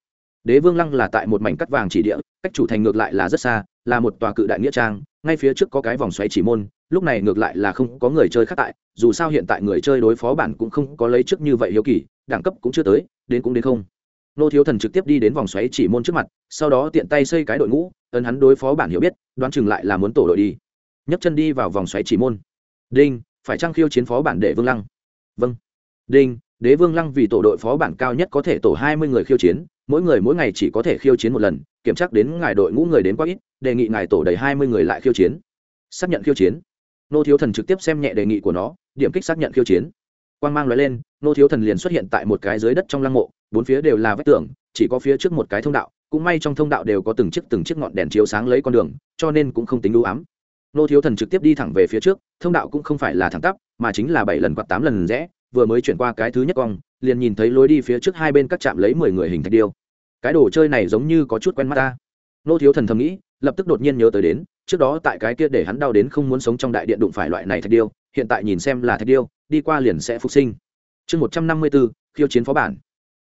Speaker 1: đế vương lăng là tại một mảnh cắt vàng chỉ địa, cách chủ thành ngược lại là rất xa, là một tòa cự đại nghĩa trang, ngay phía trước có cái vòng xoáy chỉ môn, lúc này ngược lại là không có người chơi khác tại, dù sao hiện tại người chơi đối phó bản cũng không có lấy trước như vậy hiếu kỳ, đẳng cấp cũng chưa tới, đến cũng đến không. Nô thiếu thần trực tiếp đi đến vòng xoáy chỉ môn trước mặt, sau đó tiện tay xây cái đội ngũ, ấn hắn đối phó bản hiểu biết, đoán chừng lại là muốn tổ đội đi. Nhấc chân đi vào vòng xoáy chỉ môn. Đinh, phải trăng khiêu chiến phó bản để vương lăng? Vâng. Đinh đế vương lăng vì tổ đội phó bản cao nhất có thể tổ hai mươi người khiêu chiến, mỗi người mỗi ngày chỉ có thể khiêu chiến một lần, kiểm tra đến ngài đội ngũ người đến quá ít, đề nghị ngài tổ đầy hai mươi người lại khiêu chiến. Xác nhận khiêu chiến. Nô thiếu thần trực tiếp xem nhẹ đề nghị của nó, điểm kích xác nhận khiêu chiến. Quan g mang loại lên, nô thiếu thần liền xuất hiện tại một cái dưới đất trong lăng mộ, bốn phía đều là vách tường, chỉ có phía trước một cái thông đạo, cũng may trong thông đạo đều có từng chiếc từng chiếc ngọn đèn chiếu sáng lấy con đường, cho nên cũng không tính đũ ám. Nô thiếu thần trực tiếp đi thẳng về phía trước, thông đạo cũng không phải là thẳng tắp, mà chính là bảy lần quạt tám lần rẽ vừa mới chuyển qua cái thứ nhất cong, liền nhìn thấy lối đi phía trước hai bên các trạm lấy mười người hình thạch điêu. Cái đồ chơi này giống như có chút quen mắt ta. Nô thiếu thần thầm nghĩ, lập tức đột nhiên nhớ tới đến, trước đó tại cái kia để hắn đau đến không muốn sống trong đại điện đụng phải loại này thạch điêu, hiện tại nhìn xem là thạch điêu, đi qua liền sẽ phục sinh. Chương một trăm năm mươi bốn, khiêu chiến phó bản.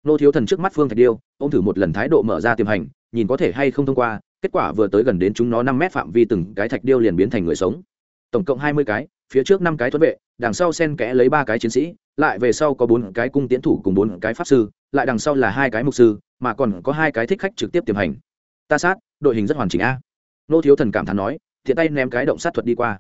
Speaker 1: Nô thiếu thần trước mắt phương thạch điêu ô m thử một lần thái độ mở ra tiềm hành, nhìn có thể hay không thông qua, kết quả vừa tới gần đến chúng nó năm mét phạm vi từng cái thạch điêu liền biến thành người sống. Tổng cộng hai mươi cái, phía trước năm cái thuẫn vệ, đằng sau sen kẽ lấy ba cái chiến sĩ lại về sau có bốn cái cung tiến thủ cùng bốn cái pháp sư, lại đằng sau là hai cái mục sư, mà còn có hai cái thích khách trực tiếp tiềm hành. Ta sát, đội hình rất hoàn chỉnh a. Nô thiếu thần cảm thán nói, thiện tay ném cái động sát thuật đi qua.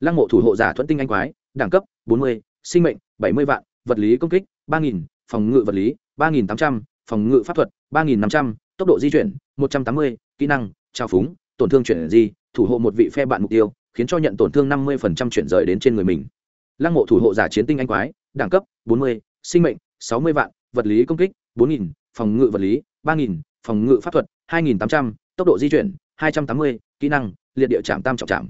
Speaker 1: Lăng mộ thủ hộ giả thuẫn tinh anh quái, đẳng cấp, bốn mươi, sinh mệnh, bảy mươi vạn, vật lý công kích, ba nghìn, phòng ngự vật lý, ba nghìn tám trăm, phòng ngự pháp thuật, ba nghìn năm trăm, tốc độ di chuyển, một trăm tám mươi, kỹ năng, trao phúng, tổn thương chuyển di, thủ hộ một vị phe bạn mục tiêu, khiến cho nhận tổn thương năm mươi chuyển rời đến trên người mình. Lăng mộ thủ hộ giả chiến tinh anh quái đẳng cấp 40, sinh mệnh 60 vạn, vật lý công kích 4000, phòng ngự vật lý 3000, phòng ngự pháp thuật 2800, tốc độ di chuyển 280, kỹ năng liệt địa chạm tam trọng chạm.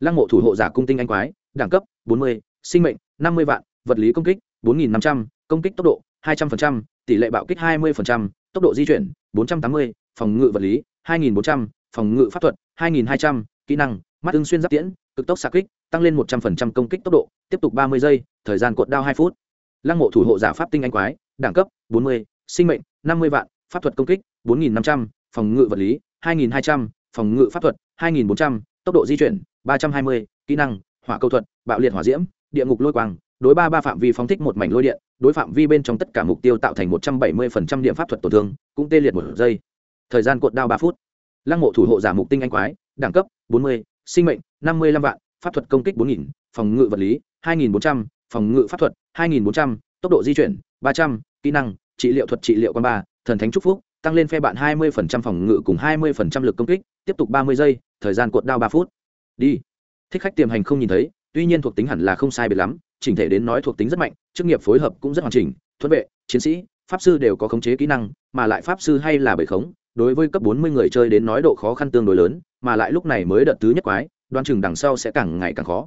Speaker 1: Lăng mộ thủ hộ giả cung tinh anh quái, đẳng cấp 40, sinh mệnh 50 vạn, vật lý công kích 4500, công kích tốc độ 200%, tỷ lệ bạo kích 20%, tốc độ di chuyển 480, phòng ngự vật lý 2400, phòng ngự pháp thuật 2200, kỹ năng mắt ưng xuyên giáp tiễn, cực tốc xạ kích, tăng lên một trăm linh công kích tốc độ, tiếp tục ba mươi giây, thời gian cột đao hai phút. Lăng mộ thủ hộ giả pháp tinh anh quái, đẳng cấp bốn mươi, sinh mệnh năm mươi vạn, pháp thuật công kích bốn nghìn năm trăm, phòng ngự vật lý hai nghìn hai trăm, phòng ngự pháp thuật hai nghìn bốn trăm, tốc độ di chuyển ba trăm hai mươi, kỹ năng hỏa câu thuật, bạo liệt hỏa diễm, địa ngục lôi quang, đối ba ba phạm vi phóng thích một mảnh lôi điện, đối phạm vi bên trong tất cả mục tiêu tạo thành một trăm bảy mươi phần trăm điểm pháp thuật tổn thương, cũng tê liệt một giây. Thời gian cột đao ba phút. Lăng mộ thủ hộ giả mục tinh anh quái, đẳng cấp bốn mươi sinh mệnh, năm mươi lăm vạn, pháp thuật công kích bốn nghìn, phòng ngự vật lý, hai nghìn bốn trăm, phòng ngự pháp thuật, hai nghìn bốn trăm, tốc độ di chuyển, ba trăm, kỹ năng, trị liệu thuật trị liệu quan ba, thần thánh trúc phúc, tăng lên phe bạn hai mươi phần trăm phòng ngự cùng hai mươi phần trăm lực công kích, tiếp tục ba mươi giây, thời gian cuộn đao ba phút. Đi. Thích khách tiềm hành không nhìn thấy, tuy nhiên thuộc tính hẳn là không sai biệt lắm, chỉnh thể đến nói thuộc tính rất mạnh, chức nghiệp phối hợp cũng rất hoàn chỉnh thuận vệ, chiến sĩ, pháp sư đều có khống chế kỹ năng, mà lại pháp sư hay là bầy khống, đối với cấp bốn mươi người chơi đến nói độ khó khăn tương đối lớn mà lại lúc này mới đợt thứ nhất quái, đoan chừng đằng sau sẽ càng ngày càng khó.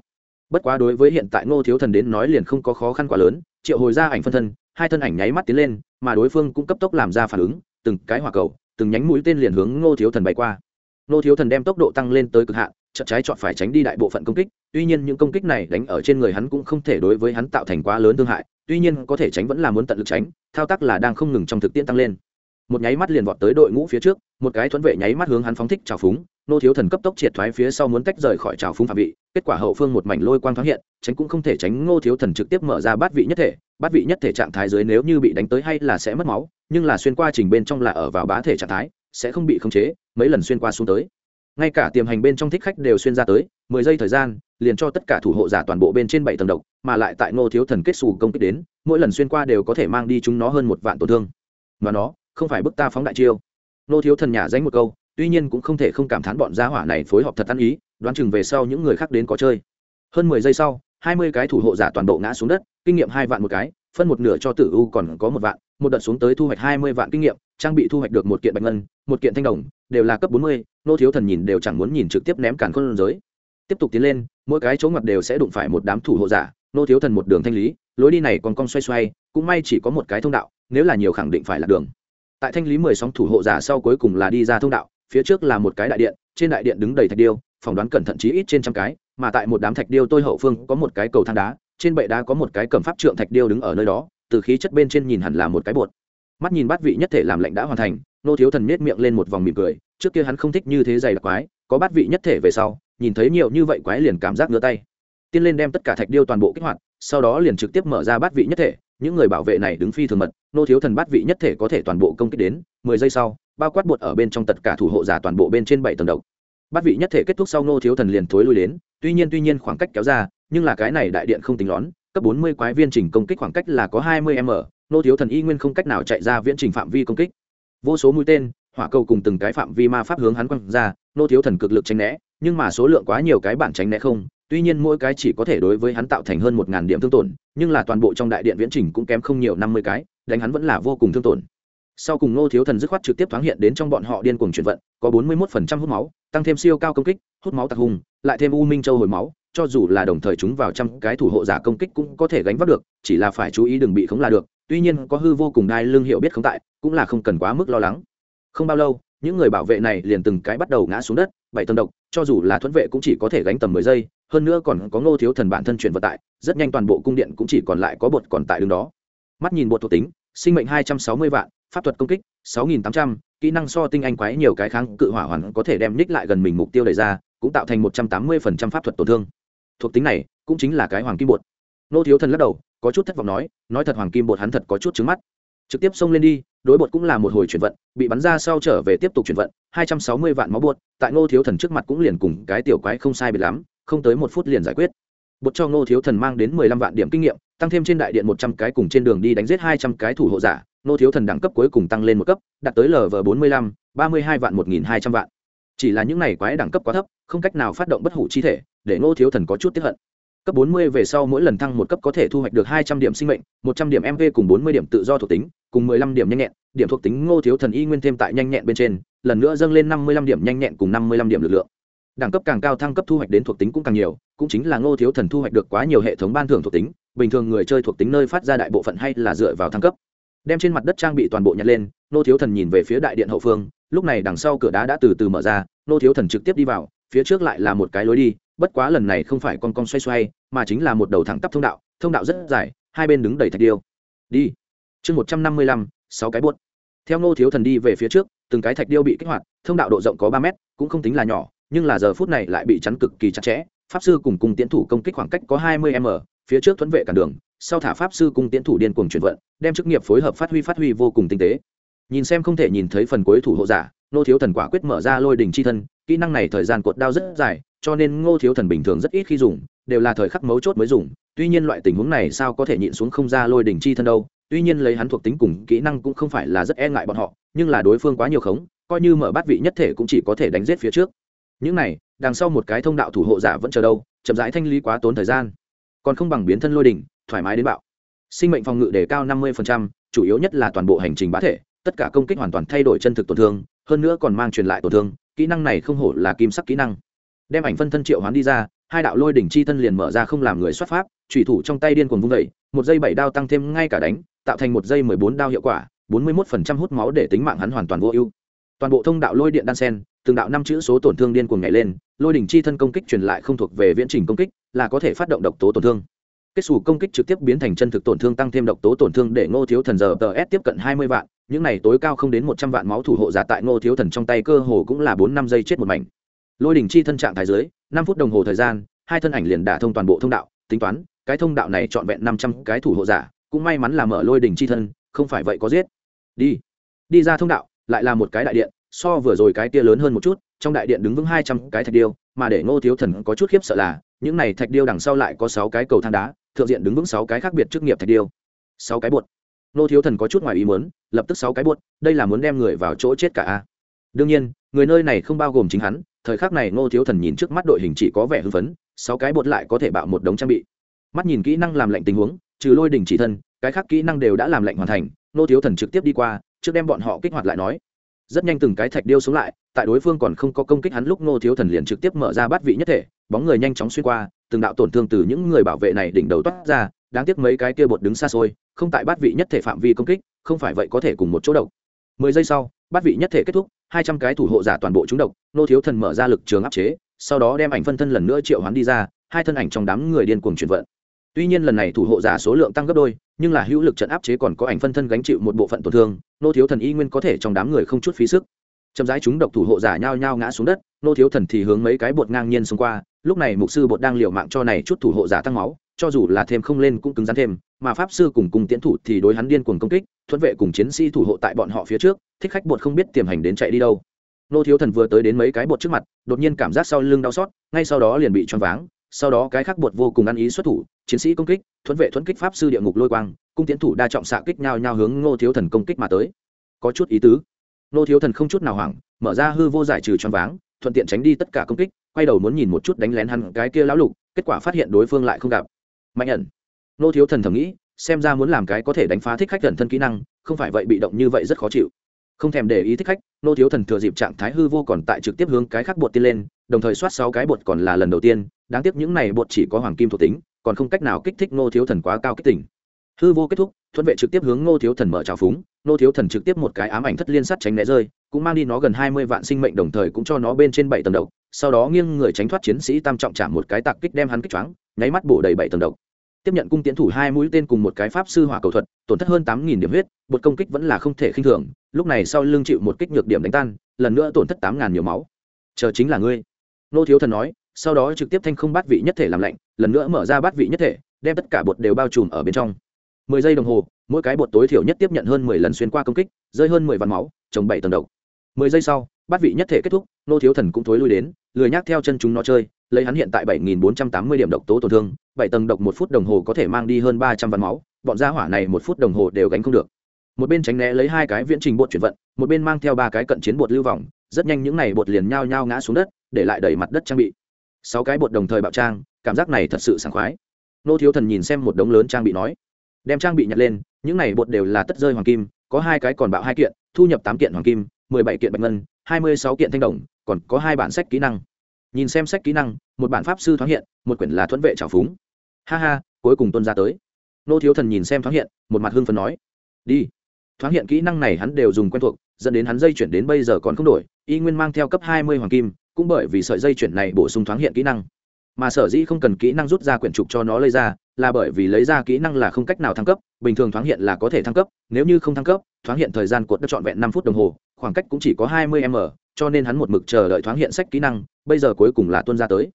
Speaker 1: Bất quá đối với hiện tại ngô thiếu thần đến nói liền không có khó khăn quá lớn, triệu hồi ra ảnh phân thân, hai thân ảnh nháy mắt tiến lên, mà đối phương cũng cấp tốc làm ra phản ứng, từng cái hỏa cầu, từng nhánh mũi tên liền hướng ngô thiếu thần bay qua. Ngô thiếu thần đem tốc độ tăng lên tới cực hạn chợt trái chọn phải tránh đi đại bộ phận công kích, tuy nhiên những công kích này đánh ở trên người hắn cũng không thể đối với hắn tạo thành quá lớn thương hại, tuy nhiên có thể tránh vẫn là muốn tận lực tránh, thao tác là đang không ngừng trong thực tiễn tăng lên. Một nháy mắt liền vọt tới đội ngũ phía trước, một cái thuẫn vệ nháy mắt hướng hắn phóng thích trào phúng nô thiếu thần cấp tốc triệt thoái phía sau muốn tách rời khỏi trào phúng phạm vị, kết quả hậu phương một mảnh lôi quang thoáng hiện, tránh cũng không thể tránh ngô thiếu thần trực tiếp mở ra bát vị nhất thể, bát vị nhất thể trạng thái dưới nếu như bị đánh tới hay là sẽ mất máu, nhưng là xuyên qua trình bên trong là ở vào bá thể trạng thái, sẽ không bị khống chế, mấy lần xuyên qua xuống tới. Ngay cả tiềm hành bên trong thích khách đều xuyên ra tới, mười giây thời gian, liền cho tất cả thủ hộ giả toàn bộ bên trên bảy tầng độc, mà lại tại ngô thiếu thần kết xù công kích đến, mỗi lần xuyên qua đều có thể mang đi chúng nó hơn một vạn tổn thương. Mà nó, không phải bức ta phóng đại chiêu. Ngô thiếu thần nhả danh một câu tuy nhiên cũng không thể không cảm thán bọn gia hỏa này phối hợp thật ăn ý, đoán chừng về sau những người khác đến có chơi. Hơn mười giây sau, hai mươi cái thủ hộ giả toàn bộ ngã xuống đất, kinh nghiệm hai vạn một cái, phân một nửa cho tử u còn có một vạn, một đợt xuống tới thu hoạch hai mươi vạn kinh nghiệm, trang bị thu hoạch được một kiện bạch ngân, một kiện thanh đồng, đều là cấp bốn mươi, nô thiếu thần nhìn đều chẳng muốn nhìn trực tiếp ném cản khôn giới. Tiếp tục tiến lên, mỗi cái chỗ ngặt đều sẽ đụng phải một đám thủ hộ giả, nô thiếu thần một đường thanh lý, lối đi này còn cong xoay xoay, cũng may chỉ có một cái thông đạo, nếu là nhiều khẳng định phải là đường. Tại thanh lý mười sóng thủ hộ giả sau cuối cùng là đi ra thông đạo phía trước là một cái đại điện, trên đại điện đứng đầy thạch điêu, phỏng đoán cẩn thận chí ít trên trăm cái, mà tại một đám thạch điêu tôi hậu phương có một cái cầu thang đá, trên bệ đá có một cái cầm pháp trượng thạch điêu đứng ở nơi đó, từ khí chất bên trên nhìn hẳn là một cái bột. Mắt nhìn bát vị nhất thể làm lệnh đã hoàn thành, nô thiếu thần miết miệng lên một vòng mỉm cười, trước kia hắn không thích như thế dày đặc quái, có bát vị nhất thể về sau, nhìn thấy nhiều như vậy quái liền cảm giác ngứa tay. Tiên lên đem tất cả thạch điêu toàn bộ kích hoạt, sau đó liền trực tiếp mở ra bát vị nhất thể những người bảo vệ này đứng phi thường mật, nô thiếu thần bát vị nhất thể có thể toàn bộ công kích đến, mười giây sau, bao quát bột ở bên trong tất cả thủ hộ giả toàn bộ bên trên bảy tầng độc. Bát vị nhất thể kết thúc sau, nô thiếu thần liền thối lui đến, tuy nhiên tuy nhiên khoảng cách kéo ra, nhưng là cái này đại điện không tính lón, cấp bốn mươi quái viên trình công kích khoảng cách là có hai mươi m, nô thiếu thần y nguyên không cách nào chạy ra viễn trình phạm vi công kích. Vô số mũi tên, hỏa cầu cùng từng cái phạm vi ma pháp hướng hắn quăng ra, nô thiếu thần cực lực tránh né, nhưng mà số lượng quá nhiều cái bản tránh né không tuy nhiên mỗi cái chỉ có thể đối với hắn tạo thành hơn một ngàn điểm thương tổn, nhưng là toàn bộ trong đại điện viễn trình cũng kém không nhiều năm mươi cái, đánh hắn vẫn là vô cùng thương tổn. Sau cùng ngô thiếu thần dứt khoát trực tiếp thoáng hiện đến trong bọn họ điên cuồng chuyển vận, có bốn mươi 41% hút máu, tăng thêm siêu cao công kích, hút máu tạc hùng, lại thêm u minh châu hồi máu, cho dù là đồng thời chúng vào trăm cái thủ hộ giả công kích cũng có thể gánh vác được, chỉ là phải chú ý đừng bị khống là được. Tuy nhiên có hư vô cùng đai lương hiệu biết không tại, cũng là không cần quá mức lo lắng. Không bao lâu những người bảo vệ này liền từng cái bắt đầu ngã xuống đất, bảy tầng độc, cho dù là thuẫn vệ cũng chỉ có thể gánh tầm mười giây, hơn nữa còn có ngô thiếu thần bản thân chuyển vận tải rất nhanh toàn bộ cung điện cũng chỉ còn lại có bột còn tại đường đó. Mắt nhìn bột thuộc tính, sinh mệnh hai trăm sáu mươi vạn, pháp thuật công kích, sáu nghìn tám trăm, kỹ năng so tinh anh quái nhiều cái kháng cự hỏa hoàn có thể đem ních lại gần mình mục tiêu đề ra, cũng tạo thành một trăm tám mươi phần trăm pháp thuật tổn thương. Thuộc tính này cũng chính là cái hoàng kim bột. Nô thiếu thần lắc đầu, có chút thất vọng nói nói thật hoàng kim bột hắn thật có chút trứng mắt. Trực tiếp xông lên đi đối bột cũng là một hồi chuyển vận, bị bắn ra sau trở về tiếp tục chuyển vận, hai trăm sáu mươi vạn máu bột, tại ngô thiếu thần trước mặt cũng liền cùng cái tiểu quái không sai bị lắm, không tới một phút liền giải quyết. Bột cho ngô thiếu thần mang đến mười lăm vạn điểm kinh nghiệm, tăng thêm trên đại điện một trăm cái cùng trên đường đi đánh giết hai trăm cái thủ hộ giả, ngô thiếu thần đẳng cấp cuối cùng tăng lên một cấp, đạt tới lv bốn mươi lăm, ba mươi hai vạn một nghìn hai trăm vạn. Chỉ là những này quái đẳng cấp quá thấp, không cách nào phát động bất hủ chi thể, để ngô thiếu thần có chút tiếp hận cấp 40 về sau mỗi lần thăng một cấp có thể thu hoạch được 200 điểm sinh mệnh 100 điểm MP cùng 40 điểm tự do thuộc tính, cùng 15 điểm nhanh nhẹn, điểm thuộc tính ngô thiếu thần y nguyên thêm tại nhanh nhẹn bên trên, lần nữa dâng lên 55 điểm nhanh nhẹn cùng 55 điểm lực lượng. Đẳng cấp càng cao thăng cấp thu hoạch đến thuộc tính cũng càng nhiều, cũng chính là ngô thiếu thần thu hoạch được quá nhiều hệ thống ban thưởng thuộc tính, bình thường người chơi thuộc tính nơi phát ra đại bộ phận hay là dựa vào thăng cấp. Đem trên mặt đất trang bị toàn bộ nhặt lên, ngô thiếu thần nhìn về phía đại điện hậu phương, lúc này đằng sau cửa đá đã từ từ mở ra, ngô thiếu thần trực tiếp đi vào, phía trước lại là một cái lối đi bất quá lần này không phải con con xoay xoay, mà chính là một đầu thẳng tắp thông đạo thông đạo rất dài, hai bên đứng đầy thạch điêu. Đi. Chương một trăm năm mươi lăm, sáu cái buốt. Theo ngô thiếu thần đi về phía trước, từng cái thạch điêu bị kích hoạt, thông đạo độ rộng có ba mét, cũng không tính là nhỏ, nhưng là giờ phút này lại bị chắn cực kỳ chặt chẽ. Pháp sư cùng cùng tiến thủ công kích khoảng cách có hai mươi m, phía trước thuẫn vệ cản đường, sau thả pháp sư cùng tiến thủ điên cuồng chuyển vận, đem chức nghiệp phối hợp phát huy phát huy vô cùng tinh tế. Nhìn xem không thể nhìn thấy phần cuối thủ hộ giả nô thiếu thần quả quyết mở ra lôi đình chi thân, kỹ năng này thời gian cột đao rất dài cho nên ngô thiếu thần bình thường rất ít khi dùng, đều là thời khắc mấu chốt mới dùng. Tuy nhiên loại tình huống này sao có thể nhịn xuống không ra lôi đỉnh chi thân đâu. Tuy nhiên lấy hắn thuộc tính cùng kỹ năng cũng không phải là rất e ngại bọn họ, nhưng là đối phương quá nhiều khống, coi như mở bát vị nhất thể cũng chỉ có thể đánh giết phía trước. Những này, đằng sau một cái thông đạo thủ hộ giả vẫn chờ đâu, chậm rãi thanh lý quá tốn thời gian. Còn không bằng biến thân lôi đỉnh, thoải mái đến bạo. Sinh mệnh phòng ngự đề cao năm mươi chủ yếu nhất là toàn bộ hành trình bá thể, tất cả công kích hoàn toàn thay đổi chân thực tổn thương, hơn nữa còn mang truyền lại tổn thương, kỹ năng này không hổ là kim sắc kỹ năng đem ảnh phân thân triệu hoán đi ra, hai đạo lôi đỉnh chi thân liền mở ra không làm người xuất pháp trùy thủ trong tay điên cuồng vung vẩy một dây bảy đao tăng thêm ngay cả đánh, tạo thành một dây mười bốn đao hiệu quả, bốn mươi mốt phần trăm hút máu để tính mạng hắn hoàn toàn vô ưu. Toàn bộ thông đạo lôi điện đan sen, từng đạo năm chữ số tổn thương điên cuồng nhảy lên, lôi đỉnh chi thân công kích truyền lại không thuộc về viễn trình công kích, là có thể phát động độc tố tổn thương. Kết xù công kích trực tiếp biến thành chân thực tổn thương tăng thêm độc tố tổn thương để ngô thiếu thần giờ tờ s tiếp cận hai mươi vạn, những này tối cao không đến một trăm vạn máu thủ hộ giả tại ngô thiếu thần trong tay cơ hồ cũng là bốn năm giây chết một mảnh lôi đỉnh chi thân trạng thái dưới, năm phút đồng hồ thời gian, hai thân ảnh liền đả thông toàn bộ thông đạo. Tính toán, cái thông đạo này trọn vẹn năm trăm cái thủ hộ giả, cũng may mắn là mở lôi đỉnh chi thân, không phải vậy có giết. Đi. Đi ra thông đạo, lại là một cái đại điện, so vừa rồi cái kia lớn hơn một chút, trong đại điện đứng vững hai trăm cái thạch điêu, mà để ngô thiếu thần có chút khiếp sợ là, những này thạch điêu đằng sau lại có sáu cái cầu thang đá, thượng diện đứng vững sáu cái khác biệt chức nghiệp thạch điêu. Sáu cái bột. Ngô thiếu thần có chút ngoài ý muốn, lập tức sáu cái bột, đây là muốn đem người vào chỗ chết cả a. Đương nhiên, người nơi này không bao gồm chính hắn thời khắc này ngô thiếu thần nhìn trước mắt đội hình chỉ có vẻ hưng phấn, sáu cái bột lại có thể bạo một đống trang bị. Mắt nhìn kỹ năng làm lệnh tình huống, trừ lôi đỉnh chỉ thân, cái khác kỹ năng đều đã làm lệnh hoàn thành, ngô thiếu thần trực tiếp đi qua, trước đem bọn họ kích hoạt lại nói. Rất nhanh từng cái thạch điêu xuống lại, tại đối phương còn không có công kích hắn lúc ngô thiếu thần liền trực tiếp mở ra bát vị nhất thể, bóng người nhanh chóng xuyên qua, từng đạo tổn thương từ những người bảo vệ này đỉnh đầu toát ra, đáng tiếc mấy cái kia bột đứng xa xôi, không tại bát vị nhất thể phạm vi công kích, không phải vậy có thể cùng một chỗ độc. Mười giây sau bát vị nhất thể kết thúc, hai trăm cái thủ hộ giả toàn bộ chúng độc, nô thiếu thần mở ra lực trường áp chế, sau đó đem ảnh phân thân lần nữa triệu hoán đi ra, hai thân ảnh trong đám người điên cuồng chuyển vận. Tuy nhiên lần này thủ hộ giả số lượng tăng gấp đôi, nhưng là hữu lực trận áp chế còn có ảnh phân thân gánh chịu một bộ phận tổn thương, nô thiếu thần y nguyên có thể trong đám người không chút phí sức. Chậm rãi chúng độc thủ hộ giả nhao nhao ngã xuống đất, nô thiếu thần thì hướng mấy cái bột ngang nhiên xông qua, lúc này mục sư bột đang liều mạng cho này chút thủ hộ giả tăng máu cho dù là thêm không lên cũng cứng rắn thêm, mà pháp sư cùng cùng tiến thủ thì đối hắn điên cuồng công kích, thuận vệ cùng chiến sĩ thủ hộ tại bọn họ phía trước, thích khách bột không biết tiềm hành đến chạy đi đâu. Nô thiếu thần vừa tới đến mấy cái bột trước mặt, đột nhiên cảm giác sau lưng đau xót, ngay sau đó liền bị choáng váng, sau đó cái khác bột vô cùng ăn ý xuất thủ, chiến sĩ công kích, thuận vệ thuận kích pháp sư địa ngục lôi quang, cung tiến thủ đa trọng xạ kích nhau nhau hướng ngô thiếu thần công kích mà tới. Có chút ý tứ. Ngô thiếu thần không chút nào hoảng, mở ra hư vô giải trừ choáng váng, thuận tiện tránh đi tất cả công kích, quay đầu muốn nhìn một chút đánh lén hắn cái kia lão lục, kết quả phát hiện đối phương lại không gặp mạnh ẩn. Nô thiếu thần thầm nghĩ, xem ra muốn làm cái có thể đánh phá thích khách gần thân kỹ năng, không phải vậy bị động như vậy rất khó chịu. Không thèm để ý thích khách, nô thiếu thần thừa dịp trạng thái hư vô còn tại trực tiếp hướng cái khác bột tiên lên, đồng thời soát sáu cái bột còn là lần đầu tiên, đáng tiếc những này bột chỉ có hoàng kim thuộc tính, còn không cách nào kích thích nô thiếu thần quá cao kích tỉnh hư vô kết thúc, thuận vệ trực tiếp hướng nô thiếu thần mở trào phúng nô thiếu thần trực tiếp một cái ám ảnh thất liên sắt tránh né rơi, cũng mang đi nó gần hai mươi vạn sinh mệnh đồng thời cũng cho nó bên trên bảy tầng độc, sau đó nghiêng người tránh thoát chiến sĩ tam trọng chạm một cái tạc kích đem hắn kích choáng, nháy mắt bổ đầy bảy tầng độc. Tiếp nhận cung tiến thủ hai mũi tên cùng một cái pháp sư hỏa cầu thuật, tổn thất hơn tám nghìn điểm huyết, một công kích vẫn là không thể khinh thường, lúc này sau lưng chịu một kích nhược điểm đánh tan, lần nữa tổn thất tám ngàn nhiều máu. Chờ chính là ngươi. Nô thiếu thần nói, sau đó trực tiếp thanh không bát vị nhất thể làm lạnh, lần nữa mở ra bát vị nhất thể, đem tất cả bột đều bao trùm ở bên trong mười giây đồng hồ, mỗi cái bột tối thiểu nhất tiếp nhận hơn mười lần xuyên qua công kích, rơi hơn mười vạn máu, trồng bảy tầng độc. Mười giây sau, bát vị nhất thể kết thúc, nô thiếu thần cũng thối lui đến, lười nhác theo chân chúng nó chơi, lấy hắn hiện tại bảy nghìn bốn trăm tám mươi điểm độc tố tổn thương, bảy tầng độc một phút đồng hồ có thể mang đi hơn ba trăm vạn máu, bọn gia hỏa này một phút đồng hồ đều gánh không được. Một bên tránh né lấy hai cái viễn trình bột chuyển vận, một bên mang theo ba cái cận chiến bột lưu vòng, rất nhanh những này bột liền nhao nhao ngã xuống đất, để lại đẩy mặt đất trang bị. Sáu cái bột đồng thời bạo trang, cảm giác này thật sự sảng khoái. Nô thiếu thần nhìn xem một đống lớn trang bị nói đem trang bị nhặt lên, những này bột đều là tất rơi hoàng kim, có hai cái còn bạo hai kiện, thu nhập tám kiện hoàng kim, mười bảy kiện bạch ngân, hai mươi sáu kiện thanh đồng, còn có hai bản sách kỹ năng. Nhìn xem sách kỹ năng, một bản pháp sư thoáng hiện, một quyển là thuẫn vệ trào phúng. Ha ha, cuối cùng tuân ra tới. Nô thiếu thần nhìn xem thoáng hiện, một mặt hưng phần nói, đi. Thoáng hiện kỹ năng này hắn đều dùng quen thuộc, dẫn đến hắn dây chuyển đến bây giờ còn không đổi, y nguyên mang theo cấp hai mươi hoàng kim, cũng bởi vì sợi dây chuyển này bổ sung thoáng hiện kỹ năng. Mà sở dĩ không cần kỹ năng rút ra quyển trục cho nó lấy ra là bởi vì lấy ra kỹ năng là không cách nào thăng cấp, bình thường thoáng hiện là có thể thăng cấp, nếu như không thăng cấp, thoáng hiện thời gian cột đất trọn vẹn năm phút đồng hồ, khoảng cách cũng chỉ có hai mươi m cho nên hắn một mực chờ đợi thoáng hiện sách kỹ năng, bây giờ cuối cùng là tuân ra tới.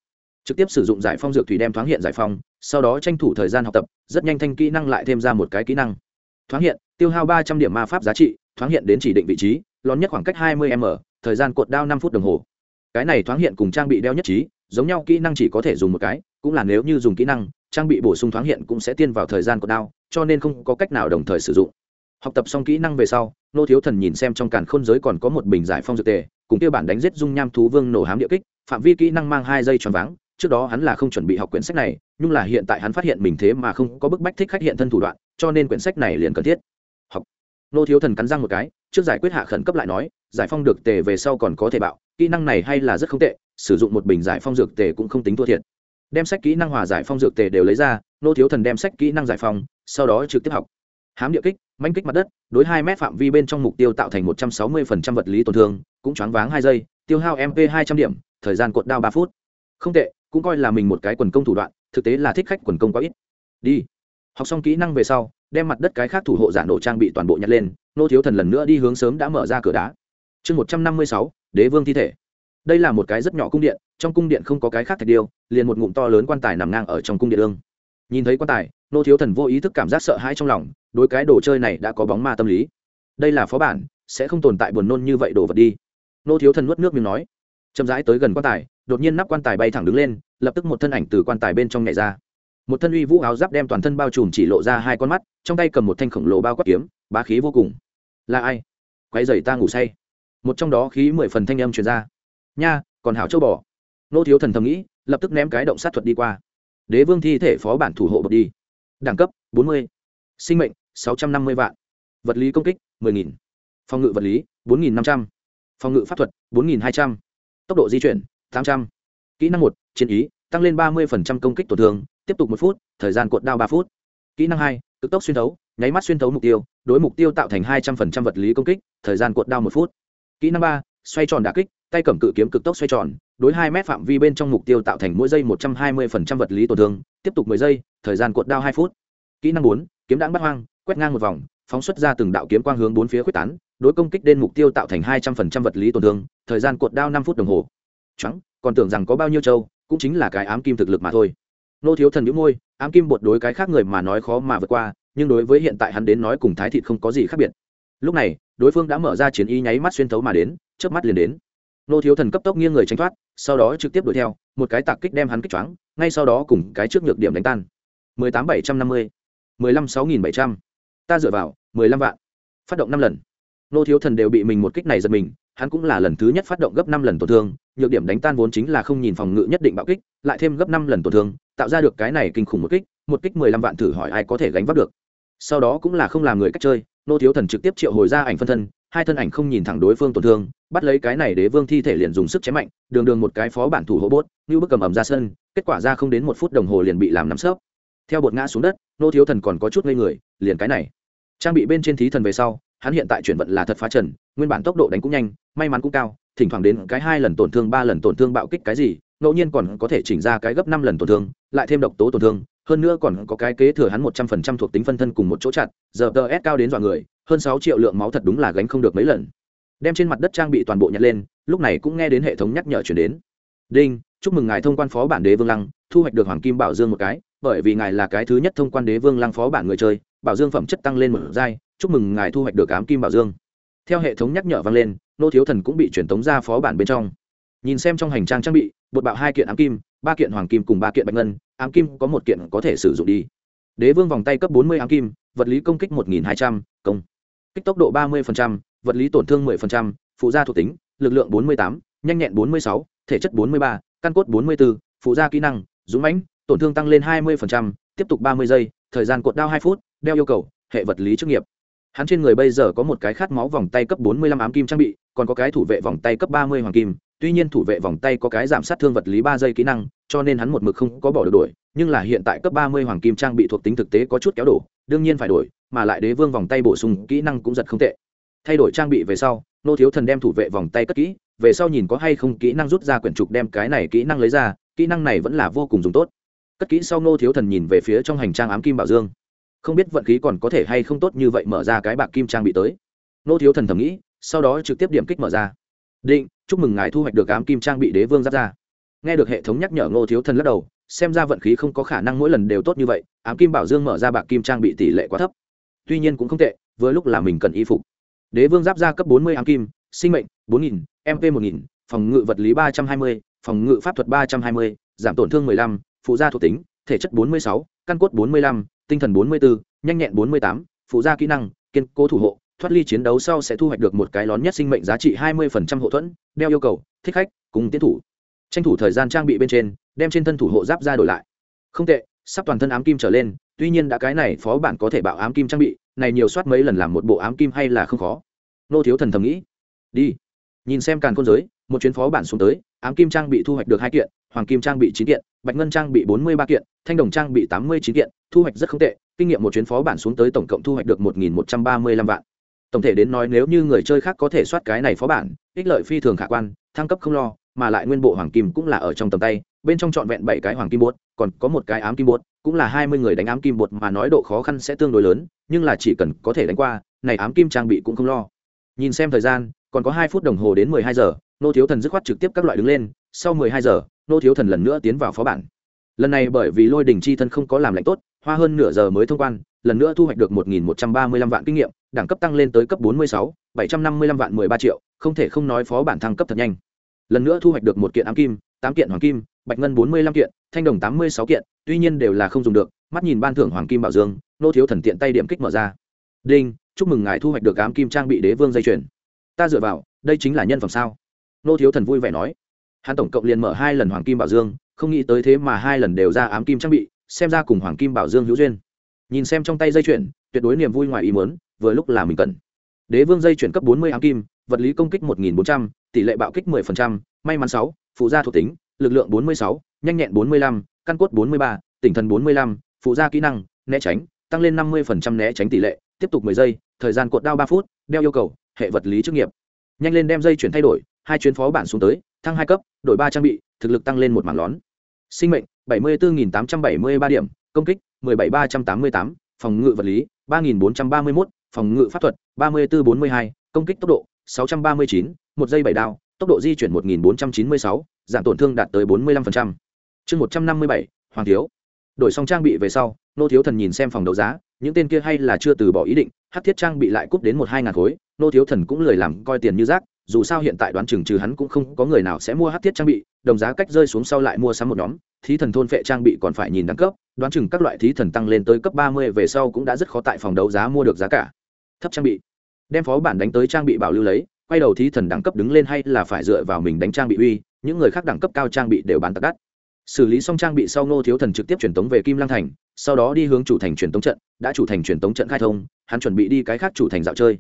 Speaker 1: Trực tiếp sử dụng giải phong dược thủy đem thoáng hiện giải phong, sau đó tranh thủ thời gian học tập, rất nhanh thanh kỹ năng lại thêm ra một cái kỹ năng. Thoáng hiện, tiêu hao ba trăm điểm ma pháp giá trị, thoáng hiện đến chỉ định vị trí, lón nhất khoảng cách hai mươi m thời gian cột đao năm phút đồng hồ. Cái này thoáng hiện cùng trang bị đeo nhất trí, giống nhau kỹ năng chỉ có thể dùng một cái, cũng là nếu như dùng kỹ năng trang bị bổ sung thoáng hiện cũng sẽ tiên vào thời gian của đao, cho nên không có cách nào đồng thời sử dụng. Học tập xong kỹ năng về sau, nô thiếu thần nhìn xem trong càn khôn giới còn có một bình giải phong dược tề, cùng kia bản đánh giết dung nham thú vương nổ hám địa kích, phạm vi kỹ năng mang hai giây tròn váng, trước đó hắn là không chuẩn bị học quyển sách này, nhưng là hiện tại hắn phát hiện mình thế mà không có bức bách thích khách hiện thân thủ đoạn, cho nên quyển sách này liền cần thiết. Học. Nô thiếu thần cắn răng một cái, trước giải quyết hạ khẩn cấp lại nói, giải phong được tề về sau còn có thể bạo, kỹ năng này hay là rất không tệ, sử dụng một bình giải phong dược tề cũng không tính thua thiệt đem sách kỹ năng hòa giải phong dược tề đều lấy ra, nô thiếu thần đem sách kỹ năng giải phong, sau đó trực tiếp học. Hám địa kích, manh kích mặt đất, đối hai mét phạm vi bên trong mục tiêu tạo thành một trăm sáu mươi phần trăm vật lý tổn thương, cũng choáng váng hai giây, tiêu hao mp hai trăm điểm, thời gian cột đao ba phút. Không tệ, cũng coi là mình một cái quần công thủ đoạn, thực tế là thích khách quần công quá ít. Đi. Học xong kỹ năng về sau, đem mặt đất cái khác thủ hộ giả nổ trang bị toàn bộ nhặt lên, nô thiếu thần lần nữa đi hướng sớm đã mở ra cửa đá. Chương một trăm năm mươi sáu, đế vương thi thể đây là một cái rất nhỏ cung điện, trong cung điện không có cái khác thạch điêu, liền một ngụm to lớn quan tài nằm ngang ở trong cung điện ương. Nhìn thấy quan tài, nô thiếu thần vô ý thức cảm giác sợ hãi trong lòng, đối cái đồ chơi này đã có bóng ma tâm lý. Đây là phó bản, sẽ không tồn tại buồn nôn như vậy đồ vật đi. Nô thiếu thần nuốt nước miếng nói. Chậm rãi tới gần quan tài, đột nhiên nắp quan tài bay thẳng đứng lên, lập tức một thân ảnh từ quan tài bên trong nhảy ra. Một thân uy vũ áo giáp đem toàn thân bao trùm chỉ lộ ra hai con mắt, trong tay cầm một thanh khổng lồ bao quát kiếm, bá khí vô cùng. Là ai? Quay dày ta ngủ say. Một trong đó khí mười phần thanh âm truyền ra nha, còn hảo châu bò. Nô thiếu thần thầm nghĩ, lập tức ném cái động sát thuật đi qua. Đế vương thi thể phó bản thủ hộ bật đi. Đẳng cấp, bốn mươi. Sinh mệnh, sáu trăm năm mươi vạn. Vật lý công kích, mười nghìn. Phòng ngự vật lý, bốn nghìn năm trăm. Phòng ngự pháp thuật, bốn nghìn hai trăm. Tốc độ di chuyển, tám trăm. Kỹ năng một, chiến ý, tăng lên ba mươi công kích tổn thương, tiếp tục một phút, thời gian cuộn đao ba phút. Kỹ năng hai, cực tốc xuyên thấu, nháy mắt xuyên thấu mục tiêu, đối mục tiêu tạo thành hai trăm linh vật lý công kích, thời gian cuộn đao một phút. Kỹ năng ba, xoay tròn đà kích tay cầm cự kiếm cực tốc xoay tròn, đối hai mét phạm vi bên trong mục tiêu tạo thành mỗi giây một trăm hai mươi vật lý tổn thương, tiếp tục mười giây, thời gian cuộn đao hai phút. Kỹ năng bốn, kiếm đáng bắt hoang, quét ngang một vòng, phóng xuất ra từng đạo kiếm quang hướng bốn phía quyết tán, đối công kích đến mục tiêu tạo thành hai trăm phần trăm vật lý tổn thương, thời gian cuộn đao năm phút đồng hồ. Trắng còn tưởng rằng có bao nhiêu châu, cũng chính là cái ám kim thực lực mà thôi. Nô thiếu thần nhũ môi, ám kim bột đối cái khác người mà nói khó mà vượt qua, nhưng đối với hiện tại hắn đến nói cùng thái thịt không có gì khác biệt. Lúc này, đối phương đã mở ra chiến y nháy mắt xuyên thấu mà đến trước mắt liền đến nô thiếu thần cấp tốc nghiêng người tránh thoát, sau đó trực tiếp đuổi theo, một cái tạc kích đem hắn kích choáng, ngay sau đó cùng cái trước nhược điểm đánh tan. mười tám bảy trăm năm mươi, mười lăm sáu nghìn bảy trăm. Ta dựa vào, mười lăm vạn. Phát động năm lần. Nô thiếu thần đều bị mình một kích này giật mình, hắn cũng là lần thứ nhất phát động gấp năm lần tổn thương, nhược điểm đánh tan vốn chính là không nhìn phòng ngự nhất định bạo kích, lại thêm gấp năm lần tổn thương, tạo ra được cái này kinh khủng một kích một kích mười lăm vạn thử hỏi ai có thể gánh vác được. Sau đó cũng là không làm người cách chơi, nô thiếu thần trực tiếp triệu hồi ra ảnh phân thân hai thân ảnh không nhìn thẳng đối phương tổn thương, bắt lấy cái này đế vương thi thể liền dùng sức chém mạnh, đường đường một cái phó bản thủ hộ bốt, như bức cầm ẩm ra sân, kết quả ra không đến một phút đồng hồ liền bị làm nắm sớp theo bột ngã xuống đất, nô thiếu thần còn có chút ngây người, liền cái này. Trang bị bên trên thí thần về sau, hắn hiện tại chuyển vận là thật phá trần, nguyên bản tốc độ đánh cũng nhanh, may mắn cũng cao, thỉnh thoảng đến cái hai lần tổn thương, ba lần tổn thương bạo kích cái gì, ngẫu nhiên còn có thể chỉnh ra cái gấp năm lần tổn thương, lại thêm độc tố tổn thương, hơn nữa còn có cái kế thừa hắn một trăm phần trăm thuộc tính phân thân cùng một chỗ chặt, giờ tờ s cao đến dọa người hơn sáu triệu lượng máu thật đúng là gánh không được mấy lần. Đem trên mặt đất trang bị toàn bộ nhặt lên, lúc này cũng nghe đến hệ thống nhắc nhở chuyển đến. Đinh, chúc mừng ngài thông quan phó bản đế vương lăng, thu hoạch được hoàng kim bảo dương một cái, bởi vì ngài là cái thứ nhất thông quan đế vương lăng phó bản người chơi, bảo dương phẩm chất tăng lên một giai, chúc mừng ngài thu hoạch được ám kim bảo dương. Theo hệ thống nhắc nhở vang lên, nô thiếu thần cũng bị truyền tống ra phó bản bên trong. Nhìn xem trong hành trang trang bị, bột bạo hai kiện ám kim, ba kiện hoàng kim cùng ba kiện bạch ngân, ám kim có một kiện có thể sử dụng đi. Đế vương vòng tay cấp bốn mươi ám kim, vật lý công kích một nghìn hai trăm, công kích tốc độ ba mươi vật lý tổn thương 10%, phụ gia thuộc tính lực lượng 48, nhanh nhẹn 46, thể chất 43, căn cốt 44, phụ gia kỹ năng dũng mãnh tổn thương tăng lên 20%, tiếp tục 30 giây thời gian cột đao 2 phút đeo yêu cầu hệ vật lý chức nghiệp. Hắn trên người bây giờ có một cái khát máu vòng tay cấp 45 ám kim trang bị còn có cái thủ vệ vòng tay cấp 30 hoàng kim. Tuy nhiên thủ vệ vòng tay có cái giảm sát thương vật lý 3 giây kỹ năng cho nên hắn một mực không có bỏ được đổi nhưng là hiện tại cấp 30 hoàng kim trang bị thuộc tính thực tế có chút kéo đổ, đương nhiên phải đổi, mà lại đế vương vòng tay bổ sung kỹ năng cũng giật không tệ. Thay đổi trang bị về sau, nô thiếu thần đem thủ vệ vòng tay cất kỹ, về sau nhìn có hay không kỹ năng rút ra quyển trục đem cái này kỹ năng lấy ra, kỹ năng này vẫn là vô cùng dùng tốt. Cất kỹ sau nô thiếu thần nhìn về phía trong hành trang ám kim bảo dương. Không biết vận khí còn có thể hay không tốt như vậy mở ra cái bạc kim trang bị tới. Nô thiếu thần thầm nghĩ, sau đó trực tiếp điểm kích mở ra. Định, chúc mừng ngài thu hoạch được ám kim trang bị đế vương giáp ra nghe được hệ thống nhắc nhở ngô thiếu thần lắc đầu, xem ra vận khí không có khả năng mỗi lần đều tốt như vậy, ám kim bảo dương mở ra bạc kim trang bị tỷ lệ quá thấp. Tuy nhiên cũng không tệ với lúc là mình cần y phục. Đế vương giáp ra cấp bốn mươi ám kim, sinh mệnh bốn nghìn mp một nghìn, phòng ngự vật lý ba trăm hai mươi, phòng ngự pháp thuật ba trăm hai mươi, giảm tổn thương mười lăm, phụ gia thuộc tính, thể chất bốn mươi sáu, căn cốt bốn mươi lăm, tinh thần bốn mươi bốn nhanh nhẹn bốn mươi tám, phụ gia kỹ năng, kiên cố thủ hộ, thoát ly chiến đấu sau sẽ thu hoạch được một cái lón nhất sinh mệnh giá trị hai mươi hộ thuẫn, đeo yêu cầu, thích khách, cùng tiến thủ tranh thủ thời gian trang bị bên trên, đem trên thân thủ hộ giáp ra đổi lại. Không tệ, sắp toàn thân ám kim trở lên, tuy nhiên đã cái này phó bản có thể bảo ám kim trang bị, này nhiều soát mấy lần làm một bộ ám kim hay là không khó. Nô thiếu thần thầm nghĩ. Đi. Nhìn xem càn côn giới, một chuyến phó bản xuống tới, ám kim trang bị thu hoạch được hai kiện, hoàng kim trang bị chín kiện, bạch ngân trang bị bốn mươi ba kiện, thanh đồng trang bị tám mươi chín kiện, thu hoạch rất không tệ, kinh nghiệm một chuyến phó bản xuống tới tổng cộng thu hoạch được một nghìn một trăm ba mươi lăm vạn. Tổng thể đến nói nếu như người chơi khác có thể soát cái này phó bản, ích lợi phi thường khả quan, thăng cấp không lo mà lại nguyên bộ hoàng kim cũng là ở trong tầm tay, bên trong trọn vẹn bảy cái hoàng kim bột, còn có một cái ám kim bột, cũng là hai mươi người đánh ám kim bột mà nói độ khó khăn sẽ tương đối lớn, nhưng là chỉ cần có thể đánh qua, này ám kim trang bị cũng không lo. Nhìn xem thời gian, còn có hai phút đồng hồ đến mười hai giờ, nô thiếu thần dứt khoát trực tiếp các loại đứng lên, sau mười hai giờ, nô thiếu thần lần nữa tiến vào phó bản. Lần này bởi vì lôi đình chi thân không có làm lạnh tốt, hoa hơn nửa giờ mới thông quan, lần nữa thu hoạch được một nghìn một trăm ba mươi lăm vạn kinh nghiệm, đẳng cấp tăng lên tới cấp bốn mươi sáu, bảy trăm năm mươi lăm vạn mười ba triệu, không thể không nói phó bản thăng cấp thật nhanh lần nữa thu hoạch được một kiện ám kim, tám kiện hoàng kim, bạch ngân bốn mươi lăm kiện, thanh đồng tám mươi sáu kiện, tuy nhiên đều là không dùng được, mắt nhìn ban thưởng hoàng kim bảo dương, nô thiếu thần tiện tay điểm kích mở ra. Đinh, chúc mừng ngài thu hoạch được ám kim trang bị đế vương dây chuyền. Ta dựa vào, đây chính là nhân phẩm sao? Nô thiếu thần vui vẻ nói. Hắn tổng cộng liền mở hai lần hoàng kim bảo dương, không nghĩ tới thế mà hai lần đều ra ám kim trang bị, xem ra cùng hoàng kim bảo dương hữu duyên. Nhìn xem trong tay dây chuyền, tuyệt đối niềm vui ngoài ý muốn, vừa lúc là mình cần. Đế vương dây chuyển cấp bốn mươi ám kim vật lý công kích một nghìn bốn trăm tỷ lệ bạo kích 10%, may mắn 6, phụ gia thuộc tính lực lượng 46, nhanh nhẹn 45, căn cốt 43, tinh thần 45, phụ gia kỹ năng né tránh tăng lên 50% né tránh tỷ lệ tiếp tục 10 giây thời gian cột đao 3 phút đeo yêu cầu hệ vật lý chức nghiệp. Nhanh lên đem dây chuyển thay đổi hai chuyến phó bản xuống tới thăng hai cấp đổi ba trang bị thực lực tăng lên một mảng lón. Sinh mệnh 74.873 điểm công kích 17.388, phòng ngự vật lý 3.431, phòng ngự pháp thuật 3442, công kích tốc độ 639, một giây bảy đao tốc độ di chuyển một nghìn bốn trăm chín mươi sáu giảm tổn thương đạt tới bốn mươi lăm phần trăm. Chương một trăm năm mươi bảy hoàng thiếu. Đổi xong trang bị về sau nô thiếu thần nhìn xem phòng đấu giá những tên kia hay là chưa từ bỏ ý định hắc thiết trang bị lại cúp đến một hai ngàn khối nô thiếu thần cũng lười làm coi tiền như rác dù sao hiện tại đoán chừng trừ hắn cũng không có người nào sẽ mua hắc thiết trang bị đồng giá cách rơi xuống sau lại mua sắm một nhóm thí thần thôn phệ trang bị còn phải nhìn đẳng cấp đoán chừng các loại thí thần tăng lên tới cấp ba mươi về sau cũng đã rất khó tại phòng đấu giá mua được giá cả. Thấp trang bị đem phó bản đánh tới trang bị bảo lưu lấy, quay đầu thí thần đẳng cấp đứng lên hay là phải dựa vào mình đánh trang bị uy, những người khác đẳng cấp cao trang bị đều bán tặc đắt. Xử lý xong trang bị sau ngô thiếu thần trực tiếp truyền tống về kim Lang thành, sau đó đi hướng chủ thành truyền tống trận, đã chủ thành truyền tống trận khai thông, hắn chuẩn bị đi cái khác chủ thành dạo chơi.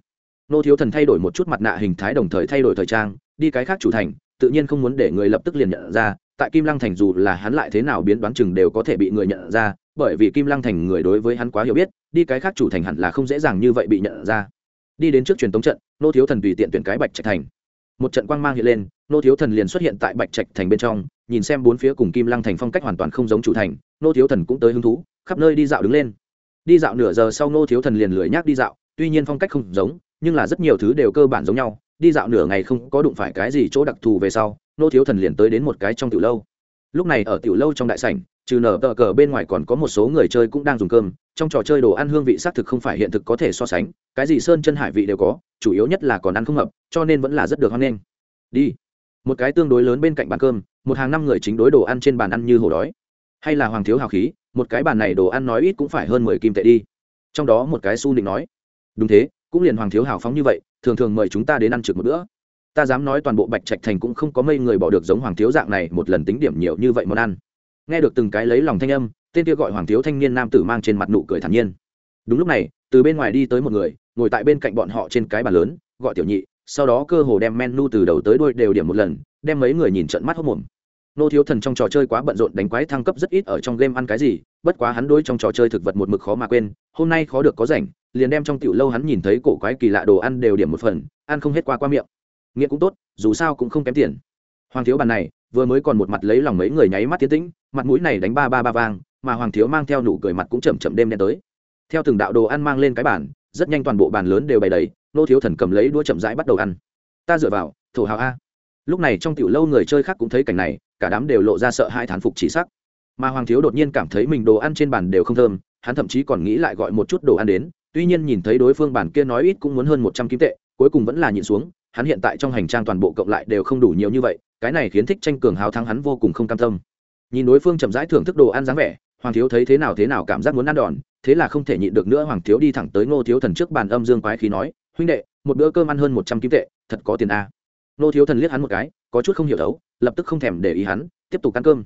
Speaker 1: Ngô thiếu thần thay đổi một chút mặt nạ hình thái đồng thời thay đổi thời trang, đi cái khác chủ thành, tự nhiên không muốn để người lập tức liền nhận ra, tại kim lăng thành dù là hắn lại thế nào biến đoán chừng đều có thể bị người nhận ra, bởi vì kim lăng thành người đối với hắn quá hiểu biết, đi cái khác chủ thành hẳn là không dễ dàng như vậy bị nhận ra đi đến trước truyền tống trận, nô thiếu thần tùy tiện tuyển cái bạch trạch thành. Một trận quang mang hiện lên, nô thiếu thần liền xuất hiện tại bạch trạch thành bên trong, nhìn xem bốn phía cùng kim lăng thành phong cách hoàn toàn không giống chủ thành, nô thiếu thần cũng tới hứng thú, khắp nơi đi dạo đứng lên. Đi dạo nửa giờ sau nô thiếu thần liền lười nhác đi dạo, tuy nhiên phong cách không giống, nhưng là rất nhiều thứ đều cơ bản giống nhau, đi dạo nửa ngày không có đụng phải cái gì chỗ đặc thù về sau, nô thiếu thần liền tới đến một cái trong tiểu lâu. Lúc này ở tiểu lâu trong đại sảnh trừ nở tờ cờ bên ngoài còn có một số người chơi cũng đang dùng cơm, trong trò chơi đồ ăn hương vị xác thực không phải hiện thực có thể so sánh, cái gì sơn chân hải vị đều có, chủ yếu nhất là còn ăn không hợp cho nên vẫn là rất được hoan nghênh. Đi. Một cái tương đối lớn bên cạnh bàn cơm, một hàng năm người chính đối đồ ăn trên bàn ăn như hổ đói. Hay là hoàng thiếu hào khí, một cái bàn này đồ ăn nói ít cũng phải hơn mười kim tệ đi. Trong đó một cái su định nói, đúng thế, cũng liền hoàng thiếu hào phóng như vậy, thường thường mời chúng ta đến ăn trực một bữa. Ta dám nói toàn bộ bạch trạch thành cũng không có mây người bỏ được giống hoàng thiếu dạng này một lần tính điểm nhiều như vậy món ăn nghe được từng cái lấy lòng thanh âm, tên kia gọi hoàng thiếu thanh niên nam tử mang trên mặt nụ cười thản nhiên. Đúng lúc này, từ bên ngoài đi tới một người, ngồi tại bên cạnh bọn họ trên cái bàn lớn, gọi tiểu nhị, sau đó cơ hồ đem menu từ đầu tới đuôi đều điểm một lần, đem mấy người nhìn trận mắt hốc mồm nô thiếu thần trong trò chơi quá bận rộn đánh quái thăng cấp rất ít ở trong game ăn cái gì, bất quá hắn đối trong trò chơi thực vật một mực khó mà quên, hôm nay khó được có rảnh, liền đem trong tiểu lâu hắn nhìn thấy cổ quái kỳ lạ đồ ăn đều điểm một phần, ăn không hết qua qua miệng. Nghĩa cũng tốt, dù sao cũng không kém tiền. Hoàng thiếu bàn này, vừa mới còn một mặt lấy lòng mấy người nháy mắt tiến tĩnh mặt mũi này đánh ba ba ba vang, mà hoàng thiếu mang theo nụ cười mặt cũng chậm chậm đêm đen tới. Theo từng đạo đồ ăn mang lên cái bàn, rất nhanh toàn bộ bàn lớn đều bày đầy, nô thiếu thần cầm lấy đũa chậm rãi bắt đầu ăn. Ta dựa vào, thổ hào a. Lúc này trong tiểu lâu người chơi khác cũng thấy cảnh này, cả đám đều lộ ra sợ hai thán phục chỉ sắc. Mà hoàng thiếu đột nhiên cảm thấy mình đồ ăn trên bàn đều không thơm, hắn thậm chí còn nghĩ lại gọi một chút đồ ăn đến, tuy nhiên nhìn thấy đối phương bàn kia nói ít cũng muốn hơn một trăm kim tệ, cuối cùng vẫn là nhịn xuống, hắn hiện tại trong hành trang toàn bộ cộng lại đều không đủ nhiều như vậy, cái này khiến thích tranh cường hào thắng hắn vô cùng không cam tâm nhìn đối phương chậm rãi thưởng thức đồ ăn dáng vẻ, hoàng thiếu thấy thế nào thế nào cảm giác muốn ăn đòn, thế là không thể nhịn được nữa, hoàng thiếu đi thẳng tới ngô thiếu thần trước bàn âm dương quái khí nói, huynh đệ, một bữa cơm ăn hơn một trăm kim tệ, thật có tiền a à. ngô thiếu thần liếc hắn một cái, có chút không hiểu đấu, lập tức không thèm để ý hắn, tiếp tục ăn cơm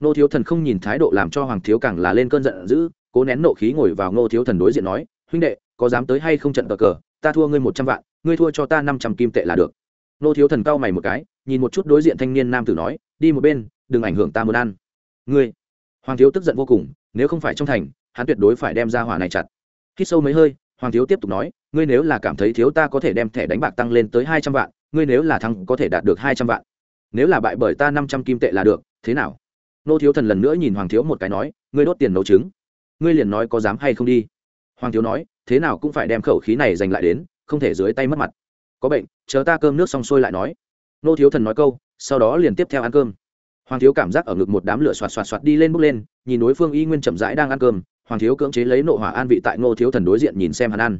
Speaker 1: ngô thiếu thần không nhìn thái độ làm cho hoàng thiếu càng là lên cơn giận dữ, cố nén nộ khí ngồi vào ngô thiếu thần đối diện nói, huynh đệ, có dám tới hay không trận cờ cờ, ta thua ngươi một trăm vạn, ngươi thua cho ta năm trăm kim tệ là được ngô thiếu thần cau mày một cái, nhìn một chút đối diện thanh niên nam tử nói, đi một bên đừng ảnh hưởng ta muốn ăn. Ngươi, hoàng thiếu tức giận vô cùng, nếu không phải trong thành, hắn tuyệt đối phải đem ra hỏa này chặt. Khi sâu mấy hơi, hoàng thiếu tiếp tục nói, ngươi nếu là cảm thấy thiếu ta có thể đem thẻ đánh bạc tăng lên tới hai trăm vạn, ngươi nếu là thắng có thể đạt được hai trăm vạn. Nếu là bại bởi ta năm trăm kim tệ là được, thế nào? Nô thiếu thần lần nữa nhìn hoàng thiếu một cái nói, ngươi đốt tiền nấu trứng. Ngươi liền nói có dám hay không đi. Hoàng thiếu nói, thế nào cũng phải đem khẩu khí này giành lại đến, không thể dưới tay mất mặt. Có bệnh, chờ ta cơm nước xong xuôi lại nói. Nô thiếu thần nói câu, sau đó liền tiếp theo ăn cơm hoàng thiếu cảm giác ở ngực một đám lửa xoạt xoạt xoạt đi lên bước lên, nhìn đối phương y nguyên chậm rãi đang ăn cơm, hoàng thiếu cưỡng chế lấy nộ hỏa an vị tại ngô thiếu thần đối diện nhìn xem hắn ăn.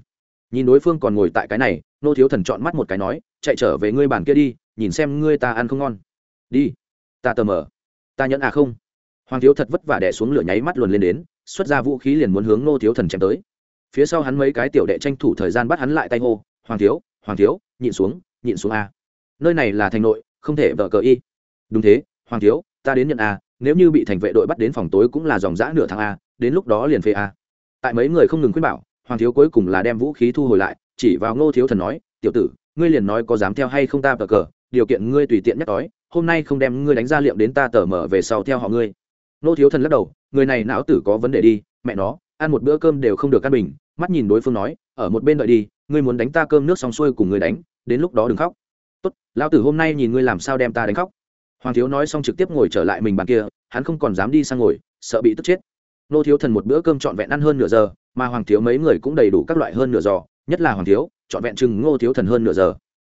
Speaker 1: Nhìn đối phương còn ngồi tại cái này, ngô thiếu thần chọn mắt một cái nói, chạy trở về ngươi bàn kia đi, nhìn xem ngươi ta ăn không ngon. Đi. Ta tờ mờ. Ta nhẫn à không? Hoàng thiếu thật vất vả đẻ xuống lửa nháy mắt luồn lên đến, xuất ra vũ khí liền muốn hướng ngô thiếu thần chém tới. Phía sau hắn mấy cái tiểu đệ tranh thủ thời gian bắt hắn lại tay hô, hoàng thiếu hoàng thiếu, nhịn xuống nhịn xuống a nơi này là thành nội, không thể vợ cờ y. Đúng thế hoàng thiếu, ta đến nhận a, nếu như bị thành vệ đội bắt đến phòng tối cũng là dòng dã nửa tháng a, đến lúc đó liền phê a. Tại mấy người không ngừng khuyên bảo, hoàng thiếu cuối cùng là đem vũ khí thu hồi lại, chỉ vào ngô thiếu thần nói, tiểu tử, ngươi liền nói có dám theo hay không ta tờ cờ, điều kiện ngươi tùy tiện nhắc đói hôm nay không đem ngươi đánh ra liệm đến ta tờ mở về sau theo họ ngươi. Ngô thiếu thần lắc đầu, người này não tử có vấn đề đi, mẹ nó, ăn một bữa cơm đều không được căn bình. Mắt nhìn đối phương nói, ở một bên đợi đi, ngươi muốn đánh ta cơm nước xong xuôi cùng ngươi đánh, đến lúc đó đừng khóc. Tốt, lão tử hôm nay nhìn ngươi làm sao đem ta đánh khóc? Hoàng thiếu nói xong trực tiếp ngồi trở lại mình bàn kia, hắn không còn dám đi sang ngồi, sợ bị tức chết. Nô thiếu thần một bữa cơm trọn vẹn ăn hơn nửa giờ, mà hoàng thiếu mấy người cũng đầy đủ các loại hơn nửa giò nhất là hoàng thiếu, trọn vẹn chừng ngô thiếu thần hơn nửa giờ.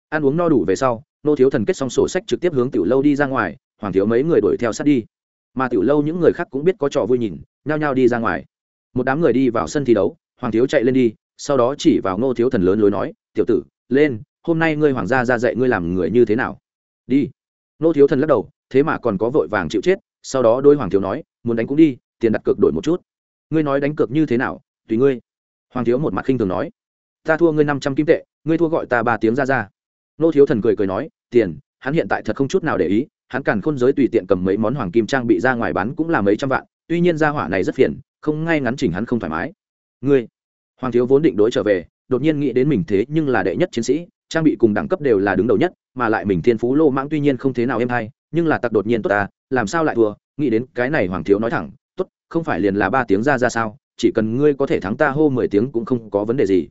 Speaker 1: Ăn uống no đủ về sau, nô thiếu thần kết xong sổ sách trực tiếp hướng tiểu lâu đi ra ngoài, hoàng thiếu mấy người đuổi theo sát đi. Mà tiểu lâu những người khác cũng biết có trò vui nhìn, nhao nhao đi ra ngoài. Một đám người đi vào sân thi đấu, hoàng thiếu chạy lên đi, sau đó chỉ vào ngô thiếu thần lớn lối nói, tiểu tử, lên, hôm nay ngươi hoàng gia ra dạy ngươi làm người như thế nào? Đi nô thiếu thần lắc đầu, thế mà còn có vội vàng chịu chết, sau đó đôi hoàng thiếu nói, muốn đánh cũng đi, tiền đặt cược đổi một chút. Ngươi nói đánh cược như thế nào, tùy ngươi. Hoàng thiếu một mặt khinh thường nói, ta thua ngươi năm trăm kim tệ, ngươi thua gọi ta ba tiếng ra ra. Nô thiếu thần cười cười nói, tiền, hắn hiện tại thật không chút nào để ý, hắn càn khôn giới tùy tiện cầm mấy món hoàng kim trang bị ra ngoài bán cũng là mấy trăm vạn, tuy nhiên gia hỏa này rất phiền, không ngay ngắn chỉnh hắn không thoải mái. Ngươi? Hoàng thiếu vốn định đối trở về, đột nhiên nghĩ đến mình thế nhưng là đệ nhất chiến sĩ trang bị cùng đẳng cấp đều là đứng đầu nhất, mà lại mình thiên phú lô mãng tuy nhiên không thế nào em hay, nhưng là tặc đột nhiên tốt ta làm sao lại thua? Nghĩ đến cái này hoàng thiếu nói thẳng, tốt, không phải liền là ba tiếng ra ra sao, chỉ cần ngươi có thể thắng ta hô mười tiếng cũng không có vấn đề gì.